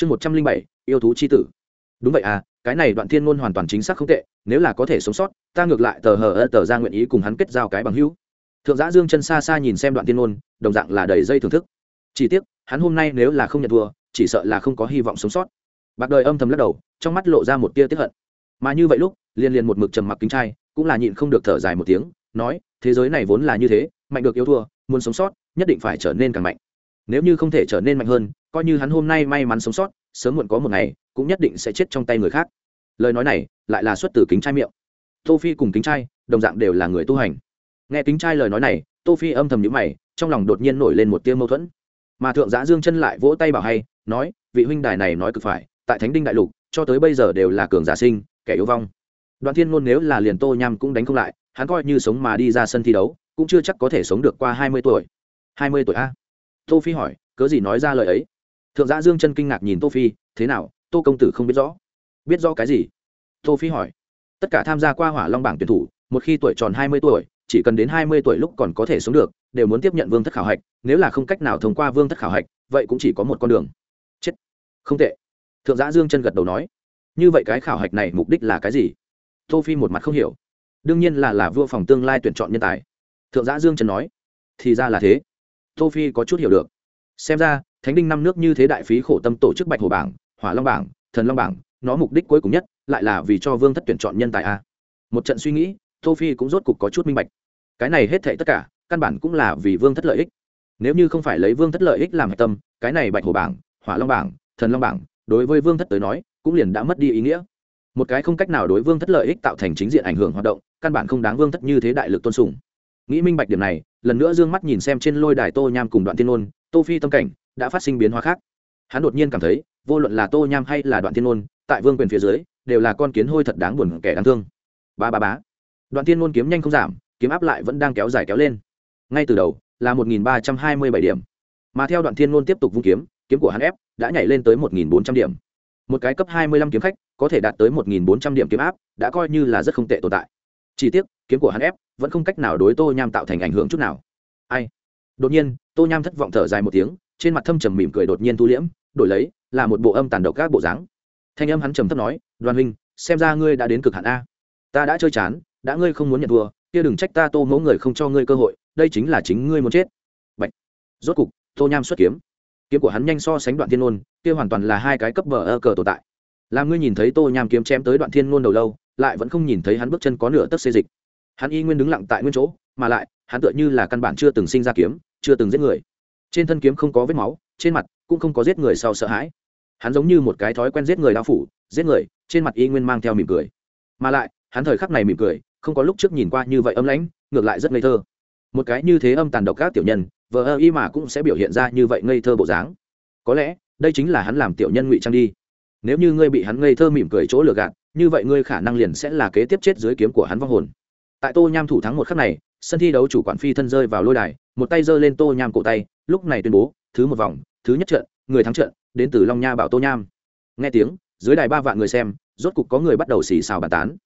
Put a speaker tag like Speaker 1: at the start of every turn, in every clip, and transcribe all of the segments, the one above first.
Speaker 1: chương một trăm linh bảy, yêu thú c h i tử. Đúng vậy à cái này đoạn thiên ngôn hoàn toàn chính xác không tệ, nếu là có thể sống sót, ta ngược lại tờ hờ ơ tờ ra nguyện ý cùng hắn kết giao cái bằng hữu. Thượng giã dương chân xa xa nhìn xem đoạn thiên ngôn, đồng dạng là đầy dây thưởng thức. Chỉ tiếc, hắn hôm nay nếu là không nhận thua, chỉ sợ là không có hy vọng sống sót. Bạc đời âm thầm lắc đầu, trong mắt lộ ra một tia tiếp hận. Mà như vậy lúc liên liên một mực trầm mặc kính trai, cũng là nhịn không được thở dài một tiếng, nói, thế giới này vốn là như thế, mạnh được yêu thua, muốn sống sót, nhất định phải trở nên càng mạnh nếu như không thể trở nên mạnh hơn, coi như hắn hôm nay may mắn sống sót, sớm muộn có một ngày, cũng nhất định sẽ chết trong tay người khác. Lời nói này lại là xuất từ kính trai miệng. Tô phi cùng kính trai, đồng dạng đều là người tu hành. Nghe kính trai lời nói này, tô phi âm thầm nhíu mày, trong lòng đột nhiên nổi lên một tia mâu thuẫn. Mà thượng giã dương chân lại vỗ tay bảo hay, nói, vị huynh đài này nói cực phải, tại thánh đinh đại lục, cho tới bây giờ đều là cường giả sinh, kẻ yếu vong. Đoạn thiên ngôn nếu là liền tô nham cũng đánh không lại, hắn coi như sống mà đi ra sân thi đấu, cũng chưa chắc có thể sống được qua hai mươi tuổi. Hai mươi tuổi a? Tô phi hỏi, cớ gì nói ra lời ấy? Thượng giã dương chân kinh ngạc nhìn tô phi, thế nào, tô công tử không biết rõ? Biết rõ cái gì? Tô phi hỏi, tất cả tham gia qua hỏa long bảng tuyển thủ, một khi tuổi tròn hai mươi tuổi, chỉ cần đến hai mươi tuổi lúc còn có thể sống được, đều muốn tiếp nhận vương thất khảo hạch, nếu là không cách nào thông qua vương thất khảo hạch, vậy cũng chỉ có một con đường. Chết, không tệ. Thượng giã dương chân gật đầu nói, như vậy cái khảo hạch này mục đích là cái gì? Tô phi một mặt không hiểu, đương nhiên là là vua phòng tương lai tuyển chọn nhân tài. Thượng giã dương chân nói, thì ra là thế tô phi có chút hiểu được. Xem ra, thánh đinh năm nước như thế đại phí khổ tâm tổ chức bạch hồ bảng, hỏa long bảng, thần long bảng, nó mục đích cuối cùng nhất lại là vì cho vương thất tuyển chọn nhân tài a. Một trận suy nghĩ, tô phi cũng rốt cục có chút minh bạch. Cái này hết thảy tất cả, căn bản cũng là vì vương thất lợi ích. Nếu như không phải lấy vương thất lợi ích làm hạch tâm, cái này bạch hồ bảng, hỏa long bảng, thần long bảng, đối với vương thất tới nói, cũng liền đã mất đi ý nghĩa. Một cái không cách nào đối vương thất lợi ích tạo thành chính diện ảnh hưởng hoạt động, căn bản không đáng vương thất như thế đại lực tôn sùng nghĩ minh bạch điểm này, lần nữa d ư ơ n g mắt nhìn xem trên lôi đài tô nham cùng đoạn Thiên ôn tô phi tâm cảnh đã phát sinh biến hóa khác. Hắn đột nhiên cảm thấy, vô luận là tô nham hay là đoạn Thiên ôn tại vương quyền phía dưới, đều là con kiến hôi thật đáng buồn kẻ đáng thương. Ba ba bá đoạn Thiên ôn kiếm nhanh không giảm, kiếm áp lại vẫn đang kéo dài kéo lên. Ngay từ đầu, là một nghìn ba trăm hai mươi bảy điểm. Mà theo đoạn thiên ôn tiếp tục vung kiếm kiếm của hắn ép đã nhảy lên tới một nghìn bốn trăm điểm. Một cái cấp hai mươi lăm kiếm khách có thể đạt tới một nghìn bốn trăm điểm kiếm áp, đã coi như là rất không tệ tồn tại chỉ tiếc, kiếm của hắn ép, vẫn không cách nào đối tô nham tạo thành ảnh hưởng chút nào. Ai? Đột nhiên, tô nham thất vọng thở dài một tiếng, trên mặt thâm trầm mỉm cười đột nhiên thu liễm, đổi lấy, là một bộ âm tàn độc các bộ dáng. Thanh âm hắn trầm thấp nói, đoàn huynh, xem ra ngươi đã đến cực hạn a. Ta đã chơi chán, đã ngươi không muốn nhận thua, kia đừng trách ta tô mẫu người không cho ngươi cơ hội, đây chính là chính ngươi muốn chết. Bạch. rốt cục, tô nham xuất kiếm. Kiếm của hắn nhanh so sánh đoạn thiên ngôn, kia hoàn toàn là hai cái cấp vở ơ cờ tồn tại. Làm ngươi nhìn thấy tô nham kiếm chém tới đoạn thiên ngôn đầu lâu lại vẫn không nhìn thấy hắn bước chân có nửa tấc xê dịch. Hắn y nguyên đứng lặng tại nguyên chỗ, mà lại, hắn tựa như là căn bản chưa từng sinh ra kiếm, chưa từng giết người. Trên thân kiếm không có vết máu, trên mặt cũng không có giết người sau sợ hãi. Hắn giống như một cái thói quen giết người đao phủ, giết người, trên mặt y nguyên mang theo mỉm cười. Mà lại, hắn thời khắc này mỉm cười, không có lúc trước nhìn qua như vậy âm lãnh, ngược lại rất ngây thơ. Một cái như thế âm tàn độc các tiểu nhân, vờ ơ y mà cũng sẽ biểu hiện ra như vậy ngây thơ bộ dáng. Có lẽ, đây chính là hắn làm tiểu nhân ngụy trang đi. Nếu như ngươi bị hắn ngây thơ mỉm cười chỗ lừa gạt như vậy ngươi khả năng liền sẽ là kế tiếp chết dưới kiếm của hắn vong hồn. Tại tô nham thủ thắng một khắc này, sân thi đấu chủ quản phi thân rơi vào lôi đài, một tay giơ lên tô nham cổ tay, lúc này tuyên bố, thứ một vòng, thứ nhất trận, người thắng trận, đến từ long nha bảo tô nham. Nghe tiếng, dưới đài ba vạn người xem, rốt cục có người bắt đầu xì xào bàn tán.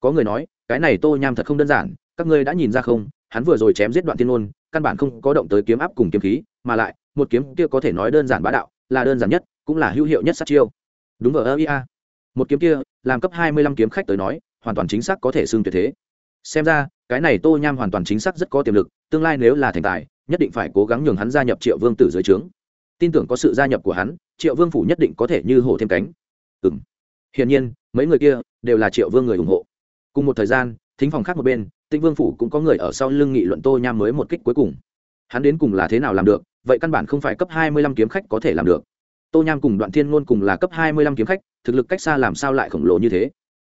Speaker 1: Có người nói, cái này tô nham thật không đơn giản, các ngươi đã nhìn ra không, hắn vừa rồi chém giết đoạn tiên ôn căn bản không có động tới kiếm áp cùng kiếm khí, mà lại, một kiếm kia có thể nói đơn giản bá đạo, là đơn giản nhất, cũng là hữu hiệu nhất sát chiêu. Đúng vào ơ ia một kiếm kia, làm cấp hai mươi lăm kiếm khách tới nói, hoàn toàn chính xác có thể xưng tuyệt thế. Xem ra, cái này tô nham hoàn toàn chính xác rất có tiềm lực, tương lai nếu là thành tài, nhất định phải cố gắng nhường hắn gia nhập triệu vương tử dưới trướng. Tin tưởng có sự gia nhập của hắn, triệu vương phủ nhất định có thể như hổ thêm cánh. Ừ m hiển nhiên, mấy người kia đều là triệu vương người ủng hộ. Cùng một thời gian, thính phòng khác một bên tĩnh vương phủ cũng có người ở sau lưng nghị luận tô nham mới một kích cuối cùng. Hắn đến cùng là thế nào làm được, vậy căn bản không phải cấp hai mươi lăm kiếm khách có thể làm được. Tô nham cùng đoạn thiên ngôn cùng là cấp hai mươi lăm kiếm khách thực lực cách xa làm sao lại khổng lồ như thế?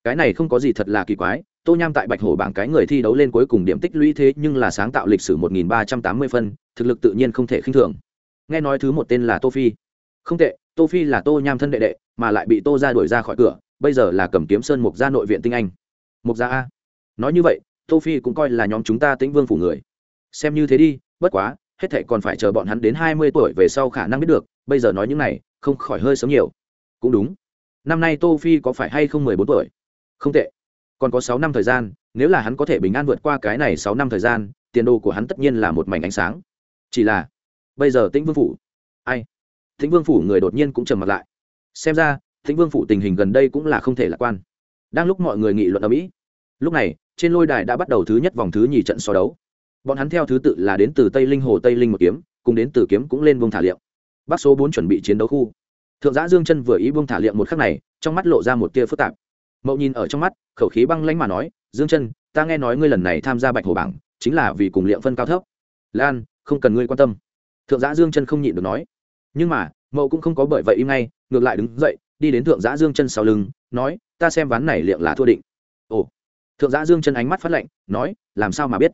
Speaker 1: Cái này không có gì thật là kỳ quái, tô nham tại bạch hổ bảng cái người thi đấu lên cuối cùng điểm tích lũy thế nhưng là sáng tạo lịch sử một nghìn ba trăm tám mươi phân, thực lực tự nhiên không thể khinh thường. Nghe nói thứ một tên là tô phi. Không tệ, tô phi là tô nham thân đệ đệ, mà lại bị tô ra đuổi ra khỏi cửa, bây giờ là cầm kiếm sơn mục gia nội viện tinh anh. Mục gia a. Nói như vậy, tô phi cũng coi là nhóm chúng ta tĩnh vương phủ người. Xem như thế đi, bất quá, hết thệ còn phải chờ bọn hắn đến hai mươi tuổi về sau khả năng biết được, bây giờ nói những này, không khỏi hơi sớm nhiều. Cũng đúng năm nay tô phi có phải hay không mười bốn tuổi? Không tệ. Còn có sáu năm thời gian, nếu là hắn có thể bình an vượt qua cái này sáu năm thời gian, tiền đồ của hắn tất nhiên là một mảnh ánh sáng. Chỉ là, bây giờ tĩnh vương phủ. Ai? Tĩnh vương phủ người đột nhiên cũng trầm mặt lại. Xem ra thịnh vương phủ tình hình gần đây cũng là không thể lạc quan. Đang lúc mọi người nghị luận ở mỹ, lúc này, trên lôi đài đã bắt đầu thứ nhất vòng thứ nhì trận so đấu. Bọn hắn theo thứ tự là đến từ tây linh hồ tây linh một kiếm, cùng đến từ kiếm cũng lên vùng thả liệu. Bắc số bốn chuẩn bị chiến đấu khu thượng giã dương chân vừa ý buông thả liệm một khắc này, trong mắt lộ ra một tia phức tạp. Mậu nhìn ở trong mắt, khẩu khí băng lánh mà nói, dương chân, ta nghe nói ngươi lần này tham gia bạch hồ bảng, chính là vì cùng liệm phân cao thấp. Lan, không cần ngươi quan tâm. Thượng giã dương chân không nhịn được nói. Nhưng mà, mậu cũng không có bởi vậy im ngay, ngược lại đứng dậy, đi đến thượng giã dương chân sau lưng, nói, ta xem ván này liệm là thua định. Ồ. Thượng giã dương chân ánh mắt phát lạnh, nói, làm sao mà biết?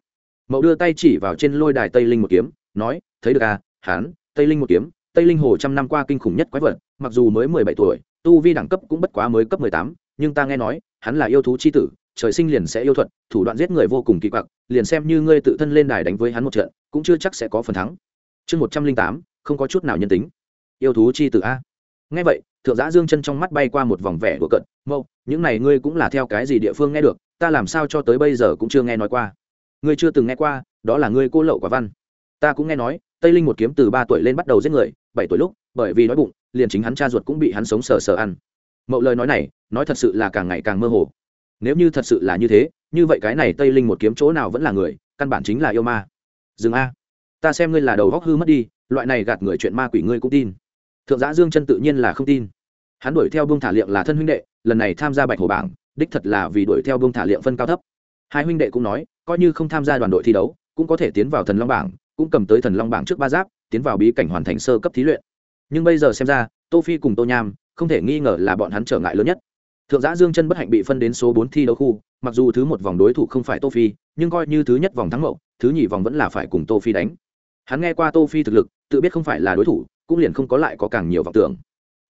Speaker 1: Mậu đưa tay chỉ vào trên lôi đài tây linh một kiếm, nói, thấy được à hán, tây linh một kiếm, tây linh hồ trăm năm qua kinh khủng nhất quái vật mặc dù mới mười bảy tuổi, tu vi đẳng cấp cũng bất quá mới cấp mười tám, nhưng ta nghe nói, hắn là yêu thú c h i tử, trời sinh liền sẽ yêu thuật, thủ đoạn giết người vô cùng kỳ quặc, liền xem như ngươi tự thân lên đài đánh với hắn một trận, cũng chưa chắc sẽ có phần thắng. Chương một trăm linh tám, không có chút nào nhân tính. Yêu thú chi tử a. Nghe vậy, thượng giã dương chân trong mắt bay qua một vòng vẻ của cận mâu, những này ngươi cũng là theo cái gì địa phương nghe được, ta làm sao cho tới bây giờ cũng chưa nghe nói qua. Ngươi chưa từng nghe qua, đó là ngươi cô lậu quả văn. Ta cũng nghe nói, tây linh một kiếm từ ba tuổi lên bắt đầu giết người, bảy tuổi lúc, bởi vì đói bụng liền chính hắn cha ruột cũng bị hắn sống sờ sờ ăn. Mậu lời nói này, nói thật sự là càng ngày càng mơ hồ. Nếu như thật sự là như thế, như vậy cái này tây linh một kiếm chỗ nào vẫn là người, căn bản chính là yêu ma. Dừng a. Ta xem ngươi là đầu góc hư mất đi, loại này gạt người chuyện ma quỷ ngươi cũng tin. Thượng giã dương chân tự nhiên là không tin. Hắn đuổi theo bông thả liệm là thân huynh đệ, lần này tham gia bạch hồ bảng, đích thật là vì đuổi theo bông thả liệm phân cao thấp. Hai huynh đệ cũng nói, coi như không tham gia đoàn đội thi đấu, cũng có thể tiến vào thần long bảng, cũng cầm tới thần long bảng trước ba giáp, tiến vào bí cảnh hoàn thành sơ cấp thí luyện nhưng bây giờ xem ra, tô phi cùng tô nham không thể nghi ngờ là bọn hắn trở ngại lớn nhất. Thượng giã dương chân bất hạnh bị phân đến số bốn thi đấu khu, mặc dù thứ một vòng đối thủ không phải tô phi, nhưng coi như thứ nhất vòng thắng mậu, thứ nhì vòng vẫn là phải cùng tô phi đánh. Hắn nghe qua tô phi thực lực, tự biết không phải là đối thủ, cũng liền không có lại có càng nhiều vọng tưởng.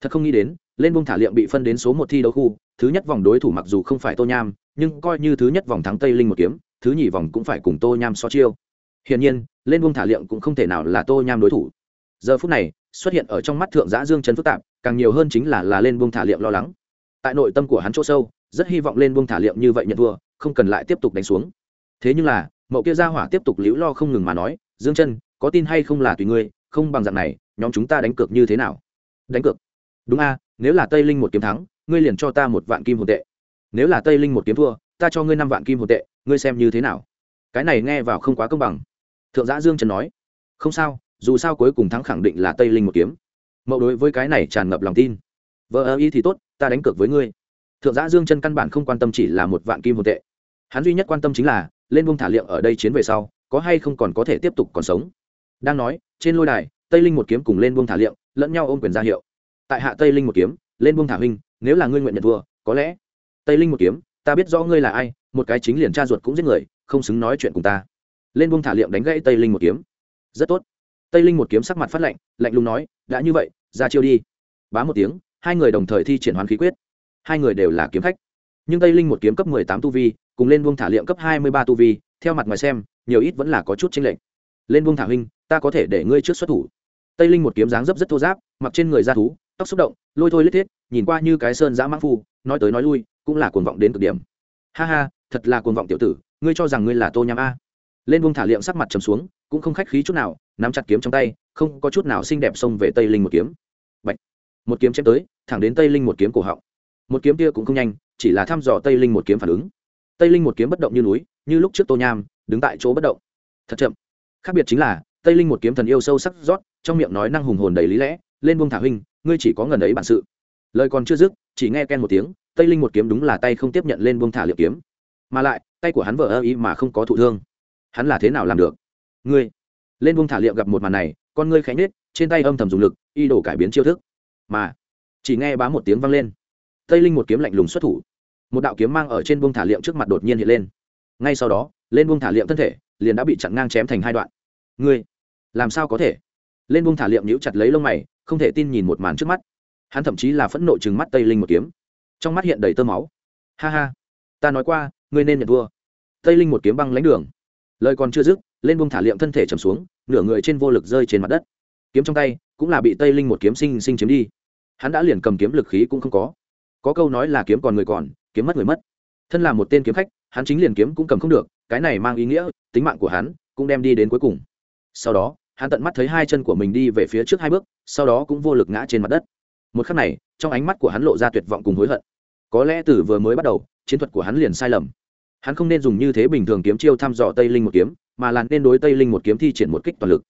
Speaker 1: Thật không nghĩ đến, lên bông thả liệm bị phân đến số một thi đấu khu, thứ nhất vòng đối thủ mặc dù không phải tô nham, nhưng coi như thứ nhất vòng thắng tây linh một kiếm, thứ nhì vòng cũng phải cùng tô nham so chiêu. Hiển nhiên, lên bông thả liệm cũng không thể nào là tô nham đối thủ giờ phút này, xuất hiện ở trong mắt thượng giã dương trần phức tạp, càng nhiều hơn chính là là lên buông thả liệm lo lắng. Tại nội tâm của hắn chỗ sâu, rất hy vọng lên buông thả liệm như vậy nhận thua không cần lại tiếp tục đánh xuống. Thế nhưng là, mậu kia ra hỏa tiếp tục liễu lo không ngừng mà nói, dương chân có tin hay không là tùy ngươi, không bằng dạng này, nhóm chúng ta đánh cược như thế nào? Đánh cược? Đúng a, nếu là tây linh một kiếm thắng, ngươi liền cho ta một vạn kim hồn tệ. Nếu là tây linh một kiếm thua, ta cho ngươi năm vạn kim hồn tệ, ngươi xem như thế nào? Cái này nghe vào không quá công bằng. Thượng giã dương trần nói. Không sao dù sao cuối cùng thắng khẳng định là tây linh một kiếm. Mậu đối với cái này tràn ngập lòng tin. Vợ ơ y thì tốt, ta đánh cược với ngươi. Thượng giã dương chân căn bản không quan tâm chỉ là một vạn kim hồn tệ. Hắn duy nhất quan tâm chính là, lên bông thả liệm ở đây chiến về sau, có hay không còn có thể tiếp tục còn sống. Đang nói, trên lôi đài, tây linh một kiếm cùng lên buông thả liệm lẫn nhau ôm quyền ra hiệu. Tại hạ tây linh một kiếm, lên buông thả huynh, nếu là ngươi nguyện nhận thua, có lẽ. Tây linh một kiếm, ta biết rõ ngươi là ai, một cái chính liền cha ruột cũng giết người, không xứng nói chuyện cùng ta. Lên buông thả liệm đánh gãy tây linh một kiếm. Rất tốt tây linh một kiếm sắc mặt phát lạnh lạnh lùng nói, đã như vậy, ra chiêu đi. Bá một tiếng, hai người đồng thời thi triển hoán khí quyết. Hai người đều là kiếm khách. Nhưng tây linh một kiếm cấp mười tám tu vi, cùng lên buông thả liệm cấp hai mươi ba tu vi, theo mặt ngoài xem, nhiều ít vẫn là có chút chênh lệch. Lên buông thả huynh, ta có thể để ngươi trước xuất thủ. Tây linh một kiếm dáng dấp rất thô giáp, mặc trên người da thú, tóc xúc động, lôi thôi lết thiết, nhìn qua như cái sơn giã mãng phu, nói tới nói lui, cũng là cuồng vọng đến cực điểm. Ha ha, thật là cuồng vọng tiểu tử, ngươi cho rằng ngươi là tô nham a? Lên buông thả liệm sắc mặt trầm xuống, cũng không khách khí chút nào nắm chặt kiếm trong tay, không có chút nào xinh đẹp xông về tây linh một kiếm. Bạch. một kiếm chém tới, thẳng đến tây linh một kiếm cổ họng. Một kiếm kia cũng không nhanh, chỉ là thăm dò tây linh một kiếm phản ứng. Tây linh một kiếm bất động như núi, như lúc trước tô nham, đứng tại chỗ bất động. Thật chậm. Khác biệt chính là, tây linh một kiếm thần yêu sâu sắc rót, trong miệng nói năng hùng hồn đầy lý lẽ, lên buông thả huynh, ngươi chỉ có ngần ấy bản sự. Lời còn chưa dứt, chỉ nghe ken một tiếng, tây linh một kiếm đúng là tay không tiếp nhận lên buông thả liệu kiếm. Mà lại, tay của hắn vỡ ơ ý mà không có thụ thương. Hắn là thế nào làm được? Ngươi lên vung thả liệu gặp một màn này, con ngươi khẽ nết trên tay âm thầm dùng lực, y đổ cải biến chiêu thức. Mà, chỉ nghe bá một tiếng vang lên. Tây linh một kiếm lạnh lùng xuất thủ. Một đạo kiếm mang ở trên vung thả liệm trước mặt đột nhiên hiện lên. Ngay sau đó, lên vung thả liệm thân thể liền đã bị chặn ngang chém thành hai đoạn. Ngươi, làm sao có thể? Lên vung thả liệm nhíu chặt lấy lông mày, không thể tin nhìn một màn trước mắt. Hắn thậm chí là phẫn nộ chừng mắt tây linh một kiếm. Trong mắt hiện đầy tơ máu. Ha ha, ta nói qua, ngươi nên nhận thua. Tây linh một kiếm băng lánh đường. Lời còn chưa dứt lên buông thả liệm thân thể trầm xuống, nửa người trên vô lực rơi trên mặt đất. Kiếm trong tay cũng là bị tây linh một kiếm sinh sinh chiếm đi. Hắn đã liền cầm kiếm lực khí cũng không có. Có câu nói là kiếm còn người còn, kiếm mất người mất. Thân là một tên kiếm khách, hắn chính liền kiếm cũng cầm không được, cái này mang ý nghĩa, tính mạng của hắn cũng đem đi đến cuối cùng. Sau đó, hắn tận mắt thấy hai chân của mình đi về phía trước hai bước, sau đó cũng vô lực ngã trên mặt đất. Một khắc này, trong ánh mắt của hắn lộ ra tuyệt vọng cùng hối hận. Có lẽ từ vừa mới bắt đầu, chiến thuật của hắn liền sai lầm. Hắn không nên dùng như thế bình thường kiếm chiêu thăm dò tây linh một kiếm mà là nên đối tây linh một kiếm thi triển một kích toàn lực.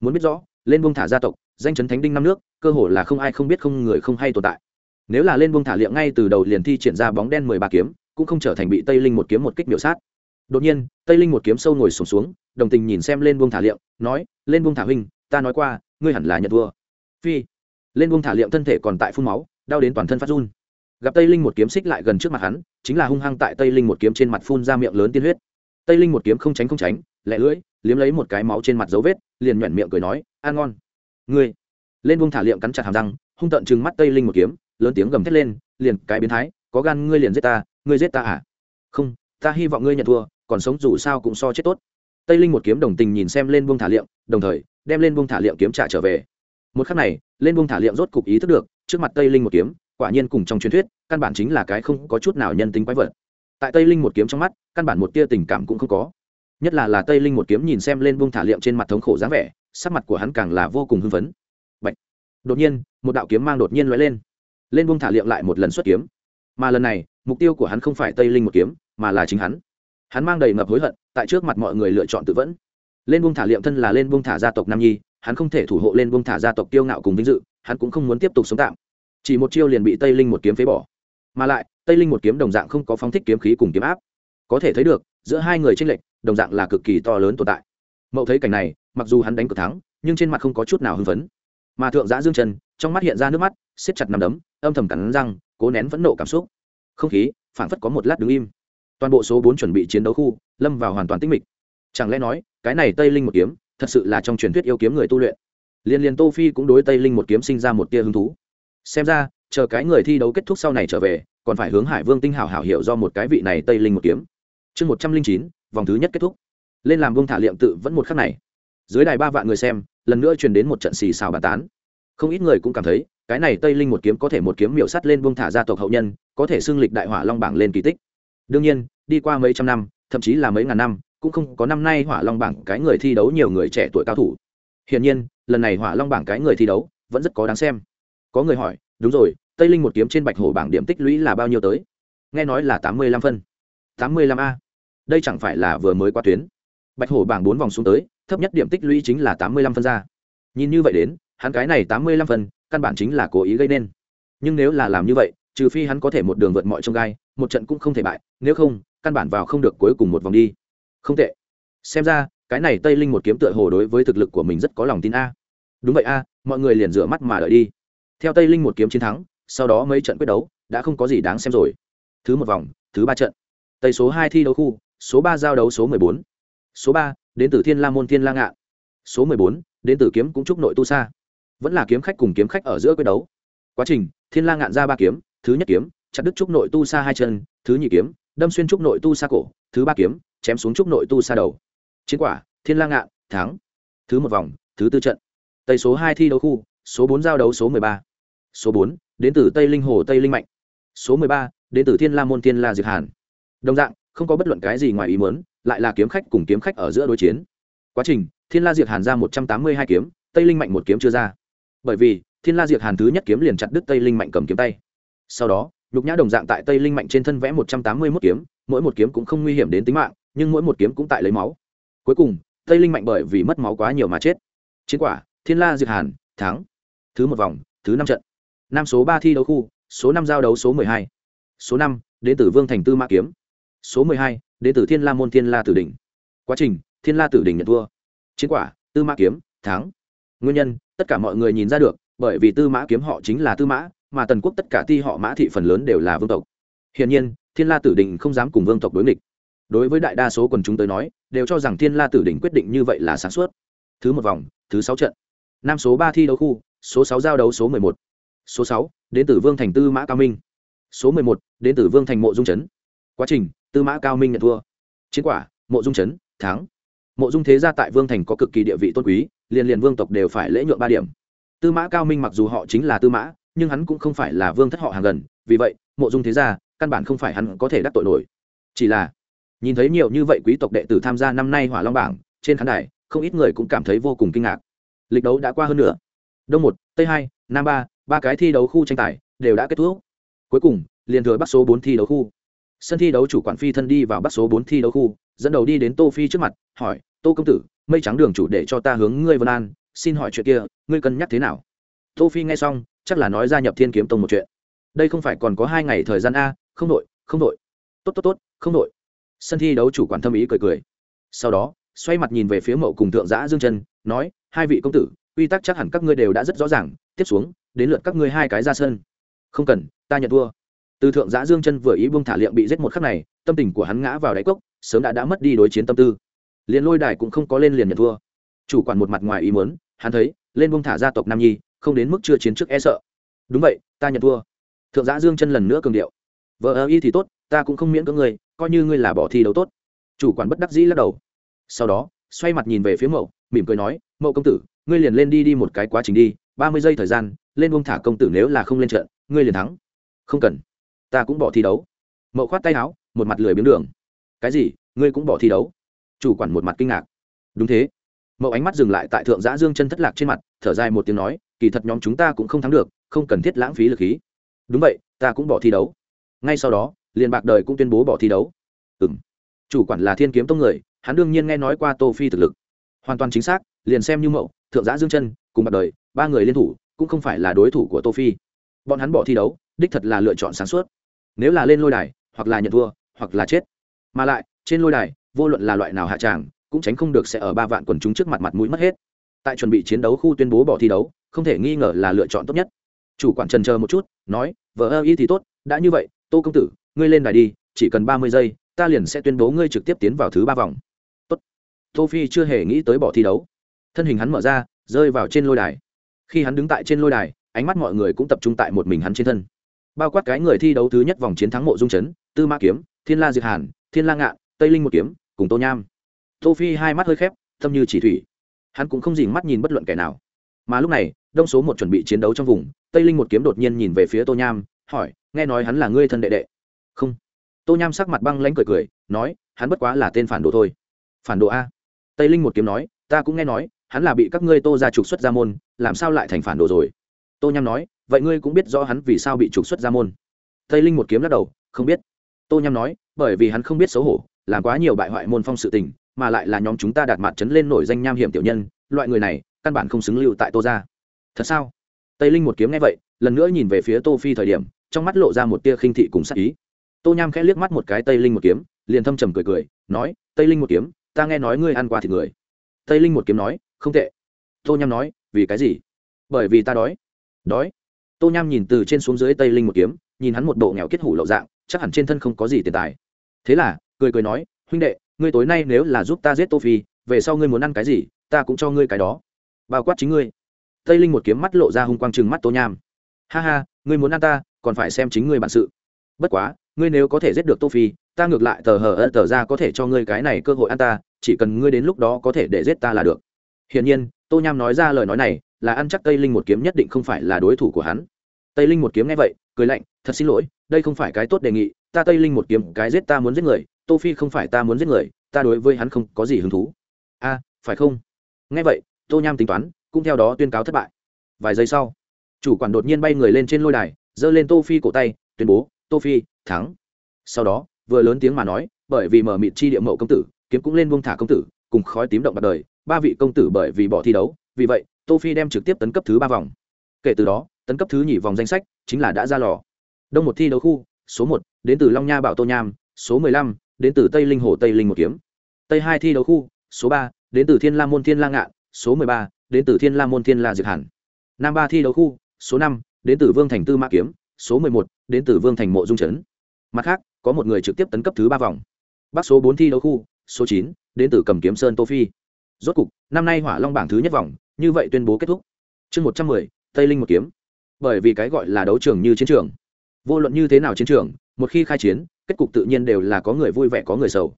Speaker 1: Muốn biết rõ lên buông thả gia tộc danh chấn thánh đinh năm nước cơ hồ là không ai không biết không người không hay tồn tại. Nếu là lên buông thả liệu ngay từ đầu liền thi triển ra bóng đen mười ba kiếm cũng không trở thành bị tây linh một kiếm một kích miểu sát. Đột nhiên tây linh một kiếm sâu ngồi sùng xuống, xuống đồng tình nhìn xem lên buông thả liệu, nói lên buông thả huynh ta nói qua ngươi hẳn là nhận vua phi lên buông thả liệu thân thể còn tại phun máu đau đến toàn thân phát run. Gặp tây linh một kiếm xích lại gần trước mặt hắn chính là hung hăng tại tây linh một kiếm trên mặt phun ra miệng lớn tiên huyết. Tây linh một kiếm không tránh không tránh lẹ lưỡi, liếm lấy một cái máu trên mặt dấu vết, liền nhoẻn miệng cười nói, ăn ngon. Ngươi lên buông thả liệm cắn chặt hàm răng, hung tợn chừng mắt tây linh một kiếm, lớn tiếng gầm thét lên, liền cái biến thái, có gan ngươi liền giết ta, ngươi giết ta à? Không, ta hy vọng ngươi nhận thua, còn sống dù sao cũng so chết tốt. Tây linh một kiếm đồng tình nhìn xem lên buông thả liệm, đồng thời đem lên buông thả liệm kiếm trả trở về. Một khắc này, lên buông thả liệm rốt cục ý thức được, trước mặt tây linh một kiếm, quả nhiên cùng trong truyền thuyết, căn bản chính là cái không có chút nào nhân tính quái vật. Tại tây linh một kiếm trong mắt, căn bản một tia tình cảm cũng không có nhất là là tây linh một kiếm nhìn xem lên buông thả liệm trên mặt thống khổ dáng vẻ sắc mặt của hắn càng là vô cùng hưng phấn Bạch. đột nhiên một đạo kiếm mang đột nhiên lóe lên lên buông thả liệm lại một lần xuất kiếm mà lần này mục tiêu của hắn không phải tây linh một kiếm mà là chính hắn hắn mang đầy ngập hối hận tại trước mặt mọi người lựa chọn tự vẫn lên buông thả liệm thân là lên buông thả gia tộc nam nhi hắn không thể thủ hộ lên buông thả gia tộc tiêu ngạo cùng vinh dự hắn cũng không muốn tiếp tục sống tạm chỉ một chiêu liền bị tây linh một kiếm phế bỏ mà lại tây linh một kiếm đồng dạng không có phóng thích kiếm khí cùng kiếm áp có thể thấy được giữa hai người tranh lệch đồng dạng là cực kỳ to lớn tồn tại. Mậu thấy cảnh này, mặc dù hắn đánh cực thắng, nhưng trên mặt không có chút nào hưng phấn. Mà thượng giã dương chân trong mắt hiện ra nước mắt, siết chặt nằm đấm, âm thầm cắn răng, cố nén phẫn nộ cảm xúc. Không khí phản phất có một lát đứng im. Toàn bộ số bốn chuẩn bị chiến đấu khu, lâm vào hoàn toàn tĩnh mịch. Chẳng lẽ nói, cái này tây linh một kiếm, thật sự là trong truyền thuyết yêu kiếm người tu luyện? Liên liên tô phi cũng đối tây linh một kiếm sinh ra một tia hứng thú. Xem ra, chờ cái người thi đấu kết thúc sau này trở về, còn phải hướng hải vương tinh hảo hảo hiểu do một cái vị này tây linh một kiếm. Chương một trăm linh chín vòng thứ nhất kết thúc. Lên làm vương thả liệm tự vẫn một khắc này. Dưới đài ba vạn người xem, lần nữa truyền đến một trận xì xào bàn tán. Không ít người cũng cảm thấy, cái này tây linh một kiếm có thể một kiếm miểu sắt lên vương thả gia tộc hậu nhân, có thể xưng lịch đại hỏa long bảng lên kỳ tích. Đương nhiên, đi qua mấy trăm năm, thậm chí là mấy ngàn năm, cũng không có năm nay hỏa long bảng cái người thi đấu nhiều người trẻ tuổi cao thủ. Hiển nhiên, lần này hỏa long bảng cái người thi đấu vẫn rất có đáng xem. Có người hỏi, đúng rồi, tây linh một kiếm trên bạch hổ bảng điểm tích lũy là bao nhiêu tới? Nghe nói là tám mươi lăm phân. Tám mươi lăm a đây chẳng phải là vừa mới qua tuyến. Bạch hổ bảng bốn vòng xuống tới, thấp nhất điểm tích lũy chính là tám mươi lăm phân ra. Nhìn như vậy đến, hắn cái này tám mươi lăm phân, căn bản chính là cố ý gây nên. Nhưng nếu là làm như vậy, trừ phi hắn có thể một đường vượt mọi trông gai, một trận cũng không thể bại, nếu không, căn bản vào không được cuối cùng một vòng đi. Không tệ. Xem ra, cái này tây linh một kiếm tựa hồ đối với thực lực của mình rất có lòng tin a. Đúng vậy a, mọi người liền rửa mắt mà đợi đi. Theo tây linh một kiếm chiến thắng, sau đó mấy trận quyết đấu, đã không có gì đáng xem rồi. Thứ một vòng, thứ ba trận. Tây số hai thi đấu khu số ba giao đấu số mười bốn. Số ba, đến từ thiên la môn thiên la ngạn số mười bốn, đến từ kiếm cũng trúc nội tu sa. Vẫn là kiếm khách cùng kiếm khách ở giữa quyết đấu. Quá trình, thiên la ngạn ra ba kiếm, thứ nhất kiếm, chặt đứt trúc nội tu sa hai chân, thứ nhị kiếm, đâm xuyên trúc nội tu sa cổ, thứ ba kiếm, chém xuống trúc nội tu sa đầu. Chiến quả, thiên la ngạn thắng. Thứ một vòng, thứ tư trận. Tây số hai thi đấu khu, số bốn giao đấu số mười ba. Số bốn, đến từ tây linh hồ tây linh mạnh. Số mười ba, đến từ thiên la môn thiên la diệt hàn. Đồng dạng không có bất luận cái gì ngoài ý muốn, lại là kiếm khách cùng kiếm khách ở giữa đối chiến. Quá trình, thiên la diệt hàn ra một trăm tám mươi hai kiếm, tây linh mạnh một kiếm chưa ra. Bởi vì, thiên la diệt hàn thứ nhất kiếm liền chặt đứt tây linh mạnh cầm kiếm tay. Sau đó, nhục nhã đồng dạng tại tây linh mạnh trên thân vẽ một trăm tám mươi mốt kiếm, mỗi một kiếm cũng không nguy hiểm đến tính mạng, nhưng mỗi một kiếm cũng tại lấy máu. Cuối cùng, tây linh mạnh bởi vì mất máu quá nhiều mà chết. Chiến quả, thiên la diệt hàn, thắng. Thứ một vòng, thứ năm trận. Nam số ba thi đấu khu, số năm giao đấu số mười hai. Số năm, đến từ vương thành tư mã kiếm số mười hai, đến từ thiên la môn thiên la tử đỉnh. Quá trình, thiên la tử đỉnh nhận thua. Chiến quả, tư mã kiếm, thắng. Nguyên nhân, tất cả mọi người nhìn ra được, bởi vì tư mã kiếm họ chính là tư mã, mà tần quốc tất cả ti họ mã thị phần lớn đều là vương tộc. Hiển nhiên, thiên la tử đỉnh không dám cùng vương tộc đối nghịch. Đối với đại đa số quần chúng tới nói, đều cho rằng thiên la tử đỉnh quyết định như vậy là sáng suốt. Thứ một vòng, thứ sáu trận. Nam số ba thi đấu khu, số sáu giao đấu số mười một. Số sáu, đến từ vương thành tư mã cao minh. Số mười một, đến từ vương thành mộ dung trấn quá trình tư mã cao minh nhận thua. Chiến quả, mộ dung trấn thắng. Mộ dung thế gia tại vương thành có cực kỳ địa vị tôn quý, liền liền vương tộc đều phải lễ nhuộm ba điểm. Tư mã cao minh mặc dù họ chính là tư mã, nhưng hắn cũng không phải là vương thất họ hàng gần, vì vậy, mộ dung thế gia, căn bản không phải hắn có thể đắc tội nổi. Chỉ là, nhìn thấy nhiều như vậy quý tộc đệ tử tham gia năm nay hỏa long bảng, trên khán đài, không ít người cũng cảm thấy vô cùng kinh ngạc. Lịch đấu đã qua hơn nữa đông một, tây hai, nam ba ba cái thi đấu khu tranh tài, đều đã kết thúc. Cuối cùng, liền thừa bắc số bốn thi đấu khu sân thi đấu chủ quản phi thân đi vào bắt số bốn thi đấu khu, dẫn đầu đi đến tô phi trước mặt, hỏi, tô công tử, mây trắng đường chủ để cho ta hướng ngươi vân an, xin hỏi chuyện kia, ngươi cân nhắc thế nào? Tô phi nghe xong, chắc là nói gia nhập thiên kiếm tông một chuyện. Đây không phải còn có hai ngày thời gian a, không đội không đội. Tốt tốt tốt, không đội. Sân thi đấu chủ quản thâm ý cười cười. Sau đó, xoay mặt nhìn về phía mậu cùng thượng giã dương chân nói, hai vị công tử, quy tắc chắc hẳn các ngươi đều đã rất rõ ràng, tiếp xuống, đến lượt các ngươi hai cái ra sân. Không cần, ta nhận thua từ thượng giã dương chân vừa ý buông thả liệm bị giết một khắc này, tâm tình của hắn ngã vào đáy cốc, sớm đã đã mất đi đối chiến tâm tư. Liền lôi đài cũng không có lên liền nhận thua. Chủ quản một mặt ngoài ý muốn, hắn thấy, lên buông thả gia tộc nam nhi, không đến mức chưa chiến trước e sợ. Đúng vậy, ta nhận thua. Thượng giã dương chân lần nữa cường điệu. Vợ ơ y thì tốt, ta cũng không miễn cưỡng ngươi, coi như ngươi là bỏ thi đấu tốt. Chủ quản bất đắc dĩ lắc đầu. Sau đó, xoay mặt nhìn về phía mậu, mỉm cười nói, mậu công tử, ngươi liền lên đi đi một cái quá trình đi, ba mươi giây thời gian, lên buông thả công tử nếu là không lên trận, ngươi liền thắng. Không cần ta cũng bỏ thi đấu. Mậu khoát tay áo, một mặt lười biếng đường. Cái gì? Ngươi cũng bỏ thi đấu? Chủ quản một mặt kinh ngạc. Đúng thế. Mậu ánh mắt dừng lại tại thượng giã dương chân thất lạc trên mặt, thở dài một tiếng nói, kỳ thật nhóm chúng ta cũng không thắng được, không cần thiết lãng phí lực khí. Đúng vậy, ta cũng bỏ thi đấu. Ngay sau đó liền bạc đời cũng tuyên bố bỏ thi đấu. Ừ m chủ quản là thiên kiếm tông người, hắn đương nhiên nghe nói qua tô phi thực lực. Hoàn toàn chính xác, liền xem như mậu, thượng giã dương chân, cùng bạc đời, ba người liên thủ, cũng không phải là đối thủ của tô phi. Bọn hắn bỏ thi đấu, đích thật là lựa chọn sáng suốt nếu là lên lôi đài, hoặc là nhận thua, hoặc là chết. Mà lại, trên lôi đài, vô luận là loại nào hạ tràng, cũng tránh không được sẽ ở ba vạn quần chúng trước mặt mặt mũi mất hết. Tại chuẩn bị chiến đấu khu tuyên bố bỏ thi đấu, không thể nghi ngờ là lựa chọn tốt nhất. Chủ quản trần chờ một chút, nói vợ ơ y thì tốt, đã như vậy, tô công tử, ngươi lên đài đi, chỉ cần ba mươi giây, ta liền sẽ tuyên bố ngươi trực tiếp tiến vào thứ ba vòng. Tốt. Tô phi chưa hề nghĩ tới bỏ thi đấu. Thân hình hắn mở ra, rơi vào trên lôi đài. Khi hắn đứng tại trên lôi đài, ánh mắt mọi người cũng tập trung tại một mình hắn trên thân bao quát cái người thi đấu thứ nhất vòng chiến thắng mộ dung chấn tư mã kiếm, thiên la diệt hàn, thiên la ngạn, tây linh một kiếm, cùng tô nham. tô phi hai mắt hơi khép tâm như chỉ thủy. hắn cũng không dìm mắt nhìn bất luận kẻ nào. mà lúc này, đông số một chuẩn bị chiến đấu trong vùng, tây linh một kiếm đột nhiên nhìn về phía tô nham, hỏi, nghe nói hắn là ngươi thân đệ đệ? không. tô nham sắc mặt băng lãnh cười cười, nói, hắn bất quá là tên phản đồ thôi. phản đồ a? tây linh một kiếm nói, ta cũng nghe nói, hắn là bị các ngươi tô ra trục xuất ra môn, làm sao lại thành phản đồ rồi? tô nham nói vậy ngươi cũng biết rõ hắn vì sao bị trục xuất ra môn. Tây linh một kiếm lắc đầu, không biết. Tô nham nói, bởi vì hắn không biết xấu hổ, làm quá nhiều bại hoại môn phong sự tình, mà lại là nhóm chúng ta đạt mặt chấn lên nổi danh nham hiểm tiểu nhân, loại người này, căn bản không xứng lưu tại tô ra thật sao? Tây linh một kiếm nghe vậy, lần nữa nhìn về phía tô phi thời điểm, trong mắt lộ ra một tia khinh thị cùng sắc ý. Tô nham khẽ liếc mắt một cái tây linh một kiếm, liền thâm trầm cười cười, nói, tây linh một kiếm, ta nghe nói ngươi ăn qua thịt người. Tây linh một kiếm nói, không tệ. Tô nham nói, vì cái gì? Bởi vì ta đói. Đói? Tô nham nhìn từ trên xuống dưới tây linh một kiếm, nhìn hắn một bộ nghèo kết hủ lậu dạng, chắc hẳn trên thân không có gì tiền tài. Thế là, cười cười nói, huynh đệ, ngươi tối nay nếu là giúp ta giết tô phi, về sau ngươi muốn ăn cái gì, ta cũng cho ngươi cái đó. Bao quát chính ngươi. Tây linh một kiếm mắt lộ ra hung quang trừng mắt tô nham. Ha ha, ngươi muốn ăn ta, còn phải xem chính ngươi bản sự. Bất quá, ngươi nếu có thể giết được tô phi, ta ngược lại tờ hờ ân tờ ra có thể cho ngươi cái này cơ hội ăn ta, chỉ cần ngươi đến lúc đó có thể để giết ta là được. Hiển nhiên, tô nham nói ra lời nói này là ăn chắc tây linh một kiếm nhất định không phải là đối thủ của hắn. Tây linh một kiếm nghe vậy, cười lạnh, thật xin lỗi, đây không phải cái tốt đề nghị, ta tây linh một kiếm cái giết ta muốn giết người, tô phi không phải ta muốn giết người, ta đối với hắn không có gì hứng thú. A, phải không? Nghe vậy, tô nham tính toán, cũng theo đó tuyên cáo thất bại. Vài giây sau, chủ quản đột nhiên bay người lên trên lôi đài, giơ lên tô phi cổ tay, tuyên bố, tô phi, thắng. Sau đó, vừa lớn tiếng mà nói, bởi vì mở mịt chi địa mậu công tử, kiếm cũng lên buông thả công tử, cùng khói tím động bạc đời, ba vị công tử bởi vì bỏ thi đấu, vì vậy tô phi đem trực tiếp tấn cấp thứ ba vòng. Kể từ đó, tấn cấp thứ nhì vòng danh sách chính là đã ra lò. Đông một thi đấu khu, số một, đến từ long nha bảo tô nham, số mười lăm, đến từ tây linh hồ tây linh một kiếm. Tây hai thi đấu khu, số ba, đến từ thiên la môn thiên la ngạn, số mười ba, đến từ thiên la môn thiên la diệt hàn. Nam ba thi đấu khu, số năm, đến từ vương thành tư mã kiếm, số mười một, đến từ vương thành mộ dung trấn. Mặt khác, có một người trực tiếp tấn cấp thứ ba vòng. Bắc số bốn thi đấu khu, số chín, đến từ cầm kiếm sơn tô phi. Rốt cục, năm nay hỏa long bảng thứ nhất vòng như vậy tuyên bố kết thúc. Chương một trăm mười, tây linh một kiếm. Bởi vì cái gọi là đấu trường như chiến trường. Vô luận như thế nào chiến trường, một khi khai chiến, kết cục tự nhiên đều là có người vui vẻ có người sầu.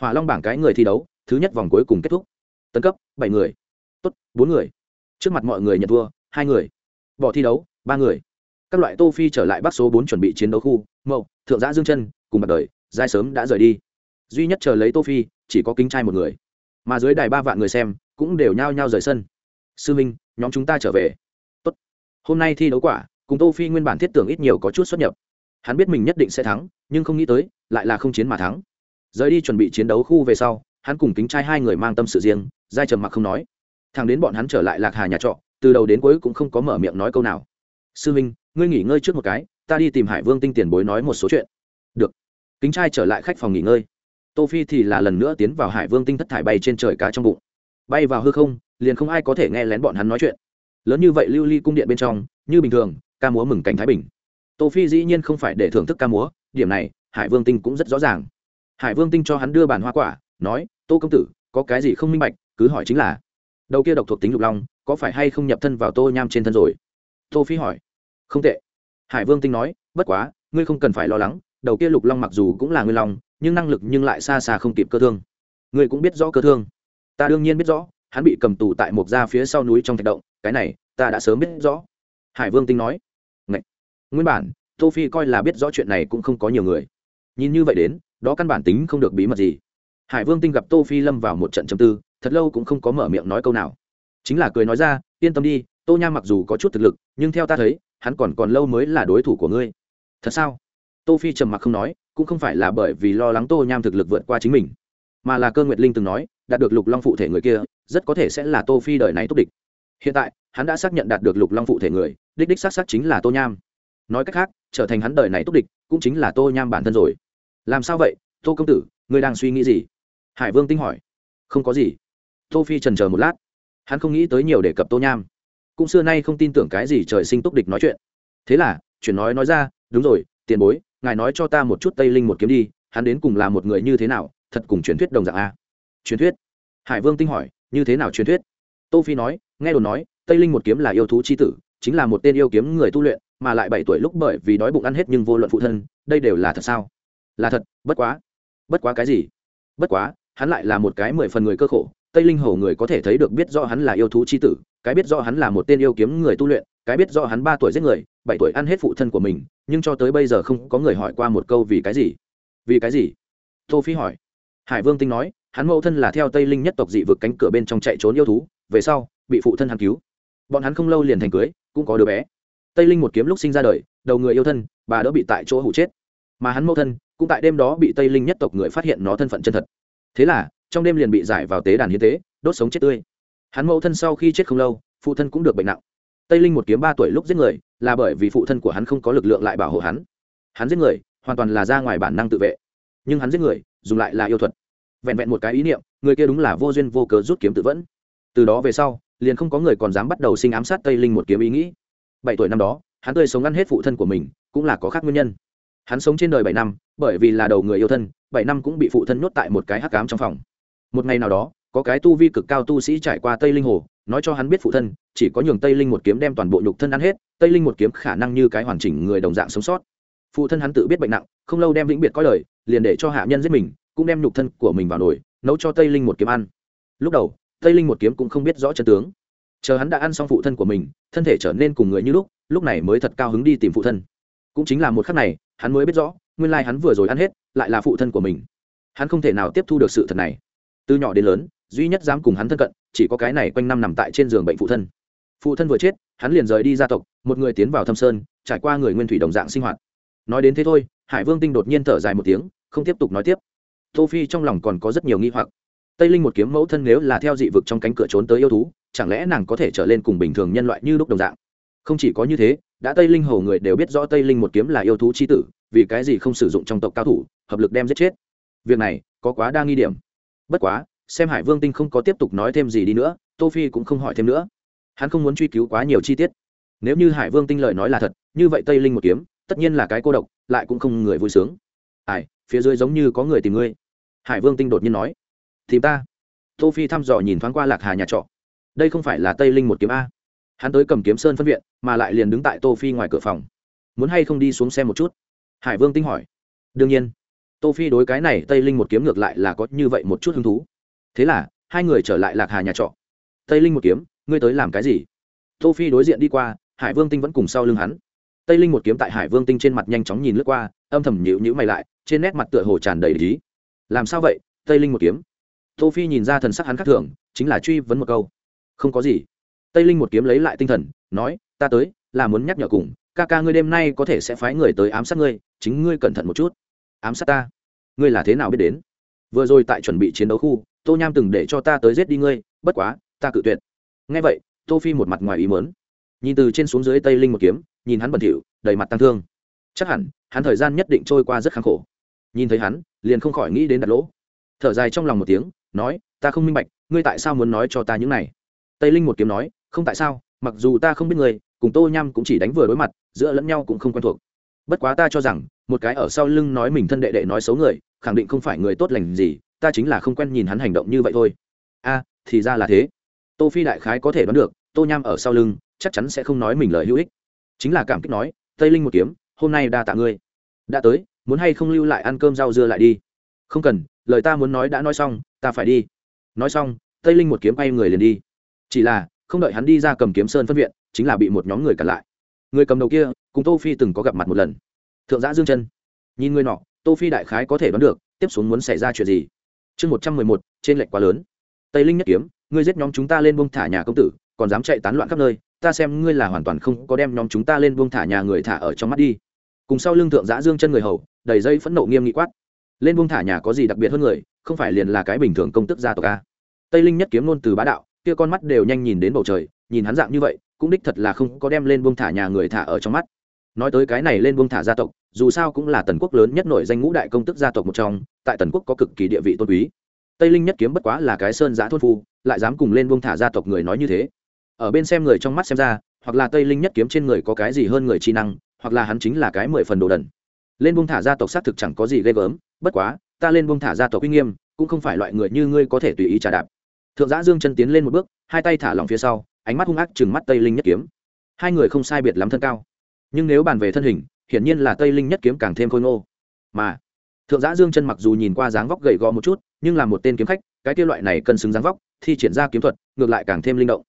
Speaker 1: Hỏa long bảng cái người thi đấu, thứ nhất vòng cuối cùng kết thúc. Tấn cấp, bảy người. Tốt, bốn người. Trước mặt mọi người nhận thua, hai người. Bỏ thi đấu, ba người. Các loại tô phi trở lại bắc số bốn chuẩn bị chiến đấu khu, mậu, thượng giã dương chân, cùng mặt đời, giai sớm đã rời đi. Duy nhất chờ lấy tô phi, chỉ có kính trai một người. Mà dưới đài ba vạn người xem, cũng đều nhao nhao rời sân sư minh, nhóm chúng ta trở về. Tốt. Hôm nay thi đấu quả, cùng tô phi nguyên bản thiết tưởng ít nhiều có chút xuất nhập. Hắn biết mình nhất định sẽ thắng, nhưng không nghĩ tới, lại là không chiến mà thắng. Rời đi chuẩn bị chiến đấu khu về sau, hắn cùng kính trai hai người mang tâm sự riêng, giai trầm mặc không nói. Thằng đến bọn hắn trở lại lạc hà nhà trọ, từ đầu đến cuối cũng không có mở miệng nói câu nào. Sư minh, ngươi nghỉ ngơi trước một cái, ta đi tìm hải vương tinh tiền bối nói một số chuyện. Được. Kính trai trở lại khách phòng nghỉ ngơi. Tô phi thì là lần nữa tiến vào hải vương tinh thất thải bay trên trời cá trong bụng. Bay vào hư không liền không ai có thể nghe lén bọn hắn nói chuyện. Lớn như vậy lưu ly cung điện bên trong, như bình thường, ca múa mừng cảnh thái bình. Tô phi dĩ nhiên không phải để thưởng thức ca múa, điểm này, hải vương tinh cũng rất rõ ràng. Hải vương tinh cho hắn đưa bàn hoa quả, nói, tô công tử, có cái gì không minh bạch, cứ hỏi chính là, đầu kia độc thuộc tính lục long, có phải hay không nhập thân vào tô nham trên thân rồi? Tô phi hỏi. Không tệ. Hải vương tinh nói, bất quá, ngươi không cần phải lo lắng, đầu kia lục long mặc dù cũng là ngươi long, nhưng năng lực nhưng lại xa xa không kịp cơ thương. Ngươi cũng biết rõ cơ thương. Ta đương nhiên biết rõ hắn bị cầm tù tại một gia phía sau núi trong thạch động, cái này, ta đã sớm biết rõ. Hải vương tinh nói. Ngậy. nguyên bản, tô phi coi là biết rõ chuyện này cũng không có nhiều người. Nhìn như vậy đến, đó căn bản tính không được bí mật gì. Hải vương tinh gặp tô phi lâm vào một trận trầm tư, thật lâu cũng không có mở miệng nói câu nào. Chính là cười nói ra, yên tâm đi, tô Nha mặc dù có chút thực lực, nhưng theo ta thấy, hắn còn còn lâu mới là đối thủ của ngươi. Thật sao? Tô phi trầm mặc không nói, cũng không phải là bởi vì lo lắng tô nham thực lực vượt qua chính mình, mà là cơ nguyệt linh từng nói, đạt được lục long phụ thể người kia rất có thể sẽ là tô phi đời này tốt địch. Hiện tại, hắn đã xác nhận đạt được lục long phụ thể người, đích đích xác xác chính là tô nham. Nói cách khác, trở thành hắn đời này tốt địch, cũng chính là tô nham bản thân rồi. Làm sao vậy? Tô công tử, ngươi đang suy nghĩ gì? Hải vương tinh hỏi. Không có gì. Tô phi trần chờ một lát. Hắn không nghĩ tới nhiều để cập tô nham. Cũng xưa nay không tin tưởng cái gì trời sinh túc địch nói chuyện. Thế là, chuyển nói nói ra, đúng rồi, tiền bối, ngài nói cho ta một chút tây linh một kiếm đi, hắn đến cùng là một người như thế nào, thật cùng truyền thuyết đồng dạng a truyền thuyết? Hải vương tinh hỏi như thế nào truyền thuyết? Tô phi nói, nghe đồn nói, tây linh một kiếm là yêu thú chi tử, chính là một tên yêu kiếm người tu luyện, mà lại bảy tuổi lúc bởi vì đói bụng ăn hết nhưng vô luận phụ thân, đây đều là thật sao? Là thật, bất quá. Bất quá cái gì? Bất quá, hắn lại là một cái mười phần người cơ khổ, tây linh hầu người có thể thấy được biết rõ hắn là yêu thú chi tử, cái biết rõ hắn là một tên yêu kiếm người tu luyện, cái biết rõ hắn ba tuổi giết người, bảy tuổi ăn hết phụ thân của mình, nhưng cho tới bây giờ không có người hỏi qua một câu vì cái gì. Vì cái gì? Tô phi hỏi. Hải vương tinh nói hắn mẫu thân là theo tây linh nhất tộc dị vực cánh cửa bên trong chạy trốn yêu thú, về sau, bị phụ thân hắn cứu. Bọn hắn không lâu liền thành cưới, cũng có đứa bé. Tây linh một kiếm lúc sinh ra đời, đầu người yêu thân, bà đỡ bị tại chỗ hụ chết. Mà hắn mẫu thân, cũng tại đêm đó bị tây linh nhất tộc người phát hiện nó thân phận chân thật. Thế là, trong đêm liền bị giải vào tế đàn hiến tế, đốt sống chết tươi. Hắn mẫu thân sau khi chết không lâu, phụ thân cũng được bệnh nặng. Tây linh một kiếm ba tuổi lúc giết người, là bởi vì phụ thân của hắn không có lực lượng lại bảo hộ hắn. Hắn giết người, hoàn toàn là ra ngoài bản năng tự vệ. Nhưng hắn giết người, dùng lại là yêu thuật vẹn vẹn một cái ý niệm, người kia đúng là vô duyên vô cớ rút kiếm tự vẫn. Từ đó về sau, liền không có người còn dám bắt đầu sinh ám sát tây linh một kiếm ý nghĩ. Bảy tuổi năm đó, hắn tươi sống ăn hết phụ thân của mình, cũng là có khác nguyên nhân. Hắn sống trên đời bảy năm, bởi vì là đầu người yêu thân, bảy năm cũng bị phụ thân nhốt tại một cái hắc cám trong phòng. Một ngày nào đó, có cái tu vi cực cao tu sĩ trải qua tây linh hồ, nói cho hắn biết phụ thân, chỉ có nhường tây linh một kiếm đem toàn bộ nhục thân ăn hết, tây linh một kiếm khả năng như cái hoàn chỉnh người đồng dạng sống sót. Phụ thân hắn tự biết bệnh nặng, không lâu đem vĩnh biệt coi lời, liền để cho hạ nhân giết mình cũng đem nhục thân của mình vào nồi, nấu cho tây linh một kiếm ăn. Lúc đầu, tây linh một kiếm cũng không biết rõ chân tướng. Chờ hắn đã ăn xong phụ thân của mình, thân thể trở nên cùng người như lúc lúc này mới thật cao hứng đi tìm phụ thân. Cũng chính là một khắc này, hắn mới biết rõ, nguyên lai hắn vừa rồi ăn hết, lại là phụ thân của mình. Hắn không thể nào tiếp thu được sự thật này. Từ nhỏ đến lớn, duy nhất dám cùng hắn thân cận, chỉ có cái này quanh năm nằm tại trên giường bệnh phụ thân. Phụ thân vừa chết, hắn liền rời đi gia tộc, một người tiến vào thâm sơn, trải qua người nguyên thủy đồng dạng sinh hoạt. Nói đến thế thôi, hải vương tinh đột nhiên thở dài một tiếng, không tiếp tục nói tiếp tô phi trong lòng còn có rất nhiều nghi hoặc. Tây linh một kiếm mẫu thân nếu là theo dị vực trong cánh cửa trốn tới yêu thú, chẳng lẽ nàng có thể trở lên cùng bình thường nhân loại như lúc đồng dạng? Không chỉ có như thế, đã tây linh hầu người đều biết rõ tây linh một kiếm là yêu thú chi tử, vì cái gì không sử dụng trong tộc cao thủ, hợp lực đem giết chết. Việc này có quá đa nghi điểm. Bất quá, xem hải vương tinh không có tiếp tục nói thêm gì đi nữa, tô phi cũng không hỏi thêm nữa. Hắn không muốn truy cứu quá nhiều chi tiết. Nếu như hải vương tinh lời nói là thật, như vậy tây linh một kiếm, tất nhiên là cái cô độc, lại cũng không người vui sướng. Ai, phía dưới giống như có người tìm ngươi hải vương tinh đột nhiên nói, tìm ta. Tô phi thăm dò nhìn thoáng qua lạc hà nhà trọ. Đây không phải là tây linh một kiếm a. Hắn tới cầm kiếm sơn phân viện, mà lại liền đứng tại tô phi ngoài cửa phòng. Muốn hay không đi xuống xem một chút? Hải vương tinh hỏi. Đương nhiên. Tô phi đối cái này tây linh một kiếm ngược lại là có như vậy một chút hứng thú. Thế là, hai người trở lại lạc hà nhà trọ. Tây linh một kiếm, ngươi tới làm cái gì? Tô phi đối diện đi qua, hải vương tinh vẫn cùng sau lưng hắn. Tây linh một kiếm tại hải vương tinh trên mặt nhanh chóng nhìn lướt qua, âm thầm nhịu nhữ mày lại, trên nét mặt tựa hồ tràn đầy lý làm sao vậy? Tây linh một kiếm. Tô phi nhìn ra thần sắc hắn khác thường, chính là truy vấn một câu. Không có gì. Tây linh một kiếm lấy lại tinh thần, nói, ta tới, là muốn nhắc nhở cùng, ca ca ngươi đêm nay có thể sẽ phái người tới ám sát ngươi, chính ngươi cẩn thận một chút. Ám sát ta? Ngươi là thế nào biết đến? Vừa rồi tại chuẩn bị chiến đấu khu, tô nham từng để cho ta tới giết đi ngươi, bất quá, ta cự tuyệt. Ngay vậy, tô phi một mặt ngoài ý mớn nhìn từ trên xuống dưới tây linh một kiếm, nhìn hắn bẩn thỉu, đầy mặt tăng thương. Chắc hẳn, hắn thời gian nhất định trôi qua rất kháng khổ. Nhìn thấy hắn liền không khỏi nghĩ đến đặt lỗ. Thở dài trong lòng một tiếng, nói, ta không minh bạch, ngươi tại sao muốn nói cho ta những này? Tây linh một kiếm nói, không tại sao, mặc dù ta không biết ngươi, cùng tô nham cũng chỉ đánh vừa đối mặt, giữa lẫn nhau cũng không quen thuộc. Bất quá ta cho rằng, một cái ở sau lưng nói mình thân đệ đệ nói xấu người, khẳng định không phải người tốt lành gì, ta chính là không quen nhìn hắn hành động như vậy thôi. A, thì ra là thế. Tô phi đại khái có thể đoán được, tô nham ở sau lưng, chắc chắn sẽ không nói mình lời hữu ích. Chính là cảm kích nói, tây linh một kiếm, hôm nay đa tạ ngươi. Đã tới muốn hay không lưu lại ăn cơm rau dưa lại đi? Không cần, lời ta muốn nói đã nói xong, ta phải đi. Nói xong, tây linh một kiếm bay người liền đi. Chỉ là, không đợi hắn đi ra cầm kiếm sơn phân viện, chính là bị một nhóm người cản lại. Người cầm đầu kia, cùng tô phi từng có gặp mặt một lần. Thượng giã dương chân. Nhìn người nọ, tô phi đại khái có thể đoán được, tiếp xuống muốn xảy ra chuyện gì. Chương một trăm mười một, trên lệnh quá lớn. Tây linh nhất kiếm, ngươi giết nhóm chúng ta lên buông thả nhà công tử, còn dám chạy tán loạn khắp nơi, ta xem ngươi là hoàn toàn không có đem nhóm chúng ta lên buông thả nhà người thả ở trong mắt đi cùng sau lưng thượng giã dương chân người hầu, đầy dây phẫn nộ nghiêm nghị quát. Lên buông thả nhà có gì đặc biệt hơn người, không phải liền là cái bình thường công tức gia tộc a? Tây linh nhất kiếm ngôn từ bá đạo, kia con mắt đều nhanh nhìn đến bầu trời, nhìn hắn dạng như vậy, cũng đích thật là không có đem lên buông thả nhà người thả ở trong mắt. Nói tới cái này lên buông thả gia tộc, dù sao cũng là tần quốc lớn nhất nổi danh ngũ đại công tức gia tộc một trong, tại tần quốc có cực kỳ địa vị tôn quý. Tây linh nhất kiếm bất quá là cái sơn giã thôn phu, lại dám cùng lên buông thả gia tộc người nói như thế. Ở bên xem người trong mắt xem ra, hoặc là tây linh nhất kiếm trên người có cái gì hơn người chi năng hoặc là hắn chính là cái mười phần đồ đần. Lên buông thả gia tộc xác thực chẳng có gì ghê gớm, bất quá, ta lên buông thả gia tộc uy nghiêm, cũng không phải loại người như ngươi có thể tùy ý trả đạp. Thượng giã dương chân tiến lên một bước, hai tay thả lỏng phía sau, ánh mắt hung ác chừng mắt tây linh nhất kiếm. Hai người không sai biệt lắm thân cao. Nhưng nếu bàn về thân hình, hiển nhiên là tây linh nhất kiếm càng thêm khôi ngô. Mà, thượng giã dương chân mặc dù nhìn qua dáng vóc gầy gò một chút, nhưng là một tên kiếm khách, cái kia loại này cần xứng dáng vóc thì triển ra kiếm thuật, ngược lại càng thêm linh động.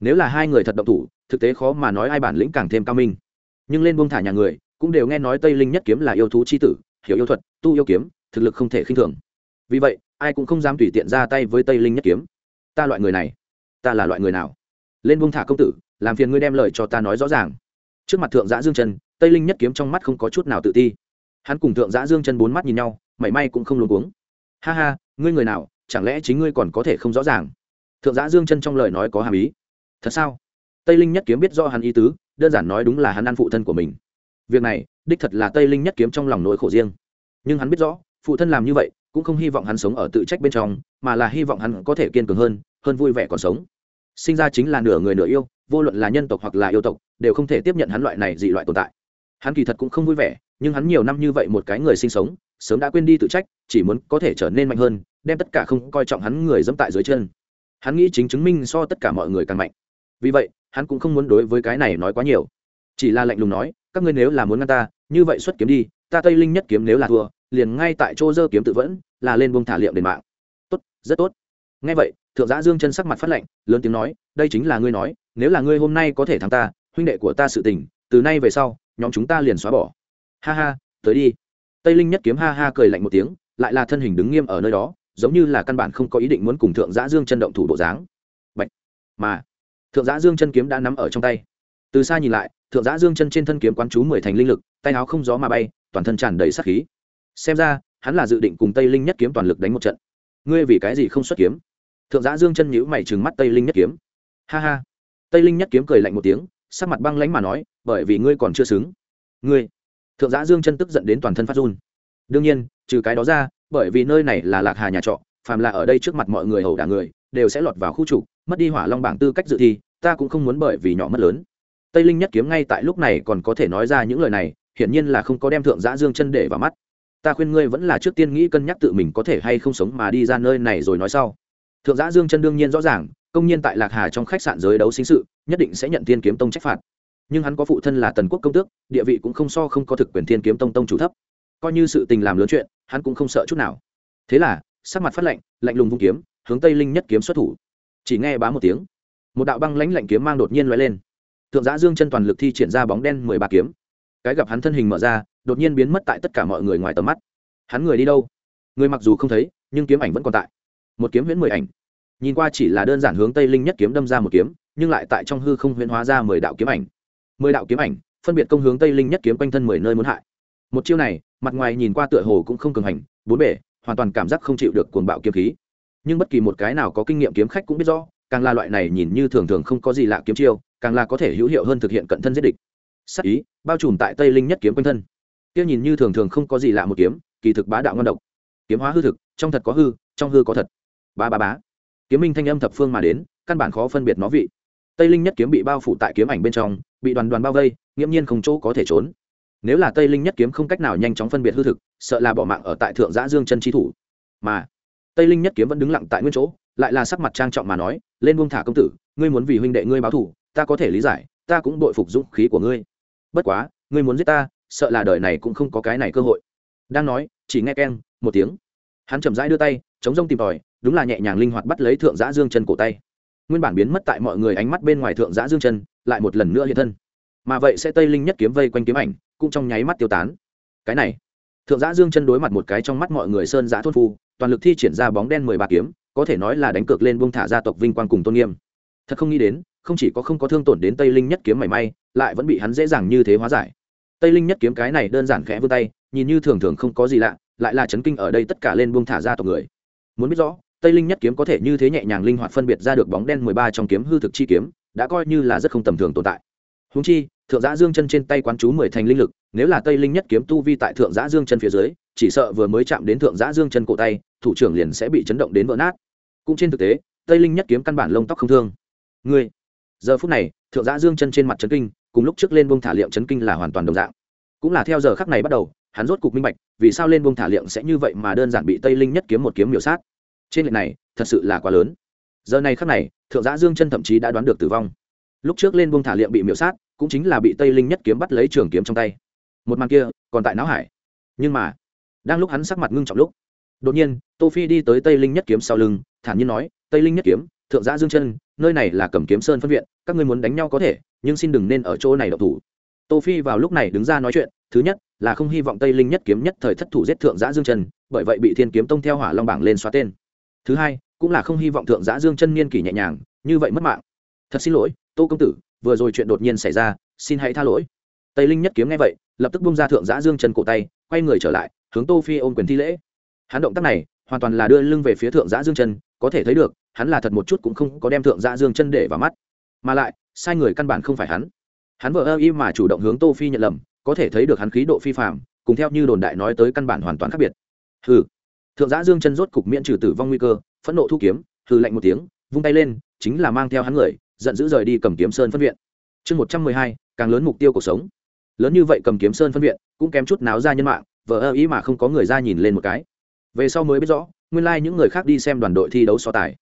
Speaker 1: Nếu là hai người thật động thủ, thực tế khó mà nói ai bản lĩnh càng thêm cao minh nhưng lên buông thả nhà người, cũng đều nghe nói tây linh nhất kiếm là yêu thú c h i tử, hiểu yêu thuật, tu yêu kiếm, thực lực không thể khinh thường. Vì vậy, ai cũng không dám tùy tiện ra tay với tây linh nhất kiếm. Ta loại người này, ta là loại người nào? Lên buông thả công tử, làm phiền ngươi đem lời cho ta nói rõ ràng. Trước mặt thượng giã dương chân, tây linh nhất kiếm trong mắt không có chút nào tự ti. Hắn cùng thượng giã dương chân bốn mắt nhìn nhau, mảy may cũng không luôn uống ha ha, ngươi người nào, chẳng lẽ chính ngươi còn có thể không rõ ràng? Thượng giã dương chân trong lời nói có hàm ý. Thật sao? Tây linh nhất kiếm biết do hắn ý tứ, đơn giản nói đúng là hắn ăn phụ thân của mình. Việc này, đích thật là tây linh nhất kiếm trong lòng nỗi khổ riêng. Nhưng hắn biết rõ, phụ thân làm như vậy, cũng không hy vọng hắn sống ở tự trách bên trong, mà là hy vọng hắn có thể kiên cường hơn hơn vui vẻ còn sống. Sinh ra chính là nửa người nửa yêu, vô luận là nhân tộc hoặc là yêu tộc, đều không thể tiếp nhận hắn loại này dị loại tồn tại. Hắn kỳ thật cũng không vui vẻ, nhưng hắn nhiều năm như vậy một cái người sinh sống, sớm đã quên đi tự trách, chỉ muốn có thể trở nên mạnh hơn, đem tất cả không coi trọng hắn người dẫm tại dưới chân. Hắn nghĩ chính chứng minh so tất cả mọi người càng mạnh vì vậy, hắn cũng không muốn đối với cái này nói quá nhiều. Chỉ là lạnh lùng nói, các ngươi nếu là muốn ngăn ta, như vậy xuất kiếm đi, ta tây linh nhất kiếm nếu là thua, liền ngay tại chỗ dơ kiếm tự vẫn, là lên buông thả liệm đền mạng. Tốt, rất tốt. Ngay vậy, thượng giã dương chân sắc mặt phát lệnh lớn tiếng nói, đây chính là ngươi nói, nếu là ngươi hôm nay có thể thắng ta, huynh đệ của ta sự tình, từ nay về sau, nhóm chúng ta liền xóa bỏ. Ha ha, tới đi. Tây linh nhất kiếm ha ha cười lạnh một tiếng, lại là thân hình đứng nghiêm ở nơi đó, giống như là căn bản không có ý định muốn cùng thượng giã dương chân động thủ bộ dáng. Bạch. mà thượng giã dương chân kiếm đã nắm ở trong tay từ xa nhìn lại thượng giã dương chân trên thân kiếm quán chú mười thành linh lực tay áo không gió mà bay toàn thân tràn đầy sát khí xem ra hắn là dự định cùng tây linh nhất kiếm toàn lực đánh một trận ngươi vì cái gì không xuất kiếm thượng giã dương chân nhữ mày trừng mắt tây linh nhất kiếm ha ha tây linh nhất kiếm cười lạnh một tiếng sắc mặt băng lánh mà nói bởi vì ngươi còn chưa xứng ngươi thượng giã dương chân tức giận đến toàn thân phát run đương nhiên trừ cái đó ra bởi vì nơi này là lạc hà nhà trọ phàm là ở đây trước mặt mọi người hầu đả người đều sẽ lọt vào khu trục mất đi hỏa long bảng tư cách dự thi, ta cũng không muốn bởi vì nhỏ mất lớn. Tây linh nhất kiếm ngay tại lúc này còn có thể nói ra những lời này, hiển nhiên là không có đem thượng giã dương chân để vào mắt. Ta khuyên ngươi vẫn là trước tiên nghĩ cân nhắc tự mình có thể hay không sống mà đi ra nơi này rồi nói sau. Thượng giã dương chân đương nhiên rõ ràng, công nhiên tại lạc hà trong khách sạn giới đấu sinh sự, nhất định sẽ nhận tiên kiếm tông trách phạt. Nhưng hắn có phụ thân là tần quốc công tước, địa vị cũng không so không có thực quyền thiên kiếm tông tông chủ thấp. Coi như sự tình làm lớn chuyện, hắn cũng không sợ chút nào. Thế là, sắc mặt phát lạnh lạnh lùng vung kiếm, hướng tây linh nhất kiếm xuất thủ chỉ nghe bá một tiếng. Một đạo băng lãnh lạnh kiếm mang đột nhiên loại lên. Thượng giã dương chân toàn lực thi triển ra bóng đen mười ba kiếm. Cái gặp hắn thân hình mở ra, đột nhiên biến mất tại tất cả mọi người ngoài tầm mắt. Hắn người đi đâu? Người mặc dù không thấy, nhưng kiếm ảnh vẫn còn tại. Một kiếm huyễn mười ảnh. Nhìn qua chỉ là đơn giản hướng tây linh nhất kiếm đâm ra một kiếm, nhưng lại tại trong hư không huyễn hóa ra mười đạo kiếm ảnh. Mười đạo kiếm ảnh, phân biệt công hướng tây linh nhất kiếm quanh thân mười nơi muốn hại. Một chiêu này, mặt ngoài nhìn qua tựa hồ cũng không cường hành, bốn bể hoàn toàn cảm giác không chịu được cuồng bạo kiếm khí nhưng bất kỳ một cái nào có kinh nghiệm kiếm khách cũng biết rõ, càng là loại này nhìn như thường thường không có gì lạ kiếm chiêu, càng là có thể hữu hiệu hơn thực hiện cận thân giết địch. Sắc ý, bao trùm tại tây linh nhất kiếm quanh thân. Kia nhìn như thường thường không có gì lạ một kiếm, kỳ thực bá đạo ngon độc. Kiếm hóa hư thực, trong thật có hư, trong hư có thật. Ba ba bá. Kiếm minh thanh âm thập phương mà đến, căn bản khó phân biệt nó vị. Tây linh nhất kiếm bị bao phủ tại kiếm ảnh bên trong, bị đoàn đoàn bao vây, nghiễm nhiên không chỗ có thể trốn. Nếu là tây linh nhất kiếm không cách nào nhanh chóng phân biệt hư thực, sợ là bỏ mạng ở tại thượng giã dương chân trí thủ. Mà tây linh nhất kiếm vẫn đứng lặng tại nguyên chỗ, lại là sắc mặt trang trọng mà nói, lên buông thả công tử, ngươi muốn vì huynh đệ ngươi báo thủ ta có thể lý giải, ta cũng đội phục dũng khí của ngươi. Bất quá, ngươi muốn giết ta, sợ là đời này cũng không có cái này cơ hội. Đang nói, chỉ nghe keng, một tiếng. Hắn chậm rãi đưa tay, chống rông tìm tòi, đúng là nhẹ nhàng linh hoạt bắt lấy thượng giã dương chân cổ tay. Nguyên bản biến mất tại mọi người ánh mắt bên ngoài thượng giã dương chân, lại một lần nữa hiện thân. Mà vậy sẽ tây linh nhất kiếm vây quanh kiếm ảnh, cũng trong nháy mắt tiêu tán. Cái này, thượng giã dương chân đối mặt một cái trong mắt mọi người sơn giã thôn phu toàn lực thi triển ra bóng đen mười ba kiếm, có thể nói là đánh cược lên buông thả gia tộc vinh quang cùng tôn nghiêm. Thật không nghĩ đến, không chỉ có không có thương tổn đến tây linh nhất kiếm mảy may, lại vẫn bị hắn dễ dàng như thế hóa giải. Tây linh nhất kiếm cái này đơn giản khẽ vươn tay, nhìn như thường thường không có gì lạ, lại là chấn kinh ở đây tất cả lên buông thả gia tộc người. Muốn biết rõ, tây linh nhất kiếm có thể như thế nhẹ nhàng linh hoạt phân biệt ra được bóng đen mười ba trong kiếm hư thực chi kiếm, đã coi như là rất không tầm thường tồn tại. Húng chi, thượng giã dương chân trên tay quán chú mười thành linh lực, nếu là tây linh nhất kiếm tu vi tại thượng giã dương chân phía dưới, chỉ sợ vừa mới chạm đến thượng giã dương chân cổ tay thủ trưởng liền sẽ bị chấn động đến vỡ nát. Cũng trên thực tế, tây linh nhất kiếm căn bản lông tóc không thương. Ngươi, giờ phút này, thượng giã dương chân trên mặt chấn kinh, cùng lúc trước lên bông thả liệm chấn kinh là hoàn toàn đồng dạng. Cũng là theo giờ khắc này bắt đầu, hắn rốt cục minh bạch, vì sao lên bông thả liệm sẽ như vậy mà đơn giản bị tây linh nhất kiếm một kiếm miểu sát. Trên lệnh này, thật sự là quá lớn. Giờ này khắc này, thượng giã dương chân thậm chí đã đoán được tử vong. Lúc trước lên bông thả liệm bị miểu sát, cũng chính là bị tây linh nhất kiếm bắt lấy trường kiếm trong tay. Một màn kia, còn tại não hải. Nhưng mà, đang lúc hắn sắc mặt ngưng trọng lúc đột nhiên, tô phi đi tới tây linh nhất kiếm sau lưng, thản nhiên nói, tây linh nhất kiếm, thượng giã dương chân, nơi này là cầm kiếm sơn phân viện, các ngươi muốn đánh nhau có thể, nhưng xin đừng nên ở chỗ này độc thủ. Tô phi vào lúc này đứng ra nói chuyện, thứ nhất, là không hy vọng tây linh nhất kiếm nhất thời thất thủ giết thượng giã dương chân, bởi vậy bị thiên kiếm tông theo hỏa long bảng lên xóa tên. Thứ hai, cũng là không hy vọng thượng giã dương chân niên kỷ nhẹ nhàng, như vậy mất mạng. Thật xin lỗi, tô công tử, vừa rồi chuyện đột nhiên xảy ra, xin hãy tha lỗi. Tây linh nhất kiếm nghe vậy, lập tức bung ra thượng giã dương chân cổ tay, quay người trở lại, hướng tô phi ôm quyền thi lễ hắn động tác này, hoàn toàn là đưa lưng về phía thượng giã dương chân, có thể thấy được, hắn là thật một chút cũng không có đem thượng giã dương chân để vào mắt. Mà lại, sai người căn bản không phải hắn. Hắn vợ ơ y mà chủ động hướng tô phi nhận lầm, có thể thấy được hắn khí độ phi phạm cùng theo như đồn đại nói tới căn bản hoàn toàn khác biệt. Hừ. Thượng giã dương chân rốt cục miễn trừ tử vong nguy cơ, phẫn nộ thu kiếm, hừ lạnh một tiếng, vung tay lên, chính là mang theo hắn người, giận dữ rời đi cầm kiếm sơn phân viện. Chương một trăm mười hai, càng lớn mục tiêu cuộc sống. Lớn như vậy cầm kiếm sơn phân viện, cũng kém chút náo ra nhân mạng, vợ ơ ý mà không có người ra nhìn lên một cái về sau mới biết rõ, nguyên lai、like、những người khác đi xem đoàn đội thi đấu so tài.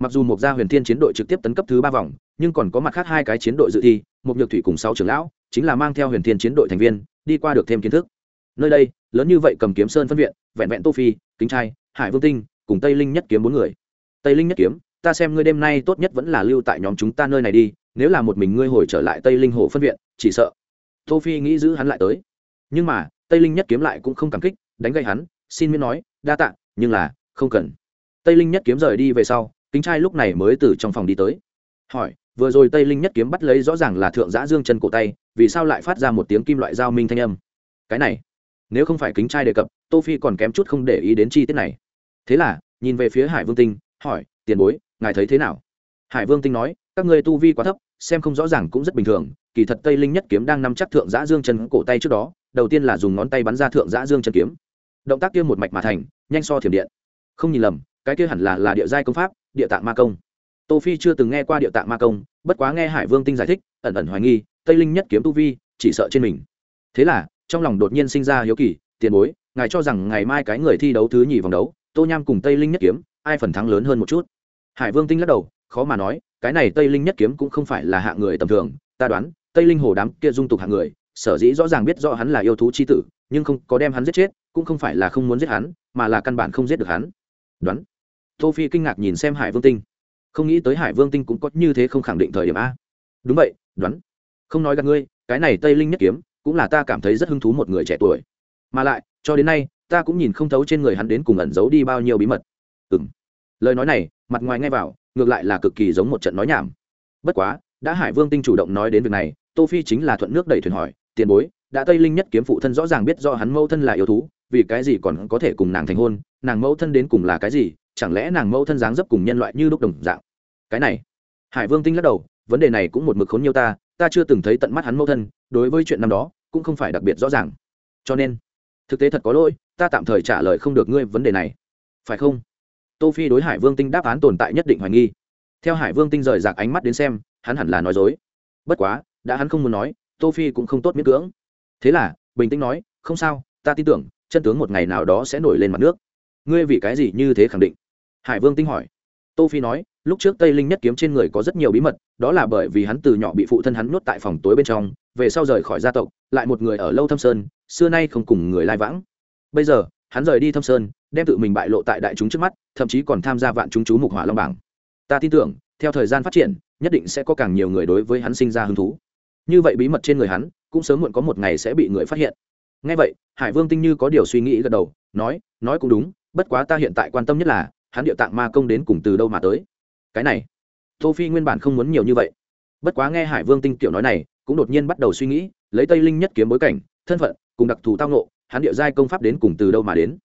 Speaker 1: Mặc dù một gia huyền thiên chiến đội trực tiếp tấn cấp thứ ba vòng, nhưng còn có mặt khác hai cái chiến đội dự thi một nhược thủy cùng sáu trưởng lão, chính là mang theo huyền thiên chiến đội thành viên, đi qua được thêm kiến thức. Nơi đây, lớn như vậy cầm kiếm sơn phân viện, vẹn vẹn tô phi, kính trai, hải vương tinh, cùng tây linh nhất kiếm bốn người. Tây linh nhất kiếm, ta xem ngươi đêm nay tốt nhất vẫn là lưu tại nhóm chúng ta nơi này đi, nếu là một mình ngươi hồi trở lại tây linh hồ phân viện, chỉ sợ. Tô phi nghĩ giữ hắn lại tới. Nhưng mà, tây linh nhất kiếm lại cũng không cảm kích, đánh gậy hắn, xin miễn nói đa tạ, nhưng là, không cần. Tây linh nhất kiếm rời đi về sau, kính trai lúc này mới từ trong phòng đi tới. Hỏi, vừa rồi tây linh nhất kiếm bắt lấy rõ ràng là thượng giã dương chân cổ tay, vì sao lại phát ra một tiếng kim loại giao minh thanh âm? Cái này, nếu không phải kính trai đề cập, tô phi còn kém chút không để ý đến chi tiết này. Thế là, nhìn về phía hải vương tinh, hỏi, tiền bối, ngài thấy thế nào? Hải vương tinh nói, các ngươi tu vi quá thấp, xem không rõ ràng cũng rất bình thường. Kỳ thật tây linh nhất kiếm đang nắm chắc thượng giã dương chân cổ tay trước đó, đầu tiên là dùng ngón tay bắn ra thượng giã dương chân kiếm động tác kia một mạch mà thành, nhanh so thiểm điện. Không nhìn lầm, cái kia hẳn là là địa giai công pháp, địa tạng ma công. Tô phi chưa từng nghe qua địa tạng ma công, bất quá nghe hải vương tinh giải thích, ẩn ẩn hoài nghi, tây linh nhất kiếm tu vi, chỉ sợ trên mình. Thế là, trong lòng đột nhiên sinh ra hiếu kỳ, tiền bối, ngài cho rằng ngày mai cái người thi đấu thứ nhì vòng đấu, tô nham cùng tây linh nhất kiếm, ai phần thắng lớn hơn một chút? Hải vương tinh lắc đầu, khó mà nói, cái này tây linh nhất kiếm cũng không phải là hạng người tầm thường, ta đoán, tây linh hồ đám kia dung tục hạng người, sở dĩ rõ ràng biết rõ hắn là yêu thú c h i tử nhưng không có đem hắn giết chết, cũng không phải là không muốn giết hắn, mà là căn bản không giết được hắn. Đoán. Tô phi kinh ngạc nhìn xem hải vương tinh. Không nghĩ tới hải vương tinh cũng có như thế không khẳng định thời điểm a. Đúng vậy, đoán. Không nói gặp ngươi, cái này tây linh nhất kiếm, cũng là ta cảm thấy rất hứng thú một người trẻ tuổi. Mà lại, cho đến nay, ta cũng nhìn không thấu trên người hắn đến cùng ẩn giấu đi bao nhiêu bí mật. Ừ lời nói này, mặt ngoài ngay vào, ngược lại là cực kỳ giống một trận nói nhảm. Bất quá, đã hải vương tinh chủ động nói đến việc này tô phi chính là thuận nước đẩy thuyền hỏi, tiền bối đã tây linh nhất kiếm phụ thân rõ ràng biết do hắn mẫu thân là yêu thú, vì cái gì còn có thể cùng nàng thành hôn, nàng mẫu thân đến cùng là cái gì, chẳng lẽ nàng mẫu thân dáng dấp cùng nhân loại như đúc đồng dạng? Cái này, hải vương tinh lắc đầu, vấn đề này cũng một mực khốn nhiều ta ta chưa từng thấy tận mắt hắn mẫu thân, đối với chuyện năm đó, cũng không phải đặc biệt rõ ràng. Cho nên, thực tế thật có lỗi, ta tạm thời trả lời không được ngươi vấn đề này. Phải không? Tô phi đối hải vương tinh đáp án tồn tại nhất định hoài nghi. Theo hải vương tinh rời rạc ánh mắt đến xem, hắn hẳn là nói dối. Bất quá, đã hắn không muốn nói, tô phi cũng không tốt miễn cưỡng thế là, bình tĩnh nói, không sao, ta tin tưởng, chân tướng một ngày nào đó sẽ nổi lên mặt nước. Ngươi vì cái gì như thế khẳng định? Hải vương tinh hỏi. Tô phi nói, lúc trước tây linh nhất kiếm trên người có rất nhiều bí mật, đó là bởi vì hắn từ nhỏ bị phụ thân hắn nuốt tại phòng tối bên trong, về sau rời khỏi gia tộc, lại một người ở lâu thâm sơn, xưa nay không cùng người lai vãng. Bây giờ, hắn rời đi thâm sơn, đem tự mình bại lộ tại đại chúng trước mắt, thậm chí còn tham gia vạn chúng chú mục hỏa long bảng. Ta tin tưởng, theo thời gian phát triển, nhất định sẽ có càng nhiều người đối với hắn sinh ra hứng thú. Như vậy bí mật trên người hắn cũng sớm muộn có một ngày sẽ bị người phát hiện. Ngay vậy, hải vương tinh như có điều suy nghĩ gật đầu, nói nói cũng đúng, bất quá ta hiện tại quan tâm nhất là, hắn điệu tạng ma công đến cùng từ đâu mà tới. Cái này, tô phi nguyên bản không muốn nhiều như vậy. Bất quá nghe hải vương tinh tiểu nói này, cũng đột nhiên bắt đầu suy nghĩ, lấy tây linh nhất kiếm bối cảnh, thân phận, cùng đặc thù tao nộ hắn địa giai công pháp đến cùng từ đâu mà đến.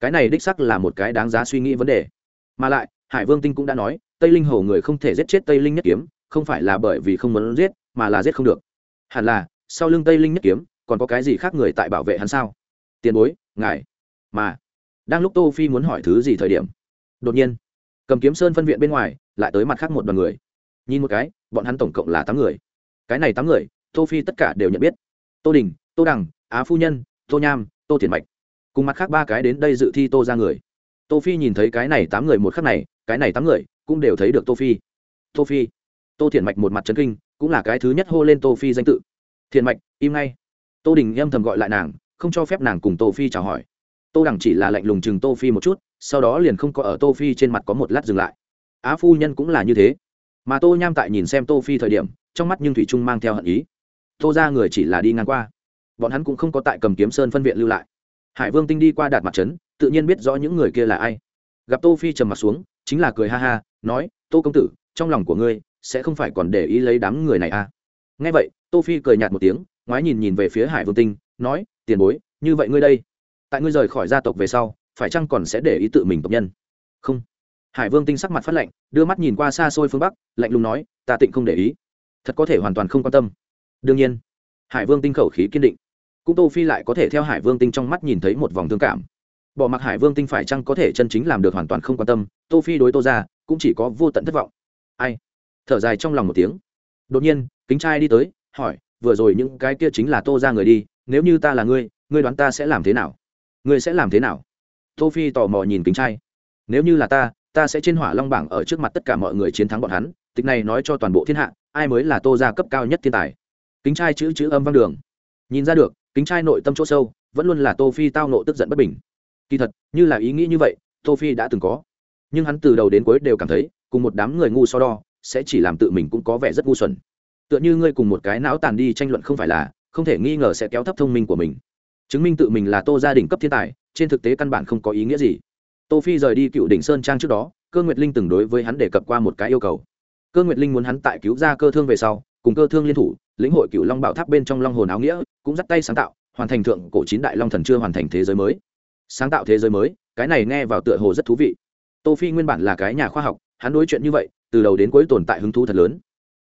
Speaker 1: Cái này đích sắc là một cái đáng giá suy nghĩ vấn đề. Mà lại, hải vương tinh cũng đã nói, tây linh hầu người không thể giết chết tây linh nhất kiếm, không phải là bởi vì không muốn giết, mà là giết không được. Hẳn là sau lưng tây linh nhất kiếm, còn có cái gì khác người tại bảo vệ hắn sao? Tiền bối, ngài. Mà, đang lúc tô phi muốn hỏi thứ gì thời điểm, đột nhiên, cầm kiếm sơn phân viện bên ngoài, lại tới mặt khác một đoàn người. Nhìn một cái, bọn hắn tổng cộng là tám người. Cái này tám người, tô phi tất cả đều nhận biết. Tô đình, tô đằng, á phu nhân, tô nham, tô thiền mạch. Cùng mặt khác ba cái đến đây dự thi tô ra người. Tô phi nhìn thấy cái này tám người một khắc này, cái này tám người cũng đều thấy được tô phi. Tô phi, tô thiền mạch một mặt chấn kinh, cũng là cái thứ nhất hô lên tô phi danh tự thiện mạch, im ngay. Tô đình âm thầm gọi lại nàng, không cho phép nàng cùng tô phi chào hỏi. Tô đằng chỉ là lạnh lùng chừng tô phi một chút, sau đó liền không có ở tô phi trên mặt có một lát dừng lại. Á phu nhân cũng là như thế. Mà tô nham tại nhìn xem tô phi thời điểm, trong mắt nhưng thủy trung mang theo hận ý. Tô ra người chỉ là đi ngang qua. Bọn hắn cũng không có tại cầm kiếm sơn phân viện lưu lại. Hải vương tinh đi qua đạt mặt trấn, tự nhiên biết rõ những người kia là ai. Gặp tô phi trầm mặt xuống, chính là cười ha ha, nói, tô công tử, trong lòng của ngươi sẽ không phải còn để ý lấy đám người này à? Nghe vậy, tô phi cười nhạt một tiếng, ngoái nhìn nhìn về phía hải vương tinh, nói, tiền bối, như vậy ngươi đây, tại ngươi rời khỏi gia tộc về sau, phải chăng còn sẽ để ý tự mình tộc nhân? Không. Hải vương tinh sắc mặt phát lạnh, đưa mắt nhìn qua xa xôi phương bắc, lạnh lùng nói, ta tịnh không để ý. Thật có thể hoàn toàn không quan tâm. Đương nhiên. Hải vương tinh khẩu khí kiên định. Cũng tô phi lại có thể theo hải vương tinh trong mắt nhìn thấy một vòng thương cảm. Bỏ mặc hải vương tinh phải chăng có thể chân chính làm được hoàn toàn không quan tâm, tô phi đối tô ra, cũng chỉ có vô tận thất vọng. Ai? Thở dài trong lòng một tiếng. Đột nhiên kính trai đi tới, hỏi, vừa rồi những cái kia chính là tô ra người đi, nếu như ta là ngươi ngươi đoán ta sẽ làm thế nào? Ngươi sẽ làm thế nào? Tô phi tò mò nhìn kính trai. Nếu như là ta ta sẽ trên hỏa long bảng ở trước mặt tất cả mọi người chiến thắng bọn hắn, tịch này nói cho toàn bộ thiên hạ, ai mới là tô gia cấp cao nhất thiên tài? Kính trai chữ chữ âm vang đường. Nhìn ra được, kính trai nội tâm chỗ sâu, vẫn luôn là tô phi tao nộ tức giận bất bình. Kỳ thật, như là ý nghĩ như vậy, tô phi đã từng có. Nhưng hắn từ đầu đến cuối đều cảm thấy, cùng một đám người ngu so đo, sẽ chỉ làm tự mình cũng có vẻ rất ngu xuẩn tựa như ngươi cùng một cái não tàn đi tranh luận không phải là, không thể nghi ngờ sẽ kéo thấp thông minh của mình. Chứng minh tự mình là tô gia đình cấp thiên tài, trên thực tế căn bản không có ý nghĩa gì. Tô phi rời đi cựu đỉnh sơn trang trước đó, cơ nguyệt linh từng đối với hắn đề cập qua một cái yêu cầu. Cơ nguyệt linh muốn hắn tại cứu ra cơ thương về sau, cùng cơ thương liên thủ, lĩnh hội cựu long bảo tháp bên trong long hồn áo nghĩa, cũng dắt tay sáng tạo, hoàn thành thượng cổ chín đại long thần chưa hoàn thành thế giới mới. Sáng tạo thế giới mới, cái này nghe vào tựa hồ rất thú vị. Tô phi nguyên bản là cái nhà khoa học, hắn đối chuyện như vậy, từ đầu đến cuối tồn tại hứng thú thật lớn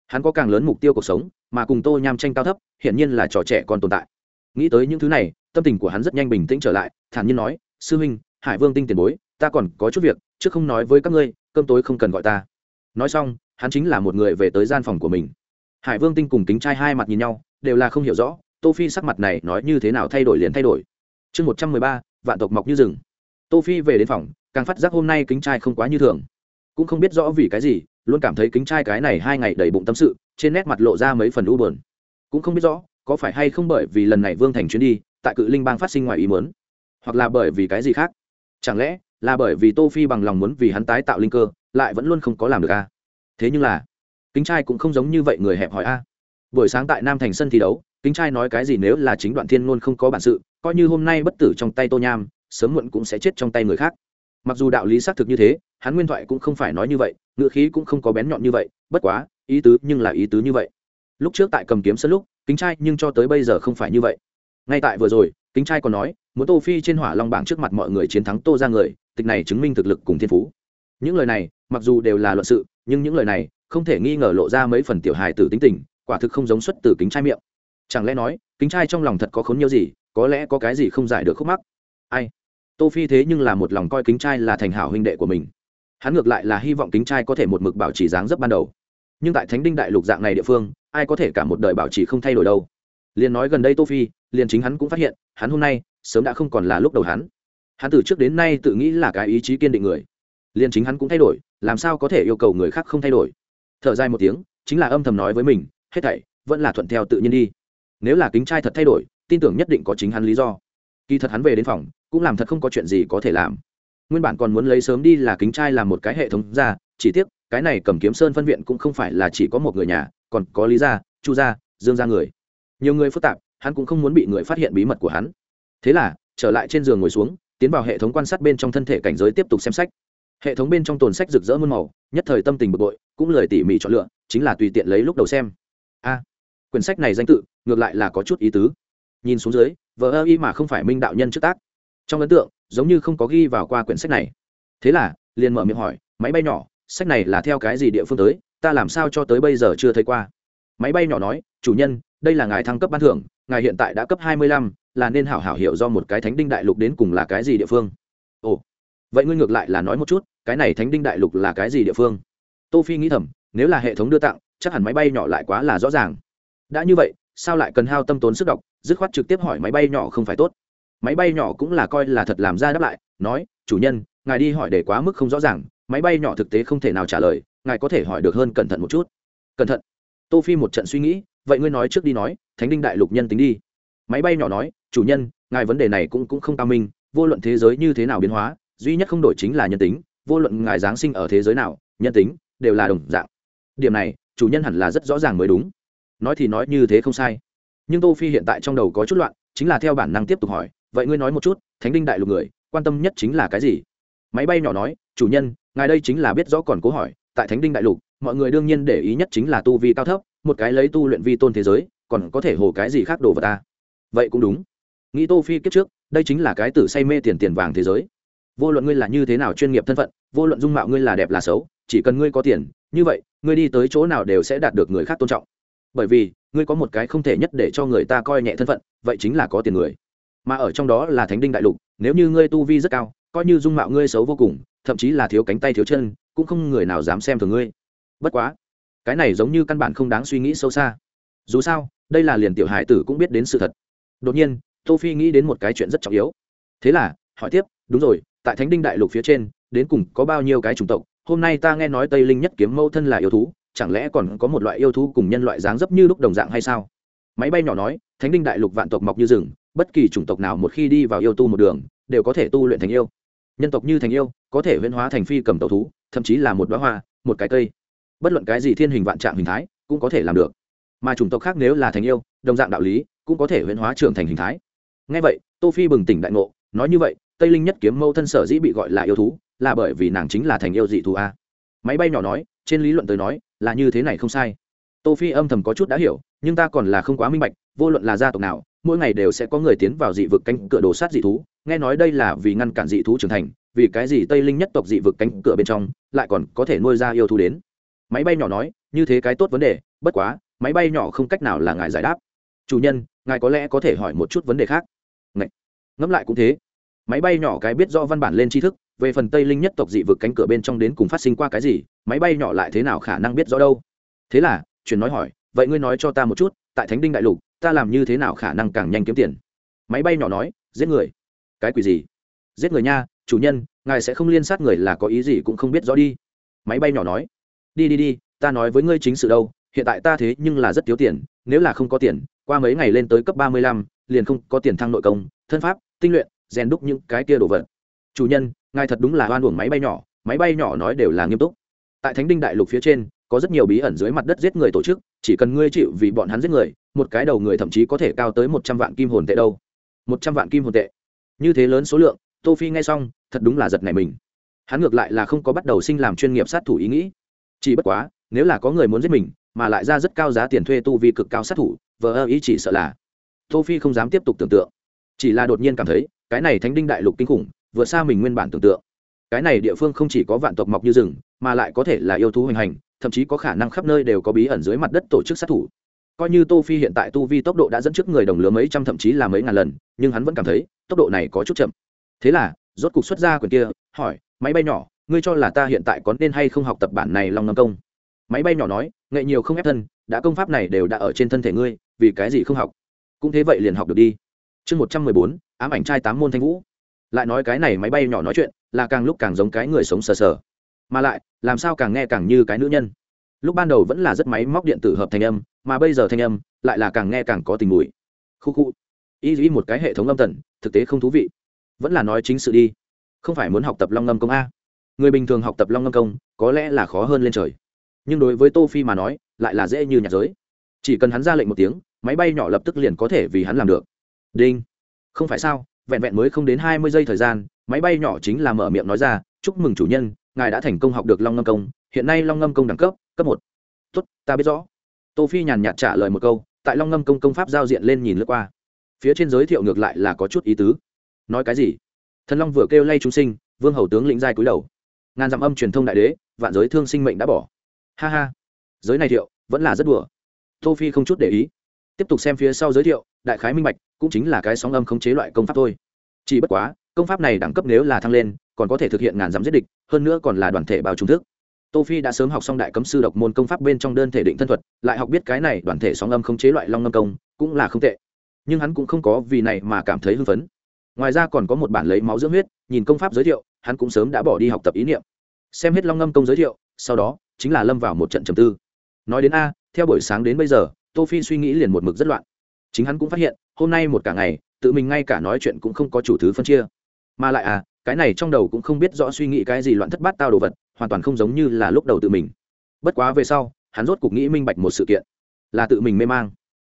Speaker 1: hắn có càng lớn mục tiêu cuộc sống, mà cùng tô nham tranh cao thấp, hiển nhiên là trò trẻ còn tồn tại. Nghĩ tới những thứ này, tâm tình của hắn rất nhanh bình tĩnh trở lại, thản nhiên nói, sư huynh, hải vương tinh tiền bối, ta còn có chút việc, chứ không nói với các ngươi, cơm tối không cần gọi ta. Nói xong, hắn chính là một người về tới gian phòng của mình. Hải vương tinh cùng kính trai hai mặt nhìn nhau, đều là không hiểu rõ, tô phi sắc mặt này nói như thế nào thay đổi liền thay đổi. Chương một trăm mười ba, vạn tộc mọc như rừng. Tô phi về đến phòng, càng phát giác hôm nay kính trai không quá như thường. Cũng không biết rõ vì cái gì luôn cảm thấy kính trai cái này hai ngày đầy bụng tâm sự, trên nét mặt lộ ra mấy phần u buồn cũng không biết rõ, có phải hay không bởi vì lần này vương thành chuyến đi, tại cự linh bang phát sinh ngoài ý muốn, hoặc là bởi vì cái gì khác chẳng lẽ là bởi vì tô phi bằng lòng muốn vì hắn tái tạo linh cơ, lại vẫn luôn không có làm được a à? thế nhưng là, kính trai cũng không giống như vậy người hẹp hỏi a à. buổi sáng tại nam thành sân thi đấu, kính trai nói cái gì nếu là chính đoạn thiên ngôn không có bản sự, coi như hôm nay bất tử trong tay tô nham, sớm muộn cũng sẽ chết trong tay người khác mặc dù đạo lý xác thực như thế, hắn nguyên thoại cũng không phải nói như vậy ngựa khí cũng không có bén nhọn như vậy, bất quá, ý tứ nhưng là ý tứ như vậy. Lúc trước tại cầm kiếm sân lúc, kính trai nhưng cho tới bây giờ không phải như vậy. Ngay tại vừa rồi, kính trai còn nói, muốn tô phi trên hỏa long bảng trước mặt mọi người chiến thắng tô ra người, tịch này chứng minh thực lực cùng thiên phú. Những lời này, mặc dù đều là luận sự, nhưng những lời này không thể nghi ngờ lộ ra mấy phần tiểu hài tử tính tình, quả thực không giống xuất từ kính trai miệng. Chẳng lẽ nói, kính trai trong lòng thật có khốn nhiều gì, có lẽ có cái gì không giải được khúc mắc? Ai? Tô phi thế nhưng là một lòng coi kính trai là thành hảo huynh đệ của mình. Hắn ngược lại là hy vọng kính trai có thể một mực bảo trì dáng dấp ban đầu. Nhưng tại thánh đinh đại lục dạng này địa phương, ai có thể cả một đời bảo trì không thay đổi đâu. Liền nói gần đây tô phi, liền chính hắn cũng phát hiện, hắn hôm nay, sớm đã không còn là lúc đầu hắn. Hắn từ trước đến nay tự nghĩ là cái ý chí kiên định người. Liền chính hắn cũng thay đổi, làm sao có thể yêu cầu người khác không thay đổi? Thở dài một tiếng, chính là âm thầm nói với mình, hết thảy, vẫn là thuận theo tự nhiên đi. Nếu là kính trai thật thay đổi, tin tưởng nhất định có chính hắn lý do kỳ thật hắn về đến phòng, cũng làm thật không có chuyện gì có thể làm. Nguyên bản còn muốn lấy sớm đi là kính trai làm một cái hệ thống ra, chỉ tiếc, cái này cầm kiếm sơn phân viện cũng không phải là chỉ có một người nhà, còn có lý gia, chu gia, dương gia người. Nhiều người phức tạp, hắn cũng không muốn bị người phát hiện bí mật của hắn. Thế là, trở lại trên giường ngồi xuống, tiến vào hệ thống quan sát bên trong thân thể cảnh giới tiếp tục xem sách. Hệ thống bên trong tồn sách rực rỡ muôn màu, nhất thời tâm tình bực bội, cũng lời tỉ mỉ chọn lựa, chính là tùy tiện lấy lúc đầu xem. A, quyển sách này danh tự, ngược lại là có chút ý tứ nhìn xuống dưới vợ ơ y mà không phải minh đạo nhân trước tác. Trong ấn tượng, giống như không có ghi vào qua quyển sách này. Thế là, liền mở miệng hỏi, máy bay nhỏ, sách này là theo cái gì địa phương tới? Ta làm sao cho tới bây giờ chưa thấy qua? Máy bay nhỏ nói, chủ nhân, đây là ngài thăng cấp ban thưởng, ngài hiện tại đã cấp hai mươi lăm, là nên hảo hảo hiểu do một cái thánh đinh đại lục đến cùng là cái gì địa phương. Ồ, vậy ngươi ngược lại là nói một chút, cái này thánh đinh đại lục là cái gì địa phương? Tô phi nghĩ thầm, nếu là hệ thống đưa tặng, chắc hẳn máy bay nhỏ lại quá là rõ ràng. Đã như vậy sao lại cần hao tâm tốn sức đọc, dứt khoát trực tiếp hỏi máy bay nhỏ không phải tốt. Máy bay nhỏ cũng là coi là thật làm ra đáp lại, nói, chủ nhân, ngài đi hỏi để quá mức không rõ ràng, máy bay nhỏ thực tế không thể nào trả lời, ngài có thể hỏi được hơn cẩn thận một chút. Cẩn thận? Tô phi một trận suy nghĩ, vậy ngươi nói trước đi nói, thánh đinh đại lục nhân tính đi. Máy bay nhỏ nói, chủ nhân, ngài vấn đề này cũng cũng không cao minh, vô luận thế giới như thế nào biến hóa, duy nhất không đổi chính là nhân tính, vô luận ngài giáng sinh ở thế giới nào, nhân tính đều là đồng dạng. Điểm này, chủ nhân hẳn là rất rõ ràng mới đúng nói thì nói như thế không sai. Nhưng tô phi hiện tại trong đầu có chút loạn, chính là theo bản năng tiếp tục hỏi, vậy ngươi nói một chút, thánh đinh đại lục người, quan tâm nhất chính là cái gì? Máy bay nhỏ nói, chủ nhân, ngài đây chính là biết rõ còn cố hỏi, tại thánh đinh đại lục, mọi người đương nhiên để ý nhất chính là tu vi cao thấp, một cái lấy tu luyện vi tôn thế giới, còn có thể hồ cái gì khác đồ vào ta vậy cũng đúng. Nghĩ tô phi kiếp trước, đây chính là cái tử say mê tiền tiền vàng thế giới. Vô luận ngươi là như thế nào chuyên nghiệp thân phận, vô luận dung mạo ngươi là đẹp là xấu, chỉ cần ngươi có tiền, như vậy, ngươi đi tới chỗ nào đều sẽ đạt được người khác tôn trọng bởi vì, ngươi có một cái không thể nhất để cho người ta coi nhẹ thân phận, vậy chính là có tiền người. Mà ở trong đó là thánh đinh đại lục, nếu như ngươi tu vi rất cao, coi như dung mạo ngươi xấu vô cùng, thậm chí là thiếu cánh tay thiếu chân, cũng không người nào dám xem thường ngươi. Bất quá, cái này giống như căn bản không đáng suy nghĩ sâu xa. Dù sao, đây là liền tiểu hải tử cũng biết đến sự thật. Đột nhiên, tô phi nghĩ đến một cái chuyện rất trọng yếu. Thế là, hỏi tiếp, đúng rồi, tại thánh đinh đại lục phía trên, đến cùng có bao nhiêu cái chủng tộc? Hôm nay ta nghe nói tây linh nhất kiếm mâu thân là yêu thú chẳng lẽ còn có một loại yêu thú cùng nhân loại dáng dấp như lúc đồng dạng hay sao? Máy bay nhỏ nói, thánh đinh đại lục vạn tộc mọc như rừng, bất kỳ chủng tộc nào một khi đi vào yêu tu một đường, đều có thể tu luyện thành yêu. Nhân tộc như thành yêu, có thể huyễn hóa thành phi cầm tẩu thú, thậm chí là một đoá hoa, một cái cây. Bất luận cái gì thiên hình vạn trạng hình thái, cũng có thể làm được. Mà chủng tộc khác nếu là thành yêu, đồng dạng đạo lý, cũng có thể huyễn hóa trưởng thành hình thái. Ngay vậy, tô phi bừng tỉnh đại ngộ, nói như vậy, tây linh nhất kiếm mâu thân sở dĩ bị gọi là yêu thú, là bởi vì nàng chính là thành yêu dị thú a. Máy bay nhỏ nói, trên lý luận tới nói là như thế này không sai. Tô phi âm thầm có chút đã hiểu, nhưng ta còn là không quá minh bạch, vô luận là gia tộc nào, mỗi ngày đều sẽ có người tiến vào dị vực cánh cửa đồ sát dị thú. Nghe nói đây là vì ngăn cản dị thú trưởng thành, vì cái gì tây linh nhất tộc dị vực cánh cửa bên trong lại còn có thể nuôi ra yêu thú đến? Máy bay nhỏ nói, như thế cái tốt vấn đề, bất quá, máy bay nhỏ không cách nào là ngài giải đáp. Chủ nhân, ngài có lẽ có thể hỏi một chút vấn đề khác. Ngậy. ngẫm lại cũng thế. Máy bay nhỏ cái biết do văn bản lên tri thức về phần tây linh nhất tộc dị vực cánh cửa bên trong đến cùng phát sinh qua cái gì, máy bay nhỏ lại thế nào khả năng biết rõ đâu. Thế là, chuyển nói hỏi, vậy ngươi nói cho ta một chút, tại thánh đinh đại lục, ta làm như thế nào khả năng càng nhanh kiếm tiền? Máy bay nhỏ nói, giết người. Cái quỷ gì? Giết người nha, chủ nhân, ngài sẽ không liên sát người là có ý gì cũng không biết rõ đi. Máy bay nhỏ nói, đi đi đi, ta nói với ngươi chính sự đâu, hiện tại ta thế nhưng là rất thiếu tiền, nếu là không có tiền, qua mấy ngày lên tới cấp ba mươi lăm, liền không có tiền thăng nội công, thân pháp, tinh luyện, rèn đúc những cái kia đồ vật. Chủ nhân ngài thật đúng là oan uổng máy bay nhỏ, máy bay nhỏ nói đều là nghiêm túc. Tại thánh đinh đại lục phía trên, có rất nhiều bí ẩn dưới mặt đất giết người tổ chức, chỉ cần ngươi chịu vì bọn hắn giết người, một cái đầu người thậm chí có thể cao tới một trăm vạn kim hồn tệ đâu. Một trăm vạn kim hồn tệ. Như thế lớn số lượng, tô phi nghe xong, thật đúng là giật này mình. Hắn ngược lại là không có bắt đầu sinh làm chuyên nghiệp sát thủ ý nghĩ. Chỉ bất quá, nếu là có người muốn giết mình, mà lại ra rất cao giá tiền thuê tu vi cực cao sát thủ, vờ ơ ý chỉ sợ là. Tô phi không dám tiếp tục tưởng tượng. Chỉ là đột nhiên cảm thấy, cái này thánh đinh đại lục kinh khủng vượt xa mình nguyên bản tưởng tượng. Cái này địa phương không chỉ có vạn tộc mọc như rừng, mà lại có thể là yêu thú hoành hành, thậm chí có khả năng khắp nơi đều có bí ẩn dưới mặt đất tổ chức sát thủ. Coi như tô phi hiện tại tu vi tốc độ đã dẫn trước người đồng lứa mấy trăm thậm chí là mấy ngàn lần, nhưng hắn vẫn cảm thấy tốc độ này có chút chậm. Thế là, rốt cục xuất ra quyền kia, hỏi, máy bay nhỏ, ngươi cho là ta hiện tại có nên hay không học tập bản này long ngâm công? Máy bay nhỏ nói, nghệ nhiều không ép thân, đã công pháp này đều đã ở trên thân thể ngươi, vì cái gì không học? Cũng thế vậy liền học được đi. Chương một trăm mười bốn, ám ảnh trai tám môn thanh vũ lại nói cái này máy bay nhỏ nói chuyện, là càng lúc càng giống cái người sống sờ sờ. Mà lại, làm sao càng nghe càng như cái nữ nhân? Lúc ban đầu vẫn là rất máy móc điện tử hợp thanh âm, mà bây giờ thanh âm, lại là càng nghe càng có tình mùi. Khu khu. Y duy một cái hệ thống âm tần, thực tế không thú vị. Vẫn là nói chính sự đi. Không phải muốn học tập long ngâm công a. Người bình thường học tập long ngâm công, có lẽ là khó hơn lên trời. Nhưng đối với tô phi mà nói, lại là dễ như nhạc giới. Chỉ cần hắn ra lệnh một tiếng, máy bay nhỏ lập tức liền có thể vì hắn làm được. Đinh. Không phải sao? Vẹn vẹn mới không đến hai mươi giây thời gian, máy bay nhỏ chính là mở miệng nói ra, chúc mừng chủ nhân, ngài đã thành công học được long ngâm công, hiện nay long ngâm công đẳng cấp cấp một. Tốt, ta biết rõ. Tô phi nhàn nhạt trả lời một câu, tại long ngâm công công pháp giao diện lên nhìn lướt qua. Phía trên giới thiệu ngược lại là có chút ý tứ. Nói cái gì? Thần long vừa kêu lay chúng sinh, vương hầu tướng lĩnh giai cúi đầu. Ngàn dặm âm truyền thông đại đế, vạn giới thương sinh mệnh đã bỏ. Ha ha, giới này thiệu, vẫn là rất đùa. Tô phi không chút để ý. Tiếp tục xem phía sau giới thiệu đại khái minh bạch, cũng chính là cái sóng âm khống chế loại công pháp thôi. Chỉ bất quá, công pháp này đẳng cấp nếu là thăng lên, còn có thể thực hiện ngàn dám giết địch, hơn nữa còn là đoàn thể bao trung thức. Tô phi đã sớm học xong đại cấm sư độc môn công pháp bên trong đơn thể định thân thuật, lại học biết cái này đoàn thể sóng âm khống chế loại long ngâm công, cũng là không tệ. Nhưng hắn cũng không có vì này mà cảm thấy hưng phấn. Ngoài ra còn có một bản lấy máu dưỡng huyết, nhìn công pháp giới thiệu, hắn cũng sớm đã bỏ đi học tập ý niệm. Xem hết long ngâm công giới thiệu, sau đó, chính là lâm vào một trận trầm tư. Nói đến a, theo buổi sáng đến bây giờ, tô phi suy nghĩ liền một mực rất loạn chính hắn cũng phát hiện, hôm nay một cả ngày, tự mình ngay cả nói chuyện cũng không có chủ thứ phân chia. Mà lại à cái này trong đầu cũng không biết rõ suy nghĩ cái gì loạn thất bát tao đồ vật, hoàn toàn không giống như là lúc đầu tự mình. Bất quá về sau, hắn rốt cục nghĩ minh bạch một sự kiện, là tự mình mê mang.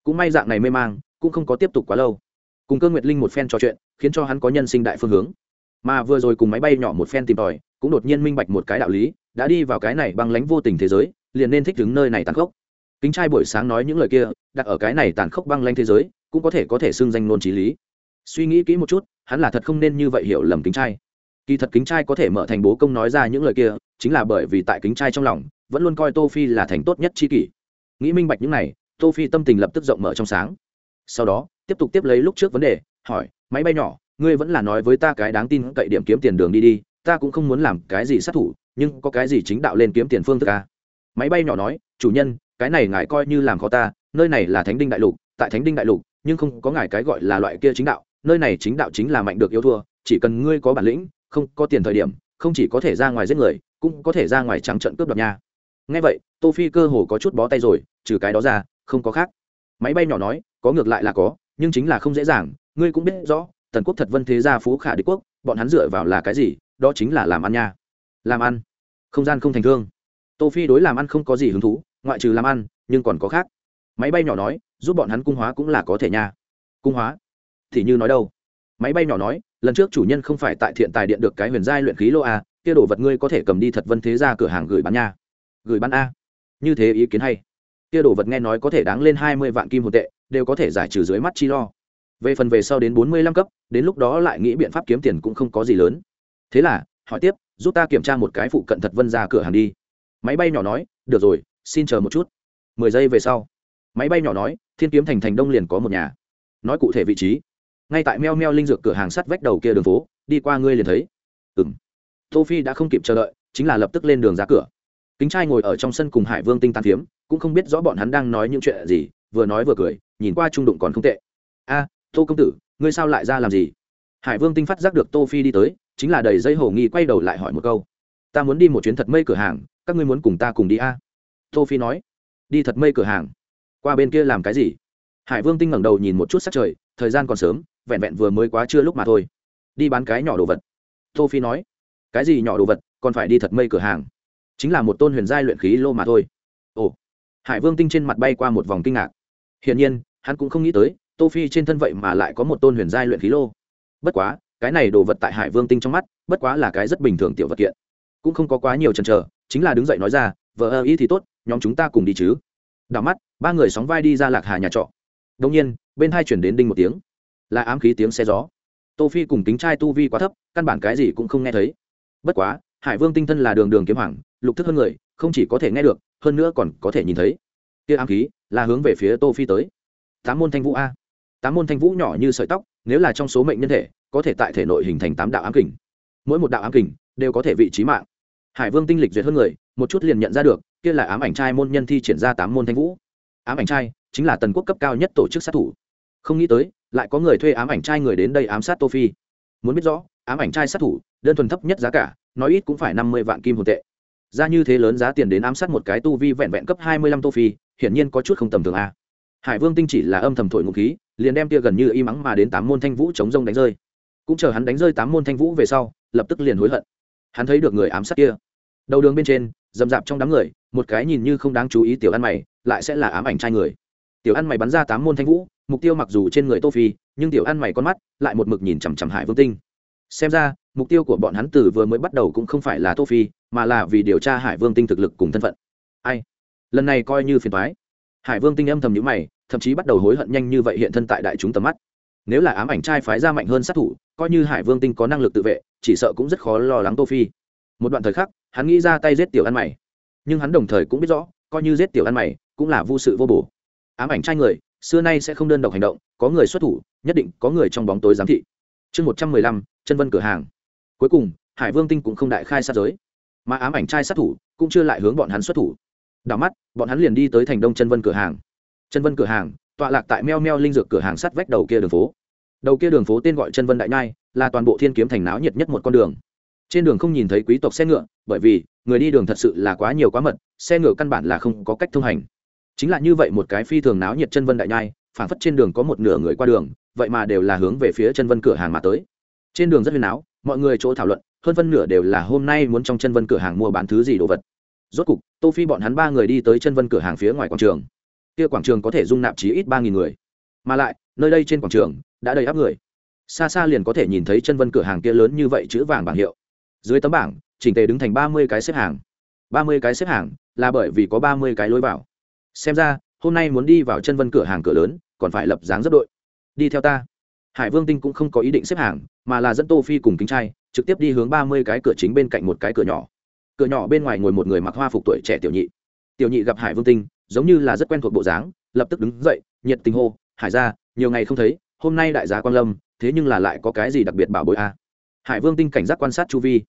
Speaker 1: Cũng may dạng này mê mang, cũng không có tiếp tục quá lâu. Cùng cơ nguyệt linh một phen trò chuyện, khiến cho hắn có nhân sinh đại phương hướng. Mà vừa rồi cùng máy bay nhỏ một phen tìm tòi, cũng đột nhiên minh bạch một cái đạo lý, đã đi vào cái này băng lánh vô tình thế giới, liền nên thích đứng nơi này tàn khốc kính trai buổi sáng nói những lời kia, đặt ở cái này tàn khốc băng lanh thế giới, cũng có thể có thể xưng danh nôn trí lý. Suy nghĩ kỹ một chút, hắn là thật không nên như vậy hiểu lầm kính trai. Kỳ thật kính trai có thể mở thành bố công nói ra những lời kia, chính là bởi vì tại kính trai trong lòng, vẫn luôn coi tô phi là thành tốt nhất chi kỷ. Nghĩ minh bạch những này, tô phi tâm tình lập tức rộng mở trong sáng. Sau đó, tiếp tục tiếp lấy lúc trước vấn đề, hỏi, máy bay nhỏ, ngươi vẫn là nói với ta cái đáng tin cậy điểm kiếm tiền đường đi đi, ta cũng không muốn làm cái gì sát thủ, nhưng có cái gì chính đạo lên kiếm tiền phương thức à? máy bay nhỏ nói, chủ nhân cái này ngài coi như làm khó ta, nơi này là thánh đinh đại lục, tại thánh đinh đại lục, nhưng không có ngài cái gọi là loại kia chính đạo, nơi này chính đạo chính là mạnh được yêu thua, chỉ cần ngươi có bản lĩnh, không có tiền thời điểm, không chỉ có thể ra ngoài giết người, cũng có thể ra ngoài trắng trận cướp đoạt nha. Ngay vậy, tô phi cơ hồ có chút bó tay rồi, trừ cái đó ra, không có khác. Máy bay nhỏ nói, có ngược lại là có, nhưng chính là không dễ dàng, ngươi cũng biết rõ, tần quốc thật vân thế gia phú khả đế quốc, bọn hắn dựa vào là cái gì, đó chính là làm ăn nha. Làm ăn, không gian không thành thương. Tô phi đối làm ăn không có gì hứng thú ngoại trừ làm ăn, nhưng còn có khác. Máy bay nhỏ nói, giúp bọn hắn cung hóa cũng là có thể nha. Cung hóa? Thì như nói đâu? Máy bay nhỏ nói, lần trước chủ nhân không phải tại thiện tài điện được cái huyền giai luyện khí lô a, kia đồ vật ngươi có thể cầm đi thật vân thế ra cửa hàng gửi bán nha. Gửi bán a? Như thế ý kiến hay. Kia đồ vật nghe nói có thể đáng lên hai mươi vạn kim hồn tệ, đều có thể giải trừ dưới mắt chi lo. Về phần về sau đến bốn mươi lăm cấp, đến lúc đó lại nghĩ biện pháp kiếm tiền cũng không có gì lớn. Thế là, hỏi tiếp, giúp ta kiểm tra một cái phụ cận thật vân ra cửa hàng đi. Máy bay nhỏ nói, được rồi xin chờ một chút. Mười giây về sau, máy bay nhỏ nói, thiên kiếm thành thành đông liền có một nhà. Nói cụ thể vị trí, ngay tại meo meo linh dược cửa hàng sắt vách đầu kia đường phố, đi qua ngươi liền thấy. Ừng tô phi đã không kịp chờ đợi, chính là lập tức lên đường ra cửa. Kính trai ngồi ở trong sân cùng hải vương tinh tan phiếm, cũng không biết rõ bọn hắn đang nói những chuyện gì, vừa nói vừa cười, nhìn qua trung đụng còn không tệ. A, tô công tử, ngươi sao lại ra làm gì? Hải vương tinh phát giác được tô phi đi tới, chính là đầy dây hồ nghi quay đầu lại hỏi một câu. Ta muốn đi một chuyến thật mây cửa hàng, các ngươi muốn cùng ta cùng đi a? Tô phi nói, đi thật mây cửa hàng. Qua bên kia làm cái gì? Hải vương tinh ngẩng đầu nhìn một chút sắc trời, thời gian còn sớm, vẹn vẹn vừa mới quá trưa lúc mà thôi. Đi bán cái nhỏ đồ vật. Tô phi nói, cái gì nhỏ đồ vật, còn phải đi thật mây cửa hàng. Chính là một tôn huyền giai luyện khí lô mà thôi. Ồ. Hải vương tinh trên mặt bay qua một vòng kinh ngạc. Hiển nhiên, hắn cũng không nghĩ tới tô phi trên thân vậy mà lại có một tôn huyền giai luyện khí lô. Bất quá, cái này đồ vật tại hải vương tinh trong mắt, bất quá là cái rất bình thường tiểu vật kiện. Cũng không có quá nhiều chần chờ chính là đứng dậy nói ra, vợ ơ, ý thì tốt, nhóm chúng ta cùng đi chứ. Đảo mắt, ba người sóng vai đi ra lạc hà nhà trọ. Đông nhiên, bên hai chuyển đến đinh một tiếng. Là ám khí tiếng xe gió. Tô phi cùng tính trai tu vi quá thấp, căn bản cái gì cũng không nghe thấy. Bất quá, hải vương tinh thân là đường đường kiếm hoàng, lục thức hơn người, không chỉ có thể nghe được, hơn nữa còn có thể nhìn thấy. Kia ám khí, là hướng về phía tô phi tới. Tám môn thanh vũ a. Tám môn thanh vũ nhỏ như sợi tóc, nếu là trong số mệnh nhân thể, có thể tại thể nội hình thành tám đạo ám kình. Mỗi một đạo ám kình đều có thể vị trí mạng hải vương tinh lịch duyệt hơn người, một chút liền nhận ra được, kia là ám ảnh trai môn nhân thi triển ra tám môn thanh vũ. Ám ảnh trai chính là tần quốc cấp cao nhất tổ chức sát thủ. Không nghĩ tới, lại có người thuê ám ảnh trai người đến đây ám sát tô phi. Muốn biết rõ, ám ảnh trai sát thủ, đơn thuần thấp nhất giá cả, nói ít cũng phải năm mươi vạn kim hồn tệ. Ra như thế lớn giá tiền đến ám sát một cái tu vi vẹn vẹn cấp hai mươi lăm tô phi, hiển nhiên có chút không tầm thường a. Hải vương tinh chỉ là âm thầm thổi ngụ khí, liền đem kia gần như y mắng mà đến tám môn thanh vũ chống rông đánh rơi. Cũng chờ hắn đánh rơi tám môn thanh vũ về sau, lập tức liền hối hận hắn thấy được người ám sát kia. Đầu đường bên trên dầm dạp trong đám người, một cái nhìn như không đáng chú ý tiểu ăn mày, lại sẽ là ám ảnh trai người. Tiểu ăn mày bắn ra tám môn thanh vũ, mục tiêu mặc dù trên người tô phi, nhưng tiểu ăn mày con mắt lại một mực nhìn chằm chằm hải vương tinh. Xem ra, mục tiêu của bọn hắn từ vừa mới bắt đầu cũng không phải là tô phi, mà là vì điều tra hải vương tinh thực lực cùng thân phận. Ai? Lần này coi như phiền toái. Hải vương tinh âm thầm nhíu mày, thậm chí bắt đầu hối hận nhanh như vậy hiện thân tại đại chúng tầm mắt. Nếu là ám ảnh trai phái ra mạnh hơn sát thủ, coi như hải vương tinh có năng lực tự vệ chỉ sợ cũng rất khó lo lắng tô phi. Một đoạn thời khắc, hắn nghĩ ra tay giết tiểu ăn mày. Nhưng hắn đồng thời cũng biết rõ, coi như giết tiểu ăn mày, cũng là vô sự vô bổ. Ám ảnh trai người, xưa nay sẽ không đơn độc hành động, có người xuất thủ, nhất định có người trong bóng tối giám thị. Chương một trăm mười lăm, chân vân cửa hàng. Cuối cùng, hải vương tinh cũng không đại khai sát giới. Mà ám ảnh trai sát thủ cũng chưa lại hướng bọn hắn xuất thủ. Đảo mắt, bọn hắn liền đi tới thành đông chân vân cửa hàng. Chân vân cửa hàng, tọa lạc tại meo meo linh dược cửa hàng sắt vách đầu kia đường phố đầu kia đường phố tên gọi chân vân đại nhai, là toàn bộ thiên kiếm thành náo nhiệt nhất một con đường. Trên đường không nhìn thấy quý tộc xe ngựa, bởi vì, người đi đường thật sự là quá nhiều quá mật, xe ngựa căn bản là không có cách thông hành. Chính là như vậy một cái phi thường náo nhiệt chân vân đại nhai phản phất trên đường có một nửa người qua đường, vậy mà đều là hướng về phía chân vân cửa hàng mà tới. Trên đường rất huyền áo, mọi người chỗ thảo luận, hơn phân nửa đều là hôm nay muốn trong chân vân cửa hàng mua bán thứ gì đồ vật. Rốt cục, tô phi bọn hắn ba người đi tới chân vân cửa hàng phía ngoài quảng trường. Kia quảng trường có thể dung nạp chí ít ba nghìn người. Mà lại nơi đây trên quảng trường đã đầy áp người. Xa xa liền có thể nhìn thấy chân vân cửa hàng kia lớn như vậy chữ vàng bảng hiệu. Dưới tấm bảng, chỉnh tề đứng thành ba mươi cái xếp hàng. ba mươi cái xếp hàng là bởi vì có ba mươi cái lối vào. Xem ra, hôm nay muốn đi vào chân vân cửa hàng cửa lớn, còn phải lập dáng rất đội. Đi theo ta. Hải vương tinh cũng không có ý định xếp hàng, mà là dẫn tô phi cùng kính trai, trực tiếp đi hướng ba mươi cái cửa chính bên cạnh một cái cửa nhỏ. Cửa nhỏ bên ngoài ngồi một người mặc hoa phục tuổi trẻ tiểu nhị. Tiểu nhị gặp hải vương tinh, giống như là rất quen thuộc bộ dáng, lập tức đứng dậy, nhiệt tình hô, hải ra nhiều ngày không thấy, hôm nay đại gia quan lâm, thế nhưng là lại có cái gì đặc biệt bảo bối a? À? hải vương tinh cảnh giác quan sát chu vi.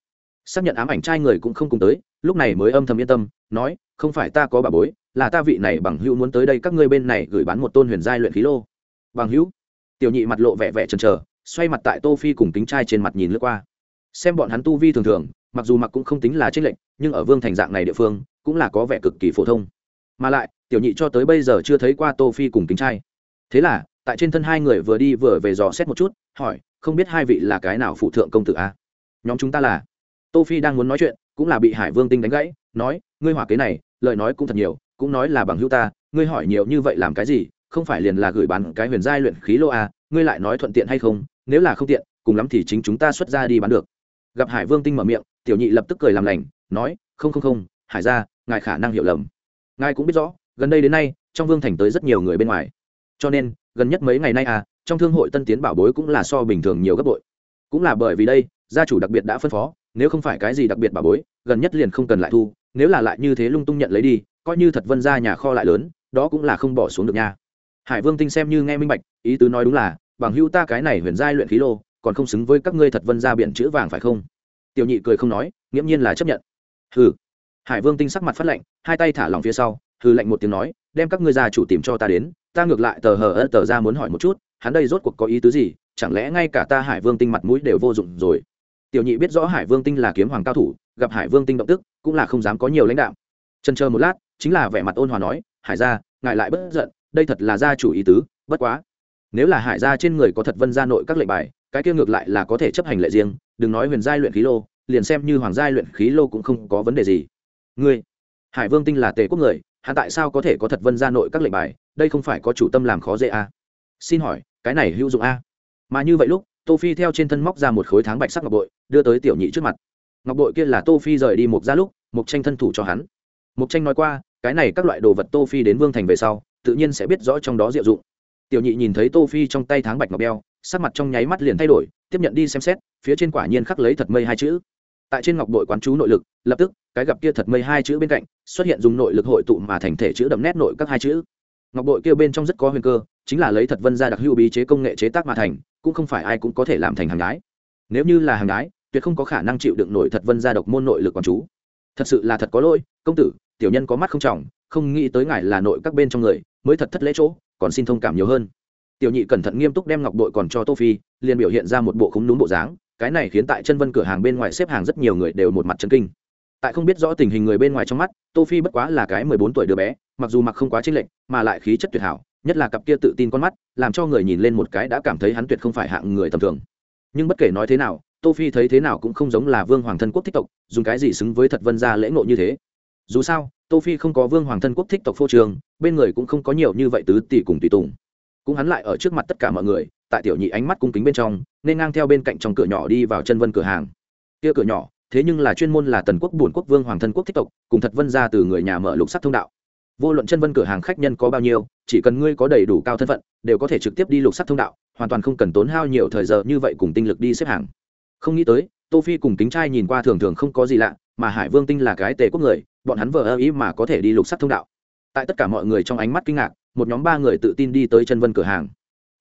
Speaker 1: Xác nhận ám ảnh trai người cũng không cùng tới, lúc này mới âm thầm yên tâm, nói, không phải ta có bà bối, là ta vị này bằng hữu muốn tới đây các ngươi bên này gửi bán một tôn huyền giai luyện khí lô. Bằng hữu? Tiểu nhị mặt lộ vẻ vẻ chần chờ, xoay mặt tại tô phi cùng tính trai trên mặt nhìn lướt qua. Xem bọn hắn tu vi thường thường, mặc dù mặc cũng không tính là trích lệnh nhưng ở vương thành dạng này địa phương, cũng là có vẻ cực kỳ phổ thông. Mà lại, tiểu nhị cho tới bây giờ chưa thấy qua tô phi cùng tính trai. Thế là tại trên thân hai người vừa đi vừa về dò xét một chút, hỏi, không biết hai vị là cái nào phụ thượng công tử a? Nhóm chúng ta là. Tô phi đang muốn nói chuyện, cũng là bị hải vương tinh đánh gãy, nói, ngươi hỏa kế này, lời nói cũng thật nhiều, cũng nói là bằng hữu ta, ngươi hỏi nhiều như vậy làm cái gì, không phải liền là gửi bán cái huyền giai luyện khí lô a, ngươi lại nói thuận tiện hay không, nếu là không tiện, cùng lắm thì chính chúng ta xuất ra đi bán được. Gặp hải vương tinh mở miệng, tiểu nhị lập tức cười làm lành, nói, không không không, hải ra ngài khả năng hiểu lầm. Ngài cũng biết rõ, gần đây đến nay, trong vương thành tới rất nhiều người bên ngoài cho nên, gần nhất mấy ngày nay à trong thương hội tân tiến bảo bối cũng là so bình thường nhiều gấp bội. Cũng là bởi vì đây, gia chủ đặc biệt đã phân phó, nếu không phải cái gì đặc biệt bảo bối, gần nhất liền không cần lại thu, nếu là lại như thế lung tung nhận lấy đi, coi như thật vân ra nhà kho lại lớn, đó cũng là không bỏ xuống được nha. Hải vương tinh xem như nghe minh bạch, ý tứ nói đúng là, bằng hữu ta cái này huyền giai luyện khí lô, còn không xứng với các ngươi thật vân ra biển chữ vàng phải không? Tiểu nhị cười không nói, nghiễm nhiên là chấp nhận. Hừ. Hải vương tinh sắc mặt phát lạnh hai tay thả lòng phía sau, hừ lạnh một tiếng nói, đem các ngươi gia chủ tìm cho ta đến ta ngược lại tờ hờ ớt tờ ra muốn hỏi một chút, hắn đây rốt cuộc có ý tứ gì? Chẳng lẽ ngay cả ta hải vương tinh mặt mũi đều vô dụng rồi? Tiểu nhị biết rõ hải vương tinh là kiếm hoàng cao thủ, gặp hải vương tinh động tức, cũng là không dám có nhiều lãnh đạo trần chờ một lát, chính là vẻ mặt ôn hòa nói, hải gia ngại lại bất giận, đây thật là gia chủ ý tứ, bất quá, nếu là hải gia trên người có thật vân gia nội các lệnh bài, cái kia ngược lại là có thể chấp hành lệ riêng, đừng nói huyền giai luyện khí lô, liền xem như hoàng giai luyện khí lô cũng không có vấn đề gì. Ngươi, hải vương tinh là tề quốc người hắn tại sao có thể có thật vân ra nội các lệnh bài? Đây không phải có chủ tâm làm khó dễ à? xin hỏi, cái này hữu dụng a à? mà như vậy lúc, tô phi theo trên thân móc ra một khối tháng bạch sắc ngọc bội, đưa tới tiểu nhị trước mặt. Ngọc bội kia là tô phi rời đi một ra lúc một tranh thân thủ cho hắn. Mục tranh nói qua, cái này các loại đồ vật tô phi đến vương thành về sau, tự nhiên sẽ biết rõ trong đó diệu dụng. Tiểu nhị nhìn thấy tô phi trong tay tháng bạch ngọc beo, sắc mặt trong nháy mắt liền thay đổi, tiếp nhận đi xem xét, phía trên quả nhiên khắc lấy thật mây hai chữ tại trên ngọc bội quán chú nội lực, lập tức, cái gặp kia thật mây hai chữ bên cạnh, xuất hiện dùng nội lực hội tụ mà thành thể chữ đậm nét nội các hai chữ. Ngọc bội kia bên trong rất có huyền cơ, chính là lấy thật vân ra đặc hữu bí chế công nghệ chế tác mà thành, cũng không phải ai cũng có thể làm thành hàng gái nếu như là hàng gái tuyệt không có khả năng chịu đựng nổi thật vân ra độc môn nội lực quán chú. Thật sự là thật có lỗi, công tử, tiểu nhân có mắt không trọng, không nghĩ tới ngài là nội các bên trong người, mới thật thất lễ chỗ, còn xin thông cảm nhiều hơn. Tiểu nhị cẩn thận nghiêm túc đem ngọc bội còn cho tô phi, liền biểu hiện ra một bộ khúng núm bộ dáng cái này khiến tại chân vân cửa hàng bên ngoài xếp hàng rất nhiều người đều một mặt chân kinh. Tại không biết rõ tình hình người bên ngoài trong mắt, tô phi bất quá là cái mười bốn tuổi đứa bé, mặc dù mặc không quá chênh lệch, mà lại khí chất tuyệt hảo, nhất là cặp kia tự tin con mắt, làm cho người nhìn lên một cái đã cảm thấy hắn tuyệt không phải hạng người tầm thường. Nhưng bất kể nói thế nào, tô phi thấy thế nào cũng không giống là vương hoàng thân quốc thích tộc, dùng cái gì xứng với thật vân gia lễ ngộ như thế. Dù sao, tô phi không có vương hoàng thân quốc thích tộc phô trường bên người cũng không có nhiều như vậy tứ tỷ cùng tùy tùng cũng hắn lại ở trước mặt tất cả mọi người, tại tiểu nhị ánh mắt cung kính bên trong, nên ngang theo bên cạnh trong cửa nhỏ đi vào chân vân cửa hàng. Kia cửa nhỏ, thế nhưng là chuyên môn là tần quốc bổn quốc vương hoàng thân quốc thích tộc, cùng thật vân ra từ người nhà mở lục sắc thông đạo. Vô luận chân vân cửa hàng khách nhân có bao nhiêu, chỉ cần ngươi có đầy đủ cao thân phận, đều có thể trực tiếp đi lục sắc thông đạo, hoàn toàn không cần tốn hao nhiều thời giờ như vậy cùng tinh lực đi xếp hàng. Không nghĩ tới, tô phi cùng kính trai nhìn qua thường thường không có gì lạ, mà hải vương tinh là cái tề quốc người, bọn hắn vờ ơ ý mà có thể đi lục sắc thông đạo. Tại tất cả mọi người trong ánh mắt kinh ngạc một nhóm ba người tự tin đi tới chân vân cửa hàng.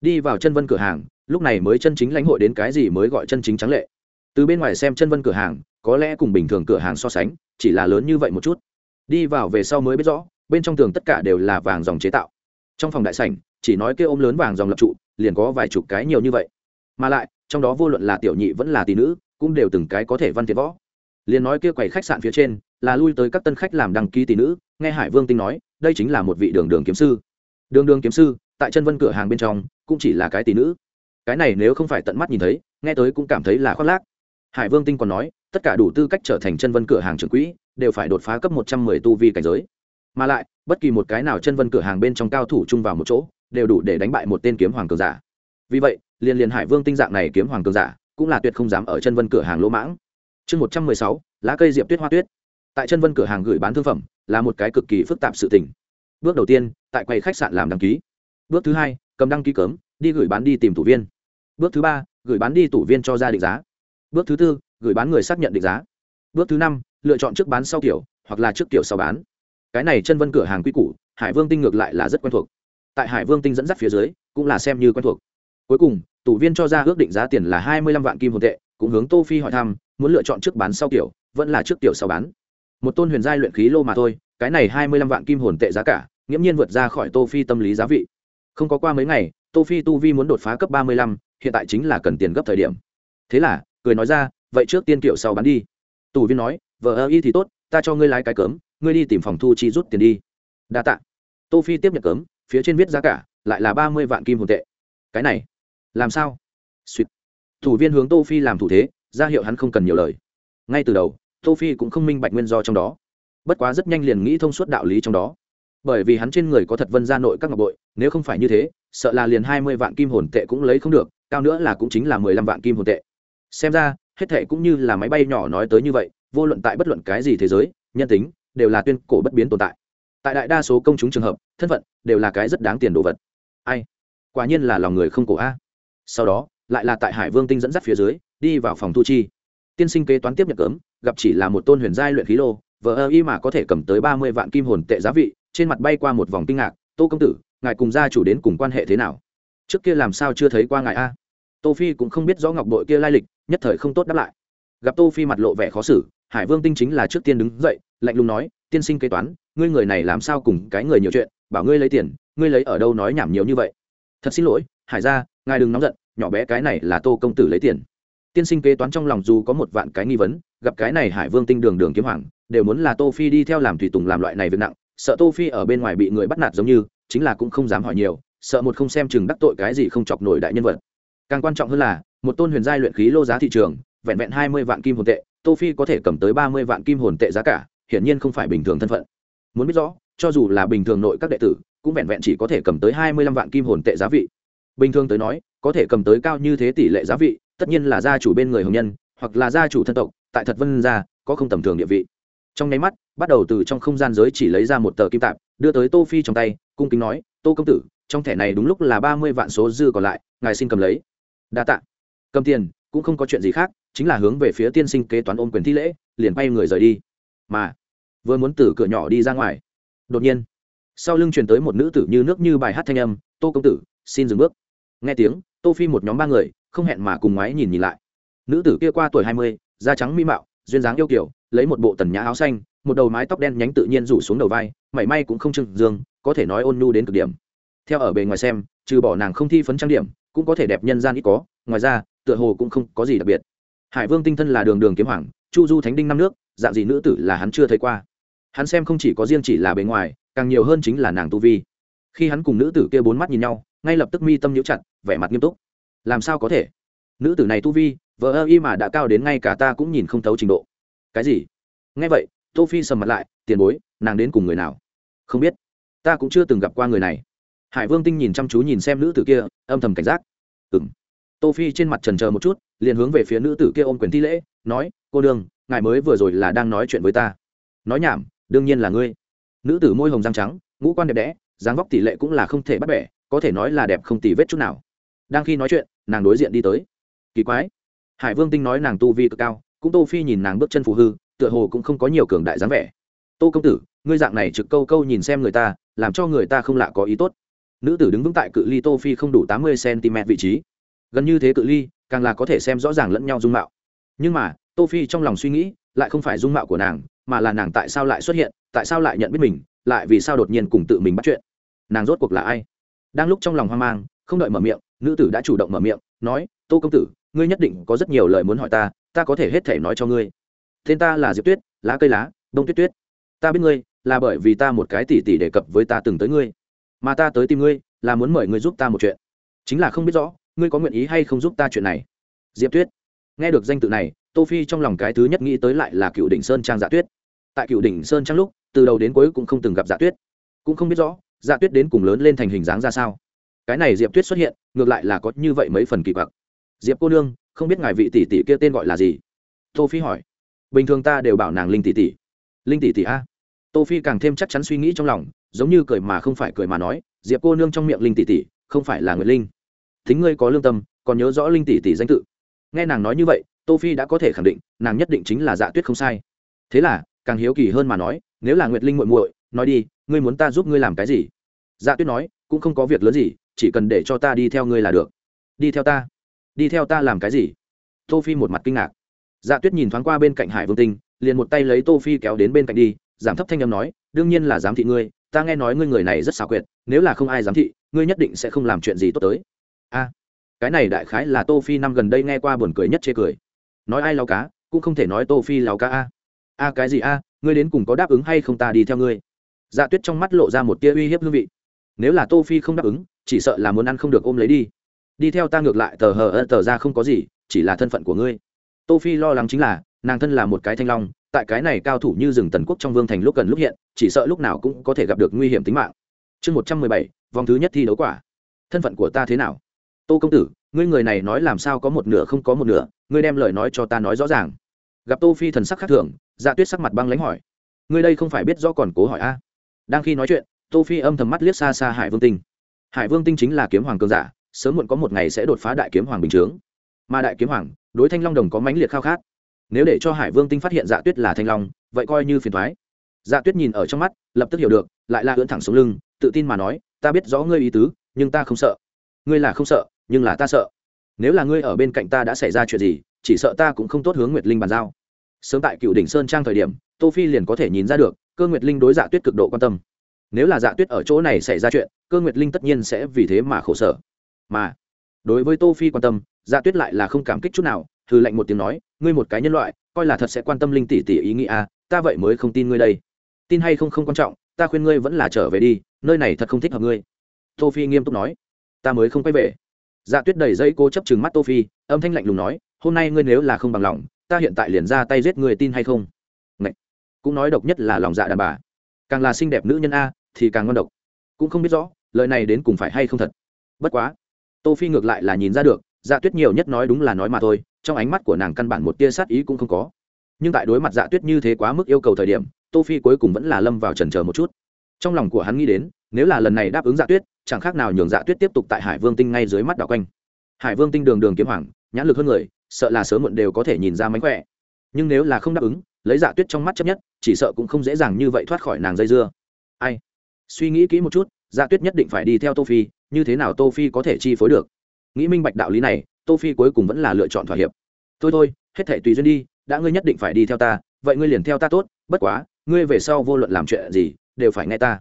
Speaker 1: Đi vào chân vân cửa hàng, lúc này mới chân chính lãnh hội đến cái gì mới gọi chân chính trắng lệ. Từ bên ngoài xem chân vân cửa hàng, có lẽ cùng bình thường cửa hàng so sánh, chỉ là lớn như vậy một chút. Đi vào về sau mới biết rõ, bên trong tường tất cả đều là vàng dòng chế tạo. Trong phòng đại sảnh, chỉ nói kêu ôm lớn vàng dòng lập trụ, liền có vài chục cái nhiều như vậy. Mà lại, trong đó vô luận là tiểu nhị vẫn là tỷ nữ, cũng đều từng cái có thể văn tiến võ. Liền nói kia quầy khách sạn phía trên, là lui tới các tân khách làm đăng ký tỷ nữ, nghe hải vương tinh nói, đây chính là một vị đường đường kiếm sư đường đường kiếm sư, tại chân vân cửa hàng bên trong, cũng chỉ là cái tỷ nữ. Cái này nếu không phải tận mắt nhìn thấy, nghe tới cũng cảm thấy là khoác lác. Hải vương tinh còn nói, tất cả đủ tư cách trở thành chân vân cửa hàng trưởng quỹ, đều phải đột phá cấp một trăm mười tu vi cảnh giới. Mà lại, bất kỳ một cái nào chân vân cửa hàng bên trong cao thủ chung vào một chỗ, đều đủ để đánh bại một tên kiếm hoàng cường giả. Vì vậy liền liền hải vương tinh dạng này kiếm hoàng cường giả, cũng là tuyệt không dám ở chân vân cửa hàng lỗ mãng. Chương một trăm mười sáu, lá cây diệp tuyết hoa tuyết. Tại chân vân cửa hàng gửi bán thương phẩm, là một cái cực kỳ phức tạp sự tình bước đầu tiên, tại quầy khách sạn làm đăng ký. Bước thứ hai, cầm đăng ký cấm, đi gửi bán đi tìm tủ viên. Bước thứ ba, gửi bán đi tủ viên cho ra định giá. Bước thứ tư, gửi bán người xác nhận định giá. Bước thứ năm, lựa chọn trước bán sau kiểu, hoặc là trước kiểu sau bán. Cái này chân vân cửa hàng quy củ, hải vương tinh ngược lại là rất quen thuộc. Tại hải vương tinh dẫn dắt phía dưới, cũng là xem như quen thuộc. Cuối cùng, tủ viên cho ra ước định giá tiền là hai mươi lăm vạn kim hồn tệ, cũng hướng tô phi hỏi thăm, muốn lựa chọn trước bán sau kiểu, vẫn là trước kiểu sau bán. Một tôn huyền giai luyện khí lô mà thôi, cái này hai mươi lăm vạn kim hồn tệ giá cả nghiễm nhiên vượt ra khỏi tô phi tâm lý giá vị. Không có qua mấy ngày, tô phi tu vi muốn đột phá cấp ba mươi lăm, hiện tại chính là cần tiền gấp thời điểm. Thế là, cười nói ra, vậy trước tiên kiểu sau bán đi. Tù viên nói, vợ ơ, y thì tốt, ta cho ngươi lái cái cấm, ngươi đi tìm phòng thu chi rút tiền đi. Đa tạ. Tô phi tiếp nhận cấm, phía trên viết giá cả, lại là ba mươi vạn kim hồn tệ. Cái này, làm sao? Suýt thủ viên hướng tô phi làm thủ thế, ra hiệu hắn không cần nhiều lời. Ngay từ đầu, tô phi cũng không minh bạch nguyên do trong đó. Bất quá rất nhanh liền nghĩ thông suốt đạo lý trong đó bởi vì hắn trên người có thật vân gia nội các ngọc bội, nếu không phải như thế, sợ là liền hai mươi vạn kim hồn tệ cũng lấy không được, cao nữa là cũng chính là mười lăm vạn kim hồn tệ. Xem ra, hết thệ cũng như là máy bay nhỏ nói tới như vậy, vô luận tại bất luận cái gì thế giới, nhân tính, đều là tuyên cổ bất biến tồn tại. Tại đại đa số công chúng trường hợp, thân phận, đều là cái rất đáng tiền đồ vật. Ai? Quả nhiên là lòng người không cổ a. Sau đó, lại là tại hải vương tinh dẫn dắt phía dưới, đi vào phòng thu chi. Tiên sinh kế toán tiếp nhận cấm, gặp chỉ là một tôn huyền giai luyện khí lô, vờ ơ y mà có thể cầm tới ba mươi vạn kim hồn tệ giá vị trên mặt bay qua một vòng kinh ngạc, tô công tử, ngài cùng gia chủ đến cùng quan hệ thế nào? Trước kia làm sao chưa thấy qua ngài a? Tô phi cũng không biết rõ ngọc bội kia lai lịch, nhất thời không tốt đáp lại. Gặp tô phi mặt lộ vẻ khó xử, hải vương tinh chính là trước tiên đứng dậy, lạnh lùng nói, tiên sinh kế toán, ngươi người này làm sao cùng cái người nhiều chuyện, bảo ngươi lấy tiền, ngươi lấy ở đâu nói nhảm nhiều như vậy? Thật xin lỗi, hải gia, ngài đừng nóng giận, nhỏ bé cái này là tô công tử lấy tiền. Tiên sinh kế toán trong lòng dù có một vạn cái nghi vấn, gặp cái này hải vương tinh đường đường kiếm hoàng, đều muốn là tô phi đi theo làm tùy tùng làm loại này việc nặng sợ tô phi ở bên ngoài bị người bắt nạt giống như, chính là cũng không dám hỏi nhiều, sợ một không xem chừng đắc tội cái gì không chọc nổi đại nhân vật. Càng quan trọng hơn là, một tôn huyền giai luyện khí lô giá thị trường, vẹn vẹn hai mươi vạn kim hồn tệ, tô phi có thể cầm tới ba mươi vạn kim hồn tệ giá cả, hiển nhiên không phải bình thường thân phận. Muốn biết rõ, cho dù là bình thường nội các đệ tử, cũng vẹn vẹn chỉ có thể cầm tới hai mươi lăm vạn kim hồn tệ giá vị. Bình thường tới nói, có thể cầm tới cao như thế tỷ lệ giá vị, tất nhiên là gia chủ bên người hồng nhân, hoặc là gia chủ thân tộc, tại thật vân gia, có không tầm thường địa vị. Trong nháy mắt bắt đầu từ trong không gian giới chỉ lấy ra một tờ kim tạp, đưa tới tô phi trong tay, cung kính nói, tô công tử, trong thẻ này đúng lúc là ba mươi vạn số dư còn lại, ngài xin cầm lấy. Đa tạ. Cầm tiền, cũng không có chuyện gì khác, chính là hướng về phía tiên sinh kế toán ôm quyền thi lễ, liền bay người rời đi. Mà, vừa muốn từ cửa nhỏ đi ra ngoài, đột nhiên, sau lưng truyền tới một nữ tử như nước như bài hát thanh âm, tô công tử, xin dừng bước. Nghe tiếng, tô phi một nhóm ba người, không hẹn mà cùng ngoái nhìn nhìn lại. Nữ tử kia qua tuổi hai mươi, da trắng mỹ mạo, duyên dáng yêu kiểu lấy một bộ tần nhã áo xanh một đầu mái tóc đen nhánh tự nhiên rủ xuống đầu vai, mảy may cũng không trưng dương, có thể nói ôn nhu đến cực điểm. Theo ở bề ngoài xem, trừ bỏ nàng không thi phấn trang điểm, cũng có thể đẹp nhân gian ít có, ngoài ra, tựa hồ cũng không có gì đặc biệt. Hải vương tinh thân là đường đường kiếm hoàng, chu du thánh đinh năm nước, dạng gì nữ tử là hắn chưa thấy qua. Hắn xem không chỉ có riêng chỉ là bề ngoài, càng nhiều hơn chính là nàng tu vi. Khi hắn cùng nữ tử kia bốn mắt nhìn nhau, ngay lập tức mi tâm nhiễu chặt, vẻ mặt nghiêm túc. Làm sao có thể? Nữ tử này tu vi vợ ơ y mà đã cao đến ngay cả ta cũng nhìn không thấu trình độ. Cái gì? Nghe vậy tô phi sầm mặt lại, tiền bối, nàng đến cùng người nào? Không biết. Ta cũng chưa từng gặp qua người này. Hải vương tinh nhìn chăm chú nhìn xem nữ tử kia, âm thầm cảnh giác. Ừng tô phi trên mặt trần chờ một chút, liền hướng về phía nữ tử kia ôm quyền thi lễ, nói, cô đương, ngài mới vừa rồi là đang nói chuyện với ta. Nói nhảm, đương nhiên là ngươi. Nữ tử môi hồng răng trắng, ngũ quan đẹp đẽ, dáng vóc tỷ lệ cũng là không thể bắt bẻ, có thể nói là đẹp không tì vết chút nào. Đang khi nói chuyện, nàng đối diện đi tới. Kỳ quái. Hải vương tinh nói nàng tu vi cực cao, cũng tô phi nhìn nàng bước chân phù hư tựa hồ cũng không có nhiều cường đại dáng vẻ. Tô công tử, ngươi dạng này trực câu câu nhìn xem người ta, làm cho người ta không lạ có ý tốt. Nữ tử đứng vững tại cự ly tô phi không đủ tám mươi cm vị trí. Gần như thế cự ly, càng là có thể xem rõ ràng lẫn nhau dung mạo. Nhưng mà, tô phi trong lòng suy nghĩ, lại không phải dung mạo của nàng, mà là nàng tại sao lại xuất hiện, tại sao lại nhận biết mình, lại vì sao đột nhiên cùng tự mình bắt chuyện. Nàng rốt cuộc là ai? Đang lúc trong lòng hoang mang, không đợi mở miệng, nữ tử đã chủ động mở miệng, nói, tô công tử, ngươi nhất định có rất nhiều lời muốn hỏi ta ta có thể hết thể nói cho ngươi tên ta là diệp tuyết, lá cây lá đông tuyết tuyết. Ta biết ngươi, là bởi vì ta một cái tỉ tỉ đề cập với ta từng tới ngươi. Mà ta tới tìm ngươi, là muốn mời ngươi giúp ta một chuyện. Chính là không biết rõ, ngươi có nguyện ý hay không giúp ta chuyện này. Diệp tuyết. Nghe được danh tự này, tô phi trong lòng cái thứ nhất nghĩ tới lại là cựu đỉnh sơn trang dạ tuyết. Tại cựu đỉnh sơn trang lúc, từ đầu đến cuối cũng không từng gặp dạ tuyết. Cũng không biết rõ dạ tuyết đến cùng lớn lên thành hình dáng ra sao. Cái này diệp tuyết xuất hiện, ngược lại là có như vậy mấy phần kỳ quặc. Diệp cô nương, không biết ngài vị tỷ tỷ kia tên gọi là gì? Tô phi hỏi bình thường ta đều bảo nàng linh tỷ tỷ. Linh tỷ tỷ a? Tô phi càng thêm chắc chắn suy nghĩ trong lòng, giống như cười mà không phải cười mà nói, diệp cô nương trong miệng linh tỷ tỷ, không phải là người linh. Thính ngươi có lương tâm, còn nhớ rõ linh tỷ tỷ danh tự. Nghe nàng nói như vậy, tô phi đã có thể khẳng định, nàng nhất định chính là dạ tuyết không sai. Thế là, càng hiếu kỳ hơn mà nói, nếu là nguyệt linh muội muội, nói đi, ngươi muốn ta giúp ngươi làm cái gì? Dạ tuyết nói, cũng không có việc lớn gì, chỉ cần để cho ta đi theo ngươi là được. Đi theo ta. Đi theo ta làm cái gì? Tô phi một mặt kinh ngạc dạ tuyết nhìn thoáng qua bên cạnh hải vương tinh, liền một tay lấy tô phi kéo đến bên cạnh đi, giảm thấp thanh âm nói, đương nhiên là giám thị ngươi, ta nghe nói ngươi người này rất xảo quyệt, nếu là không ai giám thị, ngươi nhất định sẽ không làm chuyện gì tốt tới. A, cái này đại khái là tô phi năm gần đây nghe qua buồn cười nhất chê cười. Nói ai lao cá, cũng không thể nói tô phi lao cá a. A, cái gì a, ngươi đến cùng có đáp ứng hay không ta đi theo ngươi? Dạ tuyết trong mắt lộ ra một tia uy hiếp hương vị. Nếu là tô phi không đáp ứng, chỉ sợ là muốn ăn không được ôm lấy đi. Đi theo ta ngược lại, tờ hờ ơ tờ ra không có gì, chỉ là thân phận của ngươi tô phi lo lắng chính là, nàng thân là một cái thanh long, tại cái này cao thủ như rừng tần quốc trong vương thành lúc gần lúc hiện, chỉ sợ lúc nào cũng có thể gặp được nguy hiểm tính mạng. Chương một trăm mười bảy, vòng thứ nhất thi đấu quả. Thân phận của ta thế nào? Tô công tử, ngươi người này nói làm sao có một nửa không có một nửa, ngươi đem lời nói cho ta nói rõ ràng. Gặp tô phi thần sắc khác thường dạ tuyết sắc mặt băng lãnh hỏi. Ngươi đây không phải biết rõ còn cố hỏi a? Đang khi nói chuyện, tô phi âm thầm mắt liếc xa xa hải vương tinh. Hải vương tinh chính là kiếm hoàng cường giả, sớm muộn có một ngày sẽ đột phá đại kiếm hoàng bình chướng. Mà đại kiếm hoàng đối thanh long đồng có mãnh liệt khao khát. Nếu để cho hải vương tinh phát hiện dạ tuyết là thanh long, vậy coi như phiền thoái dạ tuyết nhìn ở trong mắt, lập tức hiểu được, lại la ưỡn thẳng xuống lưng, tự tin mà nói, ta biết rõ ngươi ý tứ, nhưng ta không sợ. Ngươi là không sợ, nhưng là ta sợ. Nếu là ngươi ở bên cạnh ta đã xảy ra chuyện gì, chỉ sợ ta cũng không tốt hướng nguyệt linh bàn giao. Sớm tại cựu đỉnh sơn trang thời điểm, tô phi liền có thể nhìn ra được, cơ nguyệt linh đối dạ tuyết cực độ quan tâm. Nếu là dạ tuyết ở chỗ này xảy ra chuyện, cơ nguyệt linh tất nhiên sẽ vì thế mà khổ sở. Mà đối với tô phi quan tâm dạ tuyết lại là không cảm kích chút nào thử lệnh một tiếng nói, ngươi một cái nhân loại, coi là thật sẽ quan tâm linh tỷ tỷ ý nghĩ à ta vậy mới không tin ngươi đây. Tin hay không không quan trọng, ta khuyên ngươi vẫn là trở về đi, nơi này thật không thích hợp ngươi. Tô phi nghiêm túc nói, ta mới không quay về. Dạ tuyết đầy dây cô chấp chừng mắt tô phi, âm thanh lạnh lùng nói, hôm nay ngươi nếu là không bằng lòng, ta hiện tại liền ra tay giết người tin hay không? Ngậy. cũng nói độc nhất là lòng dạ đàn bà. Càng là xinh đẹp nữ nhân a, thì càng ngon độc. Cũng không biết rõ, lời này đến cùng phải hay không thật. Bất quá tô phi ngược lại là nhìn ra được dạ tuyết nhiều nhất nói đúng là nói mà thôi, trong ánh mắt của nàng căn bản một tia sát ý cũng không có. Nhưng tại đối mặt dạ tuyết như thế quá mức yêu cầu thời điểm, tô phi cuối cùng vẫn là lâm vào trần chờ một chút. Trong lòng của hắn nghĩ đến, nếu là lần này đáp ứng dạ tuyết, chẳng khác nào nhường dạ tuyết tiếp tục tại hải vương tinh ngay dưới mắt đảo quanh. Hải vương tinh đường đường kiếm hoàng, nhãn lực hơn người, sợ là sớm muộn đều có thể nhìn ra mánh khỏe. Nhưng nếu là không đáp ứng, lấy dạ tuyết trong mắt chấp nhất, chỉ sợ cũng không dễ dàng như vậy thoát khỏi nàng dây dưa. Ai? Suy nghĩ kỹ một chút dạ tuyết nhất định phải đi theo tô phi như thế nào tô phi có thể chi phối được? Nghĩ minh bạch đạo lý này, tô phi cuối cùng vẫn là lựa chọn thỏa hiệp. Thôi thôi, hết thể tùy duyên đi, đã ngươi nhất định phải đi theo ta, vậy ngươi liền theo ta tốt, bất quá, ngươi về sau vô luận làm chuyện gì, đều phải nghe ta.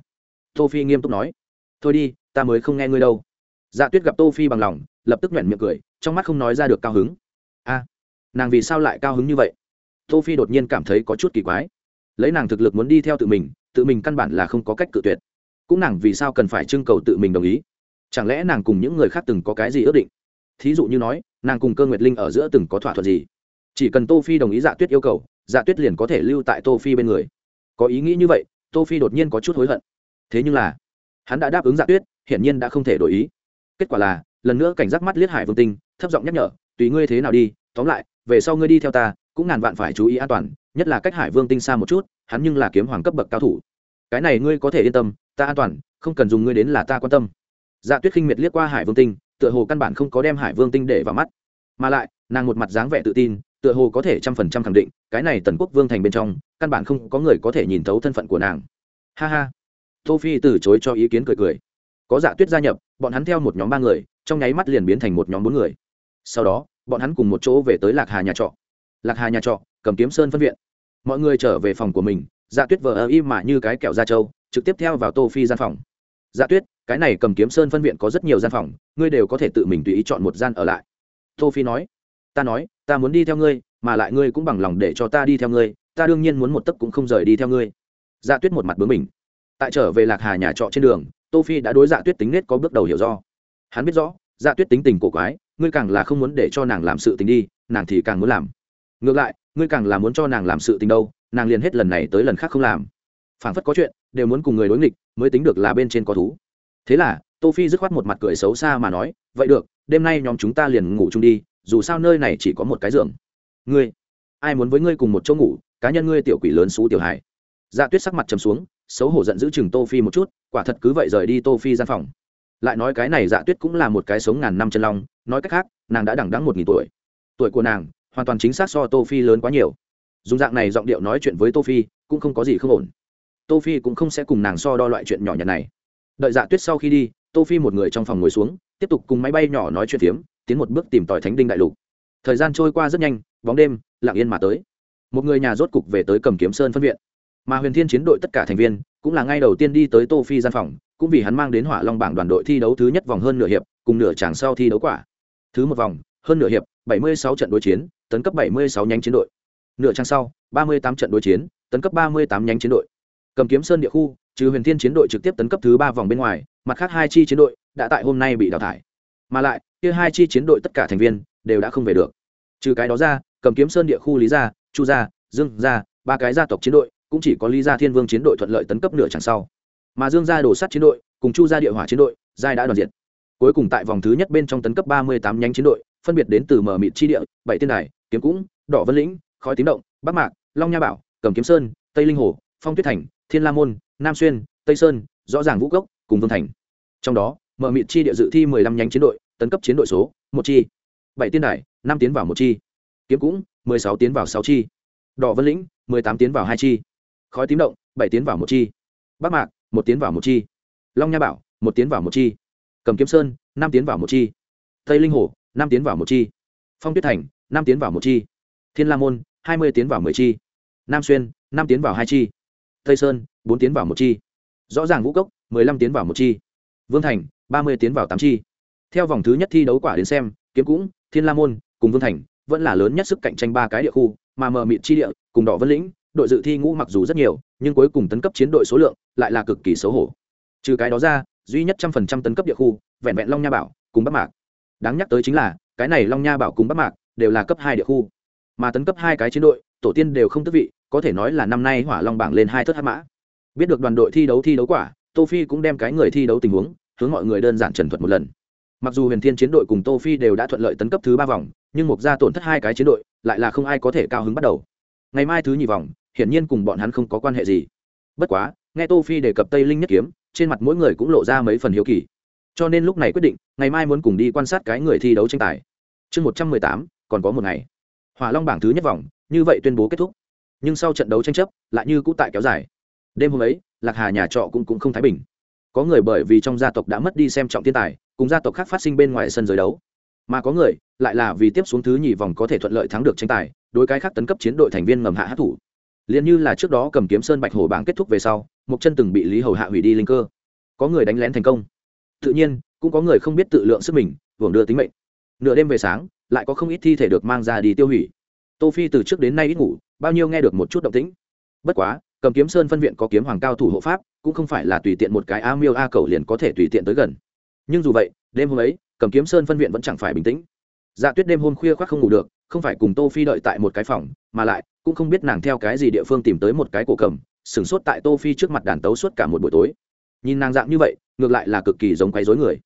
Speaker 1: Tô phi nghiêm túc nói. Thôi đi, ta mới không nghe ngươi đâu. Dạ tuyết gặp tô phi bằng lòng, lập tức nhoẻn miệng cười, trong mắt không nói ra được cao hứng. A, nàng vì sao lại cao hứng như vậy? Tô phi đột nhiên cảm thấy có chút kỳ quái. Lấy nàng thực lực muốn đi theo tự mình tự mình căn bản là không có cách cự tuyệt. Cũng nàng vì sao cần phải trưng cầu tự mình đồng ý? Chẳng lẽ nàng cùng những người khác từng có cái gì ước định? Thí dụ như nói, nàng cùng cơ nguyệt linh ở giữa từng có thỏa thuận gì? Chỉ cần tô phi đồng ý dạ tuyết yêu cầu dạ tuyết liền có thể lưu tại tô phi bên người. Có ý nghĩ như vậy, tô phi đột nhiên có chút hối hận. Thế nhưng là, hắn đã đáp ứng dạ tuyết, hiển nhiên đã không thể đổi ý. Kết quả là, lần nữa cảnh giác mắt liếc hải vương tinh, thấp giọng nhắc nhở, tùy ngươi thế nào đi, tóm lại, về sau ngươi đi theo ta, cũng ngàn vạn phải chú ý an toàn, nhất là cách hải vương tinh xa một chút, hắn nhưng là kiếm hoàng cấp bậc cao thủ. Cái này ngươi có thể yên tâm, ta an toàn, không cần dùng ngươi đến là ta quan tâm dạ tuyết khinh miệt liếc qua hải vương tinh, tựa hồ căn bản không có đem hải vương tinh để vào mắt. Mà lại, nàng một mặt dáng vẻ tự tin, tựa hồ có thể trăm phần trăm khẳng định, cái này tần quốc vương thành bên trong, căn bản không có người có thể nhìn thấu thân phận của nàng. Ha ha. Tô phi từ chối cho ý kiến cười cười. Có dạ tuyết gia nhập, bọn hắn theo một nhóm ba người, trong nháy mắt liền biến thành một nhóm bốn người. Sau đó, bọn hắn cùng một chỗ về tới lạc hà nhà trọ. Lạc hà nhà trọ, cầm kiếm sơn phân viện. Mọi người trở về phòng của mình dạ tuyết vờ ơ im mà như cái kẹo da trâu, trực tiếp theo vào tô phi gian phòng dạ tuyết, cái này cầm kiếm sơn phân viện có rất nhiều gian phòng, ngươi đều có thể tự mình tùy ý chọn một gian ở lại. Tô phi nói, ta nói, ta muốn đi theo ngươi, mà lại ngươi cũng bằng lòng để cho ta đi theo ngươi, ta đương nhiên muốn một tấc cũng không rời đi theo ngươi. Dạ tuyết một mặt bướng mình tại trở về lạc hà nhà trọ trên đường, tô phi đã đối dạ tuyết tính nết có bước đầu hiểu do. Hắn biết rõ dạ tuyết tính tình cổ quái, ngươi càng là không muốn để cho nàng làm sự tình đi, nàng thì càng muốn làm. Ngược lại, ngươi càng là muốn cho nàng làm sự tình đâu, nàng liền hết lần này tới lần khác không làm phảng phất có chuyện, đều muốn cùng người đối nghịch, mới tính được là bên trên có thú. Thế là, tô phi dứt khoát một mặt cười xấu xa mà nói, vậy được, đêm nay nhóm chúng ta liền ngủ chung đi, dù sao nơi này chỉ có một cái giường. Ngươi, ai muốn với ngươi cùng một chỗ ngủ, cá nhân ngươi tiểu quỷ lớn xú tiểu hải dạ tuyết sắc mặt trầm xuống, xấu hổ giận giữ chừng tô phi một chút, quả thật cứ vậy rời đi tô phi gian phòng. Lại nói cái này dạ tuyết cũng là một cái sống ngàn năm chân long, nói cách khác, nàng đã đẳng đắng một nghìn tuổi. Tuổi của nàng, hoàn toàn chính xác so tô phi lớn quá nhiều. Dùng dạng này giọng điệu nói chuyện với tô phi, cũng không có gì không ổn tô phi cũng không sẽ cùng nàng so đo loại chuyện nhỏ nhặt này. Đợi dạ tuyết sau khi đi, tô phi một người trong phòng ngồi xuống, tiếp tục cùng máy bay nhỏ nói chuyện phiếm, tiến một bước tìm tòi thánh đinh đại lục. Thời gian trôi qua rất nhanh, bóng đêm lặng yên mà tới. Một người nhà rốt cục về tới cầm kiếm sơn phân viện. Mà huyền thiên chiến đội tất cả thành viên cũng là ngay đầu tiên đi tới tô phi gian phòng, cũng vì hắn mang đến hỏa long bảng đoàn đội thi đấu thứ nhất vòng hơn nửa hiệp, cùng nửa tràng sau thi đấu quả. Thứ một vòng, hơn nửa hiệp 76 trận đối chiến, tấn cấp 76 nhánh chiến đội. Nửa trang sau 38 trận đối chiến, tấn cấp 38 nhánh chiến đội cầm kiếm sơn địa khu, trừ huyền thiên chiến đội trực tiếp tấn cấp thứ ba vòng bên ngoài, mặt khác hai chi chiến đội đã tại hôm nay bị đào thải. Mà lại, kia hai chi chiến đội tất cả thành viên đều đã không về được. Trừ cái đó ra, cầm kiếm sơn địa khu lý gia, chu gia, dương gia, ba cái gia tộc chiến đội cũng chỉ có lý gia thiên vương chiến đội thuận lợi tấn cấp nửa chẳng sau. Mà dương gia đổ sắt chiến đội cùng chu gia địa hỏa chiến đội, giai đã đoàn diện. cuối cùng tại vòng thứ nhất bên trong tấn cấp ba mươi tám nhánh chiến đội, phân biệt đến từ mở mịt chi địa, bảy tiên đài, kiếm cũng, đỏ vân lĩnh, khói tím động, bắc mạc, long nha bảo, cầm kiếm sơn, tây linh hồ, phong tuyết thành thiên la môn nam xuyên tây sơn rõ ràng vũ cốc cùng vương thành trong đó mở mịt chi địa dự thi mười lăm nhánh chiến đội tấn cấp chiến đội số một chi bảy tiên đài năm tiến vào một chi kiếm cũng mười sáu tiến vào sáu chi đỏ vân lĩnh mười tám tiến vào hai chi khói tím động bảy tiến vào một chi bắc mạc một tiến vào một chi long nha bảo một tiến vào một chi cầm kiếm sơn năm tiến vào một chi tây linh hồ năm tiến vào một chi phong tuyết thành năm tiến vào một chi thiên la môn hai mươi tiến vào mười chi nam xuyên năm tiến vào hai chi tây sơn, bốn tiến vào một chi. Rõ ràng vũ cốc, mười lăm tiến vào một chi. Vương thành, ba mươi tiến vào tám chi. Theo vòng thứ nhất thi đấu quả đến xem, kiếm cũng, thiên la môn, cùng vương thành, vẫn là lớn nhất sức cạnh tranh ba cái địa khu, mà mờ mịt chi địa, cùng đỏ vân lĩnh, đội dự thi ngũ mặc dù rất nhiều, nhưng cuối cùng tấn cấp chiến đội số lượng lại là cực kỳ xấu hổ. Trừ cái đó ra, duy nhất trăm phần trăm tấn cấp địa khu, vẹn vẹn long nha bảo, cùng bắc mạc. Đáng nhắc tới chính là, cái này long nha bảo cùng bắc mạc đều là cấp hai địa khu. Mà tấn cấp hai cái chiến đội, tổ tiên đều không tức vị có thể nói là năm nay hỏa long bảng lên hai thất hắc mã. Biết được đoàn đội thi đấu thi đấu quả, tô phi cũng đem cái người thi đấu tình huống, hướng mọi người đơn giản trần thuật một lần. Mặc dù huyền thiên chiến đội cùng tô phi đều đã thuận lợi tấn cấp thứ ba vòng, nhưng mục gia tổn thất hai cái chiến đội, lại là không ai có thể cao hứng bắt đầu. Ngày mai thứ nhì vòng, hiển nhiên cùng bọn hắn không có quan hệ gì. Bất quá, nghe tô phi đề cập tây linh nhất kiếm, trên mặt mỗi người cũng lộ ra mấy phần hiếu kỳ. Cho nên lúc này quyết định, ngày mai muốn cùng đi quan sát cái người thi đấu tranh tài. Chương một trăm mười tám, còn có một ngày. Hỏa long bảng thứ nhất vòng, như vậy tuyên bố kết thúc nhưng sau trận đấu tranh chấp lại như cũ tại kéo dài. Đêm hôm ấy lạc hà nhà trọ cũng, cũng không thái bình. Có người bởi vì trong gia tộc đã mất đi xem trọng thiên tài cùng gia tộc khác phát sinh bên ngoài sân giới đấu. Mà có người lại là vì tiếp xuống thứ nhì vòng có thể thuận lợi thắng được tranh tài đối cái khác tấn cấp chiến đội thành viên ngầm hạ hát thủ. Liền như là trước đó cầm kiếm sơn bạch hồ bảng kết thúc về sau một chân từng bị lý hầu hạ hủy đi linh cơ. Có người đánh lén thành công. Tự nhiên cũng có người không biết tự lượng sức mình hưởng đưa tính mệnh. Nửa đêm về sáng lại có không ít thi thể được mang ra đi tiêu hủy tô phi từ trước đến nay ít ngủ, bao nhiêu nghe được một chút động tĩnh. Bất quá, cầm kiếm sơn phân viện có kiếm hoàng cao thủ hộ pháp, cũng không phải là tùy tiện một cái a miêu a cầu liền có thể tùy tiện tới gần. Nhưng dù vậy, đêm hôm ấy, cầm kiếm sơn phân viện vẫn chẳng phải bình tĩnh. Dạ tuyết đêm hôm khuya khoác không ngủ được, không phải cùng tô phi đợi tại một cái phòng, mà lại cũng không biết nàng theo cái gì địa phương tìm tới một cái cổ cầm sửng sốt tại tô phi trước mặt đàn tấu suốt cả một buổi tối. Nhìn nàng dạng như vậy, ngược lại là cực kỳ giống quấy rối người.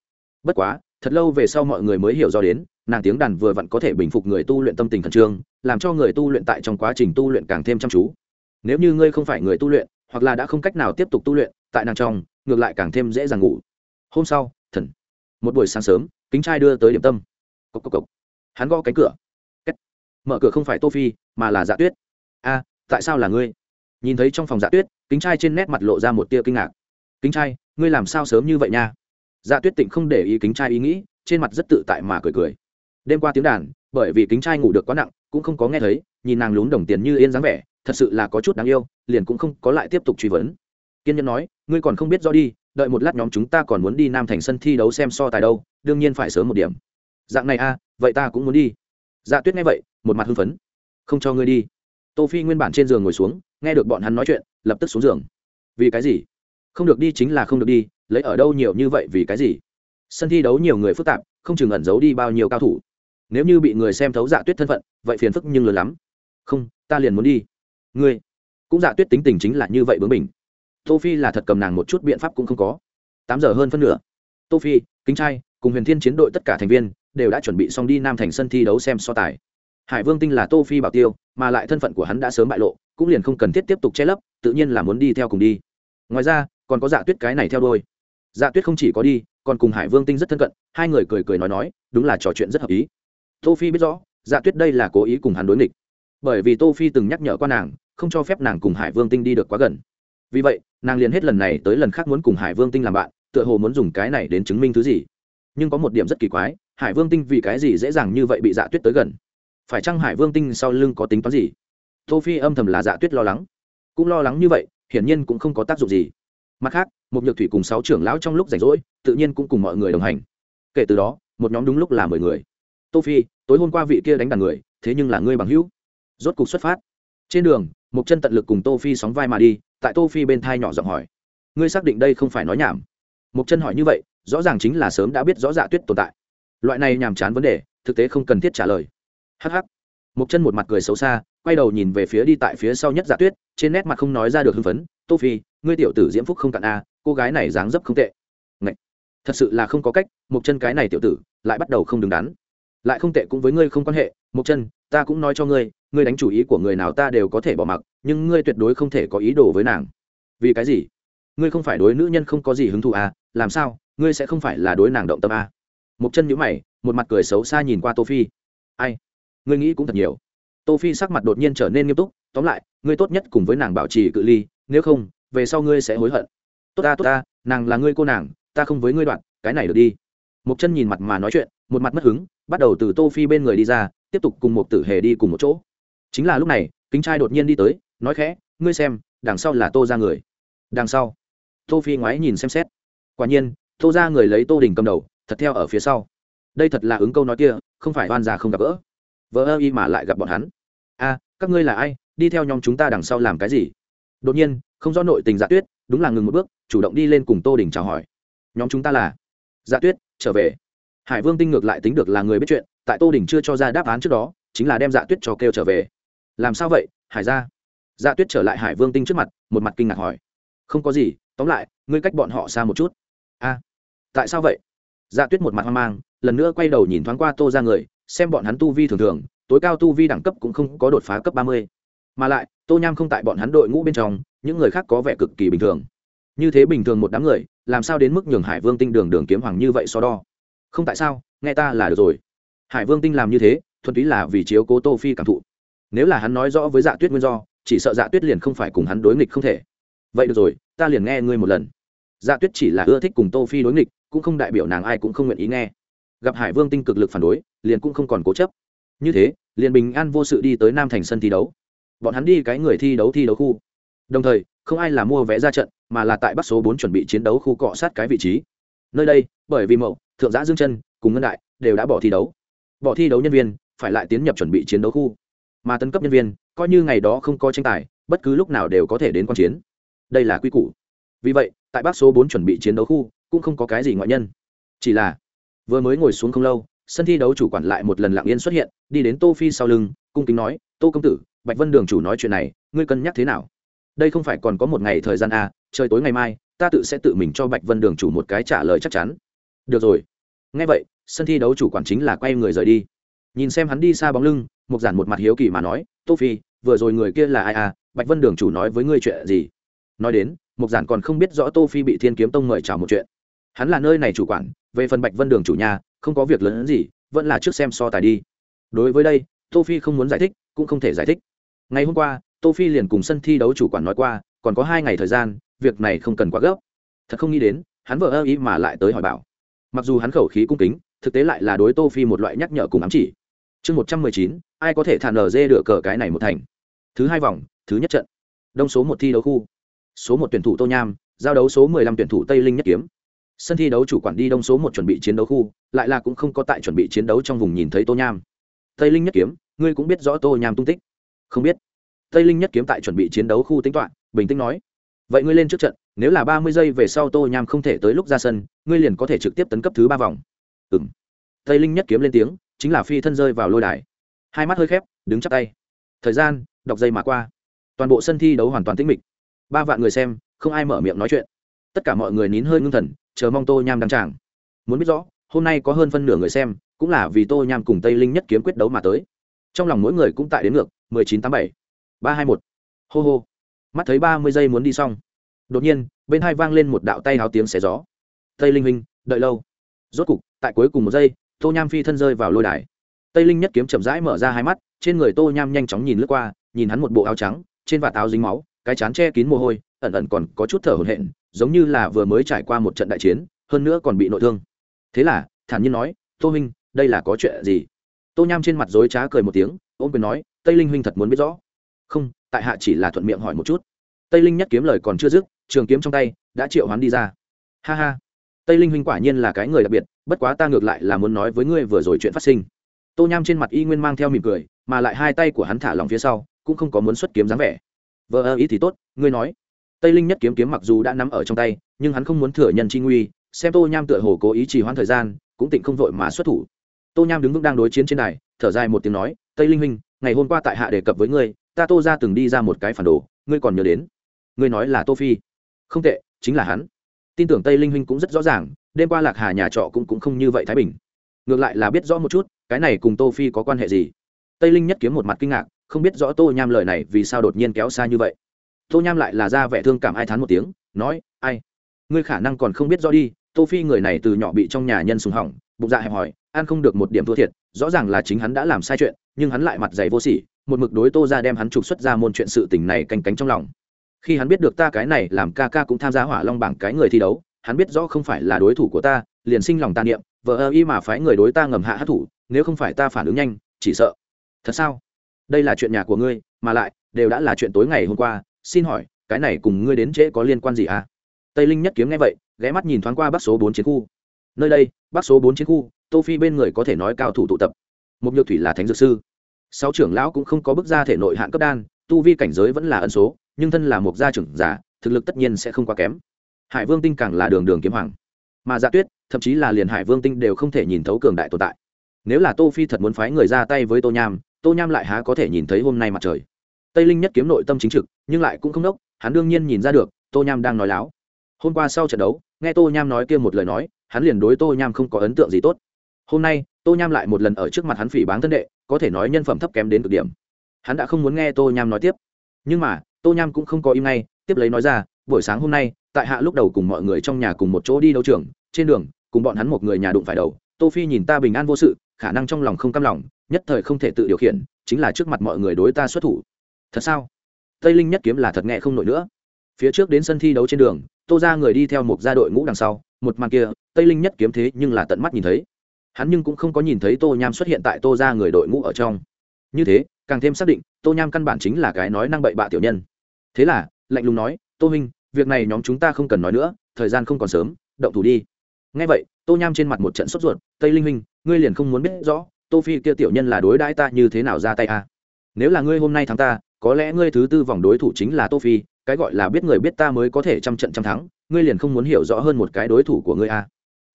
Speaker 1: Bất quá thật lâu về sau mọi người mới hiểu do đến, nàng tiếng đàn vừa vặn có thể bình phục người tu luyện tâm tình khẩn trương, làm cho người tu luyện tại trong quá trình tu luyện càng thêm chăm chú. Nếu như ngươi không phải người tu luyện, hoặc là đã không cách nào tiếp tục tu luyện, tại nàng trong, ngược lại càng thêm dễ dàng ngủ. Hôm sau, thần. Một buổi sáng sớm, kính trai đưa tới điểm tâm. Cốc cốc cốc. hắn gõ cánh cửa. Kết. mở cửa không phải tô phi mà là dạ tuyết. A, tại sao là ngươi? Nhìn thấy trong phòng dạ tuyết, kính trai trên nét mặt lộ ra một tia kinh ngạc. Kính trai, ngươi làm sao sớm như vậy nha? Dạ tuyết tịnh không để ý kính trai ý nghĩ trên mặt rất tự tại mà cười cười. Đêm qua tiếng đàn bởi vì kính trai ngủ được quá nặng cũng không có nghe thấy nhìn nàng lún đồng tiền như yên dáng vẻ thật sự là có chút đáng yêu liền cũng không có lại tiếp tục truy vấn. Kiên nhân nói ngươi còn không biết do đi đợi một lát nhóm chúng ta còn muốn đi nam thành sân thi đấu xem so tài đâu đương nhiên phải sớm một điểm. Dạng này a à, vậy ta cũng muốn đi. Dạ tuyết nghe vậy một mặt hưng phấn. Không cho ngươi đi. Tô phi nguyên bản trên giường ngồi xuống nghe được bọn hắn nói chuyện lập tức xuống giường. Vì cái gì? Không được đi chính là không được đi lấy ở đâu nhiều như vậy vì cái gì? Sân thi đấu nhiều người phức tạp, không chừng ẩn giấu đi bao nhiêu cao thủ. Nếu như bị người xem thấu dạ tuyết thân phận, vậy phiền phức nhưng lớn lắm. Không, ta liền muốn đi. Ngươi, cũng dạ tuyết tính tình chính là như vậy bướng mình tô phi là thật cầm nàng một chút biện pháp cũng không có. Tám giờ hơn phân nửa. Tô phi, kính trai, cùng huyền thiên chiến đội tất cả thành viên đều đã chuẩn bị xong đi nam thành sân thi đấu xem so tài. Hải vương tinh là tô phi bảo tiêu, mà lại thân phận của hắn đã sớm bại lộ, cũng liền không cần thiết tiếp tục che lấp, tự nhiên là muốn đi theo cùng đi. Ngoài ra, còn có dạ tuyết cái này theo đôi dạ tuyết không chỉ có đi, còn cùng hải vương tinh rất thân cận, hai người cười cười nói nói, đúng là trò chuyện rất hợp ý. Tô phi biết rõ dạ tuyết đây là cố ý cùng hắn đối nghịch. Bởi vì tô phi từng nhắc nhở qua nàng, không cho phép nàng cùng hải vương tinh đi được quá gần. Vì vậy, nàng liền hết lần này tới lần khác muốn cùng hải vương tinh làm bạn, tựa hồ muốn dùng cái này đến chứng minh thứ gì. Nhưng có một điểm rất kỳ quái, hải vương tinh vì cái gì dễ dàng như vậy bị dạ tuyết tới gần? Phải chăng hải vương tinh sau lưng có tính toán gì? Tô phi âm thầm là dạ tuyết lo lắng. Cũng lo lắng như vậy, hiển nhiên cũng không có tác dụng gì mặt khác, một nhược thủy cùng sáu trưởng lão trong lúc rảnh rỗi, tự nhiên cũng cùng mọi người đồng hành. Kể từ đó, một nhóm đúng lúc là mười người. Tô phi, tối hôm qua vị kia đánh đàn người, thế nhưng là ngươi bằng hữu. Rốt cục xuất phát. Trên đường, một chân tận lực cùng tô phi sóng vai mà đi, tại tô phi bên thai nhỏ giọng hỏi. Ngươi xác định đây không phải nói nhảm? Một chân hỏi như vậy, rõ ràng chính là sớm đã biết rõ dạ tuyết tồn tại. Loại này nhàm chán vấn đề, thực tế không cần thiết trả lời. Hh một chân một mặt cười xấu xa quay đầu nhìn về phía đi tại phía sau nhất dạ tuyết, trên nét mặt không nói ra được hưng phấn. Tô phi, ngươi tiểu tử diễm phúc không cạn a, cô gái này dáng dấp không tệ. Ngậy! thật sự là không có cách một chân cái này tiểu tử, lại bắt đầu không đứng đắn. Lại không tệ cũng với ngươi không quan hệ. Một chân, ta cũng nói cho ngươi ngươi đánh chủ ý của người nào ta đều có thể bỏ mặc, nhưng ngươi tuyệt đối không thể có ý đồ với nàng. Vì cái gì? Ngươi không phải đối nữ nhân không có gì hứng thú à làm sao? Ngươi sẽ không phải là đối nàng động tâm à? Một chân nhíu mày, một mặt cười xấu xa nhìn qua tô phi. Ai? Ngươi nghĩ cũng thật nhiều tô phi sắc mặt đột nhiên trở nên nghiêm túc, tóm lại, ngươi tốt nhất cùng với nàng bảo trì cự ly, nếu không, về sau ngươi sẽ hối hận. Tốt ta tốt ta, nàng là ngươi cô nàng, ta không với ngươi đoạn, cái này được đi. Một chân nhìn mặt mà nói chuyện, một mặt mất hứng, bắt đầu từ tô phi bên người đi ra, tiếp tục cùng một tử hề đi cùng một chỗ. Chính là lúc này, kính trai đột nhiên đi tới, nói khẽ, ngươi xem, đằng sau là tô ra người. Đằng sau? Tô phi ngoái nhìn xem xét. Quả nhiên, tô ra người lấy tô đình cầm đầu, thật theo ở phía sau. Đây thật là ứng câu nói kia, không phải oan già không gặp gỡ. Vợ ơ y mà lại gặp bọn hắn a các ngươi là ai? Đi theo nhóm chúng ta đằng sau làm cái gì? Đột nhiên, không do nội tình dạ tuyết, đúng là ngừng một bước, chủ động đi lên cùng tô đình chào hỏi. Nhóm chúng ta là? Dạ tuyết, trở về. Hải vương tinh ngược lại tính được là người biết chuyện, tại tô đình chưa cho ra đáp án trước đó, chính là đem dạ tuyết cho kêu trở về. Làm sao vậy? Hải ra. Dạ tuyết trở lại hải vương tinh trước mặt, một mặt kinh ngạc hỏi. Không có gì, tóm lại, ngươi cách bọn họ xa một chút. A tại sao vậy? Dạ tuyết một mặt hoang mang, lần nữa quay đầu nhìn thoáng qua tô ra người, xem bọn hắn tu vi thường thường tối cao tu vi đẳng cấp cũng không có đột phá cấp ba mươi. Mà lại, tô nham không tại bọn hắn đội ngũ bên trong, những người khác có vẻ cực kỳ bình thường. Như thế bình thường một đám người, làm sao đến mức nhường hải vương tinh đường đường kiếm hoàng như vậy so đo? Không tại sao, nghe ta là được rồi. Hải vương tinh làm như thế, thuần túy là vì chiếu cố tô phi cảm thụ. Nếu là hắn nói rõ với dạ tuyết nguyên do, chỉ sợ dạ tuyết liền không phải cùng hắn đối nghịch không thể. Vậy được rồi, ta liền nghe ngươi một lần. Dạ tuyết chỉ là ưa thích cùng tô phi đối nghịch, cũng không đại biểu nàng ai cũng không nguyện ý nghe. Gặp hải vương tinh cực lực phản đối, liền cũng không còn cố chấp như thế, liền bình an vô sự đi tới nam thành sân thi đấu. Bọn hắn đi cái người thi đấu thi đấu khu. Đồng thời, không ai là mua vé ra trận, mà là tại bắc số bốn chuẩn bị chiến đấu khu cọ sát cái vị trí. Nơi đây, bởi vì mậu, thượng giã dương chân cùng ngân đại đều đã bỏ thi đấu. Bỏ thi đấu nhân viên phải lại tiến nhập chuẩn bị chiến đấu khu. Mà tấn cấp nhân viên, coi như ngày đó không có tranh tài, bất cứ lúc nào đều có thể đến q u a n chiến. Đây là quy củ. Vì vậy, tại bắc số bốn chuẩn bị chiến đấu khu cũng không có cái gì ngoại nhân. Chỉ là, vừa mới ngồi xuống không lâu sân thi đấu chủ quản lại một lần lặng yên xuất hiện đi đến tô phi sau lưng cung kính nói tô công tử bạch vân đường chủ nói chuyện này ngươi cân nhắc thế nào? Đây không phải còn có một ngày thời gian à, trời tối ngày mai ta tự sẽ tự mình cho bạch vân đường chủ một cái trả lời chắc chắn. Được rồi. Nghe vậy sân thi đấu chủ quản chính là quay người rời đi. Nhìn xem hắn đi xa bóng lưng một giản một mặt hiếu kỳ mà nói tô phi vừa rồi người kia là ai à bạch vân đường chủ nói với ngươi chuyện gì? Nói đến mục giản còn không biết rõ tô phi bị thiên kiếm tông mời chào một chuyện hắn là nơi này chủ quản, về phần bạch vân đường chủ nhà, không có việc lớn hơn gì, vẫn là trước xem so tài đi. Đối với đây, tô phi không muốn giải thích, cũng không thể giải thích. Ngày hôm qua, tô phi liền cùng sân thi đấu chủ quản nói qua, còn có hai ngày thời gian, việc này không cần quá gấp. Thật không nghĩ đến, hắn vợ ơ ý mà lại tới hỏi bảo. Mặc dù hắn khẩu khí cung kính, thực tế lại là đối tô phi một loại nhắc nhở cùng ám chỉ. Chương một trăm mười chín, ai có thể thản ở dê được cờ cái này một thành? Thứ hai vòng, thứ nhất trận. Đông số một thi đấu khu. Số một tuyển thủ tô nham, giao đấu số mười lăm tuyển thủ tây linh nhất kiếm sân thi đấu chủ quản đi đông số một chuẩn bị chiến đấu khu, lại là cũng không có tại chuẩn bị chiến đấu trong vùng nhìn thấy tô nham. Tây linh nhất kiếm, ngươi cũng biết rõ tô nham tung tích. Không biết. Tây linh nhất kiếm tại chuẩn bị chiến đấu khu tính toán, bình tĩnh nói. Vậy ngươi lên trước trận, nếu là ba mươi giây về sau tô nham không thể tới lúc ra sân, ngươi liền có thể trực tiếp tấn cấp thứ ba vòng. Ừ m tây linh nhất kiếm lên tiếng, chính là phi thân rơi vào lôi đài. Hai mắt hơi khép, đứng chắp tay. Thời gian, đọc dây mà qua. Toàn bộ sân thi đấu hoàn toàn tĩnh mịch. Ba vạn người xem, không ai mở miệng nói chuyện. Tất cả mọi người nín hơi ngưng thần chờ mong tô nham đăng tràng. Muốn biết rõ, hôm nay có hơn phân nửa người xem, cũng là vì tô nham cùng tây linh nhất kiếm quyết đấu mà tới. Trong lòng mỗi người cũng tại đến ngược, mười chín tám bảy, ba hai một. Hô hô. Mắt thấy ba mươi giây muốn đi xong. Đột nhiên, bên hai vang lên một đạo tay háo tiếng xé gió. Tây linh huynh, đợi lâu. Rốt cục, tại cuối cùng một giây, tô nham phi thân rơi vào lôi đài. Tây linh nhất kiếm chậm rãi mở ra hai mắt, trên người tô nham nhanh chóng nhìn lướt qua, nhìn hắn một bộ áo trắng, trên vạt áo dính máu, cái chán che kín mồ hôi, ẩn ẩn còn có chút thở hổn hển giống như là vừa mới trải qua một trận đại chiến, hơn nữa còn bị nội thương. Thế là, thản nhiên nói, tô huynh, đây là có chuyện gì? Tô nham trên mặt dối trá cười một tiếng, ôm quyền nói, tây linh huynh thật muốn biết rõ. Không, tại hạ chỉ là thuận miệng hỏi một chút. Tây linh nhất kiếm lời còn chưa dứt, trường kiếm trong tay đã triệu hoán đi ra. Ha ha, tây linh huynh quả nhiên là cái người đặc biệt, bất quá ta ngược lại là muốn nói với ngươi vừa rồi chuyện phát sinh. Tô nham trên mặt y nguyên mang theo mỉm cười, mà lại hai tay của hắn thả lòng phía sau, cũng không có muốn xuất kiếm dáng vẻ. Vợ ơ, ý thì tốt, ngươi nói tây linh nhất kiếm kiếm mặc dù đã nắm ở trong tay, nhưng hắn không muốn thừa nhận chi nguy, xem tô nham tựa hồ cố ý trì hoãn thời gian, cũng tịnh không vội mà xuất thủ. Tô nham đứng vững đang đối chiến trên này thở dài một tiếng nói, tây linh huynh, ngày hôm qua tại hạ đề cập với ngươi, ta tô ra từng đi ra một cái phản đồ, ngươi còn nhớ đến. Ngươi nói là tô phi. Không tệ, chính là hắn. Tin tưởng tây linh huynh cũng rất rõ ràng, đêm qua lạc hà nhà trọ cũng cũng không như vậy thái bình. Ngược lại là biết rõ một chút, cái này cùng tô phi có quan hệ gì? Tây linh nhất kiếm một mặt kinh ngạc, không biết rõ tô nham lời này vì sao đột nhiên kéo xa như vậy tô nham lại là ra vẻ thương cảm ai thán một tiếng, nói, ai? Ngươi khả năng còn không biết rõ đi, tô phi người này từ nhỏ bị trong nhà nhân sùng hỏng. Bụng dạ hẹp hòi ăn không được một điểm thua thiệt, rõ ràng là chính hắn đã làm sai chuyện, nhưng hắn lại mặt dày vô sỉ, một mực đối tô ra đem hắn trục xuất ra môn chuyện sự tình này canh cánh trong lòng. Khi hắn biết được ta cái này làm ca ca cũng tham gia hỏa long bảng cái người thi đấu, hắn biết rõ không phải là đối thủ của ta, liền sinh lòng tàn niệm vợ ơ y mà phái người đối ta ngầm hạ hát thủ nếu không phải ta phản ứng nhanh, chỉ sợ. Thật sao? Đây là chuyện nhà của ngươi, mà lại, đều đã là chuyện tối ngày hôm qua xin hỏi, cái này cùng ngươi đến trễ có liên quan gì à? Tây linh nhất kiếm nghe vậy, ghé mắt nhìn thoáng qua bắc số bốn chiến khu. Nơi đây, bắc số bốn chiến khu, tô phi bên người có thể nói cao thủ tụ tập. Một nhược thủy là thánh dược sư. Sáu trưởng lão cũng không có bước ra thể nội hạn cấp đan, tu vi cảnh giới vẫn là ẩn số, nhưng thân là một gia trưởng giả, thực lực tất nhiên sẽ không quá kém. Hải vương tinh càng là đường đường kiếm hoàng. Mà dạ tuyết, thậm chí là liền hải vương tinh đều không thể nhìn thấu cường đại tồn tại. Nếu là tô phi thật muốn phái người ra tay với tô nham tô nham lại há có thể nhìn thấy hôm nay mặt trời tây linh nhất kiếm nội tâm chính trực, nhưng lại cũng không đốc, hắn đương nhiên nhìn ra được, tô nham đang nói láo. Hôm qua sau trận đấu, nghe tô nham nói kia một lời nói, hắn liền đối tô nham không có ấn tượng gì tốt. Hôm nay, tô nham lại một lần ở trước mặt hắn phỉ báng thân đệ, có thể nói nhân phẩm thấp kém đến cực điểm. Hắn đã không muốn nghe tô nham nói tiếp. Nhưng mà, tô nham cũng không có im ngay, tiếp lấy nói ra, buổi sáng hôm nay, tại hạ lúc đầu cùng mọi người trong nhà cùng một chỗ đi đấu trường, trên đường, cùng bọn hắn một người nhà đụng phải đầu, tô phi nhìn ta bình an vô sự, khả năng trong lòng không cam lòng, nhất thời không thể tự điều khiển, chính là trước mặt mọi người đối ta xuất thủ thật sao? Tây linh nhất kiếm là thật nghe không nổi nữa. Phía trước đến sân thi đấu trên đường, tô ra người đi theo một gia đội ngũ đằng sau, một màn kia, tây linh nhất kiếm thế nhưng là tận mắt nhìn thấy. Hắn nhưng cũng không có nhìn thấy tô nham xuất hiện tại tô ra người đội ngũ ở trong. Như thế, càng thêm xác định, tô nham căn bản chính là cái nói năng bậy bạ tiểu nhân. Thế là, lạnh lùng nói, tô huynh, việc này nhóm chúng ta không cần nói nữa, thời gian không còn sớm, động thủ đi. Ngay vậy, tô nham trên mặt một trận sốt ruột, tây linh huynh, ngươi liền không muốn biết rõ, tô phi kia tiểu nhân là đối đãi ta như thế nào ra tay à? nếu là ngươi hôm nay thắng ta có lẽ ngươi thứ tư vòng đối thủ chính là tô phi, cái gọi là biết người biết ta mới có thể trăm trận trăm thắng, ngươi liền không muốn hiểu rõ hơn một cái đối thủ của ngươi à?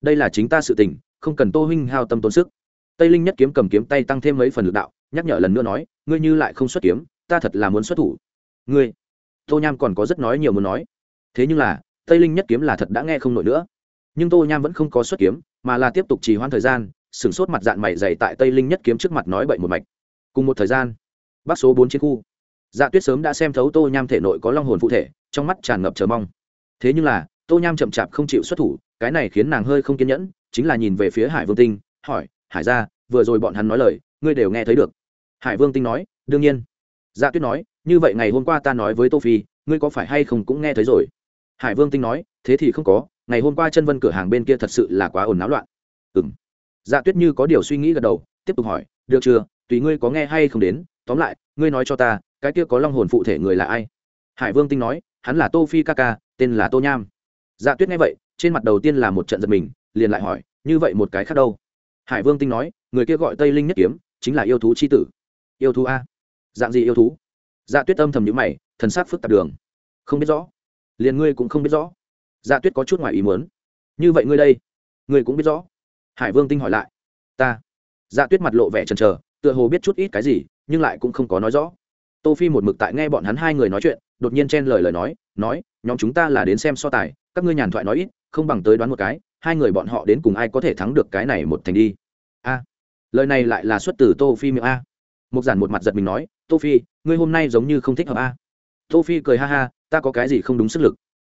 Speaker 1: đây là chính ta sự tình, không cần tô huynh hao tâm tốn sức. Tây linh nhất kiếm cầm kiếm tay tăng thêm mấy phần lực đạo, nhắc nhở lần nữa nói, ngươi như lại không xuất kiếm, ta thật là muốn xuất thủ. Ngươi, tô nham còn có rất nói nhiều muốn nói. Thế nhưng là, tây linh nhất kiếm là thật đã nghe không nổi nữa. Nhưng tô nham vẫn không có xuất kiếm, mà là tiếp tục trì hoãn thời gian, sửng sốt mặt dạng mày dày tại tây linh nhất kiếm trước mặt nói bậy một mạch. Cùng một thời gian, bác số bốn chiến khu dạ tuyết sớm đã xem thấu tô nham thể nội có long hồn phụ thể, trong mắt tràn ngập chờ mong. Thế nhưng là, tô nham chậm chạp không chịu xuất thủ, cái này khiến nàng hơi không kiên nhẫn, chính là nhìn về phía hải vương tinh, hỏi, hải ra vừa rồi bọn hắn nói lời, ngươi đều nghe thấy được? Hải vương tinh nói, đương nhiên. Dạ tuyết nói, như vậy ngày hôm qua ta nói với tô phi, ngươi có phải hay không cũng nghe thấy rồi? Hải vương tinh nói, thế thì không có, ngày hôm qua chân vân cửa hàng bên kia thật sự là quá ồn náo loạn. Ừng dạ tuyết như có điều suy nghĩ gật đầu, tiếp tục hỏi, được chưa? Tùy ngươi có nghe hay không đến. Tóm lại, ngươi nói cho ta cái kia có long hồn phụ thể người là ai? Hải vương tinh nói, hắn là tô phi ca ca, tên là tô nham. Dạ tuyết nghe vậy, trên mặt đầu tiên là một trận giật mình, liền lại hỏi, như vậy một cái khác đâu? Hải vương tinh nói, người kia gọi tây linh nhất kiếm, chính là yêu thú c h i tử. Yêu thú a. Dạng gì yêu thú? Dạ tuyết âm thầm nhữ mày, thần sắc phức tạp đường. Không biết rõ. Liền ngươi cũng không biết rõ. Dạ tuyết có chút ngoài ý muốn. Như vậy ngươi đây, ngươi cũng biết rõ. Hải vương tinh hỏi lại. Ta. Dạ tuyết mặt lộ vẻ trần trờ tựa hồ biết chút ít cái gì, nhưng lại cũng không có nói rõ tô phi một mực tại nghe bọn hắn hai người nói chuyện, đột nhiên chen lời lời nói nói, nhóm chúng ta là đến xem so tài, các ngươi nhàn thoại nói ít, không bằng tới đoán một cái, hai người bọn họ đến cùng ai có thể thắng được cái này một thành đi? A. Lời này lại là xuất từ tô phi miệng a. Một giản một mặt giật mình nói, tô phi, ngươi hôm nay giống như không thích hợp a. Tô phi cười ha ha, ta có cái gì không đúng sức lực?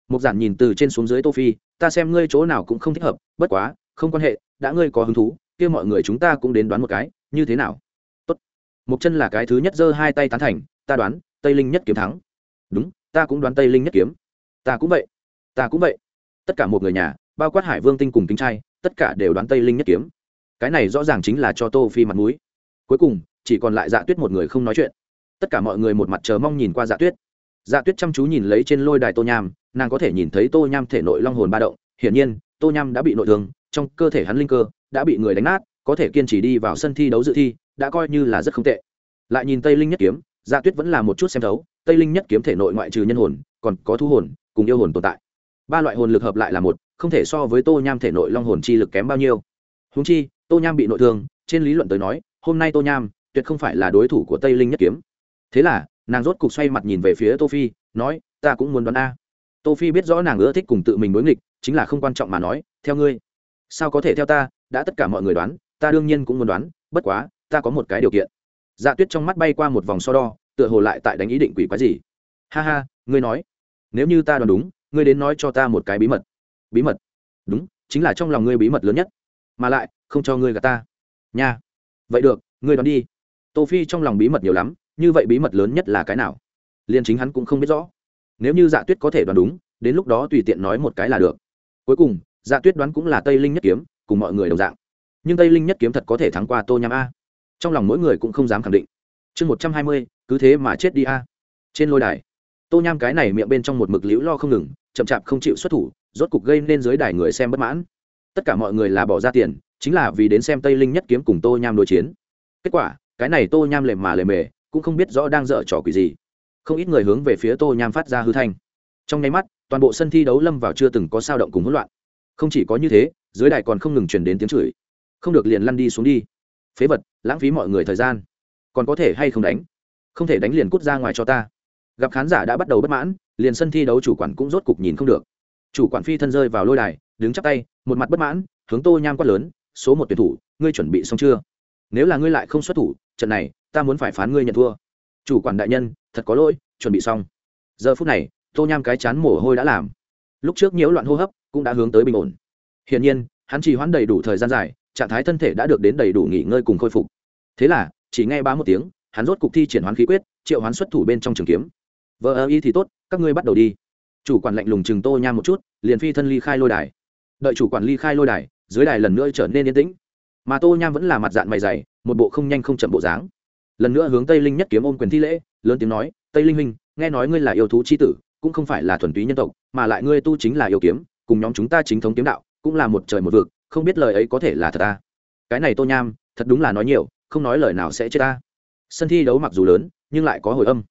Speaker 1: Một giản nhìn từ trên xuống dưới tô phi, ta xem ngươi chỗ nào cũng không thích hợp, bất quá, không quan hệ, đã ngươi có hứng thú, kia mọi người chúng ta cũng đến đoán một cái, như thế nào? Tốt. Một chân là cái thứ nhất giơ hai tay tán thành ta đoán, tây linh nhất kiếm thắng. Đúng, ta cũng đoán tây linh nhất kiếm. Ta cũng vậy. Ta cũng vậy. Tất cả một người nhà, bao quát hải vương tinh cùng kính trai, tất cả đều đoán tây linh nhất kiếm. Cái này rõ ràng chính là cho tô phi mặt mũi. Cuối cùng, chỉ còn lại dạ tuyết một người không nói chuyện. Tất cả mọi người một mặt chờ mong nhìn qua dạ tuyết. Dạ tuyết chăm chú nhìn lấy trên lôi đài tô nham, nàng có thể nhìn thấy tô nham thể nội long hồn ba động. Hiển nhiên, tô nham đã bị nội thương, trong cơ thể hắn linh cơ đã bị người đánh nát, có thể kiên trì đi vào sân thi đấu dự thi, đã coi như là rất không tệ. Lại nhìn tây linh nhất kiếm dạ tuyết vẫn là một chút xem thấu, tây linh nhất kiếm thể nội ngoại trừ nhân hồn, còn có thu hồn, cùng yêu hồn tồn tại. Ba loại hồn lực hợp lại là một, không thể so với tô nham thể nội long hồn chi lực kém bao nhiêu. Húng chi, tô nham bị nội thương, trên lý luận tới nói, hôm nay tô nham tuyệt không phải là đối thủ của tây linh nhất kiếm. Thế là, nàng rốt cục xoay mặt nhìn về phía tô phi, nói, ta cũng muốn đoán a. Tô phi biết rõ nàng ưa thích cùng tự mình đối nghịch, chính là không quan trọng mà nói, theo ngươi. Sao có thể theo ta? Đã tất cả mọi người đoán, ta đương nhiên cũng muốn đoán, bất quá, ta có một cái điều kiện dạ tuyết trong mắt bay qua một vòng so đo, tựa hồ lại tại đánh ý định quỷ quái gì. Ha ha, ngươi nói. Nếu như ta đoán đúng, ngươi đến nói cho ta một cái bí mật. Bí mật? Đúng, chính là trong lòng ngươi bí mật lớn nhất. Mà lại, không cho ngươi gạt ta. Nha. Vậy được, ngươi đoán đi. Tô phi trong lòng bí mật nhiều lắm, như vậy bí mật lớn nhất là cái nào? Liền chính hắn cũng không biết rõ. Nếu như dạ tuyết có thể đoán đúng, đến lúc đó tùy tiện nói một cái là được. Cuối cùng dạ tuyết đoán cũng là tây linh nhất kiếm, cùng mọi người đồng dạng. Nhưng tây linh nhất kiếm thật có thể thắng qua tô nham a trong lòng mỗi người cũng không dám khẳng định. Chương một trăm hai mươi, cứ thế mà chết đi a. Trên lôi đài, tô nham cái này miệng bên trong một mực liễu lo không ngừng, chậm chạp không chịu xuất thủ, rốt cục gây nên dưới đài người xem bất mãn. Tất cả mọi người là bỏ ra tiền, chính là vì đến xem tây linh nhất kiếm cùng tô nham đối chiến. Kết quả, cái này tô nham lề mà lề mề, cũng không biết rõ đang dở trò quỷ gì. Không ít người hướng về phía tô nham phát ra hư thanh. Trong nháy mắt, toàn bộ sân thi đấu lâm vào chưa từng có sao động cùng hỗn loạn. Không chỉ có như thế, dưới đài còn không ngừng truyền đến tiếng chửi. Không được liền lăn đi xuống đi phế vật, lãng phí mọi người thời gian. Còn có thể hay không đánh? Không thể đánh liền cút ra ngoài cho ta. Gặp khán giả đã bắt đầu bất mãn, liền sân thi đấu chủ quản cũng rốt cục nhìn không được. Chủ quản phi thân rơi vào lôi đài, đứng chắp tay, một mặt bất mãn, hướng tô nham quát lớn, số một tuyển thủ, ngươi chuẩn bị xong chưa? Nếu là ngươi lại không xuất thủ, trận này, ta muốn phải phán ngươi nhận thua. Chủ quản đại nhân, thật có lỗi, chuẩn bị xong. Giờ phút này, tô nham cái chán mồ hôi đã làm. Lúc trước nhiễu loạn hô hấp cũng đã hướng tới bình ổn. Hiển nhiên, hắn chỉ hoãn đầy đủ thời gian dài trạng thái thân thể đã được đến đầy đủ nghỉ ngơi cùng khôi phục. Thế là, chỉ nghe ba một tiếng, hắn rốt cục thi triển hoán khí quyết, triệu hoán xuất thủ bên trong trường kiếm. Vợ ơ y thì tốt, các ngươi bắt đầu đi. Chủ quản lạnh lùng chừng tô nham một chút, liền phi thân ly khai lôi đài. Đợi chủ quản ly khai lôi đài, dưới đài lần nữa trở nên yên tĩnh. Mà tô nham vẫn là mặt dạng mày dày, một bộ không nhanh không chậm bộ dáng. Lần nữa hướng tây linh nhất kiếm ôm quyền thi lễ, lớn tiếng nói, tây linh minh nghe nói ngươi là yêu thú c h i tử, cũng không phải là thuần túy nhân tộc, mà lại ngươi tu chính là yêu kiếm, cùng nhóm chúng ta chính thống kiếm đạo, cũng là một trời một vực không biết lời ấy có thể là thật ta cái này tô nham, thật đúng là nói nhiều, không nói lời nào sẽ chết ta. Sân thi đấu mặc dù lớn, nhưng lại có hồi âm.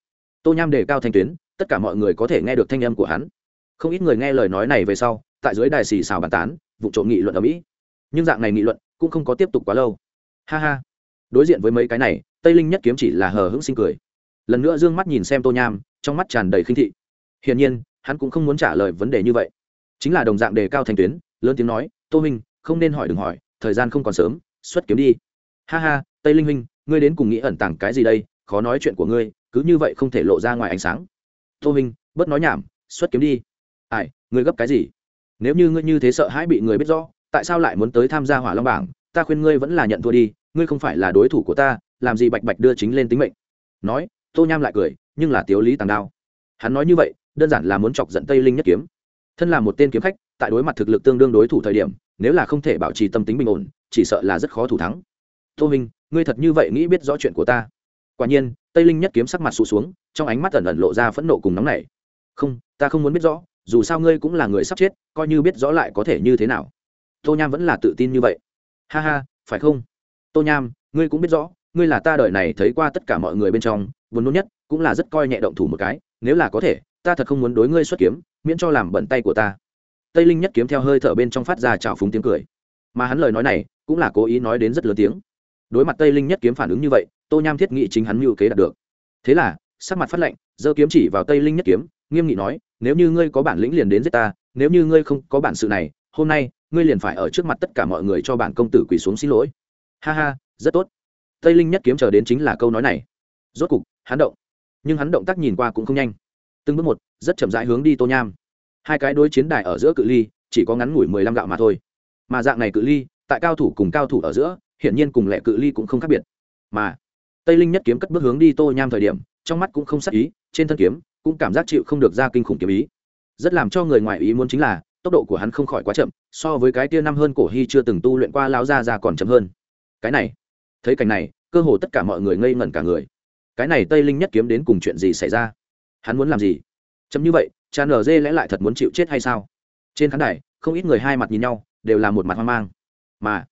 Speaker 1: Tô nham đề cao thanh tuyến, tất cả mọi người có thể nghe được thanh âm của hắn. Không ít người nghe lời nói này về sau, tại dưới đài xì xào bàn tán, vụ trộm nghị luận ở mỹ. Nhưng dạng này nghị luận cũng không có tiếp tục quá lâu. Ha ha. Đối diện với mấy cái này, tây linh nhất kiếm chỉ là hờ hững sinh cười. Lần nữa d ư ơ n g mắt nhìn xem tô nham, trong mắt tràn đầy khinh thị. Hiển nhiên, hắn cũng không muốn trả lời vấn đề như vậy. Chính là đồng dạng đề cao thành tuyến, lớn tiếng nói, tô minh không nên hỏi đừng hỏi, thời gian không còn sớm, xuất kiếm đi. Ha ha, tây linh huynh, ngươi đến cùng nghĩ ẩn tàng cái gì đây? Khó nói chuyện của ngươi, cứ như vậy không thể lộ ra ngoài ánh sáng. Tô minh bớt nói nhảm, xuất kiếm đi. Ai, ngươi gấp cái gì? Nếu như ngươi như thế sợ hãi bị người biết rõ, tại sao lại muốn tới tham gia hỏa long bảng? Ta khuyên ngươi vẫn là nhận thua đi, ngươi không phải là đối thủ của ta, làm gì bạch bạch đưa chính lên tính mệnh. Nói, tô nham lại cười, nhưng là tiếu lý tàng đao. Hắn nói như vậy, đơn giản là muốn chọc giận tây linh nhất kiếm. Thân là một tên kiếm khách, tại đối mặt thực lực tương đương đối thủ thời điểm nếu là không thể bảo trì tâm tính bình ổn, chỉ sợ là rất khó thủ thắng. Tô minh, ngươi thật như vậy nghĩ biết rõ chuyện của ta? Quả nhiên, tây linh nhất kiếm sắc mặt sụt xuống, trong ánh mắt ẩn ẩn lộ ra phẫn nộ cùng nóng nảy. Không, ta không muốn biết rõ, dù sao ngươi cũng là người sắp chết, coi như biết rõ lại có thể như thế nào. Tô nham vẫn là tự tin như vậy. Ha ha, phải không? Tô nham, ngươi cũng biết rõ, ngươi là ta đời này thấy qua tất cả mọi người bên trong vốn nôn nhất, cũng là rất coi nhẹ động thủ một cái, nếu là có thể, ta thật không muốn đối ngươi xuất kiếm, miễn cho làm bẩn tay của ta tây linh nhất kiếm theo hơi thở bên trong phát ra trào phúng tiếng cười. Mà hắn lời nói này cũng là cố ý nói đến rất lớn tiếng. Đối mặt tây linh nhất kiếm phản ứng như vậy, tô nham thiết nghị chính hắn mưu kế đạt được. Thế là, sắc mặt phát lệnh giơ kiếm chỉ vào tây linh nhất kiếm, nghiêm nghị nói, nếu như ngươi có bản lĩnh liền đến giết ta, nếu như ngươi không có bản sự này, hôm nay ngươi liền phải ở trước mặt tất cả mọi người cho bản công tử quỳ xuống xin lỗi. Ha ha, rất tốt. Tây linh nhất kiếm chờ đến chính là câu nói này. Rốt cục, hắn động. Nhưng hắn động tác nhìn qua cũng không nhanh. Từng bước một, rất chậm rãi hướng đi tô nham hai cái đối chiến đài ở giữa cự ly, chỉ có ngắn ngủi mười lăm gạo mà thôi. Mà dạng này cự ly, tại cao thủ cùng cao thủ ở giữa, hiển nhiên cùng lệ cự ly cũng không khác biệt. Mà, tây linh nhất kiếm cất bước hướng đi tô nham thời điểm, trong mắt cũng không sắc ý, trên thân kiếm cũng cảm giác chịu không được ra kinh khủng kiếm ý. Rất làm cho người ngoài ý muốn chính là, tốc độ của hắn không khỏi quá chậm, so với cái tia năm hơn cổ hy chưa từng tu luyện qua lao ra ra còn chậm hơn. Cái này, thấy cảnh này, cơ hồ tất cả mọi người ngây ngẩn cả người. Cái này tây linh nhất kiếm đến cùng chuyện gì xảy ra? Hắn muốn làm gì? Chấm như vậy cha nở dê lẽ lại thật muốn chịu chết hay sao? Trên khán đài, không ít người hai mặt nhìn nhau, đều là một mặt hoang mang. Mà,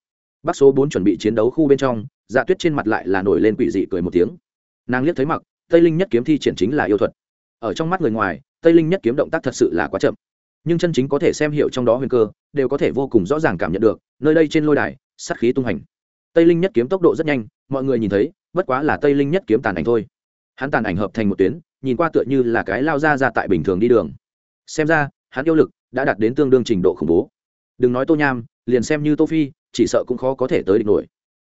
Speaker 1: bác số bốn chuẩn bị chiến đấu khu bên trong dạ tuyết trên mặt lại là nổi lên quỷ dị cười một tiếng. Nàng liếc thấy mặc, tây linh nhất kiếm thi triển chính là yêu thuật. Ở trong mắt người ngoài, tây linh nhất kiếm động tác thật sự là quá chậm. Nhưng chân chính có thể xem hiểu trong đó huyền cơ, đều có thể vô cùng rõ ràng cảm nhận được, nơi đây trên lôi đài, sát khí tung hành. Tây linh nhất kiếm tốc độ rất nhanh, mọi người nhìn thấy, bất quá là tây linh nhất kiếm tàn ảnh thôi. Hắn tàn ảnh hợp thành một tuyến nhìn qua tựa như là cái lao ra ra tại bình thường đi đường. Xem ra, hắn yêu lực đã đạt đến tương đương trình độ khủng bố. Đừng nói tô nham, liền xem như tô phi, chỉ sợ cũng khó có thể tới địch nổi.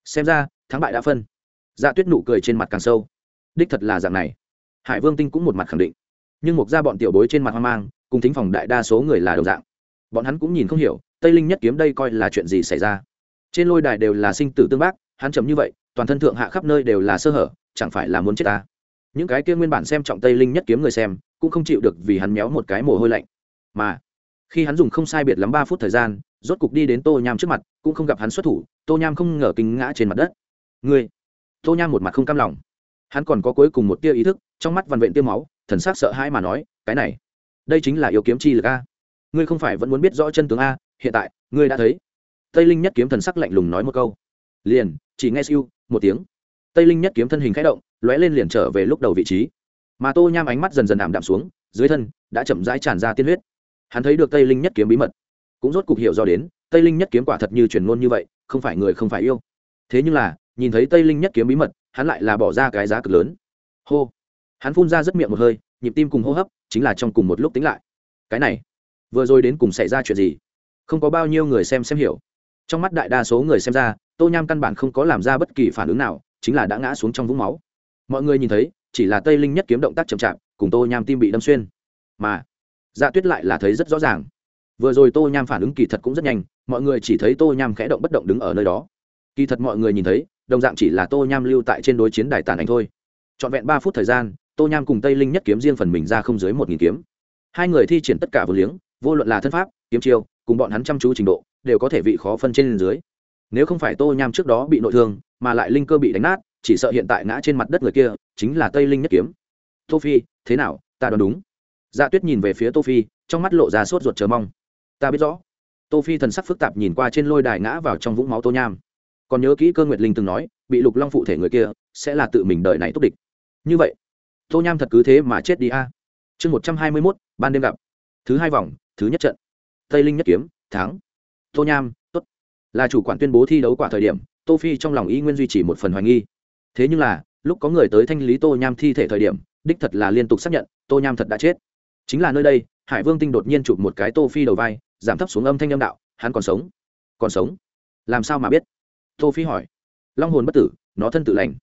Speaker 1: Xem ra, thắng bại đã phân. Dạ tuyết nụ cười trên mặt càng sâu. Đích thật là dạng này. Hải vương tinh cũng một mặt khẳng định. Nhưng một ra bọn tiểu bối trên mặt hoang mang, cùng thính phòng đại đa số người là đồng dạng. Bọn hắn cũng nhìn không hiểu, tây linh nhất kiếm đây coi là chuyện gì xảy ra. Trên lôi đài đều là sinh tử tương bác, hắn chậm như vậy, toàn thân thượng hạ khắp nơi đều là sơ hở, chẳng phải là muốn chết ta? Những cái kia nguyên bản xem trọng tây linh nhất kiếm người xem, cũng không chịu được vì hắn méo một cái mồ hôi lạnh. Mà, khi hắn dùng không sai biệt lắm ba phút thời gian, rốt cục đi đến tô nham trước mặt, cũng không gặp hắn xuất thủ, tô nham không ngờ kinh ngã trên mặt đất. Ngươi, tô nham một mặt không cam lòng. Hắn còn có cuối cùng một tia ý thức, trong mắt vằn vện tiêu máu, thần sắc sợ hãi mà nói, cái này, đây chính là yêu kiếm chi lực a. Ngươi không phải vẫn muốn biết rõ chân tướng a, hiện tại, ngươi đã thấy. Tây linh nhất kiếm thần sắc lạnh lùng nói một câu. Liền, chỉ nghe siêu, một tiếng. Tây linh nhất kiếm thân hình k h ẽ động lóe lên liền trở về lúc đầu vị trí. Mà tô nham ánh mắt dần dần ảm đạm xuống, dưới thân đã chậm rãi tràn ra tiên huyết. Hắn thấy được tây linh nhất kiếm bí mật, cũng rốt cục hiểu do đến, tây linh nhất kiếm quả thật như truyền ngôn như vậy, không phải người không phải yêu. Thế nhưng là, nhìn thấy tây linh nhất kiếm bí mật, hắn lại là bỏ ra cái giá cực lớn. Hô! Hắn phun ra rất miệng một hơi, nhịp tim cùng hô hấp chính là trong cùng một lúc tính lại. Cái này, vừa rồi đến cùng xảy ra chuyện gì? Không có bao nhiêu người xem xem hiểu. Trong mắt đại đa số người xem ra, tô nham căn bản không có làm ra bất kỳ phản ứng nào, chính là đã ngã xuống trong vũng máu mọi người nhìn thấy, chỉ là tây linh nhất kiếm động tác chậm chạp, cùng tô nham tim bị đâm xuyên. Mà dạ tuyết lại là thấy rất rõ ràng. Vừa rồi tô nham phản ứng kỳ thật cũng rất nhanh, mọi người chỉ thấy tô nham khẽ động bất động đứng ở nơi đó. Kỳ thật mọi người nhìn thấy, đồng dạng chỉ là tô nham lưu tại trên đối chiến đài tàn ảnh thôi. Trọn vẹn ba phút thời gian, tô nham cùng tây linh nhất kiếm riêng phần mình ra không dưới một nghìn kiếm. Hai người thi triển tất cả vừa liếng, vô luận là thân pháp, kiếm chiêu, cùng bọn hắn chăm chú trình độ, đều có thể vị khó phân trên dưới. Nếu không phải tô nham trước đó bị nội thương, mà lại linh cơ bị đánh nát chỉ sợ hiện tại ngã trên mặt đất người kia chính là tây linh nhất kiếm. Tô phi, thế nào? Ta đoán đúng. Dạ tuyết nhìn về phía tô phi, trong mắt lộ ra sốt ruột chờ mong. Ta biết rõ. Tô phi thần sắc phức tạp nhìn qua trên lôi đài ngã vào trong vũng máu tô nham. Còn nhớ kỹ cơ nguyệt linh từng nói, bị lục long phụ thể người kia, sẽ là tự mình đời này tốt địch. Như vậy, tô nham thật cứ thế mà chết đi a. Chương một trăm hai mươi mốt, ban đêm gặp. Thứ hai vòng, thứ nhất trận. Tây linh nhất kiếm, thắng. Tô nham, tốt. Là chủ quản tuyên bố thi đấu quả thời điểm, tô phi trong lòng y nguyên duy trì một phần hoài nghi thế nhưng là, lúc có người tới thanh lý tô nham thi thể thời điểm, đích thật là liên tục xác nhận, tô nham thật đã chết. Chính là nơi đây, hải vương tinh đột nhiên chụp một cái tô phi đầu vai, giảm thấp xuống âm thanh âm đạo, hắn còn sống. Còn sống? Làm sao mà biết? Tô phi hỏi. Long hồn bất tử, nó thân tự lành.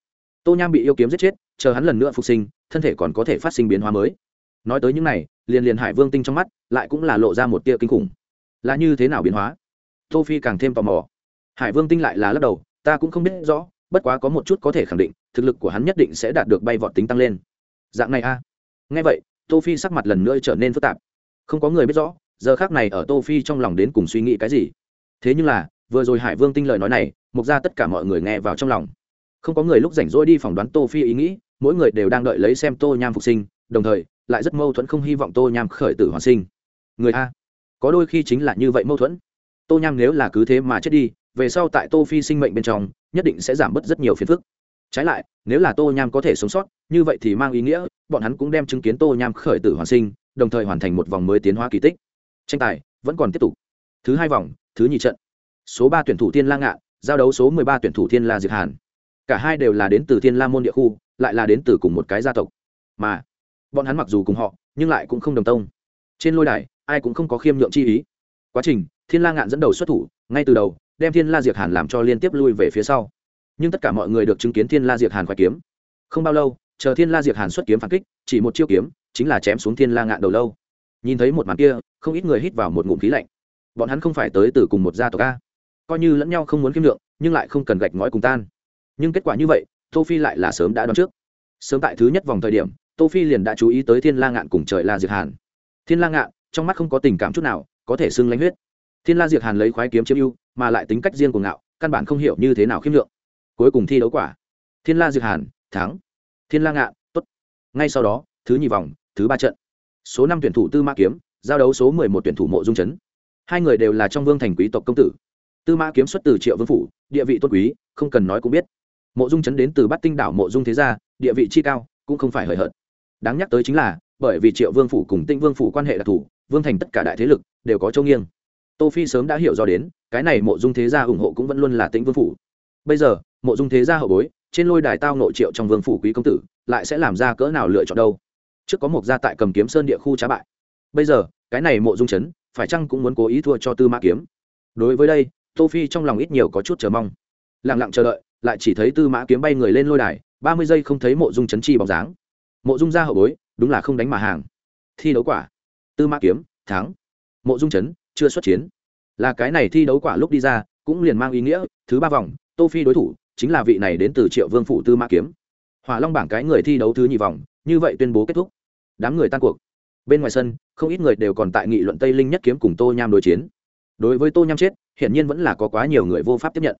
Speaker 1: Tô nham bị yêu kiếm giết chết, chờ hắn lần nữa phục sinh, thân thể còn có thể phát sinh biến hóa mới. Nói tới những này, liền liền hải vương tinh trong mắt, lại cũng là lộ ra một tia kinh khủng. Là như thế nào biến hóa? Tô phi càng thêm tò mò. Hải vương tinh lại là lắc đầu, ta cũng không biết rõ bất quá có một chút có thể khẳng định, thực lực của hắn nhất định sẽ đạt được bay vọt tính tăng lên. Dạng này a. À. nghe vậy, tô phi sắc mặt lần nữa trở nên phức tạp. Không có người biết rõ, giờ khác này ở tô phi trong lòng đến cùng suy nghĩ cái gì. Thế nhưng là, vừa rồi hải vương tinh lời nói này, mục ra tất cả mọi người nghe vào trong lòng. Không có người lúc rảnh rỗi đi phỏng đoán tô phi ý nghĩ, mỗi người đều đang đợi lấy xem tô nham phục sinh, đồng thời, lại rất mâu thuẫn không hy vọng tô nham khởi tử hoàn sinh. Người a, có đôi khi chính là như vậy mâu thuẫn. Tô nham nếu là cứ thế mà chết đi về sau tại tô phi sinh mệnh bên trong, nhất định sẽ giảm bớt rất nhiều phiền phức. Trái lại, nếu là tô nham có thể sống sót, như vậy thì mang ý nghĩa, bọn hắn cũng đem chứng kiến tô nham khởi tử hoàn sinh, đồng thời hoàn thành một vòng mới tiến hóa kỳ tích. Tranh tài vẫn còn tiếp tục. Thứ hai vòng, thứ nhì trận. Số ba tuyển thủ thiên la ngạ giao đấu số mười ba tuyển thủ thiên la diệt hàn. Cả hai đều là đến từ thiên la môn địa khu, lại là đến từ cùng một cái gia tộc. Mà, bọn hắn mặc dù cùng họ, nhưng lại cũng không đồng tông. Trên lôi đài, ai cũng không có khiêm nhượng chi ý. Quá trình, thiên la ngạn dẫn đầu xuất thủ, ngay từ đầu đem thiên la diệt hàn làm cho liên tiếp lui về phía sau nhưng tất cả mọi người được chứng kiến thiên la diệt hàn khoai kiếm không bao lâu chờ thiên la diệt hàn xuất kiếm phản kích chỉ một chiêu kiếm chính là chém xuống thiên la ngạn đầu lâu nhìn thấy một màn kia không ít người hít vào một ngụm khí lạnh bọn hắn không phải tới từ cùng một gia tộc a coi như lẫn nhau không muốn kiếm lượng nhưng lại không cần gạch ngói cùng tan nhưng kết quả như vậy tô phi lại là sớm đã đoán trước sớm tại thứ nhất vòng thời điểm tô phi liền đã chú ý tới thiên la ngạn cùng trời la diệt hàn thiên la ngạn trong mắt không có tình cảm chút nào có thể xưng lãnh huyết thiên la diệt hàn lấy khoái kiếm chiếm ưu mà lại tính cách riêng của ngạo, căn bản không hiểu như thế nào khiêm lượng. Cuối cùng thi đấu quả. Thiên la diệt hàn, thắng. Thiên la ngạn tốt. Ngay sau đó, thứ nhì vòng, thứ ba trận. Số năm tuyển thủ tư mã kiếm, giao đấu số mười một tuyển thủ mộ dung chấn. Hai người đều là trong vương thành quý tộc công tử. Tư mã kiếm xuất từ triệu vương phủ, địa vị tốt quý, không cần nói cũng biết. Mộ dung chấn đến từ bát tinh đảo mộ dung thế gia, địa vị chi cao, cũng không phải hời hợt. Đáng nhắc tới chính là, bởi vì triệu vương phủ cùng tinh vương phủ quan hệ đặc thù, vương thành tất cả đại thế lực đều có châu nghiêng tô phi sớm đã hiểu do đến, cái này mộ dung thế gia ủng hộ cũng vẫn luôn là tĩnh vương phủ. Bây giờ, mộ dung thế gia hậu bối, trên lôi đài tao nội triệu trong vương phủ quý công tử, lại sẽ làm ra cỡ nào lựa chọn đâu? Trước có một gia tại cầm kiếm sơn địa khu trá bại. Bây giờ, cái này mộ dung chấn, phải chăng cũng muốn cố ý thua cho tư mã kiếm? Đối với đây, tô phi trong lòng ít nhiều có chút chờ mong. Lặng lặng chờ đợi, lại chỉ thấy tư mã kiếm bay người lên lôi đài, ba mươi giây không thấy mộ dung chấn chi bóng dáng. Mộ dung ra hậu bối, đúng là không đánh mà hàng. Thi đấu quả. Tư mã kiếm, thắng. Mộ dung chấn chưa xuất chiến. Là cái này thi đấu quả lúc đi ra, cũng liền mang ý nghĩa, thứ ba vòng, tô phi đối thủ chính là vị này đến từ triệu vương phủ tư mã kiếm. Hỏa long bảng cái người thi đấu thứ nhì vòng, như vậy tuyên bố kết thúc. Đám người tan cuộc. Bên ngoài sân, không ít người đều còn tại nghị luận tây linh nhất kiếm cùng tô nham đối chiến. Đối với tô nham chết, hiển nhiên vẫn là có quá nhiều người vô pháp tiếp nhận.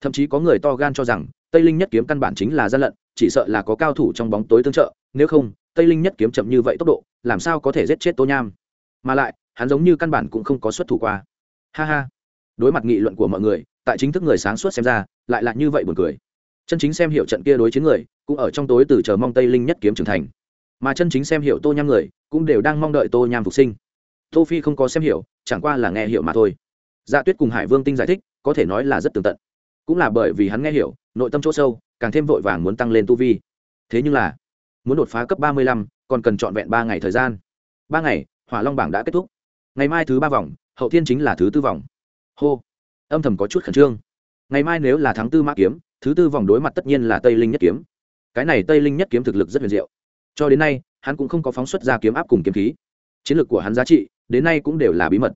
Speaker 1: Thậm chí có người to gan cho rằng, tây linh nhất kiếm căn bản chính là gian lận, chỉ sợ là có cao thủ trong bóng tối tương trợ, nếu không, tây linh nhất kiếm chậm như vậy tốc độ, làm sao có thể giết chết tô nham? Mà lại hắn giống như căn bản cũng không có xuất thủ qua. Ha ha. Đối mặt nghị luận của mọi người, tại chính thức người sáng suốt xem ra, lại là như vậy buồn cười. Chân chính xem hiểu trận kia đối chiến người, cũng ở trong tối từ chờ mong tây linh nhất kiếm trưởng thành. Mà chân chính xem hiểu tô nham người, cũng đều đang mong đợi tô nham phục sinh. Tô phi không có xem hiểu, chẳng qua là nghe hiểu mà thôi. Dạ tuyết cùng hải vương tinh giải thích, có thể nói là rất tường tận. Cũng là bởi vì hắn nghe hiểu, nội tâm chỗ sâu, càng thêm vội vàng muốn tăng lên tu vi. Thế nhưng là, muốn đột phá cấp ba mươi lăm, còn cần trọn vẹn ba ngày thời gian. Ba ngày, hỏa long bảng đã kết thúc ngày mai thứ ba vòng, hậu thiên chính là thứ tư vòng. Hô. Âm thầm có chút khẩn trương. Ngày mai nếu là tháng tư mã kiếm, thứ tư vòng đối mặt tất nhiên là tây linh nhất kiếm. Cái này tây linh nhất kiếm thực lực rất huyền diệu. Cho đến nay, hắn cũng không có phóng xuất ra kiếm áp cùng kiếm khí. Chiến lược của hắn giá trị, đến nay cũng đều là bí mật.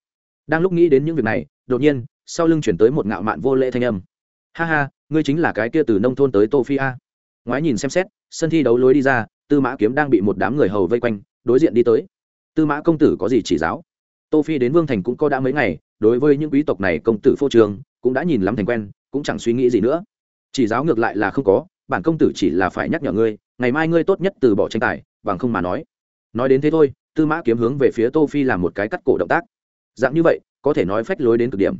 Speaker 1: Đang lúc nghĩ đến những việc này, đột nhiên, sau lưng chuyển tới một ngạo mạn vô lễ thanh âm. Ha ha, ngươi chính là cái kia từ nông thôn tới tô phi a. Ngoái nhìn xem xét, sân thi đấu lối đi ra, tư mã kiếm đang bị một đám người hầu vây quanh, đối diện đi tới. Tư mã công tử có gì chỉ giáo? Tô phi đến vương thành cũng có đã mấy ngày, đối với những quý tộc này công tử phô trường cũng đã nhìn lắm thành quen, cũng chẳng suy nghĩ gì nữa. Chỉ giáo ngược lại là không có, bản công tử chỉ là phải nhắc nhở ngươi, ngày mai ngươi tốt nhất từ bỏ tranh tài, bằng không mà nói. Nói đến thế thôi, tư mã kiếm hướng về phía tô phi làm một cái cắt cổ động tác. Dạng như vậy, có thể nói phách lối đến cực điểm.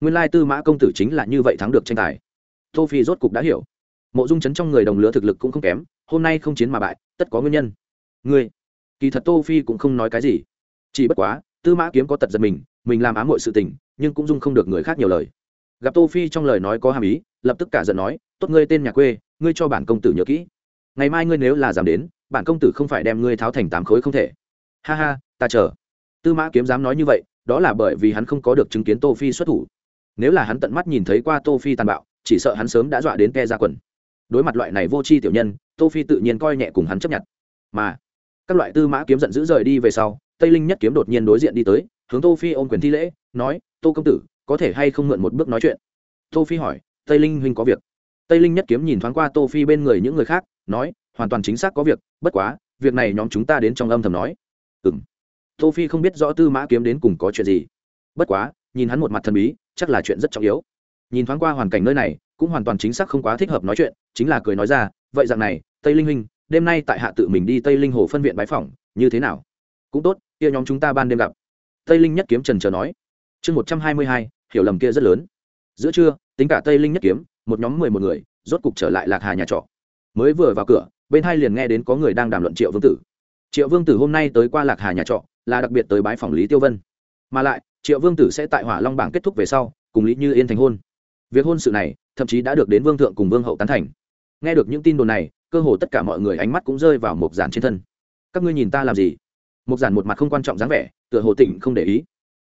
Speaker 1: Nguyên lai tư mã công tử chính là như vậy thắng được tranh tài. Tô phi rốt cục đã hiểu. Mộ dung chấn trong người đồng lứa thực lực cũng không kém, hôm nay không chiến mà bại, tất có nguyên nhân. Ngươi, kỳ thật tô phi cũng không nói cái gì. Chỉ bất quá tư mã kiếm có tật giật mình mình làm ám mọi sự tình, nhưng cũng dung không được người khác nhiều lời. Gặp tô phi trong lời nói có hàm ý, lập tức cả giận nói, tốt ngươi tên nhà quê, ngươi cho bản công tử nhớ kỹ. Ngày mai ngươi nếu là dám đến, bản công tử không phải đem ngươi tháo thành tám khối không thể. Ha ha, ta chờ. Tư mã kiếm dám nói như vậy, đó là bởi vì hắn không có được chứng kiến tô phi xuất thủ. Nếu là hắn tận mắt nhìn thấy qua tô phi tàn bạo, chỉ sợ hắn sớm đã dọa đến ke ra quần. Đối mặt loại này vô tri tiểu nhân, tô phi tự nhiên coi nhẹ cùng hắn chấp nhận. Mà, các loại tư mã kiếm giận dữ rời đi về sau tây linh nhất kiếm đột nhiên đối diện đi tới, hướng tô phi ôm quyền thi lễ, nói, tô công tử, có thể hay không mượn một bước nói chuyện? Tô phi hỏi, tây linh huynh có việc. Tây linh nhất kiếm nhìn thoáng qua tô phi bên người những người khác, nói, hoàn toàn chính xác có việc, bất quá, việc này nhóm chúng ta đến trong âm thầm nói. Ừm. Tô phi không biết rõ tư mã kiếm đến cùng có chuyện gì. Bất quá, nhìn hắn một mặt thần bí, chắc là chuyện rất trọng yếu. Nhìn thoáng qua hoàn cảnh nơi này, cũng hoàn toàn chính xác không quá thích hợp nói chuyện, chính là cười nói ra, vậy dạng này, tây linh huynh, đêm nay tại hạ tự mình đi tây linh hồ phân viện bái phỏng, như thế nào? Cũng tốt kia nhóm chúng ta ban đêm gặp. Tây linh nhất kiếm trần Trờ nói. Chương một trăm hai mươi hai, hiểu lầm kia rất lớn. Giữa trưa, tính cả tây linh nhất kiếm, một nhóm mười một người, rốt cục trở lại lạc hà nhà trọ. Mới vừa vào cửa, bên hai liền nghe đến có người đang đàm luận triệu vương tử. Triệu vương tử hôm nay tới qua lạc hà nhà trọ, là đặc biệt tới bái phòng lý tiêu vân. Mà lại, triệu vương tử sẽ tại hỏa long bảng kết thúc về sau, cùng lý như yên thành hôn. Việc hôn sự này, thậm chí đã được đến vương thượng cùng vương hậu tán thành. Nghe được những tin đồn này, cơ hồ tất cả mọi người ánh mắt cũng rơi vào một giản trên thân. Các ngươi nhìn ta làm gì? Mục giản một mặt không quan trọng dáng vẻ, tựa hồ tỉnh không để ý.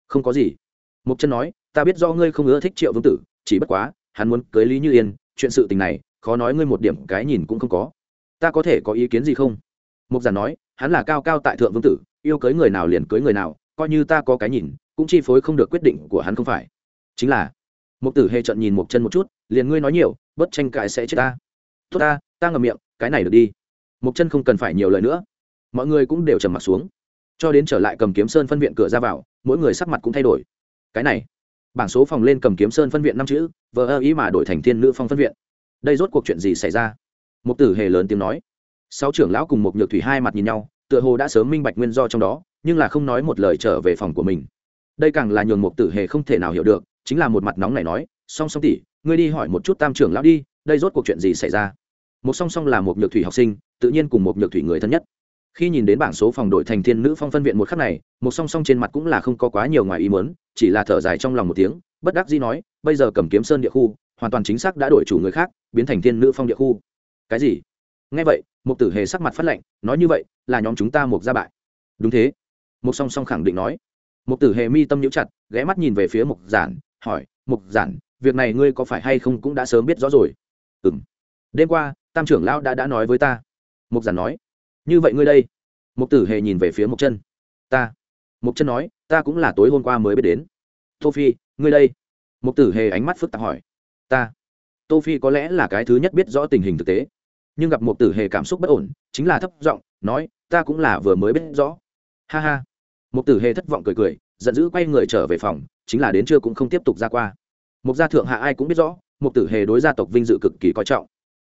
Speaker 1: Không có gì. Mục chân nói, ta biết do ngươi không ưa thích triệu vương tử, chỉ bất quá, hắn muốn cưới lý như yên, chuyện sự tình này, khó nói ngươi một điểm cái nhìn cũng không có. Ta có thể có ý kiến gì không? Mục giản nói, hắn là cao cao tại thượng vương tử, yêu cưới người nào liền cưới người nào, coi như ta có cái nhìn, cũng chi phối không được quyết định của hắn không phải. Chính là mục tử hề trận nhìn mục chân một chút, liền ngươi nói nhiều, bất tranh cãi sẽ chết ta. Tốt ta ta ngậm miệng, cái này được đi. Mục chân không cần phải nhiều lời nữa. Mọi người cũng đều trầm mặt xuống cho đến trở lại cầm kiếm sơn phân viện cửa ra vào, mỗi người sắc mặt cũng thay đổi. Cái này, bảng số phòng lên cầm kiếm sơn phân viện năm chữ, vờ ơ ý mà đổi thành thiên nữ phong phân viện. Đây rốt cuộc chuyện gì xảy ra? Mục tử hề lớn tiếng nói. Sáu trưởng lão cùng một nhược thủy hai mặt nhìn nhau, tựa hồ đã sớm minh bạch nguyên do trong đó, nhưng là không nói một lời trở về phòng của mình. Đây càng là nhường mục tử hề không thể nào hiểu được, chính là một mặt nóng này nói, song song tỷ, ngươi đi hỏi một chút tam trưởng lão đi, đây rốt cuộc chuyện gì xảy ra? Một song song là một nhược thủy học sinh, tự nhiên cùng một nhược thủy người thân nhất khi nhìn đến bảng số phòng đội thành thiên nữ phong phân viện một khắc này, một song song trên mặt cũng là không có quá nhiều ngoài ý muốn, chỉ là thở dài trong lòng một tiếng, bất đắc dĩ nói, bây giờ cầm kiếm sơn địa khu, hoàn toàn chính xác đã đổi chủ người khác, biến thành thiên nữ phong địa khu. Cái gì? Nghe vậy một tử hề sắc mặt phát lệnh nói như vậy, là nhóm chúng ta một gia bại. Đúng thế. Một song song khẳng định nói. Một tử hề mi tâm nhíu chặt, ghé mắt nhìn về phía mục giản, hỏi, mục giản, việc này ngươi có phải hay không cũng đã sớm biết rõ rồi? Ừm. Đêm qua, tam trưởng lão đã đã nói với ta. Mục giản nói như vậy ngươi đây. Mục tử hề nhìn về phía mục chân. Ta. Mục chân nói, ta cũng là tối hôm qua mới biết đến. Tô phi, ngươi đây. Mục tử hề ánh mắt phức tạp hỏi. Ta. Tô phi có lẽ là cái thứ nhất biết rõ tình hình thực tế. Nhưng gặp mục tử hề cảm xúc bất ổn, chính là thấp giọng, nói, ta cũng là vừa mới biết rõ. Ha ha. Mục tử hề thất vọng cười cười, giận dữ quay người trở về phòng, chính là đến trưa cũng không tiếp tục ra qua. Mục gia thượng hạ ai cũng biết rõ mục tử hề đối gia tộc vinh dự cực kỳ coi trọng.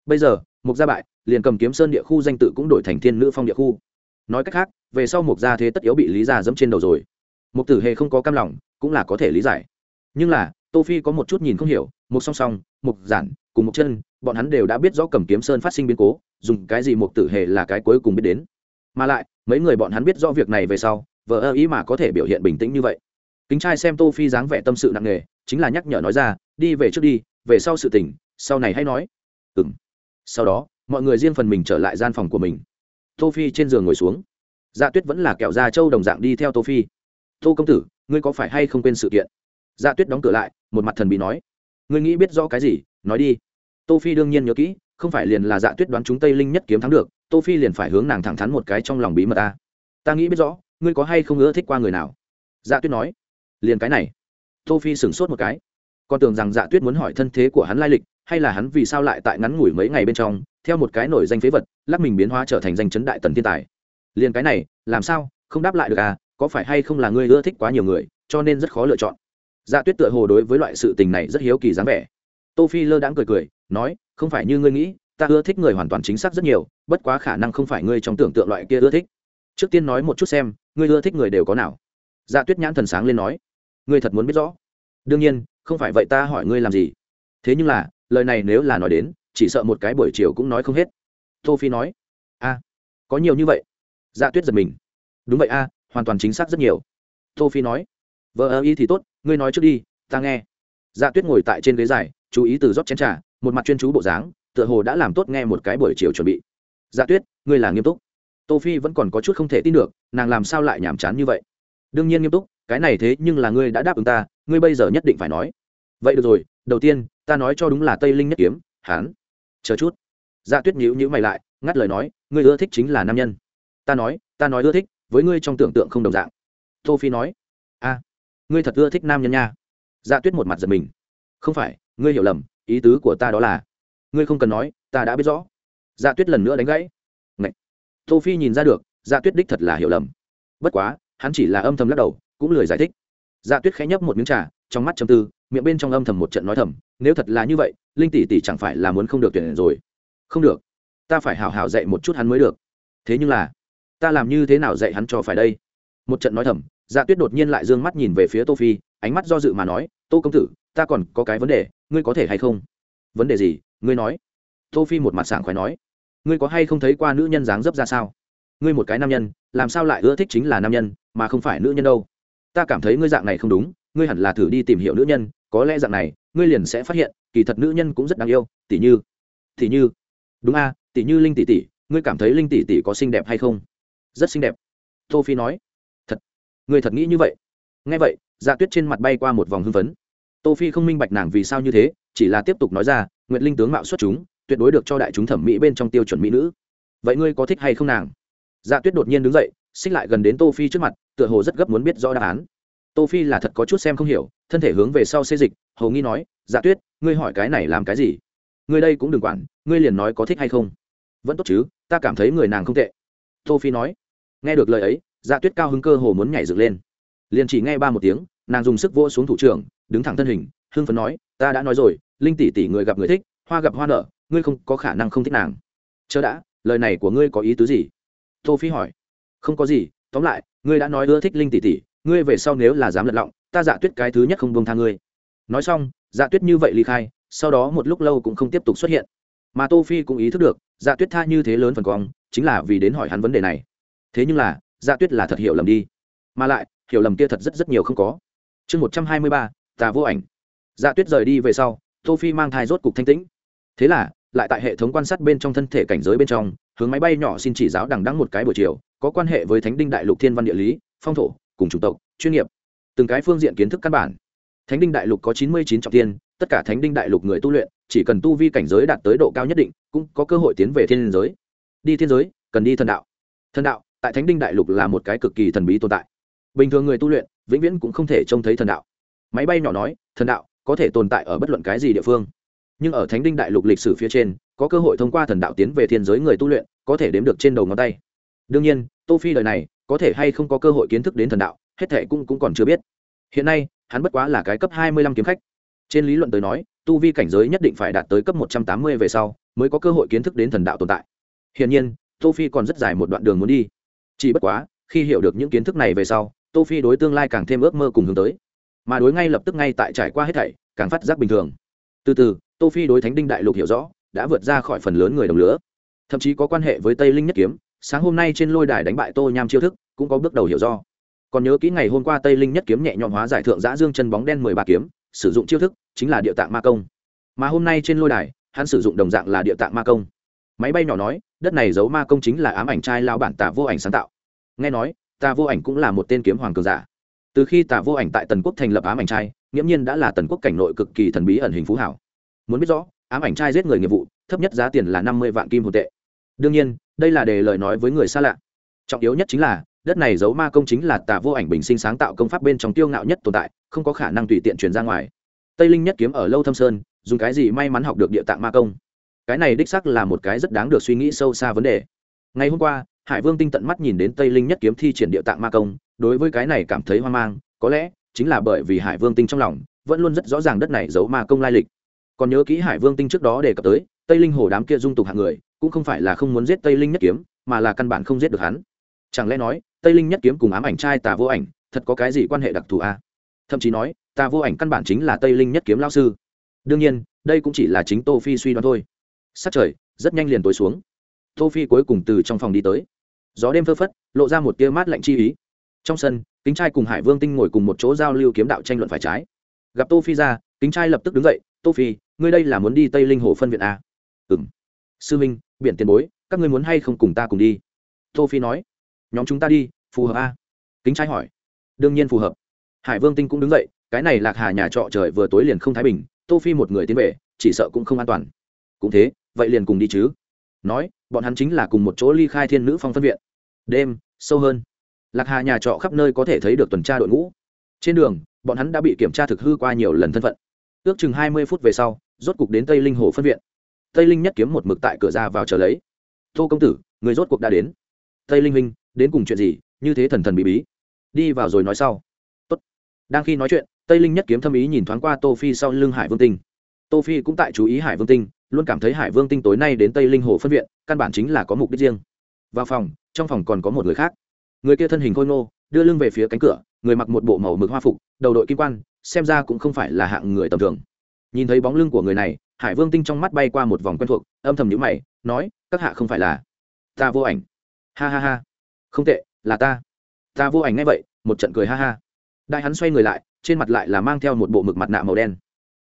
Speaker 1: Bây giờ mục gia bại, liền cầm kiếm sơn địa khu danh tự cũng đổi thành thiên nữ phong địa khu. Nói cách khác, về sau mục gia thế tất yếu bị lý gia dẫm trên đầu rồi. Mục tử hề không có cam lòng, cũng là có thể lý giải. Nhưng là, tô phi có một chút nhìn không hiểu, mục song song, mục giản, cùng mục chân, bọn hắn đều đã biết rõ cầm kiếm sơn phát sinh biến cố, dùng cái gì mục tử hề là cái cuối cùng biết đến. Mà lại, mấy người bọn hắn biết rõ việc này về sau vợ ơ ý mà có thể biểu hiện bình tĩnh như vậy. Kính trai xem tô phi dáng vẻ tâm sự nặng nề, chính là nhắc nhở nói ra, đi về trước đi, về sau sự tình, sau này hãy nói. Ừm sau đó, mọi người riêng phần mình trở lại gian phòng của mình. Tô phi trên giường ngồi xuống. Dạ tuyết vẫn là kẹo da trâu đồng dạng đi theo tô phi. Tô công tử, ngươi có phải hay không quên sự kiện? Dạ tuyết đóng cửa lại, một mặt thần bí nói. Ngươi nghĩ biết rõ cái gì? Nói đi. Tô phi đương nhiên nhớ kỹ, không phải liền là dạ tuyết đoán chúng tây linh nhất kiếm thắng được, tô phi liền phải hướng nàng thẳng thắn một cái trong lòng bí mật ta. Ta nghĩ biết rõ, ngươi có hay không ưa thích qua người nào? Dạ tuyết nói. Liền cái này. Tô phi sửng sốt một cái. Còn tưởng rằng dạ tuyết muốn hỏi thân thế của hắn lai lịch hay là hắn vì sao lại tại ngắn ngủi mấy ngày bên trong, theo một cái nổi danh phế vật, lắc mình biến hóa trở thành danh chấn đại tần thiên tài. Liền cái này, làm sao, không đáp lại được à có phải hay không là ngươi ưa thích quá nhiều người, cho nên rất khó lựa chọn. Dạ tuyết tựa hồ đối với loại sự tình này rất hiếu kỳ dáng vẻ. Tô phi lơ đãng cười cười, nói, không phải như ngươi nghĩ, ta ưa thích người hoàn toàn chính xác rất nhiều, bất quá khả năng không phải ngươi trong tưởng tượng loại kia ưa thích. Trước tiên nói một chút xem, ngươi ưa thích người đều có nào. Dạ tuyết nhãn thần sáng lên nói, ngươi thật muốn biết rõ. Đương nhiên, không phải vậy ta hỏi ngươi làm gì. Thế nhưng là lời này nếu là nói đến, chỉ sợ một cái buổi chiều cũng nói không hết. Tô phi nói, a, có nhiều như vậy. Dạ tuyết giật mình. Đúng vậy a, hoàn toàn chính xác rất nhiều. Tô phi nói, vợ ơ y thì tốt, ngươi nói trước đi, ta nghe. Dạ tuyết ngồi tại trên ghế dài, chú ý từ rót chén trà, một mặt chuyên chú bộ dáng, tựa hồ đã làm tốt nghe một cái buổi chiều chuẩn bị. Dạ tuyết, ngươi là nghiêm túc. Tô phi vẫn còn có chút không thể tin được, nàng làm sao lại nhảm chán như vậy? Đương nhiên nghiêm túc, cái này thế nhưng là ngươi đã đáp ứng ta, ngươi bây giờ nhất định phải nói. Vậy được rồi, đầu tiên ta nói cho đúng là tây linh nhất kiếm, hán. Chờ chút. Dạ tuyết nhíu nhíu mày lại, ngắt lời nói, ngươi ưa thích chính là nam nhân. Ta nói ta nói ưa thích, với ngươi trong tưởng tượng không đồng dạng. Tô phi nói, a, ngươi thật ưa thích nam nhân nha. Dạ tuyết một mặt giật mình. Không phải, ngươi hiểu lầm, ý tứ của ta đó là, ngươi không cần nói, ta đã biết rõ. Dạ tuyết lần nữa đánh gãy. Ngậy. tô phi nhìn ra được dạ tuyết đích thật là hiểu lầm. Bất quá, hắn chỉ là âm thầm lắc đầu, cũng lười giải thích. Dạ tuyết khẽ nhấp một miếng trà, trong mắt trầm tư, miệng bên trong âm thầm một trận nói thầm nếu thật là như vậy, linh tỷ tỷ chẳng phải là muốn không được tuyển rồi. Không được. Ta phải hào hào dạy một chút hắn mới được. Thế nhưng là, ta làm như thế nào dạy hắn cho phải đây? Một trận nói thầm dạ tuyết đột nhiên lại d ư ơ n g mắt nhìn về phía tô phi, ánh mắt do dự mà nói, tô công tử, ta còn có cái vấn đề, ngươi có thể hay không? Vấn đề gì? Ngươi nói. Tô phi một mặt sảng khoái nói, ngươi có hay không thấy qua nữ nhân dáng dấp ra sao? Ngươi một cái nam nhân, làm sao lại ưa thích chính là nam nhân, mà không phải nữ nhân đâu? Ta cảm thấy ngươi dạng này không đúng, ngươi hẳn là thử đi tìm hiểu nữ nhân, có lẽ dạng này ngươi liền sẽ phát hiện, kỳ thật nữ nhân cũng rất đáng yêu, tỷ như tỷ như, đúng a, tỷ như linh tỷ tỷ, ngươi cảm thấy linh tỷ tỷ có xinh đẹp hay không? Rất xinh đẹp. Tô phi nói. Thật. Ngươi thật nghĩ như vậy? Nghe vậy dạ tuyết trên mặt bay qua một vòng hưng phấn. Tô phi không minh bạch nàng vì sao như thế, chỉ là tiếp tục nói ra, nguyệt linh tướng mạo xuất chúng, tuyệt đối được cho đại chúng thẩm mỹ bên trong tiêu chuẩn mỹ nữ. Vậy ngươi có thích hay không nàng? Dạ tuyết đột nhiên đứng dậy, xích lại gần đến tô phi trước mặt, tựa hồ rất gấp muốn biết rõ đáp án. Tô phi là thật có chút xem không hiểu thân thể hướng về sau xê dịch hầu nghi nói dạ tuyết, ngươi hỏi cái này làm cái gì? Ngươi đây cũng đừng quản, ngươi liền nói có thích hay không. Vẫn tốt chứ, ta cảm thấy người nàng không tệ. Tô phi nói. Nghe được lời ấy dạ tuyết cao hứng cơ hồ muốn nhảy dựng lên. Liền chỉ nghe ba một tiếng, nàng dùng sức vỗ xuống thủ trưởng, đứng thẳng thân hình, hưng phấn nói, ta đã nói rồi, linh tỷ tỷ người gặp người thích, hoa gặp hoa nở, ngươi không có khả năng không thích nàng. Chớ đã, lời này của ngươi có ý tứ gì? Tô phi hỏi. Không có gì, tóm lại, ngươi đã nói ưa thích linh tỷ tỷ, ngươi về sau nếu là dám lật lọng ta dạ tuyết cái thứ nhất không buông tha ngươi. Nói xong dạ tuyết như vậy ly khai, sau đó một lúc lâu cũng không tiếp tục xuất hiện. Mà tô phi cũng ý thức được dạ tuyết tha như thế lớn phần cong chính là vì đến hỏi hắn vấn đề này. Thế nhưng là dạ tuyết là thật hiểu lầm đi. Mà lại, hiểu lầm kia thật rất rất nhiều không có. Chương một trăm hai mươi ba, tà vô ảnh. Dạ tuyết rời đi về sau, tô phi mang thai rốt cục thanh tĩnh. Thế là, lại tại hệ thống quan sát bên trong thân thể cảnh giới bên trong, hướng máy bay nhỏ xin chỉ giáo đằng đăng một cái buổi chiều, có quan hệ với thánh đinh đại lục thiên văn địa lý, phong thổ, cùng chủng tộc, chuyên nghiệp từng cái phương diện kiến thức căn bản. Thánh đinh đại lục có chín mươi chín trọng tiên tất cả thánh đinh đại lục người tu luyện, chỉ cần tu vi cảnh giới đạt tới độ cao nhất định, cũng có cơ hội tiến về thiên giới. Đi thiên giới, cần đi thần đạo. Thần đạo, tại thánh đinh đại lục là một cái cực kỳ thần bí tồn tại. Bình thường người tu luyện, vĩnh viễn cũng không thể trông thấy thần đạo. Máy bay nhỏ nói, thần đạo có thể tồn tại ở bất luận cái gì địa phương. Nhưng ở thánh đinh đại lục lịch sử phía trên, có cơ hội thông qua thần đạo tiến về thiên giới người tu luyện, có thể đếm được trên đầu ngón tay. Đương nhiên, tô phi đời này có thể hay không có cơ hội kiến thức đến thần đạo hết thể cũng, cũng còn chưa biết. Hiện nay hắn bất quá là cái cấp hai mươi lăm kiếm khách. Trên lý luận tới nói tu vi cảnh giới nhất định phải đạt tới cấp một trăm tám mươi về sau mới có cơ hội kiến thức đến thần đạo tồn tại. Hiển nhiên tô phi còn rất dài một đoạn đường muốn đi. Chỉ bất quá khi hiểu được những kiến thức này về sau tô phi đối tương lai càng thêm ước mơ cùng hướng tới. Mà đối ngay lập tức ngay tại trải qua hết thảy càng phát giác bình thường. Từ từ tô phi đối thánh đinh đại lục hiểu rõ đã vượt ra khỏi phần lớn người đồng lứa. Thậm chí có quan hệ với tây linh nhất kiếm sáng hôm nay trên lôi đài đánh bại tô nham chiêu thức cũng có bước đầu hiểu do còn nhớ kỹ ngày hôm qua tây linh nhất kiếm nhẹ nhõm hóa giải thượng giã dương chân bóng đen mười ba kiếm, sử dụng chiêu thức, chính là địa tạng ma công. Mà hôm nay trên lôi đài, hắn sử dụng đồng dạng là địa tạng ma công. Máy bay nhỏ nói, đất này giấu ma công chính là ám ảnh trai lao bản tà vô ảnh sáng tạo. Nghe nói, tà vô ảnh cũng là một tên kiếm hoàng cường giả. Từ khi tà vô ảnh tại tần quốc thành lập ám ảnh trai, nghiễm nhiên đã là tần quốc cảnh nội cực kỳ thần bí ẩn hình phú hảo. Muốn biết rõ, ám ảnh trai giết người nghiệp vụ, thấp nhất giá tiền là năm mươi vạn kim hồn tệ. Đương nhiên, đây là để lời nói với người xa lạ. Trọng yếu nhất chính là đất này giấu ma công chính là tà vô ảnh bình sinh sáng tạo công pháp bên trong tiêu ngạo nhất tồn tại, không có khả năng tùy tiện truyền ra ngoài. Tây linh nhất kiếm ở lâu thâm sơn, dùng cái gì may mắn học được địa tạng ma công? Cái này đích sắc là một cái rất đáng được suy nghĩ sâu xa vấn đề. Ngày hôm qua, hải vương tinh tận mắt nhìn đến tây linh nhất kiếm thi triển địa tạng ma công, đối với cái này cảm thấy hoang mang, có lẽ chính là bởi vì hải vương tinh trong lòng vẫn luôn rất rõ ràng đất này giấu ma công lai lịch. Còn nhớ kỹ hải vương tinh trước đó đề cập tới, tây linh hồ đám kia dung tục hạng người, cũng không phải là không muốn giết tây linh nhất kiếm, mà là căn bản không giết được hắn. Chẳng lẽ nói tây linh nhất kiếm cùng ám ảnh trai tà vô ảnh, thật có cái gì quan hệ đặc thù a à? thậm chí nói, tà vô ảnh căn bản chính là tây linh nhất kiếm lao sư. Đương nhiên, đây cũng chỉ là chính tô phi suy đoán thôi. Sắc trời, rất nhanh liền tối xuống. Tô phi cuối cùng từ trong phòng đi tới. Gió đêm phơ phất, lộ ra một tia mát lạnh chi ý. Trong sân, kính trai cùng hải vương tinh ngồi cùng một chỗ giao lưu kiếm đạo tranh luận phải trái. Gặp tô phi ra, kính trai lập tức đứng dậy, tô phi, ngươi đây là muốn đi tây linh hồ phân viện à? ừm. Sư minh, biển tiền bối, các ngươi muốn hay không cùng ta cùng đi? Tô phi nói nhóm chúng ta đi, phù hợp a? À? kính trai hỏi. Đương nhiên phù hợp. Hải vương tinh cũng đứng dậy, cái này lạc hà nhà trọ trời vừa tối liền không thái bình, tô phi một người tiến về, chỉ sợ cũng không an toàn. Cũng thế, vậy liền cùng đi chứ. Nói, bọn hắn chính là cùng một chỗ ly khai thiên nữ phong phân viện. Đêm, sâu hơn. Lạc hà nhà trọ khắp nơi có thể thấy được tuần tra đội ngũ. Trên đường, bọn hắn đã bị kiểm tra thực hư qua nhiều lần thân phận. Ước chừng hai mươi phút về sau, rốt cục đến tây linh hồ phân viện. Tây linh nhất kiếm một mực tại cửa ra vào chờ lấy. Tô công tử, người rốt cuộc đã đến tây linh minh đến cùng chuyện gì, như thế thần thần bí bí. Đi vào rồi nói sau. Tốt. đang khi nói chuyện, tây linh nhất kiếm thâm ý nhìn thoáng qua tô phi sau lưng hải vương tinh. Tô phi cũng tại chú ý hải vương tinh, luôn cảm thấy hải vương tinh tối nay đến tây linh hồ phân viện, căn bản chính là có mục đích riêng. Vào phòng, trong phòng còn có một người khác. Người kia thân hình khôi ngô, đưa lưng về phía cánh cửa, người mặc một bộ màu mực hoa phục, đầu đội kim quan, xem ra cũng không phải là hạng người tầm thường. Nhìn thấy bóng lưng của người này, hải vương tinh trong mắt bay qua một vòng quen thuộc, âm thầm nhữ mày, nói, các hạ không phải là ta vô ảnh ha ha ha. Không tệ, là ta. Ta vô ảnh ngay vậy, một trận cười ha ha. Đại hắn xoay người lại, trên mặt lại là mang theo một bộ mực mặt nạ màu đen.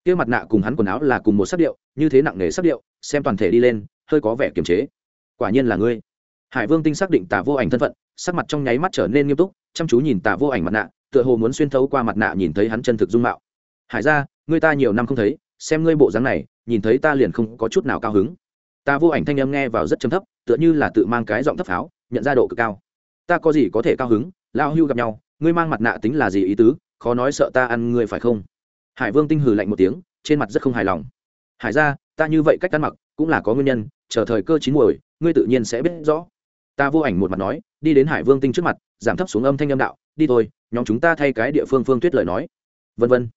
Speaker 1: Kia mặt nạ cùng hắn quần áo là cùng một sắc điệu, như thế nặng nề sắc điệu, xem toàn thể đi lên, hơi có vẻ kiềm chế. Quả nhiên là ngươi. Hải vương tinh xác định tà vô ảnh thân phận, sắc mặt trong nháy mắt trở nên nghiêm túc, chăm chú nhìn tà vô ảnh mặt nạ, tựa hồ muốn xuyên thấu qua mặt nạ nhìn thấy hắn chân thực dung mạo. Hải ra, ngươi ta nhiều năm không thấy, xem ngươi bộ dáng này, nhìn thấy ta liền không có chút nào cao hứng. Ta vô ảnh thanh âm nghe vào rất chấm thấp, tựa như là tự mang cái giọng thấp pháo nhận ra độ cực cao. Ta có gì có thể cao hứng? Lao hưu gặp nhau, ngươi mang mặt nạ tính là gì ý tứ? Khó nói sợ ta ăn ngươi phải không? Hải vương tinh hừ lạnh một tiếng, trên mặt rất không hài lòng. Hải ra, ta như vậy cách ăn mặc, cũng là có nguyên nhân, chờ thời cơ chín muồi, ngươi tự nhiên sẽ biết rõ. Ta vô ảnh một mặt nói, đi đến hải vương tinh trước mặt, giảm thấp xuống âm thanh âm đạo, đi thôi, nhóm chúng ta thay cái địa phương phương tuyết lời nói. Vân vân.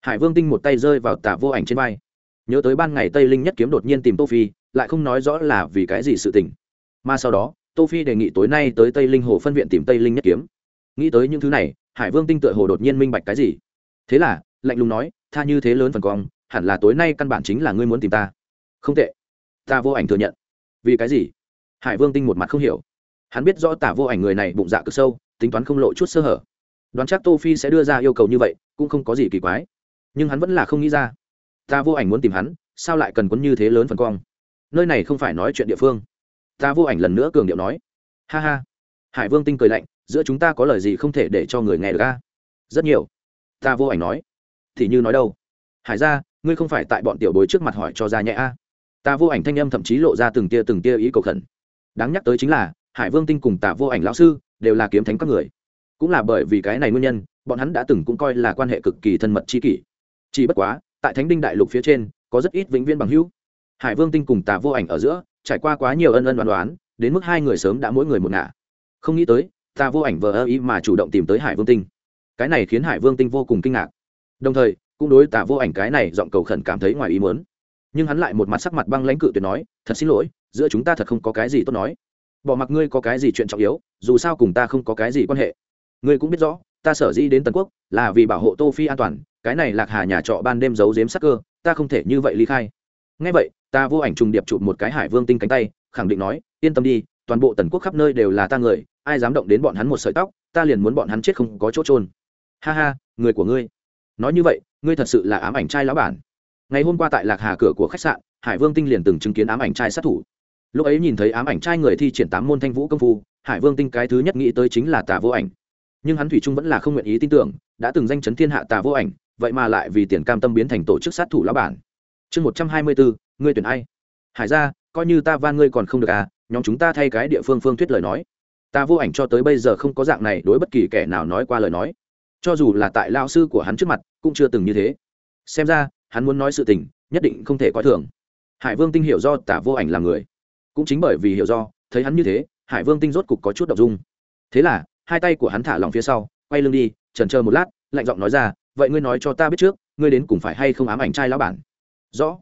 Speaker 1: Hải vương tinh một tay rơi vào tả vô ảnh trên vai. Nhớ tới ban ngày tây linh nhất kiếm đột nhiên tìm tô phi, lại không nói rõ là vì cái gì sự tình. Mà sau đó tô phi đề nghị tối nay tới tây linh hồ phân viện tìm tây linh nhất kiếm. Nghĩ tới những thứ này, hải vương tinh tựa hồ đột nhiên minh bạch cái gì. Thế là, lạnh lùng nói, tha như thế lớn phần cong, hẳn là tối nay căn bản chính là ngươi muốn tìm ta. Không tệ. Ta vô ảnh thừa nhận. Vì cái gì? Hải vương tinh một mặt không hiểu. Hắn biết rõ tả vô ảnh người này bụng dạ cực sâu, tính toán không lộ chút sơ hở. Đoán chắc tô phi sẽ đưa ra yêu cầu như vậy, cũng không có gì kỳ quái. Nhưng hắn vẫn là không nghĩ ra. Ta vô ảnh muốn tìm hắn, sao lại cần quấn như thế lớn phần cong? Nơi này không phải nói chuyện địa phương ta vô ảnh lần nữa cường điệu nói. Ha ha. Hải vương tinh cười lạnh, giữa chúng ta có lời gì không thể để cho người nghe được ca rất nhiều. Ta vô ảnh nói. Thì như nói đâu? Hải ra, ngươi không phải tại bọn tiểu bối trước mặt hỏi cho ra nhẹ a? Ta vô ảnh thanh âm thậm chí lộ ra từng tia từng tia ý cầu khẩn. Đáng nhắc tới chính là, hải vương tinh cùng tạ vô ảnh lão sư đều là kiếm thánh các người. Cũng là bởi vì cái này nguyên nhân, bọn hắn đã từng cũng coi là quan hệ cực kỳ thân mật chi kỷ. Chỉ bất quá, tại thánh đinh đại lục phía trên, có rất ít vĩnh viên bằng hữu. Hải vương tinh cùng tạ vô ảnh ở giữa trải qua quá nhiều ân ân đoán đoán đến mức hai người sớm đã mỗi người một ngả. Không nghĩ tới, ta vô ảnh vờ ơ ý mà chủ động tìm tới hải vương tinh. Cái này khiến hải vương tinh vô cùng kinh ngạc. Đồng thời, cũng đối tả vô ảnh cái này giọng cầu khẩn cảm thấy ngoài ý muốn. Nhưng hắn lại một mặt sắc mặt băng lãnh cự tuyệt nói, thật xin lỗi, giữa chúng ta thật không có cái gì tốt nói. Bỏ mặc ngươi có cái gì chuyện trọng yếu, dù sao cùng ta không có cái gì quan hệ. Ngươi cũng biết rõ, ta sở dĩ đến tần quốc, là vì bảo hộ tô phi an toàn, cái này lạc hà nhà trọ ban đêm giấu giếm sắc cơ, ta không thể như vậy ly khai ngay vậy, ta vô ảnh trùng điệp chụp một cái hải vương tinh cánh tay, khẳng định nói, yên tâm đi, toàn bộ tần quốc khắp nơi đều là ta người, ai dám động đến bọn hắn một sợi tóc, ta liền muốn bọn hắn chết không có chỗ trôn ha ha, người của ngươi. Nói như vậy, ngươi thật sự là ám ảnh trai lão bản. Ngày hôm qua tại lạc hà cửa của khách sạn, hải vương tinh liền từng chứng kiến ám ảnh trai sát thủ. Lúc ấy nhìn thấy ám ảnh trai người thi triển tám môn thanh vũ công phu, hải vương tinh cái thứ nhất nghĩ tới chính là tà vô ảnh. Nhưng hắn thủy trung vẫn là không nguyện ý tin tưởng, đã từng danh chấn thiên hạ tà vô ảnh, vậy mà lại vì tiền cam tâm biến thành tổ chức sát thủ lão bản chương một trăm hai mươi bốn, ngươi tuyển ai? Hải ra coi như ta van ngươi còn không được à nhóm chúng ta thay cái địa phương phương thuyết lời nói. Ta vô ảnh cho tới bây giờ không có dạng này đối bất kỳ kẻ nào nói qua lời nói. Cho dù là tại lao sư của hắn trước mặt, cũng chưa từng như thế. Xem ra, hắn muốn nói sự tình, nhất định không thể coi thường. Hải vương tinh hiểu do tả vô ảnh là người. Cũng chính bởi vì hiểu do, thấy hắn như thế, hải vương tinh rốt cục có chút đ ộ n g dung. Thế là, hai tay của hắn thả lòng phía sau, quay lưng đi trần chờ một lát, lạnh giọng nói ra, vậy ngươi nói cho ta biết trước, ngươi đến cùng phải hay không ám ảnh trai lão bản? Rõ.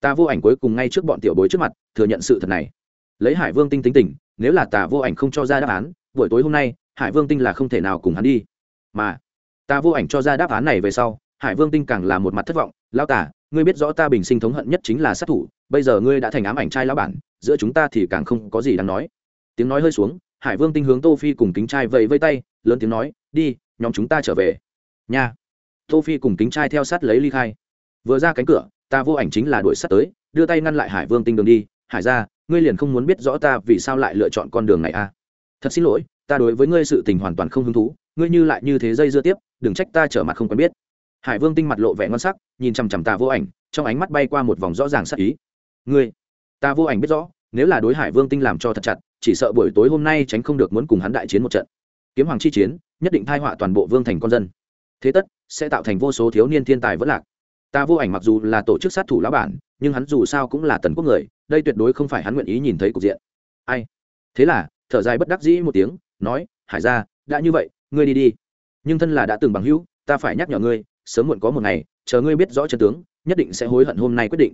Speaker 1: Ta vô ảnh cuối cùng ngay trước bọn tiểu bối trước mặt, thừa nhận sự thật này. Lấy hải vương tinh tính tình, nếu là tà vô ảnh không cho ra đáp án, buổi tối hôm nay, hải vương tinh là không thể nào cùng hắn đi. Mà, ta vô ảnh cho ra đáp án này về sau, hải vương tinh càng là một mặt thất vọng. Lao tả ngươi biết rõ ta bình sinh thống hận nhất chính là sát thủ, bây giờ ngươi đã thành ám ảnh trai lão bản, giữa chúng ta thì càng không có gì đáng nói. Tiếng nói hơi xuống, hải vương tinh hướng tô phi cùng kính trai vẫy vây tay, lớn tiếng nói, đi, nhóm chúng ta trở về. Nha. Tô phi cùng kính trai theo sát lấy ly khai. Vừa ra cánh cửa ta vô ảnh chính là đuổi sát tới, đưa tay ngăn lại hải vương tinh đường đi. Hải ra ngươi liền không muốn biết rõ ta vì sao lại lựa chọn con đường này à? Thật xin lỗi, ta đối với ngươi sự tình hoàn toàn không hứng thú, ngươi như lại như thế dây dưa tiếp, đừng trách ta trở mặt không quen biết. Hải vương tinh mặt lộ vẻ ngon sắc, nhìn chằm chằm ta vô ảnh, trong ánh mắt bay qua một vòng rõ ràng sắc ý. Ngươi, ta vô ảnh biết rõ, nếu là đối hải vương tinh làm cho thật chặt, chỉ sợ buổi tối hôm nay tránh không được muốn cùng hắn đại chiến một trận. Kiếm hoàng chi chiến, nhất định thai họa toàn bộ vương thành con dân. Thế tất, sẽ tạo thành vô số thiếu niên thiên tài vất lạc ta vô ảnh mặc dù là tổ chức sát thủ lão bản, nhưng hắn dù sao cũng là tần quốc người, đây tuyệt đối không phải hắn nguyện ý nhìn thấy cục diện. Ai? Thế là, thở dài bất đắc dĩ một tiếng, nói, hải ra đã như vậy, ngươi đi đi. Nhưng thân là đã từng bằng hữu, ta phải nhắc nhở ngươi, sớm muộn có một ngày, chờ ngươi biết rõ chân tướng, nhất định sẽ hối hận hôm nay quyết định.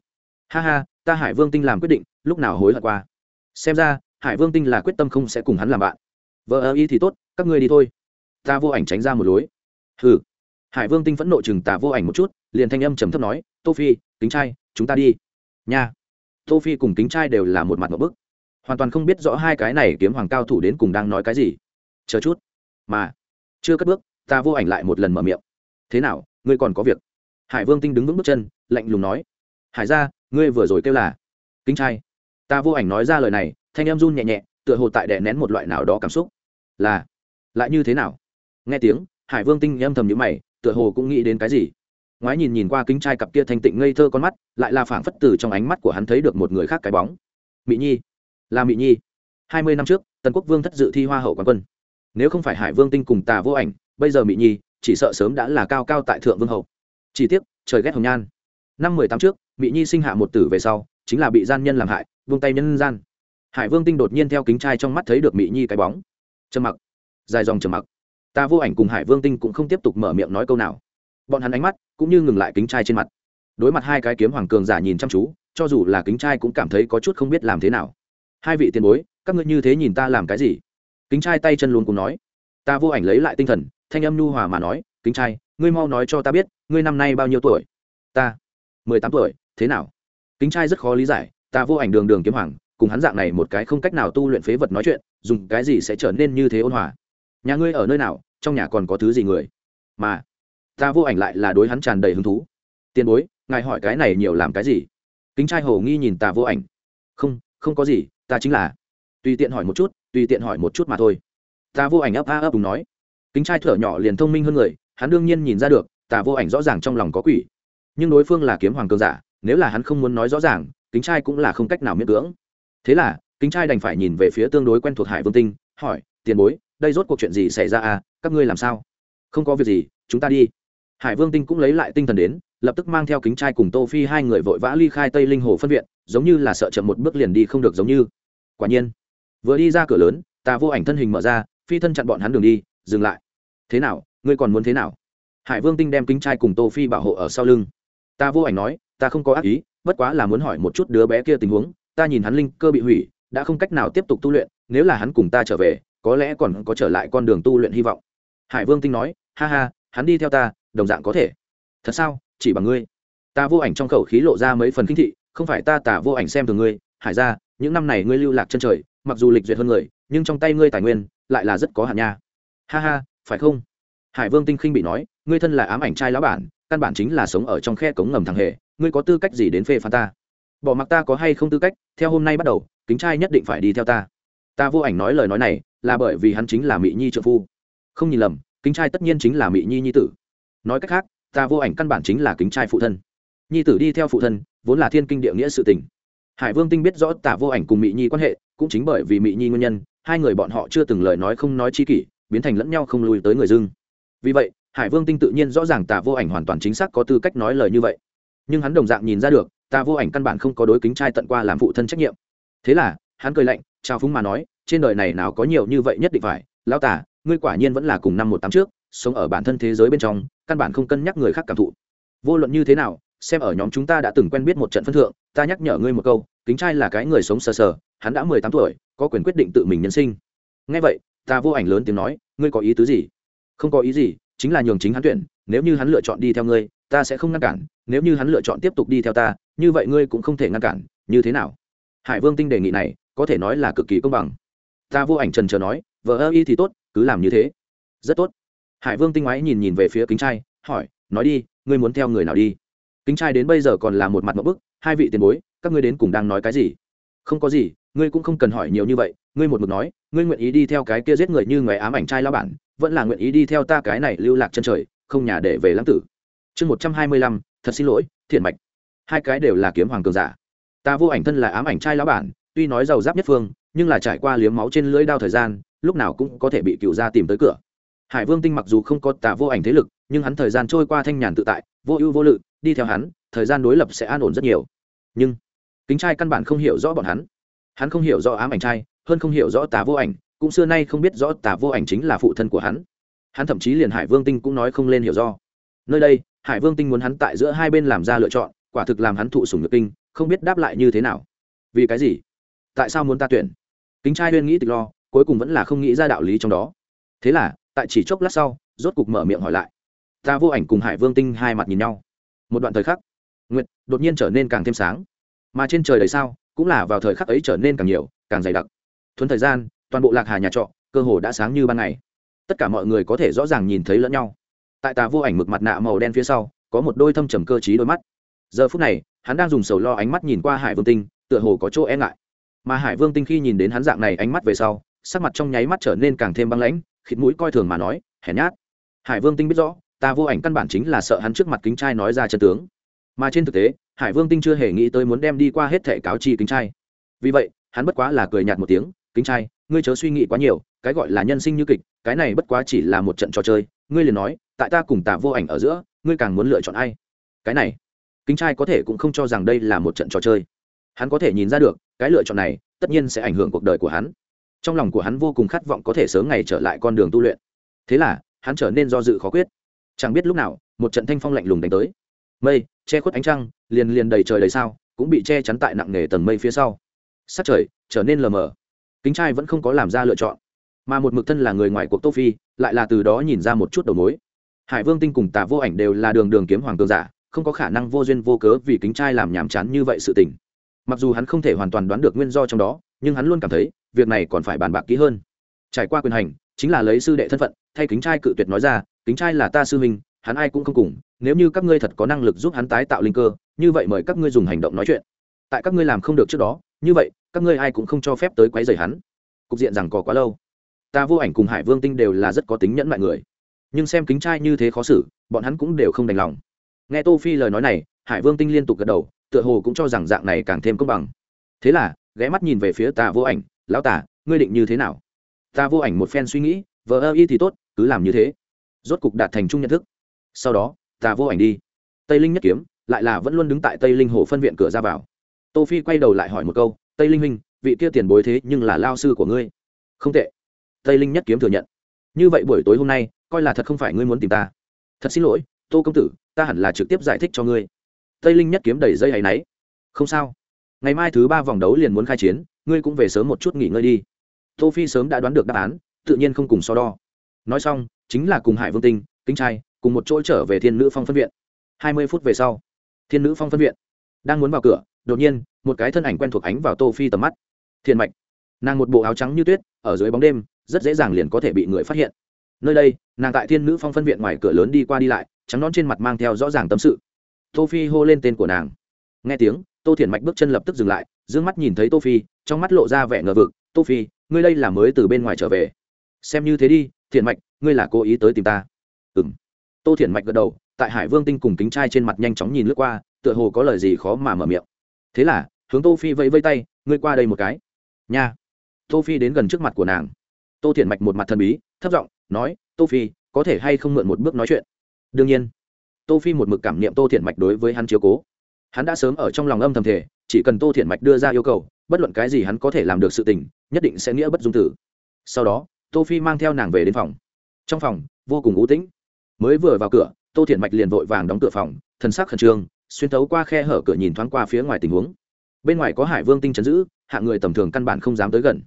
Speaker 1: Ha ha, ta hải vương tinh làm quyết định, lúc nào hối hận qua? Xem ra, hải vương tinh là quyết tâm không sẽ cùng hắn làm bạn. Vợ ơ y thì tốt, các ngươi đi thôi. Ta vô ảnh tránh ra một lối. Hừ. Hải vương tinh phẫn nộ chừng tà vô ảnh một chút liền thanh âm trầm thấp nói, tô phi, kính trai, chúng ta đi. Nha. Tô phi cùng kính trai đều là một mặt một bức. Hoàn toàn không biết rõ hai cái này kiếm hoàng cao thủ đến cùng đang nói cái gì. Chờ chút. Mà, chưa cất bước, ta vô ảnh lại một lần mở miệng. Thế nào, ngươi còn có việc? Hải vương tinh đứng vững bước chân, lạnh lùng nói. Hải ra, ngươi vừa rồi kêu là? Kính trai. Ta vô ảnh nói ra lời này, thanh em run nhẹ nhẹ, tựa hồ tại đè nén một loại nào đó cảm xúc. Là, lại như thế nào? Nghe tiếng, hải vương tinh âm thầm nhữ mày, tựa hồ cũng nghĩ đến cái gì ngoái nhìn nhìn qua kính trai cặp kia thanh tịnh ngây thơ con mắt, lại là phảng phất từ trong ánh mắt của hắn thấy được một người khác cái bóng. Mỹ nhi. Là mỹ nhi. Hai mươi năm trước, tần quốc vương thất dự thi hoa hậu quán quân. Nếu không phải hải vương tinh cùng tà vô ảnh, bây giờ mỹ nhi, chỉ sợ sớm đã là cao cao tại thượng vương hậu. Chỉ tiếc, trời ghét hồng nhan. Năm mười tám trước mỹ nhi sinh hạ một tử về sau, chính là bị gian nhân làm hại vương tay nhân gian. Hải vương tinh đột nhiên theo kính trai trong mắt thấy được mỹ nhi cái bóng. Trầm mặc. Dài dòng trầm mặc. Ta vô ảnh cùng hải vương tinh cũng không tiếp tục mở miệng nói câu nào bọn hắn ánh mắt cũng như ngừng lại kính trai trên mặt. Đối mặt hai cái kiếm hoàng cường giả nhìn chăm chú, cho dù là kính trai cũng cảm thấy có chút không biết làm thế nào. Hai vị tiền bối, các ngươi như thế nhìn ta làm cái gì? Kính trai tay chân luôn cùng nói. Ta vô ảnh lấy lại tinh thần, thanh âm nhu hòa mà nói, kính trai, ngươi mau nói cho ta biết, ngươi năm nay bao nhiêu tuổi? Ta mười tám tuổi, thế nào? Kính trai rất khó lý giải, ta vô ảnh đường đường kiếm hoàng, cùng hắn dạng này một cái không cách nào tu luyện phế vật nói chuyện, dùng cái gì sẽ trở nên như thế ôn hòa? Nhà ngươi ở nơi nào, trong nhà còn có thứ gì người? Mà ta vô ảnh lại là đối hắn tràn đầy hứng thú. Tiền bối, ngài hỏi cái này nhiều làm cái gì? Kính trai hồ nghi nhìn ta vô ảnh. Không không có gì, ta chính là. Tùy tiện hỏi một chút, tùy tiện hỏi một chút mà thôi. Ta vô ảnh ấp a ấp đúng nói. Kính trai thở nhỏ liền thông minh hơn người, hắn đương nhiên nhìn ra được tà vô ảnh rõ ràng trong lòng có quỷ. Nhưng đối phương là kiếm hoàng cường giả, nếu là hắn không muốn nói rõ ràng, kính trai cũng là không cách nào miễn cưỡng. Thế là, kính trai đành phải nhìn về phía tương đối quen thuộc hải vương tinh, hỏi, tiền bối, đây rốt cuộc chuyện gì xảy ra à? Các ngươi làm sao? Không có việc gì, chúng ta đi hải vương tinh cũng lấy lại tinh thần đến, lập tức mang theo kính trai cùng tô phi hai người vội vã ly khai tây linh hồ phân viện, giống như là sợ chậm một bước liền đi không được giống như. Quả nhiên, vừa đi ra cửa lớn, tà vô ảnh thân hình mở ra, phi thân chặn bọn hắn đường đi, dừng lại. Thế nào, ngươi còn muốn thế nào? Hải vương tinh đem kính trai cùng tô phi bảo hộ ở sau lưng. Ta vô ảnh nói, ta không có ác ý, bất quá là muốn hỏi một chút đứa bé kia tình huống, ta nhìn hắn linh cơ bị hủy, đã không cách nào tiếp tục tu luyện, nếu là hắn cùng ta trở về, có lẽ còn có trở lại con đường tu luyện hy vọng. Hải vương tinh nói, ha ha, hắn đi theo ta đồng dạng có thể. Thật sao? Chỉ bằng ngươi. Ta vô ảnh trong khẩu khí lộ ra mấy phần kinh thị, không phải ta tả vô ảnh xem thường ngươi. Hải ra, những năm này ngươi lưu lạc chân trời, mặc dù lịch duyệt hơn người, nhưng trong tay ngươi tài nguyên lại là rất có hạn nha. Ha ha, phải không? Hải vương tinh khinh bị nói, ngươi thân là ám ảnh trai lão bản, căn bản chính là sống ở trong khe cống ngầm thằng hề, ngươi có tư cách gì đến phê phán ta? Bỏ mặc ta có hay không tư cách? Theo hôm nay bắt đầu, kính trai nhất định phải đi theo ta. Ta vô ảnh nói lời nói này là bởi vì hắn chính là mỹ nhi trợ phu. Không nhìn lầm, kính trai tất nhiên chính là mỹ nhi nhi tử nói cách khác, ta vô ảnh căn bản chính là kính trai phụ thân. Nhi tử đi theo phụ thân, vốn là thiên kinh địa nghĩa sự tình. Hải vương tinh biết rõ tả vô ảnh cùng mỹ nhi quan hệ, cũng chính bởi vì mỹ nhi nguyên nhân, hai người bọn họ chưa từng lời nói không nói chi kỷ, biến thành lẫn nhau không lùi tới người dưng. Vì vậy, hải vương tinh tự nhiên rõ ràng tả vô ảnh hoàn toàn chính xác có tư cách nói lời như vậy. Nhưng hắn đồng dạng nhìn ra được, tả vô ảnh căn bản không có đối kính trai tận qua làm phụ thân trách nhiệm. Thế là, hắn cười lạnh trao phúng mà nói, trên đời này nào có nhiều như vậy nhất định phải lao tả ngươi quả nhiên vẫn là cùng năm một tám trước sống ở bản thân thế giới bên trong, căn bản không cân nhắc người khác cảm thụ. Vô luận như thế nào, xem ở nhóm chúng ta đã từng quen biết một trận phân thượng, ta nhắc nhở ngươi một câu, kính trai là cái người sống sờ sờ, hắn đã mười tám tuổi, có quyền quyết định tự mình nhân sinh. Ngay vậy, ta vô ảnh lớn tiếng nói, ngươi có ý tứ gì? Không có ý gì, chính là nhường chính hắn tuyển, nếu như hắn lựa chọn đi theo ngươi, ta sẽ không ngăn cản, nếu như hắn lựa chọn tiếp tục đi theo ta, như vậy ngươi cũng không thể ngăn cản, như thế nào? Hải vương tinh đề nghị này, có thể nói là cực kỳ công bằng. Ta vô ảnh trần trờ nói vợ ơ y thì tốt, cứ làm như thế. Rất tốt hải vương tinh ngoái nhìn nhìn về phía kính trai, hỏi, nói đi, ngươi muốn theo người nào đi? Kính trai đến bây giờ còn là một mặt một bức, hai vị tiền bối, các ngươi đến cùng đang nói cái gì? Không có gì, ngươi cũng không cần hỏi nhiều như vậy, ngươi một mực nói, ngươi nguyện ý đi theo cái kia giết người như người ám ảnh trai lao bản, vẫn là nguyện ý đi theo ta cái này lưu lạc chân trời, không nhà để về lãng tử. Chương một trăm hai mươi lăm, thật xin lỗi, thiện mạch. Hai cái đều là kiếm hoàng cường giả. Ta vô ảnh thân là ám ảnh trai lão bản, tuy nói giàu giáp nhất phương, nhưng là trải qua liếm máu trên lưỡi đao thời gian, lúc nào cũng có thể bị cựu gia tìm tới cửa hải vương tinh mặc dù không có tà vô ảnh thế lực, nhưng hắn thời gian trôi qua thanh nhàn tự tại, vô ưu vô lự, đi theo hắn, thời gian đối lập sẽ an ổn rất nhiều. Nhưng, kính trai căn bản không hiểu rõ bọn hắn. Hắn không hiểu rõ ám ảnh trai, hơn không hiểu rõ tà vô ảnh, cũng xưa nay không biết rõ tà vô ảnh chính là phụ thân của hắn. Hắn thậm chí liền hải vương tinh cũng nói không lên hiểu do nơi đây, hải vương tinh muốn hắn tại giữa hai bên làm ra lựa chọn, quả thực làm hắn thụ sùng nhược kinh, không biết đáp lại như thế nào. Vì cái gì? Tại sao muốn ta tuyển? Kính trai uyên nghĩ tịch lo, cuối cùng vẫn là không nghĩ ra đạo lý trong đó. Thế là tại chỉ chốc lát sau, rốt cục mở miệng hỏi lại. Ta vô ảnh cùng hải vương tinh hai mặt nhìn nhau. Một đoạn thời khắc nguyện đột nhiên trở nên càng thêm sáng. Mà trên trời đầy sao, cũng là vào thời khắc ấy trở nên càng nhiều, càng dày đặc. Thuấn thời gian, toàn bộ lạc hà nhà trọ, cơ hồ đã sáng như ban ngày. Tất cả mọi người có thể rõ ràng nhìn thấy lẫn nhau. Tại tà vô ảnh mực mặt nạ màu đen phía sau, có một đôi thâm trầm cơ t đôi mắt. Giờ phút này, hắn đang dùng sầu lo ánh mắt nhìn qua hải vương tinh, tựa hồ có chỗ e ngại. Mà hải vương tinh khi nhìn đến hắn dạng này ánh mắt về sau, sắc mặt trong nháy mắt trở nên càng thêm băng lãnh khịt mũi coi thường mà nói, hèn nhát. Hải vương tinh biết rõ, ta vô ảnh căn bản chính là sợ hắn trước mặt kính trai nói ra chân tướng. Mà trên thực tế, hải vương tinh chưa hề nghĩ tới muốn đem đi qua hết thẻ cáo chi kính trai. Vì vậy, hắn bất quá là cười nhạt một tiếng, kính trai, ngươi chớ suy nghĩ quá nhiều, cái gọi là nhân sinh như kịch, cái này bất quá chỉ là một trận trò chơi, ngươi liền nói, tại ta cùng tà vô ảnh ở giữa, ngươi càng muốn lựa chọn ai? Cái này, kính trai có thể cũng không cho rằng đây là một trận trò chơi. Hắn có thể nhìn ra được, cái lựa chọn này tất nhiên sẽ ảnh hưởng cuộc đời của hắn trong lòng của hắn vô cùng khát vọng có thể sớm ngày trở lại con đường tu luyện. Thế là, hắn trở nên do dự khó quyết. Chẳng biết lúc nào, một trận thanh phong lạnh lùng đánh tới. Mây, che khuất ánh trăng, liền liền đầy trời đầy sao, cũng bị che chắn tại nặng nề tầng mây phía sau. Sắc trời trở nên lờ mờ. Kính trai vẫn không có làm ra lựa chọn. Mà một mực thân là người ngoài cuộc tô phi, lại là từ đó nhìn ra một chút đầu mối. Hải vương tinh cùng tà vô ảnh đều là đường đường kiếm hoàng cường giả, không có khả năng vô duyên vô cớ vì kính trai làm nhàm chán như vậy sự tình. Mặc dù hắn không thể hoàn toàn đoán được nguyên do trong đó, nhưng hắn luôn cảm thấy việc này còn phải bàn bạc kỹ hơn. Trải qua quyền hành, chính là lấy sư đệ thân phận, thay kính trai cự tuyệt nói ra, kính trai là ta sư huynh, hắn ai cũng không cùng, nếu như các ngươi thật có năng lực giúp hắn tái tạo linh cơ, như vậy mời các ngươi dùng hành động nói chuyện. Tại các ngươi làm không được trước đó, như vậy, các ngươi ai cũng không cho phép tới quấy rầy hắn. Cục diện rằng có quá lâu. Ta vô ảnh cùng hải vương tinh đều là rất có tính nhẫn mọi người. Nhưng xem kính trai như thế khó xử, bọn hắn cũng đều không đành lòng. Nghe tô phi lời nói này, hải vương tinh liên tục gật đầu, tựa hồ cũng cho rằng dạng này càng thêm công bằng. Thế là, ghé mắt nhìn về phía tà vô ảnh lão tả ngươi định như thế nào? Ta vô ảnh một phen suy nghĩ, vờ ơ y thì tốt, cứ làm như thế. Rốt cục đạt thành chung nhận thức. Sau đó, ta vô ảnh đi. Tây linh nhất kiếm, lại là vẫn luôn đứng tại tây linh hồ phân viện cửa ra vào. Tô phi quay đầu lại hỏi một câu, tây linh huynh, vị kia tiền bối thế nhưng là lao sư của ngươi? Không tệ. Tây linh nhất kiếm thừa nhận. Như vậy buổi tối hôm nay, coi là thật không phải ngươi muốn tìm ta. Thật xin lỗi, tô công tử, ta hẳn là trực tiếp giải thích cho ngươi. Tây linh nhất kiếm đẩy dây hay náy. Không sao. Ngày mai thứ ba vòng đấu liền muốn khai chiến ngươi cũng về sớm một chút nghỉ ngơi đi. Tô phi sớm đã đoán được đáp án, tự nhiên không cùng so đo. Nói xong, chính là cùng hải vương tinh, kính trai, cùng một chỗ trở về thiên nữ phong phân viện. Hai mươi phút về sau, thiên nữ phong phân viện đang muốn vào cửa, đột nhiên, một cái thân ảnh quen thuộc ánh vào tô phi tầm mắt. Thiên mạch, nàng một bộ áo trắng như tuyết, ở dưới bóng đêm, rất dễ dàng liền có thể bị người phát hiện. Nơi đây, nàng tại thiên nữ phong phân viện ngoài cửa lớn đi qua đi lại, trắng non trên mặt mang theo rõ ràng tâm sự. Tô phi hô lên tên của nàng. Nghe tiếng, tô thiền mạch bước chân lập tức dừng lại dương mắt nhìn thấy tô phi, trong mắt lộ ra vẻ ngờ vực, tô phi, ngươi đây là mới từ bên ngoài trở về. Xem như thế đi thiền mạch, ngươi là cố ý tới tìm ta. Ừ m tô thiền mạch gật đầu, tại hải vương tinh cùng kính trai trên mặt nhanh chóng nhìn lướt qua, tựa hồ có lời gì khó mà mở miệng. Thế là, hướng tô phi vẫy vẫy tay, ngươi qua đây một cái. Nha. Tô phi đến gần trước mặt của nàng. Tô thiện mạch một mặt thần bí, thấp giọng nói, tô phi, có thể hay không mượn một bước nói chuyện? Đương nhiên. Tô phi một mực cảm niệm tô thiện mạch đối với hắn chiếu cố. Hắn đã sớm ở trong lòng âm thầm thể chỉ cần tô thiện mạch đưa ra yêu cầu, bất luận cái gì hắn có thể làm được sự tình, nhất định sẽ nghĩa bất dung tử. Sau đó, tô phi mang theo nàng về đến phòng. Trong phòng, vô cùng u tĩnh. Mới vừa vào cửa, tô thiện mạch liền vội vàng đóng cửa phòng thân sắc khẩn trương, xuyên thấu qua khe hở cửa nhìn thoáng qua phía ngoài tình huống. Bên ngoài có hải vương tinh chấn giữ, hạng người tầm thường căn bản không dám tới gần.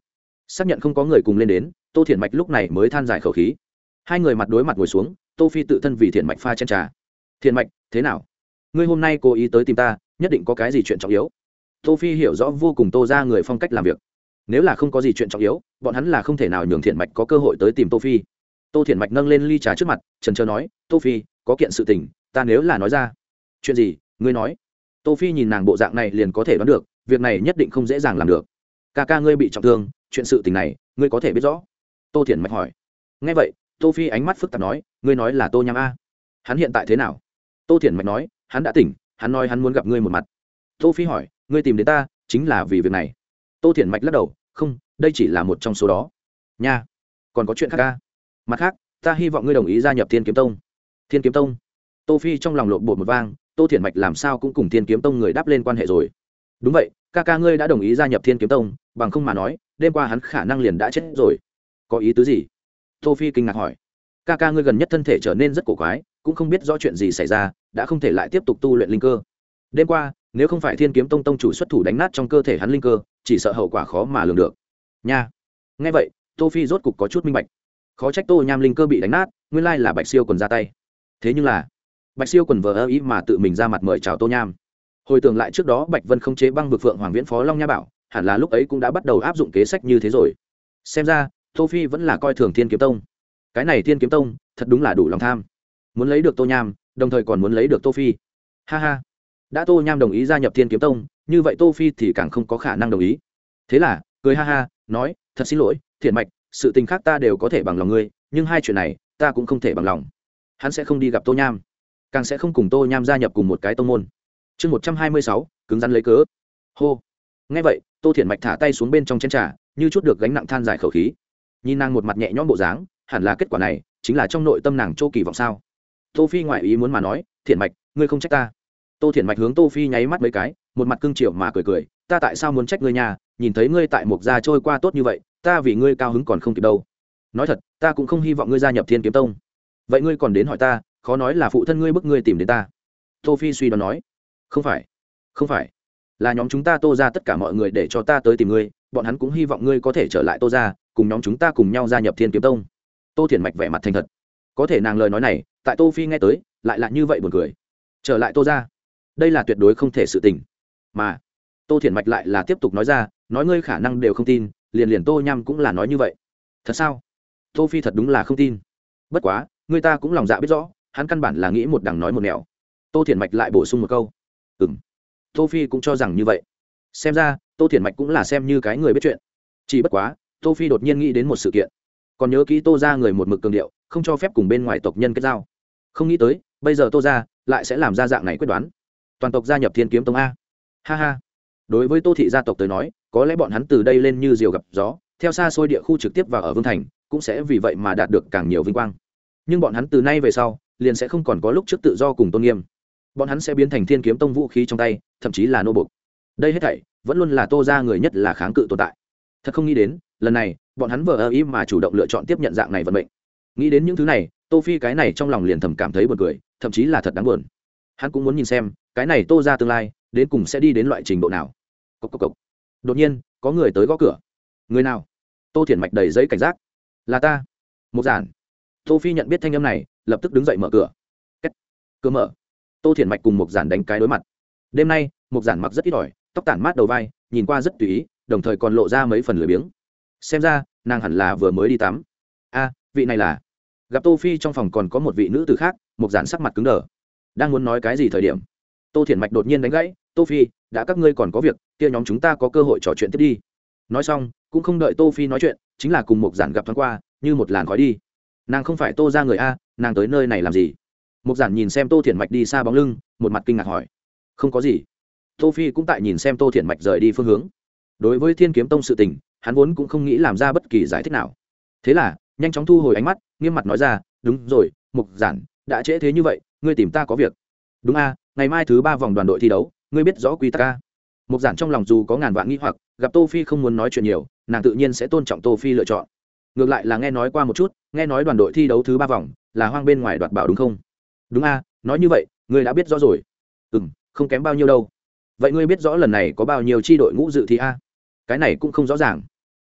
Speaker 1: Xác nhận không có người cùng lên đến, tô thiện mạch lúc này mới than dài khẩu khí. Hai người mặt đối mặt ngồi xuống, tô phi tự thân vì thiện mạch pha chen trà. Thiện mạch, thế nào? Ngươi hôm nay cố ý tới tìm ta, nhất định có cái gì chuyện trọng yếu tô phi hiểu rõ vô cùng tô ra người phong cách làm việc. Nếu là không có gì chuyện trọng yếu, bọn hắn là không thể nào nhường thiện mạch có cơ hội tới tìm tô phi. Tô thiện mạch nâng lên ly trà trước mặt, trần trờ nói, tô phi, có kiện sự tình, ta nếu là nói ra. Chuyện gì? Ngươi nói. Tô phi nhìn nàng bộ dạng này liền có thể đoán được, việc này nhất định không dễ dàng làm được. Ca ca ngươi bị trọng thương, chuyện sự tình này, ngươi có thể biết rõ. Tô thiện mạch hỏi. Nghe vậy, tô phi ánh mắt phức tạp nói, ngươi nói là tô nham a. Hắn hiện tại thế nào? Tô thiện mạch nói, hắn đã tỉnh, hắn nói hắn muốn gặp ngươi một mặt. Tô phi hỏi ngươi tìm đến ta chính là vì việc này tô Thiển mạch lắc đầu không đây chỉ là một trong số đó nha còn có chuyện khác ca mặt khác ta hy vọng ngươi đồng ý gia nhập thiên kiếm tông thiên kiếm tông tô phi trong lòng lộn bột một vang tô Thiển mạch làm sao cũng cùng thiên kiếm tông người đáp lên quan hệ rồi đúng vậy ca ca ngươi đã đồng ý gia nhập thiên kiếm tông bằng không mà nói đêm qua hắn khả năng liền đã chết rồi có ý tứ gì tô phi kinh ngạc hỏi ca ca ngươi gần nhất thân thể trở nên rất cổ quái cũng không biết rõ chuyện gì xảy ra đã không thể lại tiếp tục tu luyện linh cơ đêm qua nếu không phải thiên kiếm tông tông chủ xuất thủ đánh nát trong cơ thể hắn linh cơ, chỉ sợ hậu quả khó mà lường được. Nha. Nghe vậy, tô phi rốt cục có chút minh bạch. Khó trách tô nham linh cơ bị đánh nát, nguyên lai là bạch siêu còn ra tay. Thế nhưng là, bạch siêu còn vờ ơ ý mà tự mình ra mặt mời chào tô nham. Hồi tưởng lại trước đó bạch vân không chế băng vực phượng hoàng viễn phó long nha bảo, hẳn là lúc ấy cũng đã bắt đầu áp dụng kế sách như thế rồi. Xem ra, tô phi vẫn là coi thường thiên kiếm tông. Cái này thiên kiếm tông, thật đúng là đủ lòng tham. Muốn lấy được tô nham, đồng thời còn muốn lấy được tô phi. Ha ha đã tô nham đồng ý gia nhập thiên kiếm tông, như vậy tô phi thì càng không có khả năng đồng ý. Thế là, cười ha ha, nói, thật xin lỗi, thiện mạch, sự tình khác ta đều có thể bằng lòng ngươi, nhưng hai chuyện này, ta cũng không thể bằng lòng. Hắn sẽ không đi gặp tô nham, càng sẽ không cùng tô nham gia nhập cùng một cái tông môn. Chương một trăm hai mươi sáu, cứng rắn lấy cớ. Hô. Ngay vậy, tô thiện mạch thả tay xuống bên trong chén trà, như chút được gánh nặng than dài khẩu khí. Nhìn nàng một mặt nhẹ nhõm bộ dáng, hẳn là kết quả này, chính là trong nội tâm nàng châu kỳ vọng sao. Tô phi ngoại ý muốn mà nói, thiện mạch, ngươi không trách ta tô Thiển mạch hướng tô phi nháy mắt mấy cái, một mặt cương triệu mà cười cười, ta tại sao muốn trách ngươi nhà? Nhìn thấy ngươi tại một gia trôi qua tốt như vậy, ta vì ngươi cao hứng còn không kịp đâu. Nói thật, ta cũng không hy vọng ngươi gia nhập thiên kiếm tông. Vậy ngươi còn đến hỏi ta, khó nói là phụ thân ngươi bức ngươi tìm đến ta. Tô phi suy đoán nói. Không phải không phải. Là nhóm chúng ta tô ra tất cả mọi người để cho ta tới tìm ngươi, bọn hắn cũng hy vọng ngươi có thể trở lại tô ra cùng nhóm chúng ta cùng nhau gia nhập thiên kiếm tông. Tô Thiển mạch vẻ mặt thành thật. Có thể nàng lời nói này, tại tô phi nghe tới, lại là như vậy buồn cười. Trở lại tô ra đây là tuyệt đối không thể sự tình. Mà, tô thiển mạch lại là tiếp tục nói ra, nói ngươi khả năng đều không tin, liền liền tô nham cũng là nói như vậy. Thật sao? Tô phi thật đúng là không tin. Bất quá, người ta cũng lòng dạ biết rõ, hắn căn bản là nghĩ một đằng nói một nẻo. Tô thiển mạch lại bổ sung một câu. Ừm. Tô phi cũng cho rằng như vậy. Xem ra, tô thiển mạch cũng là xem như cái người biết chuyện. Chỉ bất quá, tô phi đột nhiên nghĩ đến một sự kiện. Còn nhớ kỹ tô ra người một mực cường điệu, không cho phép cùng bên ngoài tộc nhân kết giao. Không nghĩ tới, bây giờ tô ra, lại sẽ làm ra dạng này quyết đoán toàn tộc gia nhập thiên kiếm tông a. Ha ha. Đối với tô thị gia tộc tới nói, có lẽ bọn hắn từ đây lên như diều gặp gió, theo xa xôi địa khu trực tiếp vào ở vương thành, cũng sẽ vì vậy mà đạt được càng nhiều vinh quang. Nhưng bọn hắn từ nay về sau, liền sẽ không còn có lúc trước tự do cùng tôn nghiêm. Bọn hắn sẽ biến thành thiên kiếm tông vũ khí trong tay, thậm chí là nô bục đây hết thảy, vẫn luôn là tô ra người nhất là kháng cự tồn tại. Thật không nghĩ đến, lần này, bọn hắn vờ ơ ý mà chủ động lựa chọn tiếp nhận dạng này vận mệnh. Nghĩ đến những thứ này, tô phi cái này trong lòng liền thầm cảm thấy buồn cười, thậm chí là thật đáng buồn hắn cũng muốn nhìn xem, cái này tô ra tương lai, đến cùng sẽ đi đến loại trình độ nào. Cốc cốc cốc. đột nhiên, có người tới gõ cửa. Người nào? Tô thiển mạch đầy giấy cảnh giác. Là ta. Một giản. Tô phi nhận biết thanh âm này, lập tức đứng dậy mở cửa. Kết. cửa mở. Tô thiển mạch cùng một giản đánh cái đối mặt. Đêm nay một giản mặc rất ít ỏi, tóc tản mát đầu vai, nhìn qua rất tùy ý, đồng thời còn lộ ra mấy phần lười biếng. Xem ra, nàng hẳn là vừa mới đi tắm. A, vị này là. Gặp tô phi trong phòng còn có một vị nữ tử khác một giản sắc mặt cứng đờ đang muốn nói cái gì thời điểm, tô thiển mạch đột nhiên đánh gãy, tô phi, đã các ngươi còn có việc, kia nhóm chúng ta có cơ hội trò chuyện tiếp đi. Nói xong, cũng không đợi tô phi nói chuyện, chính là cùng một giản gặp thoáng qua, như một làn khói đi. Nàng không phải tô ra người a, nàng tới nơi này làm gì? Một giản nhìn xem tô thiển mạch đi xa bóng lưng, một mặt kinh ngạc hỏi. Không có gì. Tô phi cũng tại nhìn xem tô Thiển mạch rời đi phương hướng. Đối với thiên kiếm tông sự tình, hắn vốn cũng không nghĩ làm ra bất kỳ giải thích nào. Thế là, nhanh chóng thu hồi ánh mắt, nghiêm mặt nói ra, đúng rồi, mục giản, đã trễ thế như vậy ngươi tìm ta có việc. Đúng a, ngày mai thứ ba vòng đoàn đội thi đấu, ngươi biết rõ quy tắc a. Mục giản trong lòng dù có ngàn vạn nghi hoặc, gặp tô phi không muốn nói chuyện nhiều, nàng tự nhiên sẽ tôn trọng tô phi lựa chọn. Ngược lại là nghe nói qua một chút, nghe nói đoàn đội thi đấu thứ ba vòng, là hoang bên ngoài đoạt bảo đúng không? Đúng a, nói như vậy, ngươi đã biết rõ rồi. Ừ m không kém bao nhiêu đâu. Vậy ngươi biết rõ lần này có bao nhiêu tri đội ngũ dự thi a? Cái này cũng không rõ ràng.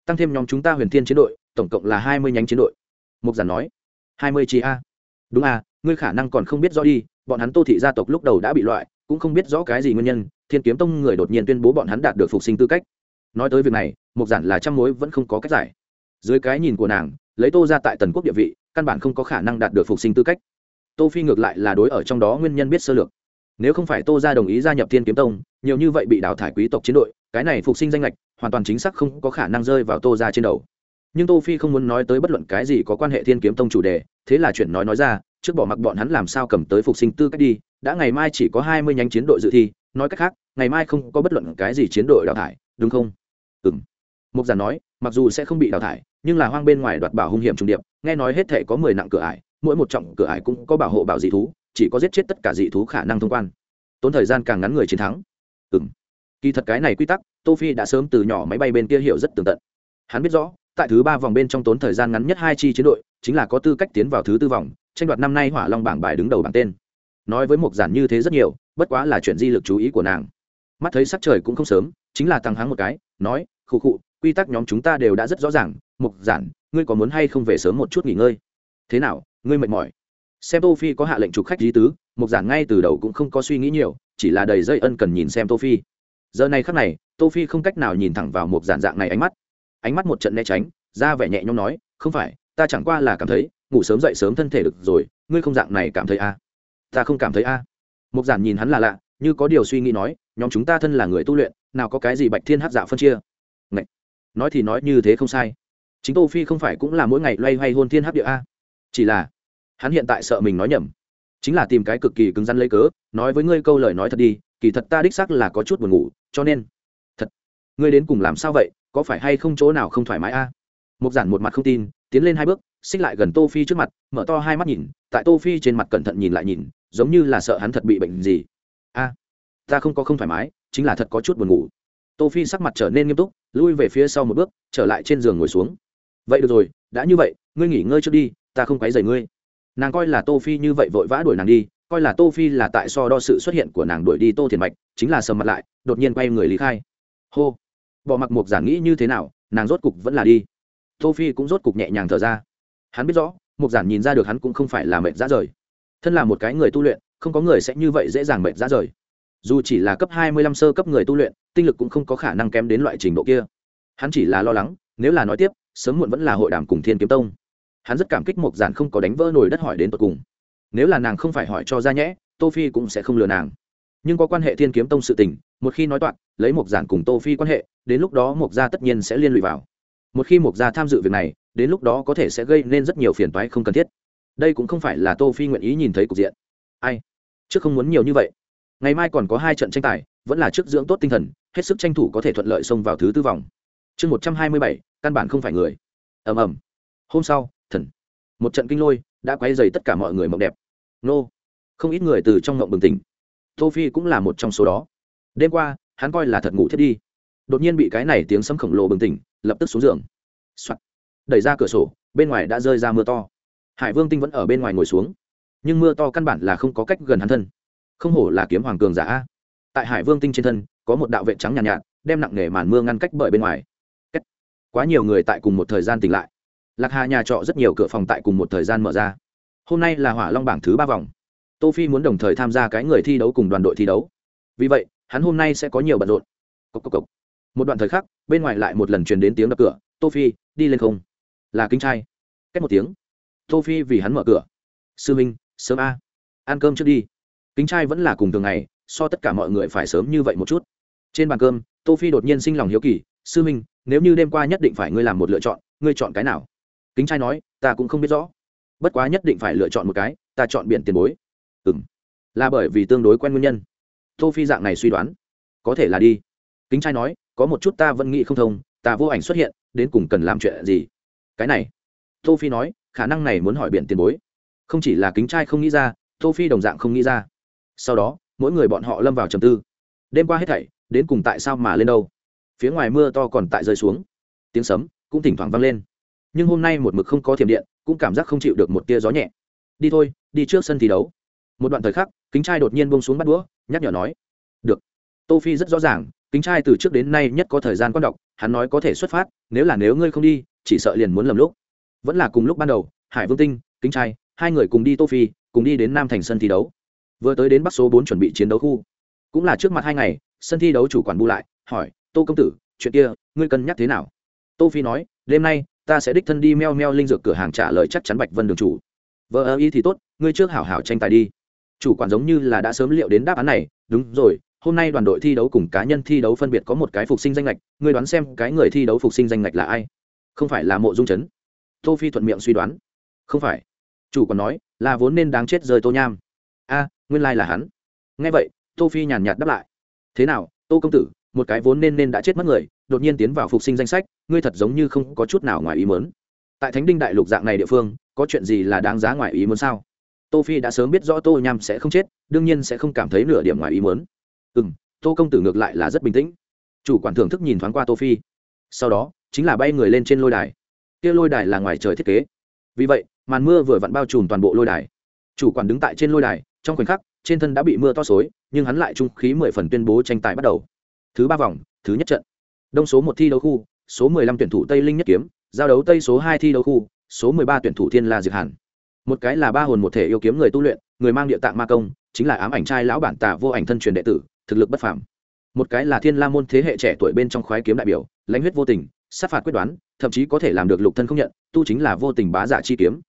Speaker 1: Tăng thêm nhóm chúng ta huyền thiên chiến đội, tổng cộng là hai mươi nhánh chiến đội. Mục giản nói. Hai mươi chi a. Đúng a ngươi khả năng còn không biết rõ đi, bọn hắn tô thị gia tộc lúc đầu đã bị loại, cũng không biết rõ cái gì nguyên nhân, thiên kiếm tông người đột nhiên tuyên bố bọn hắn đạt được phục sinh tư cách. Nói tới việc này mục giản là trăm mối vẫn không có cách giải. Dưới cái nhìn của nàng, lấy tô ra tại tần quốc địa vị, căn bản không có khả năng đạt được phục sinh tư cách. Tô phi ngược lại là đối ở trong đó nguyên nhân biết sơ lược. Nếu không phải tô ra đồng ý gia nhập thiên kiếm tông, nhiều như vậy bị đào thải quý tộc chiến đội, cái này phục sinh danh lệch, hoàn toàn chính xác không có khả năng rơi vào tô ra trên đầu. Nhưng tô phi không muốn nói tới bất luận cái gì có quan hệ thiên kiếm tông chủ đề, thế là chuyện nói nói ra trước bỏ mặc bọn hắn làm sao cầm tới phục sinh tư cách đi, đã ngày mai chỉ có hai mươi nhánh chiến đội dự thi, nói cách khác, ngày mai không có bất luận cái gì chiến đội đào thải, đúng không? Ừm. Mục giản nói, mặc dù sẽ không bị đào thải, nhưng là hoang bên ngoài đoạt bảo hung hiểm trùng điệp, nghe nói hết thể có mười nặng cửa ải, mỗi một trọng cửa ải cũng có bảo hộ bảo dị thú, chỉ có giết chết tất cả dị thú khả năng thông quan. Tốn thời gian càng ngắn người chiến thắng. Ừm. Kỳ thật cái này quy tắc, tô phi đã sớm từ nhỏ máy bay bên kia hiểu rất tường tận. Hắn biết rõ, tại thứ ba vòng bên trong tốn thời gian ngắn nhất hai chi chiến đội, chính là có tư cách tiến vào thứ tư vòng tranh đoạt năm nay hỏa long bảng bài đứng đầu bảng tên. Nói với một giản như thế rất nhiều, bất quá là chuyện di lực chú ý của nàng. Mắt thấy sắc trời cũng không sớm, chính là thằng hắng một cái, nói, khụ khụ, quy tắc nhóm chúng ta đều đã rất rõ ràng mục giản, ngươi có muốn hay không về sớm một chút nghỉ ngơi? Thế nào, ngươi mệt mỏi? Xem tô phi có hạ lệnh chụp khách lý tứ mục giản ngay từ đầu cũng không có suy nghĩ nhiều, chỉ là đầy dây ân cần nhìn xem tô phi. Giờ này khắc này, tô phi không cách nào nhìn thẳng vào mục giản dạng này ánh mắt. Ánh mắt một trận né tránh, ra vẻ nhẹ nhõm nói, không phải, ta chẳng qua là cảm thấy ngủ sớm dậy sớm thân thể được rồi, ngươi không dạng này cảm thấy a à? ta không cảm thấy a à. mục giản nhìn hắn là lạ, như có điều suy nghĩ nói, nhóm chúng ta thân là người tu luyện, nào có cái gì bạch thiên hát dạ phân chia Ngậy. nói thì nói như thế không sai chính tô phi không phải cũng là mỗi ngày loay hoay hôn thiên hấp địa a chỉ là, hắn hiện tại sợ mình nói nhầm chính là tìm cái cực kỳ cứng rắn lấy cớ, nói với ngươi câu lời nói thật đi, kỳ thật ta đích xác là có chút buồn ngủ, cho nên thật ngươi đến cùng làm sao vậy, có phải hay không chỗ nào không thoải mái a mục giản một mặt không tin, tiến lên hai bước xích lại gần tô phi trước mặt, mở to hai mắt nhìn, tại tô phi trên mặt cẩn thận nhìn lại nhìn, giống như là sợ hắn thật bị bệnh gì. A, ta không có không thoải mái, chính là thật có chút buồn ngủ. Tô phi sắc mặt trở nên nghiêm túc, lui về phía sau một bước, trở lại trên giường ngồi xuống. Vậy được rồi, đã như vậy, ngươi nghỉ ngơi trước đi, ta không quấy rầy ngươi. Nàng coi là tô phi như vậy vội vã đuổi nàng đi, coi là tô phi là tại so đo sự xuất hiện của nàng đuổi đi tô thiền mạch, chính là sầm mặt lại, đột nhiên quay người lý khai. Hô, bỏ mặc mục giản nghĩ như thế nào, nàng rốt cục vẫn là đi. Tô phi cũng rốt cục nhẹ nhàng thở ra hắn biết rõ, mục giản nhìn ra được hắn cũng không phải là mệt ra rời. Thân là một cái người tu luyện, không có người sẽ như vậy dễ dàng mệt ra rời. Dù chỉ là cấp hai mươi lăm sơ cấp người tu luyện, tinh lực cũng không có khả năng kém đến loại trình độ kia. Hắn chỉ là lo lắng, nếu là nói tiếp, sớm muộn vẫn là hội đàm cùng thiên kiếm tông. Hắn rất cảm kích mộc giản không có đánh vỡ nồi đất hỏi đến tột cùng. Nếu là nàng không phải hỏi cho ra nhẽ, tô phi cũng sẽ không lừa nàng. Nhưng có quan hệ thiên kiếm tông sự tình, một khi nói toạc, lấy mộc giản cùng tô phi quan hệ, đến lúc đó mộc gia tất nhiên sẽ liên lụy vào. Một khi mộc gia tham dự việc này đến lúc đó có thể sẽ gây nên rất nhiều phiền toái không cần thiết. Đây cũng không phải là tô phi nguyện ý nhìn thấy cục diện. Ai? Trước không muốn nhiều như vậy. Ngày mai còn có hai trận tranh tài, vẫn là trước dưỡng tốt tinh thần, hết sức tranh thủ có thể thuận lợi xông vào thứ tư vòng. Chương một trăm hai mươi bảy, căn bản không phải người. Ầm ầm. Hôm sau, thần. Một trận kinh lôi, đã quay dày tất cả mọi người mộng đẹp. Nô. Không ít người từ trong mộng bừng tỉnh. Tô phi cũng là một trong số đó. Đêm qua, hắn coi là thật ngủ thiết đi. Đột nhiên bị cái này tiếng sấm khổng lồ bừng tỉnh, lập tức xuống giường. giường、Soạn đẩy ra cửa sổ bên ngoài đã rơi ra mưa to. Hải vương tinh vẫn ở bên ngoài ngồi xuống. Nhưng mưa to căn bản là không có cách gần hắn thân. Không hổ là kiếm hoàng cường giả tại hải vương tinh trên thân có một đạo vệ trắng nhàn nhạt, nhạt đem nặng nề màn mưa ngăn cách bởi bên ngoài. Quá nhiều người tại cùng một thời gian tỉnh lại. Lạc hà nhà trọ rất nhiều cửa phòng tại cùng một thời gian mở ra. Hôm nay là hỏa long bảng thứ ba vòng. Tô phi muốn đồng thời tham gia cái người thi đấu cùng đoàn đội thi đấu. Vì vậy hắn hôm nay sẽ có nhiều bận rộn. Cốc cốc cốc. một đoạn thời khắc bên ngoài lại một lần truyền đến tiếng đập cửa. Tô phi đi lên không? Là kính trai. Cách một tiếng. Tô phi vì hắn mở cửa. Sư minh, sớm a. Ăn cơm trước đi. Kính trai vẫn là cùng thường ngày, so tất cả mọi người phải sớm như vậy một chút. Trên bàn cơm, tô phi đột nhiên sinh lòng hiếu kỳ. Sư minh, nếu như đêm qua nhất định phải ngươi làm một lựa chọn, ngươi chọn cái nào? Kính trai nói, ta cũng không biết rõ. Bất quá nhất định phải lựa chọn một cái, ta chọn biển tiền bối. Ừm. Là bởi vì tương đối quen nguyên nhân. Tô phi dạng này suy đoán. Có thể là đi. Kính trai nói, có một chút ta vẫn nghĩ không thông, ta vô ảnh xuất hiện, đến cùng cần làm chuyện gì? Cái này. Tô phi nói, khả năng này muốn hỏi biện tiền bối. Không chỉ là kính trai không nghĩ ra, tô phi đồng dạng không nghĩ ra. Sau đó, mỗi người bọn họ lâm vào trầm tư. Đêm qua hết thảy, đến cùng tại sao mà lên đâu? Phía ngoài mưa to còn tại rơi xuống. Tiếng sấm cũng thỉnh thoảng vang lên. Nhưng hôm nay một mực không có thiểm điện, cũng cảm giác không chịu được một tia gió nhẹ. Đi thôi, đi trước sân thi đấu. Một đoạn thời khắc, kính trai đột nhiên buông xuống bắt đũa, nhắc nhở nói. Được. Tô phi rất rõ ràng, kính trai từ trước đến nay nhất có thời gian quan đọc, hắn nói có thể xuất phát, nếu là nếu ngươi không đi chỉ sợ liền muốn lầm lúc. Vẫn là cùng lúc ban đầu, hải vương tinh, kính trai, hai người cùng đi tô phi, cùng đi đến nam thành sân thi đấu. Vừa tới đến bắc số bốn chuẩn bị chiến đấu khu. Cũng là trước mặt hai ngày, sân thi đấu chủ quản bu lại, hỏi, tô công tử, chuyện kia, ngươi cân nhắc thế nào? Tô phi nói, đêm nay, ta sẽ đích thân đi meo meo linh dược cửa hàng trả lời chắc chắn bạch vân đường chủ. Vợ ơ ý thì tốt, ngươi trước hảo hảo tranh tài đi. Chủ quản giống như là đã sớm liệu đến đáp án này, đúng rồi, hôm nay đoàn đội thi đấu cùng cá nhân thi đấu phân biệt có một cái phục sinh danh lệch ngươi đoán xem cái người thi đấu phục sinh danh lệch là ai? Không phải là mộ dung chấn. Tô phi thuận miệng suy đoán. Không phải. Chủ còn nói, là vốn nên đáng chết rơi tô nham. A, nguyên lai là hắn. Nghe vậy, tô phi nhàn nhạt đáp lại. Thế nào, tô công tử, một cái vốn nên nên đã chết mất người, đột nhiên tiến vào phục sinh danh sách, ngươi thật giống như không có chút nào ngoài ý muốn. Tại thánh đinh đại lục dạng này địa phương, có chuyện gì là đáng giá ngoài ý muốn sao? Tô phi đã sớm biết rõ tô nham sẽ không chết, đương nhiên sẽ không cảm thấy nửa điểm ngoài ý muốn. Ừ tô công tử ngược lại là rất bình tĩnh. Chủ quản thưởng thức nhìn thoáng qua tô phi. Sau đó chính là bay người lên trên lôi đài. Kia lôi đài là ngoài trời thiết kế. Vì vậy, màn mưa vừa vặn bao trùm toàn bộ lôi đài. Chủ quản đứng tại trên lôi đài, trong khoảnh khắc, trên thân đã bị mưa to xối, nhưng hắn lại trung khí mười phần tuyên bố tranh tài bắt đầu. Thứ ba vòng, thứ nhất trận. Đông số một thi đấu khu, số mười lăm tuyển thủ tây linh nhất kiếm, giao đấu tây số hai thi đấu khu, số mười ba tuyển thủ thiên la diệt hàn. Một cái là ba hồn một thể yêu kiếm người tu luyện, người mang địa tạng ma công, chính là ám ảnh trai lão bản tà vô ảnh thân truyền đệ tử, thực lực bất phàm. Một cái là thiên la môn thế hệ trẻ tuổi bên trong khoái kiếm đại biểu, lãnh huyết vô tình sát phạt quyết đoán, thậm chí có thể làm được lục thân không nhận, tu chính là vô tình bá giả chi kiếm.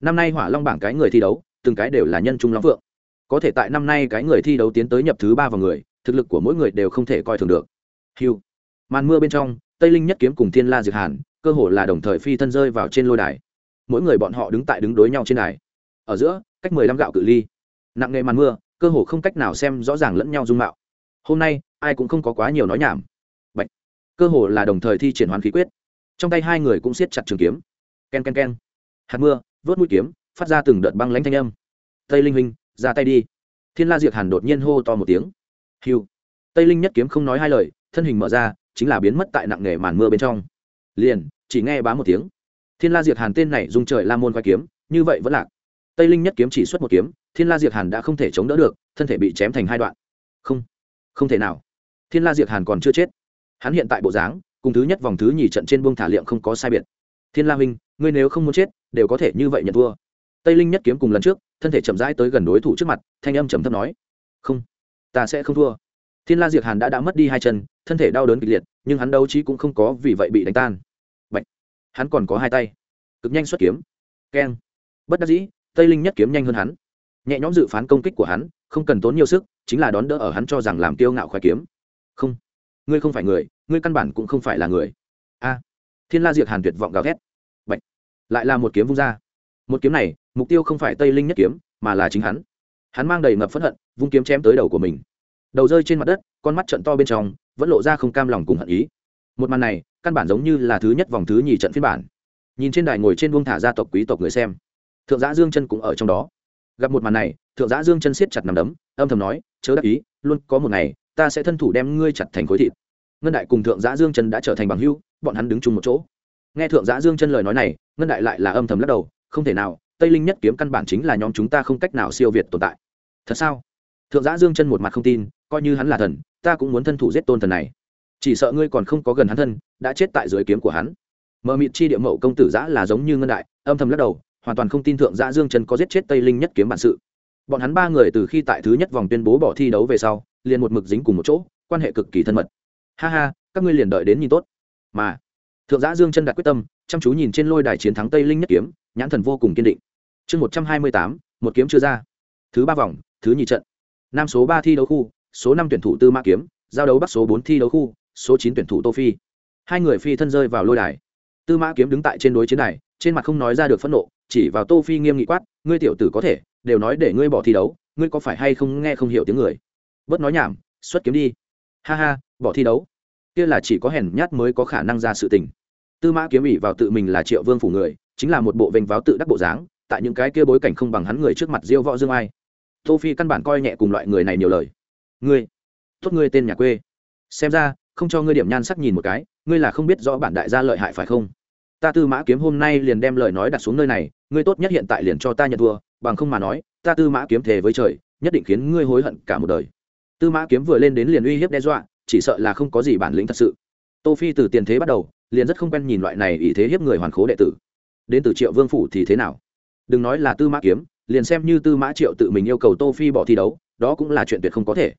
Speaker 1: Năm nay hỏa long bảng cái người thi đấu, từng cái đều là nhân trung long vượng có thể tại năm nay cái người thi đấu tiến tới nhập thứ ba vào người, thực lực của mỗi người đều không thể coi thường được. Hiu màn mưa bên trong, tây linh nhất kiếm cùng thiên la diệt hàn, cơ hồ là đồng thời phi thân rơi vào trên lôi đài. Mỗi người bọn họ đứng tại đứng đối nhau trên đài. Ở giữa, cách mười lăm gạo cự ly. Nặng nghề màn mưa, cơ hồ không cách nào xem rõ ràng lẫn nhau dung mạo. Hôm nay, ai cũng không có quá nhiều nói nhảm cơ hồ là đồng thời thi triển hoán khí quyết. Trong tay hai người cũng siết chặt trường kiếm. K e n k e n k e n hạt mưa, vớt mũi kiếm, phát ra từng đợt băng lãnh thanh âm. Tây linh huynh, ra tay đi. Thiên la diệt hàn đột nhiên hô to một tiếng. Hiu tây linh nhất kiếm không nói hai lời, thân hình mở ra, chính là biến mất tại nặng nề màn mưa bên trong. Liền, chỉ nghe bá một tiếng. Thiên la diệt hàn tên này dùng trời la môn khoai kiếm, như vậy vẫn lạc. Tây linh nhất kiếm chỉ xuất một kiếm, thiên la diệt hàn đã không thể chống đỡ được, thân thể bị chém thành hai đoạn. Không không thể nào. Thiên la diệt hàn còn chưa chết hắn hiện tại bộ dáng, cùng thứ nhất vòng thứ nhì trận trên buông thả liệm không có sai biệt. Thiên la huynh, ngươi nếu không muốn chết, đều có thể như vậy nhận thua. Tây linh nhất kiếm cùng lần trước, thân thể chậm rãi tới gần đối thủ trước mặt, thanh âm trầm thấp nói, không, ta sẽ không thua. Thiên la diệt hàn đã đã mất đi hai chân, thân thể đau đớn kịch liệt, nhưng hắn đấu trí cũng không có vì vậy bị đánh tan. Bạch. hắn còn có hai tay. Cực nhanh xuất kiếm. Keng! Bất đắc dĩ, tây linh nhất kiếm nhanh hơn hắn. Nhẹ nhõm dự phán công kích của hắn, không cần tốn nhiều sức, chính là đón đỡ ở hắn cho rằng làm tiêu ngạo khoái kiếm. Không! Ngươi không phải người, ngươi căn bản cũng không phải là người. A, thiên la diệt hàn tuyệt vọng gào thét. Bạch. lại là một kiếm vung ra. Một kiếm này, mục tiêu không phải tây linh nhất kiếm, mà là chính hắn. Hắn mang đầy ngập phẫn hận, vung kiếm chém tới đầu của mình. Đầu rơi trên mặt đất, con mắt trận to bên trong, vẫn lộ ra không cam lòng cùng hận ý. Một màn này, căn bản giống như là thứ nhất vòng thứ nhì trận phiên bản. Nhìn trên đài ngồi trên buông thả gia tộc quý tộc người xem. Thượng giã dương chân cũng ở trong đó. Gặp một màn này, thượng giã dương chân siết chặt nằm đấm, âm thầm nói, chớ đắc ý, luôn có một ngày ta sẽ thân thủ đem ngươi chặt thành khối thịt. Ngân đại cùng thượng giã dương chân đã trở thành bằng hưu bọn hắn đứng chung một chỗ. Nghe thượng giã dương chân lời nói này, ngân đại lại là âm thầm lắc đầu, không thể nào, tây linh nhất kiếm căn bản chính là nhóm chúng ta không cách nào siêu việt tồn tại. Thật sao? Thượng giã dương chân một mặt không tin, coi như hắn là thần, ta cũng muốn thân thủ giết tôn thần này. Chỉ sợ ngươi còn không có gần hắn thân, đã chết tại dưới kiếm của hắn. Mờ mịt chi địa mậu công tử giã là giống như ngân đại, âm thầm lắc đầu, hoàn toàn không tin thượng giã dương chân có giết chết tây linh nhất kiếm bản sự. Bọn hắn ba người từ khi tại thứ nhất vòng tuyên bố bỏ thi đấu về sau liền một mực dính cùng một chỗ, quan hệ cực kỳ thân mật. Ha ha, các ngươi liền đợi đến nhìn tốt. Mà, thượng giã dương chân đặt quyết tâm, chăm chú nhìn trên lôi đài chiến thắng tây linh nhất kiếm, nhãn thần vô cùng kiên định. Chương một trăm hai mươi tám, một kiếm chưa ra. Thứ ba vòng, thứ nhì trận. Nam số ba thi đấu khu, số năm tuyển thủ tư mã kiếm, giao đấu bắc số bốn thi đấu khu, số chín tuyển thủ tô phi. Hai người phi thân rơi vào lôi đài. Tư mã kiếm đứng tại trên đối chiến đài, trên mặt không nói ra được phẫn nộ, chỉ vào tô phi nghiêm nghị quát, ngươi tiểu tử có thể, đều nói để ngươi bỏ thi đấu, ngươi có phải hay không nghe không hiểu tiếng người? Bớt nói nhảm, xuất kiếm đi. Ha ha, bỏ thi đấu. Kia là chỉ có hèn nhát mới có khả năng ra sự tình. Tư mã kiếm ủy vào tự mình là triệu vương phủ người, chính là một bộ vênh váo tự đắc bộ dáng, tại những cái kia bối cảnh không bằng hắn người trước mặt diêu võ dương ai. Tô phi căn bản coi nhẹ cùng loại người này nhiều lời. Ngươi, tốt ngươi tên nhà quê. Xem ra, không cho ngươi điểm nhan sắc nhìn một cái, ngươi là không biết rõ bản đại gia lợi hại phải không? Ta tư mã kiếm hôm nay liền đem lời nói đặt xuống nơi này, ngươi tốt nhất hiện tại liền cho ta nhận thua, bằng không mà nói, ta tư mã kiếm thề với trời, nhất định khiến ngươi hối hận cả một đời tư mã kiếm vừa lên đến liền uy hiếp đe dọa, chỉ sợ là không có gì bản lĩnh thật sự. Tô phi từ tiền thế bắt đầu, liền rất không quen nhìn loại này ý thế hiếp người hoàn khố đệ tử. Đến từ triệu vương phủ thì thế nào? Đừng nói là tư mã kiếm, liền xem như tư mã triệu tự mình yêu cầu tô phi bỏ thi đấu, đó cũng là chuyện tuyệt không có thể.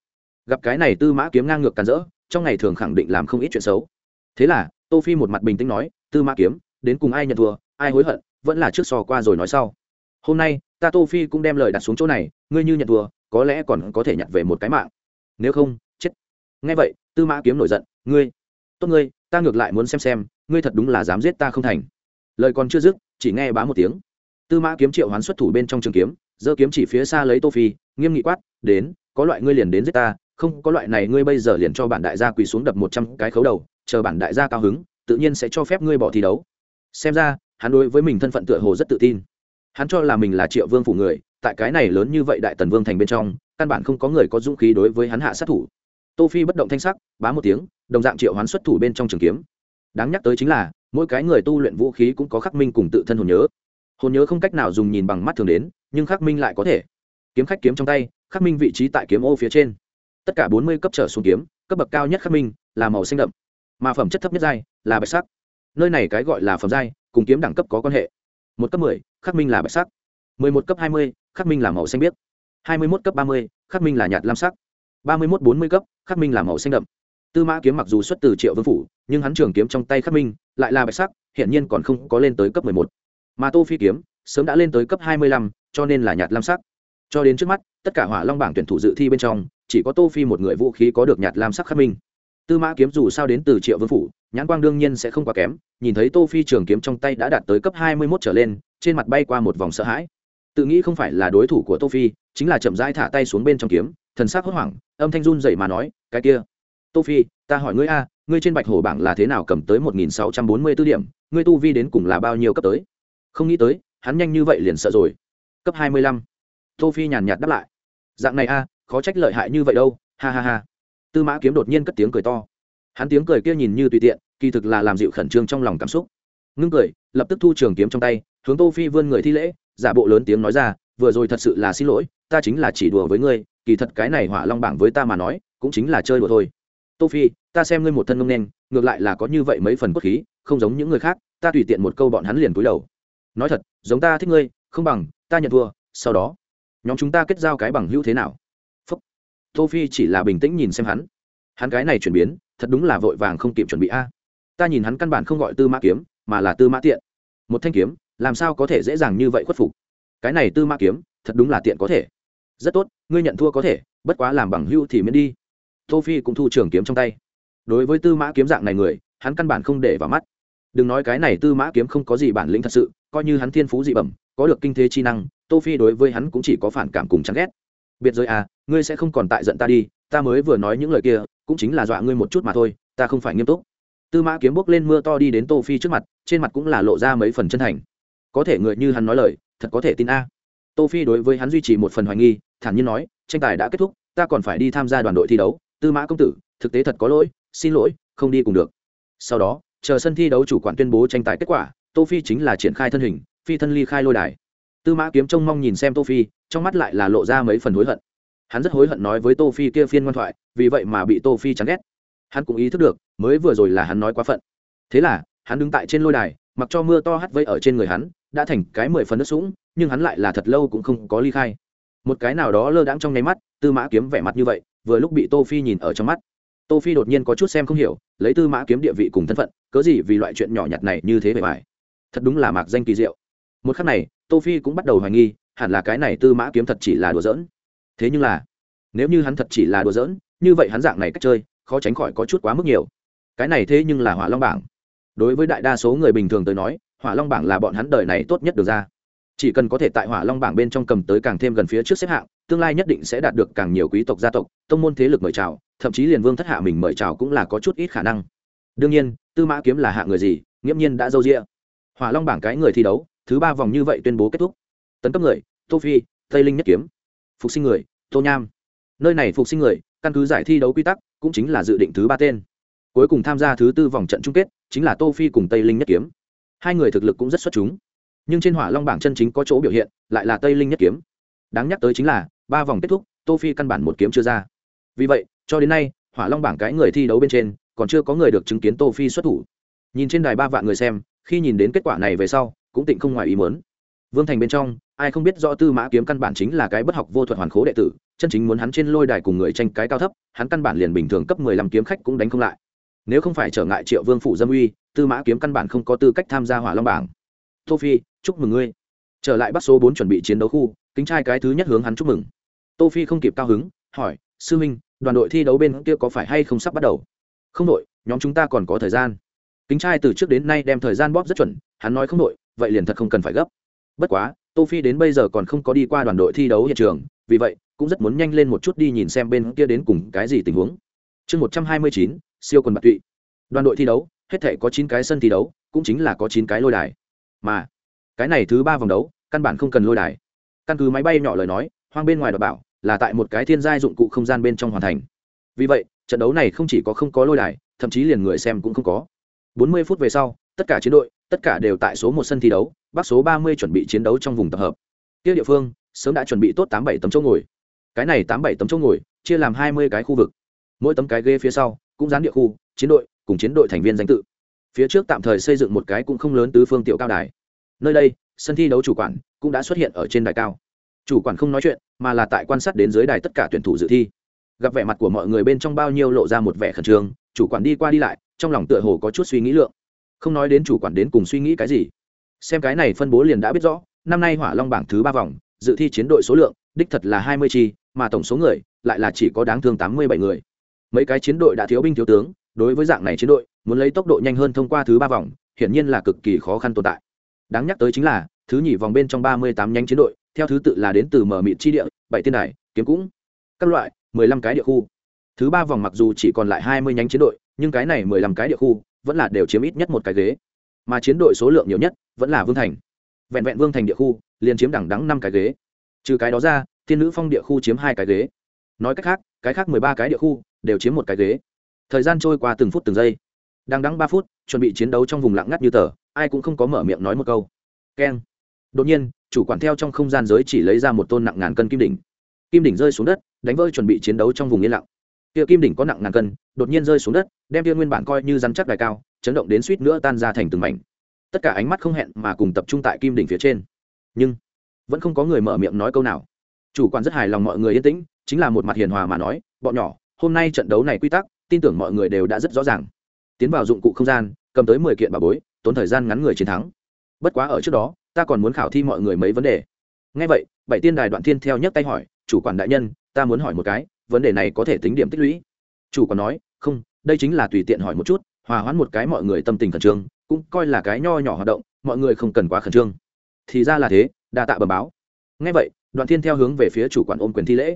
Speaker 1: Gặp cái này tư mã kiếm ngang ngược càn rỡ, trong ngày thường khẳng định làm không ít chuyện xấu. Thế là, tô phi một mặt bình tĩnh nói, tư mã kiếm, đến cùng ai nhận thua, ai hối hận, vẫn là trước sò qua rồi nói sau. Hôm nay, ta tô phi cũng đem lời đặt xuống chỗ này, ngươi như nhận thua, có lẽ còn có thể nhặt về một cái mạng nếu không, chết. Nghe vậy, tư mã kiếm nổi giận, ngươi, tốt ngươi, ta ngược lại muốn xem xem, ngươi thật đúng là dám giết ta không thành. Lời còn chưa dứt, chỉ nghe bá một tiếng. Tư mã kiếm triệu hoán xuất thủ bên trong trường kiếm, giơ kiếm chỉ phía xa lấy tô phi, nghiêm nghị quát, đến, có loại ngươi liền đến giết ta, không, có loại này ngươi bây giờ liền cho bản đại gia quỳ xuống đập một trăm cái khấu đầu, chờ bản đại gia cao hứng, tự nhiên sẽ cho phép ngươi bỏ thi đấu. Xem ra, hắn đối với mình thân phận tựa hồ rất tự tin. Hắn cho là mình là triệu vương phủ người, tại cái này lớn như vậy đại tần vương thành bên trong căn bản không có người có dũng khí đối với hắn hạ sát thủ. Tô phi bất động thanh sắc, bá một tiếng, đồng dạng triệu hoán xuất thủ bên trong trường kiếm. Đáng nhắc tới chính là, mỗi cái người tu luyện vũ khí cũng có khắc minh cùng tự thân hồn nhớ. Hồn nhớ không cách nào dùng nhìn bằng mắt thường đến, nhưng khắc minh lại có thể. Kiếm khách kiếm trong tay, khắc minh vị trí tại kiếm ô phía trên. Tất cả bốn mươi cấp trở xuống kiếm, cấp bậc cao nhất khắc minh, là màu xanh đậm. Mà phẩm chất thấp nhất giai, là bạch sắc. Nơi này cái gọi là phẩm giai, cùng kiếm đẳng cấp có quan hệ. Một cấp mười, khắc minh là bạch sắc. Mười một cấp hai mươi, khắc minh là màu xanh biếc hai mươi mốt cấp ba mươi, khắc minh là nhạt lam sắc. ba mươi mốt, bốn mươi cấp, khắc minh là màu xanh đậm. Tư mã kiếm mặc dù xuất từ triệu vương phủ, nhưng hắn trường kiếm trong tay khắc minh lại là bạch sắc hiện nhiên còn không có lên tới cấp mười một. Mà tô phi kiếm sớm đã lên tới cấp hai mươi lăm, cho nên là nhạt lam sắc. Cho đến trước mắt, tất cả hỏa long bảng tuyển thủ dự thi bên trong, chỉ có tô phi một người vũ khí có được nhạt lam sắc khắc minh. Tư mã kiếm dù sao đến từ triệu vương phủ, nhãn quang đương nhiên sẽ không quá kém, nhìn thấy tô phi trường kiếm trong tay đã đạt tới cấp hai mươi 21 trở lên, trên mặt bay qua một vòng sợ hãi tự nghĩ không phải là đối thủ của tô phi, chính là chậm rãi thả tay xuống bên trong kiếm, thần sắc hốt hoảng, âm thanh run dậy mà nói, cái kia, tô phi, ta hỏi ngươi a, ngươi trên bạch hổ bảng là thế nào cầm tới một nghìn sáu trăm bốn mươi 1644 điểm, ngươi tu vi đến cùng là bao nhiêu cấp tới? Không nghĩ tới, hắn nhanh như vậy liền sợ rồi. Cấp hai mươi lăm. Tô phi nhàn nhạt đáp lại, dạng này a, khó trách lợi hại như vậy đâu, ha ha ha. Tư mã kiếm đột nhiên cất tiếng cười to. Hắn tiếng cười kia nhìn như tùy tiện, kỳ thực là làm dịu khẩn trương trong lòng cảm xúc. Ngưng cười, lập tức thu trường kiếm trong tay, hướng tô phi vươn người thi lễ giả bộ lớn tiếng nói ra, vừa rồi thật sự là xin lỗi, ta chính là chỉ đùa với ngươi, kỳ thật cái này hỏa long bảng với ta mà nói, cũng chính là chơi đùa thôi. Tô phi, ta xem ngươi một thân ngông đen ngược lại là có như vậy mấy phần cốt khí, không giống những người khác, ta tùy tiện một câu bọn hắn liền cúi đầu. Nói thật, giống ta thích ngươi, không bằng, ta nhận thua, sau đó, nhóm chúng ta kết giao cái bằng hữu thế nào? Phúc. Tô phi chỉ là bình tĩnh nhìn xem hắn. Hắn cái này chuyển biến, thật đúng là vội vàng không kịp chuẩn bị a. Ta nhìn hắn căn bản không gọi tư mã kiếm, mà là tư mã tiện. Một thanh kiếm làm sao có thể dễ dàng như vậy khuất phục? Cái này tư mã kiếm, thật đúng là tiện có thể. Rất tốt, ngươi nhận thua có thể, bất quá làm bằng hưu thì miễn đi. Tô phi cũng thu trường kiếm trong tay. Đối với tư mã kiếm dạng này người, hắn căn bản không để vào mắt. Đừng nói cái này tư mã kiếm không có gì bản lĩnh thật sự, coi như hắn thiên phú dị bẩm, có được kinh thế chi năng, tô phi đối với hắn cũng chỉ có phản cảm cùng chán ghét. Biệt giới à ngươi sẽ không còn tại giận ta đi, ta mới vừa nói những lời kia, cũng chính là dọa ngươi một chút mà thôi, ta không phải nghiêm túc. Tư mã kiếm bốc lên mưa to đi đến tô phi trước mặt, trên mặt cũng là lộ ra mấy phần chân thành có thể người như hắn nói lời, thật có thể tin a. Tô phi đối với hắn duy trì một phần hoài nghi, thản nhiên nói, tranh tài đã kết thúc, ta còn phải đi tham gia đoàn đội thi đấu, tư mã công tử, thực tế thật có lỗi, xin lỗi, không đi cùng được. Sau đó, chờ sân thi đấu chủ quản tuyên bố tranh tài kết quả, tô phi chính là triển khai thân hình, phi thân ly khai lôi đài. Tư mã kiếm trông mong nhìn xem tô phi, trong mắt lại là lộ ra mấy phần hối hận. Hắn rất hối hận nói với tô phi kia phiên ngoan thoại, vì vậy mà bị tô phi chán ghét. Hắn cũng ý thức được, mới vừa rồi là hắn nói quá phận. Thế là, hắn đứng tại trên lôi đài, mặc cho mưa to hắt vây ở trên người hắn đã thành cái mười phần nước sũng, nhưng hắn lại là thật lâu cũng không có ly khai. Một cái nào đó lơ đãng trong nháy mắt, tư mã kiếm vẻ mặt như vậy, vừa lúc bị tô phi nhìn ở trong mắt. Tô phi đột nhiên có chút xem không hiểu, lấy tư mã kiếm địa vị cùng thân phận, cớ gì vì loại chuyện nhỏ nhặt này như thế bề bài thật đúng là mạc danh kỳ diệu. Một khắc này, tô phi cũng bắt đầu hoài nghi, hẳn là cái này tư mã kiếm thật chỉ là đùa giỡn. Thế nhưng là, nếu như hắn thật chỉ là đùa giỡn, như vậy hắn dạng này cách chơi, khó tránh khỏi có chút quá mức nhiều. Cái này thế nhưng là hỏa long bảng. Đối với đại đa số người bình thường tới nói hỏa long bảng là bọn hắn đời này tốt nhất được ra. Chỉ cần có thể tại hỏa long bảng bên trong cầm tới càng thêm gần phía trước xếp hạng, tương lai nhất định sẽ đạt được càng nhiều quý tộc gia tộc, tông môn thế lực mời chào, thậm chí liền vương thất hạ mình mời chào cũng là có chút ít khả năng. Đương nhiên, tư mã kiếm là hạ người gì, nghiễm nhiên đã dâu rĩa hỏa long bảng cái người thi đấu, thứ ba vòng như vậy tuyên bố kết thúc. Tấn cấp người, tô phi, tây linh nhất kiếm. Phục sinh người, tô nham. Nơi này phục sinh người, căn cứ giải thi đấu quy tắc, cũng chính là dự định thứ ba tên. Cuối cùng tham gia thứ tư vòng trận chung kết, chính là tô phi cùng tây linh nhất kiếm hai người thực lực cũng rất xuất chúng. Nhưng trên hỏa long bảng chân chính có chỗ biểu hiện, lại là tây linh nhất kiếm. Đáng nhắc tới chính là, ba vòng kết thúc, tô phi căn bản một kiếm chưa ra. Vì vậy, cho đến nay, hỏa long bảng cái người thi đấu bên trên, còn chưa có người được chứng kiến tô phi xuất thủ. Nhìn trên đài ba vạn người xem, khi nhìn đến kết quả này về sau, cũng tịnh không ngoài ý muốn. Vương thành bên trong, ai không biết rõ tư mã kiếm căn bản chính là cái bất học vô thuật hoàn khố đệ tử, chân chính muốn hắn trên lôi đài cùng người tranh cái cao thấp, hắn căn bản liền bình thường cấp mười lăm kiếm khách cũng đánh không lại nếu không phải trở ngại triệu vương phủ dâm uy, tư mã kiếm căn bản không có tư cách tham gia hỏa long bảng. Tô phi, chúc mừng ngươi. Trở lại bắt số bốn chuẩn bị chiến đấu khu, kính trai cái thứ nhất hướng hắn chúc mừng. Tô phi không kịp cao hứng, hỏi, sư minh, đoàn đội thi đấu bên kia có phải hay không sắp bắt đầu? Không đội, nhóm chúng ta còn có thời gian. Kính trai từ trước đến nay đem thời gian bóp rất chuẩn, hắn nói không đội, vậy liền thật không cần phải gấp. Bất quá, tô phi đến bây giờ còn không có đi qua đoàn đội thi đấu hiện trường, vì vậy, cũng rất muốn nhanh lên một chút đi nhìn xem bên kia đến cùng cái gì tình huống. Chương một trăm hai mươi chín siêu quần bạc tụy. Đoàn đội thi đấu, hết thể có chín cái sân thi đấu, cũng chính là có chín cái lôi đài. Mà, cái này thứ ba vòng đấu, căn bản không cần lôi đài. Căn cứ máy bay nhỏ lời nói, hoang bên ngoài đọc bảo, là tại một cái thiên giai dụng cụ không gian bên trong hoàn thành. Vì vậy, trận đấu này không chỉ có không có lôi đài, thậm chí liền người xem cũng không có. 40 phút về sau, tất cả chiến đội, tất cả đều tại số một sân thi đấu bắc số 30 chuẩn bị chiến đấu trong vùng tập hợp. Kia địa phương, sớm đã chuẩn bị tốt tám bảy tấm chỗ ngồi. Cái này tám bảy tấm chỗ ngồi, chia làm hai mươi cái khu vực. Mỗi tấm cái ghế phía sau cũng dán địa khu, chiến đội, cùng chiến đội thành viên danh tự. Phía trước tạm thời xây dựng một cái cũng không lớn tứ phương tiểu cao đài. Nơi đây, sân thi đấu chủ quản cũng đã xuất hiện ở trên đài cao. Chủ quản không nói chuyện, mà là tại quan sát đến dưới đài tất cả tuyển thủ dự thi. Gặp vẻ mặt của mọi người bên trong bao nhiêu lộ ra một vẻ khẩn trương, chủ quản đi qua đi lại, trong lòng tựa hồ có chút suy nghĩ lượng. Không nói đến chủ quản đến cùng suy nghĩ cái gì. Xem cái này phân bố liền đã biết rõ, năm nay hỏa long bảng thứ ba vòng, dự thi chiến đội số lượng, đích thật là hai mươi chi, mà tổng số người lại là chỉ có đáng thương tám mươi bảy người mấy cái chiến đội đã thiếu binh thiếu tướng, đối với dạng này chiến đội, muốn lấy tốc độ nhanh hơn thông qua thứ ba vòng, hiển nhiên là cực kỳ khó khăn tồn tại. Đáng nhắc tới chính là, thứ nhì vòng bên trong ba mươi tám nhánh chiến đội, theo thứ tự là đến từ mở mịt chi địa, bảy tiên đài, kiếm cũng, các loại, mười lăm cái địa khu. Thứ ba vòng mặc dù chỉ còn lại hai mươi nhánh chiến đội, nhưng cái này mười lăm cái địa khu, vẫn là đều chiếm ít nhất một cái ghế. Mà chiến đội số lượng nhiều nhất, vẫn là vương thành. Vẹn vẹn vương thành địa khu, liền chiếm đẳng đắng năm cái ghế. Trừ cái đó ra, thiên nữ phong địa khu chiếm hai cái ghế. Nói cách khác cái khác mười ba cái địa khu đều chiếm một cái ghế. Thời gian trôi qua từng phút từng giây. Đang đắng ba phút, chuẩn bị chiến đấu trong vùng lặng ngắt như tờ, ai cũng không có mở miệng nói một câu. Keng. Đột nhiên, chủ quản theo trong không gian giới chỉ lấy ra một tôn nặng ngàn cân kim đỉnh. Kim đỉnh rơi xuống đất, đánh vỡ chuẩn bị chiến đấu trong vùng yên lặng. Kia kim đỉnh có nặng ngàn cân, đột nhiên rơi xuống đất, đem kia nguyên bản coi như rắn chắc đài cao, chấn động đến suýt nữa tan ra thành từng mảnh. Tất cả ánh mắt không hẹn mà cùng tập trung tại kim đỉnh phía trên. Nhưng, vẫn không có người mở miệng nói câu nào chủ quản rất hài lòng mọi người yên tĩnh, chính là một mặt hiền hòa mà nói, bọn nhỏ, hôm nay trận đấu này quy tắc, tin tưởng mọi người đều đã rất rõ ràng. Tiến vào dụng cụ không gian, cầm tới mười kiện bà bối, tốn thời gian ngắn người chiến thắng. Bất quá ở trước đó, ta còn muốn khảo thi mọi người mấy vấn đề. Ngay vậy, bảy tiên đài đoạn thiên theo nhấc tay hỏi, chủ quản đại nhân, ta muốn hỏi một cái, vấn đề này có thể tính điểm tích lũy? Chủ quản nói, không, đây chính là tùy tiện hỏi một chút, hòa hoãn một cái mọi người tâm tình khẩn trương, cũng coi là cái nho nhỏ hoạt động, mọi người không cần quá khẩn trương. Thì ra là thế, đa tạ bờ báo. Ngay vậy đoạn thiên theo hướng về phía chủ quản ôm quyền thi lễ.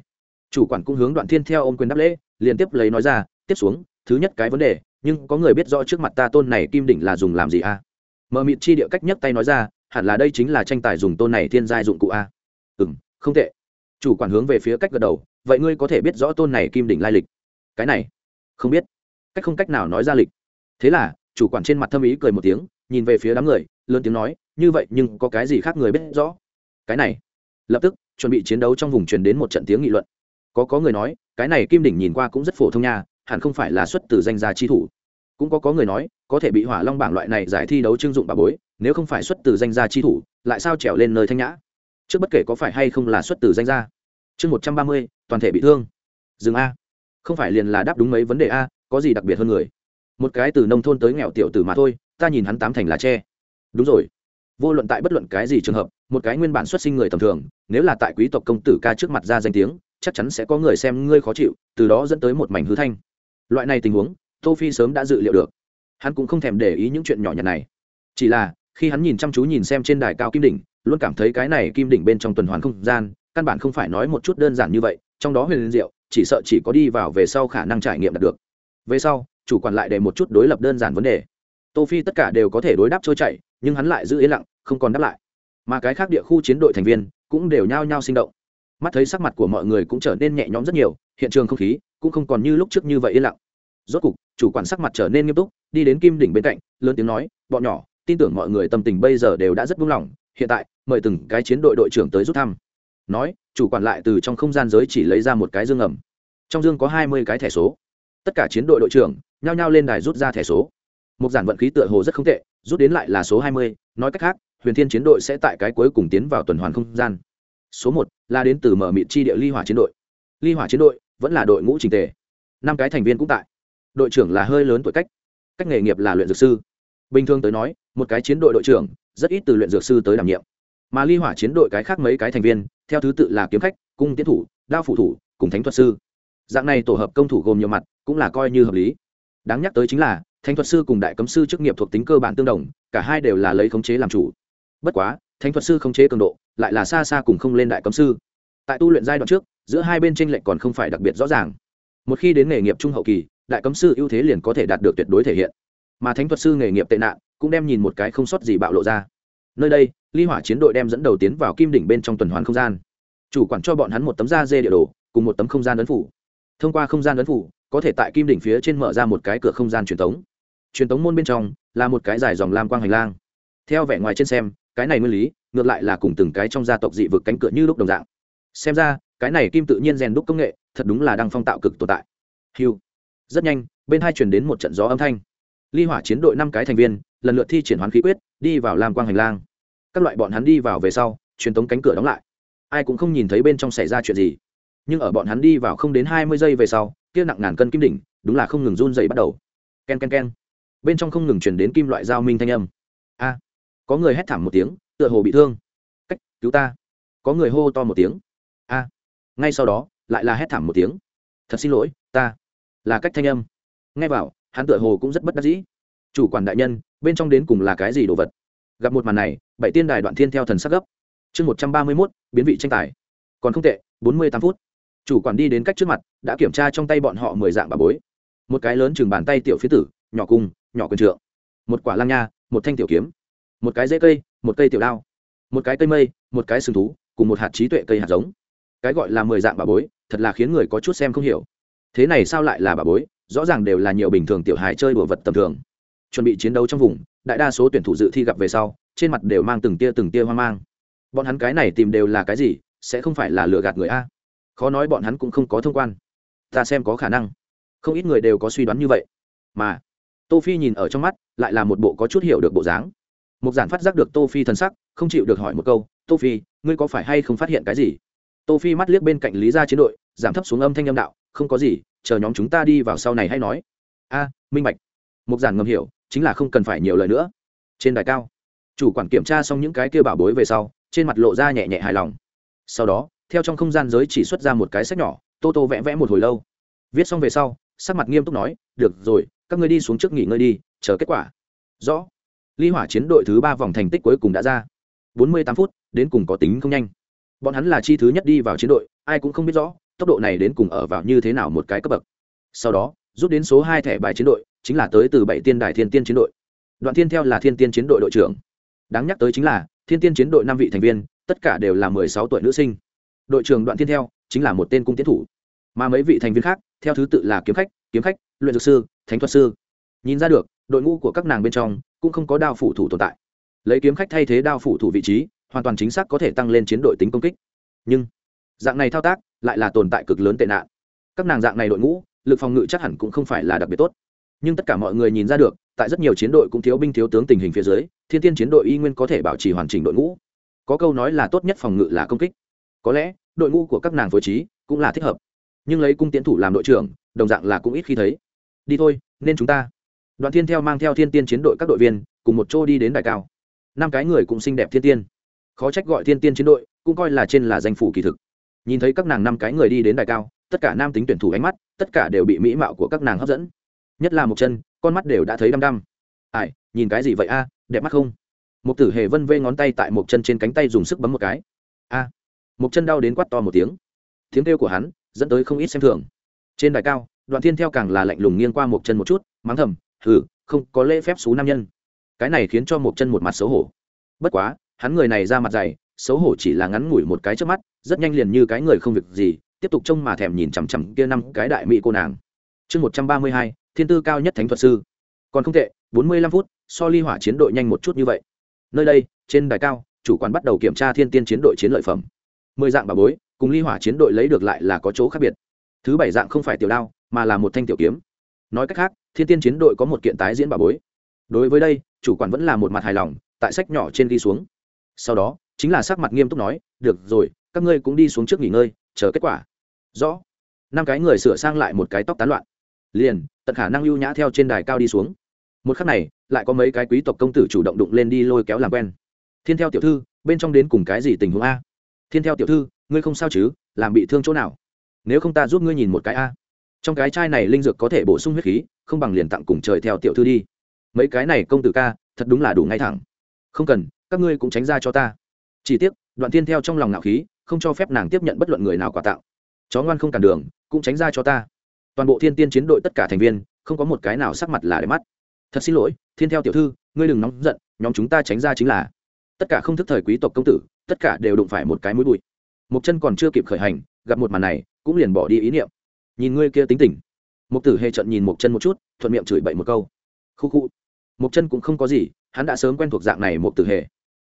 Speaker 1: Chủ quản cũng hướng đoạn thiên theo ôm quyền đáp lễ, liên tiếp lấy nói ra, tiếp xuống, thứ nhất cái vấn đề, nhưng có người biết rõ trước mặt ta tôn này kim đỉnh là dùng làm gì a? À? mờ mịt chi địa cách nhấc tay nói ra, hẳn là đây chính là tranh tài dùng tôn này thiên giai dụng cụ a. Ừ m không tệ. Chủ quản hướng về phía cách gật đầu, vậy ngươi có thể biết rõ tôn này kim đỉnh lai lịch? Cái này, không biết. Cách không cách nào nói ra lịch. Thế là, chủ quản trên mặt thâm ý cười một tiếng, nhìn về phía đám người, lớn tiếng nói, như vậy, nhưng có cái gì khác người biết rõ? Cái này. Lập tức chuẩn bị chiến đấu trong vùng truyền đến một trận tiếng nghị luận. Có có người nói, cái này kim đỉnh nhìn qua cũng rất phổ thông nha, hẳn không phải là xuất từ danh gia chi thủ. Cũng có có người nói, có thể bị hỏa long bảng loại này giải thi đấu trưng dụng bà bối, nếu không phải xuất từ danh gia chi thủ, lại sao trèo lên nơi thanh nhã? Trước bất kể có phải hay không là xuất từ danh gia. Chương một trăm ba mươi, toàn thể bị thương. Dừng a. Không phải liền là đáp đúng mấy vấn đề a, có gì đặc biệt hơn người? Một cái từ nông thôn tới nghèo tiểu tử mà thôi, ta nhìn hắn tám thành là tre. Đúng rồi. Vô luận tại bất luận cái gì trường hợp một cái nguyên bản xuất sinh người tầm thường, nếu là tại quý tộc công tử ca trước mặt ra danh tiếng, chắc chắn sẽ có người xem ngươi khó chịu, từ đó dẫn tới một mảnh hư thanh. Loại này tình huống, tô phi sớm đã dự liệu được. Hắn cũng không thèm để ý những chuyện nhỏ nhặt này. Chỉ là, khi hắn nhìn chăm chú nhìn xem trên đài cao kim đỉnh, luôn cảm thấy cái này kim đỉnh bên trong tuần hoàn không gian, căn bản không phải nói một chút đơn giản như vậy, trong đó huyền diệu, chỉ sợ chỉ có đi vào về sau khả năng trải nghiệm đạt được. Về sau, chủ quản lại để một chút đối lập đơn giản vấn đề. Tô phi tất cả đều có thể đối đáp trôi chảy, nhưng hắn lại giữ yên lặng, không còn đáp lại mà cái khác địa khu chiến đội thành viên cũng đều nhao nhao sinh động. Mắt thấy sắc mặt của mọi người cũng trở nên nhẹ nhõm rất nhiều, hiện trường không khí cũng không còn như lúc trước như vậy yên lặng. Rốt cục, chủ quản sắc mặt trở nên nghiêm túc, đi đến kim đỉnh bên cạnh, lớn tiếng nói, bọn nhỏ, tin tưởng mọi người tâm tình bây giờ đều đã rất buông lỏng, hiện tại, mời từng cái chiến đội đội trưởng tới rút thăm. Nói, chủ quản lại từ trong không gian giới chỉ lấy ra một cái dương ẩm. Trong dương có hai mươi cái thẻ số. Tất cả chiến đội đội trưởng nhao nhao lên đài rút ra thẻ số. Một giản vận khí tựa hồ rất không tệ, rút đến lại là số hai mươi, nói cách khác huyền thiên chiến đội sẽ tại cái cuối cùng tiến vào tuần hoàn không gian. Số một là đến từ mở mịt chi địa ly hỏa chiến đội. Ly hỏa chiến đội vẫn là đội ngũ trình tề. Năm cái thành viên cũng tại. Đội trưởng là hơi lớn tuổi cách. Cách nghề nghiệp là luyện dược sư. Bình thường tới nói, một cái chiến đội đội trưởng, rất ít từ luyện dược sư tới đảm nhiệm. Mà ly hỏa chiến đội cái khác mấy cái thành viên, theo thứ tự là kiếm khách, cung tiến thủ, đao phụ thủ, cùng thánh thuật sư. Dạng này tổ hợp công thủ gồm nhiều mặt, cũng là coi như hợp lý. Đáng nhắc tới chính là, thánh thuật sư cùng đại cấm sư chức nghiệp thuộc tính cơ bản tương đồng, cả hai đều là lấy khống chế làm chủ bất quá, thánh thuật sư không chế cường độ, lại là xa xa cùng không lên đại cấm sư. Tại tu luyện giai đoạn trước, giữa hai bên tranh lệch còn không phải đặc biệt rõ ràng. Một khi đến nghề nghiệp trung hậu kỳ, đại cấm sư ưu thế liền có thể đạt được tuyệt đối thể hiện. Mà thánh thuật sư nghề nghiệp tệ nạn, cũng đem nhìn một cái không sót gì bạo lộ ra. Nơi đây, ly hỏa chiến đội đem dẫn đầu tiến vào kim đỉnh bên trong tuần hoàn không gian. Chủ quản cho bọn hắn một tấm da dê địa đồ, cùng một tấm không gian ấn phủ. Thông qua không gian ấn phủ, có thể tại kim đỉnh phía trên mở ra một cái cửa không gian truyền thống. Truyền thống môn bên trong, là một cái dài dòng lam quang hành lang. Theo vẻ ngoài trên xem cái này nguyên lý, ngược lại là cùng từng cái trong gia tộc dị vực cánh cửa như lúc đồng dạng. Xem ra, cái này kim tự nhiên rèn đúc công nghệ, thật đúng là đang phong tạo cực tồn tại. Hiu rất nhanh, bên hai chuyển đến một trận gió âm thanh. Ly hỏa chiến đội năm cái thành viên, lần lượt thi triển hoán khí quyết, đi vào làm quang hành lang. Các loại bọn hắn đi vào về sau, truyền tống cánh cửa đóng lại. Ai cũng không nhìn thấy bên trong xảy ra chuyện gì. Nhưng ở bọn hắn đi vào không đến hai mươi giây về sau, kia nặng ngàn cân kim đỉnh, đúng là không ngừng run dày bắt đầu. K e n k e n k e n bên trong không ngừng chuyển đến kim loại dao minh thanh âm có người hét thảm một tiếng, tựa hồ bị thương. Cách, cứu ta. Có người hô to một tiếng. A. Ngay sau đó, lại là hét thảm một tiếng. Thật xin lỗi, ta. Là cách thanh âm. Nghe vào, hắn tựa hồ cũng rất bất đắc dĩ. Chủ quản đại nhân, bên trong đến cùng là cái gì đồ vật? Gặp một màn này, bảy tiên đài đoạn thiên theo thần sắc gấp. Chương một trăm ba mươi mốt, biến vị tranh tài. Còn không tệ, bốn mươi tám phút. Chủ quản đi đến cách trước mặt, đã kiểm tra trong tay bọn họ mười dạng bà bối. Một cái lớn chừng bàn tay tiểu phía tử, nhỏ cung, nhỏ quần trượng. Một quả lang nha, một thanh tiểu kiếm một cái dễ cây, một cây tiểu đao, một cái cây mây, một cái sừng thú, cùng một hạt trí tuệ cây hạt giống. Cái gọi là mười dạng bà bối, thật là khiến người có chút xem không hiểu. Thế này sao lại là bà bối? Rõ ràng đều là nhiều bình thường tiểu hài chơi đùa vật tầm thường. Chuẩn bị chiến đấu trong vùng, đại đa số tuyển thủ dự thi gặp về sau, trên mặt đều mang từng tia từng tia hoang mang. Bọn hắn cái này tìm đều là cái gì? Sẽ không phải là lừa gạt người a? Khó nói bọn hắn cũng không có thông quan. Ta xem có khả năng. Không ít người đều có suy đoán như vậy. Mà tô phi nhìn ở trong mắt, lại là một bộ có chút hiểu được bộ dáng một giản phát giác được tô phi thần sắc, không chịu được hỏi một câu, tô phi, ngươi có phải hay không phát hiện cái gì? Tô phi mắt liếc bên cạnh lý gia chiến đội, giảm thấp xuống âm thanh âm đạo, không có gì, chờ nhóm chúng ta đi vào sau này hay nói. A, minh bạch. Một giản ngầm hiểu, chính là không cần phải nhiều lời nữa. Trên đài cao, chủ quản kiểm tra xong những cái kia bảo bối về sau, trên mặt lộ ra nhẹ nhẹ hài lòng. Sau đó, theo trong không gian giới chỉ xuất ra một cái sách nhỏ, tô tô vẽ vẽ một hồi lâu. Viết xong về sau, sắc mặt nghiêm túc nói, được rồi, các ngươi đi xuống trước nghỉ ngơi đi, chờ kết quả. Rõ ly hỏa chiến đội thứ ba vòng thành tích cuối cùng đã ra. Bốn mươi tám phút, đến cùng có tính không nhanh. Bọn hắn là chi thứ nhất đi vào chiến đội, ai cũng không biết rõ, tốc độ này đến cùng ở vào như thế nào một cái cấp bậc. Sau đó, rút đến số hai thẻ bài chiến đội, chính là tới từ bảy tiên đài thiên tiên chiến đội. Đoạn thiên theo là thiên tiên chiến đội đội trưởng. Đáng nhắc tới chính là, thiên tiên chiến đội năm vị thành viên, tất cả đều là mười sáu tuổi nữ sinh. Đội trưởng đoạn thiên theo, chính là một tên cung tiến thủ. Mà mấy vị thành viên khác, theo thứ tự là kiếm khách kiếm khách, luyện dược sư, thánh thuật sư. Nhìn ra được, đội ngũ của các nàng bên trong cũng không có đao phủ thủ tồn tại. Lấy kiếm khách thay thế đao phủ thủ vị trí, hoàn toàn chính xác có thể tăng lên chiến đội tính công kích. Nhưng, dạng này thao tác lại là tồn tại cực lớn tệ nạn. Các nàng dạng này đội ngũ, lực phòng ngự chắc hẳn cũng không phải là đặc biệt tốt. Nhưng tất cả mọi người nhìn ra được, tại rất nhiều chiến đội cũng thiếu binh thiếu tướng tình hình phía dưới, thiên tiên chiến đội y nguyên có thể bảo trì hoàn chỉnh đội ngũ. Có câu nói là tốt nhất phòng ngự là công kích. Có lẽ, đội ngũ của các nàng phối trí cũng là thích hợp. Nhưng lấy cung tiến thủ làm đội trưởng, đồng dạng là cũng ít khi thấy. Đi thôi, nên chúng ta đoàn thiên theo mang theo thiên tiên chiến đội các đội viên, cùng một chỗ đi đến đại cao. Năm cái người cũng xinh đẹp thiên tiên. Khó trách gọi thiên tiên chiến đội, cũng coi là trên là danh phủ kỳ thực. Nhìn thấy các nàng năm cái người đi đến đại cao, tất cả nam tính tuyển thủ ánh mắt, tất cả đều bị mỹ mạo của các nàng hấp dẫn. Nhất là một chân, con mắt đều đã thấy đăm đăm. Ai, nhìn cái gì vậy a à, đẹp mắt không? Một tử hề vân vê ngón tay tại một chân trên cánh tay dùng sức bấm một cái. A. Một chân đau đến quát to một tiếng. Tiếng kêu của hắn dẫn tới không ít xem thường. Trên đài cao, đoạn thiên theo càng là lạnh lùng nghiêng qua một chân một chút, mắng thầm hừ, không, có lễ phép xú nam nhân. Cái này khiến cho một chân một mặt xấu hổ. Bất quá, hắn người này ra mặt dày, xấu hổ chỉ là ngắn ngủi một cái trước mắt, rất nhanh liền như cái người không việc gì, tiếp tục trông mà thèm nhìn chằm chằm kia năm cái đại mỹ cô nàng. Chương một trăm ba mươi hai, thiên tư cao nhất thánh thuật sư. Còn không tệ, bốn mươi lăm phút, so ly hỏa chiến đội nhanh một chút như vậy. Nơi đây, trên đài cao, chủ quan bắt đầu kiểm tra thiên tiên chiến đội chiến lợi phẩm. Mười dạng bà bối, cùng ly hỏa chiến đội lấy được lại là có chỗ khác biệt. Thứ bảy dạng không phải tiểu đao, mà là một thanh tiểu kiếm. Nói cách khác thiên tiên chiến đội có một kiện tái diễn bà bối. Đối với đây, chủ quản vẫn là một mặt hài lòng, tại sách nhỏ trên ghi xuống. Sau đó, chính là sắc mặt nghiêm túc nói, được rồi, các ngươi cũng đi xuống trước nghỉ ngơi, chờ kết quả. Rõ. Năm cái người sửa sang lại một cái tóc tán loạn. Liền, tận khả năng lưu nhã theo trên đài cao đi xuống. Một khắc này, lại có mấy cái quý tộc công tử chủ động đụng lên đi lôi kéo làm quen. Thiên theo tiểu thư, bên trong đến cùng cái gì tình huống a? Thiên theo tiểu thư, ngươi không sao chứ? Làm bị thương chỗ nào? Nếu không ta giúp ngươi nhìn một cái a. Trong cái chai này linh dược có thể bổ sung huyết khí không bằng liền tặng cùng trời theo tiểu thư đi. Mấy cái này công tử ca, thật đúng là đủ ngay thẳng. Không cần, các ngươi cũng tránh ra cho ta. Chỉ tiếc, đoạn thiên theo trong lòng nạo khí, không cho phép nàng tiếp nhận bất luận người nào quà tạo. Chó ngoan không cản đường, cũng tránh ra cho ta. Toàn bộ thiên tiên chiến đội tất cả thành viên, không có một cái nào sắc mặt là để mắt. Thật xin lỗi, thiên theo tiểu thư, ngươi đừng nóng giận, nhóm chúng ta tránh ra chính là. Tất cả không thức thời quý tộc công tử, tất cả đều đụng phải một cái mũi bụi. Một chân còn chưa kịp khởi hành, gặp một màn này, cũng liền bỏ đi ý niệm. Nhìn ngươi kia tính tình một tử hề trận nhìn một chân một chút, thuận miệng chửi bậy một câu. Khu khu. Một chân cũng không có gì, hắn đã sớm quen thuộc dạng này một tử hề.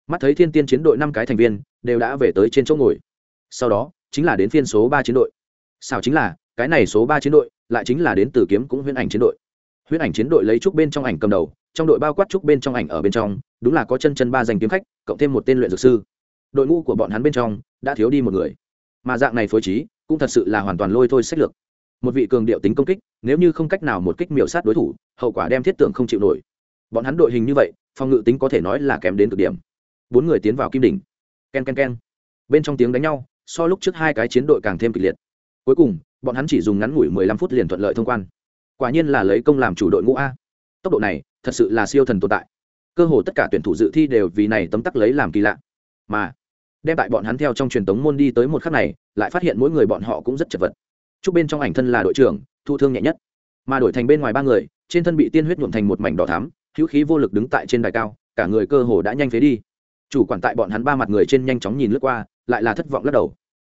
Speaker 1: Mắt thấy thiên tiên chiến đội năm cái thành viên, đều đã về tới trên chỗ ngồi. Sau đó, chính là đến phiên số ba chiến đội. Sao chính là, cái này số ba chiến đội, lại chính là đến từ kiếm cũng huyễn ảnh chiến đội. Huyễn ảnh chiến đội lấy trúc bên trong ảnh cầm đầu, trong đội bao quát trúc bên trong ảnh ở bên trong, đúng là có chân chân ba danh kiếm khách, cộng thêm một tên luyện dược sư. Đội ngũ của bọn hắn bên trong, đã thiếu đi một người. Mà dạng này phối trí, cũng thật sự là hoàn toàn lôi thôi sách lược một vị cường điệu tính công kích, nếu như không cách nào một kích miểu sát đối thủ, hậu quả đem thiết tượng không chịu nổi. Bọn hắn đội hình như vậy, phòng ngự tính có thể nói là kém đến cực điểm. Bốn người tiến vào kim đỉnh. K e n k e n k e n bên trong tiếng đánh nhau, so lúc trước hai cái chiến đội càng thêm kịch liệt. Cuối cùng, bọn hắn chỉ dùng ngắn ngủi mười lăm phút liền thuận lợi thông quan. Quả nhiên là lấy công làm chủ đội ngũ a. Tốc độ này, thật sự là siêu thần tồn tại. Cơ hồ tất cả tuyển thủ dự thi đều vì này tấm tắc lấy làm kỳ lạ. Mà, đem tại bọn hắn theo trong truyền tống môn đi tới một khắc này, lại phát hiện mỗi người bọn họ cũng rất chật vật chúc bên trong ảnh thân là đội trưởng, thụ thương nhẹ nhất. Mà đổi thành bên ngoài ba người, trên thân bị tiên huyết nhuộm thành một mảnh đỏ thắm, hữu khí vô lực đứng tại trên đài cao, cả người cơ hồ đã nhanh phế đi. Chủ quản tại bọn hắn ba mặt người trên nhanh chóng nhìn lướt qua, lại là thất vọng lắc đầu.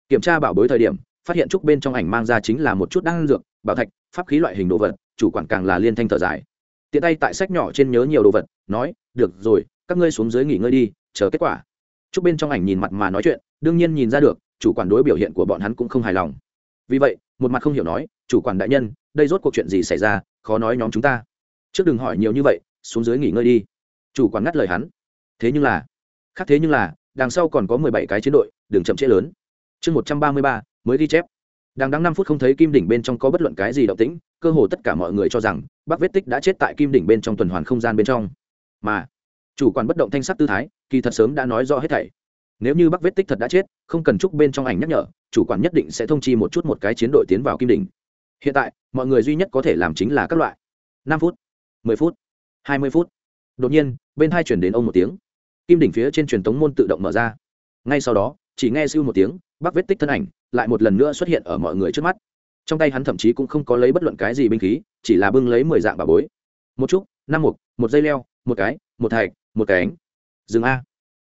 Speaker 1: Kiểm tra bảo bối thời điểm, phát hiện trúc bên trong ảnh mang ra chính là một chút đan dược, bảo thạch, pháp khí loại hình đồ vật, chủ quản càng là liên thanh thở dài. Tiện tay tại sách nhỏ trên nhớ nhiều đồ vật, nói, được rồi, các ngươi xuống dưới nghỉ ngơi đi, chờ kết quả. Trúc bên trong ảnh nhìn mặt mà nói chuyện, đương nhiên nhìn ra được, chủ quản đối biểu hiện của bọn hắn cũng không hài lòng. Vì vậy một mặt không hiểu nói, chủ quản đại nhân, đây rốt cuộc chuyện gì xảy ra? Khó nói nhóm chúng ta. Trước đừng hỏi nhiều như vậy, xuống dưới nghỉ ngơi đi. Chủ quản ngắt lời hắn. Thế nhưng là, khác thế nhưng là, đằng sau còn có mười bảy cái chiến đội, đừng chậm trễ lớn. Chương một trăm ba mươi ba, mới ghi chép. Đang đắng năm phút không thấy kim đỉnh bên trong có bất luận cái gì động tĩnh, cơ hồ tất cả mọi người cho rằng bác vết tích đã chết tại kim đỉnh bên trong tuần hoàn không gian bên trong. Mà, chủ quản bất động thanh sắc tư thái, kỳ thật sớm đã nói rõ hết thảy nếu như Bắc vết tích thật đã chết, không cần chúc bên trong ảnh nhắc nhở, chủ quản nhất định sẽ thông chi một chút một cái chiến đội tiến vào kim đỉnh. Hiện tại, mọi người duy nhất có thể làm chính là các loại. Năm phút, mười phút, hai mươi phút. Đột nhiên, bên hai chuyển đến ông một tiếng. Kim đỉnh phía trên truyền tống môn tự động mở ra. Ngay sau đó, chỉ nghe siêu một tiếng, bắc vết tích thân ảnh lại một lần nữa xuất hiện ở mọi người trước mắt. Trong tay hắn thậm chí cũng không có lấy bất luận cái gì binh khí, chỉ là bưng lấy mười dạng bà bối. Một chút, năm mục, một dây leo, một cái, một thạch, một cái ánh. Dừng a.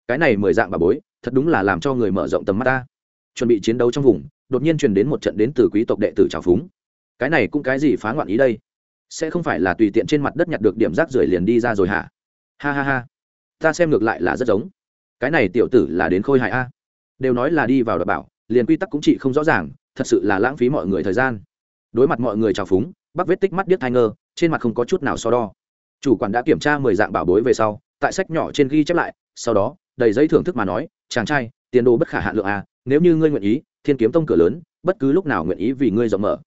Speaker 1: Cái này mười dạng bà bối thật đúng là làm cho người mở rộng tầm mắt ta. Chuẩn bị chiến đấu trong vùng, đột nhiên truyền đến một trận đến từ quý tộc đệ tử trào phúng. Cái này cũng cái gì phá ngoạn ý đây? Sẽ không phải là tùy tiện trên mặt đất nhặt được điểm rác rưởi liền đi ra rồi hả? Ha ha ha. Ta xem ngược lại là rất giống. Cái này tiểu tử là đến khôi hại a. Đều nói là đi vào đ bảo, liền quy tắc cũng chỉ không rõ ràng, thật sự là lãng phí mọi người thời gian. Đối mặt mọi người trào phúng, bắc vết tích mắt điếc thai ngơ, trên mặt không có chút nào so đo. Chủ quản đã kiểm tra mười dạng bảo bối về sau, tại sách nhỏ trên ghi chép lại, sau đó, đầy giấy thưởng thức mà nói chàng trai, tiền đồ bất khả hạn lượng à? nếu như ngươi nguyện ý, thiên kiếm tông cửa lớn, bất cứ lúc nào nguyện ý vì ngươi rộng mở.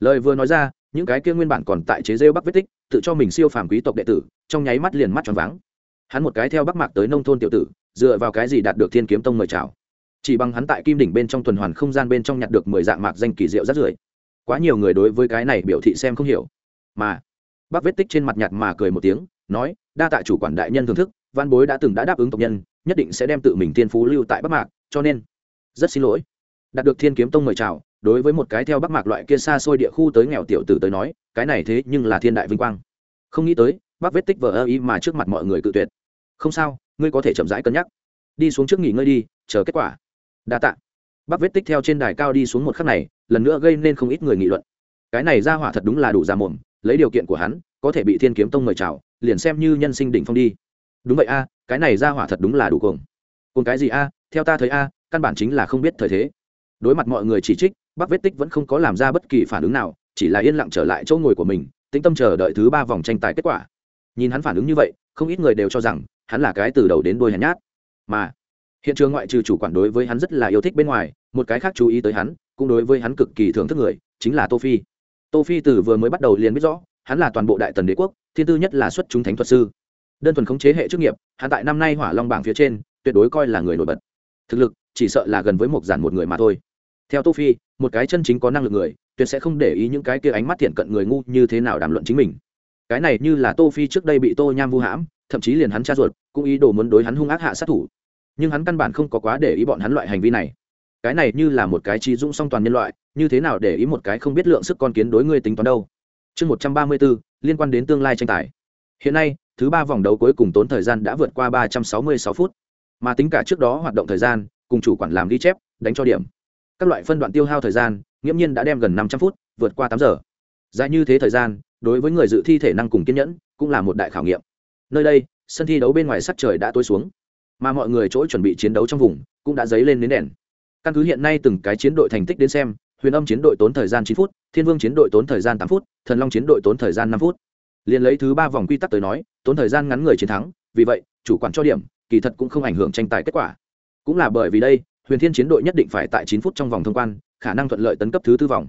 Speaker 1: Lời vừa nói ra, những cái kia nguyên bản còn tại chế rêu bắc vết tích, tự cho mình siêu phàm quý tộc đệ tử, trong nháy mắt liền mắt tròn váng. Hắn một cái theo bắc mạc tới nông thôn tiểu tử, dựa vào cái gì đạt được thiên kiếm tông mời chào? Chỉ bằng hắn tại kim đỉnh bên trong tuần hoàn không gian bên trong nhặt được mười dạng mạc danh kỳ diệu rất rưởi. Quá nhiều người đối với cái này biểu thị xem không hiểu. Mà bác vết tích trên mặt nhặt mà cười một tiếng, nói, đa tạ chủ quản đại nhân thưởng thức, văn bối đã từng đã đáp ứng tộc nhân nhất định sẽ đem tự mình tiên phú lưu tại bắc mạc, cho nên rất xin lỗi. Đạt được thiên kiếm tông mời chào, đối với một cái theo bắc mạc loại kia xa xôi địa khu tới nghèo tiểu tử tới nói, cái này thế nhưng là thiên đại vinh quang. Không nghĩ tới bác vết tích vờ ơ ý mà trước mặt mọi người cự tuyệt. Không sao, ngươi có thể chậm rãi cân nhắc. Đi xuống trước nghỉ ngơi đi, chờ kết quả. Đa tạ. Bác vết tích theo trên đài cao đi xuống một khắc này, lần nữa gây nên không ít người nghị luận. Cái này ra hỏa thật đúng là đủ ra mồm, lấy điều kiện của hắn, có thể bị thiên kiếm tông mời chào, liền xem như nhân sinh đỉnh phong đi. Đúng vậy a cái này ra hỏa thật đúng là đủ cuồng. Cùng cái gì a? Theo ta thấy a, căn bản chính là không biết thời thế. Đối mặt mọi người chỉ trích bác vết tích vẫn không có làm ra bất kỳ phản ứng nào, chỉ là yên lặng trở lại chỗ ngồi của mình, tĩnh tâm chờ đợi thứ ba vòng tranh tài kết quả. Nhìn hắn phản ứng như vậy, không ít người đều cho rằng, hắn là cái từ đầu đến đôi hèn nhát. Mà, hiện trường ngoại trừ chủ quản đối với hắn rất là yêu thích bên ngoài, một cái khác chú ý tới hắn, cũng đối với hắn cực kỳ thưởng thức người, chính là tô phi. Tô phi từ vừa mới bắt đầu liền biết rõ, hắn là toàn bộ đại tần đế quốc, thiên tư nhất là xuất chúng thánh thuật sư đơn thuần khống chế hệ chức nghiệp hạ tại năm nay hỏa long bảng phía trên, tuyệt đối coi là người nổi bật. Thực lực, chỉ sợ là gần với một giản một người mà thôi. Theo tô phi, một cái chân chính có năng lực người, tuyệt sẽ không để ý những cái kia ánh mắt thiện cận người ngu như thế nào đàm luận chính mình. Cái này như là tô phi trước đây bị tô nham vu hãm, thậm chí liền hắn cha ruột, cũng ý đồ muốn đối hắn hung ác hạ sát thủ. Nhưng hắn căn bản không có quá để ý bọn hắn loại hành vi này. Cái này như là một cái trí dũng song toàn nhân loại, như thế nào để ý một cái không biết lượng sức con kiến đối ngươi tính toán đâu? Chương một trăm ba mươi bốn liên quan đến tương lai tranh tài. Hiện nay thứ ba vòng đấu cuối cùng tốn thời gian đã vượt qua ba trăm sáu mươi sáu phút. Mà tính cả trước đó hoạt động thời gian, cùng chủ quản làm ghi chép, đánh cho điểm. Các loại phân đoạn tiêu hao thời gian, nghiễm nhiên đã đem gần năm trăm phút, vượt qua tám giờ. Dài như thế thời gian, đối với người dự thi thể năng cùng kiên nhẫn, cũng là một đại khảo nghiệm. Nơi đây, sân thi đấu bên ngoài sắc trời đã tối xuống. Mà mọi người chỗ chuẩn bị chiến đấu trong vùng, cũng đã dấy lên đến đèn. Căn cứ hiện nay từng cái chiến đội thành tích đến xem, huyền âm chiến đội tốn thời gian chín phút, thiên vương chiến đội tốn thời gian tám phút, thần long chiến đội tốn thời gian năm phút liền lấy thứ ba vòng quy tắc tới nói, tốn thời gian ngắn người chiến thắng, vì vậy, chủ quản cho điểm, kỳ thật cũng không ảnh hưởng tranh tài kết quả. Cũng là bởi vì đây, huyền thiên chiến đội nhất định phải tại chín phút trong vòng thông quan, khả năng thuận lợi tấn cấp thứ tư vòng.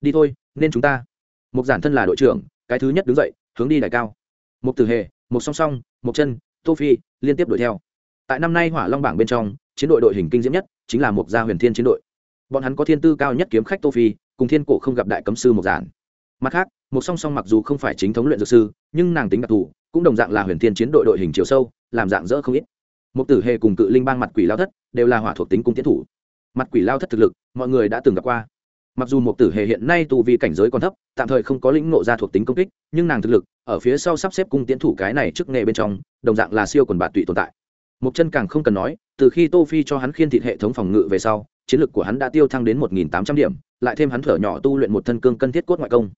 Speaker 1: Đi thôi, nên chúng ta. Một giản thân là đội trưởng, cái thứ nhất đứng dậy, hướng đi đại cao. Một tử hề một song song một chân, tô phi, liên tiếp đuổi theo. Tại năm nay hỏa long bảng bên trong, chiến đội đội hình kinh diễm nhất chính là một gia huyền thiên chiến đội. Bọn hắn có thiên tư cao nhất kiếm khách tô phi, cùng thiên cổ không gặp đại cấm sư một giản mặt khác, một song song mặc dù không phải chính thống luyện dược sư, nhưng nàng tính đặc thù, cũng đồng dạng là huyền thiên chiến đội đội hình chiều sâu, làm dạng dỡ không ít. Một tử hề cùng cự linh bang mặt quỷ lao thất đều là hỏa thuộc tính cung tiến thủ. Mặt quỷ lao thất thực lực, mọi người đã từng gặp qua. Mặc dù một tử hề hiện nay tù vì cảnh giới còn thấp, tạm thời không có lĩnh ngộ ra thuộc tính công kích, nhưng nàng thực lực, ở phía sau sắp xếp cung tiến thủ cái này trước nghề bên trong, đồng dạng là siêu quần bạt tụy tồn tại. Một chân càng không cần nói, từ khi tô phi cho hắn khiên thịt hệ thống phòng ngự về sau, chiến lực của hắn đã tiêu thăng đến một nghìn tám trăm điểm, lại thêm hắn thở nhỏ tu luyện một thân cương cân thiết cốt ngoại công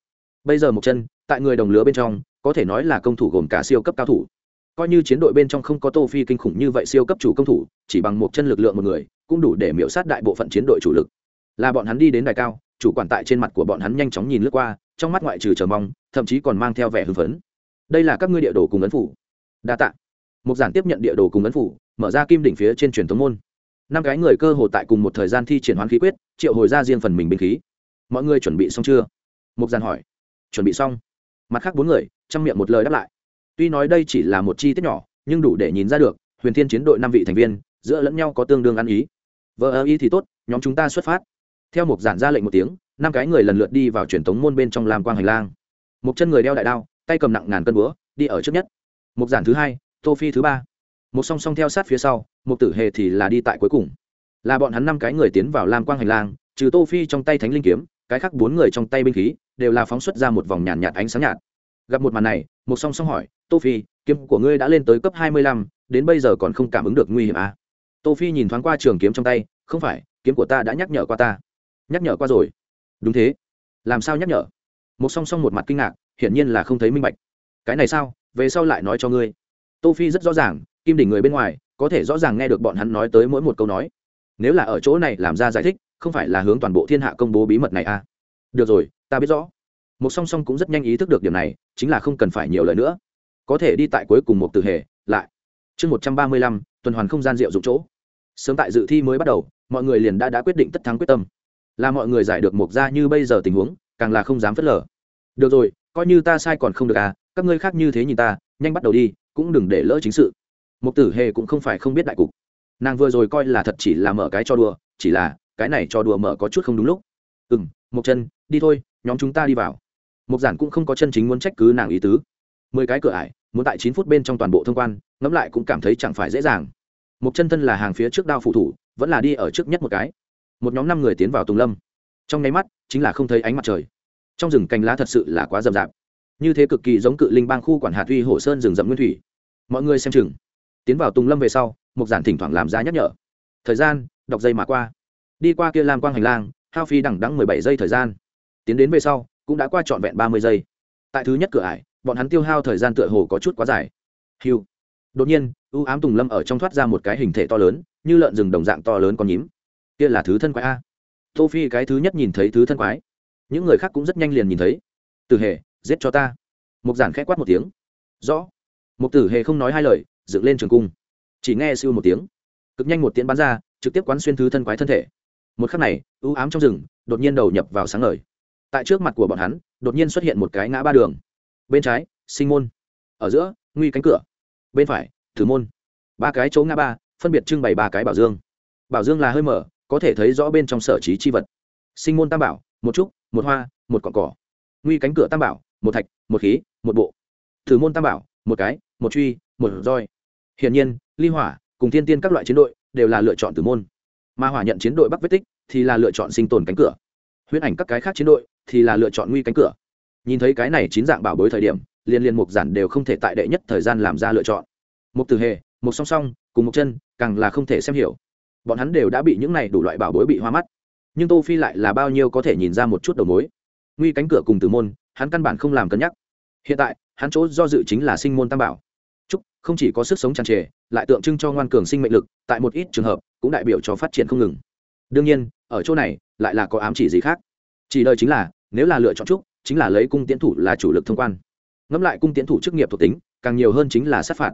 Speaker 1: bây giờ một chân, tại người đồng lứa bên trong, có thể nói là công thủ gồm cả siêu cấp cao thủ. Coi như chiến đội bên trong không có tô phi kinh khủng như vậy siêu cấp chủ công thủ, chỉ bằng một chân lực lượng một người, cũng đủ để miễu sát đại bộ phận chiến đội chủ lực. Là bọn hắn đi đến đài cao, chủ quản tại trên mặt của bọn hắn nhanh chóng nhìn lướt qua, trong mắt ngoại trừ chờ mong, thậm chí còn mang theo vẻ hưng phấn. Đây là các ngươi địa đồ cùng ấn phủ. Đa tạ. Một giản tiếp nhận địa đồ cùng ấn phủ, mở ra kim đỉnh phía trên truyền thống môn. Năm cái người cơ hồ tại cùng một thời gian thi triển hoán khí quyết, triệu hồi ra riêng phần mình binh khí. Mọi người chuẩn bị xong chưa? Một giản hỏi chuẩn bị xong. Mặt khác bốn người chăm miệng một lời đáp lại. Tuy nói đây chỉ là một chi tiết nhỏ, nhưng đủ để nhìn ra được, huyền thiên chiến đội năm vị thành viên, giữa lẫn nhau có tương đương ăn ý. Vợ ơ ý thì tốt, nhóm chúng ta xuất phát. Theo một giản ra lệnh một tiếng, năm cái người lần lượt đi vào truyền thống môn bên trong làm quang hành lang. Một chân người đeo đại đao, tay cầm nặng ngàn cân búa, đi ở trước nhất. Một giản thứ hai, tô phi thứ ba. Một song song theo sát phía sau, một tử hề thì là đi tại cuối cùng. Là bọn hắn năm cái người tiến vào lam quang hành lang, trừ tô phi trong tay thánh linh kiếm cái khác bốn người trong tay binh khí đều là phóng xuất ra một vòng nhàn nhạt, nhạt ánh sáng nhạt. Gặp một màn này một song song hỏi tô phi kiếm của ngươi đã lên tới cấp hai mươi lăm, đến bây giờ còn không cảm ứng được nguy hiểm à? tô phi nhìn thoáng qua trường kiếm trong tay không phải kiếm của ta đã nhắc nhở qua ta. Nhắc nhở qua rồi. Đúng thế. Làm sao nhắc nhở? Một song song một mặt kinh ngạc hiển nhiên là không thấy minh bạch. Cái này sao? Về sau lại nói cho ngươi. Tô phi rất rõ ràng kim đỉnh người bên ngoài có thể rõ ràng nghe được bọn hắn nói tới mỗi một câu nói nếu là ở chỗ này làm ra giải thích, không phải là hướng toàn bộ thiên hạ công bố bí mật này à? Được rồi, ta biết rõ. Một song song cũng rất nhanh ý thức được điểm này, chính là không cần phải nhiều lời nữa. Có thể đi tại cuối cùng một từ hệ lại. Chương một trăm ba mươi lăm, tuần hoàn không gian rượu dụng chỗ. Sớm tại dự thi mới bắt đầu, mọi người liền đã đã quyết định tất thắng quyết tâm. Là mọi người giải được mục ra như bây giờ tình huống, càng là không dám phớt lờ. Được rồi, coi như ta sai còn không được à các ngươi khác như thế nhìn ta, nhanh bắt đầu đi, cũng đừng để lỡ chính sự. Mục tử hề cũng không phải không biết đại cục nàng vừa rồi coi là thật chỉ là mở cái cho đùa, chỉ là cái này cho đùa mở có chút không đúng lúc. Ừ m một chân, đi thôi, nhóm chúng ta đi vào. Một giản cũng không có chân chính muốn trách cứ nàng ý tứ. Mười cái cửa ải, muốn tại chín phút bên trong toàn bộ thông quan, ngẫm lại cũng cảm thấy chẳng phải dễ dàng. Một chân thân là hàng phía trước đao phụ thủ, vẫn là đi ở trước nhất một cái. Một nhóm năm người tiến vào tùng lâm. Trong nháy mắt, chính là không thấy ánh mặt trời. Trong rừng cành lá thật sự là quá rậm rạp. Như thế cực kỳ giống cự linh bang khu quản hạt uy hồ sơn rừng rậm nguyên thủy. Mọi người xem chừng. Tiến vào tùng lâm về sau mục giản thỉnh thoảng làm ra nhắc nhở. Thời gian, đọc dây mà qua. Đi qua kia lam quang hành lang, hao phi đẳng đắng mười bảy giây thời gian. Tiến đến về sau, cũng đã qua trọn vẹn ba mươi giây. Tại thứ nhất cửa ải, bọn hắn tiêu hao thời gian tựa hồ có chút quá dài. Hiu. Đột nhiên, ưu ám tùng lâm ở trong thoát ra một cái hình thể to lớn, như lợn rừng đồng dạng to lớn con nhím. Kia là thứ thân quái a. Tô phi cái thứ nhất nhìn thấy thứ thân quái. Những người khác cũng rất nhanh liền nhìn thấy. Tử hề, giết cho ta. Mục giản khẽ quát một tiếng. Rõ. Mục tử hề không nói hai lời, dựng lên trường cung chỉ nghe siêu một tiếng. Cực nhanh một tiếng bắn ra, trực tiếp quán xuyên thứ thân quái thân thể. Một khắc này ưu ám trong rừng đột nhiên đầu nhập vào sáng ngời. Tại trước mặt của bọn hắn, đột nhiên xuất hiện một cái ngã ba đường. Bên trái, sinh môn. Ở giữa, nguy cánh cửa. Bên phải, thử môn. Ba cái chỗ ngã ba, phân biệt trưng bày ba cái bảo dương. Bảo dương là hơi mở, có thể thấy rõ bên trong sở trí chi vật. Sinh môn tam bảo, một trúc, một hoa, một cọn cỏ. Nguy cánh cửa tam bảo, một thạch, một khí, một bộ. Thử môn tam bảo, một cái, một truy, một roi hiển nhiên, ly hỏa cùng thiên tiên các loại chiến đội đều là lựa chọn tử môn. Mà hỏa nhận chiến đội bắc vết tích thì là lựa chọn sinh tồn cánh cửa. Huyễn ảnh các cái khác chiến đội thì là lựa chọn nguy cánh cửa. Nhìn thấy cái này chín dạng bảo bối thời điểm, liên liên mục giản đều không thể tại đệ nhất thời gian làm ra lựa chọn. Mục tử hề, mục song song cùng mục chân càng là không thể xem hiểu. Bọn hắn đều đã bị những này đủ loại bảo bối bị hoa mắt. Nhưng tô phi lại là bao nhiêu có thể nhìn ra một chút đầu mối. Nguy cánh cửa cùng tử môn, hắn căn bản không làm cân nhắc. Hiện tại, hắn chỗ do dự chính là sinh môn tam bảo không chỉ có sức sống tràn trề, lại tượng trưng cho ngoan cường sinh mệnh lực, tại một ít trường hợp, cũng đại biểu cho phát triển không ngừng. Đương nhiên, ở chỗ này, lại là có ám chỉ gì khác. Chỉ đời chính là, nếu là lựa chọn trúc, chính là lấy cung tiến thủ là chủ lực thông quan. Ngẫm lại cung tiến thủ chức nghiệp thuộc tính, càng nhiều hơn chính là sát phạt.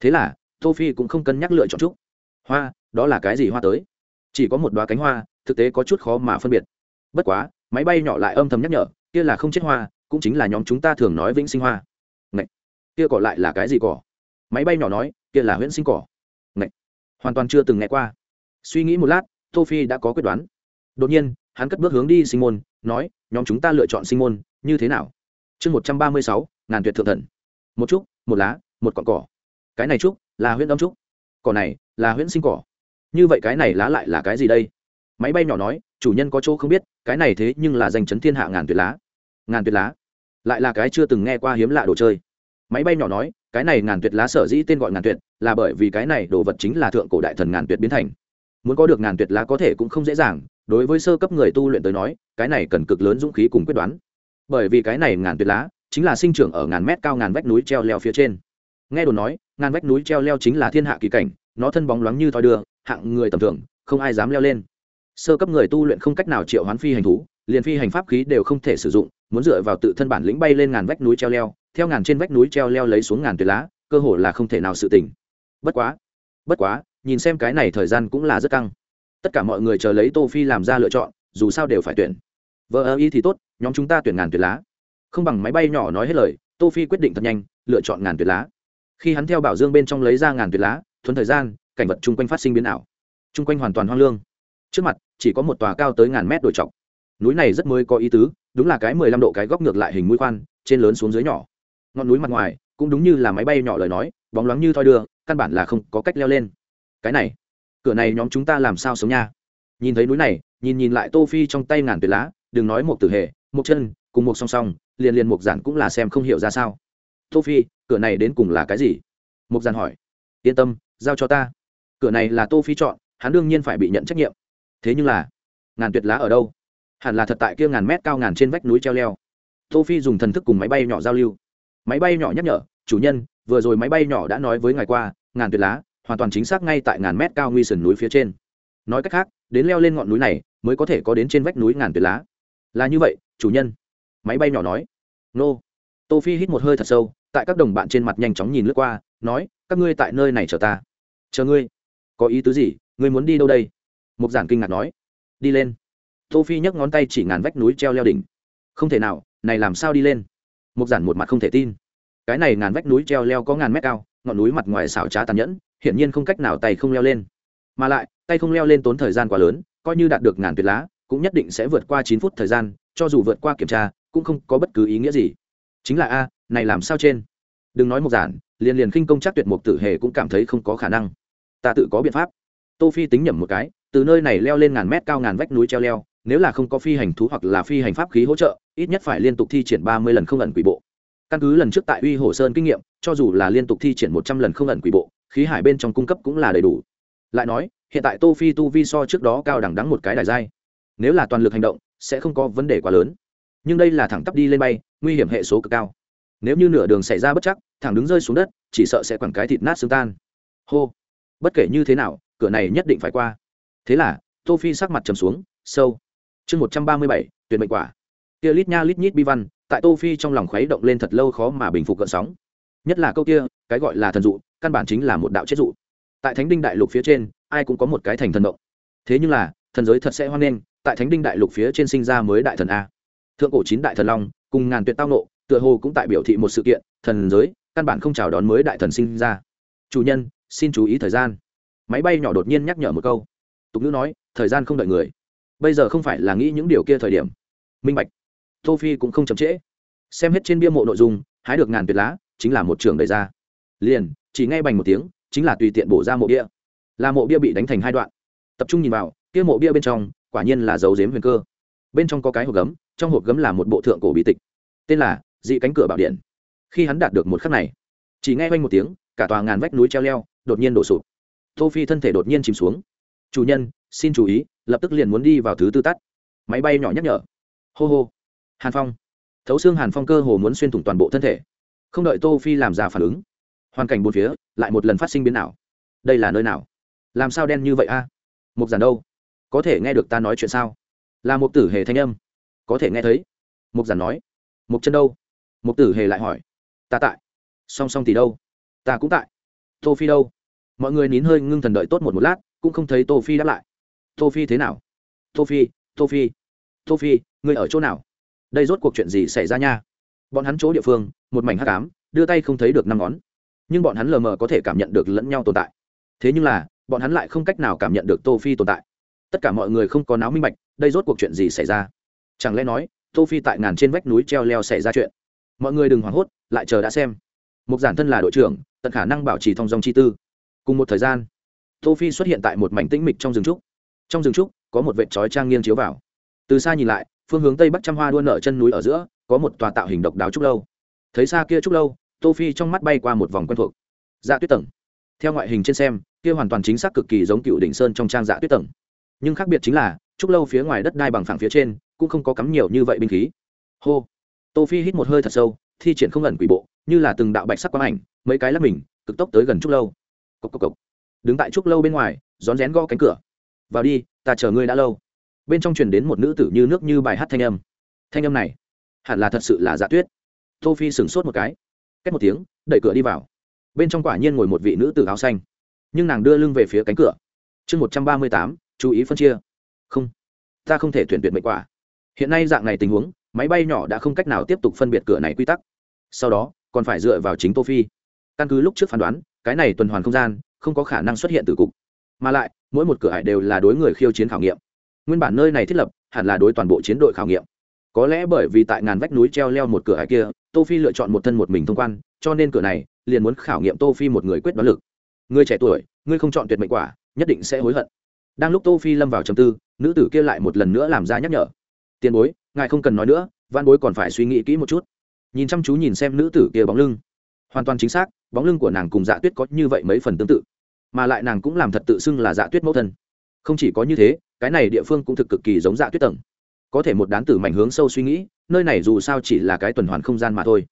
Speaker 1: Thế là, tô phi cũng không cân nhắc lựa chọn trúc. Hoa, đó là cái gì hoa tới? Chỉ có một đoá cánh hoa, thực tế có chút khó mà phân biệt. Bất quá, máy bay nhỏ lại âm thầm nhắc nhở, kia là không chết hoa, cũng chính là nhóm chúng ta thường nói vĩnh sinh hoa. Ngậy! kia cỏ lại là cái gì cỏ? Máy bay nhỏ nói, kia là huyễn sinh cỏ. Ngậy! hoàn toàn chưa từng nghe qua. Suy nghĩ một lát, tô phi đã có quyết đoán. Đột nhiên, hắn cất bước hướng đi sinh môn, nói, nhóm chúng ta lựa chọn sinh môn, như thế nào? Chương một trăm ba mươi sáu, ngàn tuyệt thượng thần. Một trúc, một lá, một cọn cỏ. Cái này trúc, là huyễn âm trúc. Cỏ này, là huyễn sinh cỏ. Như vậy cái này lá lại là cái gì đây? Máy bay nhỏ nói, chủ nhân có chỗ không biết, cái này thế nhưng là danh chấn thiên hạ ngàn tuyệt lá. Ngàn tuyệt lá. Lại là cái chưa từng nghe qua hiếm lạ đồ chơi máy bay nhỏ nói, cái này ngàn tuyệt lá sở dĩ tên gọi ngàn tuyệt, là bởi vì cái này đồ vật chính là thượng cổ đại thần ngàn tuyệt biến thành. Muốn có được ngàn tuyệt lá có thể cũng không dễ dàng, đối với sơ cấp người tu luyện tới nói, cái này cần cực lớn dũng khí cùng quyết đoán. Bởi vì cái này ngàn tuyệt lá chính là sinh trưởng ở ngàn mét cao ngàn vách núi treo leo phía trên. Nghe đồn nói, ngàn vách núi treo leo chính là thiên hạ kỳ cảnh, nó thân bóng loáng như thoi đưa, hạng người tầm thường, không ai dám leo lên. Sơ cấp người tu luyện không cách nào triệu hoán phi hành thú, liền phi hành pháp khí đều không thể sử dụng, muốn dựa vào tự thân bản lĩnh bay lên ngàn vách núi treo leo theo ngàn trên vách núi treo leo lấy xuống ngàn tuyệt lá, cơ hồ là không thể nào sự tỉnh. Bất quá bất quá, nhìn xem cái này thời gian cũng là rất căng. Tất cả mọi người chờ lấy tô phi làm ra lựa chọn, dù sao đều phải tuyển. Vợ ơ y thì tốt, nhóm chúng ta tuyển ngàn tuyệt lá. Không bằng máy bay nhỏ nói hết lời, tô phi quyết định thật nhanh, lựa chọn ngàn tuyệt lá. Khi hắn theo bảo dương bên trong lấy ra ngàn tuyệt lá, thuấn thời gian, cảnh vật chung quanh phát sinh biến ảo. Chung quanh hoàn toàn hoang lương. Trước mặt, chỉ có một tòa cao tới ngàn mét đồi trọc. Núi này rất mới có ý tứ, đúng là cái mười lăm độ cái góc ngược lại hình mũi khoan, trên lớn xuống dưới nhỏ ngọn núi mặt ngoài, cũng đúng như là máy bay nhỏ lời nói, bóng loáng như thoi đưa, căn bản là không có cách leo lên. Cái này, cửa này nhóm chúng ta làm sao sống nha? Nhìn thấy núi này, nhìn nhìn lại tô phi trong tay ngàn tuyệt lá, đừng nói một tử hệ, một chân, cùng một song song, liền liền một giản cũng là xem không hiểu ra sao. Tô phi, cửa này đến cùng là cái gì? Một giản hỏi. Yên tâm, giao cho ta. Cửa này là tô phi chọn, hắn đương nhiên phải bị nhận trách nhiệm. Thế nhưng là, ngàn tuyệt lá ở đâu? Hẳn là thật tại kia ngàn mét cao ngàn trên vách núi treo leo. Tô phi dùng thần thức cùng máy bay nhỏ giao lưu máy bay nhỏ nhắc nhở, chủ nhân, vừa rồi máy bay nhỏ đã nói với ngài qua, ngàn tuyệt lá, hoàn toàn chính xác ngay tại ngàn mét cao nguy sườn núi phía trên. Nói cách khác, đến leo lên ngọn núi này mới có thể có đến trên vách núi ngàn tuyệt lá. Là như vậy, chủ nhân, máy bay nhỏ nói. Nô. Tô phi hít một hơi thật sâu, tại các đồng bạn trên mặt nhanh chóng nhìn lướt qua, nói, các ngươi tại nơi này chờ ta. Chờ ngươi? Có ý tứ gì? Ngươi muốn đi đâu đây? Mục giản kinh ngạc nói. Đi lên. Tô phi nhấc ngón tay chỉ ngàn vách núi treo leo đỉnh. Không thể nào, này làm sao đi lên? Mục giản một mặt không thể tin. Cái này ngàn vách núi treo leo có ngàn mét cao, ngọn núi mặt ngoài xảo trá tàn nhẫn, hiển nhiên không cách nào tay không leo lên. Mà lại, tay không leo lên tốn thời gian quá lớn, coi như đạt được ngàn tuyệt lá, cũng nhất định sẽ vượt qua chín phút thời gian, cho dù vượt qua kiểm tra, cũng không có bất cứ ý nghĩa gì. Chính là a, này làm sao trên? Đừng nói một giản, liền liền khinh công chắc tuyệt mục tử hề cũng cảm thấy không có khả năng. Ta tự có biện pháp. Tô phi tính nhẩm một cái, từ nơi này leo lên ngàn mét cao ngàn vách núi treo leo, nếu là không có phi hành thú hoặc là phi hành pháp khí hỗ trợ ít nhất phải liên tục thi triển ba mươi lần không ẩn quỷ bộ. Căn cứ lần trước tại uy hồ sơn kinh nghiệm, cho dù là liên tục thi triển một trăm lần không ẩn quỷ bộ, khí hải bên trong cung cấp cũng là đầy đủ. Lại nói, hiện tại tô phi tu vi so trước đó cao đẳng đắng một cái đài dai nếu là toàn lực hành động, sẽ không có vấn đề quá lớn. Nhưng đây là thẳng tắp đi lên bay, nguy hiểm hệ số cực cao. Nếu như nửa đường xảy ra bất chắc, thẳng đứng rơi xuống đất, chỉ sợ sẽ quẳng cái thịt nát xương tan. Hô. Bất kể như thế nào, cửa này nhất định phải qua. Thế là, tô phi sắc mặt trầm xuống, sâu. Chương một trăm ba mươi bảy, tuyệt mệnh quả kia lít nha lít nhít bi văn, tại tô phi trong lòng khuấy động lên thật lâu khó mà bình phục cơn sóng. Nhất là câu kia, cái gọi là thần dụ, căn bản chính là một đạo chết dụ. Tại thánh đinh đại lục phía trên, ai cũng có một cái thành thần động thế nhưng là, thần giới thật sẽ hoan nghênh, tại thánh đinh đại lục phía trên sinh ra mới đại thần a. Thượng cổ chín đại thần long, cùng ngàn tuyệt tao nộ, tựa hồ cũng tại biểu thị một sự kiện, thần giới, căn bản không chào đón mới đại thần sinh ra. Chủ nhân, xin chú ý thời gian. Máy bay nhỏ đột nhiên nhắc nhở một câu. Tục ngữ nói, thời gian không đợi người. Bây giờ không phải là nghĩ những điều kia thời điểm. Minh bạch tô phi cũng không chậm trễ. Xem hết trên bia mộ nội dung, hái được ngàn tuyệt lá, chính là một trường đầy ra. Liền, chỉ nghe bành một tiếng, chính là tùy tiện bổ ra mộ bia. Là mộ bia bị đánh thành hai đoạn. Tập trung nhìn vào, kia mộ bia bên trong, quả nhiên là dấu dếm huyền cơ. Bên trong có cái hộp gấm, trong hộp gấm là một bộ thượng cổ bí tịch. Tên là dị cánh cửa bảo điện. Khi hắn đạt được một khắc này, chỉ nghe quanh một tiếng, cả tòa ngàn vách núi treo leo, đột nhiên đổ sụp. Tô phi thân thể đột nhiên chìm xuống. Chủ nhân, xin chú ý, lập tức liền muốn đi vào thứ tư tắt. Máy bay nhỏ nhắc nhở. Hô hô hàn phong. Thấu xương hàn phong cơ hồ muốn xuyên thủng toàn bộ thân thể. Không đợi tô phi làm ra phản ứng, hoàn cảnh bốn phía lại một lần phát sinh biến nào đây là nơi nào? Làm sao đen như vậy a? Mục giản đâu? Có thể nghe được ta nói chuyện sao? Là mục tử hề thanh âm. Có thể nghe thấy. Mục giản nói. Mục chân đâu? Mục tử hề lại hỏi. Ta tại. Song song thì đâu? Ta cũng tại. Tô phi đâu? Mọi người nín hơi ngưng thần đợi tốt một một lát, cũng không thấy tô phi đáp lại. Tô phi thế nào? Tô phi tô phi. Tô phi, ngươi ở chỗ nào? Đây rốt cuộc chuyện gì xảy ra nha? Bọn hắn chỗ địa phương, một mảnh hắc ám, đưa tay không thấy được năm ngón. Nhưng bọn hắn lờ mờ có thể cảm nhận được lẫn nhau tồn tại. Thế nhưng là, bọn hắn lại không cách nào cảm nhận được tô phi tồn tại. Tất cả mọi người không có náo minh bạch, đây rốt cuộc chuyện gì xảy ra? Chẳng lẽ nói tô phi tại ngàn trên vách núi treo leo xảy ra chuyện? Mọi người đừng hoảng hốt, lại chờ đã xem. Một giản thân là đội trưởng, tận khả năng bảo trì thông dòng chi tư. Cùng một thời gian tô phi xuất hiện tại một mảnh tĩnh mịch trong rừng trúc. Trong rừng trúc, có một vệt chói trang nghiêng chiếu vào. Từ xa nhìn lại phương hướng tây bắc trăm hoa đua nở chân núi ở giữa, có một tòa tạo hình độc đáo trúc lâu. Thấy xa kia trúc lâu, tô phi trong mắt bay qua một vòng quen thuộc. Dạ tuyết tầng. Theo ngoại hình trên xem, kia hoàn toàn chính xác cực kỳ giống cựu đỉnh sơn trong trang dạ tuyết tầng. Nhưng khác biệt chính là, trúc lâu phía ngoài đất đai bằng phẳng phía trên, cũng không có cắm nhiều như vậy binh khí. Hô. Tô phi hít một hơi thật sâu, thi triển không ẩn quỷ bộ, như là từng đạo bạch sắc quang ảnh, mấy cái lắp mình, cực tốc tới gần trúc lâu. Cốc cốc cốc. đứng tại trúc lâu bên ngoài, rón rén gõ cánh cửa. Vào đi, ta chờ ngươi đã lâu bên trong truyền đến một nữ tử như nước như bài hát thanh âm. Thanh âm này, hẳn là thật sự là dạ tuyết. Tô phi sửng sốt một cái cách một tiếng, đẩy cửa đi vào. Bên trong quả nhiên ngồi một vị nữ tử áo xanh, nhưng nàng đưa lưng về phía cánh cửa. Chương một trăm ba mươi tám, chú ý phân chia. Không, ta không thể tuyển tuyệt mệnh quả. Hiện nay dạng này tình huống, máy bay nhỏ đã không cách nào tiếp tục phân biệt cửa này quy tắc. Sau đó, còn phải dựa vào chính tô phi. Căn cứ lúc trước phán đoán, cái này tuần hoàn không gian, không có khả năng xuất hiện từ cục. Mà lại, mỗi một cửa hải đều là đối người khiêu chiến khảo nghiệm nguyên bản nơi này thiết lập hẳn là đối toàn bộ chiến đội khảo nghiệm. Có lẽ bởi vì tại ngàn vách núi treo leo một cửa hải kia, tô phi lựa chọn một thân một mình thông quan, cho nên cửa này liền muốn khảo nghiệm tô phi một người quyết đoán lực. Người trẻ tuổi, ngươi không chọn tuyệt mệnh quả, nhất định sẽ hối hận. Đang lúc tô phi lâm vào trầm tư, nữ tử kia lại một lần nữa làm ra nhắc nhở. Tiền bối, ngài không cần nói nữa, văn bối còn phải suy nghĩ kỹ một chút. Nhìn chăm chú nhìn xem nữ tử kia bóng lưng. Hoàn toàn chính xác, bóng lưng của nàng cùng dạ tuyết có như vậy mấy phần tương tự, mà lại nàng cũng làm thật tự xưng là dạ tuyết mẫu thân. Không chỉ có như thế cái này địa phương cũng thực cực kỳ giống dạ tuyết tầng. Có thể một đán tử mảnh hướng sâu suy nghĩ, nơi này dù sao chỉ là cái tuần hoàn không gian mà thôi.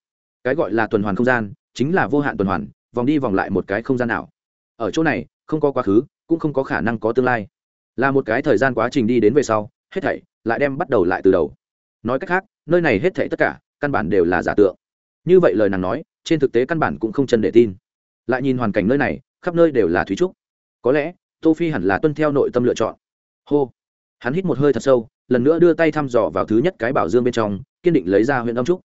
Speaker 1: Cái gọi là tuần hoàn không gian, chính là vô hạn tuần hoàn, vòng đi vòng lại một cái không gian nào. Ở chỗ này, không có quá khứ, cũng không có khả năng có tương lai. Là một cái thời gian quá trình đi đến về sau, hết thảy lại đem bắt đầu lại từ đầu. Nói cách khác, nơi này hết thảy tất cả, căn bản đều là giả tượng. Như vậy lời nàng nói, trên thực tế căn bản cũng không chân để tin. Lại nhìn hoàn cảnh nơi này, khắp nơi đều là thúy trúc. Có lẽ, tô phi hẳn là tuân theo nội tâm lựa chọn hô. Hắn hít một hơi thật sâu, lần nữa đưa tay thăm dò vào thứ nhất cái bảo dương bên trong, kiên định lấy ra huyện âm trúc.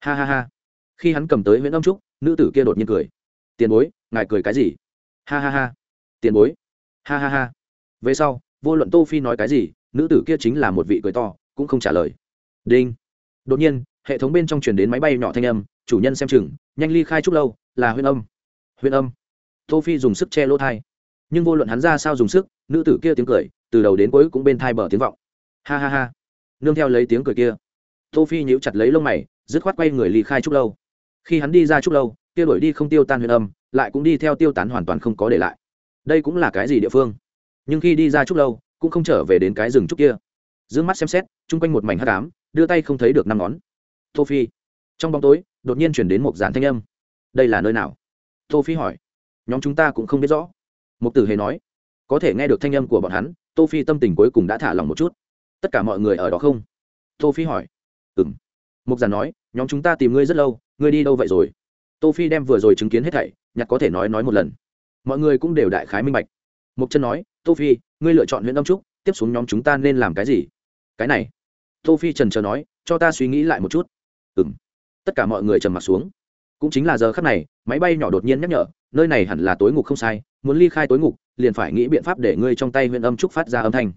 Speaker 1: Ha ha ha. Khi hắn cầm tới huyện âm trúc, nữ tử kia đột nhiên cười. Tiền bối, ngài cười cái gì? Ha ha ha. Tiền bối. Ha ha ha. Về sau, vô luận tô phi nói cái gì, nữ tử kia chính là một vị cười to, cũng không trả lời. Đinh. Đột nhiên, hệ thống bên trong truyền đến máy bay nhỏ thanh âm, chủ nhân xem chừng, nhanh ly khai trúc lâu, là huyên âm. Huyên âm. Tô phi dùng sức che lỗ thai nhưng vô luận hắn ra sao dùng sức, nữ tử kia tiếng cười từ đầu đến cuối cũng bên thai bờ tiếng vọng. Ha ha ha. Nương theo lấy tiếng cười kia. Tô phi nhíu chặt lấy lông mày, dứt khoát quay người ly khai trúc lâu. Khi hắn đi ra trúc lâu, kia đổi đi không tiêu tan huyền âm, lại cũng đi theo tiêu tán hoàn toàn không có để lại. Đây cũng là cái gì địa phương? Nhưng khi đi ra trúc lâu, cũng không trở về đến cái rừng trúc kia. Dương mắt xem xét, chung quanh một mảnh hắc ám, đưa tay không thấy được năm ngón. Tô phi. Trong bóng tối, đột nhiên chuyển đến một dàn thanh âm. Đây là nơi nào? Tô phi hỏi. Nhóm chúng ta cũng không biết rõ. Mục tử hề nói có thể nghe được thanh âm của bọn hắn, tô phi tâm tình cuối cùng đã thả lòng một chút. Tất cả mọi người ở đó không? Tô phi hỏi. Ừm. Mục giản nói, nhóm chúng ta tìm ngươi rất lâu, ngươi đi đâu vậy rồi? Tô phi đem vừa rồi chứng kiến hết thảy, nhặt có thể nói nói một lần. Mọi người cũng đều đại khái minh bạch. Mục chân nói, tô phi, ngươi lựa chọn huyện âm trúc, tiếp xuống nhóm chúng ta nên làm cái gì? Cái này. Tô phi trần chờ nói, cho ta suy nghĩ lại một chút. Ừm. Tất cả mọi người trầm mặt xuống. Cũng chính là giờ khắc này, máy bay nhỏ đột nhiên nhắc nhở nơi này hẳn là tối ngục không sai, muốn ly khai tối ngục, liền phải nghĩ biện pháp để ngươi trong tay huyện âm trúc phát ra âm thanh.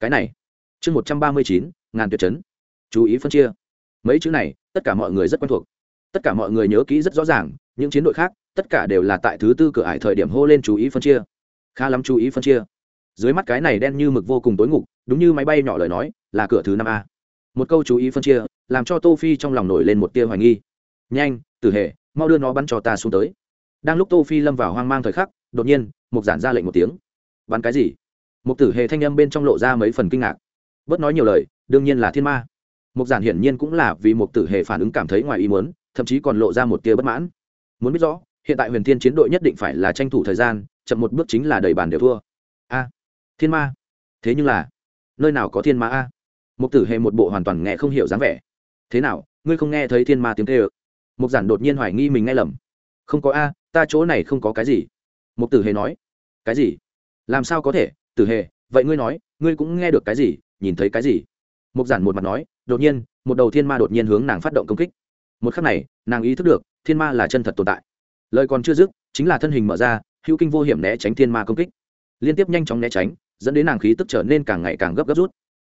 Speaker 1: Cái này, chương một trăm ba mươi chín, ngàn tuyệt chấn. Chú ý phân chia. Mấy chữ này, tất cả mọi người rất quen thuộc. Tất cả mọi người nhớ kỹ rất rõ ràng, những chiến đội khác, tất cả đều là tại thứ tư cửa ải thời điểm hô lên chú ý phân chia. Khá lắm chú ý phân chia. Dưới mắt cái này đen như mực vô cùng tối ngục, đúng như máy bay nhỏ lời nói, là cửa thứ năm a. Một câu chú ý phân chia, làm cho tô phi trong lòng nổi lên một tia hoài nghi. Nhanh, tử hệ mau đưa nó bắn cho ta xuống tới đang lúc tô phi lâm vào hoang mang thời khắc, đột nhiên, mục giản ra lệnh một tiếng. Bắn cái gì? Mục tử hề thanh âm bên trong lộ ra mấy phần kinh ngạc. Bớt nói nhiều lời, đương nhiên là thiên ma. Mục giản hiển nhiên cũng là vì mục tử hề phản ứng cảm thấy ngoài ý muốn, thậm chí còn lộ ra một tia bất mãn. Muốn biết rõ, hiện tại huyền thiên chiến đội nhất định phải là tranh thủ thời gian, chậm một bước chính là đầy bàn đều thua. A, thiên ma? Thế nhưng là, nơi nào có thiên ma a? Mục tử hề một bộ hoàn toàn nghe không hiểu dáng vẻ. Thế nào, ngươi không nghe thấy thiên ma tiếng kêu? Mục giản đột nhiên hoài nghi mình nghe lầm. Không có a ta chỗ này không có cái gì. Mục tử hề nói. Cái gì? Làm sao có thể? Tử hề, vậy ngươi nói, ngươi cũng nghe được cái gì, nhìn thấy cái gì? Mục giản một mặt nói, đột nhiên, một đầu thiên ma đột nhiên hướng nàng phát động công kích. Một khắc này, nàng ý thức được, thiên ma là chân thật tồn tại. Lời còn chưa dứt, chính là thân hình mở ra, hữu kinh vô hiểm né tránh thiên ma công kích. Liên tiếp nhanh chóng né tránh, dẫn đến nàng khí tức trở nên càng ngày càng gấp gấp rút.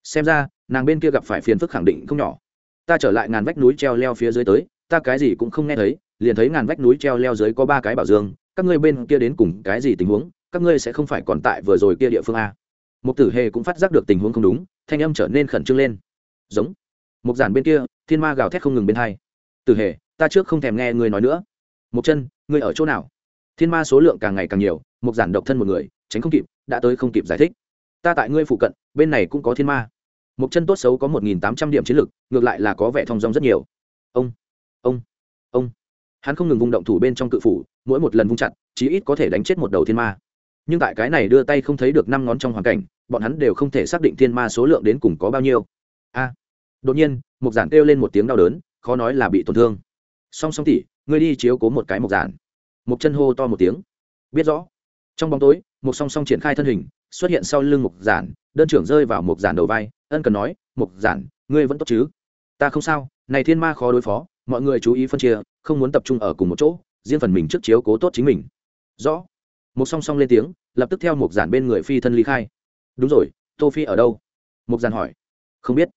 Speaker 1: Xem ra, nàng bên kia gặp phải phiền phức khẳng định không nhỏ. Ta trở lại ngàn vách núi treo leo phía dưới tới ta cái gì cũng không nghe thấy liền thấy ngàn vách núi treo leo dưới có ba cái bảo dương các ngươi bên kia đến cùng cái gì tình huống các ngươi sẽ không phải còn tại vừa rồi kia địa phương a. Mục tử hề cũng phát giác được tình huống không đúng thanh âm trở nên khẩn trương lên. Giống. Mục giản bên kia thiên ma gào thét không ngừng bên hai. Tử hề ta trước không thèm nghe ngươi nói nữa. Mục chân ngươi ở chỗ nào? Thiên ma số lượng càng ngày càng nhiều Mục giản độc thân một người tránh không kịp đã tới không kịp giải thích. Ta tại ngươi phụ cận bên này cũng có thiên ma. Mục chân tốt xấu có một nghìn tám trăm điểm chiến lược, ngược lại là có vẻ thong dong rất nhiều. Ông ông. Hắn không ngừng vung động thủ bên trong cự phủ, mỗi một lần vung chặt, chí ít có thể đánh chết một đầu thiên ma. Nhưng tại cái này đưa tay không thấy được năm ngón trong hoàn cảnh, bọn hắn đều không thể xác định thiên ma số lượng đến cùng có bao nhiêu. A. Đột nhiên mục giản kêu lên một tiếng đau đớn, khó nói là bị tổn thương. Song song tỉ ngươi đi chiếu cố một cái mục giản. Một chân hô to một tiếng. Biết rõ. Trong bóng tối một song song triển khai thân hình, xuất hiện sau lưng mục giản, đơn trưởng rơi vào mục giản đầu vai, ân cần nói mục giản, ngươi vẫn tốt chứ? Ta không sao, này thiên ma khó đối phó mọi người chú ý phân chia, không muốn tập trung ở cùng một chỗ, riêng phần mình trước chiếu cố tốt chính mình. Rõ. Một song song lên tiếng, lập tức theo một giản bên người phi thân ly khai. Đúng rồi tô phi ở đâu? Một giản hỏi. Không biết.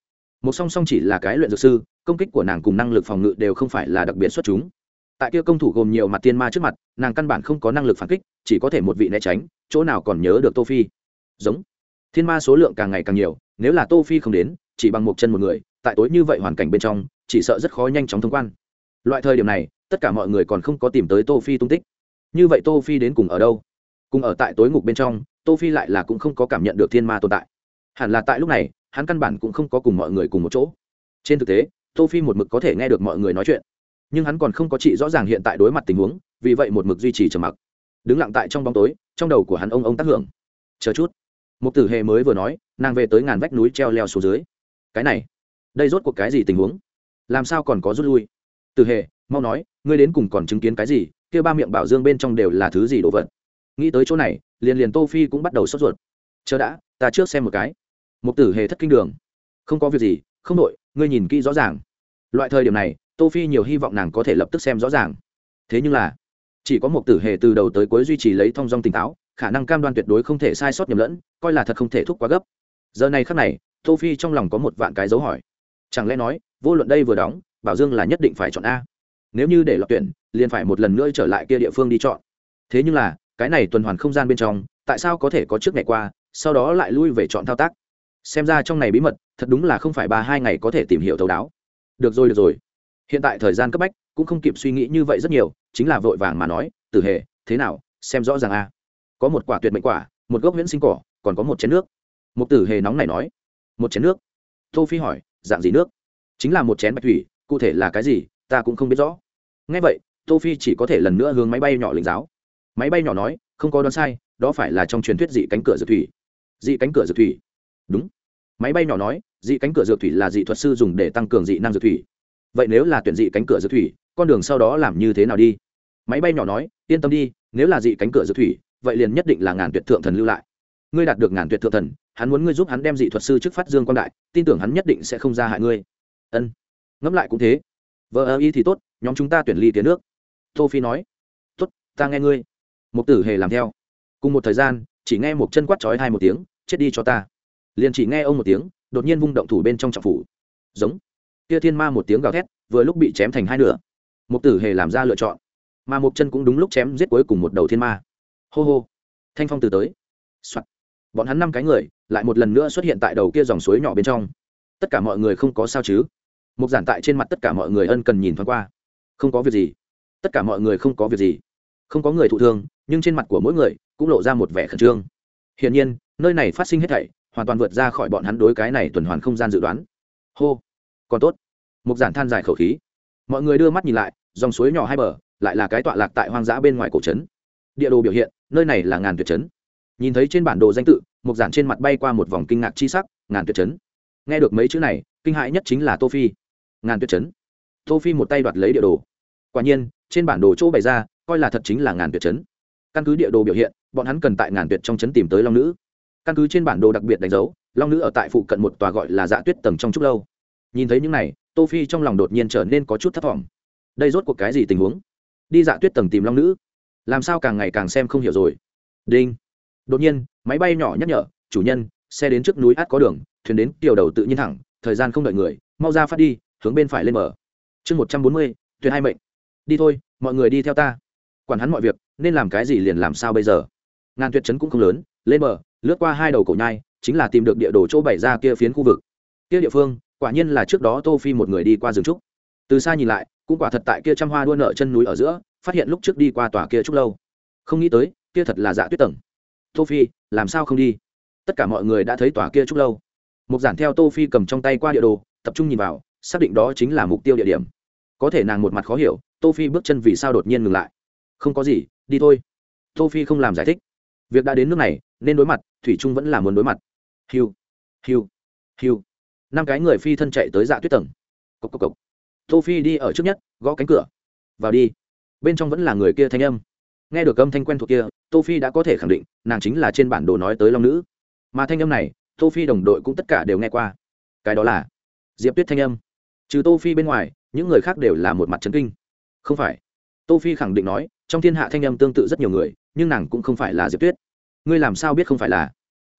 Speaker 1: Một song song chỉ là cái luyện dược sư, công kích của nàng cùng năng lực phòng ngự đều không phải là đặc biệt xuất chúng. Tại kia công thủ gồm nhiều mặt tiên ma trước mặt, nàng căn bản không có năng lực phản kích, chỉ có thể một vị né tránh, chỗ nào còn nhớ được tô phi giống. Thiên ma số lượng càng ngày càng nhiều, nếu là tô phi không đến, chỉ bằng một chân một người, tại tối như vậy hoàn cảnh bên trong chỉ sợ rất khó nhanh chóng thông quan. Loại thời điểm này, tất cả mọi người còn không có tìm tới tô phi tung tích. Như vậy tô phi đến cùng ở đâu? Cùng ở tại tối ngục bên trong, tô phi lại là cũng không có cảm nhận được thiên ma tồn tại. Hẳn là tại lúc này, hắn căn bản cũng không có cùng mọi người cùng một chỗ. Trên thực tế, tô phi một mực có thể nghe được mọi người nói chuyện, nhưng hắn còn không có trị rõ ràng hiện tại đối mặt tình huống, vì vậy một mực duy trì trầm mặc. Đứng lặng tại trong bóng tối, trong đầu của hắn ông ông tác hưởng. Chờ chút. Một tử hề mới vừa nói, nàng về tới ngàn vách núi treo leo xuống dưới. Cái này, đây rốt cuộc cái gì tình huống? Làm sao còn có rút lui? Tử hề, mau nói, ngươi đến cùng còn chứng kiến cái gì? Kia ba miệng bảo dương bên trong đều là thứ gì đồ vật? Nghĩ tới chỗ này, liền liền tô phi cũng bắt đầu sốt ruột. Chờ đã, ta trước xem một cái. Một tử hề thất kinh đường. Không có việc gì, không đội ngươi nhìn kỹ rõ ràng. Loại thời điểm này, tô phi nhiều hy vọng nàng có thể lập tức xem rõ ràng. Thế nhưng là, chỉ có một tử hề từ đầu tới cuối duy trì lấy thông dong tỉnh táo, khả năng cam đoan tuyệt đối không thể sai sót nhầm lẫn, coi là thật không thể thúc quá gấp. Giờ này khắc này, tô phi trong lòng có một vạn cái dấu hỏi. Chẳng lẽ nói vô luận đây vừa đóng, bảo dương là nhất định phải chọn a. Nếu như để lọt tuyển, liền phải một lần nữa trở lại kia địa phương đi chọn. Thế nhưng là, cái này tuần hoàn không gian bên trong, tại sao có thể có trước ngày qua, sau đó lại lui về chọn thao tác? Xem ra trong này bí mật, thật đúng là không phải ba hai ngày có thể tìm hiểu thấu đáo. Được rồi được rồi. Hiện tại thời gian cấp bách, cũng không kịp suy nghĩ như vậy rất nhiều, chính là vội vàng mà nói, tử hệ thế nào? Xem rõ ràng a. Có một quả tuyệt mệnh quả, một gốc huyễn sinh cỏ, còn có một chén nước. Một tử hề nóng này nói, một chén nước? Tô phi hỏi, dạng gì nước? Chính là một chén bạch thủy, cụ thể là cái gì, ta cũng không biết rõ. Ngay vậy, tô phi chỉ có thể lần nữa hướng máy bay nhỏ lĩnh giáo. Máy bay nhỏ nói, không có đoán sai, đó phải là trong truyền thuyết dị cánh cửa dược thủy. Dị cánh cửa dược thủy? Đúng. Máy bay nhỏ nói, dị cánh cửa dược thủy là dị thuật sư dùng để tăng cường dị năng dược thủy. Vậy nếu là tuyển dị cánh cửa dược thủy, con đường sau đó làm như thế nào đi? Máy bay nhỏ nói, yên tâm đi, nếu là dị cánh cửa dược thủy, vậy liền nhất định là ngàn tuyệt thượng thần lưu lại. Ngươi đạt được ngàn tuyệt thượng thần, hắn muốn ngươi giúp hắn đem dị thuật sư trước phát dương quan đại, tin tưởng hắn nhất định sẽ không ra hại ngươi ân. Ngẫm lại cũng thế. Vợ ơ y thì tốt, nhóm chúng ta tuyển ly tiến nước. Tô phi nói. Tốt, ta nghe ngươi. Một tử hề làm theo. Cùng một thời gian, chỉ nghe một chân quát chói hai một tiếng, chết đi cho ta. Liền chỉ nghe ông một tiếng, đột nhiên vung động thủ bên trong trọng phủ. Giống. Kia thiên ma một tiếng gào thét, vừa lúc bị chém thành hai nửa. Một tử hề làm ra lựa chọn. Mà một chân cũng đúng lúc chém giết cuối cùng một đầu thiên ma. Hô hô. Thanh phong từ tới、Soạn. bọn hắn năm cái người, lại một lần nữa xuất hiện tại đầu kia dòng suối nhỏ bên trong. Tất cả mọi người không có sao chứ? Một giản tại trên mặt tất cả mọi người ân cần nhìn thoáng qua. Không có việc gì. Tất cả mọi người không có việc gì. Không có người thụ thương, nhưng trên mặt của mỗi người cũng lộ ra một vẻ khẩn trương. Hiển nhiên, nơi này phát sinh hết thảy, hoàn toàn vượt ra khỏi bọn hắn đối cái này tuần hoàn không gian dự đoán. Hô! Còn tốt. Một giản than dài khẩu khí. Mọi người đưa mắt nhìn lại, dòng suối nhỏ hai bờ, lại là cái tọa lạc tại hoang dã bên ngoài cổ trấn. Địa đồ biểu hiện, nơi này là ngàn tuyệt trấn. Nhìn thấy trên bản đồ danh tự một giản trên mặt bay qua một vòng kinh ngạc chi sắc, ngàn tuyệt trấn. Nghe được mấy chữ này, kinh hãi nhất chính là tô phi ngàn tuyệt trấn tô phi một tay đoạt lấy địa đồ. Quả nhiên, trên bản đồ chỗ bày ra, coi là thật chính là ngàn tuyệt trấn căn cứ địa đồ biểu hiện, bọn hắn cần tại ngàn tuyệt trong trấn tìm tới long nữ. Căn cứ trên bản đồ đặc biệt đánh dấu, long nữ ở tại phụ cận một tòa gọi là dạ tuyết tầng trong trúc lâu. Nhìn thấy những này, tô phi trong lòng đột nhiên trở nên có chút thất vọng. Đây rốt cuộc cái gì tình huống? Đi dạ tuyết tầng tìm long nữ. Làm sao càng ngày càng xem không hiểu rồi? Đinh. Đột nhiên, máy bay nhỏ nhắc nhở, chủ nhân, xe đến trước núi át có đường, thuyền đến tiểu đầu tự nhiên thẳng, thời gian không đợi người, mau ra phát đi hướng bên phải lên mở. Chương một trăm bốn mươi thuyền hai mệnh. Đi thôi, mọi người đi theo ta. Quản hắn mọi việc, nên làm cái gì liền làm sao bây giờ. Ngàn tuyệt chấn cũng không lớn, lên mở, lướt qua hai đầu cổ nhai, chính là tìm được địa đồ chỗ bày ra kia phiến khu vực. Kia địa phương, quả nhiên là trước đó tô phi một người đi qua rừng trúc. Từ xa nhìn lại, cũng quả thật tại kia trăm hoa đua nợ chân núi ở giữa, phát hiện lúc trước đi qua tòa kia trúc lâu. Không nghĩ tới, kia thật là dạ tuyết tầng. Tô phi, làm sao không đi? Tất cả mọi người đã thấy tòa kia trúc lâu. Một giản theo tô phi cầm trong tay qua địa đồ, tập trung nhìn vào xác định đó chính là mục tiêu địa điểm. Có thể nàng một mặt khó hiểu, tô phi bước chân vì sao đột nhiên ngừng lại. Không có gì, đi thôi. Tô phi không làm giải thích. Việc đã đến nước này, nên đối mặt, thủy trung vẫn là muốn đối mặt. Hiu hiu hiu. Năm cái người phi thân chạy tới dạ tuyết tầng. Cốc cốc cốc. tô phi đi ở trước nhất, gõ cánh cửa. Vào đi. Bên trong vẫn là người kia thanh âm. Nghe được âm thanh quen thuộc kia, tô phi đã có thể khẳng định, nàng chính là trên bản đồ nói tới long nữ. Mà thanh âm này, tô phi đồng đội cũng tất cả đều nghe qua. Cái đó là diệp tuyết thanh âm trừ tô phi bên ngoài, những người khác đều là một mặt chấn kinh. Không phải. Tô phi khẳng định nói, trong thiên hạ thanh âm tương tự rất nhiều người, nhưng nàng cũng không phải là diệp tuyết. Ngươi làm sao biết không phải là?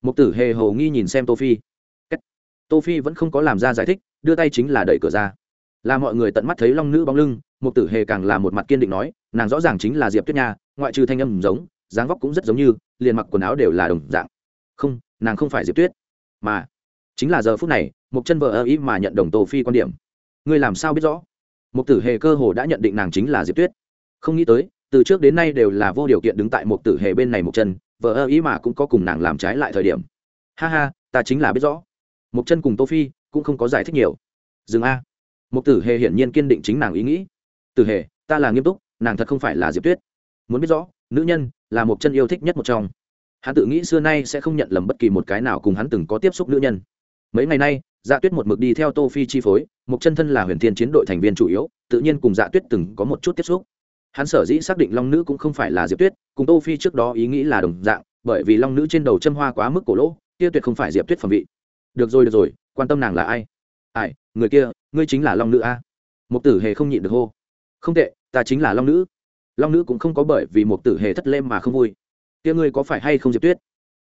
Speaker 1: Mục tử hề hồ nghi nhìn xem tô phi. Tô phi vẫn không có làm ra giải thích, đưa tay chính là đẩy cửa ra. Là mọi người tận mắt thấy long nữ bóng lưng, mục tử hề càng là một mặt kiên định nói, nàng rõ ràng chính là diệp tuyết nha, ngoại trừ thanh âm giống, dáng vóc cũng rất giống như, liền mặc quần áo đều là đồng dạng. Không, nàng không phải diệp tuyết. Mà, chính là giờ phút này, mục chân vợ ơ ý mà nhận đồng tô phi quan điểm ngươi làm sao biết rõ? Mục tử hề cơ hồ đã nhận định nàng chính là diệp tuyết. Không nghĩ tới, từ trước đến nay đều là vô điều kiện đứng tại Mục tử hề bên này một chân vợ ơ ý mà cũng có cùng nàng làm trái lại thời điểm. Ha ha, ta chính là biết rõ. Mục chân cùng tô phi cũng không có giải thích nhiều. Dừng a. Mục tử hề hiển nhiên kiên định chính nàng ý nghĩ. Tử hề, ta là nghiêm túc, nàng thật không phải là diệp tuyết. Muốn biết rõ, nữ nhân là một chân yêu thích nhất một trong. Hắn tự nghĩ xưa nay sẽ không nhận lầm bất kỳ một cái nào cùng hắn từng có tiếp xúc nữ nhân. Mấy ngày nay dạ tuyết một mực đi theo tô phi chi phối một chân thân là huyền thiên chiến đội thành viên chủ yếu, tự nhiên cùng dạ tuyết từng có một chút tiếp xúc. Hắn sở dĩ xác định long nữ cũng không phải là diệp tuyết, cùng tô phi trước đó ý nghĩ là đồng dạng, bởi vì long nữ trên đầu châm hoa quá mức cổ lỗ, kia tuyệt không phải diệp tuyết phẩm vị. Được rồi được rồi, quan tâm nàng là ai? Ai, người kia, ngươi chính là long nữ a? Một tử hề không nhịn được hô. Không tệ, ta chính là long nữ. Long nữ cũng không có bởi vì một tử hề thất lêm mà không vui. Kia ngươi có phải hay không diệp tuyết?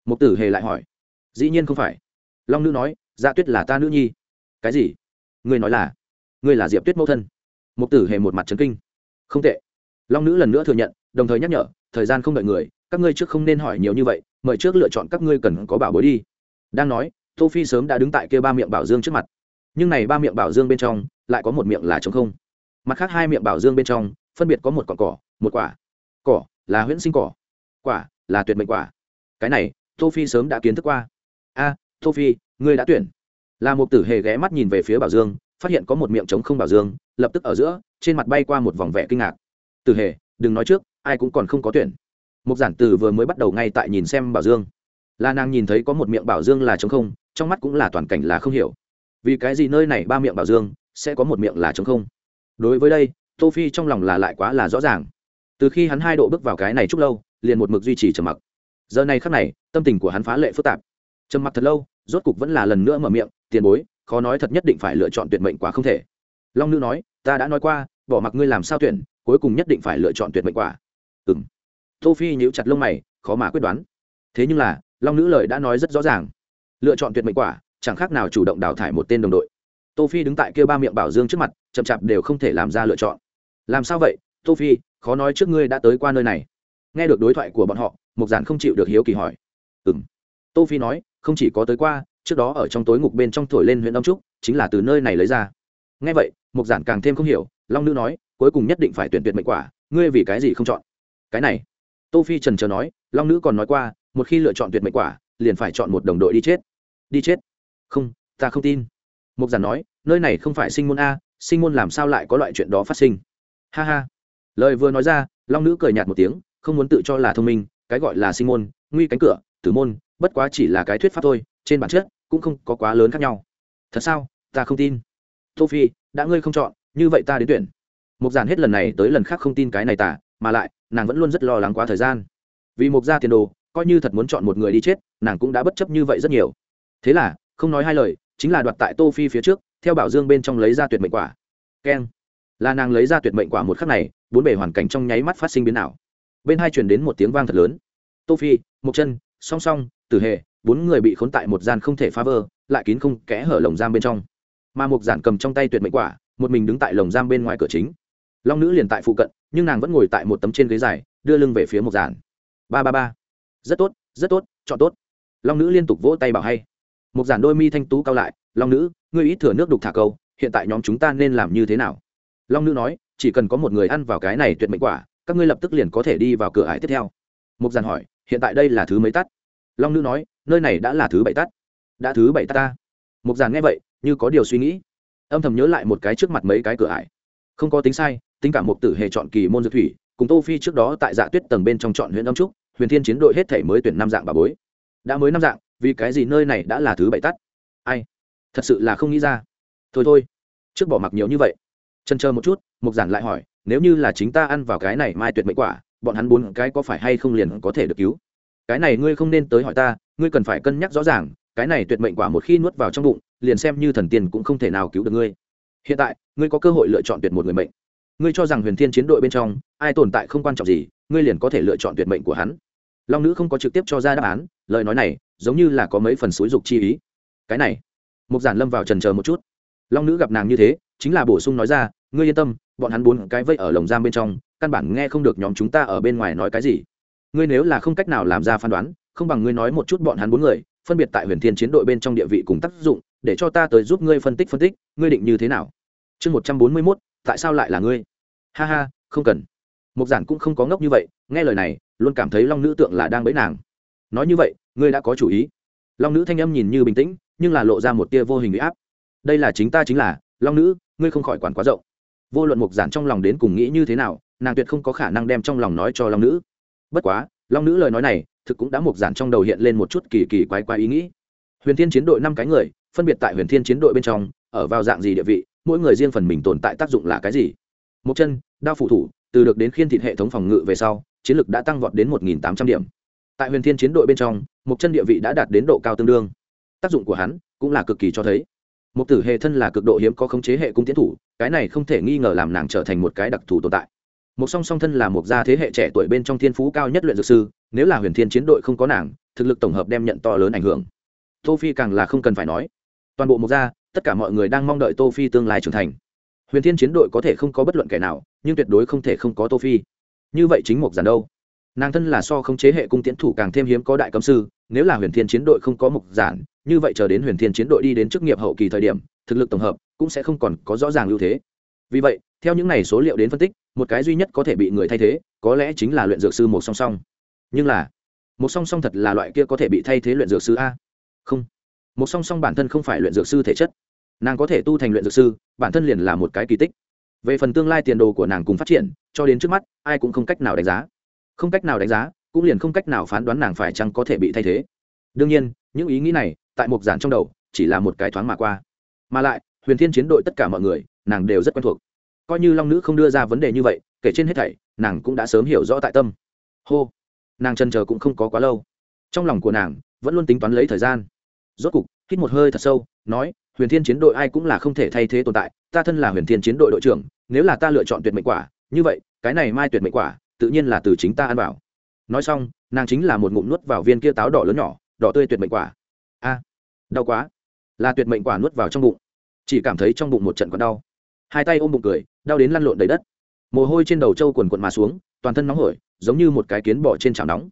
Speaker 1: Một tử hề lại hỏi. Dĩ nhiên không phải. Long nữ nói dạ tuyết là ta nữ nhi. Cái gì? Ngươi nói là? Ngươi là diệp tuyết mẫu thân. Một tử hề một mặt trấn kinh. Không tệ. Long nữ lần nữa thừa nhận, đồng thời nhắc nhở, thời gian không đợi người, các ngươi trước không nên hỏi nhiều như vậy, mời trước lựa chọn các ngươi cần có bảo bối đi. Đang nói, tô phi sớm đã đứng tại kia ba miệng bảo dương trước mặt. Nhưng này ba miệng bảo dương bên trong, lại có một miệng là trống không. Mặt khác hai miệng bảo dương bên trong, phân biệt có một cọn cỏ, một quả. Cỏ là huyễn sinh cỏ, quả là tuyệt mệnh quả. Cái này, tô phi sớm đã kiến thức qua. A, tô phi ngươi đã tuyển. Là một tử hề ghé mắt nhìn về phía bảo dương, phát hiện có một miệng trống không bảo dương, lập tức ở giữa, trên mặt bay qua một vòng vẻ kinh ngạc. Tử hề, đừng nói trước, ai cũng còn không có tuyển. Một giản từ vừa mới bắt đầu ngay tại nhìn xem bảo dương. Là nàng nhìn thấy có một miệng bảo dương là trống không, trong mắt cũng là toàn cảnh là không hiểu. Vì cái gì nơi này ba miệng bảo dương sẽ có một miệng là trống không? Đối với đây, tô phi trong lòng là lại quá là rõ ràng. Từ khi hắn hai độ bước vào cái này chút lâu, liền một mực duy trì trầm mặc. Giờ này khắc này, tâm tình của hắn phá lệ phức tạp trầm mặc thật lâu, rốt cục vẫn là lần nữa mở miệng, tiền bối, khó nói thật nhất định phải lựa chọn tuyệt mệnh quả không thể. Long nữ nói, ta đã nói qua, bỏ mặc ngươi làm sao tuyển, cuối cùng nhất định phải lựa chọn tuyệt mệnh quả. Ừ m tô phi nhíu chặt lông mày, khó mà quyết đoán. Thế nhưng là, long nữ lời đã nói rất rõ ràng. Lựa chọn tuyệt mệnh quả, chẳng khác nào chủ động đào thải một tên đồng đội. Tô phi đứng tại kia ba miệng bảo dương trước mặt, chậm chạp đều không thể làm ra lựa chọn. Làm sao vậy tô phi khó nói trước ngươi đã tới qua nơi này. Nghe được đối thoại của bọn họ mục giản không chịu được hiếu kỳ hỏi. Ừ m tô phi nói không chỉ có tới qua, trước đó ở trong tối ngục bên trong thổi lên huyện đông trúc, chính là từ nơi này lấy ra. Nghe vậy mục giản càng thêm không hiểu, long nữ nói, cuối cùng nhất định phải tuyển tuyệt mệnh quả, ngươi vì cái gì không chọn? Cái này, tô phi trần chờ nói, long nữ còn nói qua, một khi lựa chọn tuyệt mệnh quả, liền phải chọn một đồng đội đi chết. Đi chết? Không, ta không tin. Mục giản nói, nơi này không phải sinh môn a, sinh môn làm sao lại có loại chuyện đó phát sinh? Ha ha. Lời vừa nói ra, long nữ cười nhạt một tiếng, không muốn tự cho là thông minh, cái gọi là sinh môn, nguy cánh cửa, tử môn bất quá chỉ là cái thuyết pháp thôi, trên bản chất cũng không có quá lớn khác nhau. Thật sao? Ta không tin. Tô phi đã ngươi không chọn, như vậy ta đến tuyển. Mục giản hết lần này tới lần khác không tin cái này tả, mà lại, nàng vẫn luôn rất lo lắng quá thời gian. Vì mục gia tiền đồ, coi như thật muốn chọn một người đi chết, nàng cũng đã bất chấp như vậy rất nhiều. Thế là, không nói hai lời, chính là đoạt tại tô phi phía trước, theo bảo dương bên trong lấy ra tuyệt mệnh quả. Keng. Là nàng lấy ra tuyệt mệnh quả một khắc này, bốn bề hoàn cảnh trong nháy mắt phát sinh biến ảo. Bên hai truyền đến một tiếng vang thật lớn. Tô phi một chân, song song tử hệ bốn người bị khốn tại một gian không thể phá vỡ, lại kín không kẽ hở lồng giam bên trong. Mà một giản cầm trong tay tuyệt mệnh quả, một mình đứng tại lồng giam bên ngoài cửa chính. Long nữ liền tại phụ cận, nhưng nàng vẫn ngồi tại một tấm trên ghế dài, đưa lưng về phía một giản. Ba ba ba. Rất tốt rất tốt, chọn tốt. Long nữ liên tục vỗ tay bảo hay. Một giản đôi mi thanh tú cao lại, long nữ, ngươi ít thừa nước đục thả câu, hiện tại nhóm chúng ta nên làm như thế nào? Long nữ nói, chỉ cần có một người ăn vào cái này tuyệt mệnh quả, các ngươi lập tức liền có thể đi vào cửa ải tiếp theo. Mục giản hỏi, hiện tại đây là thứ mấy tắt? Long nữ nói, nơi này đã là thứ bảy tắt. Đã thứ bảy tắt ta. Mục giản nghe vậy, như có điều suy nghĩ. Âm thầm nhớ lại một cái trước mặt mấy cái cửa ải. Không có tính sai, tính cả mục tử hề chọn kỳ môn dược thủy, cùng tô phi trước đó tại dạ tuyết tầng bên trong chọn huyện âm trúc, huyền thiên chiến đội hết thể mới tuyển năm dạng bà bối. Đã mới năm dạng, vì cái gì nơi này đã là thứ bảy tắt? Ai? Thật sự là không nghĩ ra. Thôi thôi, trước bỏ mặc nhiều như vậy. Chân chờ một chút, mục giản lại hỏi, nếu như là chính ta ăn vào cái này mai tuyệt mệnh quả, bọn hắn bốn cái có phải hay không liền có thể được cứu? Cái này ngươi không nên tới hỏi ta, ngươi cần phải cân nhắc rõ ràng, cái này tuyệt mệnh quả một khi nuốt vào trong bụng, liền xem như thần tiên cũng không thể nào cứu được ngươi. Hiện tại, ngươi có cơ hội lựa chọn tuyệt một người mệnh. Ngươi cho rằng huyền thiên chiến đội bên trong, ai tồn tại không quan trọng gì, ngươi liền có thể lựa chọn tuyệt mệnh của hắn. Long nữ không có trực tiếp cho ra đáp án, lời nói này, giống như là có mấy phần xúi dục chi ý. Cái này, mục giản lâm vào trần chờ một chút. Long nữ gặp nàng như thế, chính là bổ sung nói ra, ngươi yên tâm, bọn hắn bốn cái vây ở lồng giam bên trong, căn bản nghe không được nhóm chúng ta ở bên ngoài nói cái gì ngươi nếu là không cách nào làm ra phán đoán, không bằng ngươi nói một chút bọn hắn bốn người, phân biệt tại huyền thiên chiến đội bên trong địa vị cùng tác dụng, để cho ta tới giúp ngươi phân tích phân tích, ngươi định như thế nào? Chương một trăm bốn mươi mốt, tại sao lại là ngươi? Ha ha, không cần. Mục giản cũng không có ngốc như vậy, nghe lời này, luôn cảm thấy long nữ tượng là đang bẫy nàng. Nói như vậy, ngươi đã có chủ ý. Long nữ thanh âm nhìn như bình tĩnh, nhưng là lộ ra một tia vô hình bị áp. Đây là chính ta chính là, long nữ, ngươi không khỏi quản quá rộng. Vô luận mục giản trong lòng đến cùng nghĩ như thế nào, nàng tuyệt không có khả năng đem trong lòng nói cho long nữ bất quá, long nữ lời nói này, thực cũng đã mục giản trong đầu hiện lên một chút kỳ kỳ quái quái ý nghĩ. Huyền thiên chiến đội năm cái người, phân biệt tại huyền thiên chiến đội bên trong, ở vào dạng gì địa vị, mỗi người riêng phần mình tồn tại tác dụng là cái gì? Một chân, đao phụ thủ, từ được đến khiên thịt hệ thống phòng ngự về sau, chiến lực đã tăng vọt đến một tám trăm điểm. Tại huyền thiên chiến đội bên trong, một chân địa vị đã đạt đến độ cao tương đương. Tác dụng của hắn cũng là cực kỳ cho thấy. Một tử hệ thân là cực độ hiếm có khống chế hệ cung tiến thủ, cái này không thể nghi ngờ làm nàng trở thành một cái đặc thù tồn tại một song song thân là một gia thế hệ trẻ tuổi bên trong thiên phú cao nhất luyện dược sư, nếu là huyền thiên chiến đội không có nàng, thực lực tổng hợp đem nhận to lớn ảnh hưởng. Tô phi càng là không cần phải nói. Toàn bộ một gia, tất cả mọi người đang mong đợi tô phi tương lai trưởng thành. Huyền thiên chiến đội có thể không có bất luận kẻ nào, nhưng tuyệt đối không thể không có tô phi. Như vậy chính một giản đâu? Nàng thân là so không chế hệ cung tiến thủ càng thêm hiếm có đại cấm sư, nếu là huyền thiên chiến đội không có mục giản, như vậy chờ đến huyền thiên chiến đội đi đến chức nghiệp hậu kỳ thời điểm, thực lực tổng hợp cũng sẽ không còn có rõ ràng ưu thế vì vậy, theo những này số liệu đến phân tích, một cái duy nhất có thể bị người thay thế, có lẽ chính là luyện dược sư một song song. Nhưng là một song song thật là loại kia có thể bị thay thế luyện dược sư a? Không. Một song song bản thân không phải luyện dược sư thể chất. Nàng có thể tu thành luyện dược sư, bản thân liền là một cái kỳ tích. Về phần tương lai tiền đồ của nàng cùng phát triển, cho đến trước mắt, ai cũng không cách nào đánh giá. Không cách nào đánh giá, cũng liền không cách nào phán đoán nàng phải chăng có thể bị thay thế. Đương nhiên, những ý nghĩ này, tại một giản trong đầu, chỉ là một cái thoáng mà qua. Mà lại, huyền thiên chiến đội tất cả mọi người nàng đều rất quen thuộc. Coi như long nữ không đưa ra vấn đề như vậy, kể trên hết thảy, nàng cũng đã sớm hiểu rõ tại tâm. Hô! Nàng chân chờ cũng không có quá lâu. Trong lòng của nàng, vẫn luôn tính toán lấy thời gian. Rốt cục, hít một hơi thật sâu, nói, huyền thiên chiến đội ai cũng là không thể thay thế tồn tại. Ta thân là huyền thiên chiến đội đội trưởng, nếu là ta lựa chọn tuyệt mệnh quả, như vậy, cái này mai tuyệt mệnh quả, tự nhiên là từ chính ta ăn vào. Nói xong, nàng chính là một ngụm nuốt vào viên kia táo đỏ lớn nhỏ, đỏ tươi tuyệt mệnh quả. A! Đau quá. Là tuyệt mệnh quả nuốt vào trong bụng. Chỉ cảm thấy trong bụng một trận còn đau hai tay ôm bụng cười, đau đến lăn lộn đầy đất. Mồ hôi trên đầu trâu quần quận mà xuống, toàn thân nóng hổi, giống như một cái kiến bỏ trên chảo nóng.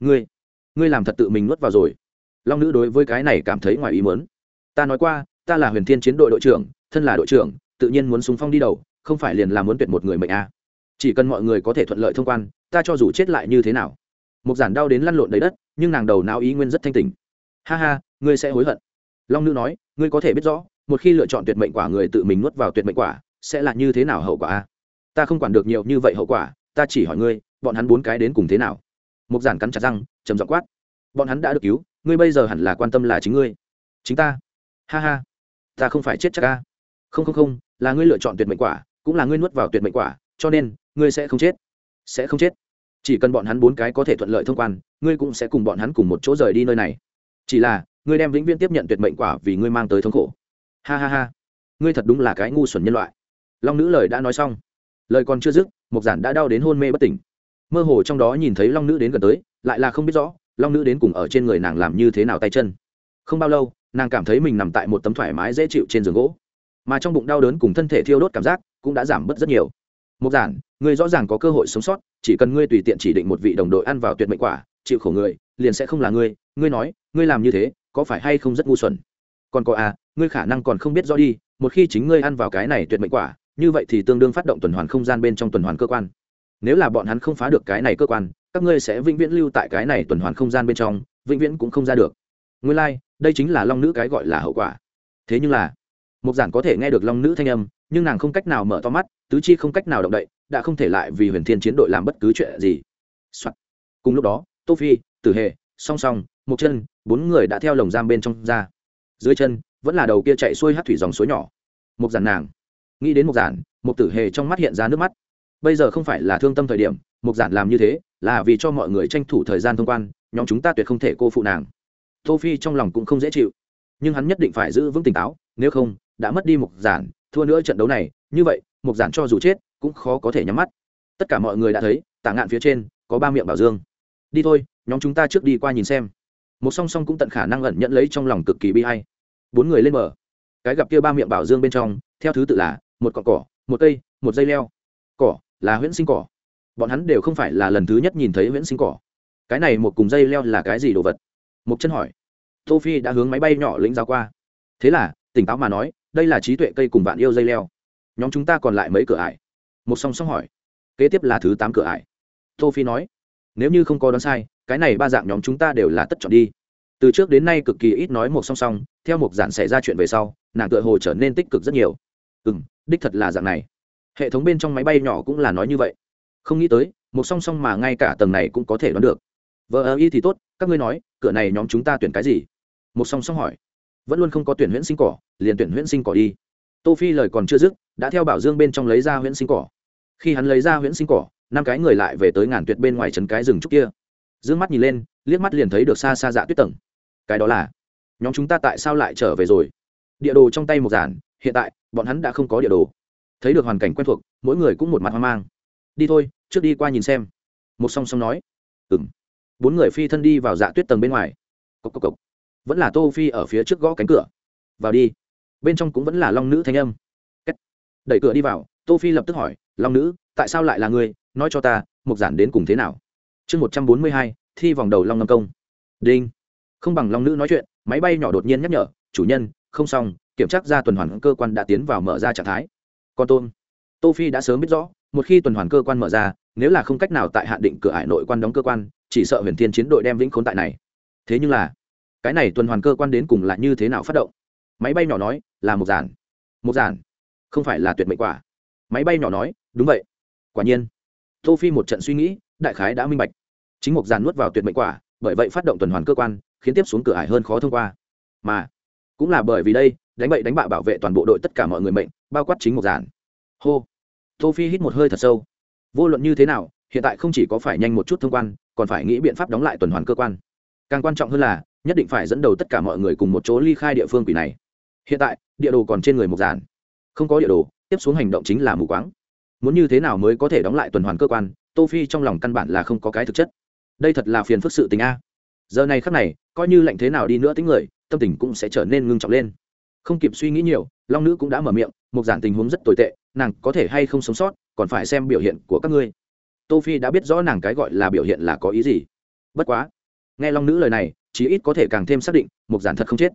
Speaker 1: Ngươi ngươi làm thật tự mình nuốt vào rồi. Long nữ đối với cái này cảm thấy ngoài ý mớn ta nói qua, ta là huyền thiên chiến đội đội trưởng, thân là đội trưởng, tự nhiên muốn súng phong đi đầu, không phải liền là muốn tuyệt một người mệnh a à. chỉ cần mọi người có thể thuận lợi thông quan, ta cho dù chết lại như thế nào. Một giản đau đến lăn lộn đầy đất, nhưng nàng đầu não ý nguyên rất thanh tình ha ha, ngươi sẽ hối hận. Long nữ nói, ngươi có thể biết rõ một khi lựa chọn tuyệt mệnh quả người tự mình nuốt vào tuyệt mệnh quả, sẽ là như thế nào hậu quả a? Ta không quản được nhiều như vậy hậu quả, ta chỉ hỏi ngươi, bọn hắn bốn cái đến cùng thế nào? Mục giản cắn chặt răng, trầm giọng quát. Bọn hắn đã được cứu, ngươi bây giờ hẳn là quan tâm là chính ngươi. Chính ta. Ha ha. Ta không phải chết chắc ca không không không, là ngươi lựa chọn tuyệt mệnh quả, cũng là ngươi nuốt vào tuyệt mệnh quả, cho nên, ngươi sẽ không chết. Sẽ không chết. Chỉ cần bọn hắn bốn cái có thể thuận lợi thông quan, ngươi cũng sẽ cùng bọn hắn cùng một chỗ rời đi nơi này. Chỉ là, ngươi đem vĩnh viễn tiếp nhận tuyệt mệnh quả vì ngươi mang tới thống khổ ha ha ha. Ngươi thật đúng là cái ngu xuẩn nhân loại. Long nữ lời đã nói xong. Lời còn chưa dứt mục giản đã đau đến hôn mê bất tỉnh. Mơ hồ trong đó nhìn thấy long nữ đến gần tới, lại là không biết rõ, long nữ đến cùng ở trên người nàng làm như thế nào tay chân. Không bao lâu, nàng cảm thấy mình nằm tại một tấm thoải mái dễ chịu trên giường gỗ. Mà trong bụng đau đớn cùng thân thể thiêu đốt cảm giác cũng đã giảm bớt rất nhiều. Mục giản, ngươi rõ ràng có cơ hội sống sót, chỉ cần ngươi tùy tiện chỉ định một vị đồng đội ăn vào tuyệt mệnh quả, chịu khổ người, liền sẽ không là ngươi. Ngươi nói, ngươi làm như thế, có phải hay không rất ngu xuẩn? Còn có à ngươi khả năng còn không biết rõ đi một khi chính ngươi ăn vào cái này tuyệt mệnh quả như vậy thì tương đương phát động tuần hoàn không gian bên trong tuần hoàn cơ quan. Nếu là bọn hắn không phá được cái này cơ quan các ngươi sẽ vĩnh viễn lưu tại cái này tuần hoàn không gian bên trong vĩnh viễn cũng không ra được. Nguyên lai、like, đây chính là long nữ cái gọi là hậu quả. Thế nhưng là một giản có thể nghe được long nữ thanh âm nhưng nàng không cách nào mở to mắt tứ chi không cách nào động đậy đã không thể lại vì huyền thiên chiến đội làm bất cứ chuyện gì、Soạn. cùng lúc đó tô phi tử hệ, song song một chân bốn người đã theo lồng giam bên trong ra. Dưới chân vẫn là đầu kia chạy xuôi hát thủy dòng suối nhỏ. Một giản nàng. Nghĩ đến một giản một tử hề trong mắt hiện ra nước mắt. Bây giờ không phải là thương tâm thời điểm một giản làm như thế, là vì cho mọi người tranh thủ thời gian thông quan, nhóm chúng ta tuyệt không thể cô phụ nàng. Tô phi trong lòng cũng không dễ chịu. Nhưng hắn nhất định phải giữ vững tỉnh táo, nếu không, đã mất đi một giản, thua nữa trận đấu này, như vậy một giản cho dù chết, cũng khó có thể nhắm mắt. Tất cả mọi người đã thấy, tả ngạn phía trên, có ba miệng bảo dương. Đi thôi, nhóm chúng ta trước đi qua nhìn xem. Một song song cũng tận khả năng ẩn nhận lấy trong lòng cực kỳ bi hay bốn người lên mở cái gặp kia ba miệng bảo dương bên trong, theo thứ tự là, một cọn cỏ, một cây, một dây leo. Cỏ là huyễn sinh cỏ. Bọn hắn đều không phải là lần thứ nhất nhìn thấy huyễn sinh cỏ. Cái này một cùng dây leo là cái gì đồ vật? Mục chân hỏi. Tô phi đã hướng máy bay nhỏ lĩnh giao qua. Thế là, tỉnh táo mà nói, đây là trí tuệ cây cùng bạn yêu dây leo. Nhóm chúng ta còn lại mấy cửa ải? Một song song hỏi. Kế tiếp là thứ tám cửa ải. Tô phi nói. Nếu như không có đoán sai, cái này ba dạng nhóm chúng ta đều là tất chọn đi từ trước đến nay cực kỳ ít nói một song song, theo một giản xảy ra chuyện về sau, nàng tựa hồ trở nên tích cực rất nhiều. Ừ m đích thật là dạng này. Hệ thống bên trong máy bay nhỏ cũng là nói như vậy. Không nghĩ tới, một song song mà ngay cả tầng này cũng có thể đoán được. Vợ ơ y thì tốt, các ngươi nói, cửa này nhóm chúng ta tuyển cái gì? Một song song hỏi. Vẫn luôn không có tuyển huyễn sinh cỏ, liền tuyển huyễn sinh cỏ đi. Tô phi lời còn chưa dứt, đã theo bảo dương bên trong lấy ra huyễn sinh cỏ. Khi hắn lấy ra huyễn sinh cỏ, năm cái người lại về tới ngàn tuyệt bên ngoài trấn cái rừng trúc kia. D ư ơ n g mắt nhìn lên, liếc mắt liền thấy được xa xa dạ tuyết tầng cái đó là, nhóm chúng ta tại sao lại trở về rồi? Địa đồ trong tay một giản, hiện tại, bọn hắn đã không có địa đồ. Thấy được hoàn cảnh quen thuộc, mỗi người cũng một mặt hoang mang. Đi thôi, trước đi qua nhìn xem. Một song song nói. Ừng bốn người phi thân đi vào dạ tuyết tầng bên ngoài. Cốc cốc cốc. vẫn là tô phi ở phía trước gõ cánh cửa. Vào đi. Bên trong cũng vẫn là long nữ thanh âm. Đẩy cửa đi vào, tô phi lập tức hỏi, long nữ, tại sao lại là ngươi nói cho ta mục giản đến cùng thế nào? Chương một trăm bốn mươi hai, thi vòng đầu long ngâm công. Đinh không bằng long nữ nói chuyện, máy bay nhỏ đột nhiên nhắc nhở, chủ nhân, không xong, kiểm tra ra tuần hoàn cơ quan đã tiến vào mở ra trạng thái. Con tôm. Tô phi đã sớm biết rõ, một khi tuần hoàn cơ quan mở ra, nếu là không cách nào tại hạn định cửa ải nội quan đóng cơ quan, chỉ sợ huyền thiên chiến đội đem vĩnh khốn tại này. Thế nhưng là, cái này tuần hoàn cơ quan đến cùng là như thế nào phát động? Máy bay nhỏ nói, là một giản. Một giản? Không phải là tuyệt mệnh quả. Máy bay nhỏ nói, đúng vậy. Quả nhiên tô phi một trận suy nghĩ, đại khái đã minh bạch. Chính một giản nuốt vào tuyệt mệnh quả, bởi vậy phát động tuần hoàn cơ quan khiến tiếp xuống cửa ải hơn khó thông qua. Mà, cũng là bởi vì đây, đánh bậy đánh bạ bảo vệ toàn bộ đội tất cả mọi người mệnh, bao quát chính một giản. Hô. Tô phi hít một hơi thật sâu. Vô luận như thế nào, hiện tại không chỉ có phải nhanh một chút thông quan, còn phải nghĩ biện pháp đóng lại tuần hoàn cơ quan. Càng quan trọng hơn là, nhất định phải dẫn đầu tất cả mọi người cùng một chỗ ly khai địa phương quỷ này. Hiện tại, địa đồ còn trên người một giản. Không có địa đồ, tiếp xuống hành động chính là mù quáng. Muốn như thế nào mới có thể đóng lại tuần hoàn cơ quan, tô phi trong lòng căn bản là không có cái thực chất. Đây thật là phiền phức sự tình a giờ này khắc này, coi như lạnh thế nào đi nữa tính người, tâm tình cũng sẽ trở nên ngưng trọng lên. Không kịp suy nghĩ nhiều, long nữ cũng đã mở miệng, một giản tình huống rất tồi tệ, nàng có thể hay không sống sót, còn phải xem biểu hiện của các ngươi. Tô phi đã biết rõ nàng cái gọi là biểu hiện là có ý gì. Bất quá, nghe long nữ lời này, chí ít có thể càng thêm xác định, một giản thật không chết.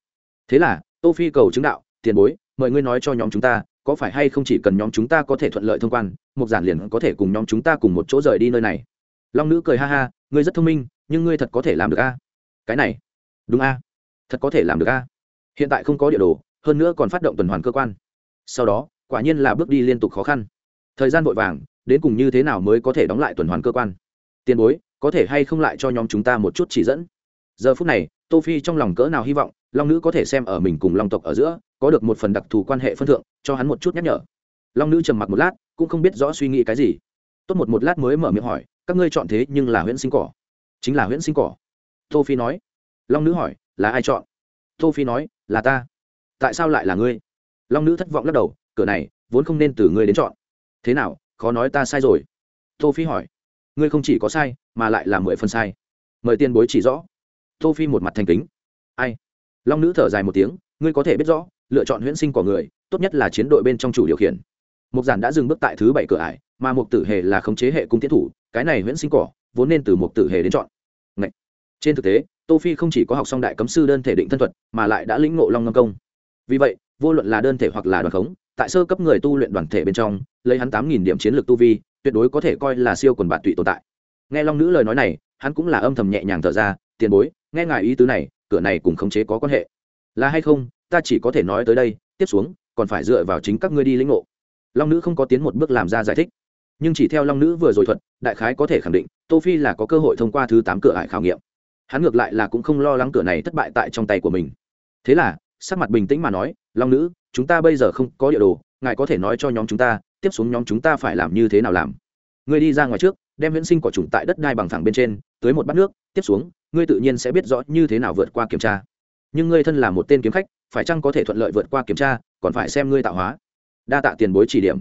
Speaker 1: Thế là, tô phi cầu chứng đạo, tiền bối, mời ngươi nói cho nhóm chúng ta, có phải hay không chỉ cần nhóm chúng ta có thể thuận lợi thông quan, một giản liền có thể cùng nhóm chúng ta cùng một chỗ rời đi nơi này? Long nữ cười ha ha, ngươi rất thông minh, nhưng ngươi thật có thể làm được a cái này đúng a thật có thể làm được a hiện tại không có địa đồ hơn nữa còn phát động tuần hoàn cơ quan sau đó quả nhiên là bước đi liên tục khó khăn thời gian vội vàng đến cùng như thế nào mới có thể đóng lại tuần hoàn cơ quan tiền bối có thể hay không lại cho nhóm chúng ta một chút chỉ dẫn giờ phút này tô phi trong lòng cỡ nào hy vọng long nữ có thể xem ở mình cùng long tộc ở giữa có được một phần đặc thù quan hệ phân thượng cho hắn một chút nhắc nhở long nữ trầm mặc một lát cũng không biết rõ suy nghĩ cái gì tốt một một lát mới mở miệng hỏi các ngươi chọn thế nhưng là huyễn sinh cỏ chính là huyễn sinh cỏ tô phi nói. Long nữ hỏi, là ai chọn? Tô phi nói, là ta. Tại sao lại là ngươi? Long nữ thất vọng lắc đầu, cửa này, vốn không nên từ ngươi đến chọn. Thế nào, khó nói ta sai rồi. Tô phi hỏi, ngươi không chỉ có sai, mà lại là mười phần sai. Mời tiên bối chỉ rõ. Tô phi một mặt thành kính. Ai? Long nữ thở dài một tiếng, ngươi có thể biết rõ, lựa chọn huyễn sinh của người, tốt nhất là chiến đội bên trong chủ điều khiển. Mục giản đã dừng bước tại thứ bảy cửa ải, mà mục tử hề là khống chế hệ cung tiến thủ, cái này huyễn sinh cỏ, vốn nên từ mục tử hề đến chọn trên thực tế, tô phi không chỉ có học xong đại cấm sư đơn thể định thân thuật, mà lại đã lĩnh ngộ long ngâm công. Vì vậy, vô luận là đơn thể hoặc là đoàn khống, tại sơ cấp người tu luyện đoàn thể bên trong, lấy hắn tám nghìn điểm chiến lược tu vi, tuyệt đối có thể coi là siêu quần bạn tụy tồn tại. Nghe long nữ lời nói này, hắn cũng là âm thầm nhẹ nhàng thở ra, tiền bối, nghe ngài ý tứ này, cửa này cùng khống chế có quan hệ. Là hay không, ta chỉ có thể nói tới đây, tiếp xuống, còn phải dựa vào chính các ngươi đi lĩnh ngộ. Long nữ không có tiến một bước làm ra giải thích. Nhưng chỉ theo long nữ vừa rồi thuật, đại khái có thể khẳng định, tô phi là có cơ hội thông qua thứ tám cửa ải khảo nghiệm hắn ngược lại là cũng không lo lắng cửa này thất bại tại trong tay của mình. Thế là, sắc mặt bình tĩnh mà nói, long nữ, chúng ta bây giờ không có địa đồ, ngài có thể nói cho nhóm chúng ta, tiếp xuống nhóm chúng ta phải làm như thế nào làm? Ngươi đi ra ngoài trước, đem viễn sinh của trùng tại đất đai bằng thẳng bên trên tới một bát nước, tiếp xuống, ngươi tự nhiên sẽ biết rõ như thế nào vượt qua kiểm tra. Nhưng ngươi thân là một tên kiếm khách, phải chăng có thể thuận lợi vượt qua kiểm tra, còn phải xem ngươi tạo hóa. Đa tạ tiền bối chỉ điểm.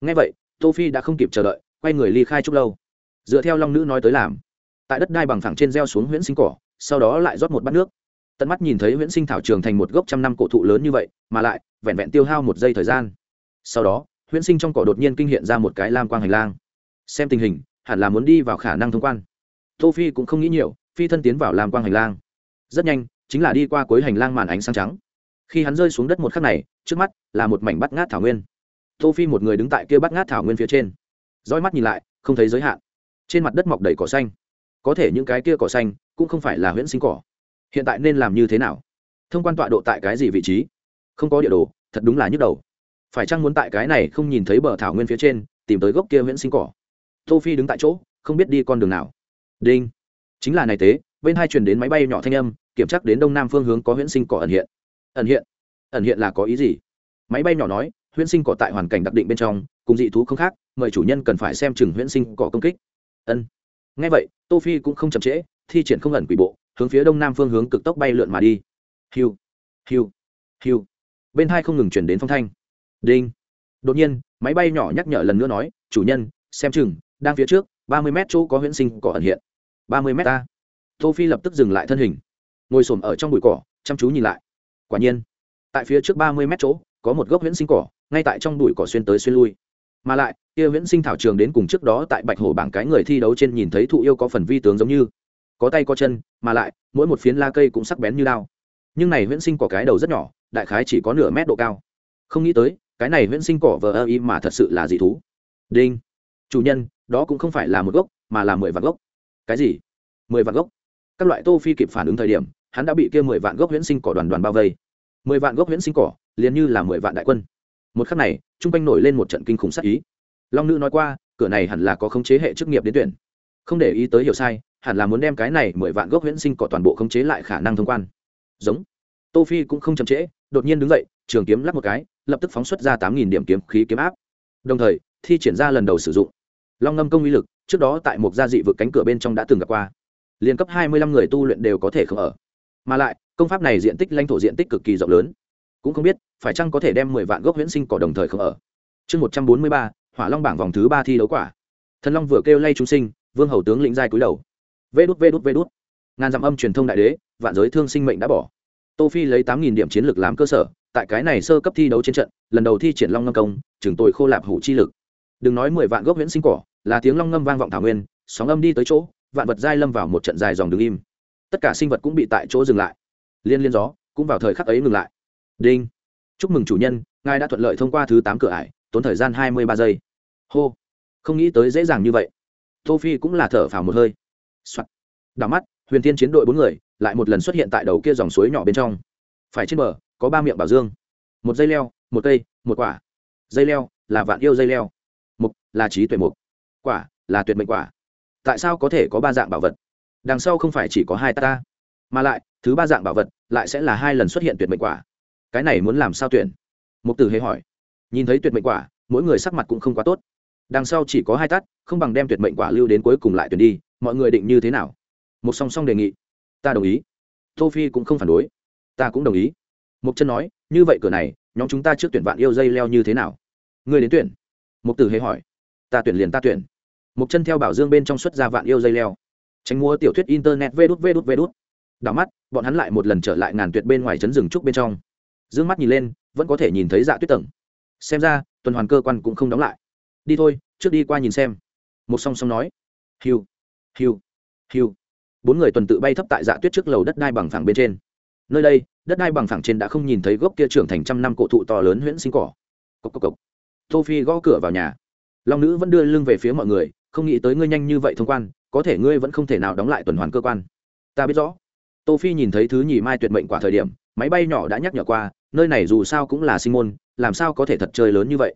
Speaker 1: Ngay vậy, tô phi đã không kịp chờ đợi, quay người ly khai chút lâu. Dựa theo long nữ nói tới làm tại đất đai bằng thẳng trên gieo xuống huyễn sinh cỏ, sau đó lại rót một bát nước. Tận mắt nhìn thấy huyễn sinh thảo trường thành một gốc trăm năm cổ thụ lớn như vậy, mà lại, vẹn vẹn tiêu hao một giây thời gian. Sau đó, huyễn sinh trong cỏ đột nhiên kinh hiện ra một cái lam quang hành lang. Xem tình hình, hẳn là muốn đi vào khả năng thông quan. Tô phi cũng không nghĩ nhiều, phi thân tiến vào lam quang hành lang. Rất nhanh, chính là đi qua cuối hành lang màn ánh sáng trắng. Khi hắn rơi xuống đất một khắc này, trước mắt là một mảnh bắt ngát thảo nguyên. Tô phi một người đứng tại kia bắt ngát thảo nguyên phía trên. Roi mắt nhìn lại, không thấy giới hạn. Trên mặt đất mọc đầy cỏ xanh có thể những cái kia cỏ xanh cũng không phải là huyễn sinh cỏ. Hiện tại nên làm như thế nào? Thông quan tọa độ tại cái gì vị trí? Không có địa đồ, thật đúng là nhức đầu. Phải chăng muốn tại cái này không nhìn thấy bờ thảo nguyên phía trên, tìm tới gốc kia huyễn sinh cỏ? Tô phi đứng tại chỗ, không biết đi con đường nào. Đinh. Chính là này tế, bên hai truyền đến máy bay nhỏ thanh âm, kiểm tra đến đông nam phương hướng có huyễn sinh cỏ ẩn hiện. Ẩn hiện? Ẩn hiện là có ý gì? Máy bay nhỏ nói, huyễn sinh cỏ tại hoàn cảnh đặc định bên trong, cùng dị thú không khác, mời chủ nhân cần phải xem chừng huyễn sinh cỏ công kích. Ân ngay vậy, tô phi cũng không chậm trễ, thi triển không ẩn quỷ bộ, hướng phía đông nam phương hướng cực tốc bay lượn mà đi. Hiu hiu hiu. Bên hai không ngừng chuyển đến phong thanh. Đinh. Đột nhiên, máy bay nhỏ nhắc nhở lần nữa nói, chủ nhân, xem chừng, đang phía trước, ba mươi mét chỗ có huyễn sinh cỏ ẩn hiện. Ba mươi mét ta. Tô phi lập tức dừng lại thân hình. Ngồi xổm ở trong bụi cỏ, chăm chú nhìn lại. Quả nhiên, tại phía trước ba mươi mét chỗ, có một gốc huyễn sinh cỏ, ngay tại trong bụi cỏ xuyên tới xuyên lui. Mà lại kia viễn sinh thảo trường đến cùng trước đó tại bạch hổ bảng cái người thi đấu trên nhìn thấy thụ yêu có phần vi tướng giống như, có tay có chân, mà lại, mỗi một phiến la cây cũng sắc bén như lao nhưng này viễn sinh cỏ cái đầu rất nhỏ, đại khái chỉ có nửa mét độ cao. Không nghĩ tới, cái này viễn sinh cỏ vờ ơ y mà thật sự là dị thú. Đinh. Chủ nhân, đó cũng không phải là một gốc, mà là mười vạn gốc. Cái gì? Mười vạn gốc? Các loại tô phi kịp phản ứng thời điểm, hắn đã bị kia mười vạn gốc huyễn sinh cỏ đoàn đoàn bao vây. Mười vạn gốc huyễn sinh cỏ, liền như là mười vạn đại quân. Một khắc này, trung quanh nổi lên một trận kinh khủng sắc ý long nữ nói qua, cửa này hẳn là có khống chế hệ chức nghiệp đến tuyển. Không để ý tới hiểu sai, hẳn là muốn đem cái này mười vạn gốc huyễn sinh cỏ toàn bộ khống chế lại khả năng thông quan. Giống. Tô phi cũng không chậm trễ, đột nhiên đứng dậy, trường kiếm lắp một cái, lập tức phóng xuất ra tám nghìn điểm kiếm khí kiếm áp. Đồng thời, thi triển ra lần đầu sử dụng. Long ngâm công uy lực, trước đó tại một gia dị vực cánh cửa bên trong đã từng gặp qua. Liên cấp hai mươi lăm người tu luyện đều có thể không ở. Mà lại, công pháp này diện tích lãnh thổ diện tích cực kỳ rộng lớn. Cũng không biết, phải chăng có thể đem mười vạn gốc huyễn sinh cỏ đồng thời không ở? Chương một trăm bốn mươi ba hỏa long bảng vòng thứ ba thi đấu quả. Thần long vừa kêu lay chúng sinh, vương hầu tướng lĩnh giai cúi đầu. Vê đút vê đút vê đút. Ngàn dặm âm truyền thông đại đế, vạn giới thương sinh mệnh đã bỏ. Tô phi lấy tám nghìn điểm chiến lược làm cơ sở, tại cái này sơ cấp thi đấu trên trận, lần đầu thi triển long ngâm công, trường tội khô lạp hủ chi lực. Đừng nói mười vạn gốc huyễn sinh cỏ, là tiếng long ngâm vang vọng thảo nguyên, sóng âm đi tới chỗ, vạn vật giai lâm vào một trận dài dòng đứng im. Tất cả sinh vật cũng bị tại chỗ dừng lại. Liên liên gió, cũng vào thời khắc ấy ngừng lại. Đinh. Chúc mừng chủ nhân, ngài đã thuận lợi thông qua thứ tám cửa ải tốn thời gian hai mươi ba giây. Hô. Không nghĩ tới dễ dàng như vậy. Tô phi cũng là thở phào một hơi. hơi、Soạn. đảo mắt, huyền thiên chiến đội bốn người lại một lần xuất hiện tại đầu kia dòng suối nhỏ bên trong. Phải trên bờ, có ba miệng bảo dương. Một dây leo, một cây, một quả. Dây leo là vạn yêu dây leo. Mục là trí tuệ mục. Quả là tuyệt mệnh quả. Tại sao có thể có ba dạng bảo vật? Đằng sau không phải chỉ có hai ta. Mà lại, thứ ba dạng bảo vật lại sẽ là hai lần xuất hiện tuyệt mệnh quả. Cái này muốn làm sao tuyển? Mục tử hề hỏi nhìn thấy tuyệt mệnh quả, mỗi người sắc mặt cũng không quá tốt. Đằng sau chỉ có hai tát, không bằng đem tuyệt mệnh quả lưu đến cuối cùng lại tuyển đi, mọi người định như thế nào? Một song song đề nghị. Ta đồng ý. Tô phi cũng không phản đối. Ta cũng đồng ý. Mục chân nói, như vậy cửa này, nhóm chúng ta trước tuyển vạn yêu dây leo như thế nào? Người đến tuyển. Mục tử hề hỏi. Ta tuyển liền ta tuyển. Mục chân theo bảo dương bên trong xuất ra vạn yêu dây leo. Tránh mua tiểu thuyết internet vê đút vê đút vê đút. Đảo mắt, bọn hắn lại một lần trở lại ngàn tuyệt bên ngoài trấn rừng trúc bên trong. D mắt nhìn lên, vẫn có thể nhìn thấy dạ tuyết tầng xem ra, tuần hoàn cơ quan cũng không đóng lại. Đi thôi, trước đi qua nhìn xem. Một song song nói. Hiu hiu hiu. Bốn người tuần tự bay thấp tại dạ tuyết trước lầu đất đai bằng phẳng bên trên. Nơi đây, đất đai bằng phẳng trên đã không nhìn thấy gốc kia trưởng thành trăm năm cổ thụ to lớn huyễn sinh cỏ. Cốc cốc cốc. tô phi gõ cửa vào nhà. Long nữ vẫn đưa lưng về phía mọi người, không nghĩ tới ngươi nhanh như vậy thông quan, có thể ngươi vẫn không thể nào đóng lại tuần hoàn cơ quan. Ta biết rõ. Tô phi nhìn thấy thứ nhì mai tuyệt mệnh quả thời điểm máy bay nhỏ đã nhắc nhở qua, nơi này dù sao cũng là sinh môn, làm sao có thể thật chơi lớn như vậy?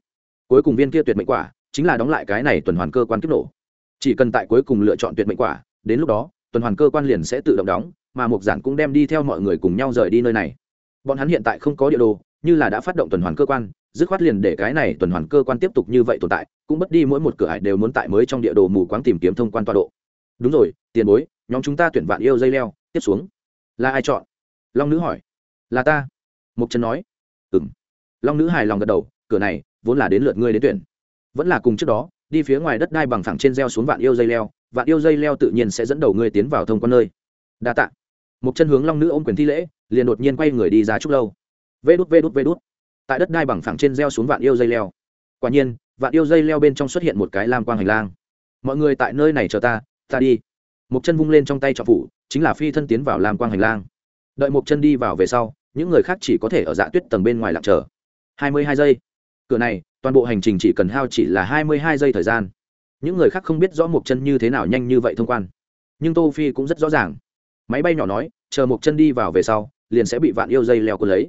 Speaker 1: Cuối cùng viên kia tuyệt mệnh quả, chính là đóng lại cái này tuần hoàn cơ quan kích nổ. Chỉ cần tại cuối cùng lựa chọn tuyệt mệnh quả, đến lúc đó, tuần hoàn cơ quan liền sẽ tự động đóng, mà mục giản cũng đem đi theo mọi người cùng nhau rời đi nơi này. Bọn hắn hiện tại không có địa đồ, như là đã phát động tuần hoàn cơ quan, dứt khoát liền để cái này tuần hoàn cơ quan tiếp tục như vậy tồn tại, cũng mất đi mỗi một cửa ải đều muốn tại mới trong địa đồ mù quáng tìm kiếm thông quan tọa độ. Đúng rồi, tiền bối, nhóm chúng ta tuyển vạn yêu dây leo, tiếp xuống. Là ai chọn? Long nữ hỏi là ta. Mục trần nói. Ừ m long nữ hài lòng gật đầu, cửa này, vốn là đến lượt ngươi đến tuyển. Vẫn là cùng trước đó, đi phía ngoài đất đai bằng thẳng trên reo xuống vạn yêu dây leo, vạn yêu dây leo tự nhiên sẽ dẫn đầu ngươi tiến vào thông quan nơi. Đa t ạ một chân hướng long nữ ôm quyền thi lễ, liền đột nhiên quay người đi ra chúc lâu. Vê đút vê đút vê đút. Tại đất đai bằng phẳng trên reo xuống vạn yêu dây leo. Quả nhiên, vạn yêu dây leo bên trong xuất hiện một cái lam quang hành lang. Mọi người tại nơi này chờ ta ta đi. Một chân vung lên trong tay trọ phủ, chính là phi thân tiến vào lam quang hành lang. Đợi một chân đi vào về sau những người khác chỉ có thể ở dạ tuyết tầng bên ngoài lặng chờ. Hai mươi hai giây. Cửa này, toàn bộ hành trình chỉ cần hao chỉ là hai mươi hai giây thời gian. Những người khác không biết rõ một chân như thế nào nhanh như vậy thông quan. Nhưng tô phi cũng rất rõ ràng. Máy bay nhỏ nói, chờ một chân đi vào về sau, liền sẽ bị vạn yêu dây leo cuốn lấy.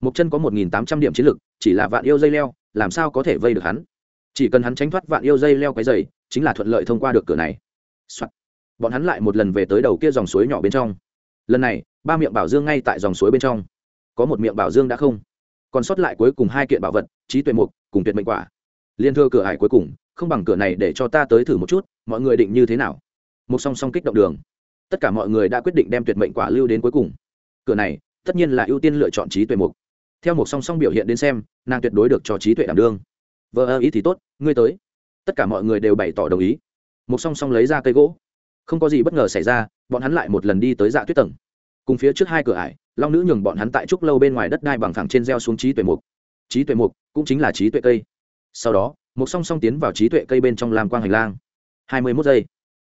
Speaker 1: Một chân có một nghìn tám trăm điểm chiến lực, chỉ là vạn yêu dây leo, làm sao có thể vây được hắn? Chỉ cần hắn tránh thoát vạn yêu dây leo cái dày, chính là thuận lợi thông qua được cửa này、Soạn. bọn hắn lại một lần về tới đầu kia dòng suối nhỏ bên trong. Lần này, ba miệng bảo dương ngay tại dòng suối bên trong có một miệng bảo dương đã không? Còn sót lại cuối cùng hai kiện bảo vật, trí tuệ mục cùng tuyệt mệnh quả. Liên thưa cửa hải cuối cùng, không bằng cửa này để cho ta tới thử một chút, mọi người định như thế nào? Một song song kích động đường. Tất cả mọi người đã quyết định đem tuyệt mệnh quả lưu đến cuối cùng. Cửa này, tất nhiên là ưu tiên lựa chọn trí tuệ mục. Theo một song song biểu hiện đến xem, nàng tuyệt đối được cho trí tuệ đảm đương. Vợ ơ ý thì tốt, ngươi tới. Tất cả mọi người đều bày tỏ đồng ý. Một song song lấy ra cây gỗ. Không có gì bất ngờ xảy ra, bọn hắn lại một lần đi tới dạ tuyết tầng. Cùng phía trước hai cửa ải long nữ nhường bọn hắn tại trúc lâu bên ngoài đất đai bằng thẳng trên gieo xuống trí tuệ mục. Trí tuệ mục cũng chính là trí tuệ cây. Sau đó một song song tiến vào trí tuệ cây bên trong làm quang hành lang. Hai mươi mốt giây.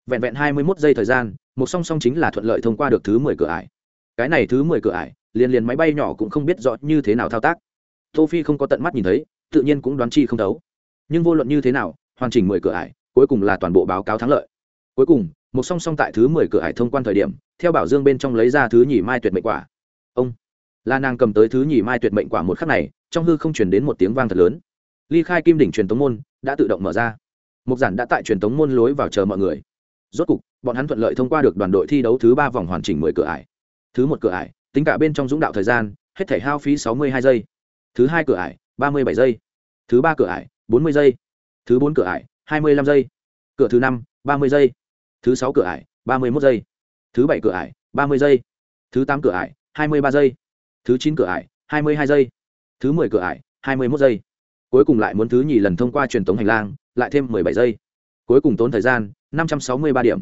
Speaker 1: Vẹn vẹn hai mươi mốt giây thời gian một song song chính là thuận lợi thông qua được thứ mười cửa ải. Cái này thứ mười cửa ải, liền liền máy bay nhỏ cũng không biết rõ như thế nào thao tác. Tô phi không có tận mắt nhìn thấy, tự nhiên cũng đoán chi không thấu. Nhưng vô luận như thế nào, hoàn chỉnh mười cửa ải, cuối cùng là toàn bộ báo cáo thắng lợi. Cuối cùng một song song tại thứ mười cửa ải thông quan thời điểm, theo bảo dương bên trong lấy ra thứ nhì mai tuyệt mệnh quả là nàng cầm tới thứ nhì mai tuyệt mệnh quả một khắc này, trong hư không chuyển đến một tiếng vang thật lớn. Ly khai kim đỉnh truyền tống môn, đã tự động mở ra. Mục giản đã tại truyền tống môn lối vào chờ mọi người. Rốt cục, bọn hắn thuận lợi thông qua được đoàn đội thi đấu thứ ba vòng hoàn chỉnh mười cửa ải. Thứ một cửa ải, tính cả bên trong dũng đạo thời gian, hết thể hao phí sáu mươi hai giây. Thứ hai cửa ải, ba mươi bảy giây. Thứ ba cửa ải, bốn mươi giây. Thứ bốn cửa ải, hai mươi lăm giây. Cửa thứ năm, ba mươi giây. Thứ sáu cửa ải, ba mươi một giây. Thứ bảy cửa ải, ba mươi giây. Thứ tám cửa ải, hai mươi ba giây thứ chín cửa ải, hai mươi hai giây. Thứ mười cửa ải, hai mươi một giây. Cuối cùng lại muốn thứ nhì lần thông qua truyền thống hành lang, lại thêm mười bảy giây. Cuối cùng tốn thời gian, năm trăm sáu mươi ba điểm.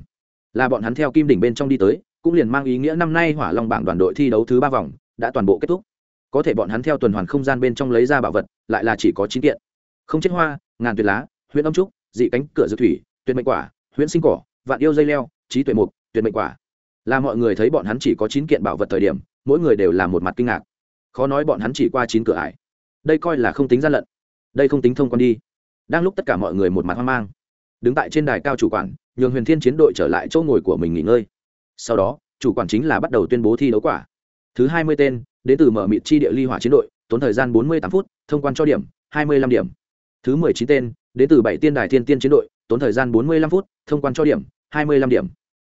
Speaker 1: Là bọn hắn theo kim đỉnh bên trong đi tới, cũng liền mang ý nghĩa năm nay hỏa long bảng đoàn đội thi đấu thứ ba vòng, đã toàn bộ kết thúc. Có thể bọn hắn theo tuần hoàn không gian bên trong lấy ra bảo vật, lại là chỉ có chín kiện. Không chết hoa, ngàn tuyệt lá huyện âm trúc, dị cánh, cửa dược thủy, tuyệt mệnh quả huyện sinh cỏ, vạn yêu dây leo, trí tuệ mục, tuyệt mệnh quả. Là mọi người thấy bọn hắn chỉ có chín kiện bảo vật thời điểm mỗi người đều là một mặt kinh ngạc. Khó nói bọn hắn chỉ qua chín cửa ải. Đây coi là không tính gian lận. Đây không tính thông quan đi. Đang lúc tất cả mọi người một mặt hoang mang, đứng tại trên đài cao chủ quản, nhường huyền thiên chiến đội trở lại chỗ ngồi của mình nghỉ ngơi. Sau đó, chủ quản chính là bắt đầu tuyên bố thi đấu quả. Thứ hai mươi tên, đến từ mở mịt chi địa ly hỏa chiến đội, tốn thời gian bốn mươi tám phút, thông quan cho điểm, hai mươi lăm điểm. Thứ mười chín tên, đến từ bảy tiên đài thiên tiên chiến đội, tốn thời gian bốn mươi lăm phút, thông quan cho điểm, hai mươi lăm điểm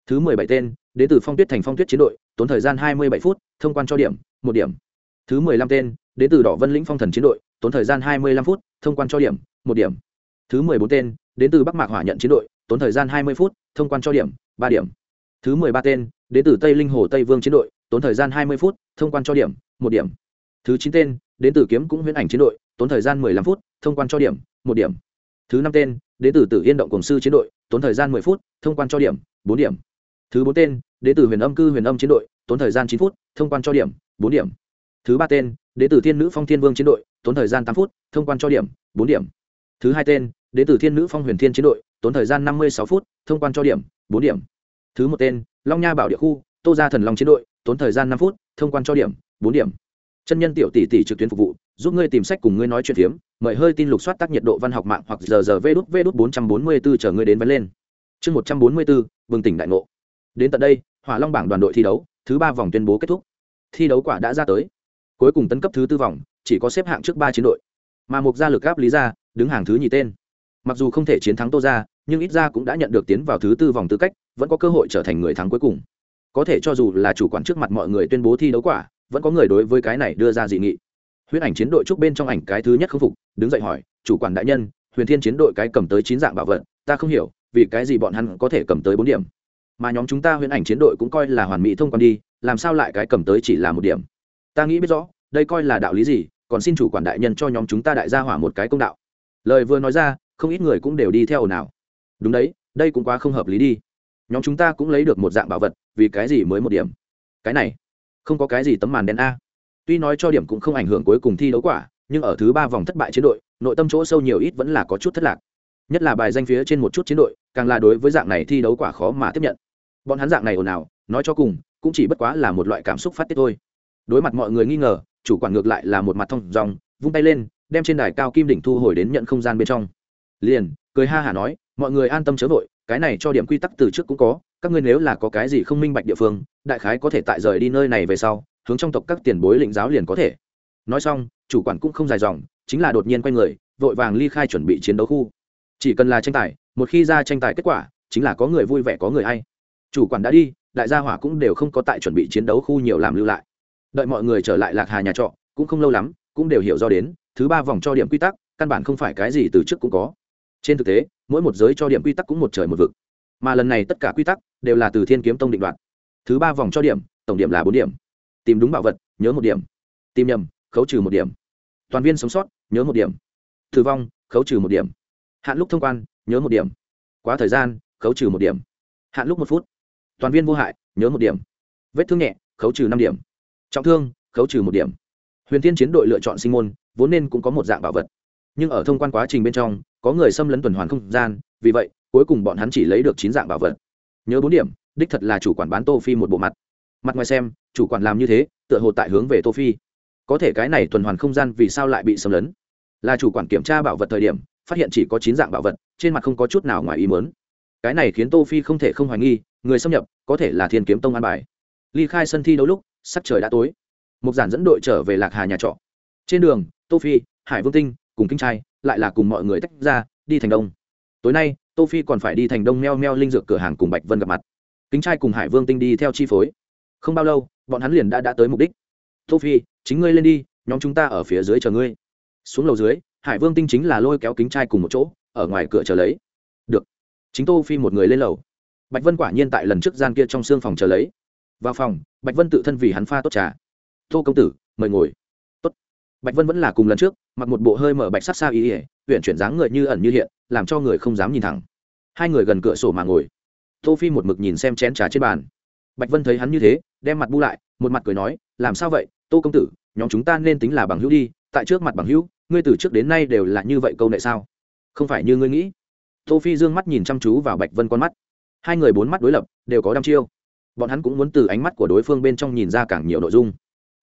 Speaker 1: thứ mười bảy tên, đến từ phong tuyết thành phong tuyết chiến đội, tốn thời gian hai mươi bảy phút, thông quan cho điểm, một điểm. Thứ mười lăm tên, đến từ đỏ vân lĩnh phong thần chiến đội, tốn thời gian hai mươi lăm phút, thông quan cho điểm, một điểm. Thứ mười bốn tên, đến từ bắc mạc hỏa nhận chiến đội, tốn thời gian hai mươi phút, thông quan cho điểm, ba điểm. Thứ mười ba tên, đến từ tây linh hồ tây vương chiến đội, tốn thời gian hai mươi phút, thông quan cho điểm, một điểm. Thứ chín tên, đến từ kiếm cũng huyễn ảnh chiến đội, tốn thời gian mười lăm phút, thông quan cho điểm, một điểm. Thứ năm tên, đến từ tử yên động cổng sư chiến đội, tốn thời gian mười phút, thông quan cho điểm, bốn điểm thứ bốn tên đến từ huyền âm cư huyền âm chiến đội, tốn thời gian chín phút, thông quan cho điểm, bốn điểm. Thứ ba tên đến từ thiên nữ phong thiên vương chiến đội, tốn thời gian tám phút, thông quan cho điểm, bốn điểm. Thứ hai tên đến từ thiên nữ phong huyền thiên chiến đội, tốn thời gian năm mươi sáu phút, thông quan cho điểm, bốn điểm. Thứ một tên, long nha bảo địa khu, tô gia thần long chiến đội, tốn thời gian năm phút, thông quan cho điểm, bốn điểm. Chân nhân tiểu tỷ tỷ trực tuyến phục vụ, giúp ngươi tìm sách cùng ngươi nói chuyện phiếm, mời hơi tin lục soát tác nhiệt độ văn học mạng hoặc giờ giờ vê đút vê đút bốn trăm bốn mươi bốn chờ ngươi đến vấn lên. Chương một trăm bốn mươi bốn, bừng tỉnh đại ngộ đến tận đây, hỏa long bảng đoàn đội thi đấu, thứ ba vòng tuyên bố kết thúc. Thi đấu quả đã ra tới. Cuối cùng tấn cấp thứ tư vòng, chỉ có xếp hạng trước ba chiến đội. Mà mục gia lực gáp lý ra đứng hàng thứ nhì tên. Mặc dù không thể chiến thắng tô ra nhưng ít ra cũng đã nhận được tiến vào thứ tư vòng tư cách, vẫn có cơ hội trở thành người thắng cuối cùng. Có thể cho dù là chủ quản trước mặt mọi người tuyên bố thi đấu quả, vẫn có người đối với cái này đưa ra dị nghị. Huyết ảnh chiến đội trúc bên trong ảnh cái thứ nhất không phục, đứng dậy hỏi, chủ quản đại nhân, huyền thiên chiến đội cái cầm tới chín dạng bảo vật, ta không hiểu, vì cái gì bọn hắn có thể cầm tới bốn điểm? Mà nhóm chúng ta huyễn ảnh chiến đội cũng coi là hoàn mỹ thông quan đi, làm sao lại cái cầm tới chỉ là một điểm? Ta nghĩ biết rõ, đây coi là đạo lý gì, còn xin chủ quản đại nhân cho nhóm chúng ta đại gia hỏa một cái công đạo. Lời vừa nói ra, không ít người cũng đều đi theo ồn ào đúng đấy, đây cũng quá không hợp lý đi. Nhóm chúng ta cũng lấy được một dạng bảo vật, vì cái gì mới một điểm? Cái này, không có cái gì tấm màn đen a. Tuy nói cho điểm cũng không ảnh hưởng cuối cùng thi đấu quả, nhưng ở thứ ba vòng thất bại chiến đội, nội tâm chỗ sâu nhiều ít vẫn là có chút thất lạc. Nhất là bài danh phía trên một chút chiến đội, càng là đối với dạng này thi đấu quả khó mà tiếp nhận bọn hắn dạng này ồn ào, nói cho cùng, cũng chỉ bất quá là một loại cảm xúc phát tiết thôi. Đối mặt mọi người nghi ngờ, chủ quản ngược lại là một mặt thông dòng vung tay lên, đem trên đài cao kim đỉnh thu hồi đến nhận không gian bên trong. Liền, cười ha hả nói, mọi người an tâm chớ vội, cái này cho điểm quy tắc từ trước cũng có, các ngươi nếu là có cái gì không minh bạch địa phương, đại khái có thể tại rời đi nơi này về sau, hướng trong tộc các tiền bối lĩnh giáo liền có thể. Nói xong, chủ quản cũng không dài dòng, chính là đột nhiên quay người, vội vàng ly khai chuẩn bị chiến đấu khu. Chỉ cần là tranh tài, một khi ra tranh tài kết quả, chính là có người vui vẻ có người hay chủ quản đã đi, đại gia hỏa cũng đều không có tại chuẩn bị chiến đấu khu nhiều làm lưu lại. Đợi mọi người trở lại lạc hà nhà trọ, cũng không lâu lắm, cũng đều hiểu do đến, thứ ba vòng cho điểm quy tắc, căn bản không phải cái gì từ trước cũng có. Trên thực tế, mỗi một giới cho điểm quy tắc cũng một trời một vực. Mà lần này tất cả quy tắc đều là từ thiên kiếm tông định đoạt. Thứ ba vòng cho điểm, tổng điểm là bốn điểm. Tìm đúng bảo vật, nhớ một điểm. Tìm nhầm, khấu trừ một điểm. Toàn viên sống sót, nhớ một điểm. Thử vong, khấu trừ một điểm. Hạn lúc thông quan, nhớ một điểm. Quá thời gian, khấu trừ một điểm. Hạn lúc một phút toàn viên vô hại, nhớ một điểm. Vết thương nhẹ, khấu trừ năm điểm. Trọng thương, khấu trừ một điểm. Huyền thiên chiến đội lựa chọn sinh môn, vốn nên cũng có một dạng bảo vật. Nhưng ở thông quan quá trình bên trong, có người xâm lấn tuần hoàn không gian, vì vậy, cuối cùng bọn hắn chỉ lấy được chín dạng bảo vật. Nhớ bốn điểm, đích thật là chủ quản bán tô phi một bộ mặt. Mặt ngoài xem, chủ quản làm như thế, tựa hồ tại hướng về tô phi. Có thể cái này tuần hoàn không gian vì sao lại bị xâm lấn? Là chủ quản kiểm tra bảo vật thời điểm, phát hiện chỉ có chín dạng bảo vật, trên mặt không có chút nào ngoài ý muốn cái này khiến tô phi không thể không hoài nghi, người xâm nhập có thể là thiên kiếm tông an bài. Ly khai sân thi đấu lúc, sắc trời đã tối. Mục giản dẫn đội trở về lạc hà nhà trọ. Trên đường, tô phi, hải vương tinh cùng kinh trai lại là cùng mọi người tách ra, đi thành đông. Tối nay, tô phi còn phải đi thành đông meo meo linh dược cửa hàng cùng bạch vân gặp mặt. Kính trai cùng hải vương tinh đi theo chi phối. Không bao lâu, bọn hắn liền đã đã tới mục đích. Tô phi, chính ngươi lên đi, nhóm chúng ta ở phía dưới chờ ngươi. Xuống lầu dưới, hải vương tinh chính là lôi kéo kính trai cùng một chỗ, ở ngoài cửa chờ lấy chính tô phi một người lên lầu. Bạch vân quả nhiên tại lần trước gian kia trong xương phòng chờ lấy. Vào phòng, bạch vân tự thân vì hắn pha tốt trà. Tô công tử, mời ngồi. Tốt. Bạch vân vẫn là cùng lần trước, mặc một bộ hơi mở bạch sắc xa ý ỉa huyện chuyển dáng người như ẩn như hiện, làm cho người không dám nhìn thẳng. Hai người gần cửa sổ mà ngồi. Tô phi một mực nhìn xem chén trà trên bàn. Bạch vân thấy hắn như thế, đem mặt bu lại, một mặt cười nói, làm sao vậy, tô công tử, nhóm chúng ta nên tính là bằng hữu đi, tại trước mặt bằng hữu, ngươi từ trước đến nay đều là như vậy câu nệ sao? Không phải như ngươi nghĩ tô phi dương mắt nhìn chăm chú vào bạch vân con mắt. Hai người bốn mắt đối lập, đều có đăm chiêu. Bọn hắn cũng muốn từ ánh mắt của đối phương bên trong nhìn ra càng nhiều nội dung.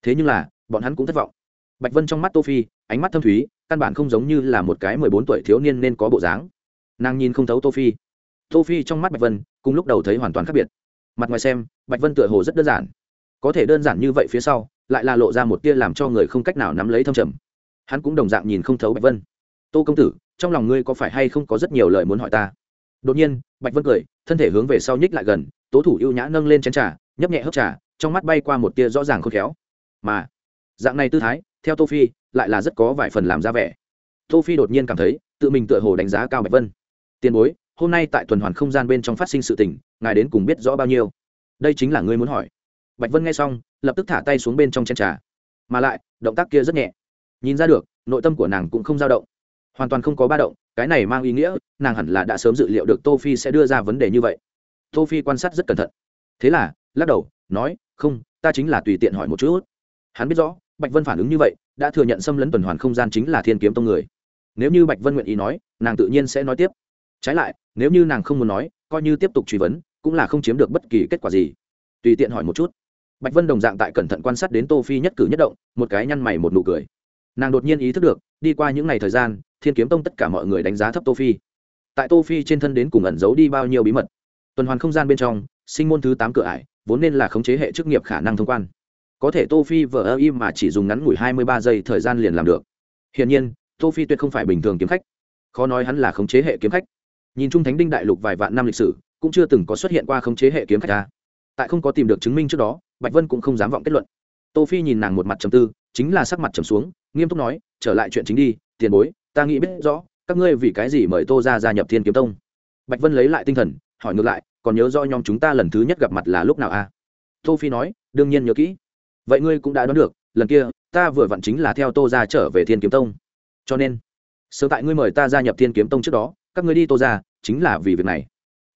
Speaker 1: Thế nhưng là, bọn hắn cũng thất vọng. Bạch vân trong mắt tô phi, ánh mắt thâm thúy, căn bản không giống như là một cái mười bốn tuổi thiếu niên nên có bộ dáng. Nàng nhìn không thấu tô phi. Tô phi trong mắt bạch vân, cùng lúc đầu thấy hoàn toàn khác biệt. Mặt ngoài xem, bạch vân tựa hồ rất đơn giản. Có thể đơn giản như vậy phía sau, lại là lộ ra một tia làm cho người không cách nào nắm lấy thâm trầm. Hắn cũng đồng dạng nhìn không thấu bạch vân. Tô công tử trong lòng ngươi có phải hay không có rất nhiều lời muốn hỏi ta? Đột nhiên, bạch vân cười, thân thể hướng về sau nhích lại gần, tố thủ ưu nhã nâng lên chén trà, nhấp nhẹ hớp trà, trong mắt bay qua một tia rõ ràng khôn khéo. Mà, dạng này tư thái, theo tô phi, lại là rất có vài phần làm ra vẻ. Tô phi đột nhiên cảm thấy, tự mình tựa hồ đánh giá cao bạch vân. Tiền bối, hôm nay tại tuần hoàn không gian bên trong phát sinh sự tình, ngài đến cùng biết rõ bao nhiêu? Đây chính là ngươi muốn hỏi. Bạch vân nghe xong, lập tức thả tay xuống bên trong chén trà. Mà lại, động tác kia rất nhẹ. Nhìn ra được, nội tâm của nàng cũng không dao động hoàn toàn không có ba động, cái này mang ý nghĩa, nàng hẳn là đã sớm dự liệu được tô phi sẽ đưa ra vấn đề như vậy. Tô phi quan sát rất cẩn thận. Thế là, lắc đầu, nói, không, ta chính là tùy tiện hỏi một chút. Hắn biết rõ, bạch vân phản ứng như vậy, đã thừa nhận xâm lấn tuần hoàn không gian chính là thiên kiếm tông người. Nếu như bạch vân nguyện ý nói, nàng tự nhiên sẽ nói tiếp. Trái lại, nếu như nàng không muốn nói, coi như tiếp tục truy vấn, cũng là không chiếm được bất kỳ kết quả gì. Tùy tiện hỏi một chút. Bạch vân đồng dạng tại cẩn thận quan sát đến tô phi nhất cử nhất động, một cái nhăn mày một nụ cười. Nàng đột nhiên ý thức được, đi qua những ngày thời gian thiên kiếm tông tất cả mọi người đánh giá thấp tô phi. Tại tô phi trên thân đến cùng ẩn giấu đi bao nhiêu bí mật? Tuần hoàn không gian bên trong, sinh môn thứ tám cửa ải, vốn nên là khống chế hệ chức nghiệp khả năng thông quan. Có thể tô phi vờ ơ im mà chỉ dùng ngắn ngủi hai mươi ba giây thời gian liền làm được. Hiển nhiên, tô phi tuyệt không phải bình thường kiếm khách. Khó nói hắn là khống chế hệ kiếm khách. Nhìn trung thánh đinh đại lục vài vạn năm lịch sử, cũng chưa từng có xuất hiện qua khống chế hệ kiếm khách ta. Tại không có tìm được chứng minh trước đó, bạch vân cũng không dám vọng kết luận. Tô phi nhìn nàng một mặt trầm tư, chính là sắc mặt trầm xuống, nghiêm túc nói, trở lại chuyện chính đi, tiền bối ta nghĩ biết rõ, các ngươi vì cái gì mời tô ra gia nhập thiên kiếm tông? Bạch vân lấy lại tinh thần, hỏi ngược lại, còn nhớ do nhóm chúng ta lần thứ nhất gặp mặt là lúc nào à? tô phi nói, đương nhiên nhớ kỹ. Vậy ngươi cũng đã đoán được, lần kia, ta vừa vặn chính là theo tô ra trở về thiên kiếm tông. Cho nên, sớm tại ngươi mời ta gia nhập thiên kiếm tông trước đó, các ngươi đi tô ra chính là vì việc này.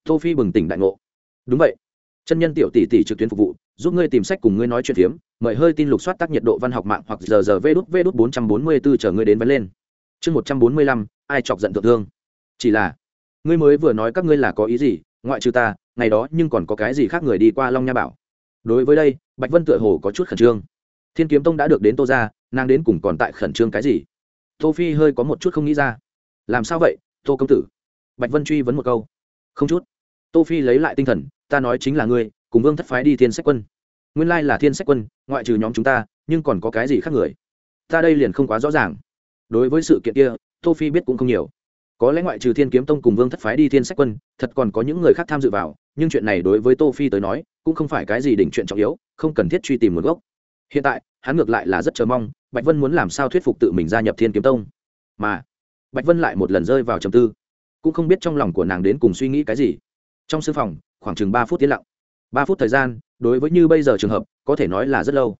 Speaker 1: Tô phi bừng tỉnh đại ngộ. Đúng vậy. Chân nhân tiểu tỷ tỷ trực tuyến phục vụ, giúp ngươi tìm sách cùng ngươi nói chuyện phiếm, mời hơi tin lục soát tác nhiệt độ văn học mạng hoặc giờ giờ vê đút vê đút bốn trăm bốn mươi b chờ ngươi đến vấn lên chương một trăm bốn mươi lăm, ai chọc giận thượng thương? Chỉ là, ngươi mới vừa nói các ngươi là có ý gì, ngoại trừ ta, ngày đó nhưng còn có cái gì khác người đi qua long nha bảo? Đối với đây, bạch vân tựa hồ có chút khẩn trương. Thiên kiếm tông đã được đến tô ra nàng đến cùng còn tại khẩn trương cái gì? Tô phi hơi có một chút không nghĩ ra. Làm sao vậy, tô công tử? Bạch vân truy vấn một câu. Không chút. Tô phi lấy lại tinh thần, ta nói chính là ngươi, cùng vương thất phái đi thiên sách quân. Nguyên lai là thiên sách quân, ngoại trừ nhóm chúng ta, nhưng còn có cái gì khác người? Ta đây liền không quá rõ ràng đối với sự kiện kia, tô phi biết cũng không nhiều. Có lẽ ngoại trừ thiên kiếm tông cùng vương thất phái đi thiên sách quân, thật còn có những người khác tham dự vào, nhưng chuyện này đối với tô phi tới nói, cũng không phải cái gì đỉnh chuyện trọng yếu, không cần thiết truy tìm nguồn gốc. Hiện tại, hắn ngược lại là rất chờ mong, bạch vân muốn làm sao thuyết phục tự mình gia nhập thiên kiếm tông. Mà, bạch vân lại một lần rơi vào trầm tư, cũng không biết trong lòng của nàng đến cùng suy nghĩ cái gì. Trong sư phòng, khoảng chừng ba phút tiến lặng. Ba phút thời gian, đối với như bây giờ trường hợp, có thể nói là rất lâu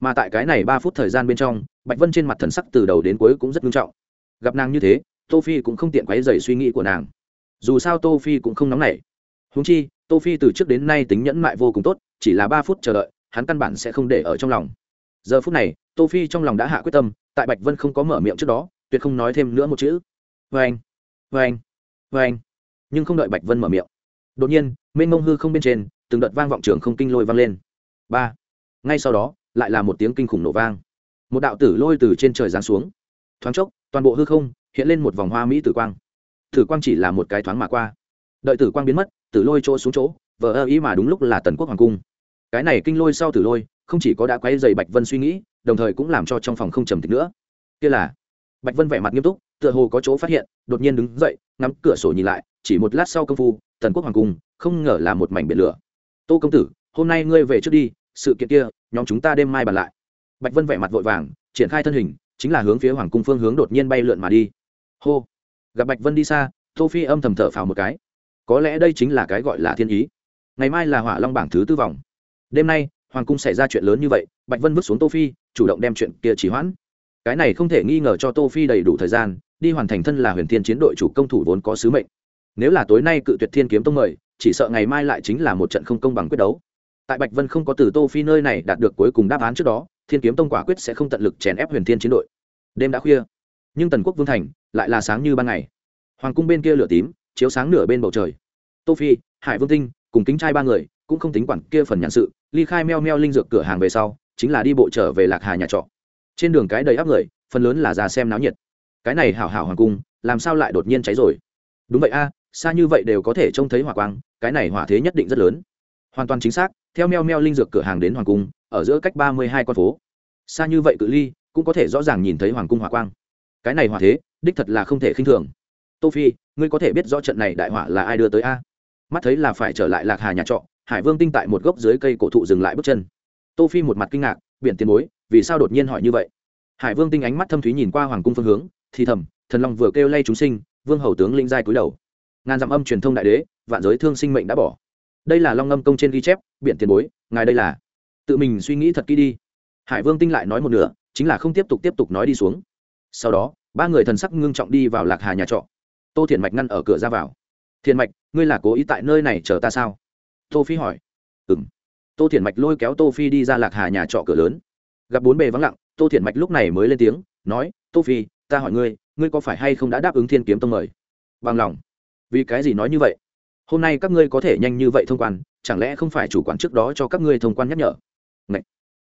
Speaker 1: mà tại cái này ba phút thời gian bên trong, bạch vân trên mặt thần sắc từ đầu đến cuối cũng rất nghiêm trọng. Gặp nàng như thế, tô phi cũng không tiện quấy dày suy nghĩ của nàng. Dù sao tô phi cũng không nóng nảy. Huống chi, tô phi từ trước đến nay tính nhẫn mại vô cùng tốt, chỉ là ba phút chờ đợi, hắn căn bản sẽ không để ở trong lòng. Giờ phút này, tô phi trong lòng đã hạ quyết tâm, tại bạch vân không có mở miệng trước đó, tuyệt không nói thêm nữa một chữ. Với anh vê anh vê anh nhưng không đợi bạch vân mở miệng. Đột nhiên, mênh mông hư không bên trên, từng đợt vang vọng trường không kinh lôi vang lên. Ba. Ngay sau đó lại là một tiếng kinh khủng nổ vang. Một đạo tử lôi từ trên trời giáng xuống. Thoáng chốc, toàn bộ hư không hiện lên một vòng hoa mỹ tử quang. Tử quang chỉ là một cái thoáng mà qua. Đợi tử quang biến mất, tử lôi chỗ xuống chỗ, vờ ơ ý mà đúng lúc là tần quốc hoàng cung. Cái này kinh lôi sau tử lôi, không chỉ có đã quay dày bạch vân suy nghĩ, đồng thời cũng làm cho trong phòng không trầm tịch nữa. Kia là, bạch vân vẻ mặt nghiêm túc, tựa hồ có chỗ phát hiện, đột nhiên đứng dậy, ngắm cửa sổ nhìn lại, chỉ một lát sau công phu, tần quốc hoàng cung, không ngờ là một mảnh biển lửa. Tô công tử, hôm nay ngươi về trước đi, sự kiện kia nhóm chúng ta đêm mai bàn lại. Bạch vân vẻ mặt vội vàng, triển khai thân hình, chính là hướng phía hoàng cung phương hướng đột nhiên bay lượn mà đi. Hô! Gặp bạch vân đi xa, tô phi âm thầm thở phào một cái. Có lẽ đây chính là cái gọi là thiên ý. Ngày mai là hỏa long bảng thứ tư vòng. Đêm nay, hoàng cung xảy ra chuyện lớn như vậy, bạch vân vứt xuống tô phi, chủ động đem chuyện kia chỉ hoãn. Cái này không thể nghi ngờ cho tô phi đầy đủ thời gian, đi hoàn thành thân là huyền thiên chiến đội chủ công thủ vốn có sứ mệnh. Nếu là tối nay cự tuyệt thiên kiếm tông mời, chỉ sợ ngày mai lại chính là một trận không công bằng quyết đấu tại bạch vân không có từ tô phi nơi này đạt được cuối cùng đáp án trước đó, thiên kiếm tông quả quyết sẽ không tận lực chèn ép huyền thiên chiến đội. Đêm đã khuya, nhưng tần quốc vương thành lại là sáng như ban ngày. Hoàng cung bên kia lửa tím, chiếu sáng nửa bên bầu trời. Tô phi, hải vương tinh cùng kính trai ba người cũng không tính quản kia phần nhàn sự, ly khai meo meo linh dược cửa hàng về sau, chính là đi bộ trở về lạc hà nhà trọ. Trên đường cái đầy áp người, phần lớn là ra xem náo nhiệt. Cái này hảo hảo hoàng cung, làm sao lại đột nhiên cháy rồi? Đúng vậy a, xa như vậy đều có thể trông thấy hỏa quang, cái này hỏa thế nhất định rất lớn. Hoàn toàn chính xác theo meo meo linh dược cửa hàng đến hoàng cung, ở giữa cách ba mươi hai con phố. Xa như vậy cự ly, cũng có thể rõ ràng nhìn thấy hoàng cung hỏa quang. Cái này hỏa thế, đích thật là không thể khinh thường. Tô phi, ngươi có thể biết rõ trận này đại hỏa là ai đưa tới a? Mắt thấy là phải trở lại lạc hà nhà trọ, hải vương tinh tại một gốc dưới cây cổ thụ dừng lại bước chân. Tô phi một mặt kinh ngạc, biển tiền bối, vì sao đột nhiên hỏi như vậy? Hải vương tinh ánh mắt thâm thúy nhìn qua hoàng cung phương hướng, thì thầm, thần long vừa kêu lay chúng sinh, vương hầu tướng linh giai cúi đầu. Ngàn dặm âm truyền thông đại đế, vạn giới thương sinh mệnh đã bỏ đây là long ngâm công trên ghi chép biện tiền bối, ngài đây là. Tự mình suy nghĩ thật kỹ đi. Hải vương tinh lại nói một nửa, chính là không tiếp tục tiếp tục nói đi xuống. Sau đó, ba người thần sắc ngưng trọng đi vào lạc hà nhà trọ. Tô thiền mạch ngăn ở cửa ra vào. Thiền mạch, ngươi là cố ý tại nơi này chờ ta sao? Tô phi hỏi. Ừ m tô thiền mạch lôi kéo tô phi đi ra lạc hà nhà trọ cửa lớn. Gặp bốn bề vắng lặng, tô thiền mạch lúc này mới lên tiếng, nói, tô phi, ta hỏi ngươi ngươi có phải hay không đã đáp ứng thiên kiếm tông mời? Bằng lòng. Vì cái gì nói như vậy? Hôm nay các ngươi có thể nhanh như vậy thông quan chẳng lẽ không phải chủ quản trước đó cho các ngươi thông quan nhắc nhở? Ngay,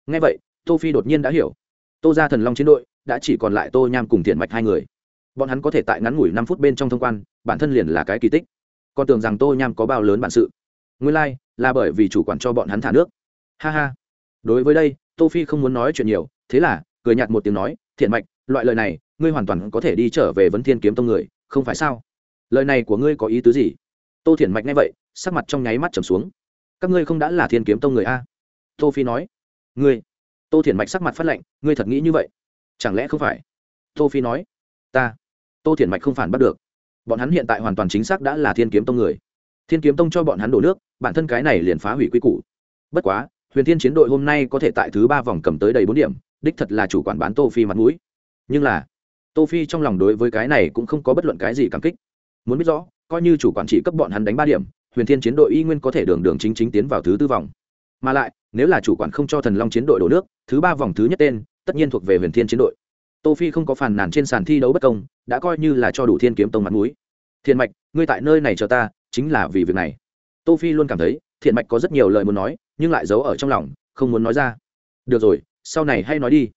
Speaker 1: ngay vậy tô phi đột nhiên đã hiểu. Tô ra thần long chiến đội đã chỉ còn lại tô nham cùng thiện mạch hai người. Bọn hắn có thể tại ngắn ngủi năm phút bên trong thông quan bản thân liền là cái kỳ tích. Còn tưởng rằng tô nham có bao lớn bản sự. Nguyên lai、like, là bởi vì chủ quản cho bọn hắn thả nước. Ha ha. Đối với đây tô phi không muốn nói chuyện nhiều thế là cười nhạt một tiếng nói thiện mạch loại lời này ngươi hoàn toàn có thể đi trở về vấn thiên kiếm tông người không phải sao? Lời này của ngươi có ý tứ gì? Tô Thiển mạch nghe vậy, sắc mặt trong nháy mắt trầm xuống. Các ngươi không đã là thiên kiếm tông người a? Tô phi nói. Ngươi? Tô Thiển mạch sắc mặt phát lệnh ngươi thật nghĩ như vậy? Chẳng lẽ không phải? Tô phi nói. Ta. Tô Thiển mạch không phản bắt được. Bọn hắn hiện tại hoàn toàn chính xác đã là thiên kiếm tông người. Thiên kiếm tông cho bọn hắn đổ nước, bản thân cái này liền phá hủy quy củ. Bất quá, huyền thiên chiến đội hôm nay có thể tại thứ ba vòng cầm tới đầy bốn điểm, đích thật là chủ quản bán tô phi mặt mũi. Nhưng là, tô phi trong lòng đối với cái này cũng không có bất luận cái gì cảm kích. Muốn biết rõ coi như chủ quản trị cấp bọn hắn đánh ba điểm, huyền thiên chiến đội y nguyên có thể đường đường chính chính tiến vào thứ tư vòng. Mà lại, nếu là chủ quản không cho thần long chiến đội đổ nước, thứ ba vòng thứ nhất tên, tất nhiên thuộc về huyền thiên chiến đội. Tô phi không có phàn nàn trên sàn thi đấu bất công, đã coi như là cho đủ thiên kiếm tông mặt mũi. Thiên mạch, ngươi tại nơi này chờ ta, chính là vì việc này. Tô phi luôn cảm thấy thiện mạch có rất nhiều lời muốn nói, nhưng lại giấu ở trong lòng, không muốn nói ra. Được rồi, sau này hay nói đi.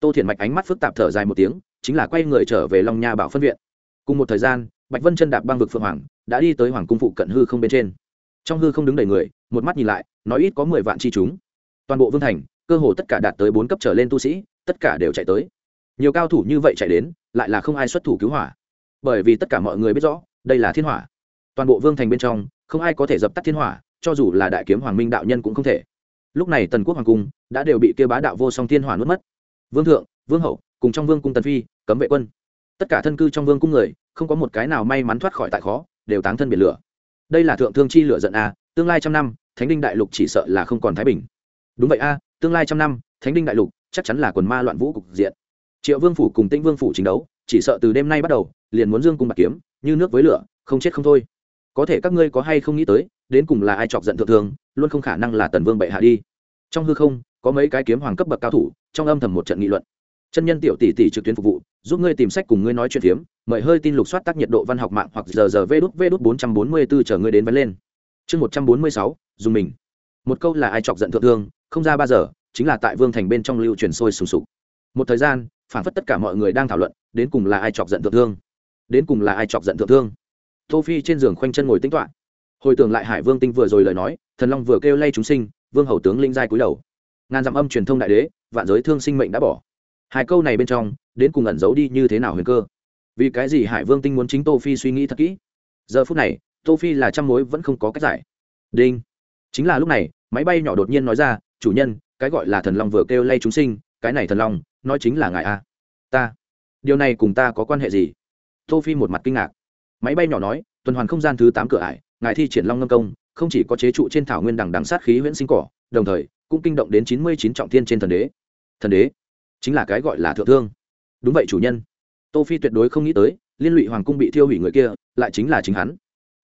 Speaker 1: Tô thiện mạch ánh mắt phức tạp thở dài một tiếng, chính là quay người trở về long nha bảo phân viện. Cùng một thời gian bạch vân chân đạp băng vực phượng hoàng, đã đi tới hoàng cung phụ cận hư không bên trên. Trong hư không đứng đầy người, một mắt nhìn lại, nói ít có mười vạn chi chúng. Toàn bộ vương thành, cơ hồ tất cả đạt tới bốn cấp trở lên tu sĩ, tất cả đều chạy tới. Nhiều cao thủ như vậy chạy đến, lại là không ai xuất thủ cứu hỏa. Bởi vì tất cả mọi người biết rõ, đây là thiên hỏa. Toàn bộ vương thành bên trong, không ai có thể dập tắt thiên hỏa, cho dù là đại kiếm hoàng minh đạo nhân cũng không thể. Lúc này tần quốc hoàng cung đã đều bị kêu bá đạo vô song thiên hỏa nuốt mất. Vương thượng, vương hậu, cùng trong vương cung tần phi, cấm vệ quân tất cả thân cư trong vương cung người, không có một cái nào may mắn thoát khỏi tại khó, đều táng thân biển lửa. Đây là thượng thương chi lửa giận a, tương lai trăm năm, thánh đinh đại lục chỉ sợ là không còn thái bình. Đúng vậy a, tương lai trăm năm, thánh đinh đại lục chắc chắn là quần ma loạn vũ cục diện. Triệu vương phủ cùng tĩnh vương phủ chiến đấu, chỉ sợ từ đêm nay bắt đầu, liền muốn dương cung bạc kiếm, như nước với lửa, không chết không thôi. Có thể các ngươi có hay không nghĩ tới, đến cùng là ai chọc giận thượng thường luôn không khả năng là tần vương bệ hạ đi. Trong hư không, có mấy cái kiếm hoàng cấp bậc cao thủ, trong âm thầm một trận nghị luận chân nhân tiểu tỷ tỷ trực tuyến phục vụ, giúp ngươi tìm sách cùng ngươi nói chuyện phiếm, mời hơi tin lục soát tác nhiệt độ văn học mạng hoặc giờ giờ vê đút vê đút bốn trăm bốn mươi bốn chờ ngươi đến vấn lên. Chương một trăm bốn mươi sáu, dùng mình. Một câu là ai chọc giận thượng thương, không ra ba giờ, chính là tại vương thành bên trong lưu truyền sôi sùng sục. Một thời gian, phản phất tất cả mọi người đang thảo luận, đến cùng là ai chọc giận thượng thương? Đến cùng là ai chọc giận thượng thương? Tô phi trên giường khoanh chân ngồi tính toạ hồi tưởng lại hải vương tinh vừa rồi lời nói, thần long vừa kêu lay chúng sinh, vương hầu tướng linh giai cúi đầu. Ngàn dặm âm truyền thông đại đế, vạn giới thương sinh mệnh đã bỏ hai câu này bên trong, đến cùng ẩn giấu đi như thế nào huyền cơ? Vì cái gì hải vương tinh muốn chính tô phi suy nghĩ thật kỹ? Giờ phút này, tô phi là trăm mối vẫn không có cách giải. Đinh. Chính là lúc này, máy bay nhỏ đột nhiên nói ra, chủ nhân, cái gọi là thần long vừa kêu lay chúng sinh, cái này thần long, nói chính là ngài a. Ta. Điều này cùng ta có quan hệ gì? Tô phi một mặt kinh ngạc. Máy bay nhỏ nói, tuần hoàn không gian thứ tám cửa ải, ngài thi triển long ngâm công, không chỉ có chế trụ trên thảo nguyên đằng đằng sát khí huyễn sinh cỏ, đồng thời, cũng kinh động đến chín mươi chín trọng thiên trên thần đế. Thần đế? Chính là cái gọi là thượng thương. Đúng vậy chủ nhân. Tô phi tuyệt đối không nghĩ tới, liên lụy hoàng cung bị thiêu hủy người kia, lại chính là chính hắn.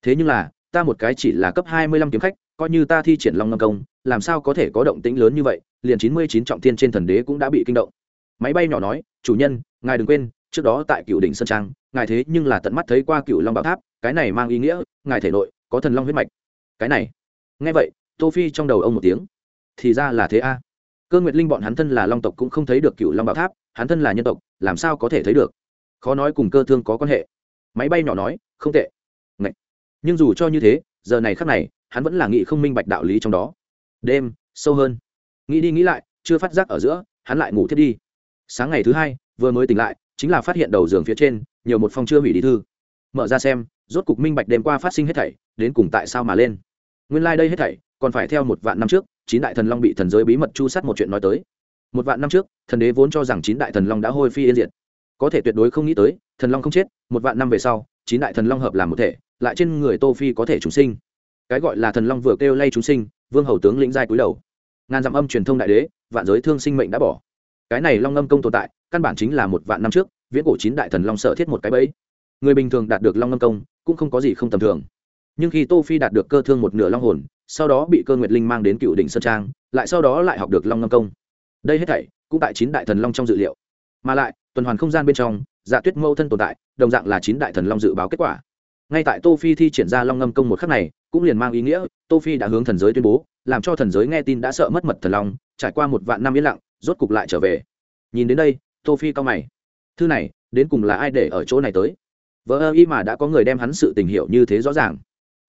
Speaker 1: Thế nhưng là, ta một cái chỉ là cấp hai mươi lăm kiếm khách, coi như ta thi triển long ngâm công, làm sao có thể có động tĩnh lớn như vậy, liền chín mươi chín trọng thiên trên thần đế cũng đã bị kinh động. Máy bay nhỏ nói, chủ nhân, ngài đừng quên, trước đó tại cựu đỉnh sơn trang, ngài thế nhưng là tận mắt thấy qua cựu long bảo tháp, cái này mang ý nghĩa, ngài thể nội có thần long huyết mạch. Cái này. Nghe vậy, tô phi trong đầu ông một tiếng. Thì ra là thế a cơ nguyệt linh bọn hắn thân là long tộc cũng không thấy được cựu long bảo tháp, hắn thân là nhân tộc, làm sao có thể thấy được? Khó nói cùng cơ thương có quan hệ. Máy bay nhỏ nói, không tệ. Ngậy. nhưng dù cho như thế, giờ này khắc này, hắn vẫn là nghị không minh bạch đạo lý trong đó. Đêm, sâu hơn. Nghĩ đi nghĩ lại, chưa phát giác ở giữa, hắn lại ngủ thiết đi. Sáng ngày thứ hai, vừa mới tỉnh lại, chính là phát hiện đầu giường phía trên, nhiều một phong chưa hủy đi thư. Mở ra xem, rốt cục minh bạch đêm qua phát sinh hết thảy, đến cùng tại sao mà lên. Nguyên lai、like、đây hết thảy, còn phải theo một vạn năm trước chín đại thần long bị thần giới bí mật chu sát một chuyện nói tới. Một vạn năm trước, thần đế vốn cho rằng chín đại thần long đã hôi phi yên diệt. Có thể tuyệt đối không nghĩ tới, thần long không chết, một vạn năm về sau, chín đại thần long hợp làm một thể, lại trên người tô phi có thể chúng sinh. Cái gọi là thần long vừa kêu lay chúng sinh, vương hầu tướng lĩnh giai cúi đầu. Ngàn dặm âm truyền thông đại đế, vạn giới thương sinh mệnh đã bỏ. Cái này long âm công tồn tại, căn bản chính là một vạn năm trước, viễn cổ chín đại thần long sở thiết một cái bẫy. Người bình thường đạt được long âm công, cũng không có gì không tầm thường nhưng khi tô phi đạt được cơ thương một nửa long hồn, sau đó bị cơ nguyệt linh mang đến cựu đỉnh sơn trang, lại sau đó lại học được long ngâm công. Đây hết thảy cũng tại chín đại thần long trong dự liệu. Mà lại, tuần hoàn không gian bên trong dạ tuyết mâu thân tồn tại, đồng dạng là chín đại thần long dự báo kết quả. Ngay tại tô phi thi triển ra long ngâm công một khắc này, cũng liền mang ý nghĩa, tô phi đã hướng thần giới tuyên bố, làm cho thần giới nghe tin đã sợ mất mật thần long, trải qua một vạn năm yên lặng, rốt cục lại trở về. Nhìn đến đây, tô phi cao mày. Thư này, đến cùng là ai để ở chỗ này tới? Vợ ơ y mà đã có người đem hắn sự tình hiểu như thế rõ ràng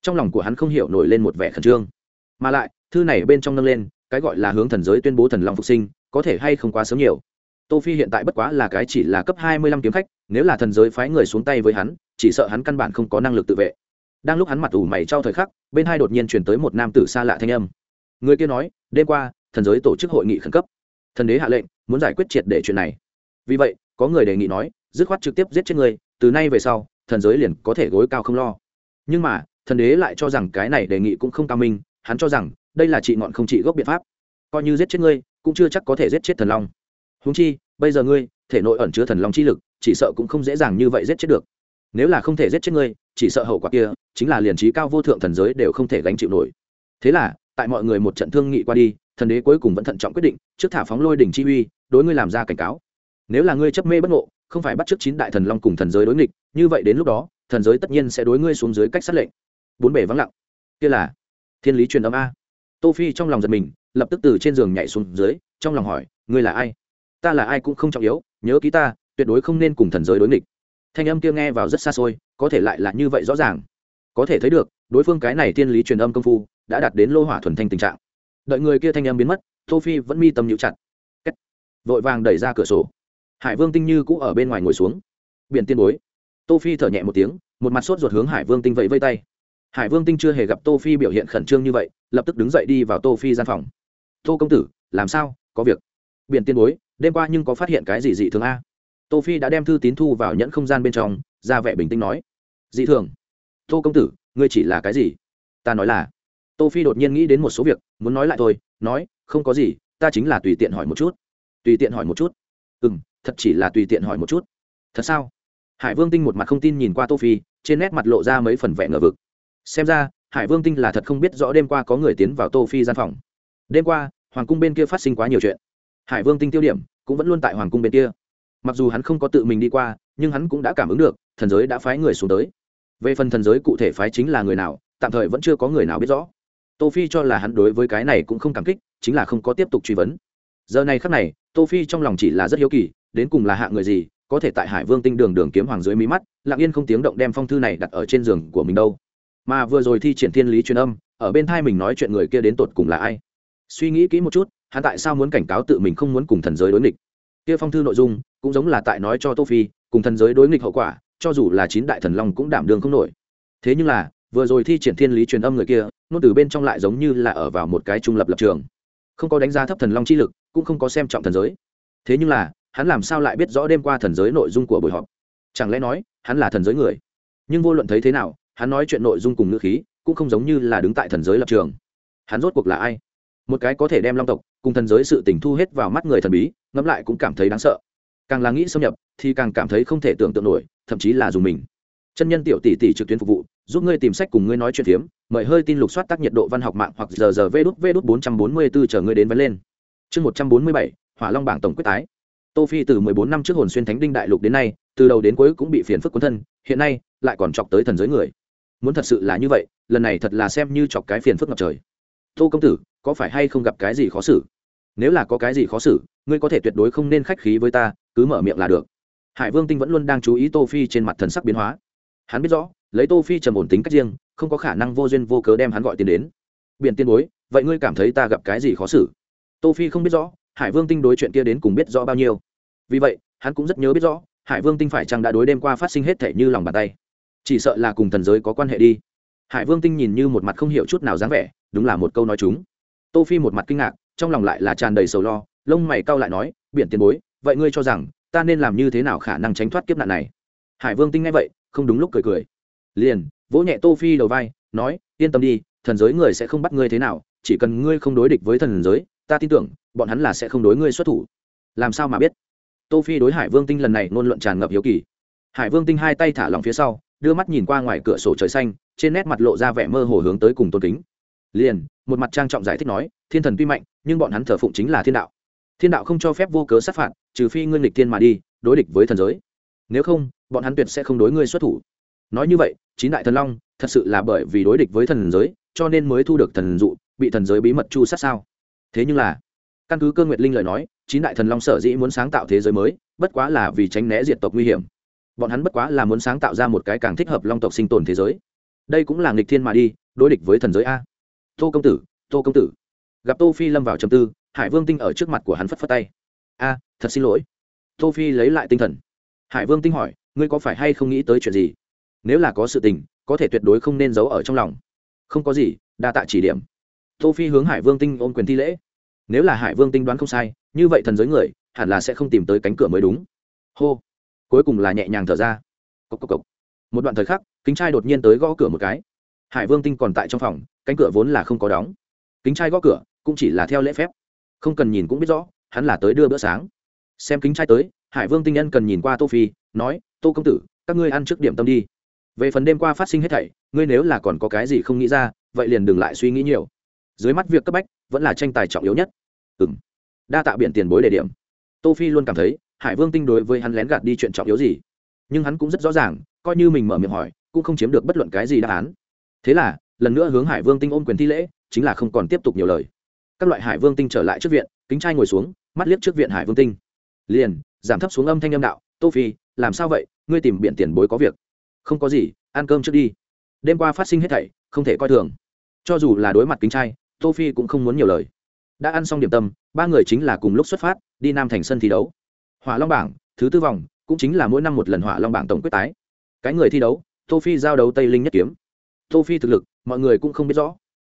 Speaker 1: trong lòng của hắn không hiểu nổi lên một vẻ khẩn trương. Mà lại, thư này bên trong nâng lên, cái gọi là hướng thần giới tuyên bố thần long phục sinh, có thể hay không quá sớm nhiều. Tô phi hiện tại bất quá là cái chỉ là cấp hai mươi lăm kiếm khách, nếu là thần giới phái người xuống tay với hắn, chỉ sợ hắn căn bản không có năng lực tự vệ. Đang lúc hắn mặt ủ mày trao thời khắc, bên hai đột nhiên truyền tới một nam tử xa lạ thanh âm. Người kia nói, đêm qua, thần giới tổ chức hội nghị khẩn cấp. Thần đế hạ lệnh, muốn giải quyết triệt để chuyện này. Vì vậy, có người đề nghị nói, dứt khoát trực tiếp giết chết người, từ nay về sau, thần giới liền có thể gối cao không lo. Nhưng mà thần đế lại cho rằng cái này đề nghị cũng không cao minh, hắn cho rằng, đây là trị ngọn không trị gốc biện pháp. Coi như giết chết ngươi, cũng chưa chắc có thể giết chết thần long. Húng chi, bây giờ ngươi, thể nội ẩn chứa thần long chi lực, chỉ sợ cũng không dễ dàng như vậy giết chết được. Nếu là không thể giết chết ngươi, chỉ sợ hậu quả kia, chính là liền trí cao vô thượng thần giới đều không thể gánh chịu nổi. Thế là, tại mọi người một trận thương nghị qua đi, thần đế cuối cùng vẫn thận trọng quyết định, trước thả phóng lôi đỉnh chi uy, đối ngươi làm ra cảnh cáo. Nếu là ngươi chấp mê bất ngộ, không phải bắt trước chín đại thần long cùng thần giới đối nghịch, như vậy đến lúc đó, thần giới tất nhiên sẽ đối ngươi xuống dưới cách sát lệnh bốn bể vắng lặng. Kia là thiên lý truyền âm a. Tô phi trong lòng giật mình, lập tức từ trên giường nhảy xuống dưới, trong lòng hỏi, ngươi là ai? Ta là ai cũng không trọng yếu, nhớ ký ta, tuyệt đối không nên cùng thần giới đối nghịch. Thanh âm kia nghe vào rất xa xôi, có thể lại là như vậy rõ ràng. Có thể thấy được, đối phương cái này thiên lý truyền âm công phu đã đạt đến lô hỏa thuần thanh tình trạng. Đợi người kia thanh âm biến mất, tô phi vẫn mi tâm nhíu chặt. Kết. vội vàng đẩy ra cửa sổ. Hải vương tinh như cũ ở bên ngoài ngồi xuống. Biển tiên bối. Tô phi thở nhẹ một tiếng, một mặt sốt ruột hướng hải vương tinh vẫy vây tay hải vương tinh chưa hề gặp tô phi biểu hiện khẩn trương như vậy, lập tức đứng dậy đi vào tô phi gian phòng. Tô công tử, làm sao? Có việc. Biển tiên bối, đêm qua nhưng có phát hiện cái gì dị thường a? Tô phi đã đem thư tín thu vào nhẫn không gian bên trong, ra vẻ bình tĩnh nói. Dị thường. Tô công tử, ngươi chỉ là cái gì? Ta nói là tô phi đột nhiên nghĩ đến một số việc, muốn nói lại thôi, nói, không có gì, ta chính là tùy tiện hỏi một chút. Tùy tiện hỏi một chút? Ừ thật chỉ là tùy tiện hỏi một chút. Thật sao? Hải vương tinh một mặt không tin nhìn qua tô phi, trên nét mặt lộ ra mấy phần vẻ ngờ vực xem ra, hải vương tinh là thật không biết rõ đêm qua có người tiến vào tô phi gian phòng. Đêm qua, hoàng cung bên kia phát sinh quá nhiều chuyện. Hải vương tinh tiêu điểm cũng vẫn luôn tại hoàng cung bên kia. Mặc dù hắn không có tự mình đi qua, nhưng hắn cũng đã cảm ứng được, thần giới đã phái người xuống tới. Về phần thần giới cụ thể phái chính là người nào, tạm thời vẫn chưa có người nào biết rõ. Tô phi cho là hắn đối với cái này cũng không cảm kích, chính là không có tiếp tục truy vấn. Giờ này khắc này, tô phi trong lòng chỉ là rất hiếu kỳ, đến cùng là hạ người gì, có thể tại hải vương tinh đường đường kiếm hoàng dưới mí mắt, lặng yên không tiếng động đem phong thư này đặt ở trên giường của mình đâu mà vừa rồi thi triển thiên lý truyền âm, ở bên thai mình nói chuyện người kia đến tột cùng là ai? Suy nghĩ kỹ một chút, hắn tại sao muốn cảnh cáo tự mình không muốn cùng thần giới đối nghịch? Kia phong thư nội dung, cũng giống là tại nói cho tô phi, cùng thần giới đối nghịch hậu quả, cho dù là chín đại thần long cũng đảm đường không nổi. Thế nhưng là, vừa rồi thi triển thiên lý truyền âm người kia nôn từ bên trong lại giống như là ở vào một cái trung lập lập trường. Không có đánh giá thấp thần long chi lực, cũng không có xem trọng thần giới. Thế nhưng là, hắn làm sao lại biết rõ đêm qua thần giới nội dung của buổi họp? Chẳng lẽ nói, hắn là thần giới người? Nhưng vô luận thấy thế nào hắn nói chuyện nội dung cùng ngữ khí cũng không giống như là đứng tại thần giới lập trường. Hắn rốt cuộc là ai? Một cái có thể đem long tộc cùng thần giới sự tình thu hết vào mắt người thần bí, ngẫm lại cũng cảm thấy đáng sợ. Càng là nghĩ xâm nhập, thì càng cảm thấy không thể tưởng tượng nổi, thậm chí là dùng mình. Chân nhân tiểu tỷ tỷ trực tuyến phục vụ, giúp ngươi tìm sách cùng ngươi nói chuyện phiếm, mời hơi tin lục soát tác nhiệt độ văn học mạng hoặc giờ giờ vê đút vê đút bốn trăm bốn mươi bốn chờ ngươi đến vấn lên. Chương một trăm bốn mươi bảy, hỏa long bảng tổng quyết tái. Tô phi từ mười bốn năm trước hồn xuyên thánh đinh đại lục đến nay, từ đầu đến cuối cũng bị phiền phức quân thân, hiện nay lại còn chọc tới thần giới người muốn thật sự là như vậy, lần này thật là xem như chọc cái phiền phức ngập trời. Tô công tử, có phải hay không gặp cái gì khó xử? Nếu là có cái gì khó xử, ngươi có thể tuyệt đối không nên khách khí với ta, cứ mở miệng là được. Hải vương tinh vẫn luôn đang chú ý tô phi trên mặt thần sắc biến hóa. Hắn biết rõ, lấy tô phi trầm ổn tính cách riêng, không có khả năng vô duyên vô cớ đem hắn gọi tiền đến. Biển tiên bối, vậy ngươi cảm thấy ta gặp cái gì khó xử? Tô phi không biết rõ, hải vương tinh đối chuyện kia đến cùng biết rõ bao nhiêu. Vì vậy, hắn cũng rất nhớ biết rõ, hải vương tinh phải chăng đã đối đêm qua phát sinh hết thể như lòng bàn tay chỉ sợ là cùng thần giới có quan hệ đi. Hải vương tinh nhìn như một mặt không hiểu chút nào dáng vẻ, đúng là một câu nói chúng. Tô phi một mặt kinh ngạc, trong lòng lại là tràn đầy sầu lo, lông mày cau lại nói, biển tiền bối, vậy ngươi cho rằng, ta nên làm như thế nào khả năng tránh thoát kiếp nạn này? Hải vương tinh nghe vậy, không đúng lúc cười cười. Liền, vỗ nhẹ tô phi đầu vai, nói, yên tâm đi, thần giới người sẽ không bắt ngươi thế nào, chỉ cần ngươi không đối địch với thần giới, ta tin tưởng, bọn hắn là sẽ không đối ngươi xuất thủ. Làm sao mà biết? Tô phi đối hải vương tinh lần này ngôn luận tràn ngập hiếu kỳ. Hải vương tinh hai tay thả lỏng phía sau đưa mắt nhìn qua ngoài cửa sổ trời xanh, trên nét mặt lộ ra vẻ mơ hồ hướng tới cùng tôn kính. Liền, một mặt trang trọng giải thích nói, thiên thần tuy mạnh, nhưng bọn hắn thờ phụng chính là thiên đạo. Thiên đạo không cho phép vô cớ sát phạt, trừ phi ngươi nghịch thiên mà đi, đối địch với thần giới. Nếu không, bọn hắn tuyệt sẽ không đối ngươi xuất thủ. Nói như vậy, chín đại thần long, thật sự là bởi vì đối địch với thần giới, cho nên mới thu được thần dụ, bị thần giới bí mật chu sát sao? Thế nhưng là, căn cứ cơ nguyệt linh lời nói, chín đại thần long sở dĩ muốn sáng tạo thế giới mới, bất quá là vì tránh né diệt tộc nguy hiểm bọn hắn bất quá là muốn sáng tạo ra một cái càng thích hợp long tộc sinh tồn thế giới. Đây cũng là nghịch thiên mà đi, đối địch với thần giới a. Tô công tử, tô công tử. Gặp tô phi lâm vào trầm tư, hải vương tinh ở trước mặt của hắn phất phất tay. A, thật xin lỗi. Tô phi lấy lại tinh thần. Hải vương tinh hỏi, ngươi có phải hay không nghĩ tới chuyện gì? Nếu là có sự tình, có thể tuyệt đối không nên giấu ở trong lòng. Không có gì, đa tạ chỉ điểm. Tô phi hướng hải vương tinh ôm quyền thi lễ. Nếu là hải vương tinh đoán không sai, như vậy thần giới người, hẳn là sẽ không tìm tới cánh cửa mới đúng. Hô cuối cùng là nhẹ nhàng thở ra. Cốc cốc cốc. một đoạn thời khắc, kính trai đột nhiên tới gõ cửa một cái. Hải vương tinh còn tại trong phòng, cánh cửa vốn là không có đóng. Kính trai gõ cửa, cũng chỉ là theo lễ phép. Không cần nhìn cũng biết rõ, hắn là tới đưa bữa sáng. Xem kính trai tới, hải vương tinh nhân cần nhìn qua tô phi, nói, tô công tử, các ngươi ăn trước điểm tâm đi. Về phần đêm qua phát sinh hết thảy, ngươi nếu là còn có cái gì không nghĩ ra, vậy liền đừng lại suy nghĩ nhiều. Dưới mắt việc cấp bách, vẫn là tranh tài trọng yếu nhất. Ừng đa tạ biển tiền bối đề điểm. Tô phi luôn cảm thấy hải vương tinh đối với hắn lén gạt đi chuyện trọng yếu gì? Nhưng hắn cũng rất rõ ràng, coi như mình mở miệng hỏi, cũng không chiếm được bất luận cái gì đáp án. Thế là, lần nữa hướng hải vương tinh ôm quyền thi lễ, chính là không còn tiếp tục nhiều lời. Các loại hải vương tinh trở lại trước viện, kính trai ngồi xuống, mắt liếc trước viện hải vương tinh. Liền, giảm thấp xuống âm thanh âm đạo, tô phi, làm sao vậy? Ngươi tìm biện tiền bối có việc. Không có gì, ăn cơm trước đi. Đêm qua phát sinh hết thảy, không thể coi thường. Cho dù là đối mặt kính trai, tô phi cũng không muốn nhiều lời. Đã ăn xong điểm tâm, ba người chính là cùng lúc xuất phát, đi nam thành sân thi đấu hỏa long bảng, thứ tư vòng, cũng chính là mỗi năm một lần hỏa long bảng tổng quyết tái. Cái người thi đấu, tô phi giao đấu tây linh nhất kiếm. Tô phi thực lực, mọi người cũng không biết rõ.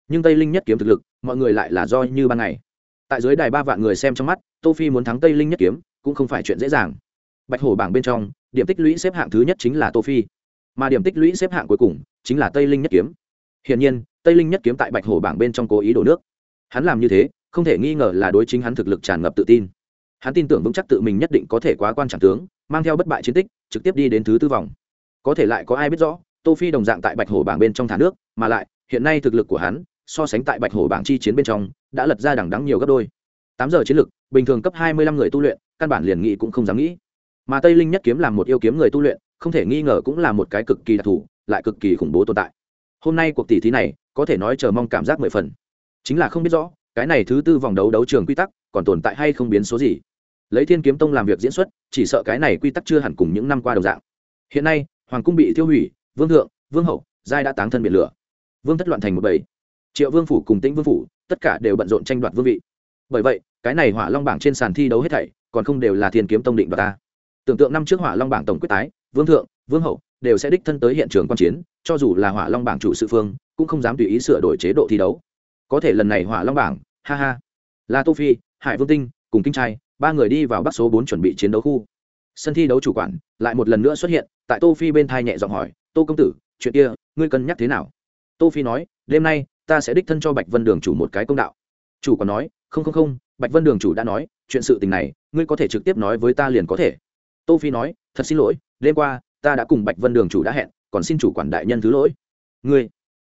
Speaker 1: Nhưng tây linh nhất kiếm thực lực, mọi người lại là do như ban ngày. Tại dưới đài ba vạn người xem trong mắt, tô phi muốn thắng tây linh nhất kiếm, cũng không phải chuyện dễ dàng. Bạch hổ bảng bên trong, điểm tích lũy xếp hạng thứ nhất chính là tô phi. Mà điểm tích lũy xếp hạng cuối cùng, chính là tây linh nhất kiếm. Hiển nhiên, tây linh nhất kiếm tại bạch hổ bảng bên trong cố ý đổ nước. Hắn làm như thế, không thể nghi ngờ là đối chính hắn thực lực tràn ngập tự tin hắn tin tưởng vững chắc tự mình nhất định có thể quá quan trọng tướng, mang theo bất bại chiến tích, trực tiếp đi đến thứ tư vòng. Có thể lại có ai biết rõ, tô phi đồng dạng tại bạch hổ bảng bên trong thả nước, mà lại, hiện nay thực lực của hắn, so sánh tại bạch hổ bảng chi chiến bên trong, đã lật ra đẳng đắng nhiều gấp đôi. Tám giờ chiến lực, bình thường cấp hai mươi lăm người tu luyện, căn bản liền nghĩ cũng không dám nghĩ. Mà tây linh nhất kiếm làm một yêu kiếm người tu luyện, không thể nghi ngờ cũng là một cái cực kỳ đặc thù, lại cực kỳ khủng bố tồn tại. Hôm nay cuộc tỷ thí này, có thể nói chờ mong cảm giác mười phần. Chính là không biết rõ, cái này thứ tư vòng đấu đấu trường quy tắc, còn tồn tại hay không biến số gì lấy thiên kiếm tông làm việc diễn xuất, chỉ sợ cái này quy tắc chưa hẳn cùng những năm qua đồng dạng. Hiện nay, hoàng cung bị tiêu hủy, vương thượng, vương hậu, giai đã táng thân biển lửa. Vương thất loạn thành một bảy triệu vương phủ cùng tĩnh vương phủ, tất cả đều bận rộn tranh đoạt vương vị. Bởi vậy, cái này hỏa long bảng trên sàn thi đấu hết thảy, còn không đều là thiên kiếm tông định đoạt ta. Tưởng tượng năm trước hỏa long bảng tổng quyết tái, vương thượng, vương hậu đều sẽ đích thân tới hiện trường quan chiến, cho dù là hỏa long bảng chủ sự phương, cũng không dám tùy ý sửa đổi chế độ thi đấu. Có thể lần này hỏa long bảng, ha ha. Là tô phi, hải vương tinh, cùng kinh trai ba người đi vào bắc số bốn chuẩn bị chiến đấu khu. Sân thi đấu chủ quản lại một lần nữa xuất hiện, tại tô phi bên thai nhẹ giọng hỏi, tô công tử, chuyện kia, ngươi cân nhắc thế nào? Tô phi nói, đêm nay, ta sẽ đích thân cho bạch vân đường chủ một cái công đạo. Chủ còn nói, không không không, bạch vân đường chủ đã nói, chuyện sự tình này, ngươi có thể trực tiếp nói với ta liền có thể. Tô phi nói, thật xin lỗi, đêm qua, ta đã cùng bạch vân đường chủ đã hẹn, còn xin chủ quản đại nhân thứ lỗi. Ngươi?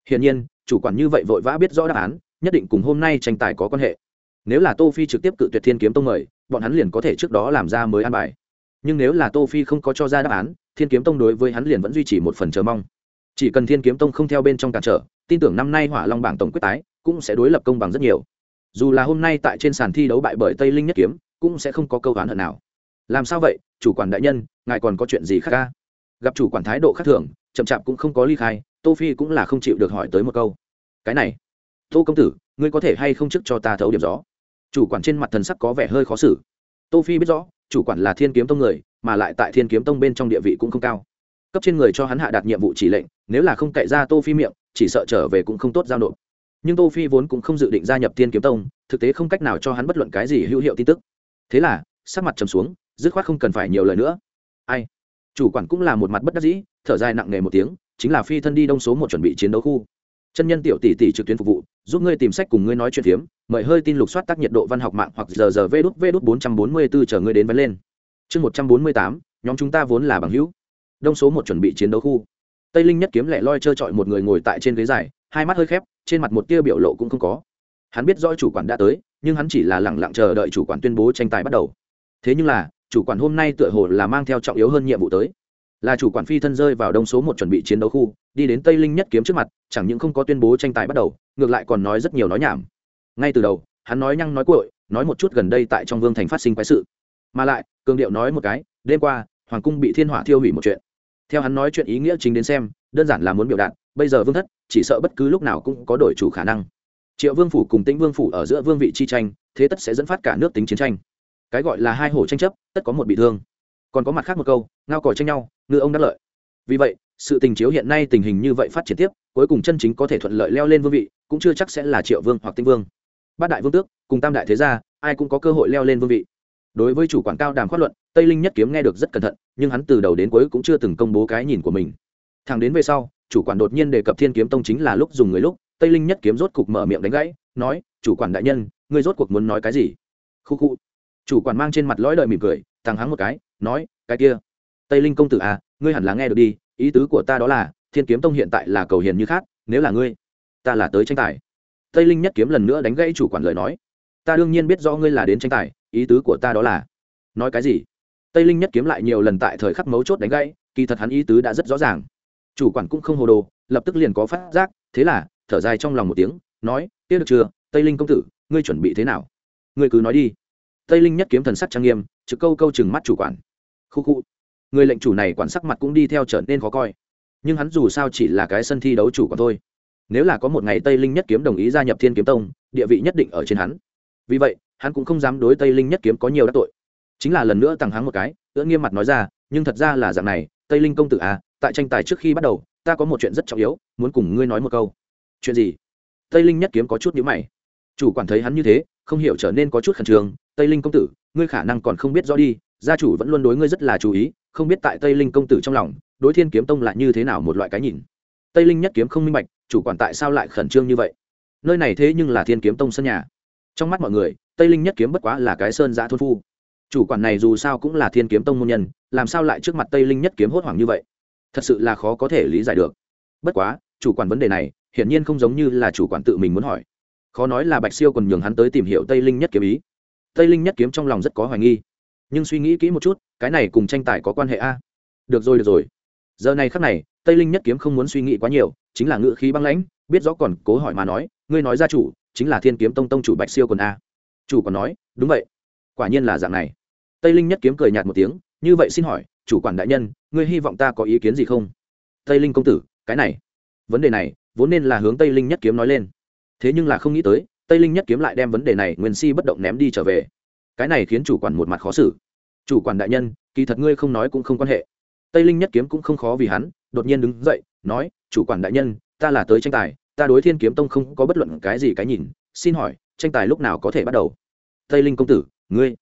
Speaker 1: Hiển nhiên, chủ quản như vậy vội vã biết rõ đáp án, nhất định cùng hôm nay tranh tài có quan hệ. Nếu là tô phi trực tiếp cự tuyệt thiên kiếm tông mời bọn hắn liền có thể trước đó làm ra mới an bài. Nhưng nếu là tô phi không có cho ra đáp án, thiên kiếm tông đối với hắn liền vẫn duy trì một phần chờ mong. Chỉ cần thiên kiếm tông không theo bên trong cản trở, tin tưởng năm nay hỏa long bảng tổng quyết tái cũng sẽ đối lập công bằng rất nhiều. Dù là hôm nay tại trên sàn thi đấu bại bởi tây linh nhất kiếm, cũng sẽ không có câu oán hận nào. Làm sao vậy, chủ quản đại nhân, ngài còn có chuyện gì khác ca? Gặp chủ quản thái độ khác thường, chậm chạp cũng không có ly khai, tô phi cũng là không chịu được hỏi tới một câu. Cái này, tô công tử, ngươi có thể hay không trước cho ta thấu điểm gió chủ quản trên mặt thần sắc có vẻ hơi khó xử. Tô phi biết rõ, chủ quản là thiên kiếm tông người, mà lại tại thiên kiếm tông bên trong địa vị cũng không cao. Cấp trên người cho hắn hạ đạt nhiệm vụ chỉ lệnh, nếu là không cậy ra tô phi miệng, chỉ sợ trở về cũng không tốt giao nộp. Nhưng tô phi vốn cũng không dự định gia nhập thiên kiếm tông, thực tế không cách nào cho hắn bất luận cái gì hữu hiệu tin tức. Thế là, sắc mặt trầm xuống, dứt khoát không cần phải nhiều lời nữa. Ai? Chủ quản cũng là một mặt bất đắc dĩ, thở dài nặng nề một tiếng, chính là phi thân đi đông số một chuẩn bị chiến đấu khu chân nhân tiểu tỷ tỷ trực tuyến phục vụ, giúp ngươi tìm sách cùng ngươi nói chuyện phiếm, mời hơi tin lục soát tác nhiệt độ văn học mạng hoặc giờ giờ vê đút vê đút bốn trăm bốn mươi bốn chờ ngươi đến vấn lên. Chương một trăm bốn mươi tám, nhóm chúng ta vốn là bằng hữu. Đông số một chuẩn bị chiến đấu khu. Tây linh nhất kiếm lẻ loi trơ trọi một người ngồi tại trên ghế dài, hai mắt hơi khép, trên mặt một tia biểu lộ cũng không có. Hắn biết rõ chủ quản đã tới, nhưng hắn chỉ là lẳng lặng chờ đợi chủ quản tuyên bố tranh tài bắt đầu. Thế nhưng là, chủ quản hôm nay tựa hồ là mang theo trọng yếu hơn nhiệm vụ tới là chủ quản phi thân rơi vào đông số một chuẩn bị chiến đấu khu, đi đến tây linh nhất kiếm trước mặt, chẳng những không có tuyên bố tranh tài bắt đầu, ngược lại còn nói rất nhiều nói nhảm. Ngay từ đầu, hắn nói nhăng nói cội nói một chút gần đây tại trong vương thành phát sinh quái sự. Mà lại, cường điệu nói một cái, đêm qua, hoàng cung bị thiên hỏa thiêu hủy một chuyện. Theo hắn nói chuyện ý nghĩa chính đến xem, đơn giản là muốn biểu đạt, bây giờ vương thất, chỉ sợ bất cứ lúc nào cũng có đổi chủ khả năng. Triệu vương phủ cùng tĩnh vương phủ ở giữa vương vị chi tranh, thế tất sẽ dẫn phát cả nước tính chiến tranh. Cái gọi là hai hổ tranh chấp, tất có một bị thương còn có mặt khác một câu, ngao còi tranh nhau, ngư ông đắc lợi. Vì vậy, sự tình chiếu hiện nay tình hình như vậy phát triển tiếp, cuối cùng chân chính có thể thuận lợi leo lên vương vị, cũng chưa chắc sẽ là triệu vương hoặc tinh vương. Bát đại vương tước, cùng tam đại thế gia, ai cũng có cơ hội leo lên vương vị. Đối với chủ quản cao đàm khoát luận, tây linh nhất kiếm nghe được rất cẩn thận, nhưng hắn từ đầu đến cuối cũng chưa từng công bố cái nhìn của mình. Thằng đến về sau, chủ quản đột nhiên đề cập thiên kiếm tông chính là lúc dùng người lúc, tây linh nhất kiếm rốt cục mở miệng đánh gãy, nói, chủ quản đại nhân, ngươi rốt cuộc muốn nói cái gì? Khu khu. Chủ quản mang trên mặt lõi đời mỉm cười, thằng hắng một cái nói, cái kia, tây linh công tử à ngươi hẳn là nghe được đi, ý tứ của ta đó là, thiên kiếm tông hiện tại là cầu hiền như khác, nếu là ngươi, ta là tới tranh tài. Tây linh nhất kiếm lần nữa đánh gãy chủ quản lời nói. Ta đương nhiên biết rõ ngươi là đến tranh tài, ý tứ của ta đó là, nói cái gì? Tây linh nhất kiếm lại nhiều lần tại thời khắc mấu chốt đánh gãy, kỳ thật hắn ý tứ đã rất rõ ràng. Chủ quản cũng không hồ đồ, lập tức liền có phát giác, thế là, thở dài trong lòng một tiếng, nói tiếc được chưa, tây linh công tử, ngươi chuẩn bị thế nào? Ngươi cứ nói đi. Tây linh nhất kiếm thần sắc trang nghiêm, trực câu câu chừng mắt chủ quản khu khu. Người lệnh chủ này quản sắc mặt cũng đi theo trở nên khó coi. Nhưng hắn dù sao chỉ là cái sân thi đấu chủ còn thôi. Nếu là có một ngày tây linh nhất kiếm đồng ý gia nhập thiên kiếm tông, địa vị nhất định ở trên hắn. Vì vậy, hắn cũng không dám đối tây linh nhất kiếm có nhiều đắc tội. Chính là lần nữa tặng hắn một cái, ưỡn nghiêm mặt nói ra, nhưng thật ra là dạng này, tây linh công tử à tại tranh tài trước khi bắt đầu, ta có một chuyện rất trọng yếu, muốn cùng ngươi nói một câu. Chuyện gì? Tây linh nhất kiếm có chút nhữ mày. Chủ quản thấy hắn như thế, không hiểu trở nên có chút khẩn trương, tây linh công tử, ngươi khả năng còn không biết rõ đi gia chủ vẫn luôn đối ngươi rất là chú ý, không biết tại tây linh công tử trong lòng, đối thiên kiếm tông lại như thế nào một loại cái nhìn. Tây linh nhất kiếm không minh bạch, chủ quản tại sao lại khẩn trương như vậy? Nơi này thế nhưng là thiên kiếm tông sân nhà. Trong mắt mọi người, tây linh nhất kiếm bất quá là cái sơn giã thôn phu. Chủ quản này dù sao cũng là thiên kiếm tông môn nhân, làm sao lại trước mặt tây linh nhất kiếm hốt hoảng như vậy? Thật sự là khó có thể lý giải được. Bất quá, chủ quản vấn đề này, hiển nhiên không giống như là chủ quản tự mình muốn hỏi. Khó nói là bạch siêu còn nhường hắn tới tìm hiểu tây linh nhất kiếm ý. Tây linh nhất kiếm trong lòng rất có hoài nghi nhưng suy nghĩ kỹ một chút, cái này cùng tranh tài có quan hệ a? Được rồi được rồi. Giờ này khắc này, tây linh nhất kiếm không muốn suy nghĩ quá nhiều, chính là ngự khí băng lãnh, biết rõ còn cố hỏi mà nói, ngươi nói ra chủ, chính là thiên kiếm tông tông chủ bạch siêu còn a. Chủ còn nói, đúng vậy. Quả nhiên là dạng này. Tây linh nhất kiếm cười nhạt một tiếng, như vậy xin hỏi, chủ quản đại nhân, ngươi hy vọng ta có ý kiến gì không? Tây linh công tử, cái này. Vấn đề này, vốn nên là hướng tây linh nhất kiếm nói lên. Thế nhưng là không nghĩ tới, tây linh nhất kiếm lại đem vấn đề này nguyên si bất động ném đi trở về cái này khiến chủ quản một mặt khó xử. Chủ quản đại nhân, kỳ thật ngươi không nói cũng không quan hệ. Tây linh nhất kiếm cũng không khó vì hắn, đột nhiên đứng dậy, nói, chủ quản đại nhân, ta là tới tranh tài, ta đối thiên kiếm tông không có bất luận cái gì cái nhìn, xin hỏi, tranh tài lúc nào có thể bắt đầu? Tây linh công tử, ngươi,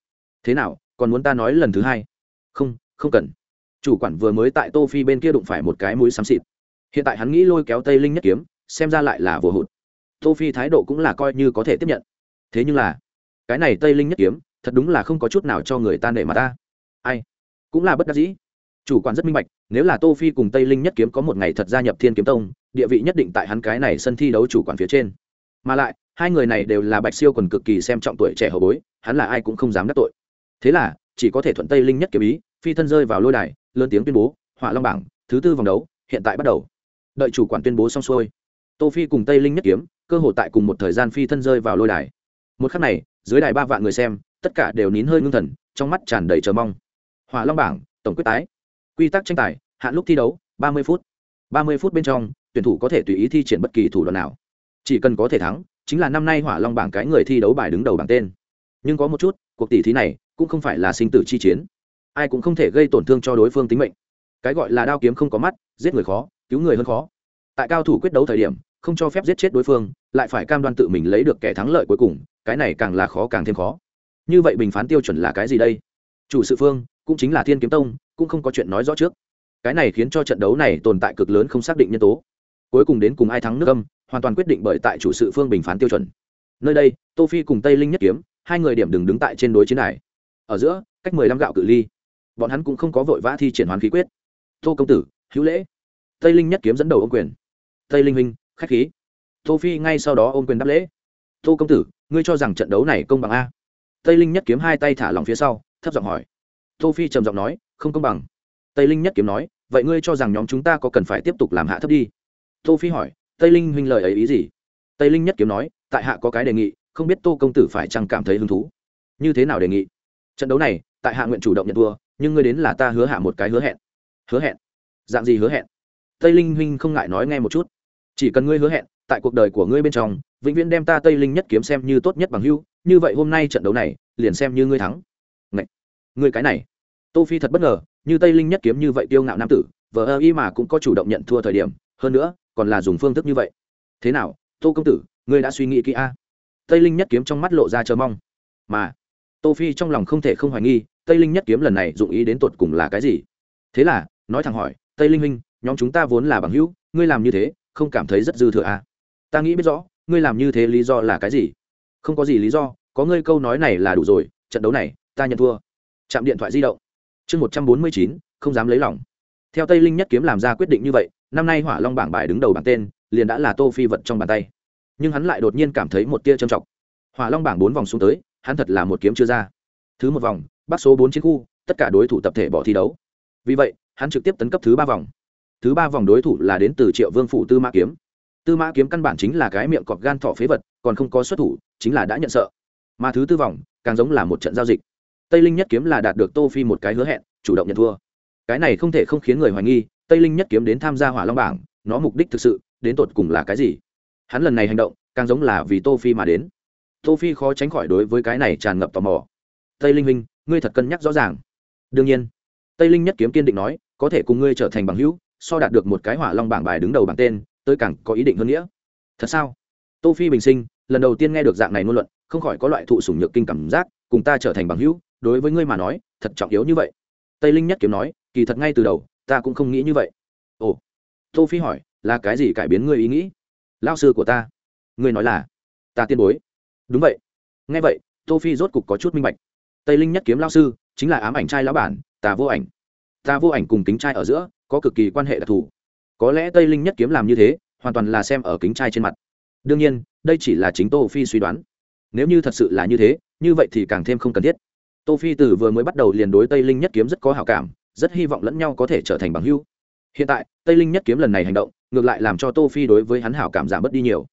Speaker 1: thế nào, còn muốn ta nói lần thứ hai? Không không cần. Chủ quản vừa mới tại tô phi bên kia đụng phải một cái mũi xám xịt. Hiện tại hắn nghĩ lôi kéo tây linh nhất kiếm, xem ra lại là vừa hụt. Tô phi thái độ cũng là coi như có thể tiếp nhận. Thế nhưng là, cái này tây linh nhất kiếm thật đúng là không có chút nào cho người ta nể mà ta. Ai? Cũng là bất đắc dĩ. Chủ quản rất minh bạch, nếu là tô phi cùng tây linh nhất kiếm có một ngày thật gia nhập thiên kiếm tông, địa vị nhất định tại hắn cái này sân thi đấu chủ quản phía trên. Mà lại, hai người này đều là bạch siêu còn cực kỳ xem trọng tuổi trẻ hậu bối, hắn là ai cũng không dám đắc tội. Thế là, chỉ có thể thuận tây linh nhất kiếm ý, phi thân rơi vào lôi đài, lớn tiếng tuyên bố, hỏa long bảng, thứ tư vòng đấu, hiện tại bắt đầu. Đợi chủ quản tuyên bố xong xuôi, tô phi cùng tây linh nhất kiếm, cơ hội tại cùng một thời gian phi thân rơi vào lôi đài. Một khắc này, dưới đài ba vạn người xem tất cả đều nín hơi ngưng thần, trong mắt tràn đầy chờ mong. Hỏa long bảng, tổng quyết tái. Quy tắc tranh tài, hạn lúc thi đấu, ba mươi phút. ba mươi phút bên trong, tuyển thủ có thể tùy ý thi triển bất kỳ thủ đoạn nào. Chỉ cần có thể thắng, chính là năm nay hỏa long bảng cái người thi đấu bài đứng đầu bảng tên. Nhưng có một chút, cuộc tỷ thí này cũng không phải là sinh tử chi chiến. Ai cũng không thể gây tổn thương cho đối phương tính mệnh. Cái gọi là đao kiếm không có mắt, giết người khó, cứu người hơn khó. Tại cao thủ quyết đấu thời điểm, không cho phép giết chết đối phương, lại phải cam đoan tự mình lấy được kẻ thắng lợi cuối cùng, cái này càng là khó càng thêm khó như vậy bình phán tiêu chuẩn là cái gì đây? Chủ sự phương, cũng chính là thiên kiếm tông, cũng không có chuyện nói rõ trước. Cái này khiến cho trận đấu này tồn tại cực lớn không xác định nhân tố. Cuối cùng đến cùng ai thắng nước âm, hoàn toàn quyết định bởi tại chủ sự phương bình phán tiêu chuẩn. Nơi đây, tô phi cùng tây linh nhất kiếm, hai người điểm đừng đứng tại trên đối chiến này. Ở giữa, cách mười lăm gạo cự ly. Bọn hắn cũng không có vội vã thi triển hoán khí quyết. Tô công tử, hữu lễ. Tây linh nhất kiếm dẫn đầu ô quyền. Tây linh huynh, khách khí. Tô phi ngay sau đó ôm quyền đáp lễ. Tô công tử, ngươi cho rằng trận đấu này công bằng a? Tây linh nhất kiếm hai tay thả lòng phía sau, thấp giọng hỏi. Tô phi trầm giọng nói, không công bằng. Tây linh nhất kiếm nói, vậy ngươi cho rằng nhóm chúng ta có cần phải tiếp tục làm hạ thấp đi? Tô phi hỏi, tây linh huynh lời ấy ý gì? Tây linh nhất kiếm nói, tại hạ có cái đề nghị, không biết tô công tử phải chăng cảm thấy hứng thú. Như thế nào đề nghị? Trận đấu này, tại hạ nguyện chủ động nhận thua, nhưng ngươi đến là ta hứa hạ một cái hứa hẹn. Hứa hẹn? Dạng gì hứa hẹn? Tây linh huynh không ngại nói nghe một chút. Chỉ cần ngươi hứa hẹn, tại cuộc đời của ngươi bên trong vĩnh viễn đem ta tây linh nhất kiếm xem như tốt nhất bằng hưu như vậy hôm nay trận đấu này, liền xem như ngươi thắng. Ngậy! ngươi cái này. Tô phi thật bất ngờ, như tây linh nhất kiếm như vậy tiêu ngạo nam tử vợ ơ y mà cũng có chủ động nhận thua thời điểm, hơn nữa, còn là dùng phương thức như vậy. Thế nào, tô công tử, ngươi đã suy nghĩ kỹ a? Tây linh nhất kiếm trong mắt lộ ra chờ mong. Mà, tô phi trong lòng không thể không hoài nghi, tây linh nhất kiếm lần này dụng ý đến tột cùng là cái gì? Thế là, nói thẳng hỏi, tây linh huynh, nhóm chúng ta vốn là bằng hữu, ngươi làm như thế, không cảm thấy rất dư thừa à? Ta nghĩ biết rõ ngươi làm như thế lý do là cái gì? Không có gì lý do, có ngươi câu nói này là đủ rồi, trận đấu này, ta nhận thua. Chạm điện thoại di động. Chương một trăm bốn mươi chín, không dám lấy lòng. Theo tây linh nhất kiếm làm ra quyết định như vậy, năm nay hỏa long bảng bài đứng đầu bảng tên, liền đã là tô phi vật trong bàn tay. Nhưng hắn lại đột nhiên cảm thấy một tia trầm trọng. Hỏa long bảng bốn vòng xuống tới, hắn thật là một kiếm chưa ra. Thứ một vòng bắt số bốn chiến khu, tất cả đối thủ tập thể bỏ thi đấu. Vì vậy, hắn trực tiếp tấn cấp thứ ba vòng. Thứ ba vòng đối thủ là đến từ triệu vương phủ tư mã kiếm tư mã kiếm căn bản chính là cái miệng cọp gan thọ phế vật, còn không có xuất thủ, chính là đã nhận sợ. Mà thứ tư vòng, càng giống là một trận giao dịch. Tây linh nhất kiếm là đạt được tô phi một cái hứa hẹn, chủ động nhận thua. Cái này không thể không khiến người hoài nghi, tây linh nhất kiếm đến tham gia hỏa long bảng, nó mục đích thực sự, đến tột cùng là cái gì? Hắn lần này hành động, càng giống là vì tô phi mà đến. Tô phi khó tránh khỏi đối với cái này tràn ngập tò mò. Tây linh minh ngươi thật cân nhắc rõ ràng. Đương nhiên, tây linh nhất kiếm kiên định nói, có thể cùng ngươi trở thành bằng hữu, so đạt được một cái hỏa long bảng bài đứng đầu bảng tên tới càng có ý định hơn nghĩa. Thật sao? Tô phi bình sinh, lần đầu tiên nghe được dạng này ngôn luận, không khỏi có loại thụ sủng nhược kinh cảm giác, cùng ta trở thành bằng hữu, đối với ngươi mà nói, thật trọng yếu như vậy. Tây linh nhất kiếm nói, kỳ thật ngay từ đầu, ta cũng không nghĩ như vậy. Ồ. Tô phi hỏi, là cái gì cải biến ngươi ý nghĩ? Lao sư của ta. Ngươi nói là, ta tiên bối. Đúng vậy. Nghe vậy, tô phi rốt cục có chút minh bạch. Tây linh nhất kiếm lao sư, chính là ám ảnh trai lão bản, ta vô ảnh. Ta vô ảnh cùng kính trai ở giữa, có cực kỳ quan hệ đặc thù có lẽ tây linh nhất kiếm làm như thế, hoàn toàn là xem ở kính trai trên mặt. Đương nhiên, đây chỉ là chính tô phi suy đoán. Nếu như thật sự là như thế, như vậy thì càng thêm không cần thiết. Tô phi từ vừa mới bắt đầu liền đối tây linh nhất kiếm rất có hảo cảm, rất hy vọng lẫn nhau có thể trở thành bằng hữu. Hiện tại, tây linh nhất kiếm lần này hành động, ngược lại làm cho tô phi đối với hắn hảo cảm giảm bớt đi nhiều.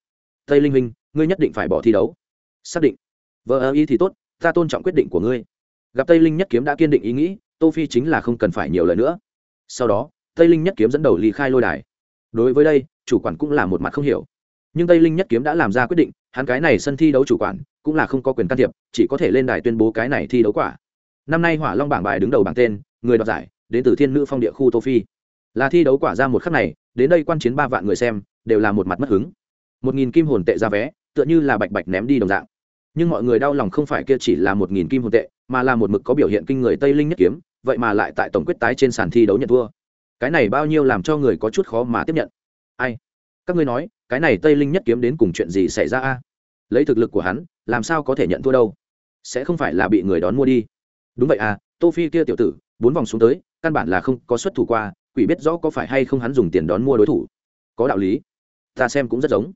Speaker 1: Tây linh huynh, ngươi nhất định phải bỏ thi đấu. Xác định. Vợ ơ y thì tốt, ta tôn trọng quyết định của ngươi. Gặp tây linh nhất kiếm đã kiên định ý nghĩ, tô phi chính là không cần phải nhiều lời nữa. Sau đó tây linh nhất kiếm dẫn đầu ly khai lôi đài. Đối với đây, chủ quản cũng là một mặt không hiểu. Nhưng tây linh nhất kiếm đã làm ra quyết định, hắn cái này sân thi đấu chủ quản cũng là không có quyền can thiệp, chỉ có thể lên đài tuyên bố cái này thi đấu quả. Năm nay hỏa long bảng bài đứng đầu bảng tên, người đoạt giải, đến từ thiên nữ phong địa khu tô phi. Là thi đấu quả ra một khắc này, đến đây quan chiến ba vạn người xem, đều là một mặt mất hứng. Một nghìn kim hồn tệ ra vé, tựa như là bạch bạch ném đi đồng dạng. Nhưng mọi người đau lòng không phải kia chỉ là một nghìn kim hồn tệ, mà là một mực có biểu hiện kinh người tây linh nhất kiếm, vậy mà lại tại tổng quyết tái trên sàn thi đấu nhận thua cái này bao nhiêu làm cho người có chút khó mà tiếp nhận. Ai? Các ngươi nói, cái này tây linh nhất kiếm đến cùng chuyện gì xảy ra a? Lấy thực lực của hắn, làm sao có thể nhận thua đâu? Sẽ không phải là bị người đón mua đi. Đúng vậy à tô phi kia tiểu tử, bốn vòng xuống tới, căn bản là không có xuất thủ qua, quỷ biết rõ có phải hay không hắn dùng tiền đón mua đối thủ. Có đạo lý. Ta xem cũng rất giống.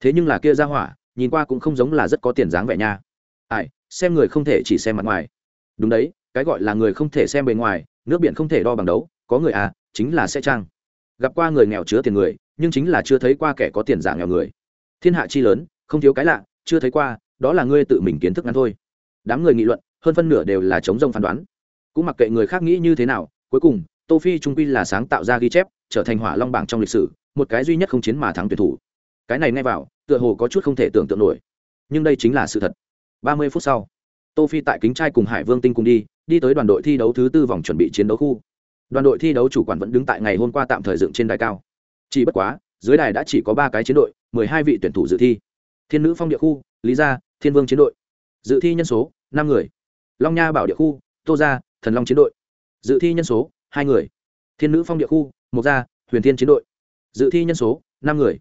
Speaker 1: Thế nhưng là kia ra hỏa, nhìn qua cũng không giống là rất có tiền dáng vẻ nha. Ai, xem người không thể chỉ xem mặt ngoài. Đúng đấy, cái gọi là người không thể xem bề ngoài, nước biển không thể đo bằng đấu, có người à chính là sẽ trang. Gặp qua người nghèo chứa tiền người, nhưng chính là chưa thấy qua kẻ có tiền giả nghèo người. Thiên hạ chi lớn, không thiếu cái lạ, chưa thấy qua, đó là ngươi tự mình kiến thức ngắn thôi. Đám người nghị luận, hơn phân nửa đều là chống rông phán đoán. Cũng mặc kệ người khác nghĩ như thế nào, cuối cùng, tô phi trung quy là sáng tạo ra ghi chép, trở thành hỏa long bảng trong lịch sử, một cái duy nhất không chiến mà thắng tuyển thủ. Cái này nghe vào, tựa hồ có chút không thể tưởng tượng nổi. Nhưng đây chính là sự thật. Ba mươi phút sau, tô phi tại kính trai cùng hải vương tinh cùng đi đi tới đoàn đội thi đấu thứ tư vòng chuẩn bị chiến đấu khu đoàn đội thi đấu chủ quản vẫn đứng tại ngày hôm qua tạm thời dựng trên đài cao. Chỉ bất quá, dưới đài đã chỉ có ba cái chiến đội, mười hai vị tuyển thủ dự thi. Thiên nữ phong địa khu, lý gia, thiên vương chiến đội. Dự thi nhân số, năm người. Long nha bảo địa khu, tô gia, thần long chiến đội. Dự thi nhân số, hai người. Thiên nữ phong địa khu, mộc gia, huyền thiên chiến đội. Dự thi nhân số, năm người.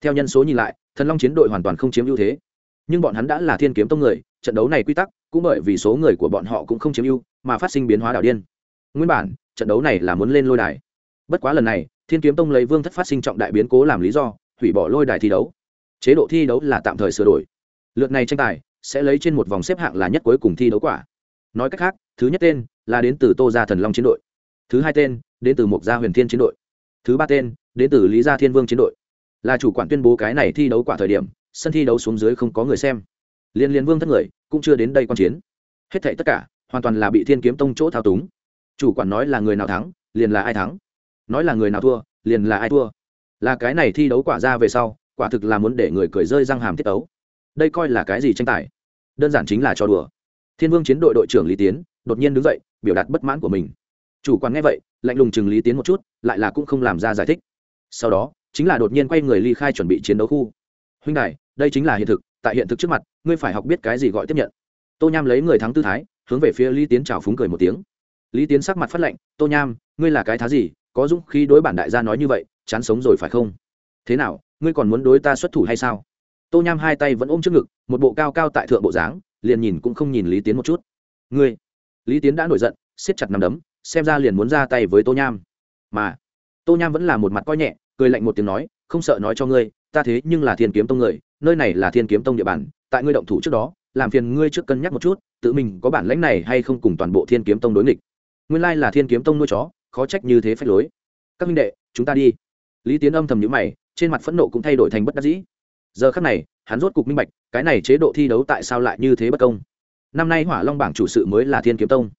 Speaker 1: Theo nhân số nhìn lại, thần long chiến đội hoàn toàn không chiếm ưu thế. Nhưng bọn hắn đã là thiên kiếm tông người, trận đấu này quy tắc cũng bởi vì số người của bọn họ cũng không chiếm ưu, mà phát sinh biến hóa đảo điên. Nguyên bản trận đấu này là muốn lên lôi đài. Bất quá lần này, thiên kiếm tông lấy vương thất phát sinh trọng đại biến cố làm lý do, hủy bỏ lôi đài thi đấu. Chế độ thi đấu là tạm thời sửa đổi. Lượt này tranh tài sẽ lấy trên một vòng xếp hạng là nhất cuối cùng thi đấu quả. Nói cách khác, thứ nhất tên là đến từ tô gia thần long chiến đội. Thứ hai tên, đến từ mộc gia huyền thiên chiến đội. Thứ ba tên, đến từ lý gia thiên vương chiến đội. Là chủ quản tuyên bố cái này thi đấu quả thời điểm, sân thi đấu xuống dưới không có người xem. Liên liên vương thất người cũng chưa đến đây quan chiến. Hết thảy tất cả hoàn toàn là bị thiên kiếm tông chỗ thao túng chủ quản nói là người nào thắng, liền là ai thắng. Nói là người nào thua, liền là ai thua. Là cái này thi đấu quả ra về sau, quả thực là muốn để người cười rơi răng hàm tiết ấu. Đây coi là cái gì tranh tài? Đơn giản chính là trò đùa. Thiên vương chiến đội đội trưởng lý tiến, đột nhiên đứng dậy, biểu đạt bất mãn của mình. Chủ quản nghe vậy, lạnh lùng chừng lý tiến một chút, lại là cũng không làm ra giải thích. Sau đó, chính là đột nhiên quay người ly khai chuẩn bị chiến đấu khu. Huynh đại đây chính là hiện thực, tại hiện thực trước mặt, ngươi phải học biết cái gì gọi tiếp nhận. Tô nham lấy người thắng tư thái, hướng về phía lý tiến chào phúng cười một tiếng lý tiến sắc mặt phát lệnh tô nham, ngươi là cái thá gì? Có dũng khí đối bản đại gia nói như vậy, chán sống rồi phải không? Thế nào, ngươi còn muốn đối ta xuất thủ hay sao? Tô nham hai tay vẫn ôm trước ngực, một bộ cao cao tại thượng bộ dáng, liền nhìn cũng không nhìn lý tiến một chút. Ngươi? Lý tiến đã nổi giận, siết chặt nằm đấm, xem ra liền muốn ra tay với tô nham. Mà, tô nham vẫn là một mặt coi nhẹ, cười lạnh một tiếng nói, không sợ nói cho ngươi, ta thế nhưng là thiên kiếm tông người, nơi này là thiên kiếm tông địa bàn, tại ngươi động thủ trước đó, làm phiền ngươi trước cân nhắc một chút, tự mình có bản lãnh này hay không cùng toàn bộ thiên kiếm tông đối nghịch nguyên lai là thiên kiếm tông nuôi chó khó trách như thế phách lối. Các minh đệ chúng ta đi. Lý tiến âm thầm nhữ mày trên mặt phẫn nộ cũng thay đổi thành bất đắc dĩ. Giờ khắc này hắn rốt cục minh bạch cái này chế độ thi đấu tại sao lại như thế bất công. Năm nay hỏa long bảng chủ sự mới là thiên kiếm tông.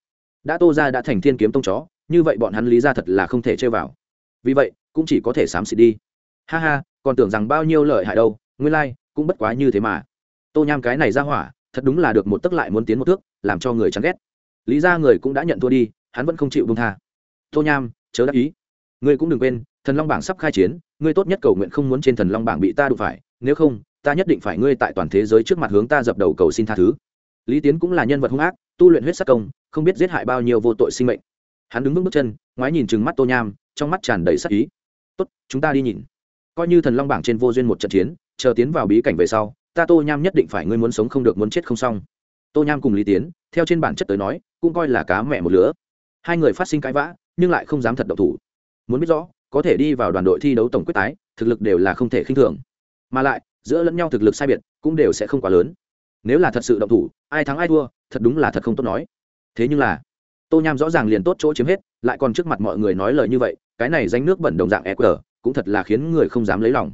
Speaker 1: Đã tô ra đã thành thiên kiếm tông chó như vậy bọn hắn lý ra thật là không thể chơi vào. Vì vậy cũng chỉ có thể xám xịt đi. Ha ha còn tưởng rằng bao nhiêu lợi hại đâu nguyên lai、like, cũng bất quá như thế mà. Tô nham cái này ra hỏa thật đúng là được một tấc lại muốn tiến một thước làm cho người chán ghét. Lý ra người cũng đã nhận thua đi hắn vẫn không chịu bông tha. Tô nham, chớ đáp ý. Ngươi cũng đừng quên, thần long bảng sắp khai chiến, ngươi tốt nhất cầu nguyện không muốn trên thần long bảng bị ta đụng phải, nếu không, ta nhất định phải ngươi tại toàn thế giới trước mặt hướng ta dập đầu cầu xin tha thứ. Lý tiến cũng là nhân vật hung ác, tu luyện huyết sắc công, không biết giết hại bao nhiêu vô tội sinh mệnh. Hắn đứng vững bước chân, ngoái nhìn chừng mắt tô nham, trong mắt tràn đầy sắc ý. Tốt, chúng ta đi nhìn. Coi như thần long bảng trên vô duyên một trận chiến, chờ tiến vào bí cảnh về sau, ta tô nham nhất định phải ngươi muốn sống không được muốn chết không xong. Tô nham cùng lý tiến, theo trên bản chất tới nói, cũng coi là cá mẹ một lứa hai người phát sinh cãi vã, nhưng lại không dám thật độc thủ. Muốn biết rõ, có thể đi vào đoàn đội thi đấu tổng quyết tái, thực lực đều là không thể khinh thường. Mà lại, giữa lẫn nhau thực lực sai biệt cũng đều sẽ không quá lớn. Nếu là thật sự động thủ, ai thắng ai thua, thật đúng là thật không tốt nói. Thế nhưng là, tô nham rõ ràng liền tốt chỗ chiếm hết, lại còn trước mặt mọi người nói lời như vậy, cái này danh nước bẩn đồng dạng eqr cũng thật là khiến người không dám lấy lòng.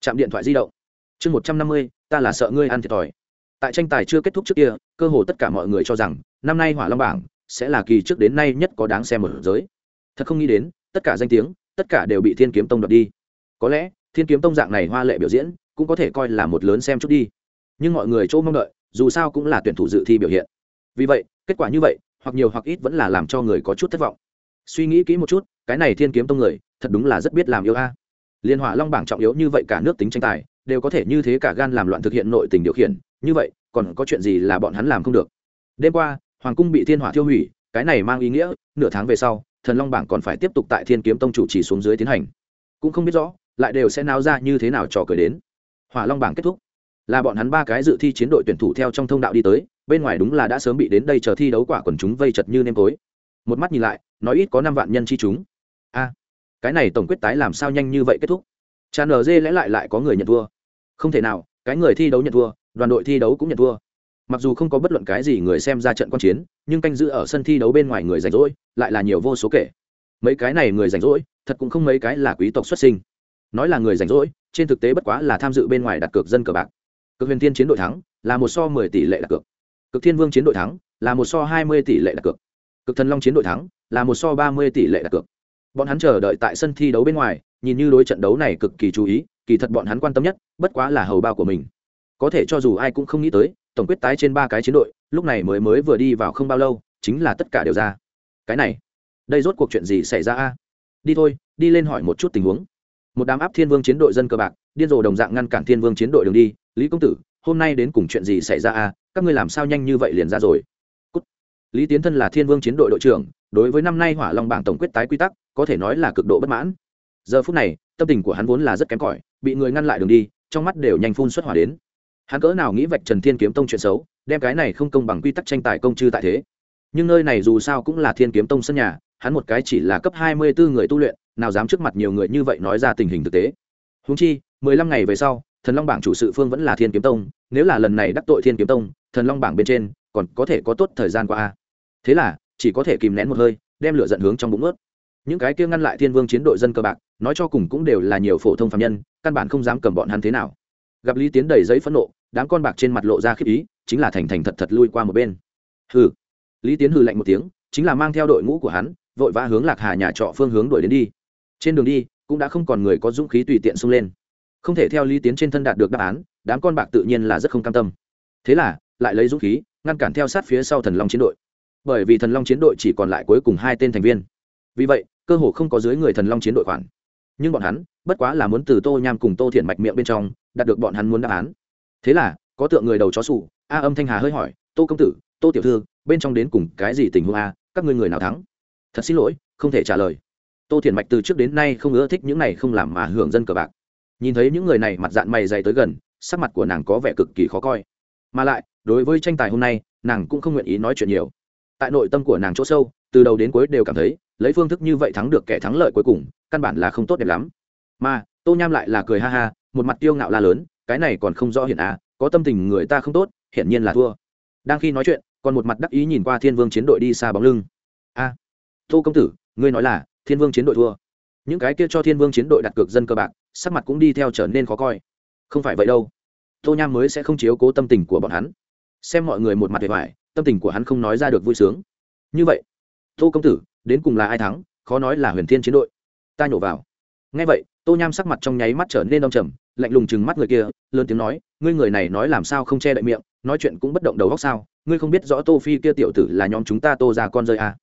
Speaker 1: Chạm điện thoại di động. Chương một trăm năm mươi, ta là sợ ngươi ăn thiệt thòi. Tại tranh tài chưa kết thúc trước kia, cơ hồ tất cả mọi người cho rằng, năm nay hỏa long bảng sẽ là kỳ trước đến nay nhất có đáng xem ở giới. Thật không nghĩ đến, tất cả danh tiếng, tất cả đều bị thiên kiếm tông đoạt đi. Có lẽ, thiên kiếm tông dạng này hoa lệ biểu diễn cũng có thể coi là một lớn xem chút đi. Nhưng mọi người chỗ mong đợi, dù sao cũng là tuyển thủ dự thi biểu hiện. Vì vậy, kết quả như vậy, hoặc nhiều hoặc ít vẫn là làm cho người có chút thất vọng. Suy nghĩ kỹ một chút, cái này thiên kiếm tông người, thật đúng là rất biết làm yêu a. Liên hỏa long bảng trọng yếu như vậy cả nước tính tranh tài, đều có thể như thế cả gan làm loạn thực hiện nội tình điều khiển, như vậy, còn có chuyện gì là bọn hắn làm không được? Đêm qua hoàng cung bị thiên hỏa thiêu hủy, cái này mang ý nghĩa, nửa tháng về sau, thần long bảng còn phải tiếp tục tại thiên kiếm tông chủ trì xuống dưới tiến hành. Cũng không biết rõ, lại đều sẽ náo ra như thế nào trò cười đến. Hỏa long bảng kết thúc. Là bọn hắn ba cái dự thi chiến đội tuyển thủ theo trong thông đạo đi tới, bên ngoài đúng là đã sớm bị đến đây chờ thi đấu quả quần chúng vây chật như nêm tối. Một mắt nhìn lại, nói ít có năm vạn nhân chi chúng. A, cái này tổng quyết tái làm sao nhanh như vậy kết thúc? Tràn ở dê lẽ lại lại có người nhận thua. Không thể nào, cái người thi đấu nhận thua, đoàn đội thi đấu cũng nhận thua mặc dù không có bất luận cái gì người xem ra trận quan chiến, nhưng canh giữ ở sân thi đấu bên ngoài người rảnh rỗi lại là nhiều vô số kể. Mấy cái này người rảnh rỗi, thật cũng không mấy cái là quý tộc xuất sinh. Nói là người rảnh rỗi, trên thực tế bất quá là tham dự bên ngoài đặt cược dân cờ bạc. Cực huyền thiên chiến đội thắng, là một so mười tỷ lệ đặt cược. Cực thiên vương chiến đội thắng, là một so hai mươi tỷ lệ đặt cược. Cực thần long chiến đội thắng, là một so ba mươi tỷ lệ đặt cược. Bọn hắn chờ đợi tại sân thi đấu bên ngoài, nhìn như đối trận đấu này cực kỳ chú ý, kỳ thật bọn hắn quan tâm nhất, bất quá là hầu bao của mình. Có thể cho dù ai cũng không nghĩ tới tổng quyết tái trên ba cái chiến đội, lúc này mới mới vừa đi vào không bao lâu, chính là tất cả đều ra. Cái này, đây rốt cuộc chuyện gì xảy ra a? Đi thôi, đi lên hỏi một chút tình huống. Một đám áp thiên vương chiến đội dân cơ bạc, điên rồ đồng dạng ngăn cản thiên vương chiến đội đường đi. Lý công tử, hôm nay đến cùng chuyện gì xảy ra a? Các ngươi làm sao nhanh như vậy liền ra rồi? Cút. lý tiến thân là thiên vương chiến đội đội trưởng, đối với năm nay hỏa long bảng tổng quyết tái quy tắc, có thể nói là cực độ bất mãn. Giờ phút này, tâm tình của hắn vốn là rất kém cỏi, bị người ngăn lại đường đi, trong mắt đều nhanh phun xuất hỏa đến hắn cỡ nào nghĩ vạch trần thiên kiếm tông chuyện xấu, đem cái này không công bằng quy tắc tranh tài công chư tại thế. Nhưng nơi này dù sao cũng là thiên kiếm tông sân nhà, hắn một cái chỉ là cấp hai mươi bốn người tu luyện, nào dám trước mặt nhiều người như vậy nói ra tình hình thực tế. Húng chi, mười lăm ngày về sau, thần long bảng chủ sự phương vẫn là thiên kiếm tông, nếu là lần này đắc tội thiên kiếm tông, thần long bảng bên trên còn có thể có tốt thời gian qua thế là, chỉ có thể kìm nén một hơi, đem lửa dẫn hướng trong bụng ướt. Những cái kia ngăn lại thiên vương chiến đội dân cơ bạc, nói cho cùng cũng đều là nhiều phổ thông phạm nhân, căn bản không dám cầm bọn hắn thế nào. Gặp lý tiến đầy giấy phẫn nộ đám con bạc trên mặt lộ ra khiếp ý, chính là thành thành thật thật lui qua một bên. Hừ. Lý tiến hừ lạnh một tiếng, chính là mang theo đội ngũ của hắn, vội vã hướng lạc hà nhà trọ phương hướng đuổi đến đi. Trên đường đi, cũng đã không còn người có dũng khí tùy tiện xông lên. Không thể theo lý tiến trên thân đạt được đáp án, đám con bạc tự nhiên là rất không cam tâm. Thế là, lại lấy dũng khí, ngăn cản theo sát phía sau thần long chiến đội. Bởi vì thần long chiến đội chỉ còn lại cuối cùng hai tên thành viên. Vì vậy, cơ hồ không có dưới người thần long chiến đội khoản. Nhưng bọn hắn, bất quá là muốn từ tô nham cùng tô thiện mạch miệng bên trong, đạt được bọn hắn muốn đáp án thế là, có tượng người đầu chó sủ, a âm thanh hà hơi hỏi, tô công tử, tô tiểu thư, bên trong đến cùng cái gì tình huống a? Các ngươi người nào thắng? Thật xin lỗi, không thể trả lời. Tô thiền mạch từ trước đến nay không ưa thích những này không làm mà hưởng dân cờ bạc. Nhìn thấy những người này mặt dạng mày dày tới gần, sắc mặt của nàng có vẻ cực kỳ khó coi. Mà lại, đối với tranh tài hôm nay, nàng cũng không nguyện ý nói chuyện nhiều. Tại nội tâm của nàng chỗ sâu, từ đầu đến cuối đều cảm thấy, lấy phương thức như vậy thắng được kẻ thắng lợi cuối cùng, căn bản là không tốt đẹp lắm. Mà, tô nham lại là cười ha ha, một mặt tiêu ngạo la lớn cái này còn không rõ hiện á, có tâm tình người ta không tốt hiển nhiên là thua. Đang khi nói chuyện còn một mặt đắc ý nhìn qua thiên vương chiến đội đi xa bóng lưng. A tô công tử ngươi nói là thiên vương chiến đội thua. Những cái kia cho thiên vương chiến đội đặt cược dân cơ bạc sắc mặt cũng đi theo trở nên khó coi. Không phải vậy đâu. Tô nham mới sẽ không chiếu cố tâm tình của bọn hắn. Xem mọi người một mặt vẻ vải tâm tình của hắn không nói ra được vui sướng. Như vậy tô công tử đến cùng là ai thắng khó nói là huyền thiên chiến đội. Ta nhổ vào. Ngay vậy tô nham sắc mặt trong nháy mắt trở nên đông trầm lạnh lùng chừng mắt người kia, lớn tiếng nói, ngươi người này nói làm sao không che đậy miệng, nói chuyện cũng bất động đầu góc sao? Ngươi không biết rõ tô phi kia tiểu tử là nhóm chúng ta tô ra con rơi à.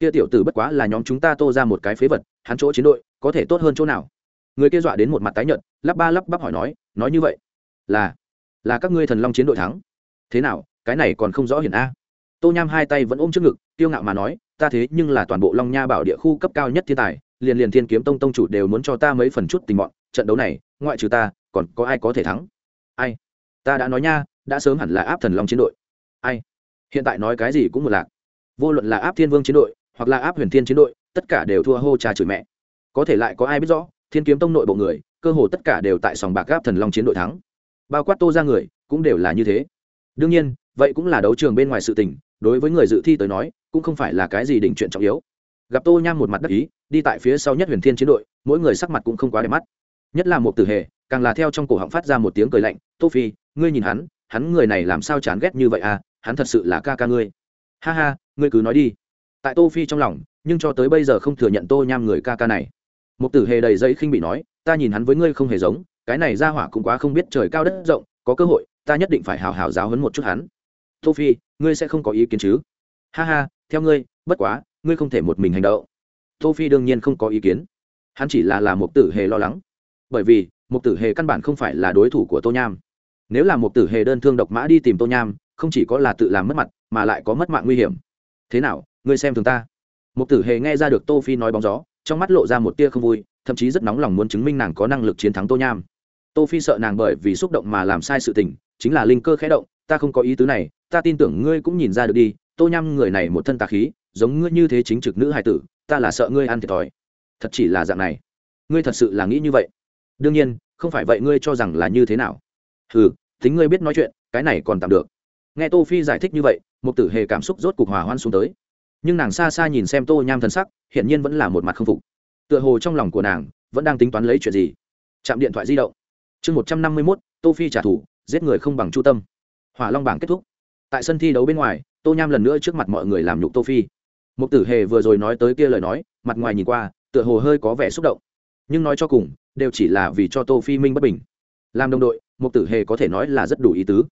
Speaker 1: kia tiểu tử bất quá là nhóm chúng ta tô ra một cái phế vật, hắn chỗ chiến đội, có thể tốt hơn chỗ nào? Người kia dọa đến một mặt tái nhợt, lắp ba lắp bắp hỏi nói nói như vậy, là là các ngươi thần long chiến đội thắng. Thế nào, cái này còn không rõ hiển a? Tô nham hai tay vẫn ôm trước ngực tiêu ngạo mà nói, ta thế nhưng là toàn bộ long nha bảo địa khu cấp cao nhất thiên tài, liền liền thiên kiếm tông tông chủ đều muốn cho ta mấy phần chút tình bọn trận đấu này, ngoại trừ ta, còn có ai có thể thắng? Ai? Ta đã nói nha, đã sớm hẳn là áp thần long chiến đội. Ai? Hiện tại nói cái gì cũng một lạc. Vô luận là áp thiên vương chiến đội, hoặc là áp huyền thiên chiến đội, tất cả đều thua hô cha chửi mẹ. Có thể lại có ai biết rõ, thiên kiếm tông nội bộ người, cơ hồ tất cả đều tại sòng bạc áp thần long chiến đội thắng. Bao quát tô ra người, cũng đều là như thế. Đương nhiên, vậy cũng là đấu trường bên ngoài sự tình, đối với người dự thi tới nói, cũng không phải là cái gì đỉnh chuyện trọng yếu. Gặp tô nham một mặt đắc ý, đi tại phía sau nhất huyền thiên chiến đội, mỗi người sắc mặt cũng không quá đẹp mắt nhất là một tử hề, càng là theo trong cổ họng phát ra một tiếng cười lạnh, tô phi, ngươi nhìn hắn hắn người này làm sao chán ghét như vậy à hắn thật sự là ca ca ngươi. Ha ha, ngươi cứ nói đi. Tại tô phi trong lòng, nhưng cho tới bây giờ không thừa nhận tô nham người ca ca này. Một tử hề đầy giấy khinh bị nói, ta nhìn hắn với ngươi không hề giống, cái này ra hỏa cũng quá không biết trời cao đất rộng, có cơ hội, ta nhất định phải hào hào giáo hấn một chút hắn. Tô phi, ngươi sẽ không có ý kiến chứ? Ha ha, theo ngươi, bất quá, ngươi không thể một mình hành động. Tô phi đương nhiên không có ý kiến. Hắn chỉ là là một tử hề lo lắng bởi vì một tử hề căn bản không phải là đối thủ của tô nham. Nếu là một tử hề đơn thương độc mã đi tìm tô nham, không chỉ có là tự làm mất mặt, mà lại có mất mạng nguy hiểm. Thế nào, ngươi xem thường ta? Một tử hề nghe ra được tô phi nói bóng gió, trong mắt lộ ra một tia không vui, thậm chí rất nóng lòng muốn chứng minh nàng có năng lực chiến thắng tô nham. Tô phi sợ nàng bởi vì xúc động mà làm sai sự tình, chính là linh cơ khẽ động, ta không có ý tứ này, ta tin tưởng ngươi cũng nhìn ra được đi, tô nham người này một thân tà khí, giống ngươi như thế chính trực nữ hài tử, ta là sợ ngươi ăn thiệt thòi. Thật chỉ là dạng này. Ngươi thật sự là nghĩ như vậy đương nhiên, không phải vậy ngươi cho rằng là như thế nào? Ừ tính ngươi biết nói chuyện, cái này còn tạm được. Nghe tô phi giải thích như vậy một tử hề cảm xúc rốt cục hòa hoan xuống tới. Nhưng nàng xa xa nhìn xem tô nham thân sắc hiện nhiên vẫn là một mặt không phục. Tựa hồ trong lòng của nàng, vẫn đang tính toán lấy chuyện gì? Chạm điện thoại di động. Chương một trăm năm mươi mốt, tô phi trả thù, giết người không bằng chu tâm. Hỏa long bảng kết thúc. Tại sân thi đấu bên ngoài, tô nham lần nữa trước mặt mọi người làm nhục tô phi. Một tử hề vừa rồi nói tới kia lời nói, mặt ngoài nhìn qua, tựa hồ hơi có vẻ xúc động. Nhưng nói cho cùng đều chỉ là vì cho tô phi minh bất bình. Làm đồng đội Mục tử hề có thể nói là rất đủ ý tứ.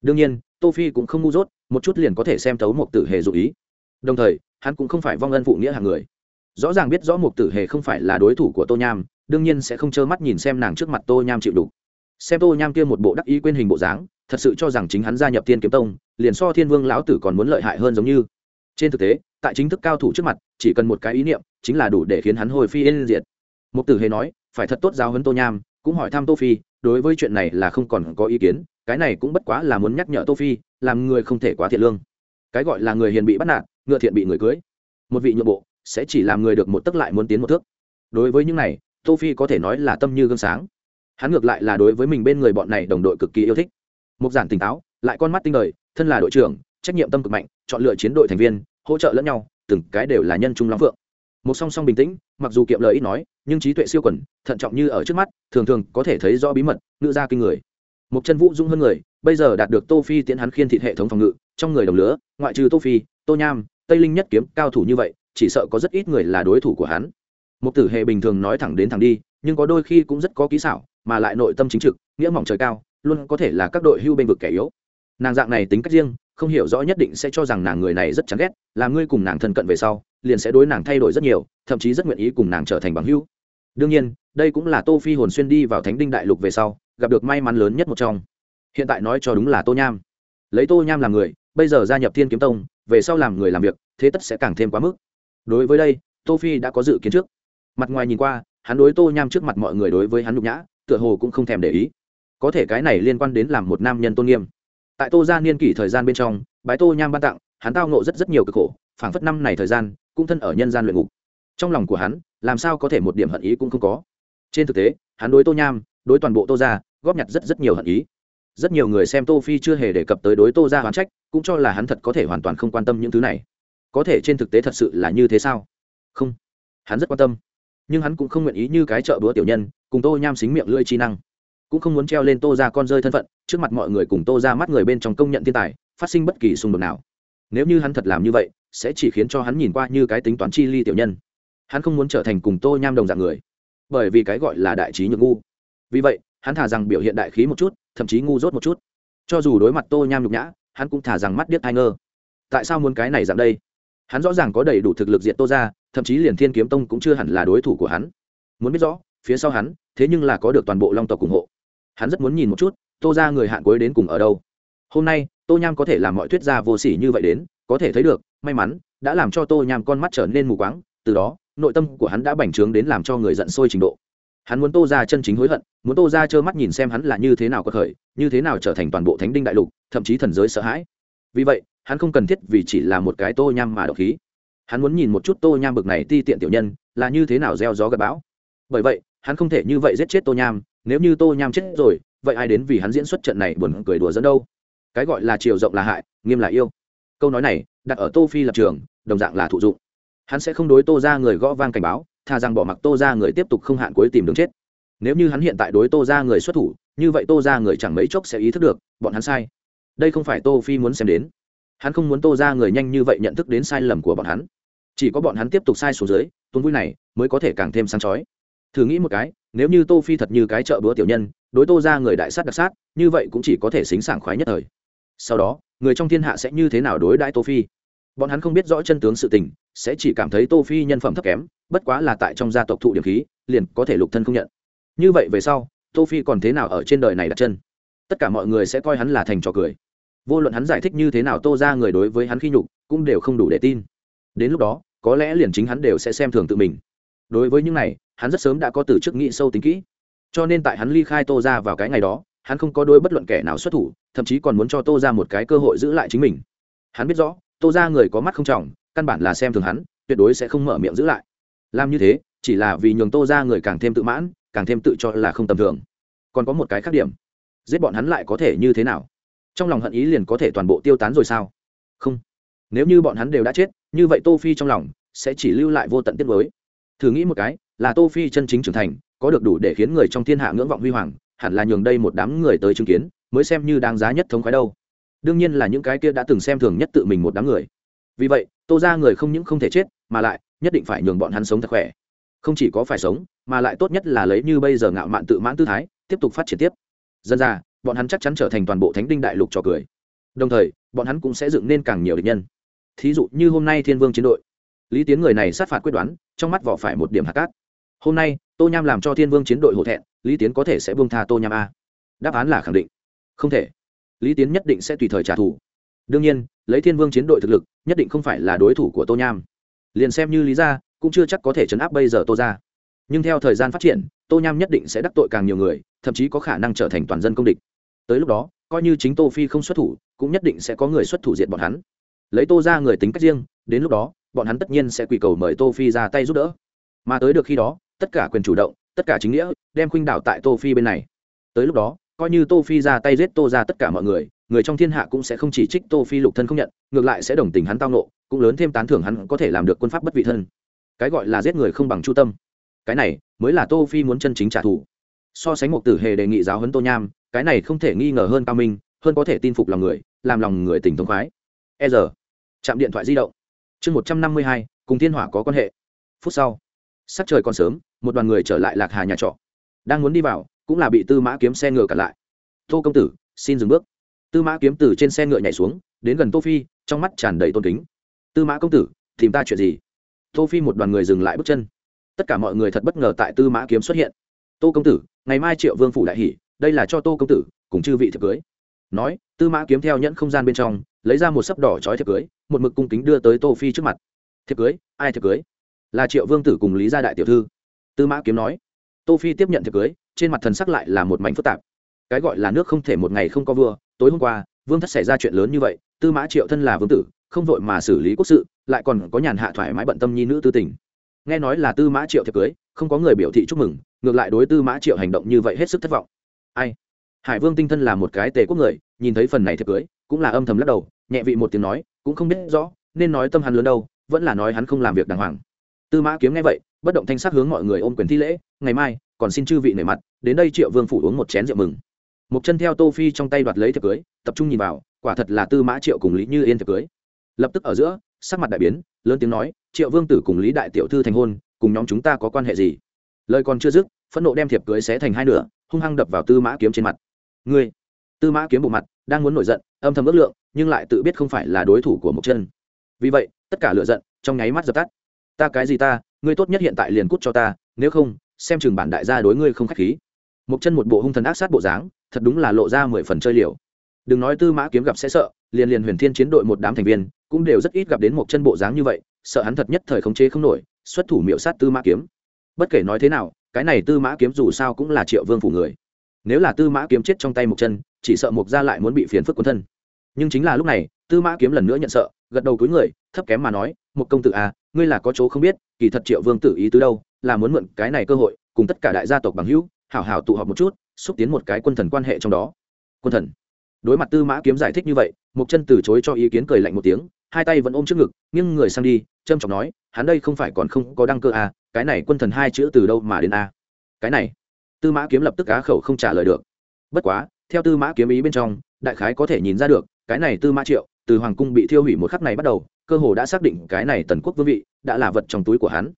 Speaker 1: Đương nhiên, tô phi cũng không ngu dốt, một chút liền có thể xem thấu Mục tử hề dụ ý. Đồng thời, hắn cũng không phải vong ân phụ nghĩa hàng người. Rõ ràng biết rõ Mục tử hề không phải là đối thủ của tô nham, đương nhiên sẽ không trơ mắt nhìn xem nàng trước mặt tô nham chịu đủ xem tô nham kia một bộ đắc ý quên hình bộ dáng, thật sự cho rằng chính hắn gia nhập thiên kiếm tông, liền so thiên vương lão tử còn muốn lợi hại hơn giống như. Trên thực tế, tại chính thức cao thủ trước mặt, chỉ cần một cái ý niệm, chính là đủ để khiến hắn hồi phi yên diệt. Mục tử hề nói phải thật tốt giáo huấn tô nham, cũng hỏi thăm tô phi, đối với chuyện này là không còn có ý kiến, cái này cũng bất quá là muốn nhắc nhở tô phi, làm người không thể quá thiện lương. Cái gọi là người hiền bị bắt nạt, ngựa thiện bị người cưới. Một vị nhượng bộ, sẽ chỉ làm người được một tức lại muốn tiến một thước. Đối với những này, tô phi có thể nói là tâm như gương sáng. Hắn ngược lại là đối với mình bên người bọn này đồng đội cực kỳ yêu thích. Một giản tỉnh táo, lại con mắt tinh đời, thân là đội trưởng, trách nhiệm tâm cực mạnh, chọn lựa chiến đội thành viên, hỗ trợ lẫn nhau, từng cái đều là nhân trung lắm vượng một song song bình tĩnh, mặc dù kiệm lời ít nói nhưng trí tuệ siêu quẩn, thận trọng như ở trước mắt, thường thường có thể thấy rõ bí mật, ngự ra kinh người. Một chân vũ dung hơn người, bây giờ đạt được tô phi tiến hắn khiên thịt hệ thống phòng ngự, trong người đồng lứa ngoại trừ tô phi, tô nham, tây linh nhất kiếm, cao thủ như vậy, chỉ sợ có rất ít người là đối thủ của hắn. Một tử hệ bình thường nói thẳng đến thẳng đi, nhưng có đôi khi cũng rất có kỹ xảo, mà lại nội tâm chính trực, nghĩa mỏng trời cao, luôn có thể là các đội hưu bên vực kẻ yếu. Nàng dạng này tính cách riêng, không hiểu rõ nhất định sẽ cho rằng nàng người này rất chán ghét làm ngươi cùng nàng thân cận về sau, liền sẽ đối nàng thay đổi rất nhiều, thậm chí rất nguyện ý cùng nàng trở thành bằng hưu đương nhiên, đây cũng là tô phi hồn xuyên đi vào thánh đinh đại lục về sau, gặp được may mắn lớn nhất một trong. Hiện tại nói cho đúng là tô nham. Lấy tô nham làm người, bây giờ gia nhập thiên kiếm tông, về sau làm người làm việc, thế tất sẽ càng thêm quá mức. Đối với đây, tô phi đã có dự kiến trước. Mặt ngoài nhìn qua, hắn đối tô nham trước mặt mọi người đối với hắn nhục nhã, tựa hồ cũng không thèm để ý. Có thể cái này liên quan đến làm một nam nhân tôn nghiêm. Tại tô gia niên kỷ thời gian bên trong, bái tô nham ban tặng, hắn tao nộ rất rất nhiều cực khổ, phảng phất năm này thời gian, cũng thân ở nhân gian luyện ngục trong lòng của hắn, làm sao có thể một điểm hận ý cũng không có. Trên thực tế, hắn đối tô nham, đối toàn bộ tô gia, góp nhặt rất rất nhiều hận ý. Rất nhiều người xem tô phi chưa hề đề cập tới đối tô gia hoán trách, cũng cho là hắn thật có thể hoàn toàn không quan tâm những thứ này. Có thể trên thực tế thật sự là như thế sao? Không. Hắn rất quan tâm. Nhưng hắn cũng không nguyện ý như cái chợ búa tiểu nhân, cùng tô nham xính miệng lưỡi chi năng. Cũng không muốn treo lên tô ra con rơi thân phận, trước mặt mọi người cùng tô ra mắt người bên trong công nhận thiên tài, phát sinh bất kỳ xung đột nào. Nếu như hắn thật làm như vậy, sẽ chỉ khiến cho hắn nhìn qua như cái tính toán chi ly tiểu nhân hắn không muốn trở thành cùng tô nham đồng dạng người, bởi vì cái gọi là đại trí nhược ngu. Vì vậy, hắn thả rằng biểu hiện đại khí một chút, thậm chí ngu dốt một chút. Cho dù đối mặt tô nham nhục nhã, hắn cũng thả rằng mắt điếc thai ngơ. Tại sao muốn cái này dạng đây? Hắn rõ ràng có đầy đủ thực lực diện tô ra, thậm chí liền thiên kiếm tông cũng chưa hẳn là đối thủ của hắn. Muốn biết rõ, phía sau hắn, thế nhưng là có được toàn bộ long tộc ủng hộ. Hắn rất muốn nhìn một chút, tô ra người hạn cuối đến cùng ở đâu. Hôm nay, tô nham có thể làm mọi thuyết gia vô sỉ như vậy đến, có thể thấy được, may mắn, đã làm cho tô nham con mắt trở nên mù quáng, từ đó nội tâm của hắn đã bành trướng đến làm cho người giận sôi trình độ. Hắn muốn tô ra chân chính hối hận, muốn tô ra trơ mắt nhìn xem hắn là như thế nào có khởi, như thế nào trở thành toàn bộ thánh đinh đại lục, thậm chí thần giới sợ hãi. Vì vậy, hắn không cần thiết vì chỉ là một cái tô nham mà độc khí. Hắn muốn nhìn một chút tô nham bực này ti tiện tiểu nhân, là như thế nào gieo gió gặp bão. Bởi vậy, hắn không thể như vậy giết chết tô nham, nếu như tô nham chết rồi, vậy ai đến vì hắn diễn xuất trận này buồn cười đùa dẫn đâu? Cái gọi là chiều rộng là hại, nghiêm là yêu. Câu nói này, đặt ở tô phi lập trường, đồng dạng là thụ dụng hắn sẽ không đối tô ra người gõ vang cảnh báo, thà rằng bỏ mặc tô ra người tiếp tục không hạn cuối tìm đường chết. Nếu như hắn hiện tại đối tô ra người xuất thủ, như vậy tô ra người chẳng mấy chốc sẽ ý thức được, bọn hắn sai. Đây không phải tô phi muốn xem đến. Hắn không muốn tô ra người nhanh như vậy nhận thức đến sai lầm của bọn hắn. Chỉ có bọn hắn tiếp tục sai xuống dưới tuôn vui này mới có thể càng thêm sáng chói. Thử nghĩ một cái, nếu như tô phi thật như cái chợ búa tiểu nhân, đối tô ra người đại sát đặc sát, như vậy cũng chỉ có thể xính sảng khoái nhất thời. Sau đó, người trong thiên hạ sẽ như thế nào đối đãi tô phi? Bọn hắn không biết rõ chân tướng sự tình sẽ chỉ cảm thấy tô phi nhân phẩm thấp kém, bất quá là tại trong gia tộc thụ điểm khí, liền có thể lục thân không nhận. Như vậy về sau, tô phi còn thế nào ở trên đời này đặt chân? Tất cả mọi người sẽ coi hắn là thành trò cười. Vô luận hắn giải thích như thế nào tô ra người đối với hắn khi nhục, cũng đều không đủ để tin. Đến lúc đó, có lẽ liền chính hắn đều sẽ xem thường tự mình. Đối với những này, hắn rất sớm đã có từ trước nghĩ sâu tính kỹ. Cho nên tại hắn ly khai tô ra vào cái ngày đó, hắn không có đôi bất luận kẻ nào xuất thủ, thậm chí còn muốn cho tô ra một cái cơ hội giữ lại chính mình. Hắn biết rõ, tô ra người có mắt không trọng căn bản là xem thường hắn, tuyệt đối sẽ không mở miệng giữ lại. Làm như thế, chỉ là vì nhường tô ra người càng thêm tự mãn, càng thêm tự cho là không tầm thường. Còn có một cái khác điểm, giết bọn hắn lại có thể như thế nào? Trong lòng hận ý liền có thể toàn bộ tiêu tán rồi sao? Không. Nếu như bọn hắn đều đã chết, như vậy tô phi trong lòng sẽ chỉ lưu lại vô tận tiết mới thử nghĩ một cái, là tô phi chân chính trưởng thành, có được đủ để khiến người trong thiên hạ ngưỡng vọng huy hoàng, hẳn là nhường đây một đám người tới chứng kiến, mới xem như đáng giá nhất thống khoái đâu. Đương nhiên là những cái kia đã từng xem thường nhất tự mình một đám người. Vì vậy tô ra người không những không thể chết, mà lại nhất định phải nhường bọn hắn sống thật khỏe. Không chỉ có phải sống, mà lại tốt nhất là lấy như bây giờ ngạo mạn tự mãn tư thái, tiếp tục phát triển tiếp. Dân ra, bọn hắn chắc chắn trở thành toàn bộ thánh đinh đại lục trò cười. Đồng thời, bọn hắn cũng sẽ dựng nên càng nhiều địch nhân. Thí dụ như hôm nay thiên vương chiến đội. Lý tiến người này sát phạt quyết đoán, trong mắt vỏ phải một điểm hạt cát. Hôm nay, tô nham làm cho thiên vương chiến đội hổ thẹn, lý tiến có thể sẽ buông tha tô nham a. Đáp án là khẳng định. Không thể. Lý tiến nhất định sẽ tùy thời trả thù đương nhiên, lấy thiên vương chiến đội thực lực, nhất định không phải là đối thủ của tô nham. Liền xem như lý ra cũng chưa chắc có thể chấn áp bây giờ tô ra nhưng theo thời gian phát triển, tô nham nhất định sẽ đắc tội càng nhiều người, thậm chí có khả năng trở thành toàn dân công địch. Tới lúc đó, coi như chính tô phi không xuất thủ, cũng nhất định sẽ có người xuất thủ diện bọn hắn. Lấy tô ra người tính cách riêng, đến lúc đó, bọn hắn tất nhiên sẽ quỳ cầu mời tô phi ra tay giúp đỡ. Mà tới được khi đó, tất cả quyền chủ động, tất cả chính nghĩa, đem khuynh đảo tại tô phi bên này. Tới lúc đó, coi như tô phi ra tay giết tô ra tất cả mọi người người trong thiên hạ cũng sẽ không chỉ trích tô phi lục thân không nhận, ngược lại sẽ đồng tình hắn tao nộ cũng lớn thêm tán thưởng hắn có thể làm được quân pháp bất vị thân. Cái gọi là giết người không bằng chu tâm. Cái này mới là tô phi muốn chân chính trả thù. So sánh một tử hề đề nghị giáo huấn tô nham, cái này không thể nghi ngờ hơn cao minh, hơn có thể tin phục lòng người, làm lòng người tỉnh thống khoái. E giờ chạm điện thoại di động. Chương một trăm năm mươi hai, cùng thiên hỏa có quan hệ. Phút sau, sắc trời còn sớm, một đoàn người trở lại lạc hà nhà trọ. Đang muốn đi vào, cũng là bị tư mã kiếm xe ngựa cả lại. Tô công tử, xin dừng bước tư mã kiếm từ trên xe ngựa nhảy xuống, đến gần tô phi, trong mắt tràn đầy tôn kính. Tư mã công tử, tìm ta chuyện gì? Tô phi một đoàn người dừng lại bước chân. Tất cả mọi người thật bất ngờ tại tư mã kiếm xuất hiện. Tô công tử, ngày mai triệu vương phủ đại hỷ, đây là cho tô công tử, cùng chư vị thiệp cưới. Nói, tư mã kiếm theo nhẫn không gian bên trong, lấy ra một sấp đỏ trói thiệp cưới, một mực cung kính đưa tới tô phi trước mặt. Thiệp cưới? Ai thiệp cưới? Là triệu vương tử cùng lý gia đại tiểu thư. Tư mã kiếm nói. Tô phi tiếp nhận thiệp cưới, trên mặt thần sắc lại là một mảnh phức tạp. Cái gọi là nước không thể một ngày không có vua tối hôm qua, vương thất xảy ra chuyện lớn như vậy, tư mã triệu thân là vương tử, không vội mà xử lý quốc sự, lại còn có nhàn hạ thoải mái bận tâm nhi nữ tư tình. Nghe nói là tư mã triệu thiệp cưới, không có người biểu thị chúc mừng, ngược lại đối tư mã triệu hành động như vậy hết sức thất vọng. Ai? Hải vương tinh thân là một cái tề quốc người, nhìn thấy phần này thiệp cưới, cũng là âm thầm lắc đầu, nhẹ vị một tiếng nói, cũng không biết rõ, nên nói tâm hắn lớn đâu, vẫn là nói hắn không làm việc đàng hoàng. Tư mã kiếm nghe vậy, bất động thanh sắc hướng mọi người ôm quyền thi lễ, ngày mai, còn xin chư vị nể mặt, đến đây triệu vương phủ uống một chén rượu mừng một chân theo tô phi trong tay đoạt lấy thiệp cưới, tập trung nhìn vào, quả thật là tư mã triệu cùng lý như yên thiệp cưới. Lập tức ở giữa, sắc mặt đại biến, lớn tiếng nói, triệu vương tử cùng lý đại tiểu thư thành hôn, cùng nhóm chúng ta có quan hệ gì? Lời còn chưa dứt, phẫn nộ đem thiệp cưới xé thành hai nửa, hung hăng đập vào tư mã kiếm trên mặt. Ngươi! Tư mã kiếm bộ mặt, đang muốn nổi giận, âm thầm ước lượng, nhưng lại tự biết không phải là đối thủ của một chân. Vì vậy, tất cả lựa giận, trong nháy mắt dập tắt. Ta cái gì ta? Ngươi tốt nhất hiện tại liền cút cho ta, nếu không, xem chừng bản đại gia đối ngươi không khách khí một chân một bộ hung thần ác sát bộ dáng, thật đúng là lộ ra mười phần chơi liều. Đừng nói tư mã kiếm gặp sẽ sợ, liền liền huyền thiên chiến đội một đám thành viên, cũng đều rất ít gặp đến một chân bộ dáng như vậy, sợ hắn thật nhất thời khống chế không nổi, xuất thủ miệu sát tư mã kiếm. Bất kể nói thế nào, cái này tư mã kiếm dù sao cũng là triệu vương phủ người. Nếu là tư mã kiếm chết trong tay một chân, chỉ sợ mục gia lại muốn bị phiền phức quân thân. Nhưng chính là lúc này, tư mã kiếm lần nữa nhận sợ, gật đầu cúi người, thấp kém mà nói một công tử à ngươi là có chỗ không biết, kỳ thật triệu vương tử ý tứ đâu, là muốn mượn cái này cơ hội, cùng tất cả đại gia tộc bằng hữu hảo hảo tụ họp một chút xúc tiến một cái quân thần quan hệ trong đó. Quân thần. Đối mặt tư mã kiếm giải thích như vậy một chân từ chối cho ý kiến cười lạnh một tiếng hai tay vẫn ôm trước ngực nghiêng người sang đi trâm trọng nói hắn đây không phải còn không có đăng cơ à, cái này quân thần hai chữ từ đâu mà đến a à? cái này. Tư mã kiếm lập tức á khẩu không trả lời được. Bất quá theo tư mã kiếm ý bên trong đại khái có thể nhìn ra được cái này tư mã triệu từ hoàng cung bị thiêu hủy một khắc này bắt đầu cơ hồ đã xác định cái này tần quốc vương vị đã là vật trong túi của hắn.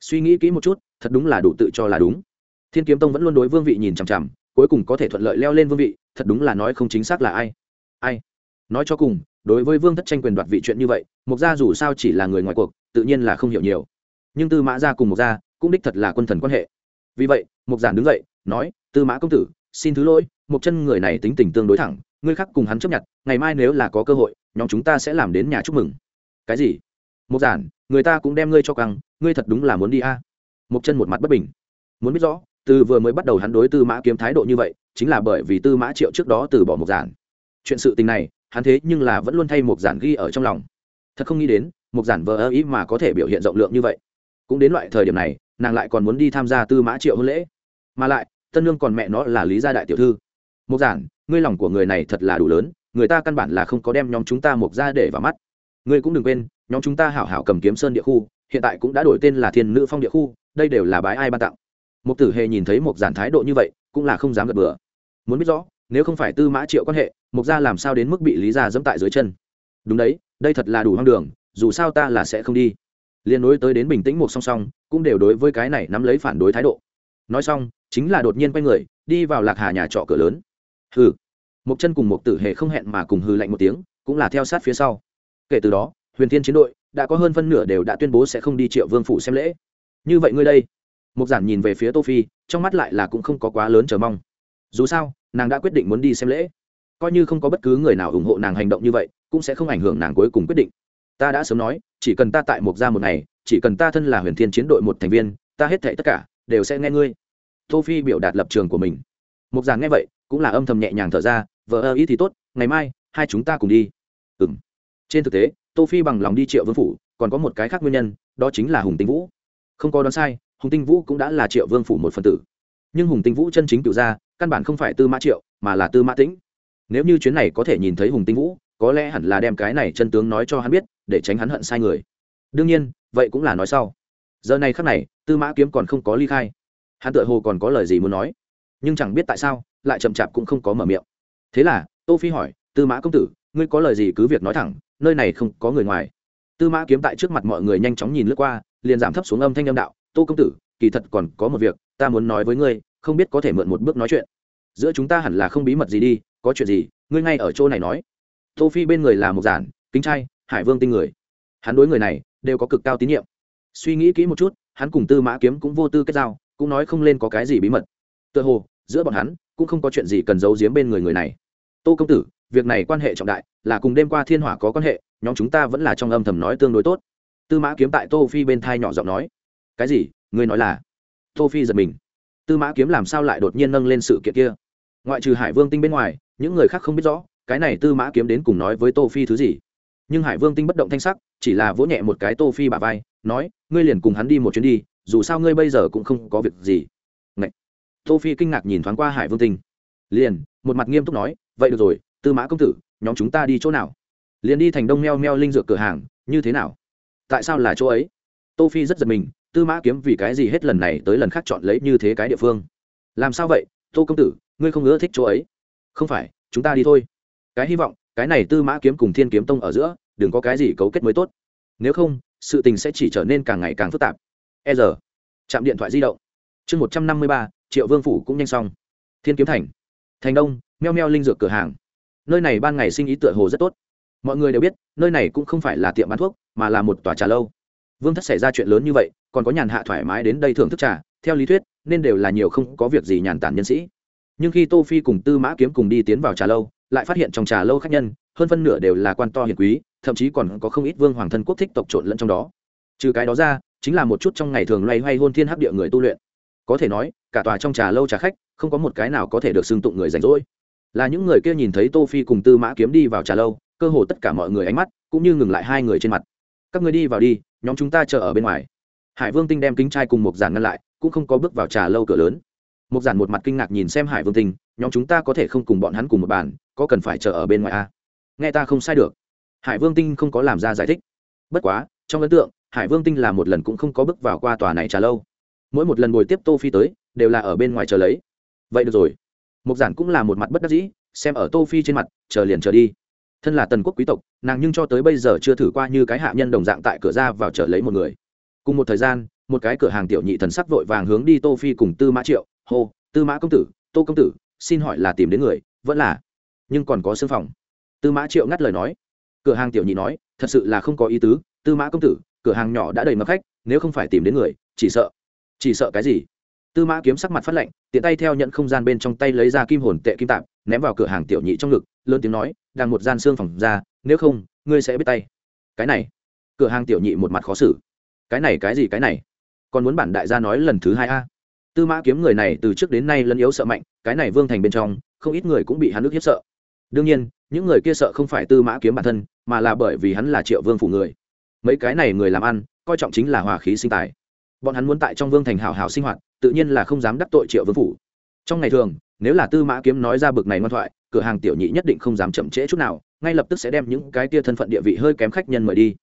Speaker 1: Suy nghĩ kỹ một chút thật đúng là đủ tự cho là đúng thiên kiếm tông vẫn luôn đối vương vị nhìn chằm chằm, cuối cùng có thể thuận lợi leo lên vương vị, thật đúng là nói không chính xác là ai. Ai? Nói cho cùng, đối với vương thất tranh quyền đoạt vị chuyện như vậy, mục gia dù sao chỉ là người ngoài cuộc, tự nhiên là không hiểu nhiều. Nhưng tư mã gia cùng mục gia cũng đích thật là quân thần quan hệ. Vì vậy, mục giản đứng dậy, nói, tư mã công tử, xin thứ lỗi một chân người này tính tình tương đối thẳng, ngươi khác cùng hắn chấp nhận, ngày mai nếu là có cơ hội, nhóm chúng ta sẽ làm đến nhà chúc mừng. Cái gì? Mục giản, người ta cũng đem ngươi cho căng ngươi thật đúng là muốn đi a. À? một chân một mặt bất bình. Muốn biết rõ từ vừa mới bắt đầu hắn đối tư mã kiếm thái độ như vậy, chính là bởi vì tư mã triệu trước đó từ bỏ mục giản. Chuyện sự tình này, hắn thế nhưng là vẫn luôn thay mục giản ghi ở trong lòng. Thật không nghĩ đến mục giản vờ ơ ý mà có thể biểu hiện rộng lượng như vậy. Cũng đến loại thời điểm này, nàng lại còn muốn đi tham gia tư mã triệu hôn lễ. Mà lại, tân lương còn mẹ nó là lý gia đại tiểu thư. Mục giản, ngươi lòng của người này thật là đủ lớn, người ta căn bản là không có đem nhóm chúng ta mục ra để vào mắt. Ngươi cũng đừng quên, nhóm chúng ta hảo hảo cầm kiếm sơn địa khu, hiện tại cũng đã đổi tên là thiên nữ phong địa khu, đây đều là bái ai ban tặng mục tử hề nhìn thấy một giản thái độ như vậy, cũng là không dám gật bừa. Muốn biết rõ, nếu không phải tư mã triệu quan hệ, mục gia làm sao đến mức bị lý gia dẫm tại dưới chân? Đúng đấy, đây thật là đủ hoang đường, dù sao ta là sẽ không đi. Liên đối tới đến bình tĩnh một song song, cũng đều đối với cái này nắm lấy phản đối thái độ. Nói xong, chính là đột nhiên quay người, đi vào lạc hà nhà trọ cửa lớn. Hừ. Một chân cùng một tử hề không hẹn mà cùng hừ lạnh một tiếng, cũng là theo sát phía sau. Kể từ đó, huyền thiên chiến đội, đã có hơn phân nửa đều đã tuyên bố sẽ không đi triệu vương phủ xem lễ. Như vậy ngươi đây mục giản nhìn về phía tô phi, trong mắt lại là cũng không có quá lớn chờ mong. Dù sao, nàng đã quyết định muốn đi xem lễ. Coi như không có bất cứ người nào ủng hộ nàng hành động như vậy, cũng sẽ không ảnh hưởng nàng cuối cùng quyết định. Ta đã sớm nói, chỉ cần ta tại mục gia một ngày, chỉ cần ta thân là huyền thiên chiến đội một thành viên, ta hết thảy tất cả đều sẽ nghe ngươi. Tô phi biểu đạt lập trường của mình. Mục giản nghe vậy, cũng là âm thầm nhẹ nhàng thở ra, vợ ơ ý thì tốt, ngày mai, hai chúng ta cùng đi. Ừ m trên thực tế, tô phi bằng lòng đi triệu vương phủ, còn có một cái khác nguyên nhân, đó chính là hùng tinh vũ. Không có đoán sai hùng tinh vũ cũng đã là triệu vương phủ một phần tử. Nhưng hùng tinh vũ chân chính cựu ra căn bản không phải tư mã triệu, mà là tư mã tĩnh. Nếu như chuyến này có thể nhìn thấy hùng tinh vũ, có lẽ hẳn là đem cái này chân tướng nói cho hắn biết, để tránh hắn hận sai người. Đương nhiên, vậy cũng là nói sau. Giờ này khắc này, tư mã kiếm còn không có ly khai. Hắn tự hồ còn có lời gì muốn nói. Nhưng chẳng biết tại sao, lại chậm chạp cũng không có mở miệng. Thế là, tô phi hỏi, tư mã công tử, ngươi có lời gì cứ việc nói thẳng, nơi này không có người ngoài. Tư mã kiếm tại trước mặt mọi người nhanh chóng nhìn lướt qua, liền giảm thấp xuống âm thanh âm đạo tô công tử, kỳ thật còn có một việc, ta muốn nói với ngươi, không biết có thể mượn một bước nói chuyện. Giữa chúng ta hẳn là không bí mật gì đi, có chuyện gì, ngươi ngay ở chỗ này nói. Tô phi bên người là một giản, kính trai, hải vương tinh người. Hắn đối người này, đều có cực cao tín nhiệm. Suy nghĩ kỹ một chút, hắn cùng tư mã kiếm cũng vô tư kết giao, cũng nói không lên có cái gì bí mật. Tựa hồ, giữa bọn hắn, cũng không có chuyện gì cần giấu giếm bên người người này. Tô công tử, việc này quan hệ trọng đại, là cùng đêm qua thiên hỏa có quan hệ, nhóm chúng ta vẫn là trong âm thầm nói tương đối tốt. Tư mã kiếm tại tô phi bên thai nhỏ giọng nói cái gì? Ngươi nói là? Tô phi giật mình. Tư mã kiếm làm sao lại đột nhiên nâng lên sự kiện kia? Ngoại trừ hải vương tinh bên ngoài, những người khác không biết rõ, cái này tư mã kiếm đến cùng nói với tô phi thứ gì. Nhưng hải vương tinh bất động thanh sắc, chỉ là vỗ nhẹ một cái tô phi bả vai, nói, ngươi liền cùng hắn đi một chuyến đi, dù sao ngươi bây giờ cũng không có việc gì. Ngậy. tô phi kinh ngạc nhìn thoáng qua hải vương tinh. Liền, một mặt nghiêm túc nói, vậy được rồi, tư mã công tử, nhóm chúng ta đi chỗ nào? Liền đi thành đông meo meo linh dược cửa hàng, như thế nào? Tại sao là chỗ ấy? Tô phi rất giật mình tư mã kiếm vì cái gì hết lần này tới lần khác chọn lấy như thế cái địa phương? Làm sao vậy, tô công tử, ngươi không ưa thích chỗ ấy? Không phải, chúng ta đi thôi. Cái hy vọng, cái này tư mã kiếm cùng thiên kiếm tông ở giữa, đừng có cái gì cấu kết mới tốt. Nếu không, sự tình sẽ chỉ trở nên càng ngày càng phức tạp. E giờ chạm điện thoại di động. Chương một trăm năm mươi ba, triệu vương phủ cũng nhanh xong. Thiên kiếm thành. Thành đông, meo meo linh dược cửa hàng. Nơi này ban ngày sinh ý tựa hồ rất tốt. Mọi người đều biết, nơi này cũng không phải là tiệm bán thuốc, mà là một tòa trà lâu. Vương thất xảy ra chuyện lớn như vậy còn có nhàn hạ thoải mái đến đây thưởng thức trà, theo lý thuyết, nên đều là nhiều không có việc gì nhàn tản nhân sĩ. Nhưng khi tô phi cùng tư mã kiếm cùng đi tiến vào trà lâu, lại phát hiện trong trà lâu khách nhân, hơn phân nửa đều là quan to hiền quý, thậm chí còn có không ít vương hoàng thân quốc thích tộc trộn lẫn trong đó. Trừ cái đó ra, chính là một chút trong ngày thường loay hoay hôn thiên hấp địa người tu luyện. Có thể nói, cả tòa trong trà lâu trà khách, không có một cái nào có thể được xưng tụng người rảnh rỗi. Là những người kia nhìn thấy tô phi cùng tư mã kiếm đi vào trà lâu, cơ hồ tất cả mọi người ánh mắt cũng như ngừng lại hai người trên mặt. Các người đi vào đi, nhóm chúng ta chờ ở bên ngoài hải vương tinh đem kính trai cùng một giản ngăn lại, cũng không có bước vào trà lâu cửa lớn. Một giản một mặt kinh ngạc nhìn xem hải vương tinh, nhóm chúng ta có thể không cùng bọn hắn cùng một bàn, có cần phải chờ ở bên ngoài a à? nghe ta không sai được. Hải vương tinh không có làm ra giải thích. Bất quá, trong ấn tượng, hải vương tinh là một lần cũng không có bước vào qua tòa này trà lâu. Mỗi một lần ngồi tiếp tô phi tới, đều là ở bên ngoài chờ lấy. Vậy được rồi. Mục giản cũng là một mặt bất đắc dĩ, xem ở tô phi trên mặt, chờ liền chờ đi. Thân là tần quốc quý tộc, nàng nhưng cho tới bây giờ chưa thử qua như cái hạ nhân đồng dạng tại cửa ra vào chờ lấy một người cùng một thời gian, một cái cửa hàng tiểu nhị thần sắc vội vàng hướng đi tô phi cùng tư mã triệu, hô, tư mã công tử, tô công tử, xin hỏi là tìm đến người, vẫn là nhưng còn có xương phòng. Tư mã triệu ngắt lời nói. Cửa hàng tiểu nhị nói, thật sự là không có ý tứ, tư mã công tử, cửa hàng nhỏ đã đầy ngập khách, nếu không phải tìm đến người, chỉ sợ chỉ sợ cái gì? Tư mã kiếm sắc mặt phát lạnh, tiện tay theo nhận không gian bên trong tay lấy ra kim hồn tệ kim tạp, ném vào cửa hàng tiểu nhị trong ngực, lớn tiếng nói đang một gian xương phòng ra, nếu không, ngươi sẽ biết tay. Cái này, cửa hàng tiểu nhị một mặt khó xử cái này cái gì cái này? Còn muốn bản đại gia nói lần thứ hai a? Tư mã kiếm người này từ trước đến nay lân yếu sợ mạnh, cái này vương thành bên trong, không ít người cũng bị hắn nước hiếp sợ. Đương nhiên, những người kia sợ không phải tư mã kiếm bản thân, mà là bởi vì hắn là triệu vương phủ người. Mấy cái này người làm ăn, coi trọng chính là hòa khí sinh tài. Bọn hắn muốn tại trong vương thành hảo hảo sinh hoạt, tự nhiên là không dám đắc tội triệu vương phủ. Trong ngày thường, nếu là tư mã kiếm nói ra bực này ngoan thoại, cửa hàng tiểu nhị nhất định không dám chậm trễ chút nào, ngay lập tức sẽ đem những cái tia thân phận địa vị hơi kém khách nhân mời đi.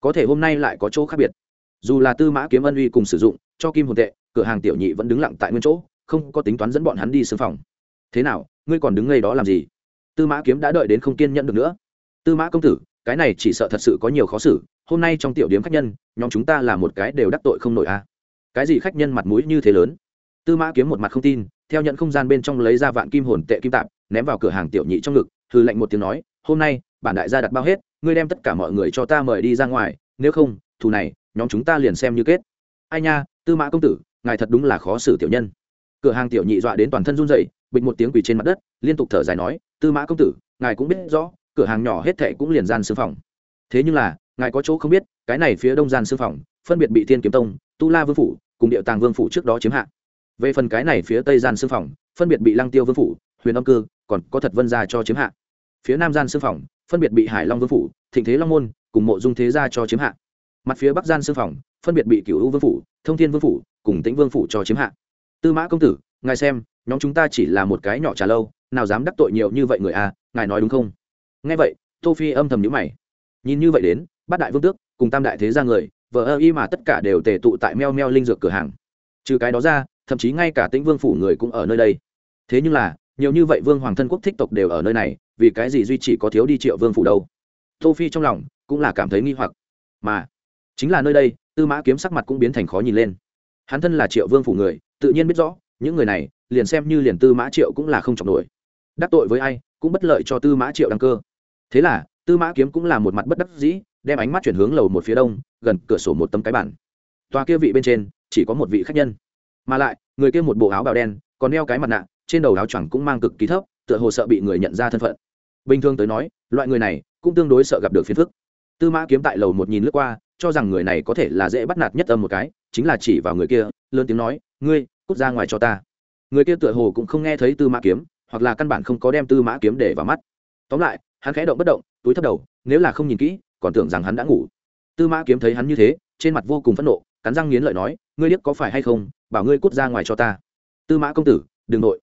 Speaker 1: Có thể hôm nay lại có chỗ khác biệt dù là tư mã kiếm ân uy cùng sử dụng, cho kim hồn tệ, cửa hàng tiểu nhị vẫn đứng lặng tại nguyên chỗ, không có tính toán dẫn bọn hắn đi xương phòng. Thế nào, ngươi còn đứng ngay đó làm gì? Tư mã kiếm đã đợi đến không kiên nhẫn được nữa. Tư mã công tử, cái này chỉ sợ thật sự có nhiều khó xử, hôm nay trong tiểu điếm khách nhân, nhóm chúng ta là một cái đều đắc tội không nổi a à. cái gì khách nhân mặt mũi như thế lớn? Tư mã kiếm một mặt không tin, theo nhận không gian bên trong lấy ra vạn kim hồn tệ kim tạp, ném vào cửa hàng tiểu nhị trong ngực hư lệnh một tiếng nói, hôm nay, bản đại gia đặt bao hết, ngươi đem tất cả mọi người cho ta mời đi ra ngoài, nếu không, thù này nhóm chúng ta liền xem như kết. Ai nha, tư mã công tử, ngài thật đúng là khó xử tiểu nhân. Cửa hàng tiểu nhị dọa đến toàn thân run rẩy, bịch một tiếng quỳ trên mặt đất, liên tục thở dài nói, tư mã công tử, ngài cũng biết rõ, cửa hàng nhỏ hết thệ cũng liền gian sư phòng. Thế nhưng là, ngài có chỗ không biết, cái này phía đông gian sư phòng, phân biệt bị thiên kiếm tông, tu la vương phủ cùng điệu tàng vương phủ trước đó chiếm hạ. Về phần cái này phía tây gian sư phòng, phân biệt bị lăng tiêu vương phủ, huyền âm cư, còn có thật vân gia cho chiếm hạ. Phía nam gian sư phòng, phân biệt bị hải long vương phủ, thịnh thế long môn cùng mộ dung thế gia cho chiếm hạ mặt phía bắc gian sư phòng, phân biệt bị cựu u vương phủ, thông thiên vương phủ cùng tĩnh vương phủ cho chiếm hạ. Tư mã công tử, ngài xem, nhóm chúng ta chỉ là một cái nhỏ trà lâu, nào dám đắc tội nhiều như vậy người à ngài nói đúng không? Nghe vậy, tô phi âm thầm nhíu mày. Nhìn như vậy đến, bát đại vương tước cùng tam đại thế gia người vợ ơ y mà tất cả đều tề tụ tại meo meo linh dược cửa hàng. Trừ cái đó ra, thậm chí ngay cả tĩnh vương phủ người cũng ở nơi đây. Thế nhưng là, nhiều như vậy vương hoàng thân quốc thích tộc đều ở nơi này, vì cái gì duy chỉ có thiếu đi triệu vương phủ đâu? Tô phi trong lòng cũng là cảm thấy nghi hoặc. Mà chính là nơi đây, tư mã kiếm sắc mặt cũng biến thành khó nhìn lên. Hắn thân là triệu vương phủ người, tự nhiên biết rõ, những người này, liền xem như liền tư mã triệu cũng là không chọc nổi. Đắc tội với ai, cũng bất lợi cho tư mã triệu đăng cơ. Thế là, tư mã kiếm cũng là một mặt bất đắc dĩ, đem ánh mắt chuyển hướng lầu một phía đông, gần cửa sổ một tấm cái bản toa kia vị bên trên, chỉ có một vị khách nhân. Mà lại, người kia một bộ áo bào đen, còn đeo cái mặt nạ, trên đầu áo choàng cũng mang cực kỳ thấp, tựa hồ sợ bị người nhận ra thân phận. Bình thường tới nói, loại người này, cũng tương đối sợ gặp được phiền phức. Tư mã kiếm tại lầu một nhìn lướt qua cho rằng người này có thể là dễ bắt nạt nhất âm một cái, chính là chỉ vào người kia, lớn tiếng nói, ngươi, cút ra ngoài cho ta. Người kia tựa hồ cũng không nghe thấy tư mã kiếm, hoặc là căn bản không có đem tư mã kiếm để vào mắt. Tóm lại, hắn khẽ động bất động, túi thấp đầu, nếu là không nhìn kỹ, còn tưởng rằng hắn đã ngủ. Tư mã kiếm thấy hắn như thế, trên mặt vô cùng phẫn nộ, cắn răng nghiến lợi nói, ngươi biết có phải hay không, bảo ngươi cút ra ngoài cho ta. Tư mã công tử, đừng nội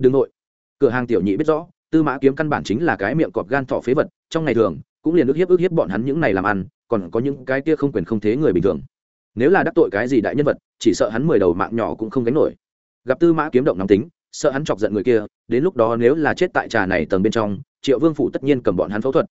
Speaker 1: đừng nội. Cửa hàng tiểu nhị biết rõ tư mã kiếm căn bản chính là cái miệng cọp gan thọ phế vật, trong ngày thường, cũng liền ức hiếp ức hiếp bọn hắn những này làm ăn, còn có những cái kia không quyền không thế người bình thường. Nếu là đắc tội cái gì đại nhân vật, chỉ sợ hắn mười đầu mạng nhỏ cũng không gánh nổi. Gặp tư mã kiếm động nóng tính, sợ hắn chọc giận người kia, đến lúc đó nếu là chết tại trà này tầng bên trong, triệu vương phủ tất nhiên cầm bọn hắn phẫu thuật.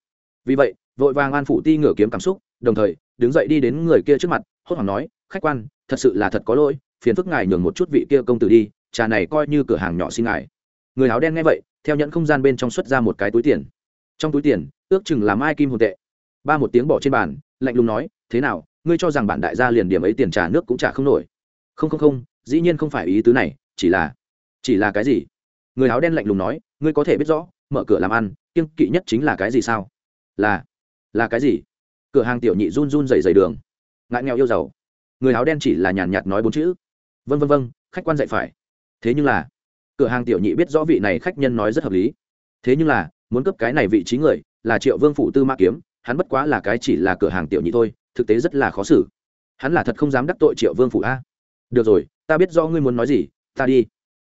Speaker 1: Vì vậy, vội vàng an phụ ti ngửa kiếm cảm xúc, đồng thời, đứng dậy đi đến người kia trước mặt, hốt hoảng nói, khách quan, thật sự là thật có lỗi, phiền phức ngài nhường một chút vị kia công tử đi, trà này coi như cửa hàng nhỏ xin ngài. Người áo đen nghe vậy theo nhận không gian bên trong xuất ra một cái túi tiền. Trong túi tiền, ước chừng làm ai kim hồn tệ. Ba một tiếng bỏ trên bàn, lạnh lùng nói, thế nào, ngươi cho rằng bản đại gia liền điểm ấy tiền trả nước cũng trả không nổi? Không không không, dĩ nhiên không phải ý tứ này, chỉ là chỉ là cái gì? Người áo đen lạnh lùng nói, ngươi có thể biết rõ, mở cửa làm ăn, kiêng kỵ nhất chính là cái gì sao? Là là cái gì? Cửa hàng tiểu nhị run run dày dày đường. Ngại nghèo yêu giàu. Người áo đen chỉ là nhàn nhạt nói bốn chữ. Vân vân vân khách quan dạy phải. Thế nhưng là cửa hàng tiểu nhị biết rõ vị này khách nhân nói rất hợp lý. Thế nhưng là, muốn cấp cái này vị trí người là triệu vương phụ tư mã kiếm, hắn bất quá là cái chỉ là cửa hàng tiểu nhị thôi, thực tế rất là khó xử. Hắn là thật không dám đắc tội triệu vương phụ a. Được rồi, ta biết do ngươi muốn nói gì, ta đi.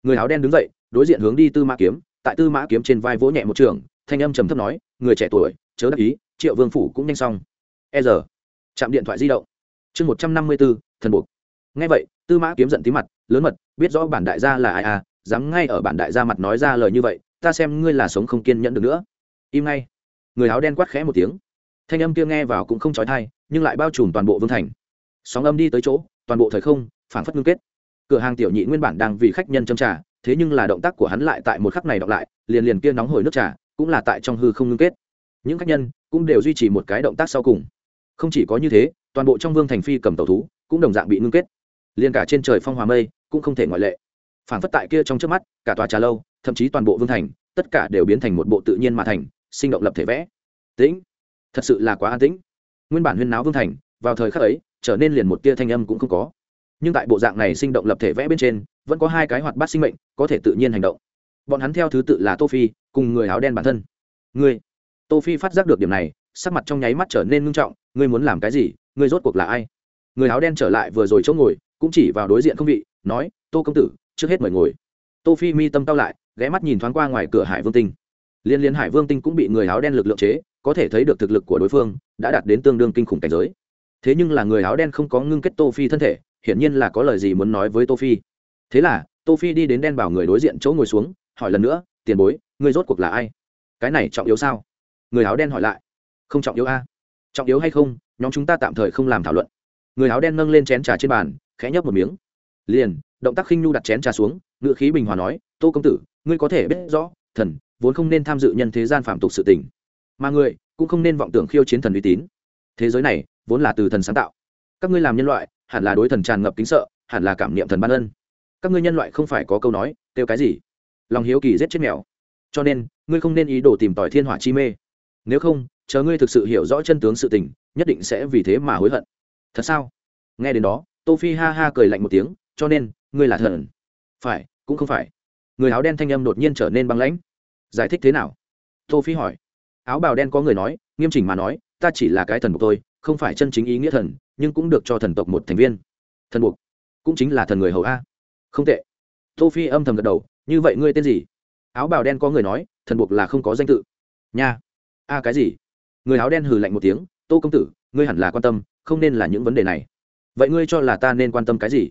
Speaker 1: Người áo đen đứng dậy, đối diện hướng đi tư mã kiếm, tại tư mã kiếm trên vai vỗ nhẹ một trường, thanh âm trầm thấp nói, người trẻ tuổi, chớ đắc ý, triệu vương phủ cũng nhanh xong. E giờ chạm điện thoại di động. Chương một trăm năm mươi bốn thần buộc. Ngay vậy, tư mã kiếm giận tí mặt, lớn mật, biết rõ bản đại gia là ai à dám ngay ở bản đại gia mặt nói ra lời như vậy, ta xem ngươi là sống không kiên nhẫn được nữa. Im ngay. Người áo đen quát khẽ một tiếng. Thanh âm kia nghe vào cũng không trói thai nhưng lại bao trùm toàn bộ vương thành. Sóng âm đi tới chỗ, toàn bộ thời không phản phất ngưng kết. Cửa hàng tiểu nhị nguyên bản đang vì khách nhân châm trà, thế nhưng là động tác của hắn lại tại một khắc này đọc lại, liền liền kia nóng hổi nước trà, cũng là tại trong hư không ngưng kết. Những khách nhân cũng đều duy trì một cái động tác sau cùng. Không chỉ có như thế, toàn bộ trong vương thành phi cầm tàu thú cũng đồng dạng bị ngưng kết. Liền cả trên trời phong hòa mây cũng không thể ngoại lệ phản phất tại kia trong trước mắt, cả tòa trà lâu, thậm chí toàn bộ vương thành, tất cả đều biến thành một bộ tự nhiên mà thành, sinh động lập thể vẽ. Tĩnh. Thật sự là quá an tĩnh. Nguyên bản huyên náo vương thành, vào thời khắc ấy, trở nên liền một tia thanh âm cũng không có. Nhưng tại bộ dạng này sinh động lập thể vẽ bên trên, vẫn có hai cái hoạt bát sinh mệnh, có thể tự nhiên hành động. Bọn hắn theo thứ tự là tô phi, cùng người áo đen bản thân. Người tô phi phát giác được điểm này, sắc mặt trong nháy mắt trở nên ngưng trọng, ngươi muốn làm cái gì, ngươi rốt cuộc là ai? Người áo đen trở lại vừa rồi chỗ ngồi, cũng chỉ vào đối diện không vị, nói, tô công tử trước hết mời ngồi. Tô phi mi tâm cao lại, ghé mắt nhìn thoáng qua ngoài cửa hải vương tinh. Liên liên hải vương tinh cũng bị người áo đen lực lượng chế, có thể thấy được thực lực của đối phương, đã đạt đến tương đương kinh khủng cảnh giới. Thế nhưng là người áo đen không có ngưng kết tô phi thân thể, hiển nhiên là có lời gì muốn nói với tô phi. Thế là, tô phi đi đến đen bảo người đối diện chỗ ngồi xuống, hỏi lần nữa, tiền bối người rốt cuộc là ai? Cái này trọng yếu sao? Người áo đen hỏi lại. Không trọng yếu a. Trọng yếu hay không, nhóm chúng ta tạm thời không làm thảo luận. Người áo đen nâng lên chén trà trên bàn, khẽ nhấp một miếng. Liền động tác khinh nhu đặt chén trà xuống ngựa khí bình hòa nói, tô công tử, ngươi có thể biết rõ, thần vốn không nên tham dự nhân thế gian phạm tục sự tình. Mà ngươi cũng không nên vọng tưởng khiêu chiến thần uy tín. Thế giới này vốn là từ thần sáng tạo. Các ngươi làm nhân loại, hẳn là đối thần tràn ngập kính sợ, hẳn là cảm niệm thần ban ân. Các ngươi nhân loại không phải có câu nói, kêu cái gì? Lòng hiếu kỳ giết chết mèo. Cho nên, ngươi không nên ý đồ tìm tòi thiên hỏa chi mê. Nếu không, chờ ngươi thực sự hiểu rõ chân tướng sự tình, nhất định sẽ vì thế mà hối hận. Thật sao? Nghe đến đó, tô phi ha ha cười lạnh một tiếng cho nên, ngươi là thần. Phải, cũng không phải. Người áo đen thanh âm đột nhiên trở nên băng lãnh. Giải thích thế nào? Tô phi hỏi. Áo bào đen có người nói, nghiêm chỉnh mà nói, ta chỉ là cái thần buộc tôi không phải chân chính ý nghĩa thần, nhưng cũng được cho thần tộc một thành viên. Thần buộc cũng chính là thần người hầu a. Không tệ. Tô phi âm thầm gật đầu, như vậy ngươi tên gì? Áo bào đen có người nói, thần buộc là không có danh tự. Nha. A, cái gì? Người áo đen hừ lạnh một tiếng, tô công tử, ngươi hẳn là quan tâm, không nên là những vấn đề này. Vậy ngươi cho là ta nên quan tâm cái gì?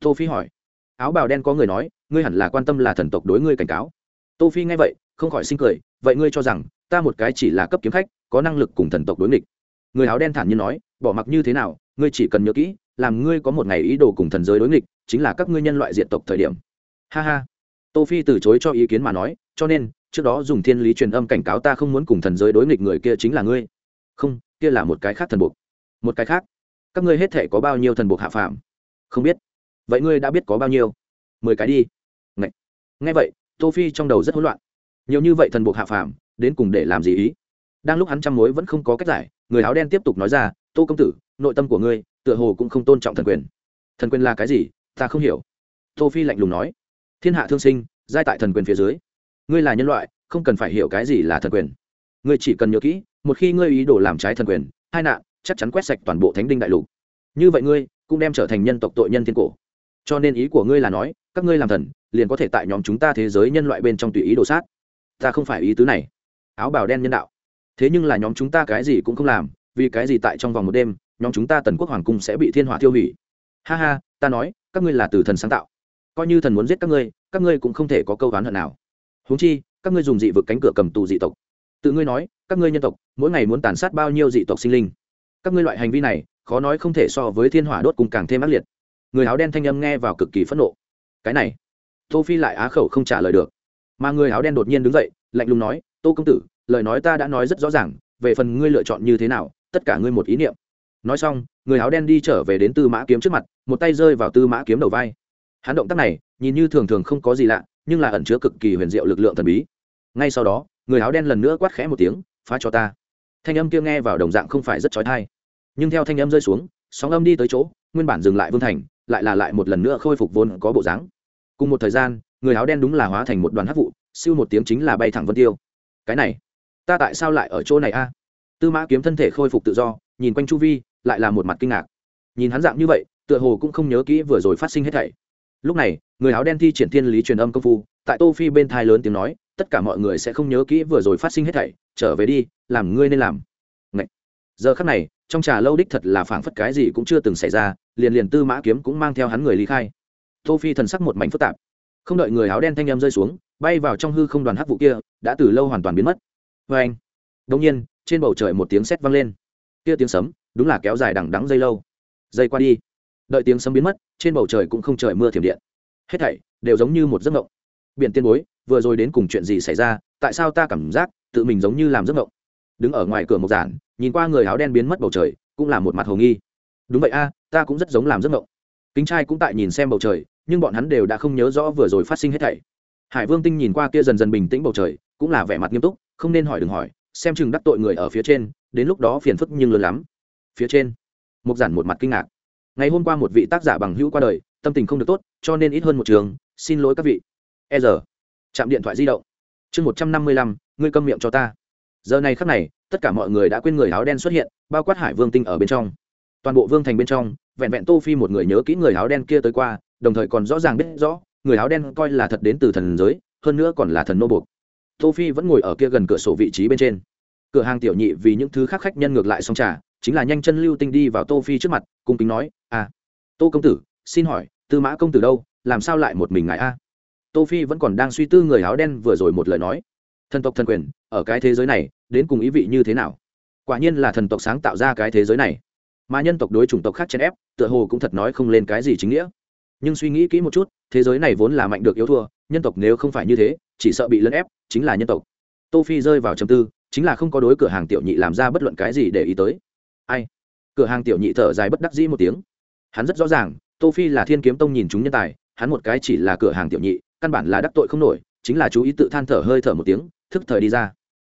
Speaker 1: Tô phi hỏi. Áo bào đen có người nói, ngươi hẳn là quan tâm là thần tộc đối ngươi cảnh cáo. Tô phi nghe vậy, không khỏi sinh cười, vậy ngươi cho rằng, ta một cái chỉ là cấp kiếm khách, có năng lực cùng thần tộc đối nghịch. Người áo đen thản nhiên nói, bỏ mặc như thế nào, ngươi chỉ cần nhớ kỹ, làm ngươi có một ngày ý đồ cùng thần giới đối nghịch, chính là các ngươi nhân loại diện tộc thời điểm. Ha ha. Tô phi từ chối cho ý kiến mà nói, cho nên, trước đó dùng thiên lý truyền âm cảnh cáo ta không muốn cùng thần giới đối nghịch người kia chính là ngươi. Không, kia là một cái khác thần buộc. Một cái khác. Các ngươi hết thể có bao nhiêu thần buộc hạ phàm? Không biết vậy ngươi đã biết có bao nhiêu? Mười cái đi. Ngay, nghe vậy tô phi trong đầu rất hỗn loạn. Nhiều như vậy thần buộc hạ phàm đến cùng để làm gì ý? Đang lúc hắn chăm mối vẫn không có cách giải người áo đen tiếp tục nói ra tô công tử nội tâm của ngươi tựa hồ cũng không tôn trọng thần quyền. Thần quyền là cái gì? Ta không hiểu. Tô phi lạnh lùng nói. Thiên hạ thương sinh giai tại thần quyền phía dưới. Ngươi là nhân loại không cần phải hiểu cái gì là thần quyền. Ngươi chỉ cần nhớ kỹ một khi ngươi ý đồ làm trái thần quyền hai nạn chắc chắn quét sạch toàn bộ thánh đinh đại lục. Như vậy ngươi cũng đem trở thành nhân tộc tội nhân thiên cổ cho nên ý của ngươi là nói, các ngươi làm thần, liền có thể tại nhóm chúng ta thế giới nhân loại bên trong tùy ý đồ sát. Ta không phải ý tứ này. Áo bào đen nhân đạo. Thế nhưng là nhóm chúng ta cái gì cũng không làm, vì cái gì tại trong vòng một đêm, nhóm chúng ta tần quốc hoàng cung sẽ bị thiên hỏa tiêu hủy? Ha ha, ta nói, các ngươi là từ thần sáng tạo. Coi như thần muốn giết các ngươi các ngươi cũng không thể có câu oán hận nào. Huống chi, các ngươi dùng dị vực cánh cửa cầm tù dị tộc. Tự ngươi nói, các ngươi nhân tộc, mỗi ngày muốn tàn sát bao nhiêu dị tộc sinh linh? Các ngươi loại hành vi này, khó nói không thể so với thiên hỏa đốt cùng càng thêm ác liệt người áo đen thanh âm nghe vào cực kỳ phẫn nộ. Cái này, tô phi lại á khẩu không trả lời được. Mà người áo đen đột nhiên đứng dậy, lạnh lùng nói, tô công tử, lời nói ta đã nói rất rõ ràng, về phần ngươi lựa chọn như thế nào, tất cả ngươi một ý niệm. Nói xong, người áo đen đi trở về đến tư mã kiếm trước mặt, một tay rơi vào tư mã kiếm đầu vai. Hắn động tác này, nhìn như thường thường không có gì lạ, nhưng là ẩn chứa cực kỳ huyền diệu lực lượng thần bí. Ngay sau đó, người áo đen lần nữa quát khẽ một tiếng, phá cho ta. Thanh âm kia nghe vào đồng dạng không phải rất trói thai nhưng theo thanh âm rơi xuống, sóng âm đi tới chỗ, nguyên bản dừng lại vương thành lại là lại một lần nữa khôi phục vốn có bộ dáng. Cùng một thời gian, người áo đen đúng là hóa thành một đoàn hắc vụ, siêu một tiếng chính là bay thẳng vân tiêu. Cái này, ta tại sao lại ở chỗ này a? Tư mã kiếm thân thể khôi phục tự do, nhìn quanh chu vi, lại là một mặt kinh ngạc. Nhìn hắn dạng như vậy, tựa hồ cũng không nhớ kỹ vừa rồi phát sinh hết thảy. Lúc này, người áo đen thi triển thiên lý truyền âm công phu, tại tô phi bên thai lớn tiếng nói, tất cả mọi người sẽ không nhớ kỹ vừa rồi phát sinh hết thảy, trở về đi, làm ngươi nên làm. Ngậy. giờ khắc này, trong trà lâu đích thật là phảng phất cái gì cũng chưa từng xảy ra liền liền tư mã kiếm cũng mang theo hắn người ly khai. Tô phi thần sắc một mảnh phức tạp. Không đợi người áo đen thanh em rơi xuống, bay vào trong hư không đoàn hắc vụ kia, đã từ lâu hoàn toàn biến mất. Vê anh đông nhiên, trên bầu trời một tiếng sét vang lên. Kia tiếng sấm, đúng là kéo dài đằng đắng dây lâu. Dây qua đi. Đợi tiếng sấm biến mất, trên bầu trời cũng không trời mưa thiểm điện. Hết thảy đều giống như một giấc mộng. Biển tiên bối, vừa rồi đến cùng chuyện gì xảy ra? Tại sao ta cảm giác tự mình giống như làm giấc mộng? Đứng ở ngoài cửa một giản, nhìn qua người áo đen biến mất bầu trời, cũng là một mặt hồ nghi đúng vậy a, ta cũng rất giống làm giấc mộng. Kính trai cũng tại nhìn xem bầu trời, nhưng bọn hắn đều đã không nhớ rõ vừa rồi phát sinh hết thảy. Hải vương tinh nhìn qua kia dần dần bình tĩnh bầu trời, cũng là vẻ mặt nghiêm túc, không nên hỏi đừng hỏi, xem chừng đắc tội người ở phía trên, đến lúc đó phiền phức nhưng lớn lắm. Phía trên mục giản một mặt kinh ngạc. Ngày hôm qua một vị tác giả bằng hữu qua đời, tâm tình không được tốt, cho nên ít hơn một trường, xin lỗi các vị. E giờ chạm điện thoại di động. Chương một trăm năm mươi lăm, ngươi câm miệng cho ta. Giờ này khắc này, tất cả mọi người đã quên người áo đen xuất hiện, bao quát hải vương tinh ở bên trong toàn bộ vương thành bên trong, vẹn vẹn tô phi một người nhớ kỹ người áo đen kia tới qua, đồng thời còn rõ ràng biết rõ, người áo đen coi là thật đến từ thần giới, hơn nữa còn là thần nô buộc. Tô phi vẫn ngồi ở kia gần cửa sổ vị trí bên trên. Cửa hàng tiểu nhị vì những thứ khác khách nhân ngược lại xong trà, chính là nhanh chân lưu tinh đi vào tô phi trước mặt, cung kính nói à tô công tử, xin hỏi, tư mã công tử đâu, làm sao lại một mình ngài a? Tô phi vẫn còn đang suy tư người áo đen vừa rồi một lời nói. Thần tộc thần quyền, ở cái thế giới này, đến cùng ý vị như thế nào? Quả nhiên là thần tộc sáng tạo ra cái thế giới này mà nhân tộc đối chủng tộc khác chen ép, tựa hồ cũng thật nói không lên cái gì chính nghĩa. Nhưng suy nghĩ kỹ một chút, thế giới này vốn là mạnh được yếu thua, nhân tộc nếu không phải như thế, chỉ sợ bị lấn ép, chính là nhân tộc. Tô phi rơi vào trầm tư, chính là không có đối cửa hàng tiểu nhị làm ra bất luận cái gì để ý tới. Ai? Cửa hàng tiểu nhị thở dài bất đắc dĩ một tiếng. Hắn rất rõ ràng, tô phi là thiên kiếm tông nhìn chúng nhân tài, hắn một cái chỉ là cửa hàng tiểu nhị, căn bản là đắc tội không nổi, chính là chú ý tự than thở hơi thở một tiếng, thức thời đi ra.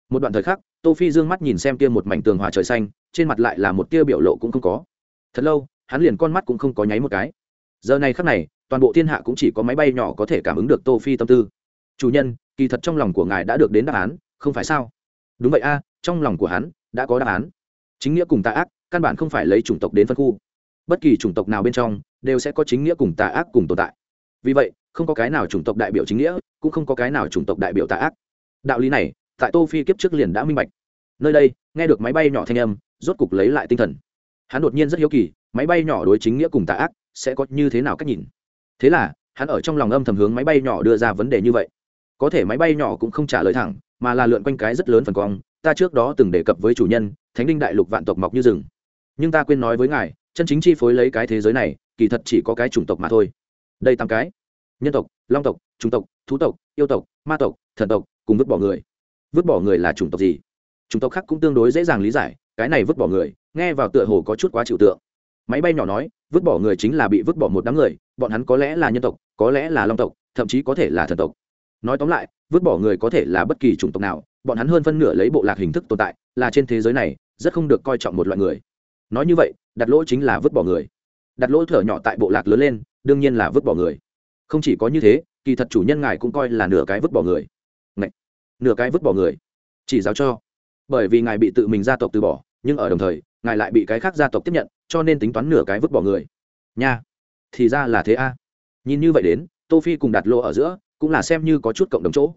Speaker 1: Một đoạn thời khắc tô phi dương mắt nhìn xem kia một mảnh tường hòa trời xanh, trên mặt lại là một tia biểu lộ cũng không có. Thật lâu, hắn liền con mắt cũng không có nháy một cái. Giờ này khắc này, toàn bộ thiên hạ cũng chỉ có máy bay nhỏ có thể cảm ứng được tô phi tâm tư. Chủ nhân, kỳ thật trong lòng của ngài đã được đến đáp án, không phải sao? Đúng vậy a, trong lòng của hắn đã có đáp án. Chính nghĩa cùng tà ác, căn bản không phải lấy chủng tộc đến phân khu. Bất kỳ chủng tộc nào bên trong, đều sẽ có chính nghĩa cùng tà ác cùng tồn tại. Vì vậy, không có cái nào chủng tộc đại biểu chính nghĩa, cũng không có cái nào chủng tộc đại biểu tà ác. Đạo lý này tại tô phi kiếp trước liền đã minh bạch. Nơi đây, nghe được máy bay nhỏ thanh âm, rốt cục lấy lại tinh thần. Hắn đột nhiên rất hiếu kỳ, máy bay nhỏ đối chính nghĩa cùng tà ác sẽ có như thế nào cách nhìn? Thế là, hắn ở trong lòng âm thầm hướng máy bay nhỏ đưa ra vấn đề như vậy. Có thể máy bay nhỏ cũng không trả lời thẳng, mà là lượn quanh cái rất lớn phần cong, ta trước đó từng đề cập với chủ nhân, thánh đinh đại lục vạn tộc mọc như rừng. Nhưng ta quên nói với ngài, chân chính chi phối lấy cái thế giới này, kỳ thật chỉ có cái chủng tộc mà thôi. Đây tám cái. Nhân tộc, long tộc chủng tộc, thú tộc, yêu tộc, ma tộc, thần tộc, cùng vứt bỏ người vứt bỏ người là chủng tộc gì? Chủng tộc khác cũng tương đối dễ dàng lý giải, cái này vứt bỏ người, nghe vào tựa hồ có chút quá chịu tượng. Máy bay nhỏ nói, vứt bỏ người chính là bị vứt bỏ một đám người, bọn hắn có lẽ là nhân tộc, có lẽ là long tộc, thậm chí có thể là thần tộc. Nói tóm lại, vứt bỏ người có thể là bất kỳ chủng tộc nào, bọn hắn hơn phân nửa lấy bộ lạc hình thức tồn tại, là trên thế giới này, rất không được coi trọng một loại người. Nói như vậy, đặt lỗ chính là vứt bỏ người. Đặt lỗ thở nhỏ tại bộ lạc lớn lên, đương nhiên là vứt bỏ người. Không chỉ có như thế, kỳ thật chủ nhân ngài cũng coi là nửa cái vứt bỏ người. Ngậy! Nửa cái vứt bỏ người. Chỉ giáo cho. Bởi vì ngài bị tự mình gia tộc từ bỏ, nhưng ở đồng thời, ngài lại bị cái khác gia tộc tiếp nhận, cho nên tính toán nửa cái vứt bỏ người. Nha. Thì ra là thế a. Nhìn như vậy đến, tô phi cùng đặt lô ở giữa, cũng là xem như có chút cộng đồng chỗ.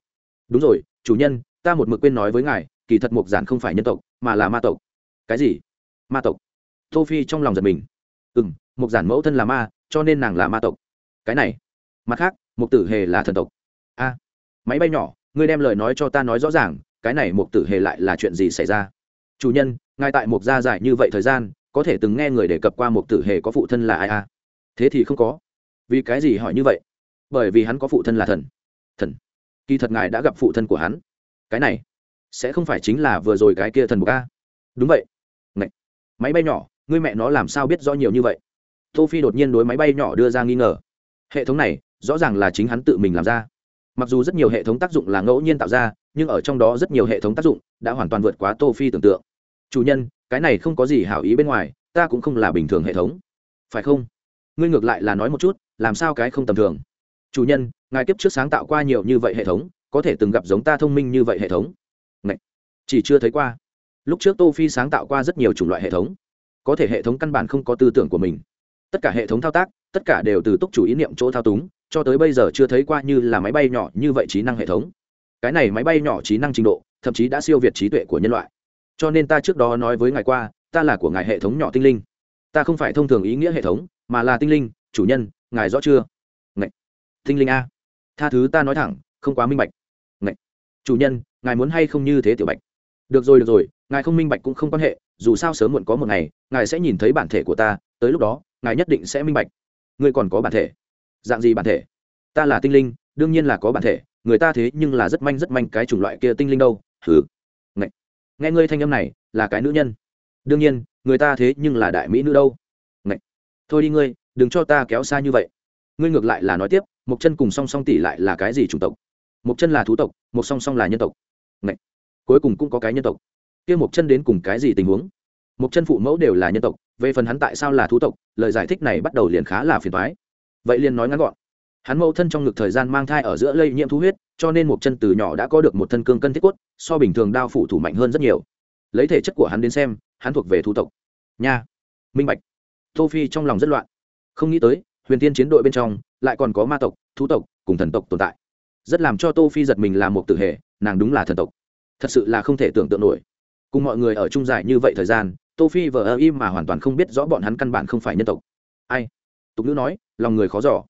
Speaker 1: Đúng rồi, chủ nhân, ta một mực quên nói với ngài, kỳ thật mục giản không phải nhân tộc, mà là ma tộc. Cái gì? Ma tộc. Tô phi trong lòng giật mình. Ừ m mục giản mẫu thân là ma, cho nên nàng là ma tộc. Cái này. Mặt khác, mục tử hề là thần tộc. A. Máy bay nhỏ ngươi đem lời nói cho ta nói rõ ràng, cái này mục tử hề lại là chuyện gì xảy ra? Chủ nhân ngài tại mục gia dài như vậy thời gian, có thể từng nghe người đề cập qua mục tử hề có phụ thân là ai à? thế thì không có. Vì cái gì hỏi như vậy? Bởi vì hắn có phụ thân là thần. Thần. Kỳ thật ngài đã gặp phụ thân của hắn. Cái này sẽ không phải chính là vừa rồi cái kia thần mục a. Đúng vậy. Ngậy. máy bay nhỏ, ngươi mẹ nó làm sao biết rõ nhiều như vậy? Tô phi đột nhiên đối máy bay nhỏ đưa ra nghi ngờ. Hệ thống này rõ ràng là chính hắn tự mình làm ra mặc dù rất nhiều hệ thống tác dụng là ngẫu nhiên tạo ra, nhưng ở trong đó rất nhiều hệ thống tác dụng đã hoàn toàn vượt quá tô phi tưởng tượng. Chủ nhân, cái này không có gì hảo ý bên ngoài, ta cũng không là bình thường hệ thống. Phải không? Ngươi ngược lại là nói một chút, làm sao cái không tầm thường? Chủ nhân, ngài kiếp trước sáng tạo qua nhiều như vậy hệ thống, có thể từng gặp giống ta thông minh như vậy hệ thống? Ngậy! chỉ chưa thấy qua. Lúc trước tô phi sáng tạo qua rất nhiều chủng loại hệ thống. Có thể hệ thống căn bản không có tư tưởng của mình. Tất cả hệ thống thao tác, tất cả đều từ túc chủ ý niệm chỗ thao túng cho tới bây giờ chưa thấy qua như là máy bay nhỏ như vậy trí năng hệ thống. Cái này máy bay nhỏ trí năng trình độ, thậm chí đã siêu việt trí tuệ của nhân loại. Cho nên ta trước đó nói với ngài qua, ta là của ngài hệ thống nhỏ tinh linh. Ta không phải thông thường ý nghĩa hệ thống, mà là tinh linh, chủ nhân, ngài rõ chưa? Ngậy! tinh linh a. Tha thứ ta nói thẳng, không quá minh bạch. Ngậy! chủ nhân, ngài muốn hay không như thế tiểu bạch? Được rồi được rồi, ngài không minh bạch cũng không quan hệ, dù sao sớm muộn có một ngày, ngài sẽ nhìn thấy bản thể của ta, tới lúc đó, ngài nhất định sẽ minh bạch. Ngươi còn có bản thể dạng gì bản thể? Ta là tinh linh, đương nhiên là có bản thể, người ta thế nhưng là rất manh rất manh cái chủng loại kia tinh linh đâu thử Ngậy. nghe ngươi thanh âm này, là cái nữ nhân. Đương nhiên, người ta thế nhưng là đại mỹ nữ đâu. Ngậy. thôi đi ngươi, đừng cho ta kéo xa như vậy. Ngươi ngược lại là nói tiếp một chân cùng song song tỷ lại là cái gì chủng tộc? Một chân là thú tộc một song song là nhân tộc. Ngậy. cuối cùng cũng có cái nhân tộc. Kia một chân đến cùng cái gì tình huống? Một chân phụ mẫu đều là nhân tộc, về phần hắn tại sao là thú tộc, lời giải thích này bắt đầu liền khá là phiền thoái vậy liền nói ngắn gọn. Hắn mẫu thân trong ngực thời gian mang thai ở giữa lây nhiễm thú huyết, cho nên một chân từ nhỏ đã có được một thân cương cân thiết quất so bình thường đao phủ thủ mạnh hơn rất nhiều. Lấy thể chất của hắn đến xem, hắn thuộc về thú tộc. Nha. Minh bạch. Tô phi trong lòng rất loạn. Không nghĩ tới, huyền tiên chiến đội bên trong, lại còn có ma tộc, thú tộc cùng thần tộc tồn tại. Rất làm cho tô phi giật mình là một tử hệ, nàng đúng là thần tộc. Thật sự là không thể tưởng tượng nổi. Cùng mọi người ở chung dài như vậy thời gian, tô phi vờ ơ im mà hoàn toàn không biết rõ bọn hắn căn bản không phải nhân tộc. Ai? Tục nữ nói, lòng người khó giỏ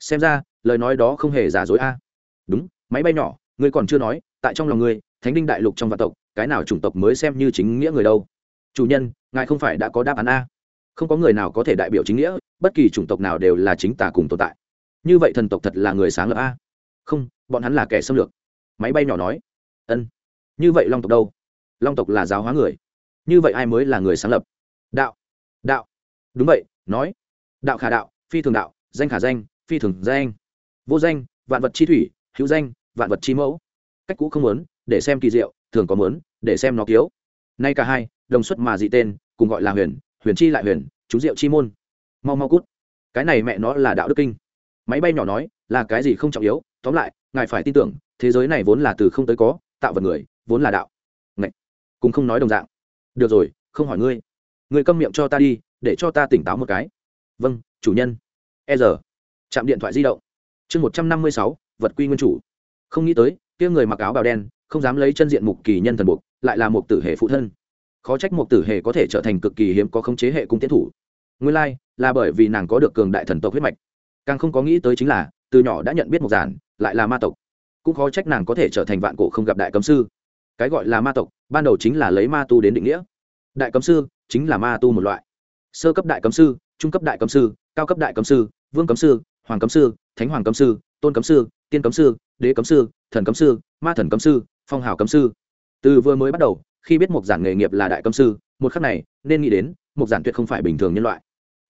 Speaker 1: xem ra, lời nói đó không hề giả dối a. Đúng, máy bay nhỏ, ngươi còn chưa nói, tại trong lòng ngươi, thánh đinh đại lục trong vạn tộc, cái nào chủng tộc mới xem như chính nghĩa người đâu? Chủ nhân, ngài không phải đã có đáp án a? Không có người nào có thể đại biểu chính nghĩa, bất kỳ chủng tộc nào đều là chính tả cùng tồn tại. Như vậy thần tộc thật là người sáng lập a? Không, bọn hắn là kẻ xâm lược. Máy bay nhỏ nói. Ân. Như vậy long tộc đâu? Long tộc là giáo hóa người. Như vậy ai mới là người sáng lập? Đạo. Đạo. Đúng vậy, nói đạo khả đạo, phi thường đạo, danh khả danh, phi thường danh. Vô danh, vạn vật chi thủy, hữu danh, vạn vật chi mẫu. Cách cũ không muốn, để xem kỳ diệu, thường có muốn, để xem nó kiếu. Nay cả hai, đồng xuất mà dị tên, cùng gọi là huyền huyền chi lại huyền, chú diệu chi môn. Mau mau cút. Cái này mẹ nó là đạo đức kinh. Máy bay nhỏ nói, là cái gì không trọng yếu, tóm lại, ngài phải tin tưởng, thế giới này vốn là từ không tới có, tạo vật người, vốn là đạo. Ngậy. cũng không nói đồng dạng. Được rồi, không hỏi ngươi. Ngươi câm miệng cho ta đi, để cho ta tỉnh táo một cái vâng chủ nhân. E giờ chạm điện thoại di động. Chương một trăm năm mươi sáu, vật quy nguyên chủ. Không nghĩ tới, kia người mặc áo bào đen, không dám lấy chân diện mục kỳ nhân thần buộc, lại là một tử hệ phụ thân. Khó trách một tử hệ có thể trở thành cực kỳ hiếm có khống chế hệ cung tiến thủ. Nguyên lai, là bởi vì nàng có được cường đại thần tộc huyết mạch. Càng không có nghĩ tới chính là, từ nhỏ đã nhận biết một giản, lại là ma tộc. Cũng khó trách nàng có thể trở thành vạn cổ không gặp đại cấm sư. Cái gọi là ma tộc, ban đầu chính là lấy ma tu đến định nghĩa. Đại cấm sư chính là ma tu một loại. Sơ cấp đại cấm sư trung cấp đại cấm sư cao cấp đại cấm sư vương cấm sư hoàng cấm sư thánh hoàng cấm sư tôn cấm sư tiên cấm sư đế cấm sư thần cấm sư ma thần cấm sư phong hào cấm sư từ vừa mới bắt đầu khi biết một giản nghề nghiệp là đại cấm sư một khắc này nên nghĩ đến một giản tuyệt không phải bình thường nhân loại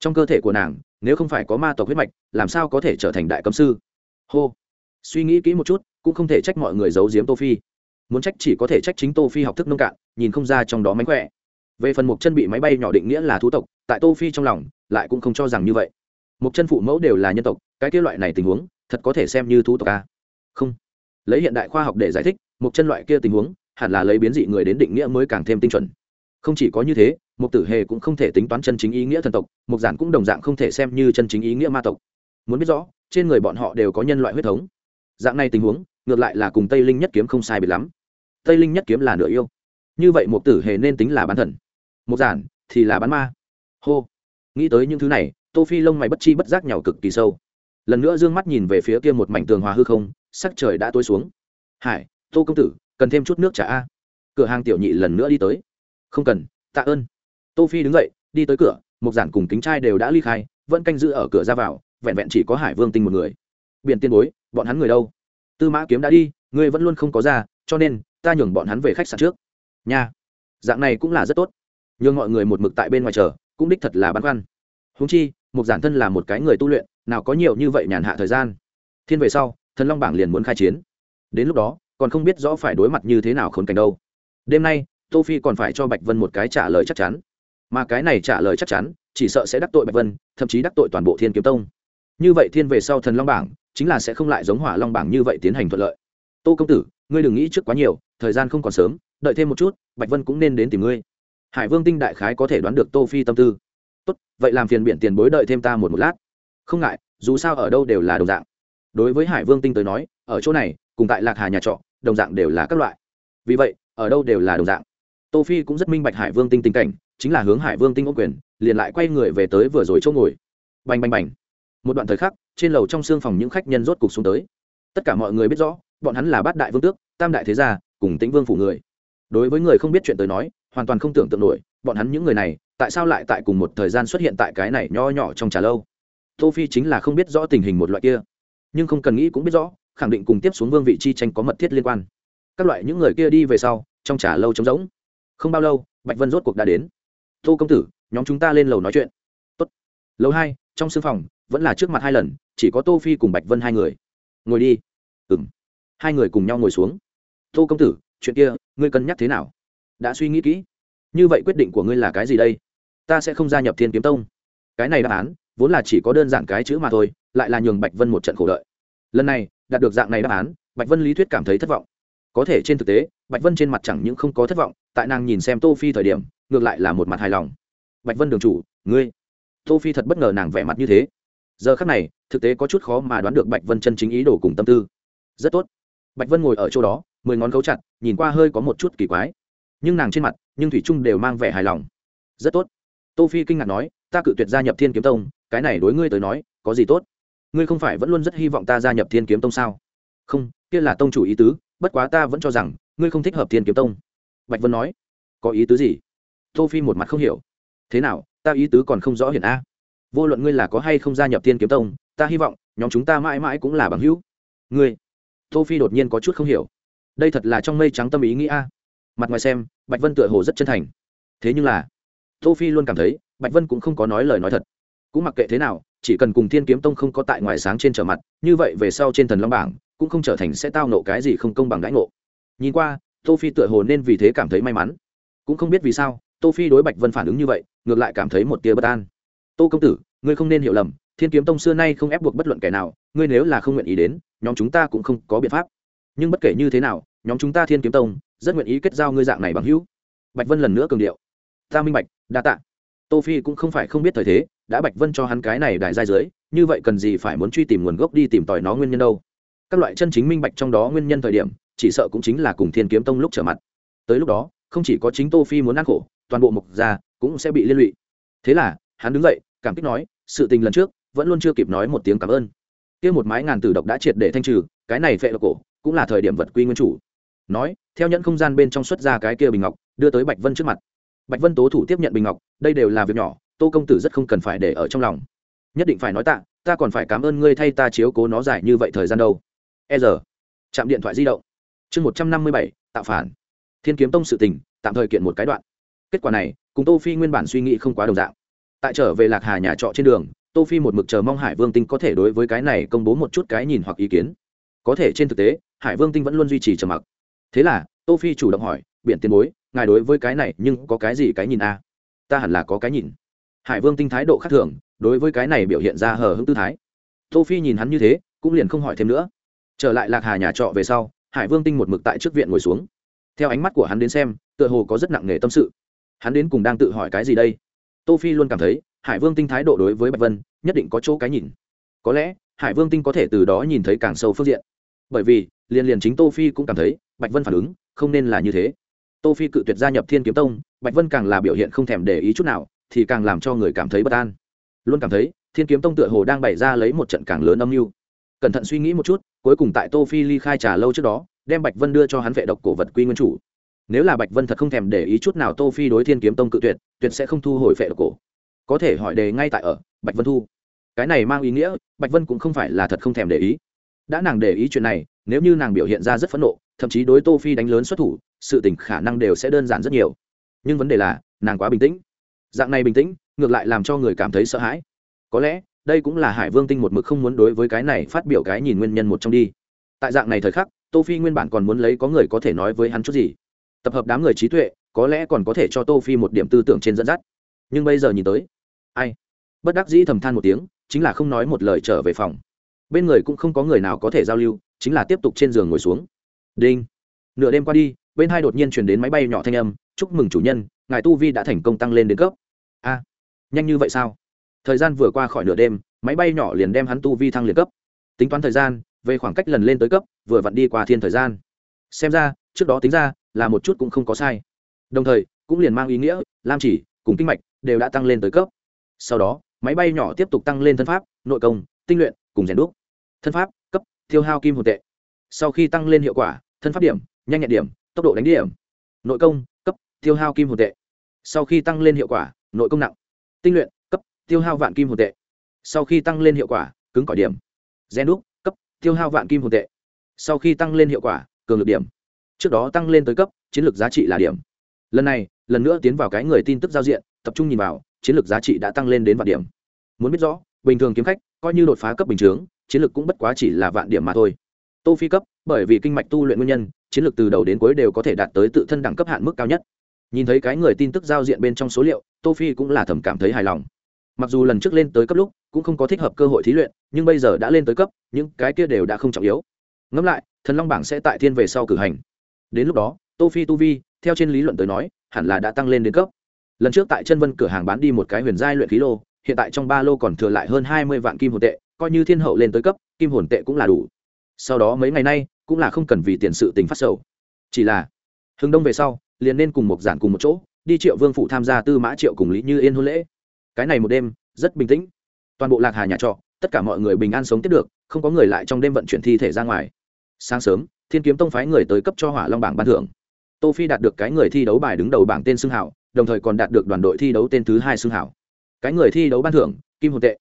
Speaker 1: trong cơ thể của nàng nếu không phải có ma tộc huyết mạch làm sao có thể trở thành đại cấm sư hô suy nghĩ kỹ một chút cũng không thể trách mọi người giấu giếm tô phi muốn trách chỉ có thể trách chính tô phi học thức nông cạn nhìn không ra trong đó mánh khỏe về phần một chân bị máy bay nhỏ định nghĩa là thú tộc, tại tô phi trong lòng, lại cũng không cho rằng như vậy. Một chân phụ mẫu đều là nhân tộc, cái kia loại này tình huống, thật có thể xem như thú tộc à? không. Lấy hiện đại khoa học để giải thích, một chân loại kia tình huống, hẳn là lấy biến dị người đến định nghĩa mới càng thêm tinh chuẩn. Không chỉ có như thế, một tử hề cũng không thể tính toán chân chính ý nghĩa thần tộc, một giản cũng đồng dạng không thể xem như chân chính ý nghĩa ma tộc. Muốn biết rõ, trên người bọn họ đều có nhân loại huyết thống. Dạng này tình huống, ngược lại là cùng tây linh nhất kiếm không sai biệt lắm. Tây linh nhất kiếm là nửa yêu. Như vậy một tử hề nên tính là bán thần một giản thì là bán ma. Hô. Nghĩ tới những thứ này, tô phi lông mày bất chi bất giác nhào cực kỳ sâu. Lần nữa dương mắt nhìn về phía kia một mảnh tường hòa hư không, sắc trời đã tối xuống. Hải, tô công tử, cần thêm chút nước trà a. Cửa hàng tiểu nhị lần nữa đi tới. Không cần, tạ ơn. Tô phi đứng dậy, đi tới cửa, một giản cùng kính trai đều đã ly khai, vẫn canh giữ ở cửa ra vào, vẹn vẹn chỉ có hải vương tinh một người. Biển tiên bối, bọn hắn người đâu? Tư mã kiếm đã đi ngươi vẫn luôn không có ra, cho nên ta nhường bọn hắn về khách sạn trước. Nha. Dạng này cũng là rất tốt nhường mọi người một mực tại bên ngoài chờ, cũng đích thật là băn khoăn. Húng chi, một giản thân là một cái người tu luyện, nào có nhiều như vậy nhàn hạ thời gian. Thiên về sau, thần long bảng liền muốn khai chiến. Đến lúc đó, còn không biết rõ phải đối mặt như thế nào khốn cảnh đâu. Đêm nay, tô phi còn phải cho bạch vân một cái trả lời chắc chắn. Mà cái này trả lời chắc chắn, chỉ sợ sẽ đắc tội bạch vân, thậm chí đắc tội toàn bộ thiên kiếm tông. Như vậy thiên về sau thần long bảng, chính là sẽ không lại giống hỏa long bảng như vậy tiến hành thuận lợi. Tô công tử, ngươi đừng nghĩ trước quá nhiều, thời gian không còn sớm, đợi thêm một chút, bạch vân cũng nên đến tìm ngươi hải vương tinh đại khái có thể đoán được tô phi tâm tư. Tốt, vậy làm phiền biện tiền bối đợi thêm ta một một lát. Không ngại, dù sao ở đâu đều là đồng dạng. Đối với hải vương tinh tới nói, ở chỗ này, cùng tại lạc hà nhà trọ, đồng dạng đều là các loại. Vì vậy, ở đâu đều là đồng dạng. Tô phi cũng rất minh bạch hải vương tinh tình cảnh, chính là hướng hải vương tinh ô quyền, liền lại quay người về tới vừa rồi chỗ ngồi. Bành bành bành. Một đoạn thời khắc, trên lầu trong xương phòng những khách nhân rốt cục xuống tới. Tất cả mọi người biết rõ, bọn hắn là bát đại vương tước, tam đại thế gia, cùng tĩnh vương phủ người. Đối với người không biết chuyện tới nói hoàn toàn không tưởng tượng nổi, bọn hắn những người này, tại sao lại tại cùng một thời gian xuất hiện tại cái này nho nhỏ trong trà lâu? Tô phi chính là không biết rõ tình hình một loại kia, nhưng không cần nghĩ cũng biết rõ, khẳng định cùng tiếp xuống vương vị chi tranh có mật thiết liên quan. Các loại những người kia đi về sau, trong trà lâu trống rỗng. Không bao lâu, bạch vân rốt cuộc đã đến. Tô công tử, nhóm chúng ta lên lầu nói chuyện. Tốt. lầu hai, trong sương phòng, vẫn là trước mặt hai lần, chỉ có tô phi cùng bạch vân hai người. Ngồi đi. Ừm. Hai người cùng nhau ngồi xuống. Tô công tử, chuyện kia, ngươi cân nhắc thế nào? Đã suy nghĩ kỹ. Như vậy quyết định của ngươi là cái gì đây? Ta sẽ không gia nhập thiên kiếm tông. Cái này đáp án, vốn là chỉ có đơn giản cái chữ mà thôi, lại là nhường bạch vân một trận khổ đợi. Lần này, đạt được dạng này đáp án, bạch vân lý thuyết cảm thấy thất vọng. Có thể trên thực tế, bạch vân trên mặt chẳng những không có thất vọng, tại nàng nhìn xem tô phi thời điểm, ngược lại là một mặt hài lòng. Bạch vân đường chủ, ngươi. Tô phi thật bất ngờ nàng vẻ mặt như thế. Giờ khắc này, thực tế có chút khó mà đoán được bạch vân chân chính ý đồ cùng tâm tư. Rất tốt. Bạch vân ngồi ở chỗ đó, mười ngón cấu chặt, nhìn qua hơi có một chút kỳ quái nhưng nàng trên mặt, nhưng thủy trung đều mang vẻ hài lòng. Rất tốt. Tô phi kinh ngạc nói, ta cự tuyệt gia nhập thiên kiếm tông, cái này đối ngươi tới nói, có gì tốt? Ngươi không phải vẫn luôn rất hy vọng ta gia nhập thiên kiếm tông sao? Không, kia là tông chủ ý tứ, bất quá ta vẫn cho rằng, ngươi không thích hợp thiên kiếm tông. Bạch vân nói, có ý tứ gì? Tô phi một mặt không hiểu. Thế nào, ta ý tứ còn không rõ hiển a. Vô luận ngươi là có hay không gia nhập thiên kiếm tông, ta hy vọng, nhóm chúng ta mãi mãi cũng là bằng hữu. Ngươi. Tô phi đột nhiên có chút không hiểu. Đây thật là trong mây trắng tâm ý nghĩ a mặt ngoài xem, bạch vân tựa hồ rất chân thành. Thế nhưng là, tô phi luôn cảm thấy, bạch vân cũng không có nói lời nói thật. Cũng mặc kệ thế nào, chỉ cần cùng thiên kiếm tông không có tại ngoài sáng trên trở mặt, như vậy về sau trên thần long bảng, cũng không trở thành sẽ tao nộ cái gì không công bằng đãi ngộ. Nhìn qua, tô phi tựa hồ nên vì thế cảm thấy may mắn. Cũng không biết vì sao, tô phi đối bạch vân phản ứng như vậy, ngược lại cảm thấy một tia bất an. Tô công tử, ngươi không nên hiểu lầm, thiên kiếm tông xưa nay không ép buộc bất luận kẻ nào, ngươi nếu là không nguyện ý đến, nhóm chúng ta cũng không có biện pháp. Nhưng bất kể như thế nào, nhóm chúng ta thiên kiếm tông rất nguyện ý kết giao ngươi dạng này bằng hữu. Bạch vân lần nữa cường điệu. Ta minh bạch, đa tạ. Tô phi cũng không phải không biết thời thế, đã bạch vân cho hắn cái này đại giai dưới như vậy cần gì phải muốn truy tìm nguồn gốc đi tìm tòi nó nguyên nhân đâu. Các loại chân chính minh bạch trong đó nguyên nhân thời điểm, chỉ sợ cũng chính là cùng thiên kiếm tông lúc trở mặt. Tới lúc đó, không chỉ có chính tô phi muốn ăn khổ, toàn bộ mục gia cũng sẽ bị liên lụy. Thế là, hắn đứng dậy, cảm kích nói, sự tình lần trước, vẫn luôn chưa kịp nói một tiếng cảm ơn. Kia một mái ngàn tử độc đã triệt để thanh trừ, cái này phệ độc cổ, cũng là thời điểm vật quy nguyên chủ nói, theo nhẫn không gian bên trong xuất ra cái kia bình ngọc, đưa tới bạch vân trước mặt. Bạch vân tố thủ tiếp nhận bình ngọc, đây đều là việc nhỏ, tô công tử rất không cần phải để ở trong lòng. Nhất định phải nói tạ, ta còn phải cảm ơn ngươi thay ta chiếu cố nó dài như vậy thời gian đâu. E giờ chạm điện thoại di động. Chương một trăm năm mươi bảy, tạo phản. Thiên kiếm tông sự tình, tạm thời kiện một cái đoạn. Kết quả này, cùng tô phi nguyên bản suy nghĩ không quá đồng dạng. Tại trở về lạc hà nhà trọ trên đường, tô phi một mực chờ mong hải vương tinh có thể đối với cái này công bố một chút cái nhìn hoặc ý kiến. Có thể trên thực tế, hải vương tinh vẫn luôn duy trì trầm mặc thế là, tô phi chủ động hỏi biện tiền bối, ngài đối với cái này nhưng có cái gì cái nhìn a ta hẳn là có cái nhìn. Hải vương tinh thái độ khác thường, đối với cái này biểu hiện ra hờ hững tư thái. Tô phi nhìn hắn như thế, cũng liền không hỏi thêm nữa. Trở lại lạc hà nhà trọ về sau, hải vương tinh một mực tại trước viện ngồi xuống. Theo ánh mắt của hắn đến xem, tựa hồ có rất nặng nề tâm sự. Hắn đến cùng đang tự hỏi cái gì đây? Tô phi luôn cảm thấy, hải vương tinh thái độ đối với bạch vân, nhất định có chỗ cái nhìn. Có lẽ, hải vương tinh có thể từ đó nhìn thấy càng sâu phương diện. Bởi vì liền liền chính tô phi cũng cảm thấy, bạch vân phản ứng, không nên là như thế. Tô phi cự tuyệt gia nhập thiên kiếm tông, bạch vân càng là biểu hiện không thèm để ý chút nào, thì càng làm cho người cảm thấy bất an. Luôn cảm thấy, thiên kiếm tông tựa hồ đang bày ra lấy một trận càng lớn âm mưu. Cẩn thận suy nghĩ một chút, cuối cùng tại tô phi ly khai trà lâu trước đó, đem bạch vân đưa cho hắn vệ độc cổ vật quy nguyên chủ. Nếu là bạch vân thật không thèm để ý chút nào tô phi đối thiên kiếm tông cự tuyệt tuyệt sẽ không thu hồi vệ độc cổ. Có thể hỏi đề ngay tại ở, bạch vân thu. Cái này mang ý nghĩa, bạch vân cũng không phải là thật không thèm để ý. Đã nàng để ý chuyện này nếu như nàng biểu hiện ra rất phẫn nộ, thậm chí đối tô phi đánh lớn xuất thủ, sự tình khả năng đều sẽ đơn giản rất nhiều. Nhưng vấn đề là, nàng quá bình tĩnh. Dạng này bình tĩnh, ngược lại làm cho người cảm thấy sợ hãi. Có lẽ, đây cũng là hải vương tinh một mực không muốn đối với cái này phát biểu cái nhìn nguyên nhân một trong đi. Tại dạng này thời khắc, tô phi nguyên bản còn muốn lấy có người có thể nói với hắn chút gì. Tập hợp đám người trí tuệ, có lẽ còn có thể cho tô phi một điểm tư tưởng trên dẫn dắt. Nhưng bây giờ nhìn tới, ai? Bất đắc dĩ thầm than một tiếng, chính là không nói một lời trở về phòng. Bên người cũng không có người nào có thể giao lưu chính là tiếp tục trên giường ngồi xuống. Đinh. Nửa đêm qua đi, bên hai đột nhiên chuyển đến máy bay nhỏ thanh âm, chúc mừng chủ nhân, ngài tu vi đã thành công tăng lên đến cấp. A, nhanh như vậy sao? Thời gian vừa qua khỏi nửa đêm, máy bay nhỏ liền đem hắn tu vi thăng liền cấp. Tính toán thời gian, về khoảng cách lần lên tới cấp, vừa vặn đi qua thiên thời gian. Xem ra, trước đó tính ra, là một chút cũng không có sai. Đồng thời, cũng liền mang ý nghĩa, lam chỉ cùng kinh mạch đều đã tăng lên tới cấp. Sau đó, máy bay nhỏ tiếp tục tăng lên thân pháp, nội công, tinh luyện, cùng rèn đúc. Thân pháp tiêu hao kim hồn tệ. Sau khi tăng lên hiệu quả, thân pháp điểm, nhanh nhẹn điểm, tốc độ đánh điểm, nội công, cấp, tiêu hao kim hồn tệ. Sau khi tăng lên hiệu quả, nội công nặng. Tinh luyện, cấp, tiêu hao vạn kim hồn tệ. Sau khi tăng lên hiệu quả, cứng cỏi điểm. Gen đúc, cấp, tiêu hao vạn kim hồn tệ. Sau khi tăng lên hiệu quả, cường lực điểm. Trước đó tăng lên tới cấp, chiến lược giá trị là điểm. Lần này, lần nữa tiến vào cái người tin tức giao diện, tập trung nhìn vào, chiến lược giá trị đã tăng lên đến vạn điểm. Muốn biết rõ, bình thường kiếm khách, coi như đột phá cấp bình chướng chiến lược cũng bất quá chỉ là vạn điểm mà thôi. Tô phi cấp, bởi vì kinh mạch tu luyện nguyên nhân, chiến lược từ đầu đến cuối đều có thể đạt tới tự thân đẳng cấp hạn mức cao nhất. Nhìn thấy cái người tin tức giao diện bên trong số liệu, tô phi cũng là thầm cảm thấy hài lòng. Mặc dù lần trước lên tới cấp lúc, cũng không có thích hợp cơ hội thí luyện, nhưng bây giờ đã lên tới cấp, những cái kia đều đã không trọng yếu. Ngẫm lại, thần long bảng sẽ tại thiên về sau cử hành. Đến lúc đó, tô phi tu vi, theo trên lý luận tới nói, hẳn là đã tăng lên đến cấp. Lần trước tại chân vân cửa hàng bán đi một cái huyền giai luyện khí lô, hiện tại trong ba lô còn thừa lại hơn hai mươi vạn kim hồn tệ coi như thiên hậu lên tới cấp, kim hồn tệ cũng là đủ. Sau đó mấy ngày nay, cũng là không cần vì tiền sự tình phát sầu. Chỉ là, hưng đông về sau, liền nên cùng một giản cùng một chỗ, đi triệu vương phụ tham gia tư mã triệu cùng lý như yên hôn lễ. Cái này một đêm, rất bình tĩnh. Toàn bộ lạc hà nhà trọ, tất cả mọi người bình an sống tiếp được, không có người lại trong đêm vận chuyển thi thể ra ngoài. Sáng sớm, thiên kiếm tông phái người tới cấp cho hỏa long bảng ban thưởng. Tô phi đạt được cái người thi đấu bài đứng đầu bảng tên xưng hảo, đồng thời còn đạt được đoàn đội thi đấu tên thứ hai xưng hảo. Cái người thi đấu ban thưởng, kim hồn tệ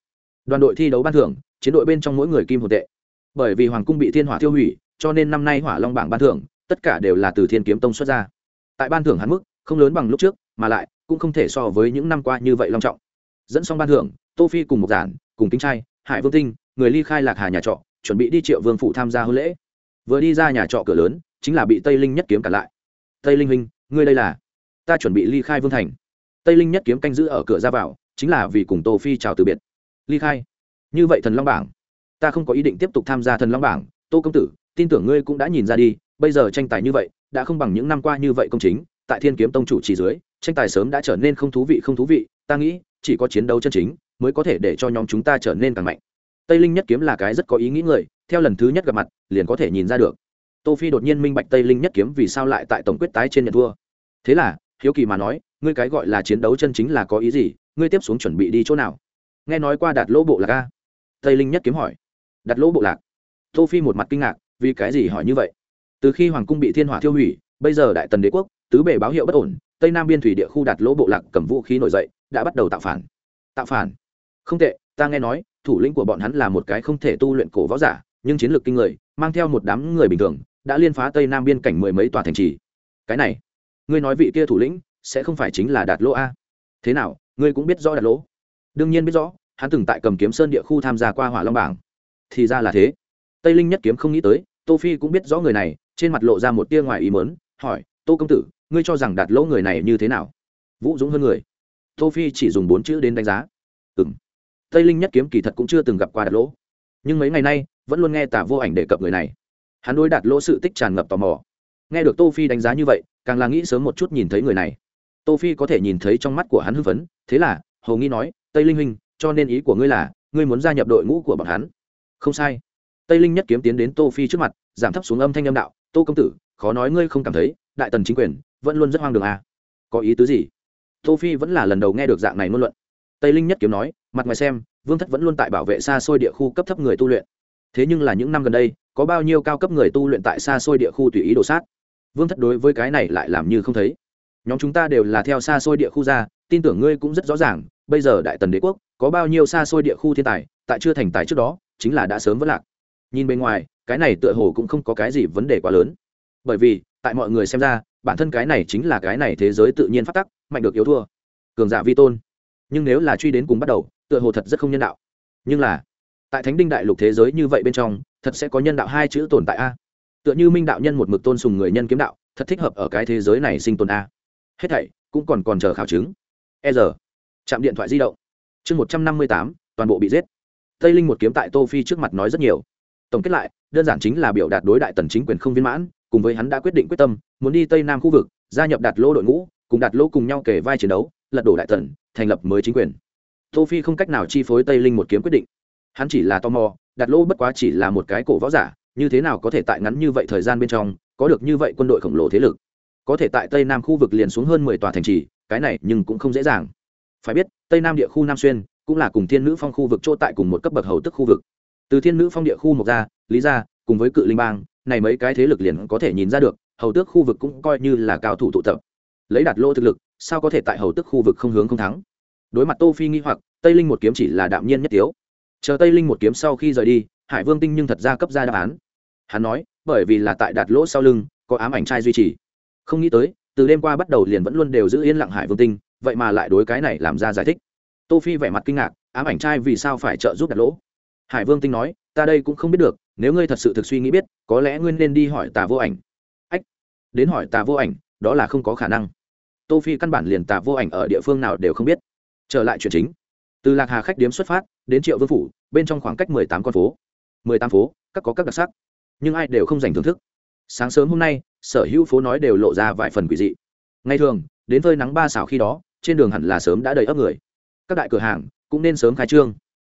Speaker 1: đoàn đội thi đấu ban thưởng, chiến đội bên trong mỗi người kim hồn tệ. Bởi vì hoàng cung bị thiên hỏa tiêu hủy, cho nên năm nay hỏa long bảng ban thưởng, tất cả đều là từ thiên kiếm tông xuất ra. Tại ban thưởng hắn mức, không lớn bằng lúc trước, mà lại, cũng không thể so với những năm qua như vậy long trọng. Dẫn xong ban thưởng, tô phi cùng một giản, cùng kính trai, hải vương tinh, người ly khai lạc hà nhà trọ, chuẩn bị đi triệu vương phụ tham gia hôn lễ. Vừa đi ra nhà trọ cửa lớn, chính là bị tây linh nhất kiếm cản lại. Tây linh huynh, ngươi đây là? Ta chuẩn bị ly khai vương thành. Tây linh nhất kiếm canh giữ ở cửa ra vào, chính là vì cùng tô phi chào từ biệt ly khai. Như vậy thần long bảng. Ta không có ý định tiếp tục tham gia thần long bảng. Tô công tử, tin tưởng ngươi cũng đã nhìn ra đi. Bây giờ tranh tài như vậy, đã không bằng những năm qua như vậy công chính. Tại thiên kiếm tông chủ chỉ dưới, tranh tài sớm đã trở nên không thú vị, không thú vị. Ta nghĩ, chỉ có chiến đấu chân chính mới có thể để cho nhóm chúng ta trở nên càng mạnh. Tây linh nhất kiếm là cái rất có ý nghĩ người. Theo lần thứ nhất gặp mặt, liền có thể nhìn ra được. Tô phi đột nhiên minh bạch tây linh nhất kiếm vì sao lại tại tổng quyết tái trên nhận thua. Thế là, hiếu kỳ mà nói, ngươi cái gọi là chiến đấu chân chính là có ý gì? Ngươi tiếp xuống chuẩn bị đi chỗ nào? Nghe nói qua đạt lỗ bộ lạc a? Tây linh nhất kiếm hỏi. Đặt lỗ bộ lạc? Tô phi một mặt kinh ngạc, vì cái gì hỏi như vậy? Từ khi hoàng cung bị thiên hỏa thiêu hủy, bây giờ đại tần đế quốc, tứ bề báo hiệu bất ổn, tây nam biên thủy địa khu đặt lỗ bộ lạc cầm vũ khí nổi dậy, đã bắt đầu tạo phản. Tạo phản? Không tệ, ta nghe nói, thủ lĩnh của bọn hắn là một cái không thể tu luyện cổ võ giả, nhưng chiến lược kinh người, mang theo một đám người bình thường, đã liên phá tây nam biên cảnh mười mấy tòa thành trì. Cái này, ngươi nói vị kia thủ lĩnh, sẽ không phải chính là đạt lỗ a? Thế nào, ngươi cũng biết rõ đạt lỗ? Đương nhiên biết rõ, hắn từng tại cầm kiếm sơn địa khu tham gia qua hỏa long bảng. Thì ra là thế. Tây linh nhất kiếm không nghĩ tới, tô phi cũng biết rõ người này, trên mặt lộ ra một tia ngoài ý mớn hỏi, tô công tử, ngươi cho rằng đạt lỗ người này như thế nào? Vũ dũng hơn người. Tô phi chỉ dùng bốn chữ đến đánh giá. Ừm. Tây linh nhất kiếm kỳ thật cũng chưa từng gặp qua đạt lỗ. Nhưng mấy ngày nay, vẫn luôn nghe tả vô ảnh đề cập người này. Hắn đối đạt lỗ sự tích tràn ngập tò mò. Nghe được tô phi đánh giá như vậy, càng là nghĩ sớm một chút nhìn thấy người này. Tô phi có thể nhìn thấy trong mắt của hắn hưng phấn, thế là, hầu nghi nói tây linh huynh, cho nên ý của ngươi là, ngươi muốn gia nhập đội ngũ của bọn hắn. Không sai. Tây linh nhất kiếm tiến đến tô phi trước mặt, giảm thấp xuống âm thanh âm đạo, tô công tử, khó nói ngươi không cảm thấy, đại tần chính quyền vẫn luôn rất hoang đường à. có ý tứ gì? Tô phi vẫn là lần đầu nghe được dạng này ngôn luận. Tây linh nhất kiếm nói, mặt ngoài xem, vương thất vẫn luôn tại bảo vệ xa xôi địa khu cấp thấp người tu luyện. Thế nhưng là những năm gần đây, có bao nhiêu cao cấp người tu luyện tại xa xôi địa khu tùy ý đổ sát? Vương thất đối với cái này lại làm như không thấy. Nhóm chúng ta đều là theo xa xôi địa khu ra, tin tưởng ngươi cũng rất rõ ràng bây giờ đại tần đế quốc có bao nhiêu xa xôi địa khu thiên tài, tại chưa thành tài trước đó, chính là đã sớm vất lạc. Nhìn bên ngoài, cái này tựa hồ cũng không có cái gì vấn đề quá lớn. Bởi vì, tại mọi người xem ra, bản thân cái này chính là cái này thế giới tự nhiên phát tắc, mạnh được yếu thua. Cường giả vi tôn. Nhưng nếu là truy đến cùng bắt đầu, tựa hồ thật rất không nhân đạo. Nhưng là, tại thánh đinh đại lục thế giới như vậy bên trong, thật sẽ có nhân đạo hai chữ tồn tại a. Tựa như minh đạo nhân một mực tôn sùng người nhân kiếm đạo, thật thích hợp ở cái thế giới này sinh tồn a. Hết thảy cũng còn còn chờ khảo chứng. E giờ chạm điện thoại di động. Chương một trăm năm mươi tám, toàn bộ bị giết. Tây linh một kiếm tại tô phi trước mặt nói rất nhiều. Tổng kết lại, đơn giản chính là biểu đạt đối đại tần chính quyền không viên mãn, cùng với hắn đã quyết định quyết tâm, muốn đi tây nam khu vực, gia nhập đạt lô đội ngũ, cùng đạt lô cùng nhau kể vai chiến đấu, lật đổ đại tần, thành lập mới chính quyền. Tô phi không cách nào chi phối tây linh một kiếm quyết định. Hắn chỉ là tò mò, đạt lô bất quá chỉ là một cái cổ võ giả, như thế nào có thể tại ngắn như vậy thời gian bên trong, có được như vậy quân đội khổng lồ thế lực? Có thể tại tây nam khu vực liền xuống hơn mười tòa thành trì, cái này nhưng cũng không dễ dàng phải biết, tây nam địa khu nam xuyên cũng là cùng thiên nữ phong khu vực chỗ tại cùng một cấp bậc hầu tức khu vực. Từ thiên nữ phong địa khu mộc gia lý gia cùng với cự linh bang, này mấy cái thế lực liền có thể nhìn ra được, hầu tước khu vực cũng coi như là cao thủ tụ tập. Lấy đạt lô thực lực, sao có thể tại hầu tước khu vực không hướng không thắng? Đối mặt tô phi nghi hoặc, tây linh một kiếm chỉ là đạm nhiên nhất tiếu chờ tây linh một kiếm sau khi rời đi, hải vương tinh nhưng thật ra cấp ra đáp án. Hắn nói, bởi vì là tại đạt lỗ sau lưng, có ám ảnh trai duy trì. Không nghĩ tới, từ đêm qua bắt đầu liền vẫn luôn đều giữ yên lặng hải vương tinh vậy mà lại đối cái này làm ra giải thích. Tô phi vẻ mặt kinh ngạc, ám ảnh trai vì sao phải trợ giúp đặt lỗ? Hải vương tinh nói, ta đây cũng không biết được, nếu ngươi thật sự thực suy nghĩ biết, có lẽ ngươi nên đi hỏi tà vô ảnh. Ách, đến hỏi tà vô ảnh, đó là không có khả năng. Tô phi căn bản liền tà vô ảnh ở địa phương nào đều không biết. Trở lại chuyện chính. Từ lạc hà khách điếm xuất phát, đến triệu vương phủ, bên trong khoảng cách mười tám con phố. mười tám phố, các có các đặc sắc. Nhưng ai đều không dành thưởng thức. Sáng sớm hôm nay, sở hữu phố nói đều lộ ra vài phần quỷ dị. Ngày thường, đến phơi nắng ba xảo khi đó trên đường hẳn là sớm đã đầy ấp người. Các đại cửa hàng cũng nên sớm khai trương.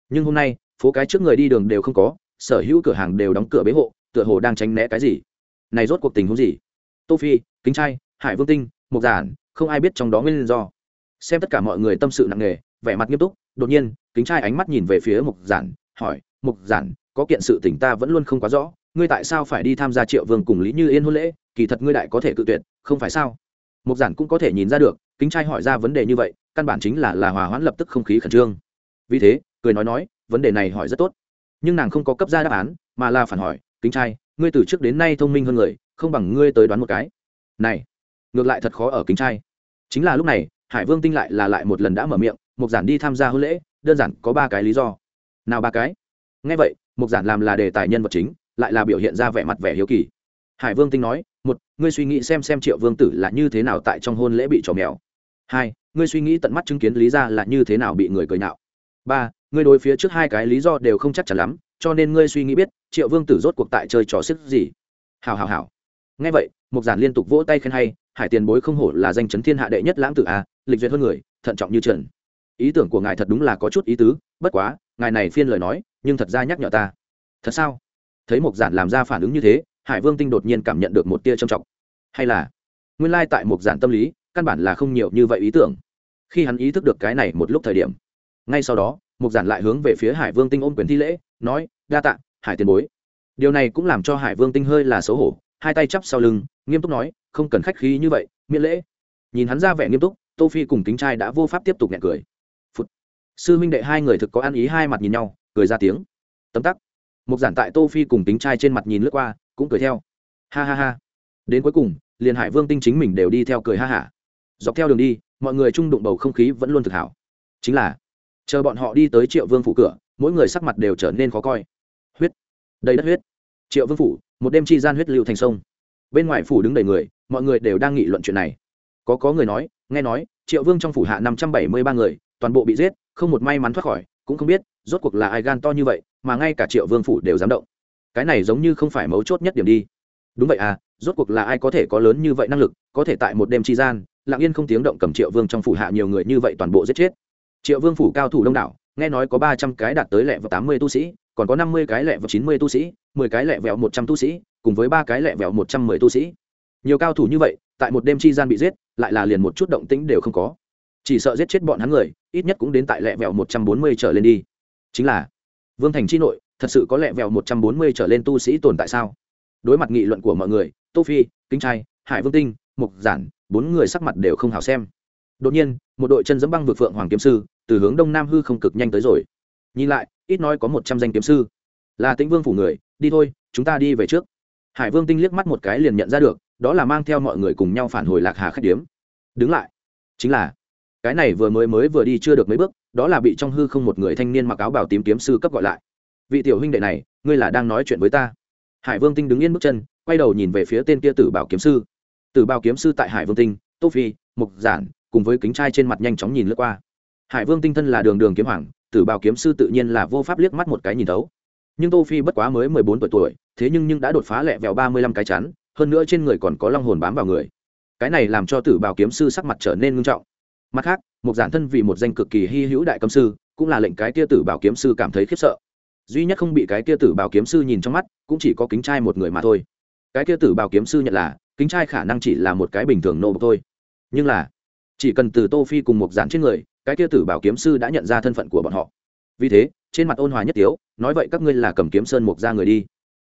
Speaker 1: Nhưng hôm nay, phố cái trước người đi đường đều không có, sở hữu cửa hàng đều đóng cửa bế hộ, tựa hồ đang tránh né cái gì. Này rốt cuộc tình huống gì? Tô phi, kính trai, hải vương tinh mục giản, không ai biết trong đó nguyên do. Xem tất cả mọi người tâm sự nặng nề, vẻ mặt nghiêm túc, đột nhiên, kính trai ánh mắt nhìn về phía mục giản, hỏi mục giản, có kiện sự tình ta vẫn luôn không quá rõ, ngươi tại sao phải đi tham gia triệu vương cùng lý như yên hôn lễ? Kỳ thật ngươi đại có thể cự tuyệt, không phải sao? Mục giản cũng có thể nhìn ra được kính trai hỏi ra vấn đề như vậy, căn bản chính là là hòa hoãn lập tức không khí khẩn trương. Vì thế, cười nói nói, vấn đề này hỏi rất tốt. Nhưng nàng không có cấp ra đáp án, mà là phản hỏi, kính trai, ngươi từ trước đến nay thông minh hơn người, không bằng ngươi tới đoán một cái. Này, ngược lại thật khó ở kính trai. Chính là lúc này, hải vương tinh lại là lại một lần đã mở miệng mục giản đi tham gia hôn lễ, đơn giản có ba cái lý do. Nào ba cái? Nghe vậy mục giản làm là đề tài nhân vật chính, lại là biểu hiện ra vẻ mặt vẻ hiếu kỳ. Hải vương tinh nói, một, ngươi suy nghĩ xem xem triệu vương tử là như thế nào tại trong hôn lễ bị trò mèo hai, ngươi suy nghĩ tận mắt chứng kiến lý ra là như thế nào bị người cười nạo. ba, ngươi đối phía trước hai cái lý do đều không chắc chắn lắm, cho nên ngươi suy nghĩ biết, triệu vương tử rốt cuộc tại chơi trò xích gì. Hào hào hào ngay vậy, mục giản liên tục vỗ tay khen hay, hải tiền bối không hổ là danh chấn thiên hạ đệ nhất lãng tử a, lịch duyệt hơn người, thận trọng như trần. Ý tưởng của ngài thật đúng là có chút ý tứ, bất quá, ngài này phiên lời nói, nhưng thật ra nhắc nhở ta. Thật sao? Thấy mục giản làm ra phản ứng như thế, hải vương tinh đột nhiên cảm nhận được một tia trầm trọng. Hay là, nguyên lai tại mục giản tâm lý căn bản là không nhiều như vậy ý tưởng. Khi hắn ý thức được cái này một lúc thời điểm, ngay sau đó, mục giản lại hướng về phía hải vương tinh ôm quyền thi lễ, nói, đa tạ, hải tiền bối. Điều này cũng làm cho hải vương tinh hơi là xấu hổ, hai tay chắp sau lưng, nghiêm túc nói, không cần khách khí như vậy, miễn lễ. Nhìn hắn ra vẻ nghiêm túc, tô phi cùng kính trai đã vô pháp tiếp tục nhẹ cười. Phụt. sư minh đệ hai người thực có ăn ý hai mặt nhìn nhau, cười ra tiếng. Tấm tắc. Mục giản tại tô phi cùng kính trai trên mặt nhìn lướt qua, cũng cười theo. Ha ha ha. Đến cuối cùng, liền hải vương tinh chính mình đều đi theo cười ha hả dọc theo đường đi, mọi người chung đụng bầu không khí vẫn luôn thực hảo. Chính là, chờ bọn họ đi tới triệu vương phủ cửa, mỗi người sắc mặt đều trở nên khó coi. Huyết. Đầy đất huyết. Triệu vương phủ, một đêm chi gian huyết lưu thành sông. Bên ngoài phủ đứng đầy người, mọi người đều đang nghị luận chuyện này. Có có người nói, nghe nói, triệu vương trong phủ hạ năm trăm bảy mươi ba người, toàn bộ bị giết, không một may mắn thoát khỏi, cũng không biết, rốt cuộc là ai gan to như vậy, mà ngay cả triệu vương phủ đều dám động. Cái này giống như không phải mấu chốt nhất điểm đi. Đúng vậy à rốt cuộc là ai có thể có lớn như vậy năng lực, có thể tại một đêm tri gian lặng yên không tiếng động cầm triệu vương trong phủ hạ nhiều người như vậy toàn bộ giết chết. Triệu vương phủ cao thủ đông đảo, nghe nói có ba trăm cái đạt tới lẹ vào tám mươi tu sĩ, còn có năm mươi cái lẹ vào chín mươi tu sĩ, mười cái lẹ vẹo một trăm tu sĩ, cùng với ba cái lẹ vẹo một trăm mười tu sĩ. Nhiều cao thủ như vậy, tại một đêm chi gian bị giết, lại là liền một chút động tĩnh đều không có. Chỉ sợ giết chết bọn hắn người, ít nhất cũng đến tại lẹ vẹo một trăm bốn mươi trở lên đi. Chính là, vương thành chi nội, thật sự có lẹ vẹo một trăm bốn mươi trở lên tu sĩ tồn tại sao? Đối mặt nghị luận của mọi người, tô phi kinh trai, hải vương tinh, mục giản bốn người sắc mặt đều không hào xem. Đột nhiên, một đội chân dẫm băng vượt phượng hoàng kiếm sư, từ hướng đông nam hư không cực nhanh tới rồi. Nhìn lại, ít nói có một trăm danh kiếm sư. Là tĩnh vương phủ người, đi thôi, chúng ta đi về trước. Hải vương tinh liếc mắt một cái liền nhận ra được, đó là mang theo mọi người cùng nhau phản hồi lạc hà khách điếm. Đứng lại. Chính là, cái này vừa mới mới vừa đi chưa được mấy bước, đó là bị trong hư không một người thanh niên mặc áo bảo tím kiếm sư cấp gọi lại. Vị tiểu huynh đệ này, ngươi là đang nói chuyện với ta. Hải vương tinh đứng yên bước chân, quay đầu nhìn về phía tên kia tử bảo kiếm sư tử bao kiếm sư tại hải vương tinh, tô phi mục giản, cùng với kính trai trên mặt nhanh chóng nhìn lướt qua. Hải vương tinh thân là đường đường kiếm hoàng tử bào kiếm sư tự nhiên là vô pháp liếc mắt một cái nhìn thấu. Nhưng tô phi bất quá mới mười bốn tuổi tuổi, thế nhưng nhưng đã đột phá lẹ vẹo ba mươi lăm cái chắn, hơn nữa trên người còn có long hồn bám vào người. Cái này làm cho tử bào kiếm sư sắc mặt trở nên ngưng trọng. Mặt khác một giản thân vì một danh cực kỳ hy hữu đại cấm sư, cũng là lệnh cái kia tử bào kiếm sư cảm thấy khiếp sợ. Duy nhất không bị cái kia tử bào kiếm sư nhìn trong mắt, cũng chỉ có kính trai một người mà thôi. Cái kia tử bào kiếm sư nhận là kính trai khả năng chỉ là một cái bình thường nô bộc thôi. Nhưng là, chỉ cần từ tô phi cùng một giản trên người, cái kia tử bảo kiếm sư đã nhận ra thân phận của bọn họ. Vì thế, trên mặt ôn hòa nhất tiếu, nói vậy các ngươi là cầm kiếm sơn mục ra người đi.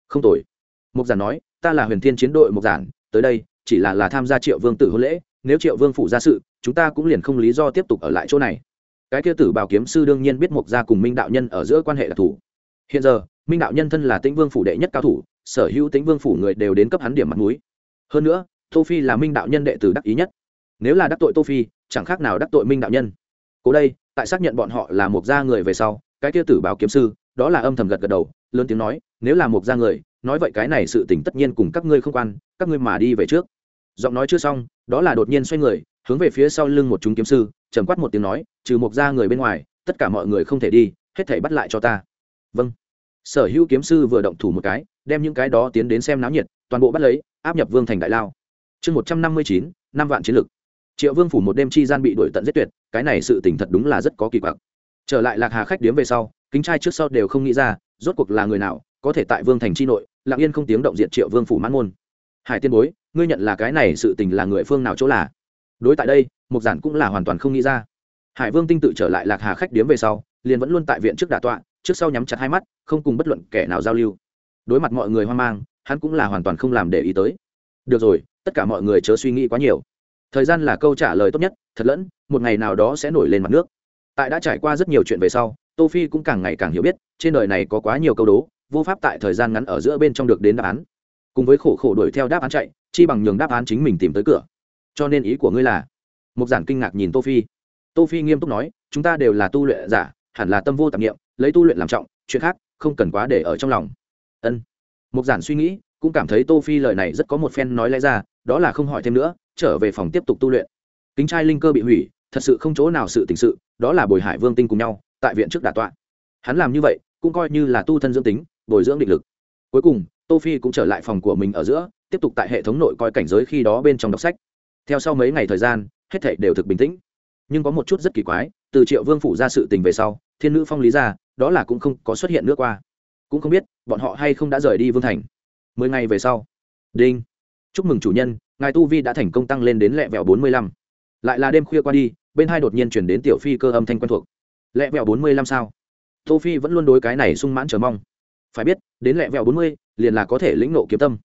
Speaker 1: Không tội mục giản nói, ta là huyền thiên chiến đội mục giản, tới đây, chỉ là là tham gia triệu vương tử hôn lễ, nếu triệu vương phủ ra sự, chúng ta cũng liền không lý do tiếp tục ở lại chỗ này. Cái kia tử bảo kiếm sư đương nhiên biết mục gia cùng minh đạo nhân ở giữa quan hệ đặc thù hiện giờ, minh đạo nhân thân là tĩnh vương phủ đệ nhất cao thủ, sở hữu tĩnh vương phủ người đều đến cấp hắn điểm mặt mũi hơn nữa, tô phi là minh đạo nhân đệ tử đắc ý nhất. Nếu là đắc tội tô phi, chẳng khác nào đắc tội minh đạo nhân. Cố đây, tại xác nhận bọn họ là một gia người về sau, cái kia tử báo kiếm sư, đó là âm thầm gật gật đầu, lớn tiếng nói, nếu là một gia người, nói vậy cái này sự tình tất nhiên cùng các ngươi không quan, các ngươi mà đi về trước. Giọng nói chưa xong, đó là đột nhiên xoay người, hướng về phía sau lưng một chúng kiếm sư, trầm quát một tiếng nói, trừ một gia người bên ngoài, tất cả mọi người không thể đi, hết thảy bắt lại cho ta. Vâng. Sở hữu kiếm sư vừa động thủ một cái, đem những cái đó tiến đến xem náo nhiệt, toàn bộ bắt lấy áp nhập vương thành đại lao. Chương một trăm năm mươi chín, năm vạn chiến lực. Triệu vương phủ một đêm chi gian bị đổi tận giết tuyệt, cái này sự tình thật đúng là rất có kỳ quặc. Trở lại lạc hà khách điếm về sau, kính trai trước sau đều không nghĩ ra, rốt cuộc là người nào, có thể tại vương thành chi nội, lặng yên không tiếng động diện triệu vương phủ mãn môn. Hải tiên bối, ngươi nhận là cái này sự tình là người phương nào chỗ là? Đối tại đây, mục giản cũng là hoàn toàn không nghĩ ra. Hải vương tinh tự trở lại lạc hà khách điếm về sau, liền vẫn luôn tại viện trước đà tọa, trước sau nhắm chặt hai mắt, không cùng bất luận kẻ nào giao lưu. Đối mặt mọi người hoang mang hắn cũng là hoàn toàn không làm để ý tới. Được rồi, tất cả mọi người chớ suy nghĩ quá nhiều. Thời gian là câu trả lời tốt nhất, thật lẫn, một ngày nào đó sẽ nổi lên mặt nước. Tại đã trải qua rất nhiều chuyện về sau, tô phi cũng càng ngày càng hiểu biết, trên đời này có quá nhiều câu đố, vô pháp tại thời gian ngắn ở giữa bên trong được đến đáp án. Cùng với khổ khổ đuổi theo đáp án chạy, chi bằng nhường đáp án chính mình tìm tới cửa. Cho nên ý của ngươi là, một giản kinh ngạc nhìn tô phi. Tô phi nghiêm túc nói, chúng ta đều là tu luyện giả, hẳn là tâm vô tạp niệm, lấy tu luyện làm trọng, chuyện khác không cần quá để ở trong lòng. Ân một giản suy nghĩ, cũng cảm thấy tô phi lời này rất có một phen nói lẽ ra, đó là không hỏi thêm nữa, trở về phòng tiếp tục tu luyện. Kính trai linh cơ bị hủy, thật sự không chỗ nào sự tình sự, đó là bồi hải vương tinh cùng nhau, tại viện trước đà tọa. Hắn làm như vậy, cũng coi như là tu thân dưỡng tính, bồi dưỡng định lực. Cuối cùng, tô phi cũng trở lại phòng của mình ở giữa, tiếp tục tại hệ thống nội coi cảnh giới khi đó bên trong đọc sách. Theo sau mấy ngày thời gian, hết thảy đều thực bình tĩnh. Nhưng có một chút rất kỳ quái, từ triệu vương phủ ra sự tình về sau, thiên nữ phong lý ra, đó là cũng không có xuất hiện nữa qua cũng không biết bọn họ hay không đã rời đi vương thành. Mười ngày về sau. Đinh. Chúc mừng chủ nhân, ngài tu vi đã thành công tăng lên đến lẹ vẹo bốn mươi lăm. Lại là đêm khuya qua đi, bên hai đột nhiên chuyển đến tiểu phi cơ âm thanh quen thuộc. Lẹ vẹo bốn mươi lăm sao? Tô phi vẫn luôn đối cái này sung mãn chờ mong. Phải biết, đến lẹ vẹo bốn mươi, liền là có thể lĩnh nộ kiếm tâm.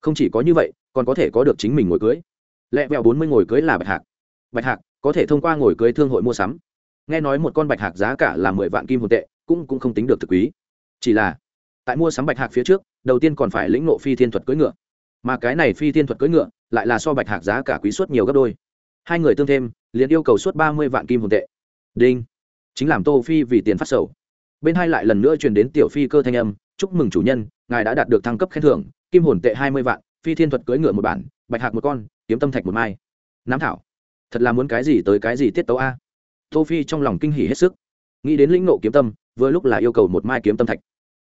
Speaker 1: Không chỉ có như vậy, còn có thể có được chính mình ngồi cưới. Lẹ vẹo bốn mươi ngồi cưới là bạch hạc. Bạch hạc, có thể thông qua ngồi cưới thương hội mua sắm. Nghe nói một con bạch hạc giá cả là mười vạn kim hồn tệ, cũng cũng không tính được thực quý. Chỉ là tại mua sắm bạch hạc phía trước, đầu tiên còn phải lĩnh nộ phi thiên thuật cưỡi ngựa. Mà cái này phi thiên thuật cưỡi ngựa lại là so bạch hạc giá cả quý suất nhiều gấp đôi. Hai người tương thêm, liền yêu cầu suốt ba mươi vạn kim hồn tệ. Đinh. Chính làm tô phi vì tiền phát sầu. Bên hai lại lần nữa truyền đến tiểu phi cơ thanh âm, chúc mừng chủ nhân, ngài đã đạt được thăng cấp khen thưởng, kim hồn tệ hai mươi vạn, phi thiên thuật cưỡi ngựa một bản, bạch hạc một con, kiếm tâm thạch một mai. Nám thảo. Thật là muốn cái gì tới cái gì tiết tấu a. Tô phi trong lòng kinh hỉ hết sức. Nghĩ đến lĩnh nộ kiếm tâm, vừa lúc là yêu cầu một mai kiếm tâm thạch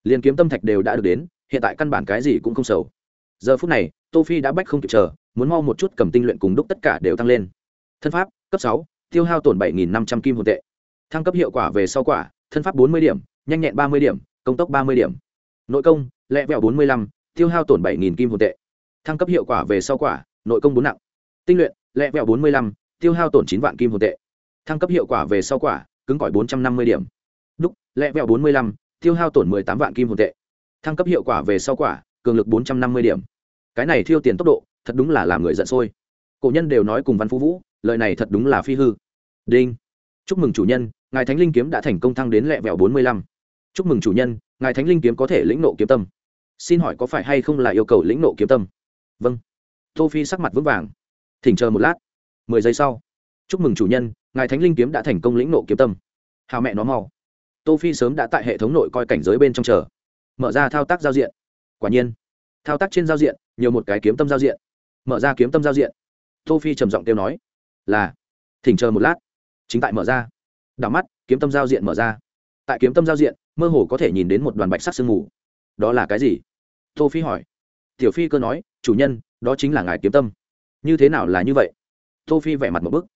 Speaker 1: liền kiếm tâm thạch đều đã được đến, hiện tại căn bản cái gì cũng không sầu. Giờ phút này, tô phi đã bách không kịp chờ, muốn mau một chút cầm tinh luyện cùng đúc tất cả đều tăng lên. Thân pháp, cấp sáu, tiêu hao tổn bảy nghìn năm trăm kim hồn tệ. Thăng cấp hiệu quả về sau quả, thân pháp bốn mươi điểm, nhanh nhẹn ba mươi điểm, công tốc ba mươi điểm. Nội công, lẹ vẹo bốn mươi lăm, tiêu hao tổn bảy nghìn kim hồn tệ. Thăng cấp hiệu quả về sau quả, nội công bốn nặng. Tinh luyện, lẹ vẹo bốn mươi lăm, tiêu hao tổn chín vạn kim hồn tệ. Thăng cấp hiệu quả về sau quả, cứng cỏi bốn trăm năm mươi điểm. Đúc, lẹ vẹo bốn mươi lăm tiêu hao tổn mười tám vạn kim hồn tệ. Thăng cấp hiệu quả về sau quả, cường lực bốn trăm năm mươi điểm. Cái này thiêu tiền tốc độ, thật đúng là làm người giận sôi. Cổ nhân đều nói cùng văn phú vũ, lời này thật đúng là phi hư. Đinh. Chúc mừng chủ nhân, ngài thánh linh kiếm đã thành công thăng đến lệ vẹo bốn mươi lăm. Chúc mừng chủ nhân, ngài thánh linh kiếm có thể lĩnh nộ kiếm tâm. Xin hỏi có phải hay không là yêu cầu lĩnh nộ kiếm tâm? Vâng. Tô phi sắc mặt vững vàng. Thỉnh chờ một lát. Mười giây sau. Chúc mừng chủ nhân, ngài thánh linh kiếm đã thành công lĩnh nộ kiếm tâm. Hào mẹ nó mau tô phi sớm đã tại hệ thống nội coi cảnh giới bên trong chờ. Mở ra thao tác giao diện. Quả nhiên, thao tác trên giao diện, nhiều một cái kiếm tâm giao diện. Mở ra kiếm tâm giao diện. Tô phi trầm giọng kêu nói, là, thỉnh chờ một lát. Chính tại mở ra. Đảo mắt, kiếm tâm giao diện mở ra. Tại kiếm tâm giao diện, mơ hồ có thể nhìn đến một đoàn bạch sắc sương mù. Đó là cái gì? Tô phi hỏi. Tiểu phi cơ nói, chủ nhân, đó chính là ngài kiếm tâm. Như thế nào là như vậy? Tô phi vẻ mặt một bức.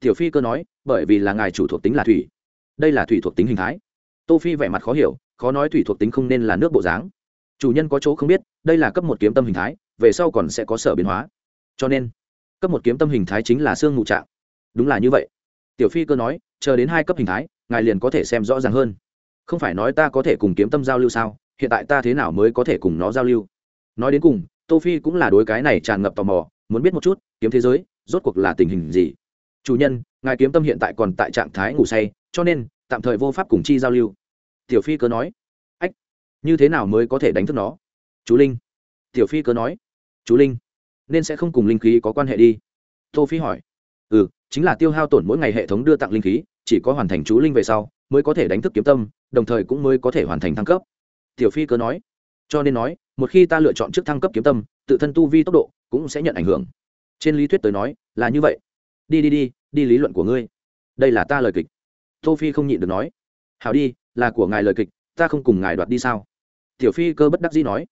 Speaker 1: Tiểu phi cơ nói, bởi vì là ngài chủ thuộc tính là thủy. Đây là thủy thuộc tính hình thái tô phi vẻ mặt khó hiểu, khó nói thủy thuộc tính không nên là nước bộ dáng. Chủ nhân có chỗ không biết, đây là cấp một kiếm tâm hình thái, về sau còn sẽ có sở biến hóa. Cho nên, cấp một kiếm tâm hình thái chính là xương ngụ trạng. Đúng là như vậy. Tiểu phi cơ nói, chờ đến hai cấp hình thái, ngài liền có thể xem rõ ràng hơn. Không phải nói ta có thể cùng kiếm tâm giao lưu sao, hiện tại ta thế nào mới có thể cùng nó giao lưu? Nói đến cùng, tô phi cũng là đối cái này tràn ngập tò mò, muốn biết một chút, kiếm thế giới, rốt cuộc là tình hình gì? Chủ nhân, ngài kiếm tâm hiện tại còn tại trạng thái ngủ say, cho nên tạm thời vô pháp cùng chi giao lưu. Tiểu phi cơ nói, ách, như thế nào mới có thể đánh thức nó? Chú linh. Tiểu phi cơ nói, chú linh, nên sẽ không cùng linh khí có quan hệ đi. Tô phi hỏi ừ chính là tiêu hao tổn mỗi ngày hệ thống đưa tặng linh khí, chỉ có hoàn thành chú linh về sau mới có thể đánh thức kiếm tâm, đồng thời cũng mới có thể hoàn thành thăng cấp. Tiểu phi cơ nói, cho nên nói, một khi ta lựa chọn trước thăng cấp kiếm tâm, tự thân tu vi tốc độ cũng sẽ nhận ảnh hưởng. Trên lý thuyết tới nói là như vậy. Đi đi đi đi lý luận của ngươi. Đây là ta lời kịch tô phi không nhịn được nói. Hảo đi, là của ngài lời kịch, ta không cùng ngài đoạt đi sao? Tiểu phi cơ bất đắc dĩ nói.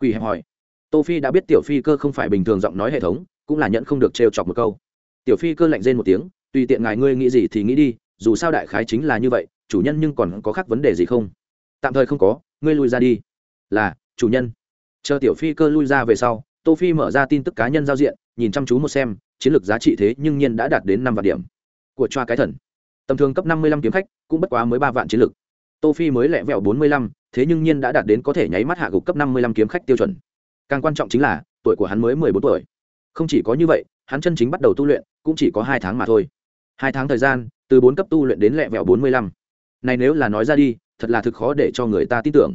Speaker 1: Quỳ hẹp hỏi. Tô phi đã biết tiểu phi cơ không phải bình thường giọng nói hệ thống, cũng là nhận không được trêu chọc một câu. Tiểu phi cơ lạnh rên một tiếng, tùy tiện ngài ngươi nghĩ gì thì nghĩ đi, dù sao đại khái chính là như vậy, chủ nhân nhưng còn có khác vấn đề gì không? Tạm thời không có, ngươi lui ra đi. Là, chủ nhân. Chờ tiểu phi cơ lui ra về sau, tô phi mở ra tin tức cá nhân giao diện, nhìn chăm chú một xem, chiến lược giá trị thế nhưng nhiên đã đạt đến năm vạn điểm. Của choa cái thần tầm thường cấp năm mươi lăm kiếm khách cũng bất quá mới ba vạn chiến lực, tô phi mới lẹ vẹo bốn mươi lăm thế nhưng nhiên đã đạt đến có thể nháy mắt hạ gục cấp năm mươi lăm kiếm khách tiêu chuẩn. Càng quan trọng chính là tuổi của hắn mới mười bốn tuổi. Không chỉ có như vậy hắn chân chính bắt đầu tu luyện cũng chỉ có hai tháng mà thôi. Hai tháng thời gian từ bốn cấp tu luyện đến lẹ vẹo bốn mươi lăm. Này nếu là nói ra đi thật là thực khó để cho người ta tin tưởng.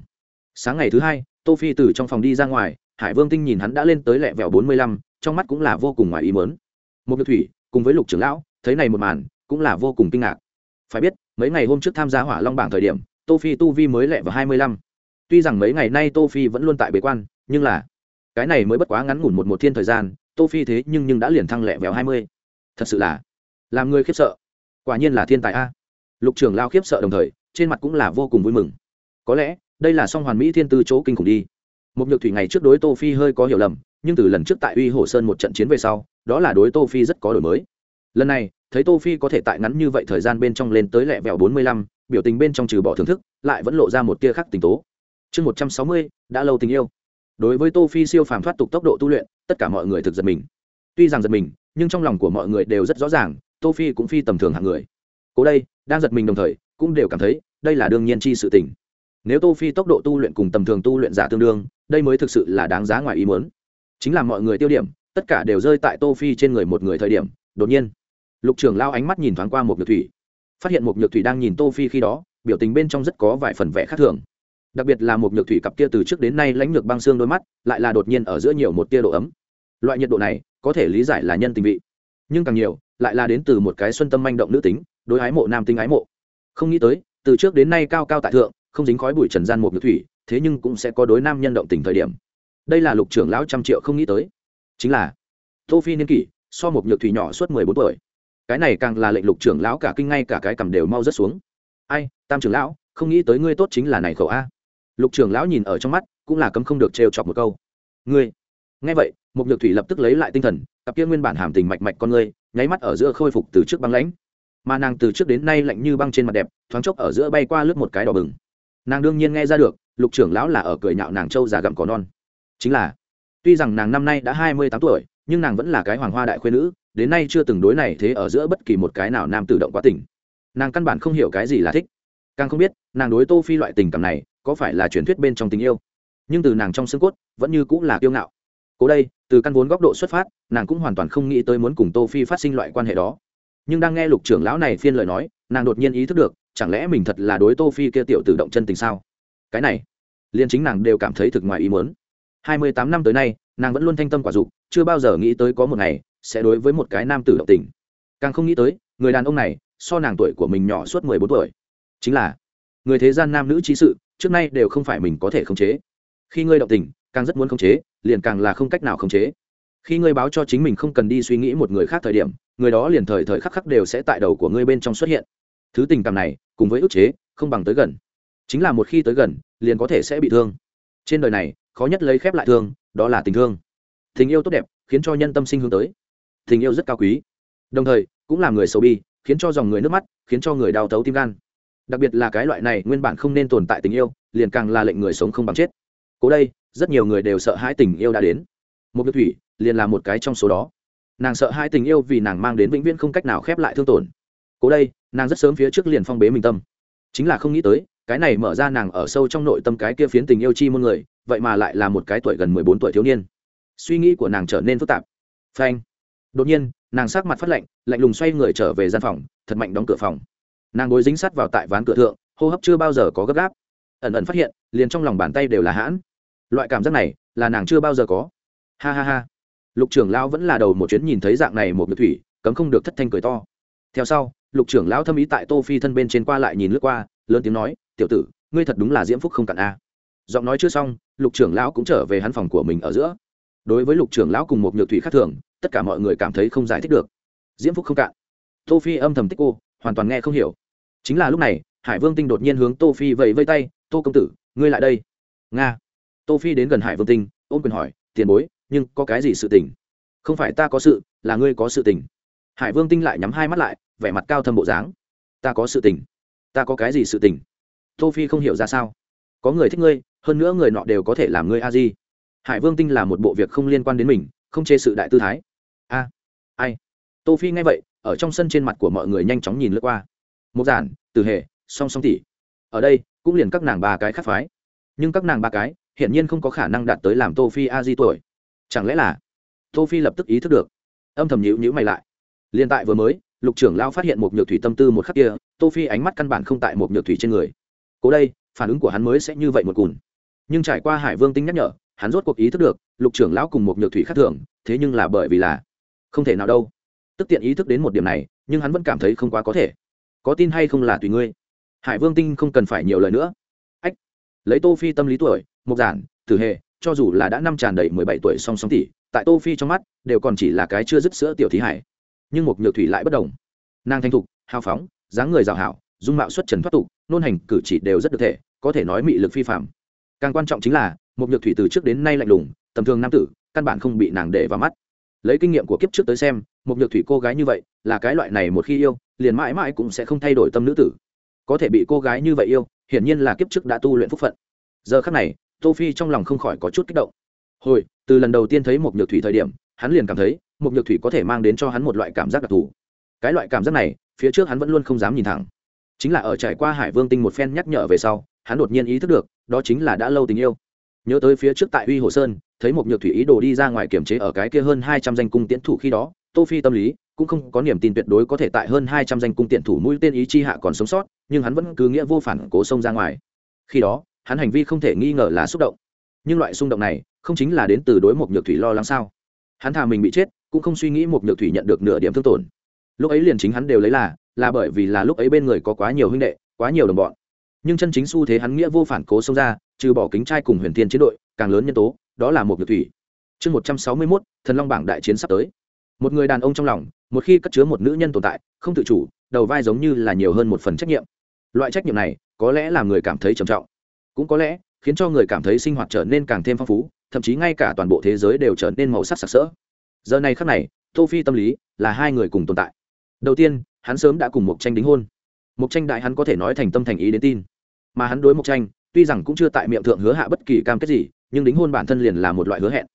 Speaker 1: Sáng ngày thứ hai tô phi từ trong phòng đi ra ngoài hải vương tinh nhìn hắn đã lên tới lẹ vẹo bốn mươi lăm trong mắt cũng là vô cùng ngoài ý mớn một nhược thủy cùng với lục trưởng lão thấy này một màn cũng là vô cùng kinh ngạc phải biết, mấy ngày hôm trước tham gia hỏa long bảng thời điểm, tô phi tu vi mới lẹ vào hai mươi lăm. Tuy rằng mấy ngày nay tô phi vẫn luôn tại bế quan, nhưng là, cái này mới bất quá ngắn ngủn một một thiên thời gian, tô phi thế nhưng nhưng đã liền thăng lẹ vẹo hai mươi. Thật sự là, làm người khiếp sợ. Quả nhiên là thiên tài a. Lục trưởng lao khiếp sợ đồng thời, trên mặt cũng là vô cùng vui mừng. Có lẽ, đây là song hoàn mỹ thiên tư chỗ kinh khủng đi. Một nhược thủy ngày trước đối tô phi hơi có hiểu lầm, nhưng từ lần trước tại uy hồ sơn một trận chiến về sau, đó là đối tô phi rất có đổi mới lần này, thấy tô phi có thể tại ngắn như vậy thời gian bên trong lên tới lẹ vẹo bốn mươi lăm, biểu tình bên trong trừ bỏ thưởng thức, lại vẫn lộ ra một tia khác tình tố. Chương một trăm sáu mươi, đã lâu tình yêu. Đối với tô phi siêu phàm thoát tục tốc độ tu luyện, tất cả mọi người thực giật mình. Tuy rằng giật mình, nhưng trong lòng của mọi người đều rất rõ ràng, tô phi cũng phi tầm thường hạng người. Cố đây, đang giật mình đồng thời, cũng đều cảm thấy, đây là đương nhiên chi sự tình. Nếu tô phi tốc độ tu luyện cùng tầm thường tu luyện giả tương đương, đây mới thực sự là đáng giá ngoài ý muốn. Chính là mọi người tiêu điểm, tất cả đều rơi tại tô phi trên người một người thời điểm, đột nhiên lục trưởng lao ánh mắt nhìn thoáng qua một nhược thủy, phát hiện một nhược thủy đang nhìn tô phi khi đó, biểu tình bên trong rất có vài phần vẻ khác thường. Đặc biệt là một nhược thủy cặp kia từ trước đến nay lãnh lược băng xương đôi mắt, lại là đột nhiên ở giữa nhiều một tia độ ấm. Loại nhiệt độ này, có thể lý giải là nhân tình vị, nhưng càng nhiều, lại là đến từ một cái xuân tâm manh động nữ tính, đối ái mộ nam tính ái mộ. Không nghĩ tới, từ trước đến nay cao cao tại thượng, không dính khói bụi trần gian một nhược thủy, thế nhưng cũng sẽ có đối nam nhân động tình thời điểm. Đây là lục trưởng lão trăm triệu không nghĩ tới. Chính là, tô phi niên kỷ, so một nhược thủy nhỏ suốt mười bốn tuổi cái này càng là lệnh lục trưởng lão cả kinh ngay cả cái cầm đều mau rất xuống. Ai, tam trưởng lão, không nghĩ tới ngươi tốt chính là này khẩu a. Lục trưởng lão nhìn ở trong mắt, cũng là cấm không được trêu chọc một câu. Ngươi, nghe vậy mục nhược thủy lập tức lấy lại tinh thần, cặp kia nguyên bản hàm tình mạch mạch con ngươi, nháy mắt ở giữa khôi phục từ trước băng lãnh. Mà nàng từ trước đến nay lạnh như băng trên mặt đẹp, thoáng chốc ở giữa bay qua lướt một cái đỏ bừng. Nàng đương nhiên nghe ra được, lục trưởng lão là ở cười nhạo nàng trâu già gặm cỏ non. Chính là, tuy rằng nàng năm nay đã hai mươi tám tuổi, nhưng nàng vẫn là cái hoàng hoa đại khuyên nữ đến nay chưa từng đối này thế ở giữa bất kỳ một cái nào nam tự động quá tỉnh nàng căn bản không hiểu cái gì là thích. Càng không biết, nàng đối tô phi loại tình cảm này có phải là truyền thuyết bên trong tình yêu. Nhưng từ nàng trong xương cốt, vẫn như cũng là kiêu ngạo. Cố đây, từ căn vốn góc độ xuất phát, nàng cũng hoàn toàn không nghĩ tới muốn cùng tô phi phát sinh loại quan hệ đó. Nhưng đang nghe lục trưởng lão này phiên lời nói, nàng đột nhiên ý thức được, chẳng lẽ mình thật là đối tô phi kia tiểu tự động chân tình sao? Cái này, liền chính nàng đều cảm thấy thực ngoài ý muốn. Hai mươi tám năm tới nay, nàng vẫn luôn thanh tâm quả dục, chưa bao giờ nghĩ tới có một ngày sẽ đối với một cái nam tử động tình. Càng không nghĩ tới, người đàn ông này, so nàng tuổi của mình nhỏ suốt mười bốn tuổi. Chính là, người thế gian nam nữ trí sự, trước nay đều không phải mình có thể khống chế. Khi ngươi động tình, càng rất muốn khống chế, liền càng là không cách nào khống chế. Khi ngươi báo cho chính mình không cần đi suy nghĩ một người khác thời điểm, người đó liền thời thời khắc khắc đều sẽ tại đầu của ngươi bên trong xuất hiện. Thứ tình cảm này, cùng với ức chế, không bằng tới gần. Chính là một khi tới gần, liền có thể sẽ bị thương. Trên đời này, khó nhất lấy khép lại thương, đó là tình thương. Tình yêu tốt đẹp, khiến cho nhân tâm sinh hướng tới tình yêu rất cao quý. Đồng thời, cũng là người xấu bi, khiến cho dòng người nước mắt, khiến cho người đau thấu tim gan. Đặc biệt là cái loại này nguyên bản không nên tồn tại tình yêu, liền càng là lệnh người sống không bằng chết. Cố đây, rất nhiều người đều sợ hãi tình yêu đã đến. Một nhược thủy, liền là một cái trong số đó. Nàng sợ hai tình yêu vì nàng mang đến vĩnh viễn không cách nào khép lại thương tổn. Cố đây, nàng rất sớm phía trước liền phong bế mình tâm. Chính là không nghĩ tới, cái này mở ra nàng ở sâu trong nội tâm cái kia phiến tình yêu chi muôn người, vậy mà lại là một cái tuổi gần mười bốn tuổi thiếu niên. Suy nghĩ của nàng trở nên phức tạp. Phanh đột nhiên, nàng sát mặt phát lạnh lạnh lùng xoay người trở về gian phòng, thật mạnh đóng cửa phòng. Nàng gối dính sắt vào tại ván cửa thượng, hô hấp chưa bao giờ có gấp gáp. Ẩn ẩn phát hiện, liền trong lòng bàn tay đều là hãn. Loại cảm giác này, là nàng chưa bao giờ có. Ha ha ha. Lục trưởng lão vẫn là đầu một chuyến nhìn thấy dạng này một nhược thủy, cấm không được thất thanh cười to. Theo sau, lục trưởng lão thâm ý tại tô phi thân bên trên qua lại nhìn lướt qua, lớn tiếng nói, tiểu tử, ngươi thật đúng là diễm phúc không cạn a. Giọng nói chưa xong, lục trưởng lão cũng trở về hắn phòng của mình ở giữa đối với lục trưởng lão cùng một nhược thủy khác thường, tất cả mọi người cảm thấy không giải thích được. Diễm phúc không cạn. Tô phi âm thầm tích cô, hoàn toàn nghe không hiểu. Chính là lúc này, hải vương tinh đột nhiên hướng tô phi vẫy vây tay, tô công tử, ngươi lại đây. Nga. Tô phi đến gần hải vương tinh, ôm quyền hỏi, tiền bối, nhưng có cái gì sự tình? Không phải ta có sự, là ngươi có sự tình. Hải vương tinh lại nhắm hai mắt lại, vẻ mặt cao thâm bộ dáng. Ta có sự tình. Ta có cái gì sự tình? Tô phi không hiểu ra sao. Có người thích ngươi, hơn nữa người nọ đều có thể làm ngươi a di hải vương tinh là một bộ việc không liên quan đến mình không chê sự đại tư thái. A ai? Tô phi nghe vậy ở trong sân trên mặt của mọi người nhanh chóng nhìn lướt qua. Một giản từ Hề, song song tỷ. Ở đây cũng liền các nàng ba cái khác phái. Nhưng các nàng ba cái hiển nhiên không có khả năng đạt tới làm tô phi a di tuổi. Chẳng lẽ là tô phi lập tức ý thức được? Âm thầm nhíu nhíu mày lại. Liên tại vừa mới lục trưởng lao phát hiện một nhược thủy tâm tư một khắc kia tô phi ánh mắt căn bản không tại một nhược thủy trên người. Cố đây phản ứng của hắn mới sẽ như vậy một cùn. Nhưng trải qua hải vương tinh nhắc nhở hắn rốt cuộc ý thức được, lục trưởng lão cùng một nhược thủy khác thường, thế nhưng là bởi vì là không thể nào đâu. Tức tiện ý thức đến một điểm này, nhưng hắn vẫn cảm thấy không quá có thể. Có tin hay không là tùy ngươi. Hải vương tinh không cần phải nhiều lời nữa. Ách, lấy tô phi tâm lý tuổi, mục giản, tử hệ cho dù là đã năm tràn đầy mười bảy tuổi song song tỷ, tại tô phi trong mắt, đều còn chỉ là cái chưa dứt sữa tiểu thí hải. Nhưng một nhược thủy lại bất đồng. Nàng thanh thục, hào phóng, dáng người rào hảo, dung mạo xuất trần thoát tục, nôn hành cử chỉ đều rất được thể, có thể nói mị lực phi phạm càng quan trọng chính là một nhược thủy từ trước đến nay lạnh lùng, tầm thường nam tử, căn bản không bị nàng để vào mắt. Lấy kinh nghiệm của kiếp trước tới xem, một nhược thủy cô gái như vậy, là cái loại này một khi yêu, liền mãi mãi cũng sẽ không thay đổi tâm nữ tử. Có thể bị cô gái như vậy yêu, hiển nhiên là kiếp trước đã tu luyện phúc phận. Giờ khắc này, tô phi trong lòng không khỏi có chút kích động. Hồi, từ lần đầu tiên thấy một nhược thủy thời điểm, hắn liền cảm thấy, một nhược thủy có thể mang đến cho hắn một loại cảm giác đặc thù. Cái loại cảm giác này, phía trước hắn vẫn luôn không dám nhìn thẳng. Chính là ở trải qua hải vương tinh một phen nhắc nhở về sau, hắn đột nhiên ý thức được, đó chính là đã lâu tình yêu nhớ tới phía trước tại uy hồ sơn, thấy một nhược thủy ý đồ đi ra ngoài kiểm chế ở cái kia hơn hai trăm danh cung tiễn thủ khi đó, tô phi tâm lý cũng không có niềm tin tuyệt đối có thể tại hơn hai trăm danh cung tiễn thủ mũi tên ý chi hạ còn sống sót, nhưng hắn vẫn cứ nghĩa vô phản cố xông ra ngoài. Khi đó, hắn hành vi không thể nghi ngờ là xúc động. Nhưng loại xung động này không chính là đến từ đối một nhược thủy lo lắng sao? Hắn thà mình bị chết, cũng không suy nghĩ một nhược thủy nhận được nửa điểm thương tổn. Lúc ấy liền chính hắn đều lấy là là bởi vì là lúc ấy bên người có quá nhiều huynh đệ, quá nhiều đồng bọn. Nhưng chân chính xu thế hắn nghĩa vô phản cố xông ra trừ bỏ kính trai cùng huyền thiên chiến đội, càng lớn nhân tố, đó là một nhược thủy. Chương một trăm sáu mươi mốt, thần long bảng đại chiến sắp tới. Một người đàn ông trong lòng, một khi cất chứa một nữ nhân tồn tại, không tự chủ, đầu vai giống như là nhiều hơn một phần trách nhiệm. Loại trách nhiệm này, có lẽ làm người cảm thấy trầm trọng. Cũng có lẽ, khiến cho người cảm thấy sinh hoạt trở nên càng thêm phong phú, thậm chí ngay cả toàn bộ thế giới đều trở nên màu sắc sặc sỡ. Giờ này khắc này, tô phi tâm lý là hai người cùng tồn tại. Đầu tiên, hắn sớm đã cùng mộc tranh đính hôn. Mộc tranh đại hắn có thể nói thành tâm thành ý đến tin. Mà hắn đối mộc tranh tuy rằng cũng chưa tại miệng thượng hứa hạ bất kỳ cam kết gì, nhưng đính hôn bản thân liền là một loại hứa hẹn.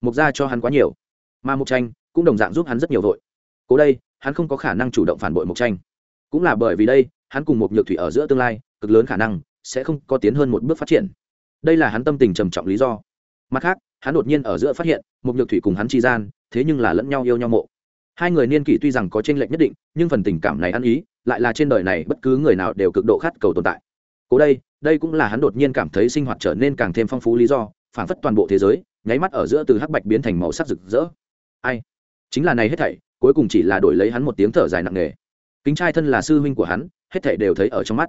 Speaker 1: Mục Gia cho hắn quá nhiều, mà mục tranh cũng đồng dạng giúp hắn rất nhiều vội. Cố đây, hắn không có khả năng chủ động phản bội mục tranh. Cũng là bởi vì đây, hắn cùng một nhược thủy ở giữa tương lai, cực lớn khả năng sẽ không có tiến hơn một bước phát triển. Đây là hắn tâm tình trầm trọng lý do. Mặt khác, hắn đột nhiên ở giữa phát hiện một nhược thủy cùng hắn tri gian, thế nhưng là lẫn nhau yêu nhau mộ. Hai người niên kỷ tuy rằng có tranh lệch nhất định, nhưng phần tình cảm này ăn ý, lại là trên đời này bất cứ người nào đều cực độ khát cầu tồn tại. Cố đây đây cũng là hắn đột nhiên cảm thấy sinh hoạt trở nên càng thêm phong phú lý do phản phất toàn bộ thế giới nháy mắt ở giữa từ hắc bạch biến thành màu sắc rực rỡ. Ai? Chính là này hết thảy cuối cùng chỉ là đổi lấy hắn một tiếng thở dài nặng nề. Kính trai thân là sư huynh của hắn hết thảy đều thấy ở trong mắt.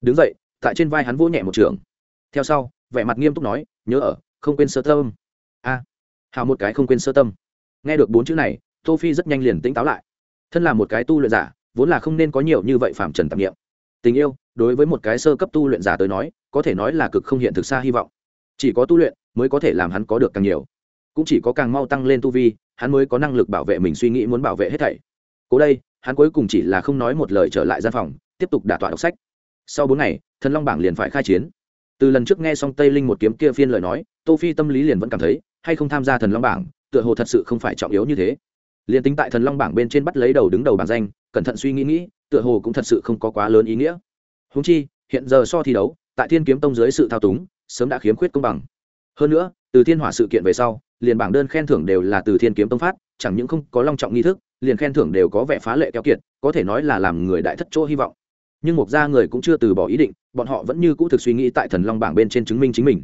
Speaker 1: Đứng dậy tại trên vai hắn vỗ nhẹ một trường. Theo sau vẻ mặt nghiêm túc nói nhớ ở không quên sơ tâm. A. À, hào một cái không quên sơ tâm. Nghe được bốn chữ này tô phi rất nhanh liền tỉnh táo lại. Thân là một cái tu luyện giả vốn là không nên có nhiều như vậy phạm trần tạp niệm. Tình yêu đối với một cái sơ cấp tu luyện giả tới nói, có thể nói là cực không hiện thực xa hy vọng. Chỉ có tu luyện mới có thể làm hắn có được càng nhiều. Cũng chỉ có càng mau tăng lên tu vi, hắn mới có năng lực bảo vệ mình suy nghĩ muốn bảo vệ hết thảy. Cố đây, hắn cuối cùng chỉ là không nói một lời trở lại gian phòng, tiếp tục đả tọa đọc sách. Sau bốn ngày, thần long bảng liền phải khai chiến. Từ lần trước nghe xong tây linh một kiếm kia phiên lời nói, tô phi tâm lý liền vẫn cảm thấy, hay không tham gia thần long bảng, tựa hồ thật sự không phải trọng yếu như thế. Liền tính tại thần long bảng bên trên bắt lấy đầu đứng đầu bảng danh, cẩn thận suy nghĩ nghĩ, tựa hồ cũng thật sự không có quá lớn ý nghĩa húng chi, hiện giờ so thi đấu, tại thiên kiếm tông dưới sự thao túng, sớm đã khiếm khuyết công bằng. Hơn nữa, từ thiên hỏa sự kiện về sau, liền bảng đơn khen thưởng đều là từ thiên kiếm tông phát, chẳng những không có long trọng nghi thức, liền khen thưởng đều có vẻ phá lệ keo kiệt, có thể nói là làm người đại thất chỗ hy vọng. Nhưng một gia người cũng chưa từ bỏ ý định, bọn họ vẫn như cũ thực suy nghĩ tại thần long bảng bên trên chứng minh chính mình.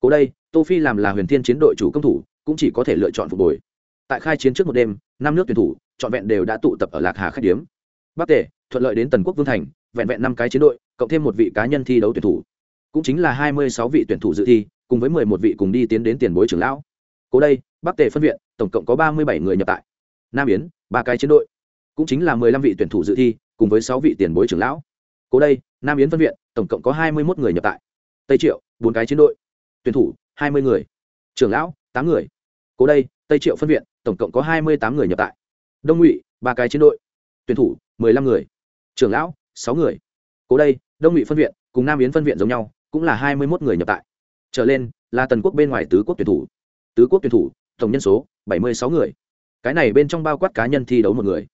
Speaker 1: Cố đây, tô phi làm là huyền thiên chiến đội chủ công thủ, cũng chỉ có thể lựa chọn phục hồi. Tại khai chiến trước một đêm, năm nước tuyển thủ, trọn vẹn đều đã tụ tập ở lạc hà khách điếm. Bắc tề, thuận lợi đến tần quốc vương thành vẹn vẹn năm cái chiến đội, cộng thêm một vị cá nhân thi đấu tuyển thủ. Cũng chính là hai mươi sáu vị tuyển thủ dự thi, cùng với mười một vị cùng đi tiến đến tiền bối trưởng lão. Cố đây, bắc tề phân viện, tổng cộng có ba mươi bảy người nhập tại. Nam yến, ba cái chiến đội. Cũng chính là mười lăm vị tuyển thủ dự thi, cùng với sáu vị tiền bối trưởng lão. Cố đây, nam yến phân viện, tổng cộng có hai mươi một người nhập tại. Tây triệu, bốn cái chiến đội. Tuyển thủ, hai mươi người. Trưởng lão, tám người. Cố đây, tây triệu phân viện, tổng cộng có hai mươi tám người nhập tại. Đông ngụy, ba cái chiến đội. Tuyển thủ, mười lăm người. Trưởng lão sáu người. Cố đây, đông ngụy phân viện cùng nam yến phân viện giống nhau, cũng là hai mươi một người nhập tại. Trở lên, là tần quốc bên ngoài tứ quốc tuyển thủ. Tứ quốc tuyển thủ, tổng nhân số bảy mươi sáu người. Cái này bên trong bao quát cá nhân thi đấu một người.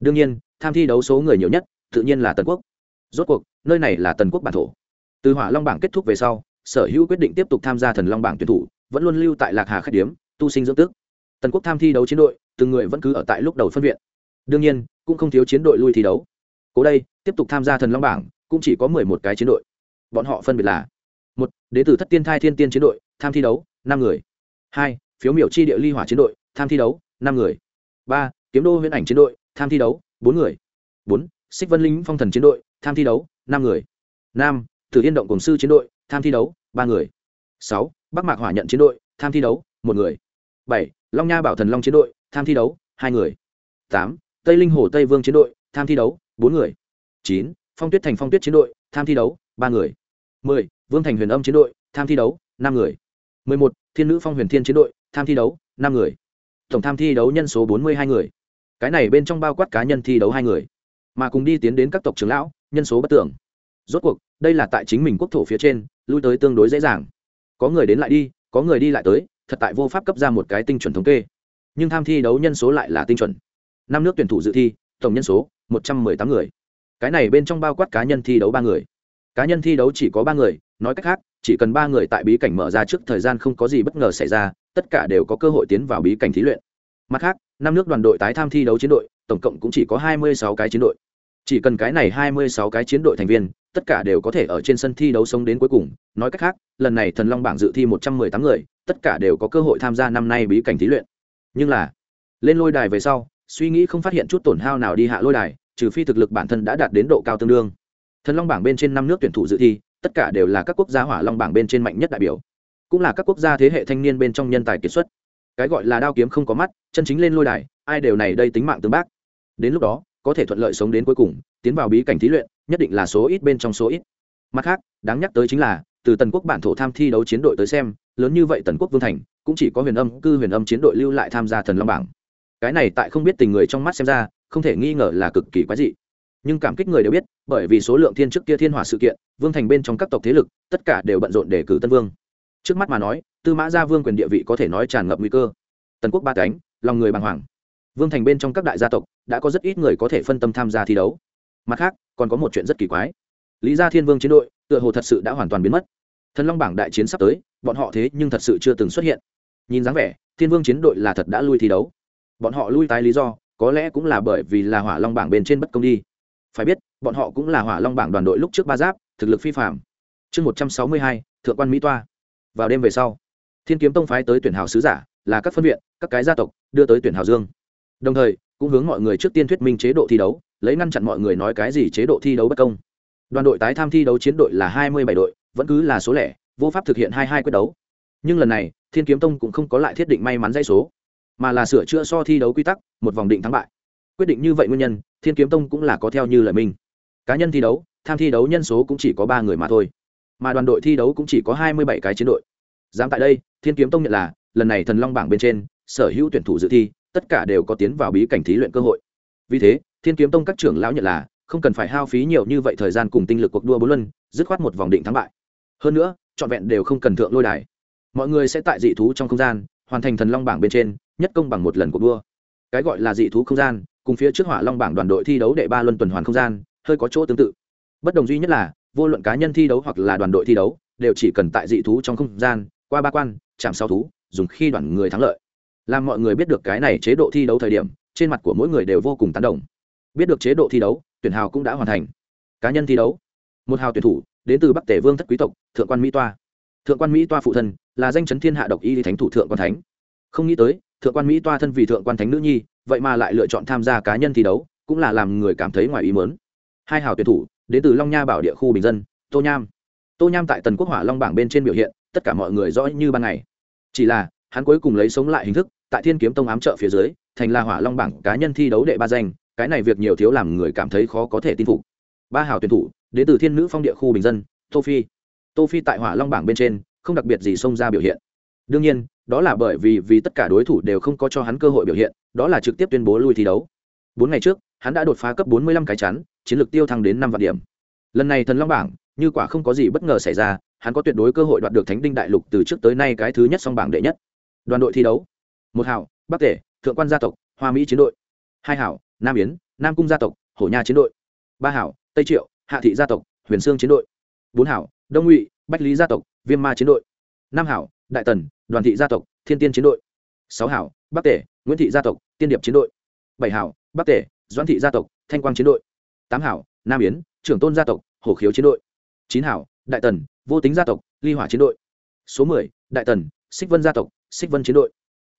Speaker 1: Đương nhiên, tham thi đấu số người nhiều nhất, tự nhiên là tần quốc. Rốt cuộc, nơi này là tần quốc bản thổ. Từ hỏa long bảng kết thúc về sau, sở hữu quyết định tiếp tục tham gia thần long bảng tuyển thủ, vẫn luôn lưu tại lạc hà khách điếm, tu sinh dưỡng tức tần quốc tham thi đấu chiến đội, từng người vẫn cứ ở tại lúc đầu phân viện. Đương nhiên, cũng không thiếu chiến đội lui thi đấu cố đây, tiếp tục tham gia thần long bảng, cũng chỉ có mười một cái chiến đội. Bọn họ phân biệt là, một đến từ thất tiên thai thiên tiên chiến đội, tham thi đấu, năm người. Hai, phiếu miểu chi địa ly hỏa chiến đội, tham thi đấu, năm người. Ba, kiếm đô huyễn ảnh chiến đội, tham thi đấu, bốn người. Bốn, xích vân linh phong thần chiến đội, tham thi đấu, năm người. Năm thử yên động cổng sư chiến đội, tham thi đấu, ba người. Sáu, bắc mạc hỏa nhận chiến đội, tham thi đấu, một người. Bảy, long nha bảo thần long chiến đội, tham thi đấu, hai người. Tám, tây linh hồ tây vương chiến đội tham thi đấu, bốn người. Chín, phong tuyết thành phong tuyết chiến đội, tham thi đấu, ba người. Mười, vương thành huyền âm chiến đội, tham thi đấu, năm người. Mười một, thiên nữ phong huyền thiên chiến đội, tham thi đấu, năm người. Tổng tham thi đấu nhân số bốn mươi hai người. Cái này bên trong bao quát cá nhân thi đấu hai người. Mà cùng đi tiến đến các tộc trưởng lão, nhân số bất tưởng. Rốt cuộc, đây là tại chính mình quốc thổ phía trên, lui tới tương đối dễ dàng. Có người đến lại đi, có người đi lại tới, thật tại vô pháp cấp ra một cái tinh chuẩn thống kê. Nhưng tham thi đấu nhân số lại là tinh chuẩn. Năm nước tuyển thủ dự thi tổng nhân số, một trăm mười tám người. Cái này bên trong bao quát cá nhân thi đấu ba người. Cá nhân thi đấu chỉ có ba người, nói cách khác, chỉ cần ba người tại bí cảnh mở ra trước thời gian không có gì bất ngờ xảy ra, tất cả đều có cơ hội tiến vào bí cảnh thí luyện. Mặt khác, năm nước đoàn đội tái tham thi đấu chiến đội, tổng cộng cũng chỉ có hai mươi sáu cái chiến đội. Chỉ cần cái này hai mươi sáu cái chiến đội thành viên, tất cả đều có thể ở trên sân thi đấu sống đến cuối cùng. Nói cách khác, lần này thần long bảng dự thi một trăm mười tám người, tất cả đều có cơ hội tham gia năm nay bí cảnh thí luyện. Nhưng là, lên lôi đài về sau suy nghĩ không phát hiện chút tổn hao nào đi hạ lôi đài, trừ phi thực lực bản thân đã đạt đến độ cao tương đương. Thần long bảng bên trên năm nước tuyển thủ dự thi, tất cả đều là các quốc gia hỏa long bảng bên trên mạnh nhất đại biểu. Cũng là các quốc gia thế hệ thanh niên bên trong nhân tài kiệt xuất. Cái gọi là đao kiếm không có mắt, chân chính lên lôi đài, ai đều này đây tính mạng tương bác. Đến lúc đó, có thể thuận lợi sống đến cuối cùng, tiến vào bí cảnh thí luyện, nhất định là số ít bên trong số ít. Mặt khác, đáng nhắc tới chính là, từ tần quốc bản thổ tham thi đấu chiến đội tới xem, lớn như vậy tần quốc vương thành, cũng chỉ có huyền âm, cư huyền âm chiến đội lưu lại tham gia thần long bảng cái này tại không biết tình người trong mắt xem ra, không thể nghi ngờ là cực kỳ quái dị. Nhưng cảm kích người đều biết, bởi vì số lượng thiên trước kia thiên hỏa sự kiện, vương thành bên trong các tộc thế lực, tất cả đều bận rộn để cử tân vương. Trước mắt mà nói, tư mã gia vương quyền địa vị có thể nói tràn ngập nguy cơ. Tần quốc ba cánh, lòng người bàng hoàng. Vương thành bên trong các đại gia tộc, đã có rất ít người có thể phân tâm tham gia thi đấu. Mặt khác, còn có một chuyện rất kỳ quái. Lý gia thiên vương chiến đội, tựa hồ thật sự đã hoàn toàn biến mất. Thần long bảng đại chiến sắp tới, bọn họ thế nhưng thật sự chưa từng xuất hiện. Nhìn dáng vẻ, thiên vương chiến đội là thật đã lui thi đấu bọn họ lui tái lý do, có lẽ cũng là bởi vì là hỏa long bảng bên trên bất công đi. Phải biết, bọn họ cũng là hỏa long bảng đoàn đội lúc trước ba giáp, thực lực phi phạm chương một trăm sáu mươi hai, thượng quan mỹ toa. Vào đêm về sau, thiên kiếm tông phái tới tuyển hào sứ giả, là các phân viện, các cái gia tộc, đưa tới tuyển hào dương. Đồng thời, cũng hướng mọi người trước tiên thuyết minh chế độ thi đấu, lấy ngăn chặn mọi người nói cái gì chế độ thi đấu bất công. Đoàn đội tái tham thi đấu chiến đội là hai mươi bảy đội, vẫn cứ là số lẻ, vô pháp thực hiện hai hai quyết đấu. Nhưng lần này, thiên kiếm tông cũng không có lại thiết định may mắn dãy số mà là sửa chữa so thi đấu quy tắc, một vòng định thắng bại. Quyết định như vậy nguyên nhân, thiên kiếm tông cũng là có theo như lời mình. Cá nhân thi đấu, tham thi đấu nhân số cũng chỉ có ba người mà thôi. Mà đoàn đội thi đấu cũng chỉ có hai mươi bảy cái chiến đội. Dám tại đây, thiên kiếm tông nhận là, lần này thần long bảng bên trên, sở hữu tuyển thủ dự thi, tất cả đều có tiến vào bí cảnh thí luyện cơ hội. Vì thế, thiên kiếm tông các trưởng lão nhận là, không cần phải hao phí nhiều như vậy thời gian cùng tinh lực cuộc đua bốn luân, dứt khoát một vòng định thắng bại. Hơn nữa, trọn vẹn đều không cần thượng lôi đài. Mọi người sẽ tại dị thú trong không gian, hoàn thành thần long bảng bên trên nhất công bằng một lần cuộc đua. Cái gọi là dị thú không gian, cùng phía trước hỏa long bảng đoàn đội thi đấu đệ ba luân tuần hoàn không gian, hơi có chỗ tương tự. Bất đồng duy nhất là, vô luận cá nhân thi đấu hoặc là đoàn đội thi đấu, đều chỉ cần tại dị thú trong không gian, qua ba quan, chạm sau thú, dùng khi đoàn người thắng lợi. Làm mọi người biết được cái này chế độ thi đấu thời điểm, trên mặt của mỗi người đều vô cùng tán đồng. Biết được chế độ thi đấu, tuyển hào cũng đã hoàn thành. Cá nhân thi đấu, một hào tuyển thủ, đến từ bắc tể vương thất quý tộc, thượng quan mỹ toa. Thượng quan mỹ toa phụ thân, là danh chấn thiên hạ độc y thánh thủ thượng quan thánh. Không nghĩ tới thượng quan mỹ toa thân vì thượng quan thánh nữ nhi, vậy mà lại lựa chọn tham gia cá nhân thi đấu, cũng là làm người cảm thấy ngoài ý mớn hai hào tuyển thủ, đến từ long nha bảo địa khu bình dân, tô nham. Tô nham tại tần quốc hỏa long bảng bên trên biểu hiện, tất cả mọi người rõ như ban ngày. Chỉ là, hắn cuối cùng lấy sống lại hình thức, tại thiên kiếm tông ám trợ phía dưới, thành là hỏa long bảng cá nhân thi đấu đệ ba danh, cái này việc nhiều thiếu làm người cảm thấy khó có thể tin phục. Ba hào tuyển thủ, đến từ thiên nữ phong địa khu bình dân, tô phi. Tô phi tại hỏa long bảng bên trên, không đặc biệt gì xông ra biểu hiện. Đương nhiên đó là bởi vì vì tất cả đối thủ đều không có cho hắn cơ hội biểu hiện, đó là trực tiếp tuyên bố lui thi đấu. Bốn ngày trước, hắn đã đột phá cấp bốn mươi lăm cái chắn, chiến lược tiêu thăng đến năm vạn điểm. Lần này thần long bảng, như quả không có gì bất ngờ xảy ra, hắn có tuyệt đối cơ hội đoạt được thánh đinh đại lục từ trước tới nay cái thứ nhất song bảng đệ nhất. Đoàn đội thi đấu. Một hảo, bắc tể, thượng quan gia tộc, hoa mỹ chiến đội. Hai hảo, nam yến, nam cung gia tộc, hổ nha chiến đội. Ba hảo, tây triệu, hạ thị gia tộc, huyền sương chiến đội. Bốn hảo, đông ngụy, bách lý gia tộc, viêm ma chiến đội. Năm hảo đại tần đoàn thị gia tộc thiên tiên chiến đội sáu hảo bắc tể nguyễn thị gia tộc tiên điệp chiến đội bảy hảo bắc tể doãn thị gia tộc thanh quang chiến đội tám hảo nam yến trưởng tôn gia tộc hổ khiếu chiến đội chín hảo đại tần vô tính gia tộc ly hỏa chiến đội số mười đại tần xích vân gia tộc xích vân chiến đội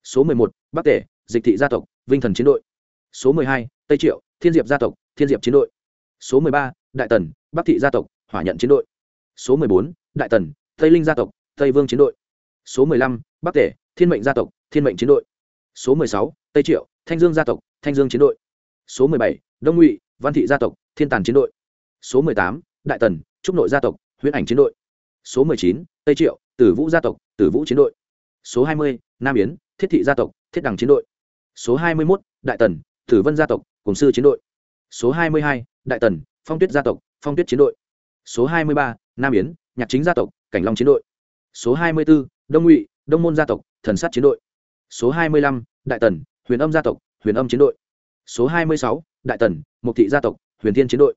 Speaker 1: số mười một bắc tể dịch thị gia tộc vinh thần chiến đội số mười hai tây triệu thiên diệp gia tộc thiên diệp chiến đội số mười ba đại tần bắc thị gia tộc hỏa nhận chiến đội số mười bốn đại tần tây linh gia tộc tây vương chiến đội số mười lăm, bắc tể, thiên mệnh gia tộc, thiên mệnh chiến đội. Số mười sáu, tây triệu, thanh dương gia tộc, thanh dương chiến đội. Số mười bảy, đông ngụy, văn thị gia tộc, thiên tàn chiến đội. Số mười tám, đại tần, trúc nội gia tộc, huyễn ảnh chiến đội. Số mười chín, tây triệu, tử vũ gia tộc, tử vũ chiến đội. Số hai mươi, nam yến, thiết thị gia tộc, thiết đằng chiến đội. Số hai mươi một đại tần, tử vân gia tộc, cùng sư chiến đội. Số hai mươi hai, đại tần, phong tuyết gia tộc, phong tuyết chiến đội. Số hai mươi ba, nam yến, nhạc chính gia tộc, cảnh long chiến đội. Số hai mươi bốn đông ngụy, đông môn gia tộc, thần sát chiến đội. Số hai mươi lăm, đại tần, huyền âm gia tộc, huyền âm chiến đội. Số hai mươi sáu, đại tần mục thị gia tộc, huyền thiên chiến đội.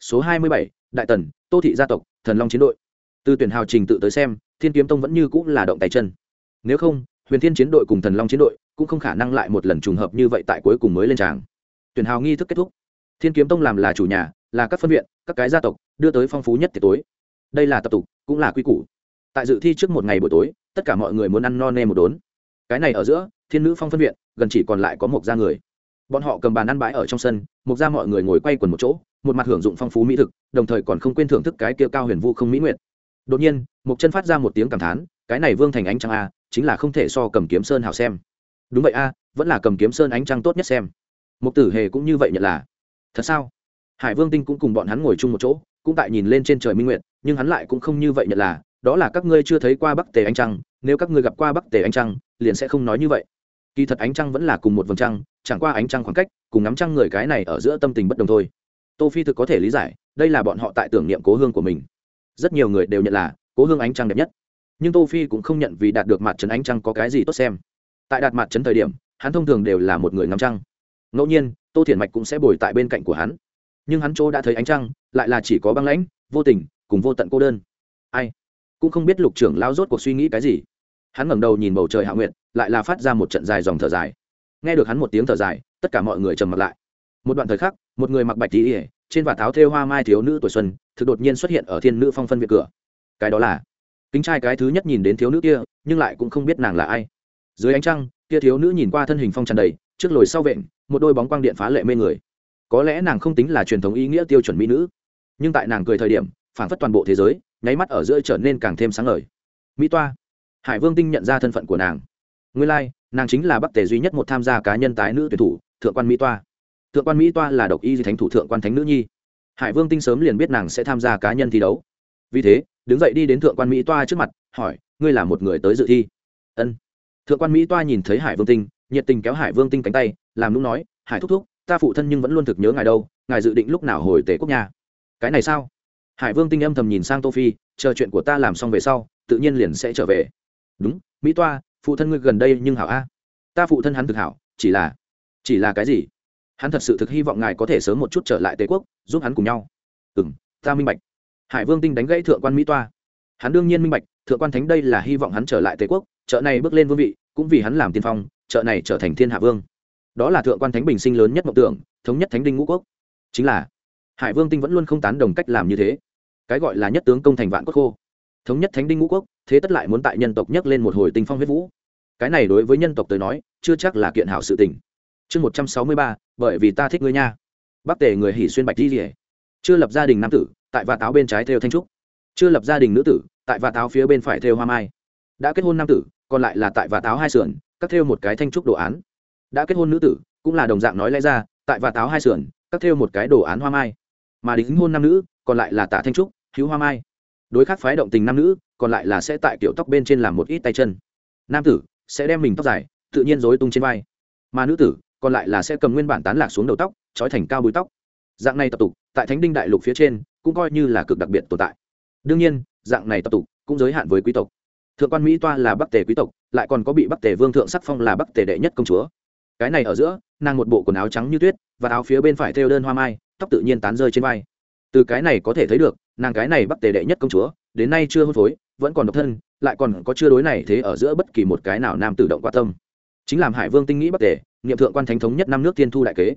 Speaker 1: Số hai mươi bảy, đại tần, tô thị gia tộc, thần long chiến đội. Từ tuyển hào trình tự tới xem, thiên kiếm tông vẫn như cũng là động tay chân. Nếu không, huyền thiên chiến đội cùng thần long chiến đội cũng không khả năng lại một lần trùng hợp như vậy tại cuối cùng mới lên tràng. Tuyển hào nghi thức kết thúc. Thiên kiếm tông làm là chủ nhà, là các phân viện, các cái gia tộc, đưa tới phong phú nhất tiệc tối. Đây là tập tục, cũng là quy củ. Tại dự thi trước một ngày buổi tối tất cả mọi người muốn ăn no nê một đốn. Cái này ở giữa, thiên nữ phong phân viện, gần chỉ còn lại có một gia người. Bọn họ cầm bàn ăn bãi ở trong sân, một gia mọi người ngồi quay quần một chỗ, một mặt hưởng dụng phong phú mỹ thực, đồng thời còn không quên thưởng thức cái kia cao huyền vu không mỹ nguyện đột nhiên một chân phát ra một tiếng cảm thán, cái này vương thành ánh trăng a, chính là không thể so cầm kiếm sơn hào xem. Đúng vậy a, vẫn là cầm kiếm sơn ánh trăng tốt nhất xem. Một tử hề cũng như vậy nhận là. Thật sao? Hải vương tinh cũng cùng bọn hắn ngồi chung một chỗ, cũng tại nhìn lên trên trời minh nguyện nhưng hắn lại cũng không như vậy nhận là đó là các ngươi chưa thấy qua bắc tề ánh trăng, nếu các ngươi gặp qua bắc tề ánh trăng, liền sẽ không nói như vậy. Kỳ thật ánh trăng vẫn là cùng một vầng trăng, chẳng qua ánh trăng khoảng cách, cùng ngắm trăng người cái này ở giữa tâm tình bất đồng thôi. Tô phi thực có thể lý giải, đây là bọn họ tại tưởng niệm cố hương của mình. Rất nhiều người đều nhận là, cố hương ánh trăng đẹp nhất. Nhưng tô phi cũng không nhận vì đạt được mặt trấn ánh trăng có cái gì tốt xem. Tại đạt mặt trấn thời điểm, hắn thông thường đều là một người ngắm trăng. Ngẫu nhiên, tô Thiển mạch cũng sẽ bồi tại bên cạnh của hắn. Nhưng hắn chỗ đã thấy ánh trăng, lại là chỉ có băng lãnh, vô tình, cùng vô tận cô đơn. Ai? Cũng không biết lục trưởng lao rốt cuộc suy nghĩ cái gì. Hắn ngẩng đầu nhìn bầu trời hạ nguyện lại là phát ra một trận dài dòng thở dài. Nghe được hắn một tiếng thở dài, tất cả mọi người trầm mặt lại. Một đoạn thời khắc, một người mặc bạch tí ỉa trên vạt áo thêu hoa mai thiếu nữ tuổi xuân, thực đột nhiên xuất hiện ở thiên nữ phong phân viện cửa. Cái đó là kính trai cái thứ nhất nhìn đến thiếu nữ kia, nhưng lại cũng không biết nàng là ai. Dưới ánh trăng, kia thiếu nữ nhìn qua thân hình phong tràn đầy, trước lồi sau vện, một đôi bóng quang điện phá lệ mê người. Có lẽ nàng không tính là truyền thống ý nghĩa tiêu chuẩn mỹ nữ, nhưng tại nàng cười thời điểm phản phất toàn bộ thế giới nháy mắt ở giữa trở nên càng thêm sáng ngời. Mỹ toa hải vương tinh nhận ra thân phận của nàng. Nguyên lai、like, nàng chính là bắc tề duy nhất một tham gia cá nhân tái nữ tuyển thủ thượng quan mỹ toa. Thượng quan mỹ toa là độc y di thánh thủ thượng quan thánh nữ nhi. Hải vương tinh sớm liền biết nàng sẽ tham gia cá nhân thi đấu. Vì thế đứng dậy đi đến thượng quan mỹ toa trước mặt hỏi ngươi là một người tới dự thi? Ân. Thượng quan mỹ toa nhìn thấy hải vương tinh nhiệt tình kéo hải vương tinh cánh tay làm lúc nói hải thúc thúc ta phụ thân nhưng vẫn luôn thực nhớ ngài đâu ngài dự định lúc nào hồi tể quốc nhà cái này sao? Hải vương tinh âm thầm nhìn sang tô phi, chờ chuyện của ta làm xong về sau, tự nhiên liền sẽ trở về. Đúng, mỹ toa, phụ thân ngươi gần đây nhưng hảo a. Ta phụ thân hắn thực hảo, chỉ là chỉ là cái gì? Hắn thật sự thực hy vọng ngài có thể sớm một chút trở lại tề quốc, giúp hắn cùng nhau. Ừ m ta minh bạch. Hải vương tinh đánh gãy thượng quan mỹ toa. Hắn đương nhiên minh bạch, thượng quan thánh đây là hy vọng hắn trở lại tề quốc, chợ này bước lên vương vị, cũng vì hắn làm tiên phong, chợ này trở thành thiên hạ vương. Đó là thượng quan thánh bình sinh lớn nhất mộng tưởng, thống nhất thánh đinh ngũ quốc. Chính là hải vương tinh vẫn luôn không tán đồng cách làm như thế. Cái gọi là nhất tướng công thành vạn quốc khô. Thống nhất thánh đinh ngũ quốc, thế tất lại muốn tại nhân tộc nhấc lên một hồi tinh phong huyết vũ. Cái này đối với nhân tộc tới nói, chưa chắc là kiện hảo sự tình. Chương một trăm sáu mươi ba, bởi vì ta thích ngươi nha. Bắc tề người hỉ xuyên bạch di rỉa chưa lập gia đình nam tử, tại và táo bên trái theo thanh trúc. Chưa lập gia đình nữ tử, tại và táo phía bên phải theo hoa mai. Đã kết hôn nam tử, còn lại là tại và táo hai sườn, các theo một cái thanh trúc đồ án. Đã kết hôn nữ tử, cũng là đồng dạng nói lẽ ra, tại và táo hai sườn, các theo một cái đồ án hoa mai mà đính hôn nam nữ, còn lại là tạ thanh trúc, hữu hoa mai. Đối khác phái động tình nam nữ, còn lại là sẽ tại kiểu tóc bên trên làm một ít tay chân. Nam tử sẽ đem mình tóc dài, tự nhiên dối tung trên vai. Mà nữ tử, còn lại là sẽ cầm nguyên bản tán lạc xuống đầu tóc, trói thành cao búi tóc. Dạng này tập tục, tại thánh đinh đại lục phía trên, cũng coi như là cực đặc biệt tồn tại. Đương nhiên, dạng này tập tục cũng giới hạn với quý tộc. Thượng quan mỹ toa là bắc tề quý tộc, lại còn có bị bắc tề vương thượng sắc phong là bắc tề đệ nhất công chúa. Cái này ở giữa, nàng một bộ quần áo trắng như tuyết, và áo phía bên phải thêu đơn hoa mai tóc tự nhiên tán rơi trên vai. Từ cái này có thể thấy được, nàng cái này bắc tề đệ nhất công chúa, đến nay chưa hôn phối, vẫn còn độc thân, lại còn có chưa đối này thế ở giữa bất kỳ một cái nào nam tự động qua tâm. Chính làm hải vương tinh nghĩ bắc tề, niệm thượng quan thánh thống nhất năm nước tiên thu đại kế.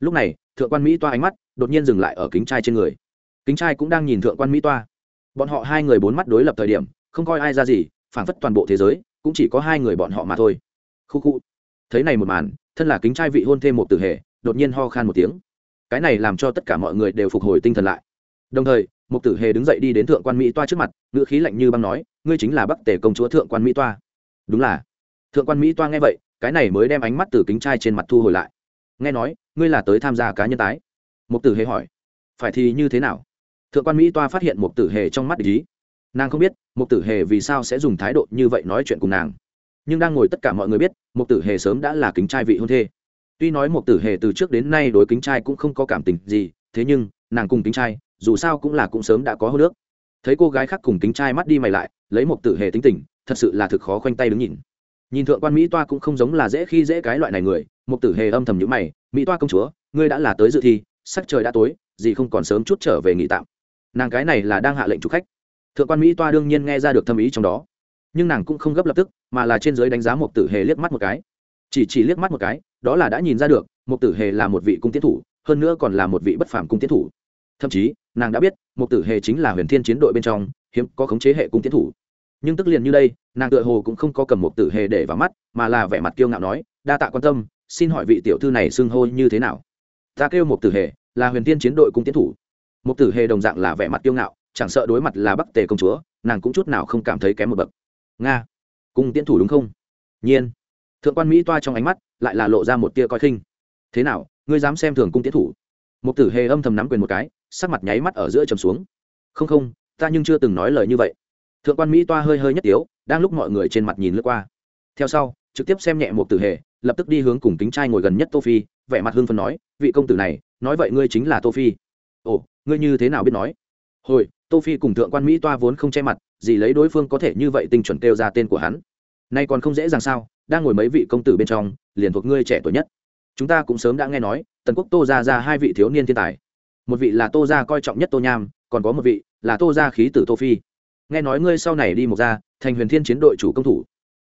Speaker 1: Lúc này, thượng quan mỹ toa ánh mắt đột nhiên dừng lại ở kính trai trên người. Kính trai cũng đang nhìn thượng quan mỹ toa. Bọn họ hai người bốn mắt đối lập thời điểm, không coi ai ra gì phản phất toàn bộ thế giới cũng chỉ có hai người bọn họ mà thôi. Khu khu. Thấy này một màn, thân là kính trai vị hôn thêm một tử hệ đột nhiên ho khan một tiếng cái này làm cho tất cả mọi người đều phục hồi tinh thần lại. Đồng thời, mục tử hề đứng dậy đi đến thượng quan mỹ toa trước mặt, ngữ khí lạnh như băng nói, ngươi chính là bắc tề công chúa thượng quan mỹ toa. Đúng là. Thượng quan mỹ toa nghe vậy, cái này mới đem ánh mắt từ kính trai trên mặt thu hồi lại. Nghe nói, ngươi là tới tham gia cá nhân tái? Mục tử hề hỏi. Phải thì như thế nào? Thượng quan mỹ toa phát hiện mục tử hề trong mắt ý. Nàng không biết, mục tử hề vì sao sẽ dùng thái độ như vậy nói chuyện cùng nàng. Nhưng đang ngồi tất cả mọi người biết, mục tử hề sớm đã là kính trai vị hôn thê tuy nói một tử hề từ trước đến nay đối kính trai cũng không có cảm tình gì, thế nhưng, nàng cùng kính trai, dù sao cũng là cũng sớm đã có hô nước thấy cô gái khác cùng kính trai mắt đi mày lại, lấy một tử hề tính tình, thật sự là thực khó khoanh tay đứng nhìn. Nhìn thượng quan mỹ toa cũng không giống là dễ khi dễ cái loại này người, một tử hề âm thầm nhữ mày, mỹ toa công chúa, ngươi đã là tới dự thi, sắc trời đã tối, gì không còn sớm chút trở về nghỉ tạm. Nàng cái này là đang hạ lệnh chụp khách. Thượng quan mỹ toa đương nhiên nghe ra được thâm ý trong đó. Nhưng nàng cũng không gấp lập tức, mà là trên giới đánh giá một tử hề liếc mắt một cái. Chỉ chỉ liếc mắt một cái đó là đã nhìn ra được mục tử hề là một vị cung tiến thủ, hơn nữa còn là một vị bất phàm cung tiến thủ. Thậm chí, nàng đã biết mục tử hề chính là huyền thiên chiến đội bên trong, hiếm có khống chế hệ cung tiến thủ. Nhưng tức liền như đây, nàng tựa hồ cũng không có cầm mục tử hề để vào mắt, mà là vẻ mặt kiêu ngạo nói, đa tạ quan tâm, xin hỏi vị tiểu thư này xưng hô như thế nào? Ta kêu mục tử hề, là huyền thiên chiến đội cung tiến thủ. Mục tử hề đồng dạng là vẻ mặt kiêu ngạo, chẳng sợ đối mặt là bắc tề công chúa, nàng cũng chút nào không cảm thấy kém một bậc. Nga, cung tiến thủ đúng không? Nhiên. Thượng quan mỹ toa trong ánh mắt lại là lộ ra một tia coi khinh. Thế nào, ngươi dám xem thường cung tiến thủ? Một tử hề âm thầm nắm quyền một cái, sắc mặt nháy mắt ở giữa trầm xuống. Không không, ta nhưng chưa từng nói lời như vậy. Thượng quan mỹ toa hơi hơi nhất tiếu, đang lúc mọi người trên mặt nhìn lướt qua. Theo sau, trực tiếp xem nhẹ một tử hề, lập tức đi hướng cùng tính trai ngồi gần nhất tô phi, vẻ mặt hưng phấn nói, vị công tử này, nói vậy ngươi chính là tô phi. Ồ, ngươi như thế nào biết nói? Hồi, tô phi cùng thượng quan mỹ toa vốn không che mặt, gì lấy đối phương có thể như vậy tinh chuẩn kêu ra tên của hắn? Nay còn không dễ dàng sao? Đang ngồi mấy vị công tử bên trong, liền thuộc ngươi trẻ tuổi nhất. Chúng ta cũng sớm đã nghe nói, tần quốc tô ra ra hai vị thiếu niên thiên tài. Một vị là tô gia coi trọng nhất tô nham, còn có một vị là tô gia khí tử tô phi. Nghe nói ngươi sau này đi một gia, thành huyền thiên chiến đội chủ công thủ.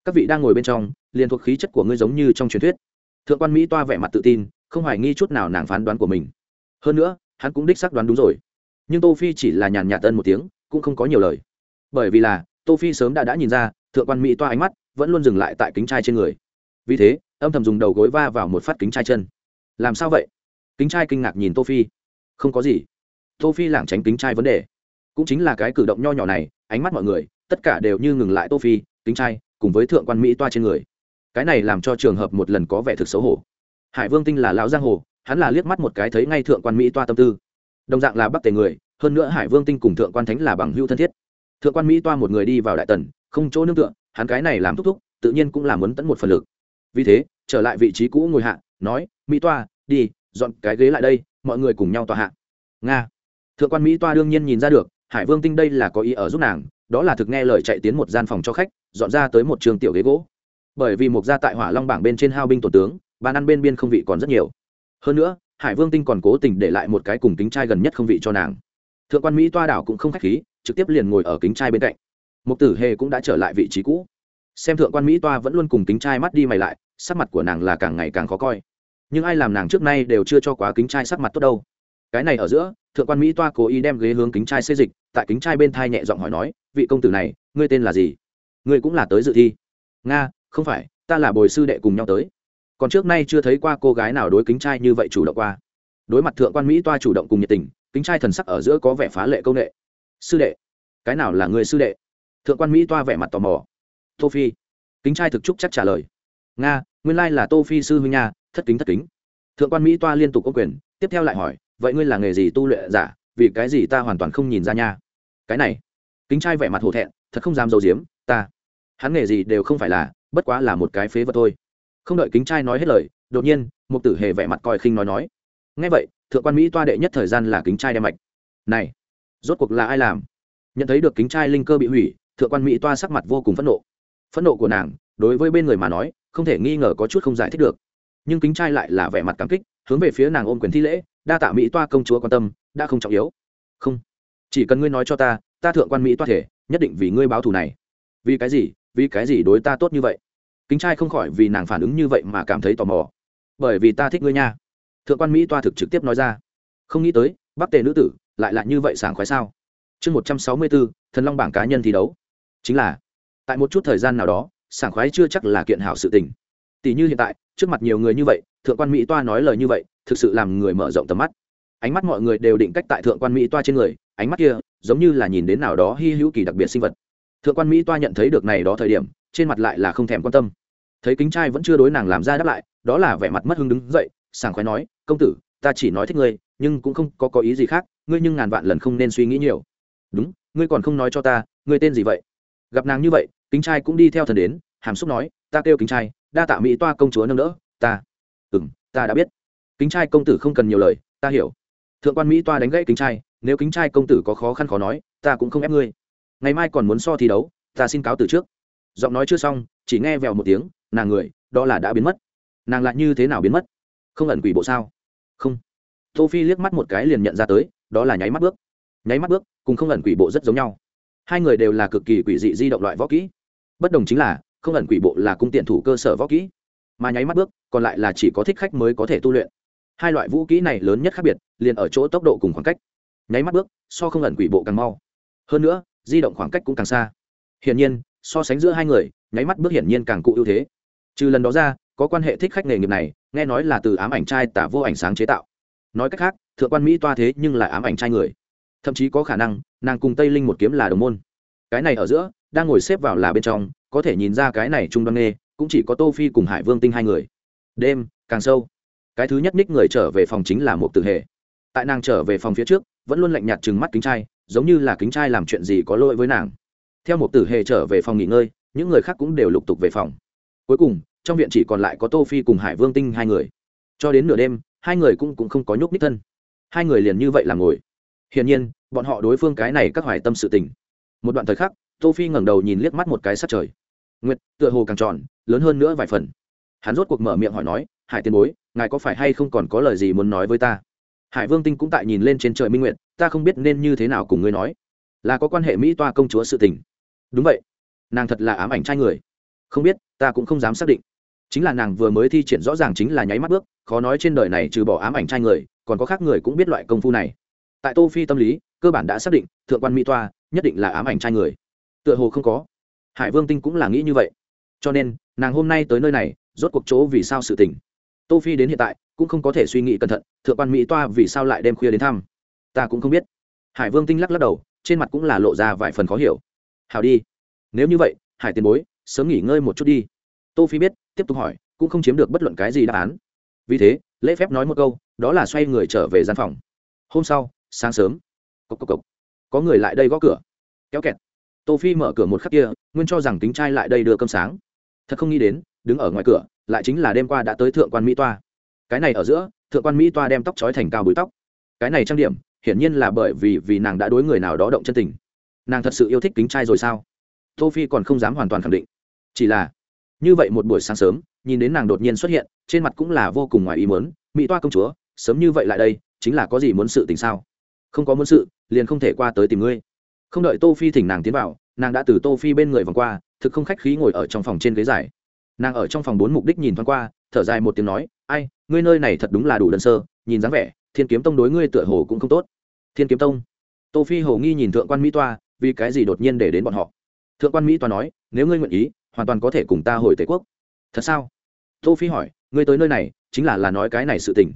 Speaker 1: Các vị đang ngồi bên trong, liền thuộc khí chất của ngươi giống như trong truyền thuyết. Thượng quan mỹ toa vẻ mặt tự tin, không hoài nghi chút nào nàng phán đoán của mình. Hơn nữa, hắn cũng đích xác đoán đúng rồi. Nhưng tô phi chỉ là nhàn nhạt tân một tiếng, cũng không có nhiều lời. Bởi vì là, tô phi sớm đã đã nhìn ra, thượng quan mỹ toa ánh mắt vẫn luôn dừng lại tại kính trai trên người. Vì thế, âm thầm dùng đầu gối va vào một phát kính trai chân. Làm sao vậy? Kính trai kinh ngạc nhìn tô phi không có gì. Tô phi lảng tránh kính trai vấn đề. Cũng chính là cái cử động nho nhỏ này, ánh mắt mọi người, tất cả đều như ngừng lại tô phi kính trai, cùng với thượng quan mỹ toa trên người. Cái này làm cho trường hợp một lần có vẻ thực xấu hổ. Hải vương tinh là lão giang hồ, hắn là liếc mắt một cái thấy ngay thượng quan mỹ toa tâm tư. Đồng dạng là bắc tề người, hơn nữa hải vương tinh cùng thượng quan thánh là bằng hữu thân thiết. Thượng quan mỹ toa một người đi vào đại tần, không chỗ nương tựa hắn cái này làm thúc thúc, tự nhiên cũng là muốn tận một phần lực. Vì thế, trở lại vị trí cũ ngồi hạ, nói, mỹ toa, đi, dọn cái ghế lại đây, mọi người cùng nhau tòa hạ. Nga. Thượng quan mỹ toa đương nhiên nhìn ra được, hải vương tinh đây là có ý ở giúp nàng, đó là thực nghe lời chạy tiến một gian phòng cho khách, dọn ra tới một trường tiểu ghế gỗ. Bởi vì mục gia tại hỏa long bảng bên trên hao binh tổ tướng, bàn ăn bên biên không vị còn rất nhiều. Hơn nữa, hải vương tinh còn cố tình để lại một cái cùng kính trai gần nhất không vị cho nàng. Thượng quan mỹ toa đảo cũng không k h á c h khí, trực tiếp liền ngồi ở kính trai bên cạnh mục tử hề cũng đã trở lại vị trí cũ. Xem thượng quan mỹ toa vẫn luôn cùng kính trai mắt đi mày lại, sắc mặt của nàng là càng ngày càng khó coi. Nhưng ai làm nàng trước nay đều chưa cho quá kính trai sắc mặt tốt đâu. Cái này ở giữa, thượng quan mỹ toa cố ý đem ghế hướng kính trai xây dịch, tại kính trai bên thai nhẹ giọng hỏi nói, vị công tử này, ngươi tên là gì? Ngươi cũng là tới dự thi. Nga, không phải, ta là bồi sư đệ cùng nhau tới. Còn trước nay chưa thấy qua cô gái nào đối kính trai như vậy chủ động qua. Đối mặt thượng quan mỹ toa chủ động cùng nhiệt tình, kính trai thần sắc ở giữa có vẻ phá lệ công nghệ. Sư đệ, cái nào là người sư đệ? Thượng quan mỹ toa vẻ mặt tò mò. Tô phi, kính trai thực trúc chắc trả lời. Nga, nguyên lai là tô phi sư huynh nha, thất kính thất kính. Thượng quan mỹ toa liên tục có quyền, tiếp theo lại hỏi, vậy ngươi là nghề gì tu luyện giả, vì cái gì ta hoàn toàn không nhìn ra nha? Cái này, kính trai vẻ mặt hổ thẹn, thật không dám dầu diếm ta, hắn nghề gì đều không phải là, bất quá là một cái phế vật thôi. Không đợi kính trai nói hết lời, đột nhiên một tử hề vẻ mặt coi khinh nói nói. Ngay vậy, thượng quan mỹ toa đệ nhất thời gian là kính trai đem mạch. Này, rốt cuộc là ai làm? Nhận thấy được kính trai linh cơ bị hủy thượng quan mỹ toa sắc mặt vô cùng phẫn nộ. Phẫn nộ của nàng, đối với bên người mà nói, không thể nghi ngờ có chút không giải thích được. Nhưng kính trai lại là vẻ mặt cảm kích, hướng về phía nàng ôm quyền thi lễ, đa tạ mỹ toa công chúa quan tâm, đã không trọng yếu. Không, chỉ cần ngươi nói cho ta ta thượng quan mỹ toa thể, nhất định vì ngươi báo thù này. Vì cái gì, vì cái gì đối ta tốt như vậy? Kính trai không khỏi vì nàng phản ứng như vậy mà cảm thấy tò mò. Bởi vì ta thích ngươi nha. Thượng quan mỹ toa thực trực tiếp nói ra. Không nghĩ tới bắc tề nữ tử lại là như vậy sảng khoái sao? Chương một trăm sáu mươi bốn thần long bảng cá nhân thi đấu chính là, tại một chút thời gian nào đó, sảng khoái chưa chắc là kiện hảo sự tình. Tỷ như hiện tại, trước mặt nhiều người như vậy, thượng quan mỹ toa nói lời như vậy, thực sự làm người mở rộng tầm mắt. Ánh mắt mọi người đều định cách tại thượng quan mỹ toa trên người, ánh mắt kia, giống như là nhìn đến nào đó hy hữu kỳ đặc biệt sinh vật. Thượng quan mỹ toa nhận thấy được này đó thời điểm, trên mặt lại là không thèm quan tâm. Thấy kính trai vẫn chưa đối nàng làm ra đáp lại, đó là vẻ mặt mất hứng đứng dậy, sảng khoái nói, công tử, ta chỉ nói thích ngươi, nhưng cũng không có có ý gì khác, ngươi nhưng ngàn vạn lần không nên suy nghĩ nhiều. Đúng, ngươi còn không nói cho ta, ngươi tên gì vậy? Gặp nàng như vậy, kính trai cũng đi theo thần đến, hàm xúc nói, ta kêu kính trai, đa tạ mỹ toa công chúa nâng đỡ, ta. Ừ m ta đã biết. Kính trai công tử không cần nhiều lời, ta hiểu. Thượng quan mỹ toa đánh gãy kính trai, nếu kính trai công tử có khó khăn khó nói, ta cũng không ép ngươi. Ngày mai còn muốn so thi đấu, ta xin cáo từ trước. Giọng nói chưa xong, chỉ nghe vèo một tiếng, nàng người, đó là đã biến mất. Nàng lại như thế nào biến mất? Không ẩn quỷ bộ sao? Không. Tô phi liếc mắt một cái liền nhận ra tới, đó là nháy mắt bước. Nháy mắt bước, cùng không ẩn quỷ bộ rất giống nhau hai người đều là cực kỳ quỷ dị di động loại võ kỹ. Bất đồng chính là, không ẩn quỷ bộ là cung tiện thủ cơ sở võ kỹ, mà nháy mắt bước, còn lại là chỉ có thích khách mới có thể tu luyện. Hai loại vũ kỹ này lớn nhất khác biệt, liền ở chỗ tốc độ cùng khoảng cách. Nháy mắt bước, so không ẩn quỷ bộ càng mau. Hơn nữa, di động khoảng cách cũng càng xa. Hiển nhiên, so sánh giữa hai người, nháy mắt bước hiển nhiên càng cụ ưu thế. Trừ lần đó ra, có quan hệ thích khách nghề nghiệp này, nghe nói là từ ám ảnh trai tả vô ảnh sáng chế tạo. Nói cách khác, thượng quan mỹ toa thế nhưng là ám ảnh trai người thậm chí có khả năng nàng cùng tây linh một kiếm là đồng môn cái này ở giữa đang ngồi xếp vào là bên trong có thể nhìn ra cái này trung đoan nghê, cũng chỉ có tô phi cùng hải vương tinh hai người đêm càng sâu cái thứ nhất ních người trở về phòng chính là một tử hệ tại nàng trở về phòng phía trước vẫn luôn lạnh nhạt chừng mắt kính trai giống như là kính trai làm chuyện gì có lỗi với nàng theo một tử hệ trở về phòng nghỉ ngơi những người khác cũng đều lục tục về phòng cuối cùng trong viện chỉ còn lại có tô phi cùng hải vương tinh hai người cho đến nửa đêm hai người cũng cũng không có nhúc ních thân hai người liền như vậy là ngồi hiển nhiên, bọn họ đối phương cái này các hoài tâm sự tình. Một đoạn thời khắc, tô phi ngẩng đầu nhìn liếc mắt một cái sát trời. Nguyệt, tựa hồ càng tròn, lớn hơn nữa vài phần. Hắn rốt cuộc mở miệng hỏi nói, hải tiên bối, ngài có phải hay không còn có lời gì muốn nói với ta? Hải vương tinh cũng tại nhìn lên trên trời minh nguyệt, ta không biết nên như thế nào cùng ngươi nói. Là có quan hệ mỹ toa công chúa sự tình. Đúng vậy. Nàng thật là ám ảnh trai người. Không biết, ta cũng không dám xác định. Chính là nàng vừa mới thi triển rõ ràng chính là nháy mắt bước, khó nói trên đời này trừ bỏ ám ảnh trai người, còn có khác người cũng biết loại công phu này tại tô phi tâm lý, cơ bản đã xác định, thượng quan mỹ toa nhất định là ám ảnh trai người. Tựa hồ không có. Hải vương tinh cũng là nghĩ như vậy. Cho nên, nàng hôm nay tới nơi này, rốt cuộc chỗ vì sao sự tình. Tô phi đến hiện tại, cũng không có thể suy nghĩ cẩn thận, thượng quan mỹ toa vì sao lại đêm khuya đến thăm? Ta cũng không biết. Hải vương tinh lắc lắc đầu, trên mặt cũng là lộ ra vài phần khó hiểu. Hào đi. Nếu như vậy, hải tiền bối, sớm nghỉ ngơi một chút đi. Tô phi biết, tiếp tục hỏi, cũng không chiếm được bất luận cái gì đáp án. Vì thế, lễ phép nói một câu, đó là xoay người trở về gian phòng. Hôm sau sáng sớm. Cốc cốc cốc. có người lại đây gõ cửa. Kéo kẹt. Tô phi mở cửa một khắc kia, nguyên cho rằng tính trai lại đây đưa cơm sáng. Thật không nghĩ đến, đứng ở ngoài cửa, lại chính là đêm qua đã tới thượng quan mỹ toa. Cái này ở giữa, thượng quan mỹ toa đem tóc trói thành cao bụi tóc. Cái này trang điểm, hiển nhiên là bởi vì vì nàng đã đối người nào đó động chân tình. Nàng thật sự yêu thích kính trai rồi sao? Tô phi còn không dám hoàn toàn khẳng định. Chỉ là, như vậy một buổi sáng sớm, nhìn đến nàng đột nhiên xuất hiện, trên mặt cũng là vô cùng ngoài ý muốn. Mỹ toa công chúa, sớm như vậy lại đây, chính là có gì muốn sự tình sao? Không có muốn sự, liền không thể qua tới tìm ngươi. Không đợi tô phi thỉnh nàng tiến vào, nàng đã từ tô phi bên người vòng qua, thực không khách khí ngồi ở trong phòng trên ghế dài. Nàng ở trong phòng bốn mục đích nhìn thoáng qua, thở dài một tiếng nói, ai, ngươi nơi này thật đúng là đủ đơn sơ, nhìn dáng vẻ, thiên kiếm tông đối ngươi tựa hồ cũng không tốt. Thiên kiếm tông? Tô phi hồ nghi nhìn thượng quan mỹ toa, vì cái gì đột nhiên để đến bọn họ? Thượng quan mỹ toa nói, nếu ngươi nguyện ý, hoàn toàn có thể cùng ta hồi tề quốc. Thật sao? Tô phi hỏi, ngươi tới nơi này, chính là là nói cái này sự tình.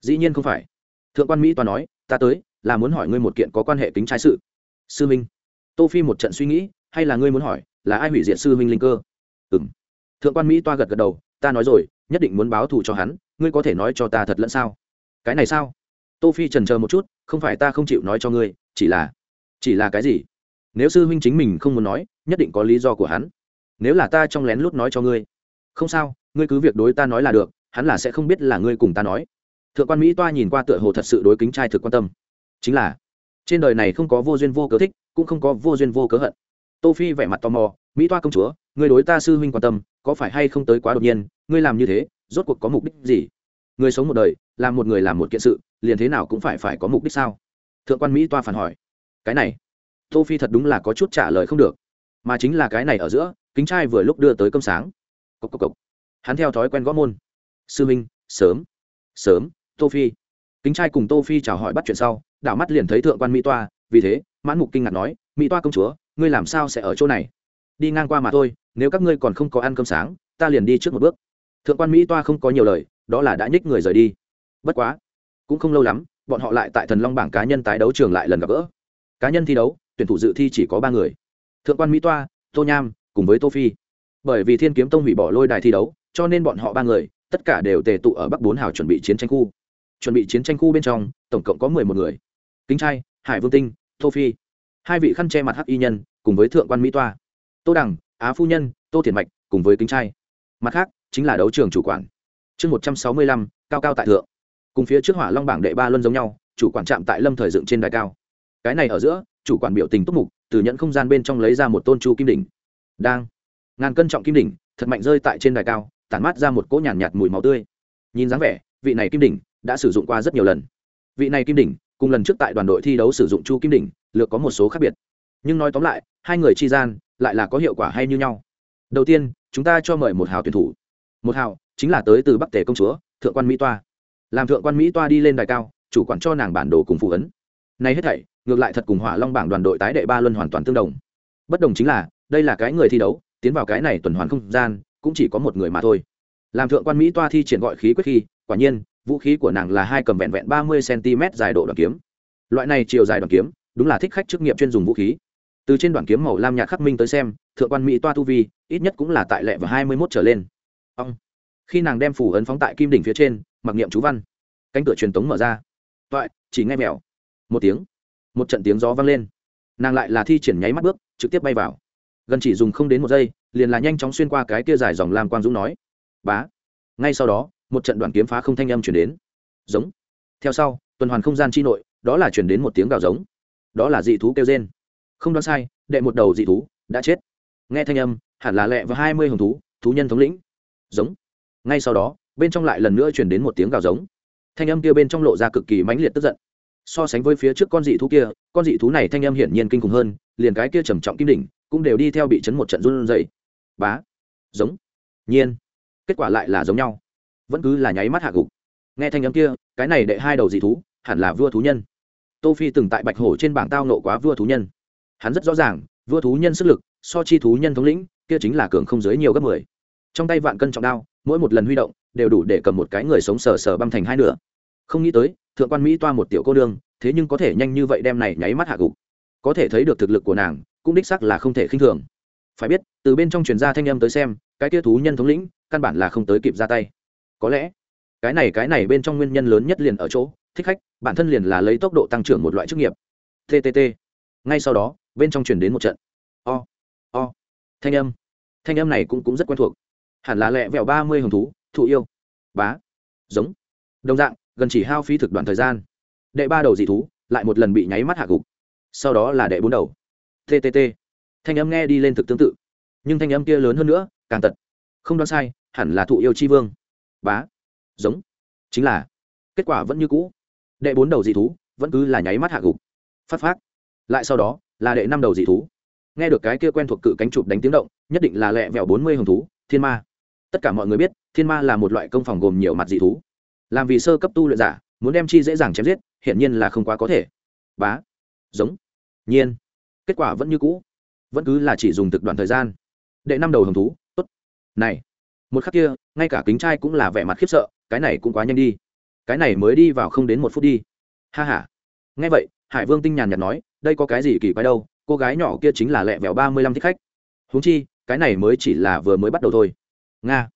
Speaker 1: Dĩ nhiên không phải. Thượng quan mỹ toa nói, ta tới là muốn hỏi ngươi một kiện có quan hệ tính trái sự. Sư minh. Tô phi một trận suy nghĩ, hay là ngươi muốn hỏi, là ai hủy diệt sư minh linh cơ? Ừm. Thượng quan mỹ toa gật gật đầu, ta nói rồi, nhất định muốn báo thù cho hắn, ngươi có thể nói cho ta thật lẫn sao? Cái này sao? Tô phi trần chờ một chút, không phải ta không chịu nói cho ngươi, chỉ là chỉ là cái gì? Nếu sư huynh chính mình không muốn nói, nhất định có lý do của hắn. Nếu là ta trong lén lút nói cho ngươi. Không sao, ngươi cứ việc đối ta nói là được, hắn là sẽ không biết là ngươi cùng ta nói. Thượng quan mỹ toa nhìn qua tựa hồ thật sự đối kính trai thực quan tâm chính là trên đời này không có vô duyên vô cớ thích, cũng không có vô duyên vô cớ hận. Tô phi vẻ mặt tò mò, mỹ toa công chúa, người đối ta sư huynh quan tâm, có phải hay không tới quá đột nhiên? Ngươi làm như thế, rốt cuộc có mục đích gì? Người sống một đời, làm một người làm một kiện sự, liền thế nào cũng phải phải có mục đích sao? Thượng quan mỹ toa phản hỏi. Cái này? Tô phi thật đúng là có chút trả lời không được. Mà chính là cái này ở giữa, kính trai vừa lúc đưa tới cơm sáng. Cốc cốc cốc. hắn theo thói quen gõ môn. Sư minh sớm sớm, tô phi. Kính trai cùng tô phi chào hỏi bắt chuyện sau đảo mắt liền thấy thượng quan mỹ toa, vì thế, mãn mục kinh ngạc nói, mỹ toa công chúa, ngươi làm sao sẽ ở chỗ này? Đi ngang qua mà thôi, nếu các ngươi còn không có ăn cơm sáng, ta liền đi trước một bước. Thượng quan mỹ toa không có nhiều lời, đó là đã nhích người rời đi. Bất quá, cũng không lâu lắm, bọn họ lại tại thần long bảng cá nhân tái đấu trường lại lần gặp gỡ. Cá nhân thi đấu, tuyển thủ dự thi chỉ có ba người. Thượng quan mỹ toa, tô nham, cùng với tô phi. Bởi vì thiên kiếm tông hủy bỏ lôi đài thi đấu, cho nên bọn họ ba người, tất cả đều tề tụ ở bắc bốn hào chuẩn bị chiến tranh khu. Chuẩn bị chiến tranh khu bên trong, tổng cộng có mười một người kính trai hải vương tinh tô phi. Hai vị khăn che mặt hắc y nhân cùng với thượng quan mỹ toa. Tô đằng á phu nhân tô thiền mạch cùng với kính trai. Mặt khác chính là đấu trường chủ quản. Chương một trăm sáu mươi lăm cao cao tại thượng. Cùng phía trước hỏa long bảng đệ ba luân giống nhau chủ quản trạm tại lâm thời dựng trên đài cao. Cái này ở giữa chủ quản biểu tình túc mục từ nhận không gian bên trong lấy ra một tôn chu kim đỉnh. Đang. Ngàn cân trọng kim đỉnh thật mạnh rơi tại trên đài cao tản mát ra một cỗ nhàn nhạt, nhạt mùi máu tươi. Nhìn dáng vẻ vị này kim đỉnh đã sử dụng qua rất nhiều lần. Vị này kim đỉnh cùng lần trước tại đoàn đội thi đấu sử dụng chu kim đỉnh, lược có một số khác biệt. Nhưng nói tóm lại, hai người chi gian lại là có hiệu quả hay như nhau. Đầu tiên, chúng ta cho mời một hào tuyển thủ. Một hào chính là tới từ bắc tề công chúa, thượng quan mỹ toa. Làm thượng quan mỹ toa đi lên đài cao, chủ quản cho nàng bản đồ cùng phụ ấn. Nay hết thảy, ngược lại thật cùng hỏa long bảng đoàn đội tái đệ ba luân hoàn toàn tương đồng. Bất đồng chính là, đây là cái người thi đấu, tiến vào cái này tuần hoàn không gian, cũng chỉ có một người mà thôi. Làm thượng quan mỹ toa thi triển gọi khí quyết khi, quả nhiên vũ khí của nàng là hai cầm vẹn vẹn ba mươi cm dài độ đoàn kiếm. Loại này chiều dài đoàn kiếm, đúng là thích khách chức nghiệp chuyên dùng vũ khí. Từ trên đoàn kiếm màu lam nhạt khắc minh tới xem, thượng quan mỹ toa tu vi, ít nhất cũng là tại lệ và hai mươi mốt trở lên. Ông. Khi nàng đem phủ ấn phóng tại kim đỉnh phía trên, mặc niệm chú văn. Cánh cửa truyền tống mở ra. Toại, chỉ nghe mèo. Một tiếng. Một trận tiếng gió vang lên. Nàng lại là thi triển nháy mắt bước, trực tiếp bay vào. Gần chỉ dùng không đến một giây, liền là nhanh chóng xuyên qua cái kia dài dòng lam quang dũng nói. Bá. Ngay sau đó một trận đoàn kiếm phá không thanh âm chuyển đến. Giống. Theo sau, tuần hoàn không gian chi nội, đó là chuyển đến một tiếng gào giống. Đó là dị thú kêu trên không đoán sai, đệ một đầu dị thú đã chết. Nghe thanh âm, hẳn là lẹ và hai mươi hồng thú thú nhân thống lĩnh. Giống. Ngay sau đó, bên trong lại lần nữa chuyển đến một tiếng gào giống. Thanh âm kia bên trong lộ ra cực kỳ mãnh liệt tức giận. So sánh với phía trước con dị thú kia, con dị thú này thanh âm hiển nhiên kinh khủng hơn, liền cái kia trầm trọng kim đỉnh cũng đều đi theo bị chấn một trận run dày bá. Giống. Nhiên. Kết quả lại là giống nhau vẫn cứ là nháy mắt hạ gục. Nghe thanh âm kia, cái này đệ hai đầu dị thú, hẳn là vua thú nhân. Tô phi từng tại bạch hổ trên bảng tao nộ quá vua thú nhân. Hắn rất rõ ràng, vua thú nhân sức lực, so chi thú nhân thống lĩnh, kia chính là cường không dưới nhiều gấp mười. Trong tay vạn cân trọng đao, mỗi một lần huy động, đều đủ để cầm một cái người sống sờ sờ băm thành hai nửa. Không nghĩ tới, thượng quan mỹ toa một tiểu cô đương thế nhưng có thể nhanh như vậy đem này nháy mắt hạ gục. Có thể thấy được thực lực của nàng, cũng đích sắc là không thể khinh thường. Phải biết, từ bên trong truyền gia thanh âm tới xem, cái kia thú nhân thống lĩnh, căn bản là không tới kịp ra tay có lẽ, cái này cái này bên trong nguyên nhân lớn nhất liền ở chỗ, thích khách, bản thân liền là lấy tốc độ tăng trưởng một loại chức nghiệp. Ttt ngay sau đó, bên trong chuyển đến một trận. O o. Thanh âm. Thanh âm này cũng cũng rất quen thuộc. Hẳn là lẹ vẹo ba mươi hồng thú, thụ yêu, bá, giống. Đồng dạng, gần chỉ hao phí thực đoạn thời gian. Đệ ba đầu dị thú, lại một lần bị nháy mắt hạ gục. Sau đó là đệ bốn đầu. Ttt thanh âm nghe đi lên thực tương tự. Nhưng thanh âm kia lớn hơn nữa, càng tật. Không đoán sai, hẳn là thụ yêu chi vương bá. Giống. Chính là, kết quả vẫn như cũ. Đệ bốn đầu dị thú, vẫn cứ là nháy mắt hạ gục. Phát phát. Lại sau đó, là đệ năm đầu dị thú. Nghe được cái kia quen thuộc cự cánh chụp đánh tiếng động, nhất định là lẹ vẹo bốn mươi hồng thú, thiên ma. Tất cả mọi người biết, thiên ma là một loại công phòng gồm nhiều mặt dị thú. Làm vì sơ cấp tu luyện giả, muốn đem chi dễ dàng chém giết, hiển nhiên là không quá có thể. Bá. Giống. Nhiên. Kết quả vẫn như cũ. Vẫn cứ là chỉ dùng thực đoạn thời gian. Đệ năm đầu hồng thú. Tốt. Này một khắc kia, ngay cả kính trai cũng là vẻ mặt khiếp sợ, cái này cũng quá nhanh đi. Cái này mới đi vào không đến một phút đi. Ha h a nghe vậy, hải vương tinh nhàn nhạt nói, đây có cái gì kỳ quái đâu, cô gái nhỏ kia chính là lẹ vẻo ba mươi lăm thích khách. Huống chi, cái này mới chỉ là vừa mới bắt đầu thôi. Nga.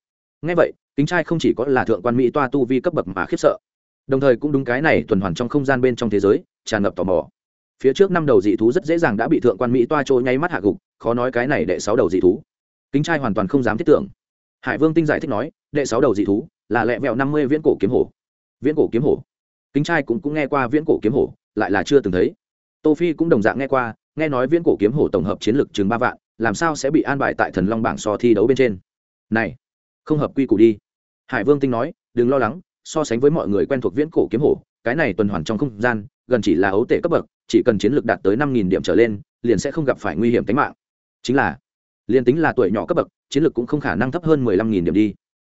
Speaker 1: Nghe vậy, kính trai không chỉ có là thượng quan mỹ toa tu vi cấp bậc mà khiếp sợ. Đồng thời cũng đúng cái này tuần hoàn trong không gian bên trong thế giới, tràn ngập tò mò. Phía trước năm đầu dị thú rất dễ dàng đã bị thượng quan mỹ toa trôi nháy mắt hạ gục, khó nói cái này đệ sáu đầu dị thú. Kính trai hoàn toàn không dám thiết tưởng hải vương tinh giải thích nói, đệ sáu đầu dị thú là lẹ vẹo năm mươi viễn cổ kiếm hổ. Viễn cổ kiếm hổ. Kính trai cũng cũng nghe qua viễn cổ kiếm hổ, lại là chưa từng thấy. Tô phi cũng đồng dạng nghe qua, nghe nói viễn cổ kiếm hổ tổng hợp chiến lược chừng ba vạn, làm sao sẽ bị an bài tại thần long bảng so thi đấu bên trên? Này, không hợp quy củ đi. Hải vương tinh nói, đừng lo lắng, so sánh với mọi người quen thuộc viễn cổ kiếm hổ, cái này tuần hoàn trong không gian, gần chỉ là ấu tể cấp bậc, chỉ cần chiến lược đạt tới năm nghìn điểm trở lên, liền sẽ không gặp phải nguy hiểm tính mạng. Chính là liền tính là tuổi nhỏ cấp bậc, chiến lược cũng không khả năng thấp hơn mười lăm nghìn điểm đi.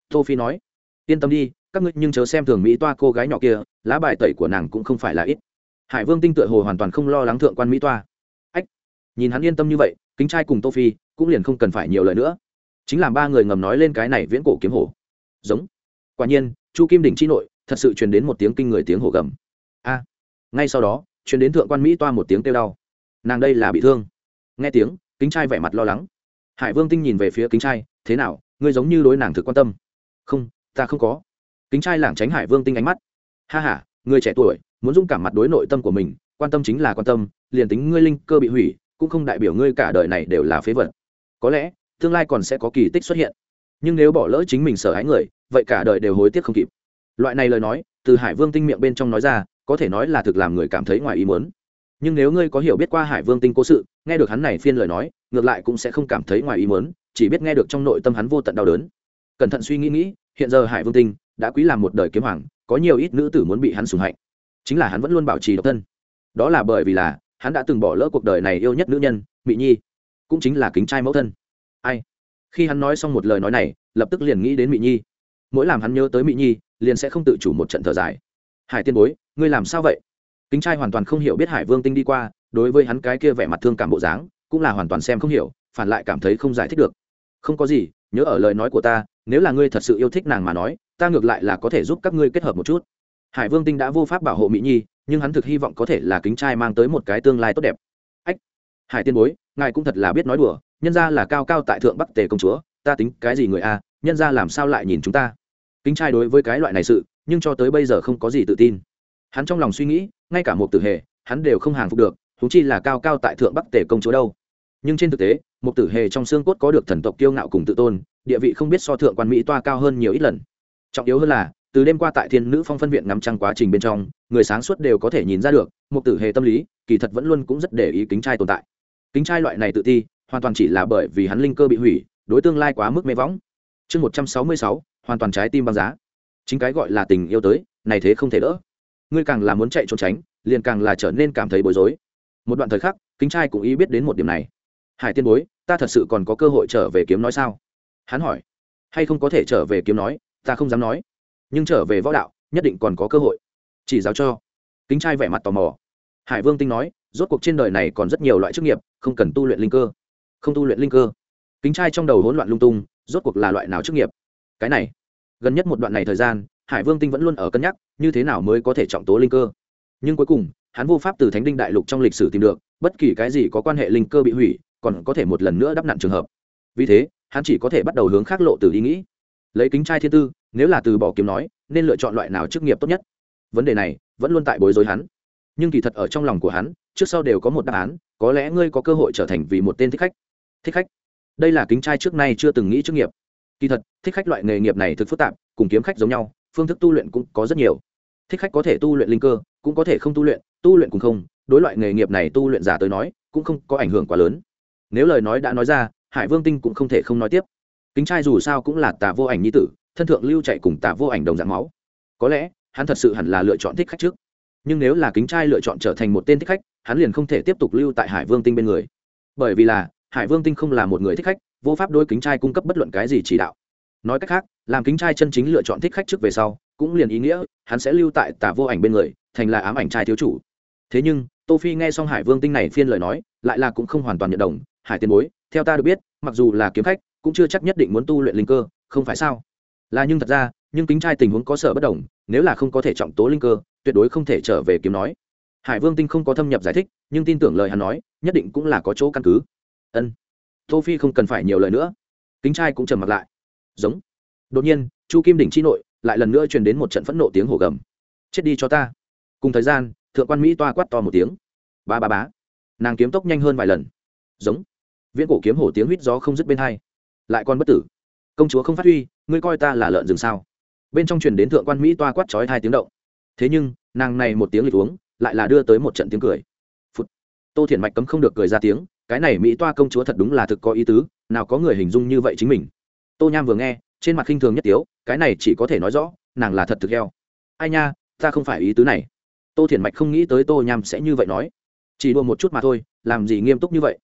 Speaker 1: Tô phi nói, yên tâm đi, các ngươi nhưng chớ xem thường mỹ toa cô gái nhỏ kia, lá bài tẩy của nàng cũng không phải là ít. Hải vương tinh tựa hồ hoàn toàn không lo lắng thượng quan mỹ toa. Ách, nhìn hắn yên tâm như vậy, kính trai cùng tô phi cũng liền không cần phải nhiều lời nữa. Chính là ba người ngầm nói lên cái này viễn cổ kiếm hổ. Giống. Quả nhiên, chu kim đỉnh chi nội, thật sự truyền đến một tiếng kinh người tiếng hổ gầm. A. Ngay sau đó, truyền đến thượng quan mỹ toa một tiếng kêu đau. Nàng đây là bị thương. Nghe tiếng, kính trai vẻ mặt lo lắng hải vương tinh nhìn về phía kính trai, thế nào, ngươi giống như đối nàng thực quan tâm? Không, ta không có. Kính trai lảng tránh hải vương tinh ánh mắt. Ha h a người trẻ tuổi, muốn dung cảm mặt đối nội tâm của mình, quan tâm chính là quan tâm, liền tính ngươi linh cơ bị hủy, cũng không đại biểu ngươi cả đời này đều là phế vật. Có lẽ, tương lai còn sẽ có kỳ tích xuất hiện. Nhưng nếu bỏ lỡ chính mình sợ hãi người, vậy cả đời đều hối tiếc không kịp. Loại này lời nói, từ hải vương tinh miệng bên trong nói ra, có thể nói là thực làm người cảm thấy ngoài ý muốn. Nhưng nếu ngươi có hiểu biết qua hải vương tinh cố sự, nghe được hắn này phiên lời nói ngược lại cũng sẽ không cảm thấy ngoài ý muốn, chỉ biết nghe được trong nội tâm hắn vô tận đau đớn. Cẩn thận suy nghĩ nghĩ, hiện giờ hải vương tinh đã quý làm một đời kiếm hoàng, có nhiều ít nữ tử muốn bị hắn sùng hạnh. Chính là hắn vẫn luôn bảo trì độc thân. Đó là bởi vì là, hắn đã từng bỏ lỡ cuộc đời này yêu nhất nữ nhân mỹ nhi, cũng chính là kính trai mẫu thân. Ai? Khi hắn nói xong một lời nói này, lập tức liền nghĩ đến mỹ nhi. Mỗi làm hắn nhớ tới mỹ nhi, liền sẽ không tự chủ một trận thở dài. Hải tiên bối, ngươi làm sao vậy? Kính trai hoàn toàn không hiểu biết hải vương tinh đi qua, đối với hắn cái kia vẻ mặt thương cảm bộ dáng cũng là hoàn toàn xem không hiểu, phản lại cảm thấy không giải thích được. Không có gì, nhớ ở lời nói của ta, nếu là ngươi thật sự yêu thích nàng mà nói, ta ngược lại là có thể giúp các ngươi kết hợp một chút. Hải vương tinh đã vô pháp bảo hộ mỹ nhi, nhưng hắn thực hy vọng có thể là kính trai mang tới một cái tương lai tốt đẹp. Ách, hải tiên bối, ngài cũng thật là biết nói đùa, nhân ra là cao cao tại thượng bắc tề công chúa, ta tính cái gì người a, nhân ra làm sao lại nhìn chúng ta? Kính trai đối với cái loại này sự, nhưng cho tới bây giờ không có gì tự tin. Hắn trong lòng suy nghĩ, ngay cả một tử hệ hắn đều không hàng phục được húng chi là cao cao tại thượng bắc tề công chúa đâu. Nhưng trên thực tế một tử hề trong xương cốt có được thần tộc kiêu ngạo cùng tự tôn, địa vị không biết so thượng quan mỹ toa cao hơn nhiều ít lần. Trọng yếu hơn là, từ đêm qua tại thiên nữ phong phân viện ngắm trăng quá trình bên trong, người sáng suốt đều có thể nhìn ra được một tử hề tâm lý, kỳ thật vẫn luôn cũng rất để ý kính trai tồn tại. Kính trai loại này tự ti, hoàn toàn chỉ là bởi vì hắn linh cơ bị hủy, đối tương lai quá mức mê võng. Chương một trăm sáu mươi sáu, hoàn toàn trái tim băng giá. Chính cái gọi là tình yêu tới, này thế không thể đỡ. Ngươi càng là muốn chạy trốn tránh, liền càng là trở nên cảm thấy bối rối một đoạn thời khắc, kính trai cũng ý biết đến một điểm này. Hải tiên bối, ta thật sự còn có cơ hội trở về kiếm nói sao? Hắn hỏi. Hay không có thể trở về kiếm nói, ta không dám nói. Nhưng trở về võ đạo, nhất định còn có cơ hội. Chỉ giáo cho. Kính trai vẻ mặt tò mò. Hải vương tinh nói, rốt cuộc trên đời này còn rất nhiều loại chức nghiệp, không cần tu luyện linh cơ. Không tu luyện linh cơ. Kính trai trong đầu hỗn loạn lung tung, rốt cuộc là loại nào chức nghiệp? Cái này. Gần nhất một đoạn này thời gian, hải vương tinh vẫn luôn ở cân nhắc, như thế nào mới có thể trọng tố linh cơ? Nhưng cuối cùng hắn vô pháp từ thánh đinh đại lục trong lịch sử tìm được, bất kỳ cái gì có quan hệ linh cơ bị hủy, còn có thể một lần nữa đắp nặn trường hợp. Vì thế, hắn chỉ có thể bắt đầu hướng khác lộ từ ý nghĩ. Lấy kính trai thiên tư, nếu là từ bỏ kiếm nói, nên lựa chọn loại nào chức nghiệp tốt nhất? Vấn đề này vẫn luôn tại bối rối hắn. Nhưng kỳ thật ở trong lòng của hắn, trước sau đều có một đáp án, có lẽ ngươi có cơ hội trở thành vì một tên thích khách. Thích khách. Đây là kính trai trước nay chưa từng nghĩ chức nghiệp. Kỳ thật, thích khách loại nghề nghiệp này thực phức tạp, cùng kiếm khách giống nhau, phương thức tu luyện cũng có rất nhiều. Thích khách có thể tu luyện linh cơ, cũng có thể không tu luyện tu luyện cũng không, đối loại nghề nghiệp này tu luyện giả tới nói, cũng không có ảnh hưởng quá lớn. Nếu lời nói đã nói ra, hải vương tinh cũng không thể không nói tiếp. Kính trai dù sao cũng là tà vô ảnh nhi tử, thân thượng lưu chạy cùng tà vô ảnh đồng dạng máu. Có lẽ, hắn thật sự hẳn là lựa chọn thích khách trước. Nhưng nếu là kính trai lựa chọn trở thành một tên thích khách, hắn liền không thể tiếp tục lưu tại hải vương tinh bên người. Bởi vì là, hải vương tinh không là một người thích khách, vô pháp đôi kính trai cung cấp bất luận cái gì chỉ đạo. Nói cách khác, làm kính trai chân chính lựa chọn thích khách trước về sau, cũng liền ý nghĩa, hắn sẽ lưu tại tà vô ảnh bên người, thành là ám ảnh trai thiếu chủ thế nhưng, tô phi nghe xong hải vương tinh này phiên lời nói, lại là cũng không hoàn toàn nhận đồng. Hải tiền bối, theo ta được biết, mặc dù là kiếm khách, cũng chưa chắc nhất định muốn tu luyện linh cơ, không phải sao? Là nhưng thật ra, nhưng kính trai tình huống có sở bất đồng, nếu là không có thể trọng tố linh cơ, tuyệt đối không thể trở về kiếm nói. Hải vương tinh không có thâm nhập giải thích, nhưng tin tưởng lời hắn nói, nhất định cũng là có chỗ căn cứ. Ân. Tô phi không cần phải nhiều lời nữa. Kính trai cũng trầm mặt lại. Giống. Đột nhiên, chu kim đỉnh chi nội, lại lần nữa truyền đến một trận phẫn nộ tiếng hổ gầm. Chết đi cho ta. Cùng thời gian thượng quan mỹ toa quát to một tiếng. Ba ba bá nàng kiếm tốc nhanh hơn vài lần. Giống. Viễn cổ kiếm hổ tiếng huýt gió không dứt bên hai. Lại còn bất tử. Công chúa không phát huy, ngươi coi ta là lợn rừng sao? Bên trong truyền đến thượng quan mỹ toa quát chói hai tiếng động. Thế nhưng, nàng này một tiếng lịch uống, lại là đưa tới một trận tiếng cười. Phụt. tô thiển mạch cấm không được cười ra tiếng, cái này mỹ toa công chúa thật đúng là thực có ý tứ, nào có người hình dung như vậy chính mình. Tô nham vừa nghe, trên mặt khinh thường nhất tiếu, cái này chỉ có thể nói rõ, nàng là thật thực heo. Ai nha, ta không phải ý tứ này tô Thiển mạch không nghĩ tới tô nham sẽ như vậy nói. Chỉ đùa một chút mà thôi, làm gì nghiêm túc như vậy?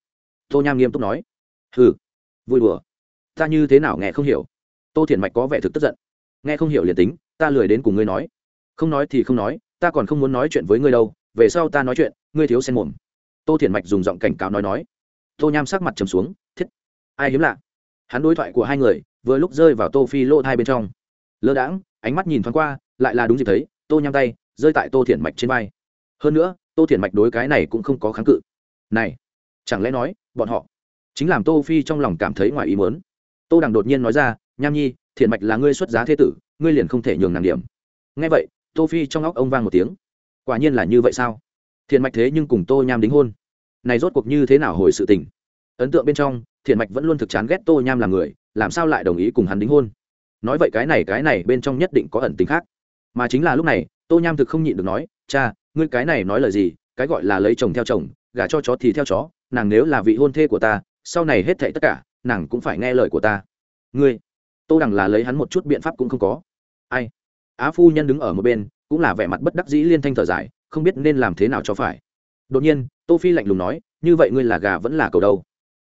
Speaker 1: Tô nham nghiêm túc nói. Hừ, vui đùa. Ta như thế nào nghe không hiểu? Tô Thiển mạch có vẻ thực tức giận. Nghe không hiểu liền tính, ta lười đến cùng ngươi nói. Không nói thì không nói, ta còn không muốn nói chuyện với ngươi đâu, về sau ta nói chuyện, ngươi thiếu xen mồm. Tô Thiển mạch dùng giọng cảnh cáo nói nói. Tô nham sắc mặt trầm xuống, thiết. Ai hiếm lạ. Hắn đối thoại của hai người, vừa lúc rơi vào tô phi lô hai bên trong. Lơ đãng, ánh mắt nhìn thoáng qua, lại là đúng dịp thấy, tô nham tay rơi tại tô thiển mạch trên vai. Hơn nữa, tô thiển mạch đối cái này cũng không có kháng cự. Này, chẳng lẽ nói, bọn họ chính làm tô phi trong lòng cảm thấy ngoài ý muốn? Tô đằng đột nhiên nói ra, nham nhi thiện mạch là ngươi xuất giá thế tử, ngươi liền không thể nhường nàng điểm. Nghe vậy, tô phi trong óc ông vang một tiếng. Quả nhiên là như vậy sao? Thiện mạch thế nhưng cùng tô nham đính hôn. Này rốt cuộc như thế nào hồi sự tình? Ấn tượng bên trong thiện mạch vẫn luôn thực chán ghét tô nham là người, làm sao lại đồng ý cùng hắn đính hôn? Nói vậy cái này cái này bên trong nhất định có ẩn tính khác. Mà chính là lúc này tô nham thực không nhịn được nói, cha, ngươi cái này nói lời gì? Cái gọi là lấy chồng theo chồng, gả cho chó thì theo chó, nàng nếu là vị hôn thê của ta, sau này hết thảy tất cả, nàng cũng phải nghe lời của ta. Ngươi? Tô đằng là lấy hắn một chút biện pháp cũng không có. Ai? Á phu nhân đứng ở một bên, cũng là vẻ mặt bất đắc dĩ liên thanh thở dài, không biết nên làm thế nào cho phải. Đột nhiên, tô phi lạnh lùng nói, như vậy ngươi là gà vẫn là cầu đâu?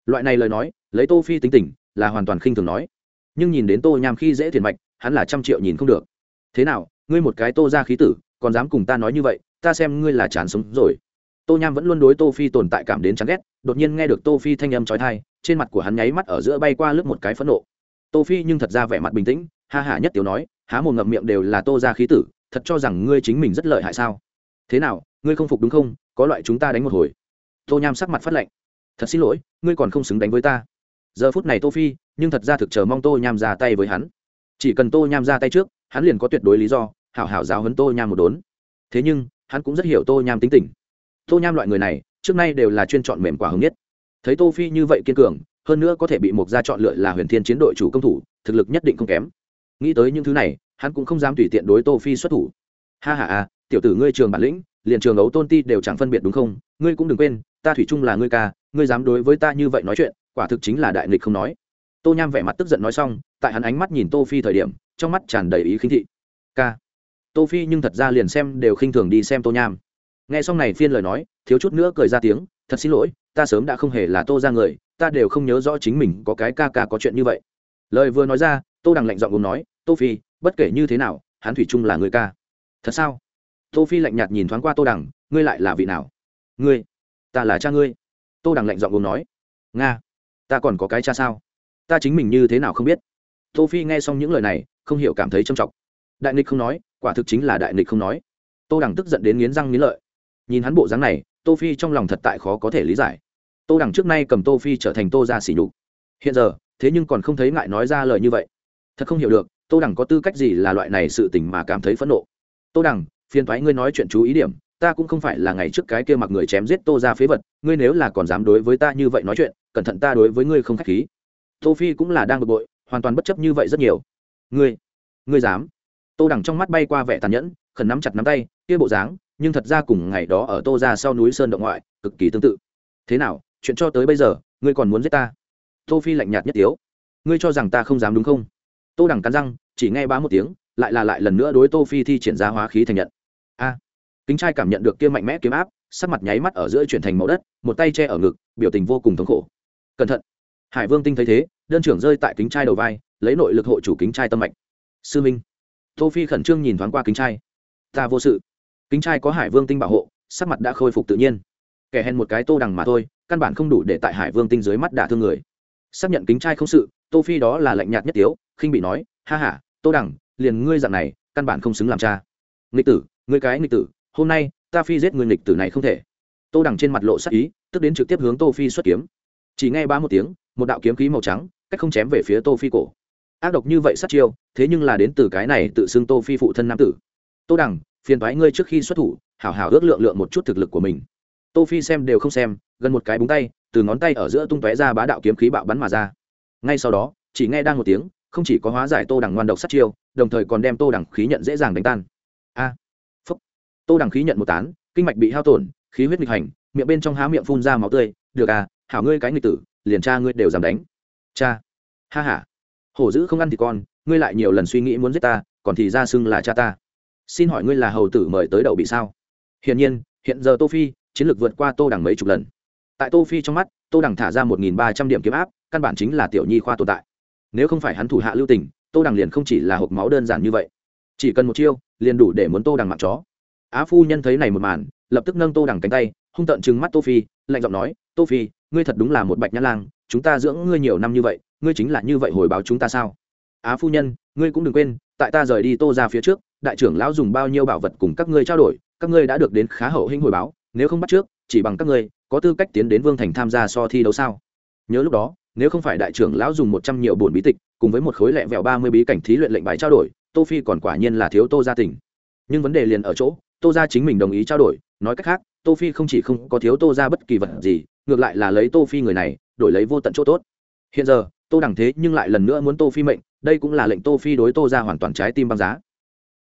Speaker 1: Loại này lời nói, lấy tô phi tính tình, là hoàn toàn khinh thường nói. Nhưng nhìn đến tô nham khi dễ thiền mạch, hắn là trăm triệu nhìn không được. Thế nào ngươi một cái tô ra khí tử, còn dám cùng ta nói như vậy, ta xem ngươi là chán sống rồi. Tô nham vẫn luôn đối tô phi tồn tại cảm đến chán ghét, đột nhiên nghe được tô phi thanh âm trói thai trên mặt của hắn nháy mắt ở giữa bay qua lướt một cái phẫn nộ. Tô phi nhưng thật ra vẻ mặt bình tĩnh, ha hả nhất tiểu nói, há một ngậm miệng đều là tô ra khí tử, thật cho rằng ngươi chính mình rất lợi hại sao? Thế nào, ngươi không phục đúng không? Có loại chúng ta đánh một hồi. Tô nham sắc mặt phát lạnh. Thật xin lỗi, ngươi còn không xứng đánh với ta. Giờ phút này tô phi, nhưng thật ra thực chờ mong tô nham ra tay với hắn. Chỉ cần tô nham ra tay trước, hắn liền có tuyệt đối lý do hảo hảo giáo hấn tô nham một đốn. Thế nhưng hắn cũng rất hiểu tô nham tính tình. Tô nham loại người này trước nay đều là chuyên chọn mềm quả hứng nhất. Thấy tô phi như vậy kiên cường hơn nữa có thể bị mục gia chọn lựa là huyền thiên chiến đội chủ công thủ thực lực nhất định không kém. Nghĩ tới những thứ này hắn cũng không dám tùy tiện đối tô phi xuất thủ. Ha ha ha, tiểu tử ngươi trường bản lĩnh liền trường ấu tôn ti đều chẳng phân biệt đúng không? Ngươi cũng đừng quên ta thủy chung là ngươi ca ngươi dám đối với ta như vậy nói chuyện quả thực chính là đại nghịch không nói. Tô nham vẻ mặt tức giận nói xong tại hắn ánh mắt nhìn tô phi thời điểm trong mắt tràn đầy ý khinh thị. Ca tô phi nhưng thật ra liền xem đều khinh thường đi xem tô nham. Nghe xong này phiên lời nói, thiếu chút nữa cười ra tiếng, thật xin lỗi, ta sớm đã không hề là tô ra người, ta đều không nhớ rõ chính mình có cái ca ca có chuyện như vậy. Lời vừa nói ra, tô đằng lạnh giọng cùng nói, tô phi, bất kể như thế nào, hắn thủy chung là người ca. Thật sao? Tô phi lạnh nhạt nhìn thoáng qua tô đằng, ngươi lại là vị nào? Ngươi, ta là cha ngươi. Tô đằng lạnh giọng cùng nói, nga, ta còn có cái cha sao? Ta chính mình như thế nào không biết? Tô phi nghe xong những lời này, không hiểu cảm thấy trầm trọng. Đại nghịch không nói quả thực chính là đại nghịch không nói. Tô đằng tức giận đến nghiến răng nghiến lợi. Nhìn hắn bộ dáng này, tô phi trong lòng thật tại khó có thể lý giải. Tô đằng trước nay cầm tô phi trở thành tô gia xỉ nhục. Hiện giờ, thế nhưng còn không thấy ngại nói ra lời như vậy. Thật không hiểu được, tô đằng có tư cách gì là loại này sự tình mà cảm thấy phẫn nộ. Tô đằng, phiền thoái ngươi nói chuyện chú ý điểm, ta cũng không phải là ngày trước cái kia mặc người chém giết tô ra phế vật, ngươi nếu là còn dám đối với ta như vậy nói chuyện, cẩn thận ta đối với ngươi không k h á c h khí. Tô phi cũng là đang bực bội, hoàn toàn bất chấp như vậy rất nhiều. Ngươi ngươi dám? Tô đằng trong mắt bay qua vẻ tàn nhẫn, khẩn nắm chặt nắm tay, kia bộ dáng, nhưng thật ra cùng ngày đó ở tô ra sau núi sơn động ngoại, cực kỳ tương tự. Thế nào, chuyện cho tới bây giờ, ngươi còn muốn giết ta? Tô phi lạnh nhạt nhất tiếu. Ngươi cho rằng ta không dám đúng không? Tô đằng cắn răng, chỉ nghe bá một tiếng, lại là lại lần nữa đối tô phi thi triển ra hóa khí thành nhận. A. Kính trai cảm nhận được kia mạnh mẽ kiếm áp, sắc mặt nháy mắt ở giữa chuyển thành màu đất, một tay che ở ngực, biểu tình vô cùng thống khổ. Cẩn thận. Hải vương tinh thấy thế, đơn trưởng rơi tại kính trai đầu vai, lấy nội lực hộ chủ kính trai tâm mạch. Sư minh tô phi khẩn trương nhìn thoáng qua kính trai. Ta vô sự. Kính trai có hải vương tinh bảo hộ, sắc mặt đã khôi phục tự nhiên. Kẻ hèn một cái tô đằng mà thôi, căn bản không đủ để tại hải vương tinh dưới mắt đả thương người. Xác nhận kính trai không sự, tô phi đó là lạnh nhạt nhất tiếu, khinh bị nói, ha ha, tô đằng, liền ngươi dạng này, căn bản không xứng làm cha. Nghịch tử, ngươi cái nghịch tử, hôm nay, ta phi giết người nghịch tử này không thể. Tô đằng trên mặt lộ sắc ý, tức đến trực tiếp hướng tô phi xuất kiếm. Chỉ nghe ba một tiếng, một đạo kiếm khí màu trắng, cách không chém về phía tô phi cổ ác độc như vậy sát chiêu, thế nhưng là đến từ cái này tự xưng tô phi phụ thân nam tử. Tô đằng, phiền thoái ngươi trước khi xuất thủ, hảo hảo ước lượng lượng một chút thực lực của mình. Tô phi xem đều không xem, gần một cái búng tay, từ ngón tay ở giữa tung tóe ra bá đạo kiếm khí bạo bắn mà ra. Ngay sau đó, chỉ nghe đang một tiếng, không chỉ có hóa giải tô đằng ngoan độc sát chiêu, đồng thời còn đem tô đằng khí nhận dễ dàng đánh tan. A, phúc. Tô đằng khí nhận một tán, kinh mạch bị hao tổn, khí huyết nghịch hành, miệng bên trong há miệng phun ra máu tươi. Được à hảo ngươi cái nghịch tử, liền cha ngươi đều dám đánh. Cha. Ha ha hổ dữ không ăn thì con, ngươi lại nhiều lần suy nghĩ muốn giết ta, còn thì ra xưng là cha ta. Xin hỏi ngươi là hầu tử mời tới đậu bị sao? Hiển nhiên, hiện giờ tô phi, chiến lược vượt qua tô đằng mấy chục lần. Tại tô phi trong mắt, tô đằng thả ra một nghìn ba trăm điểm kiếm áp, căn bản chính là tiểu nhi khoa tồn tại. Nếu không phải hắn thủ hạ lưu tình, tô đằng liền không chỉ là hộp máu đơn giản như vậy. Chỉ cần một chiêu, liền đủ để muốn tô đằng mạng chó. Á phu nhân thấy này một màn, lập tức nâng tô đằng cánh tay, hung tợn chừng mắt tô phi, lạnh giọng nói, tô phi, ngươi thật đúng là một bạch nhã lang chúng ta dưỡng ngươi nhiều năm như vậy, ngươi chính là như vậy hồi báo chúng ta sao? Á phu nhân, ngươi cũng đừng quên, tại ta rời đi tô ra phía trước, đại trưởng lão dùng bao nhiêu bảo vật cùng các ngươi trao đổi, các ngươi đã được đến khá hậu hĩnh hồi báo, nếu không bắt trước, chỉ bằng các ngươi, có tư cách tiến đến vương thành tham gia so thi đấu sao? Nhớ lúc đó, nếu không phải đại trưởng lão dùng một trăm nhiều bổn bí tịch, cùng với một khối lẹ vẹo ba mươi bí cảnh thí luyện lệnh bài trao đổi, tô phi còn quả nhiên là thiếu tô gia tỉnh nhưng vấn đề liền ở chỗ, tô gia chính mình đồng ý trao đổi, nói cách khác, tô phi không chỉ không có thiếu tô gia bất kỳ vật gì ngược lại là lấy tô phi người này, đổi lấy vô tận chỗ tốt. Hiện giờ, tô đẳng thế nhưng lại lần nữa muốn tô phi mệnh, đây cũng là lệnh tô phi đối tô gia hoàn toàn trái tim băng giá.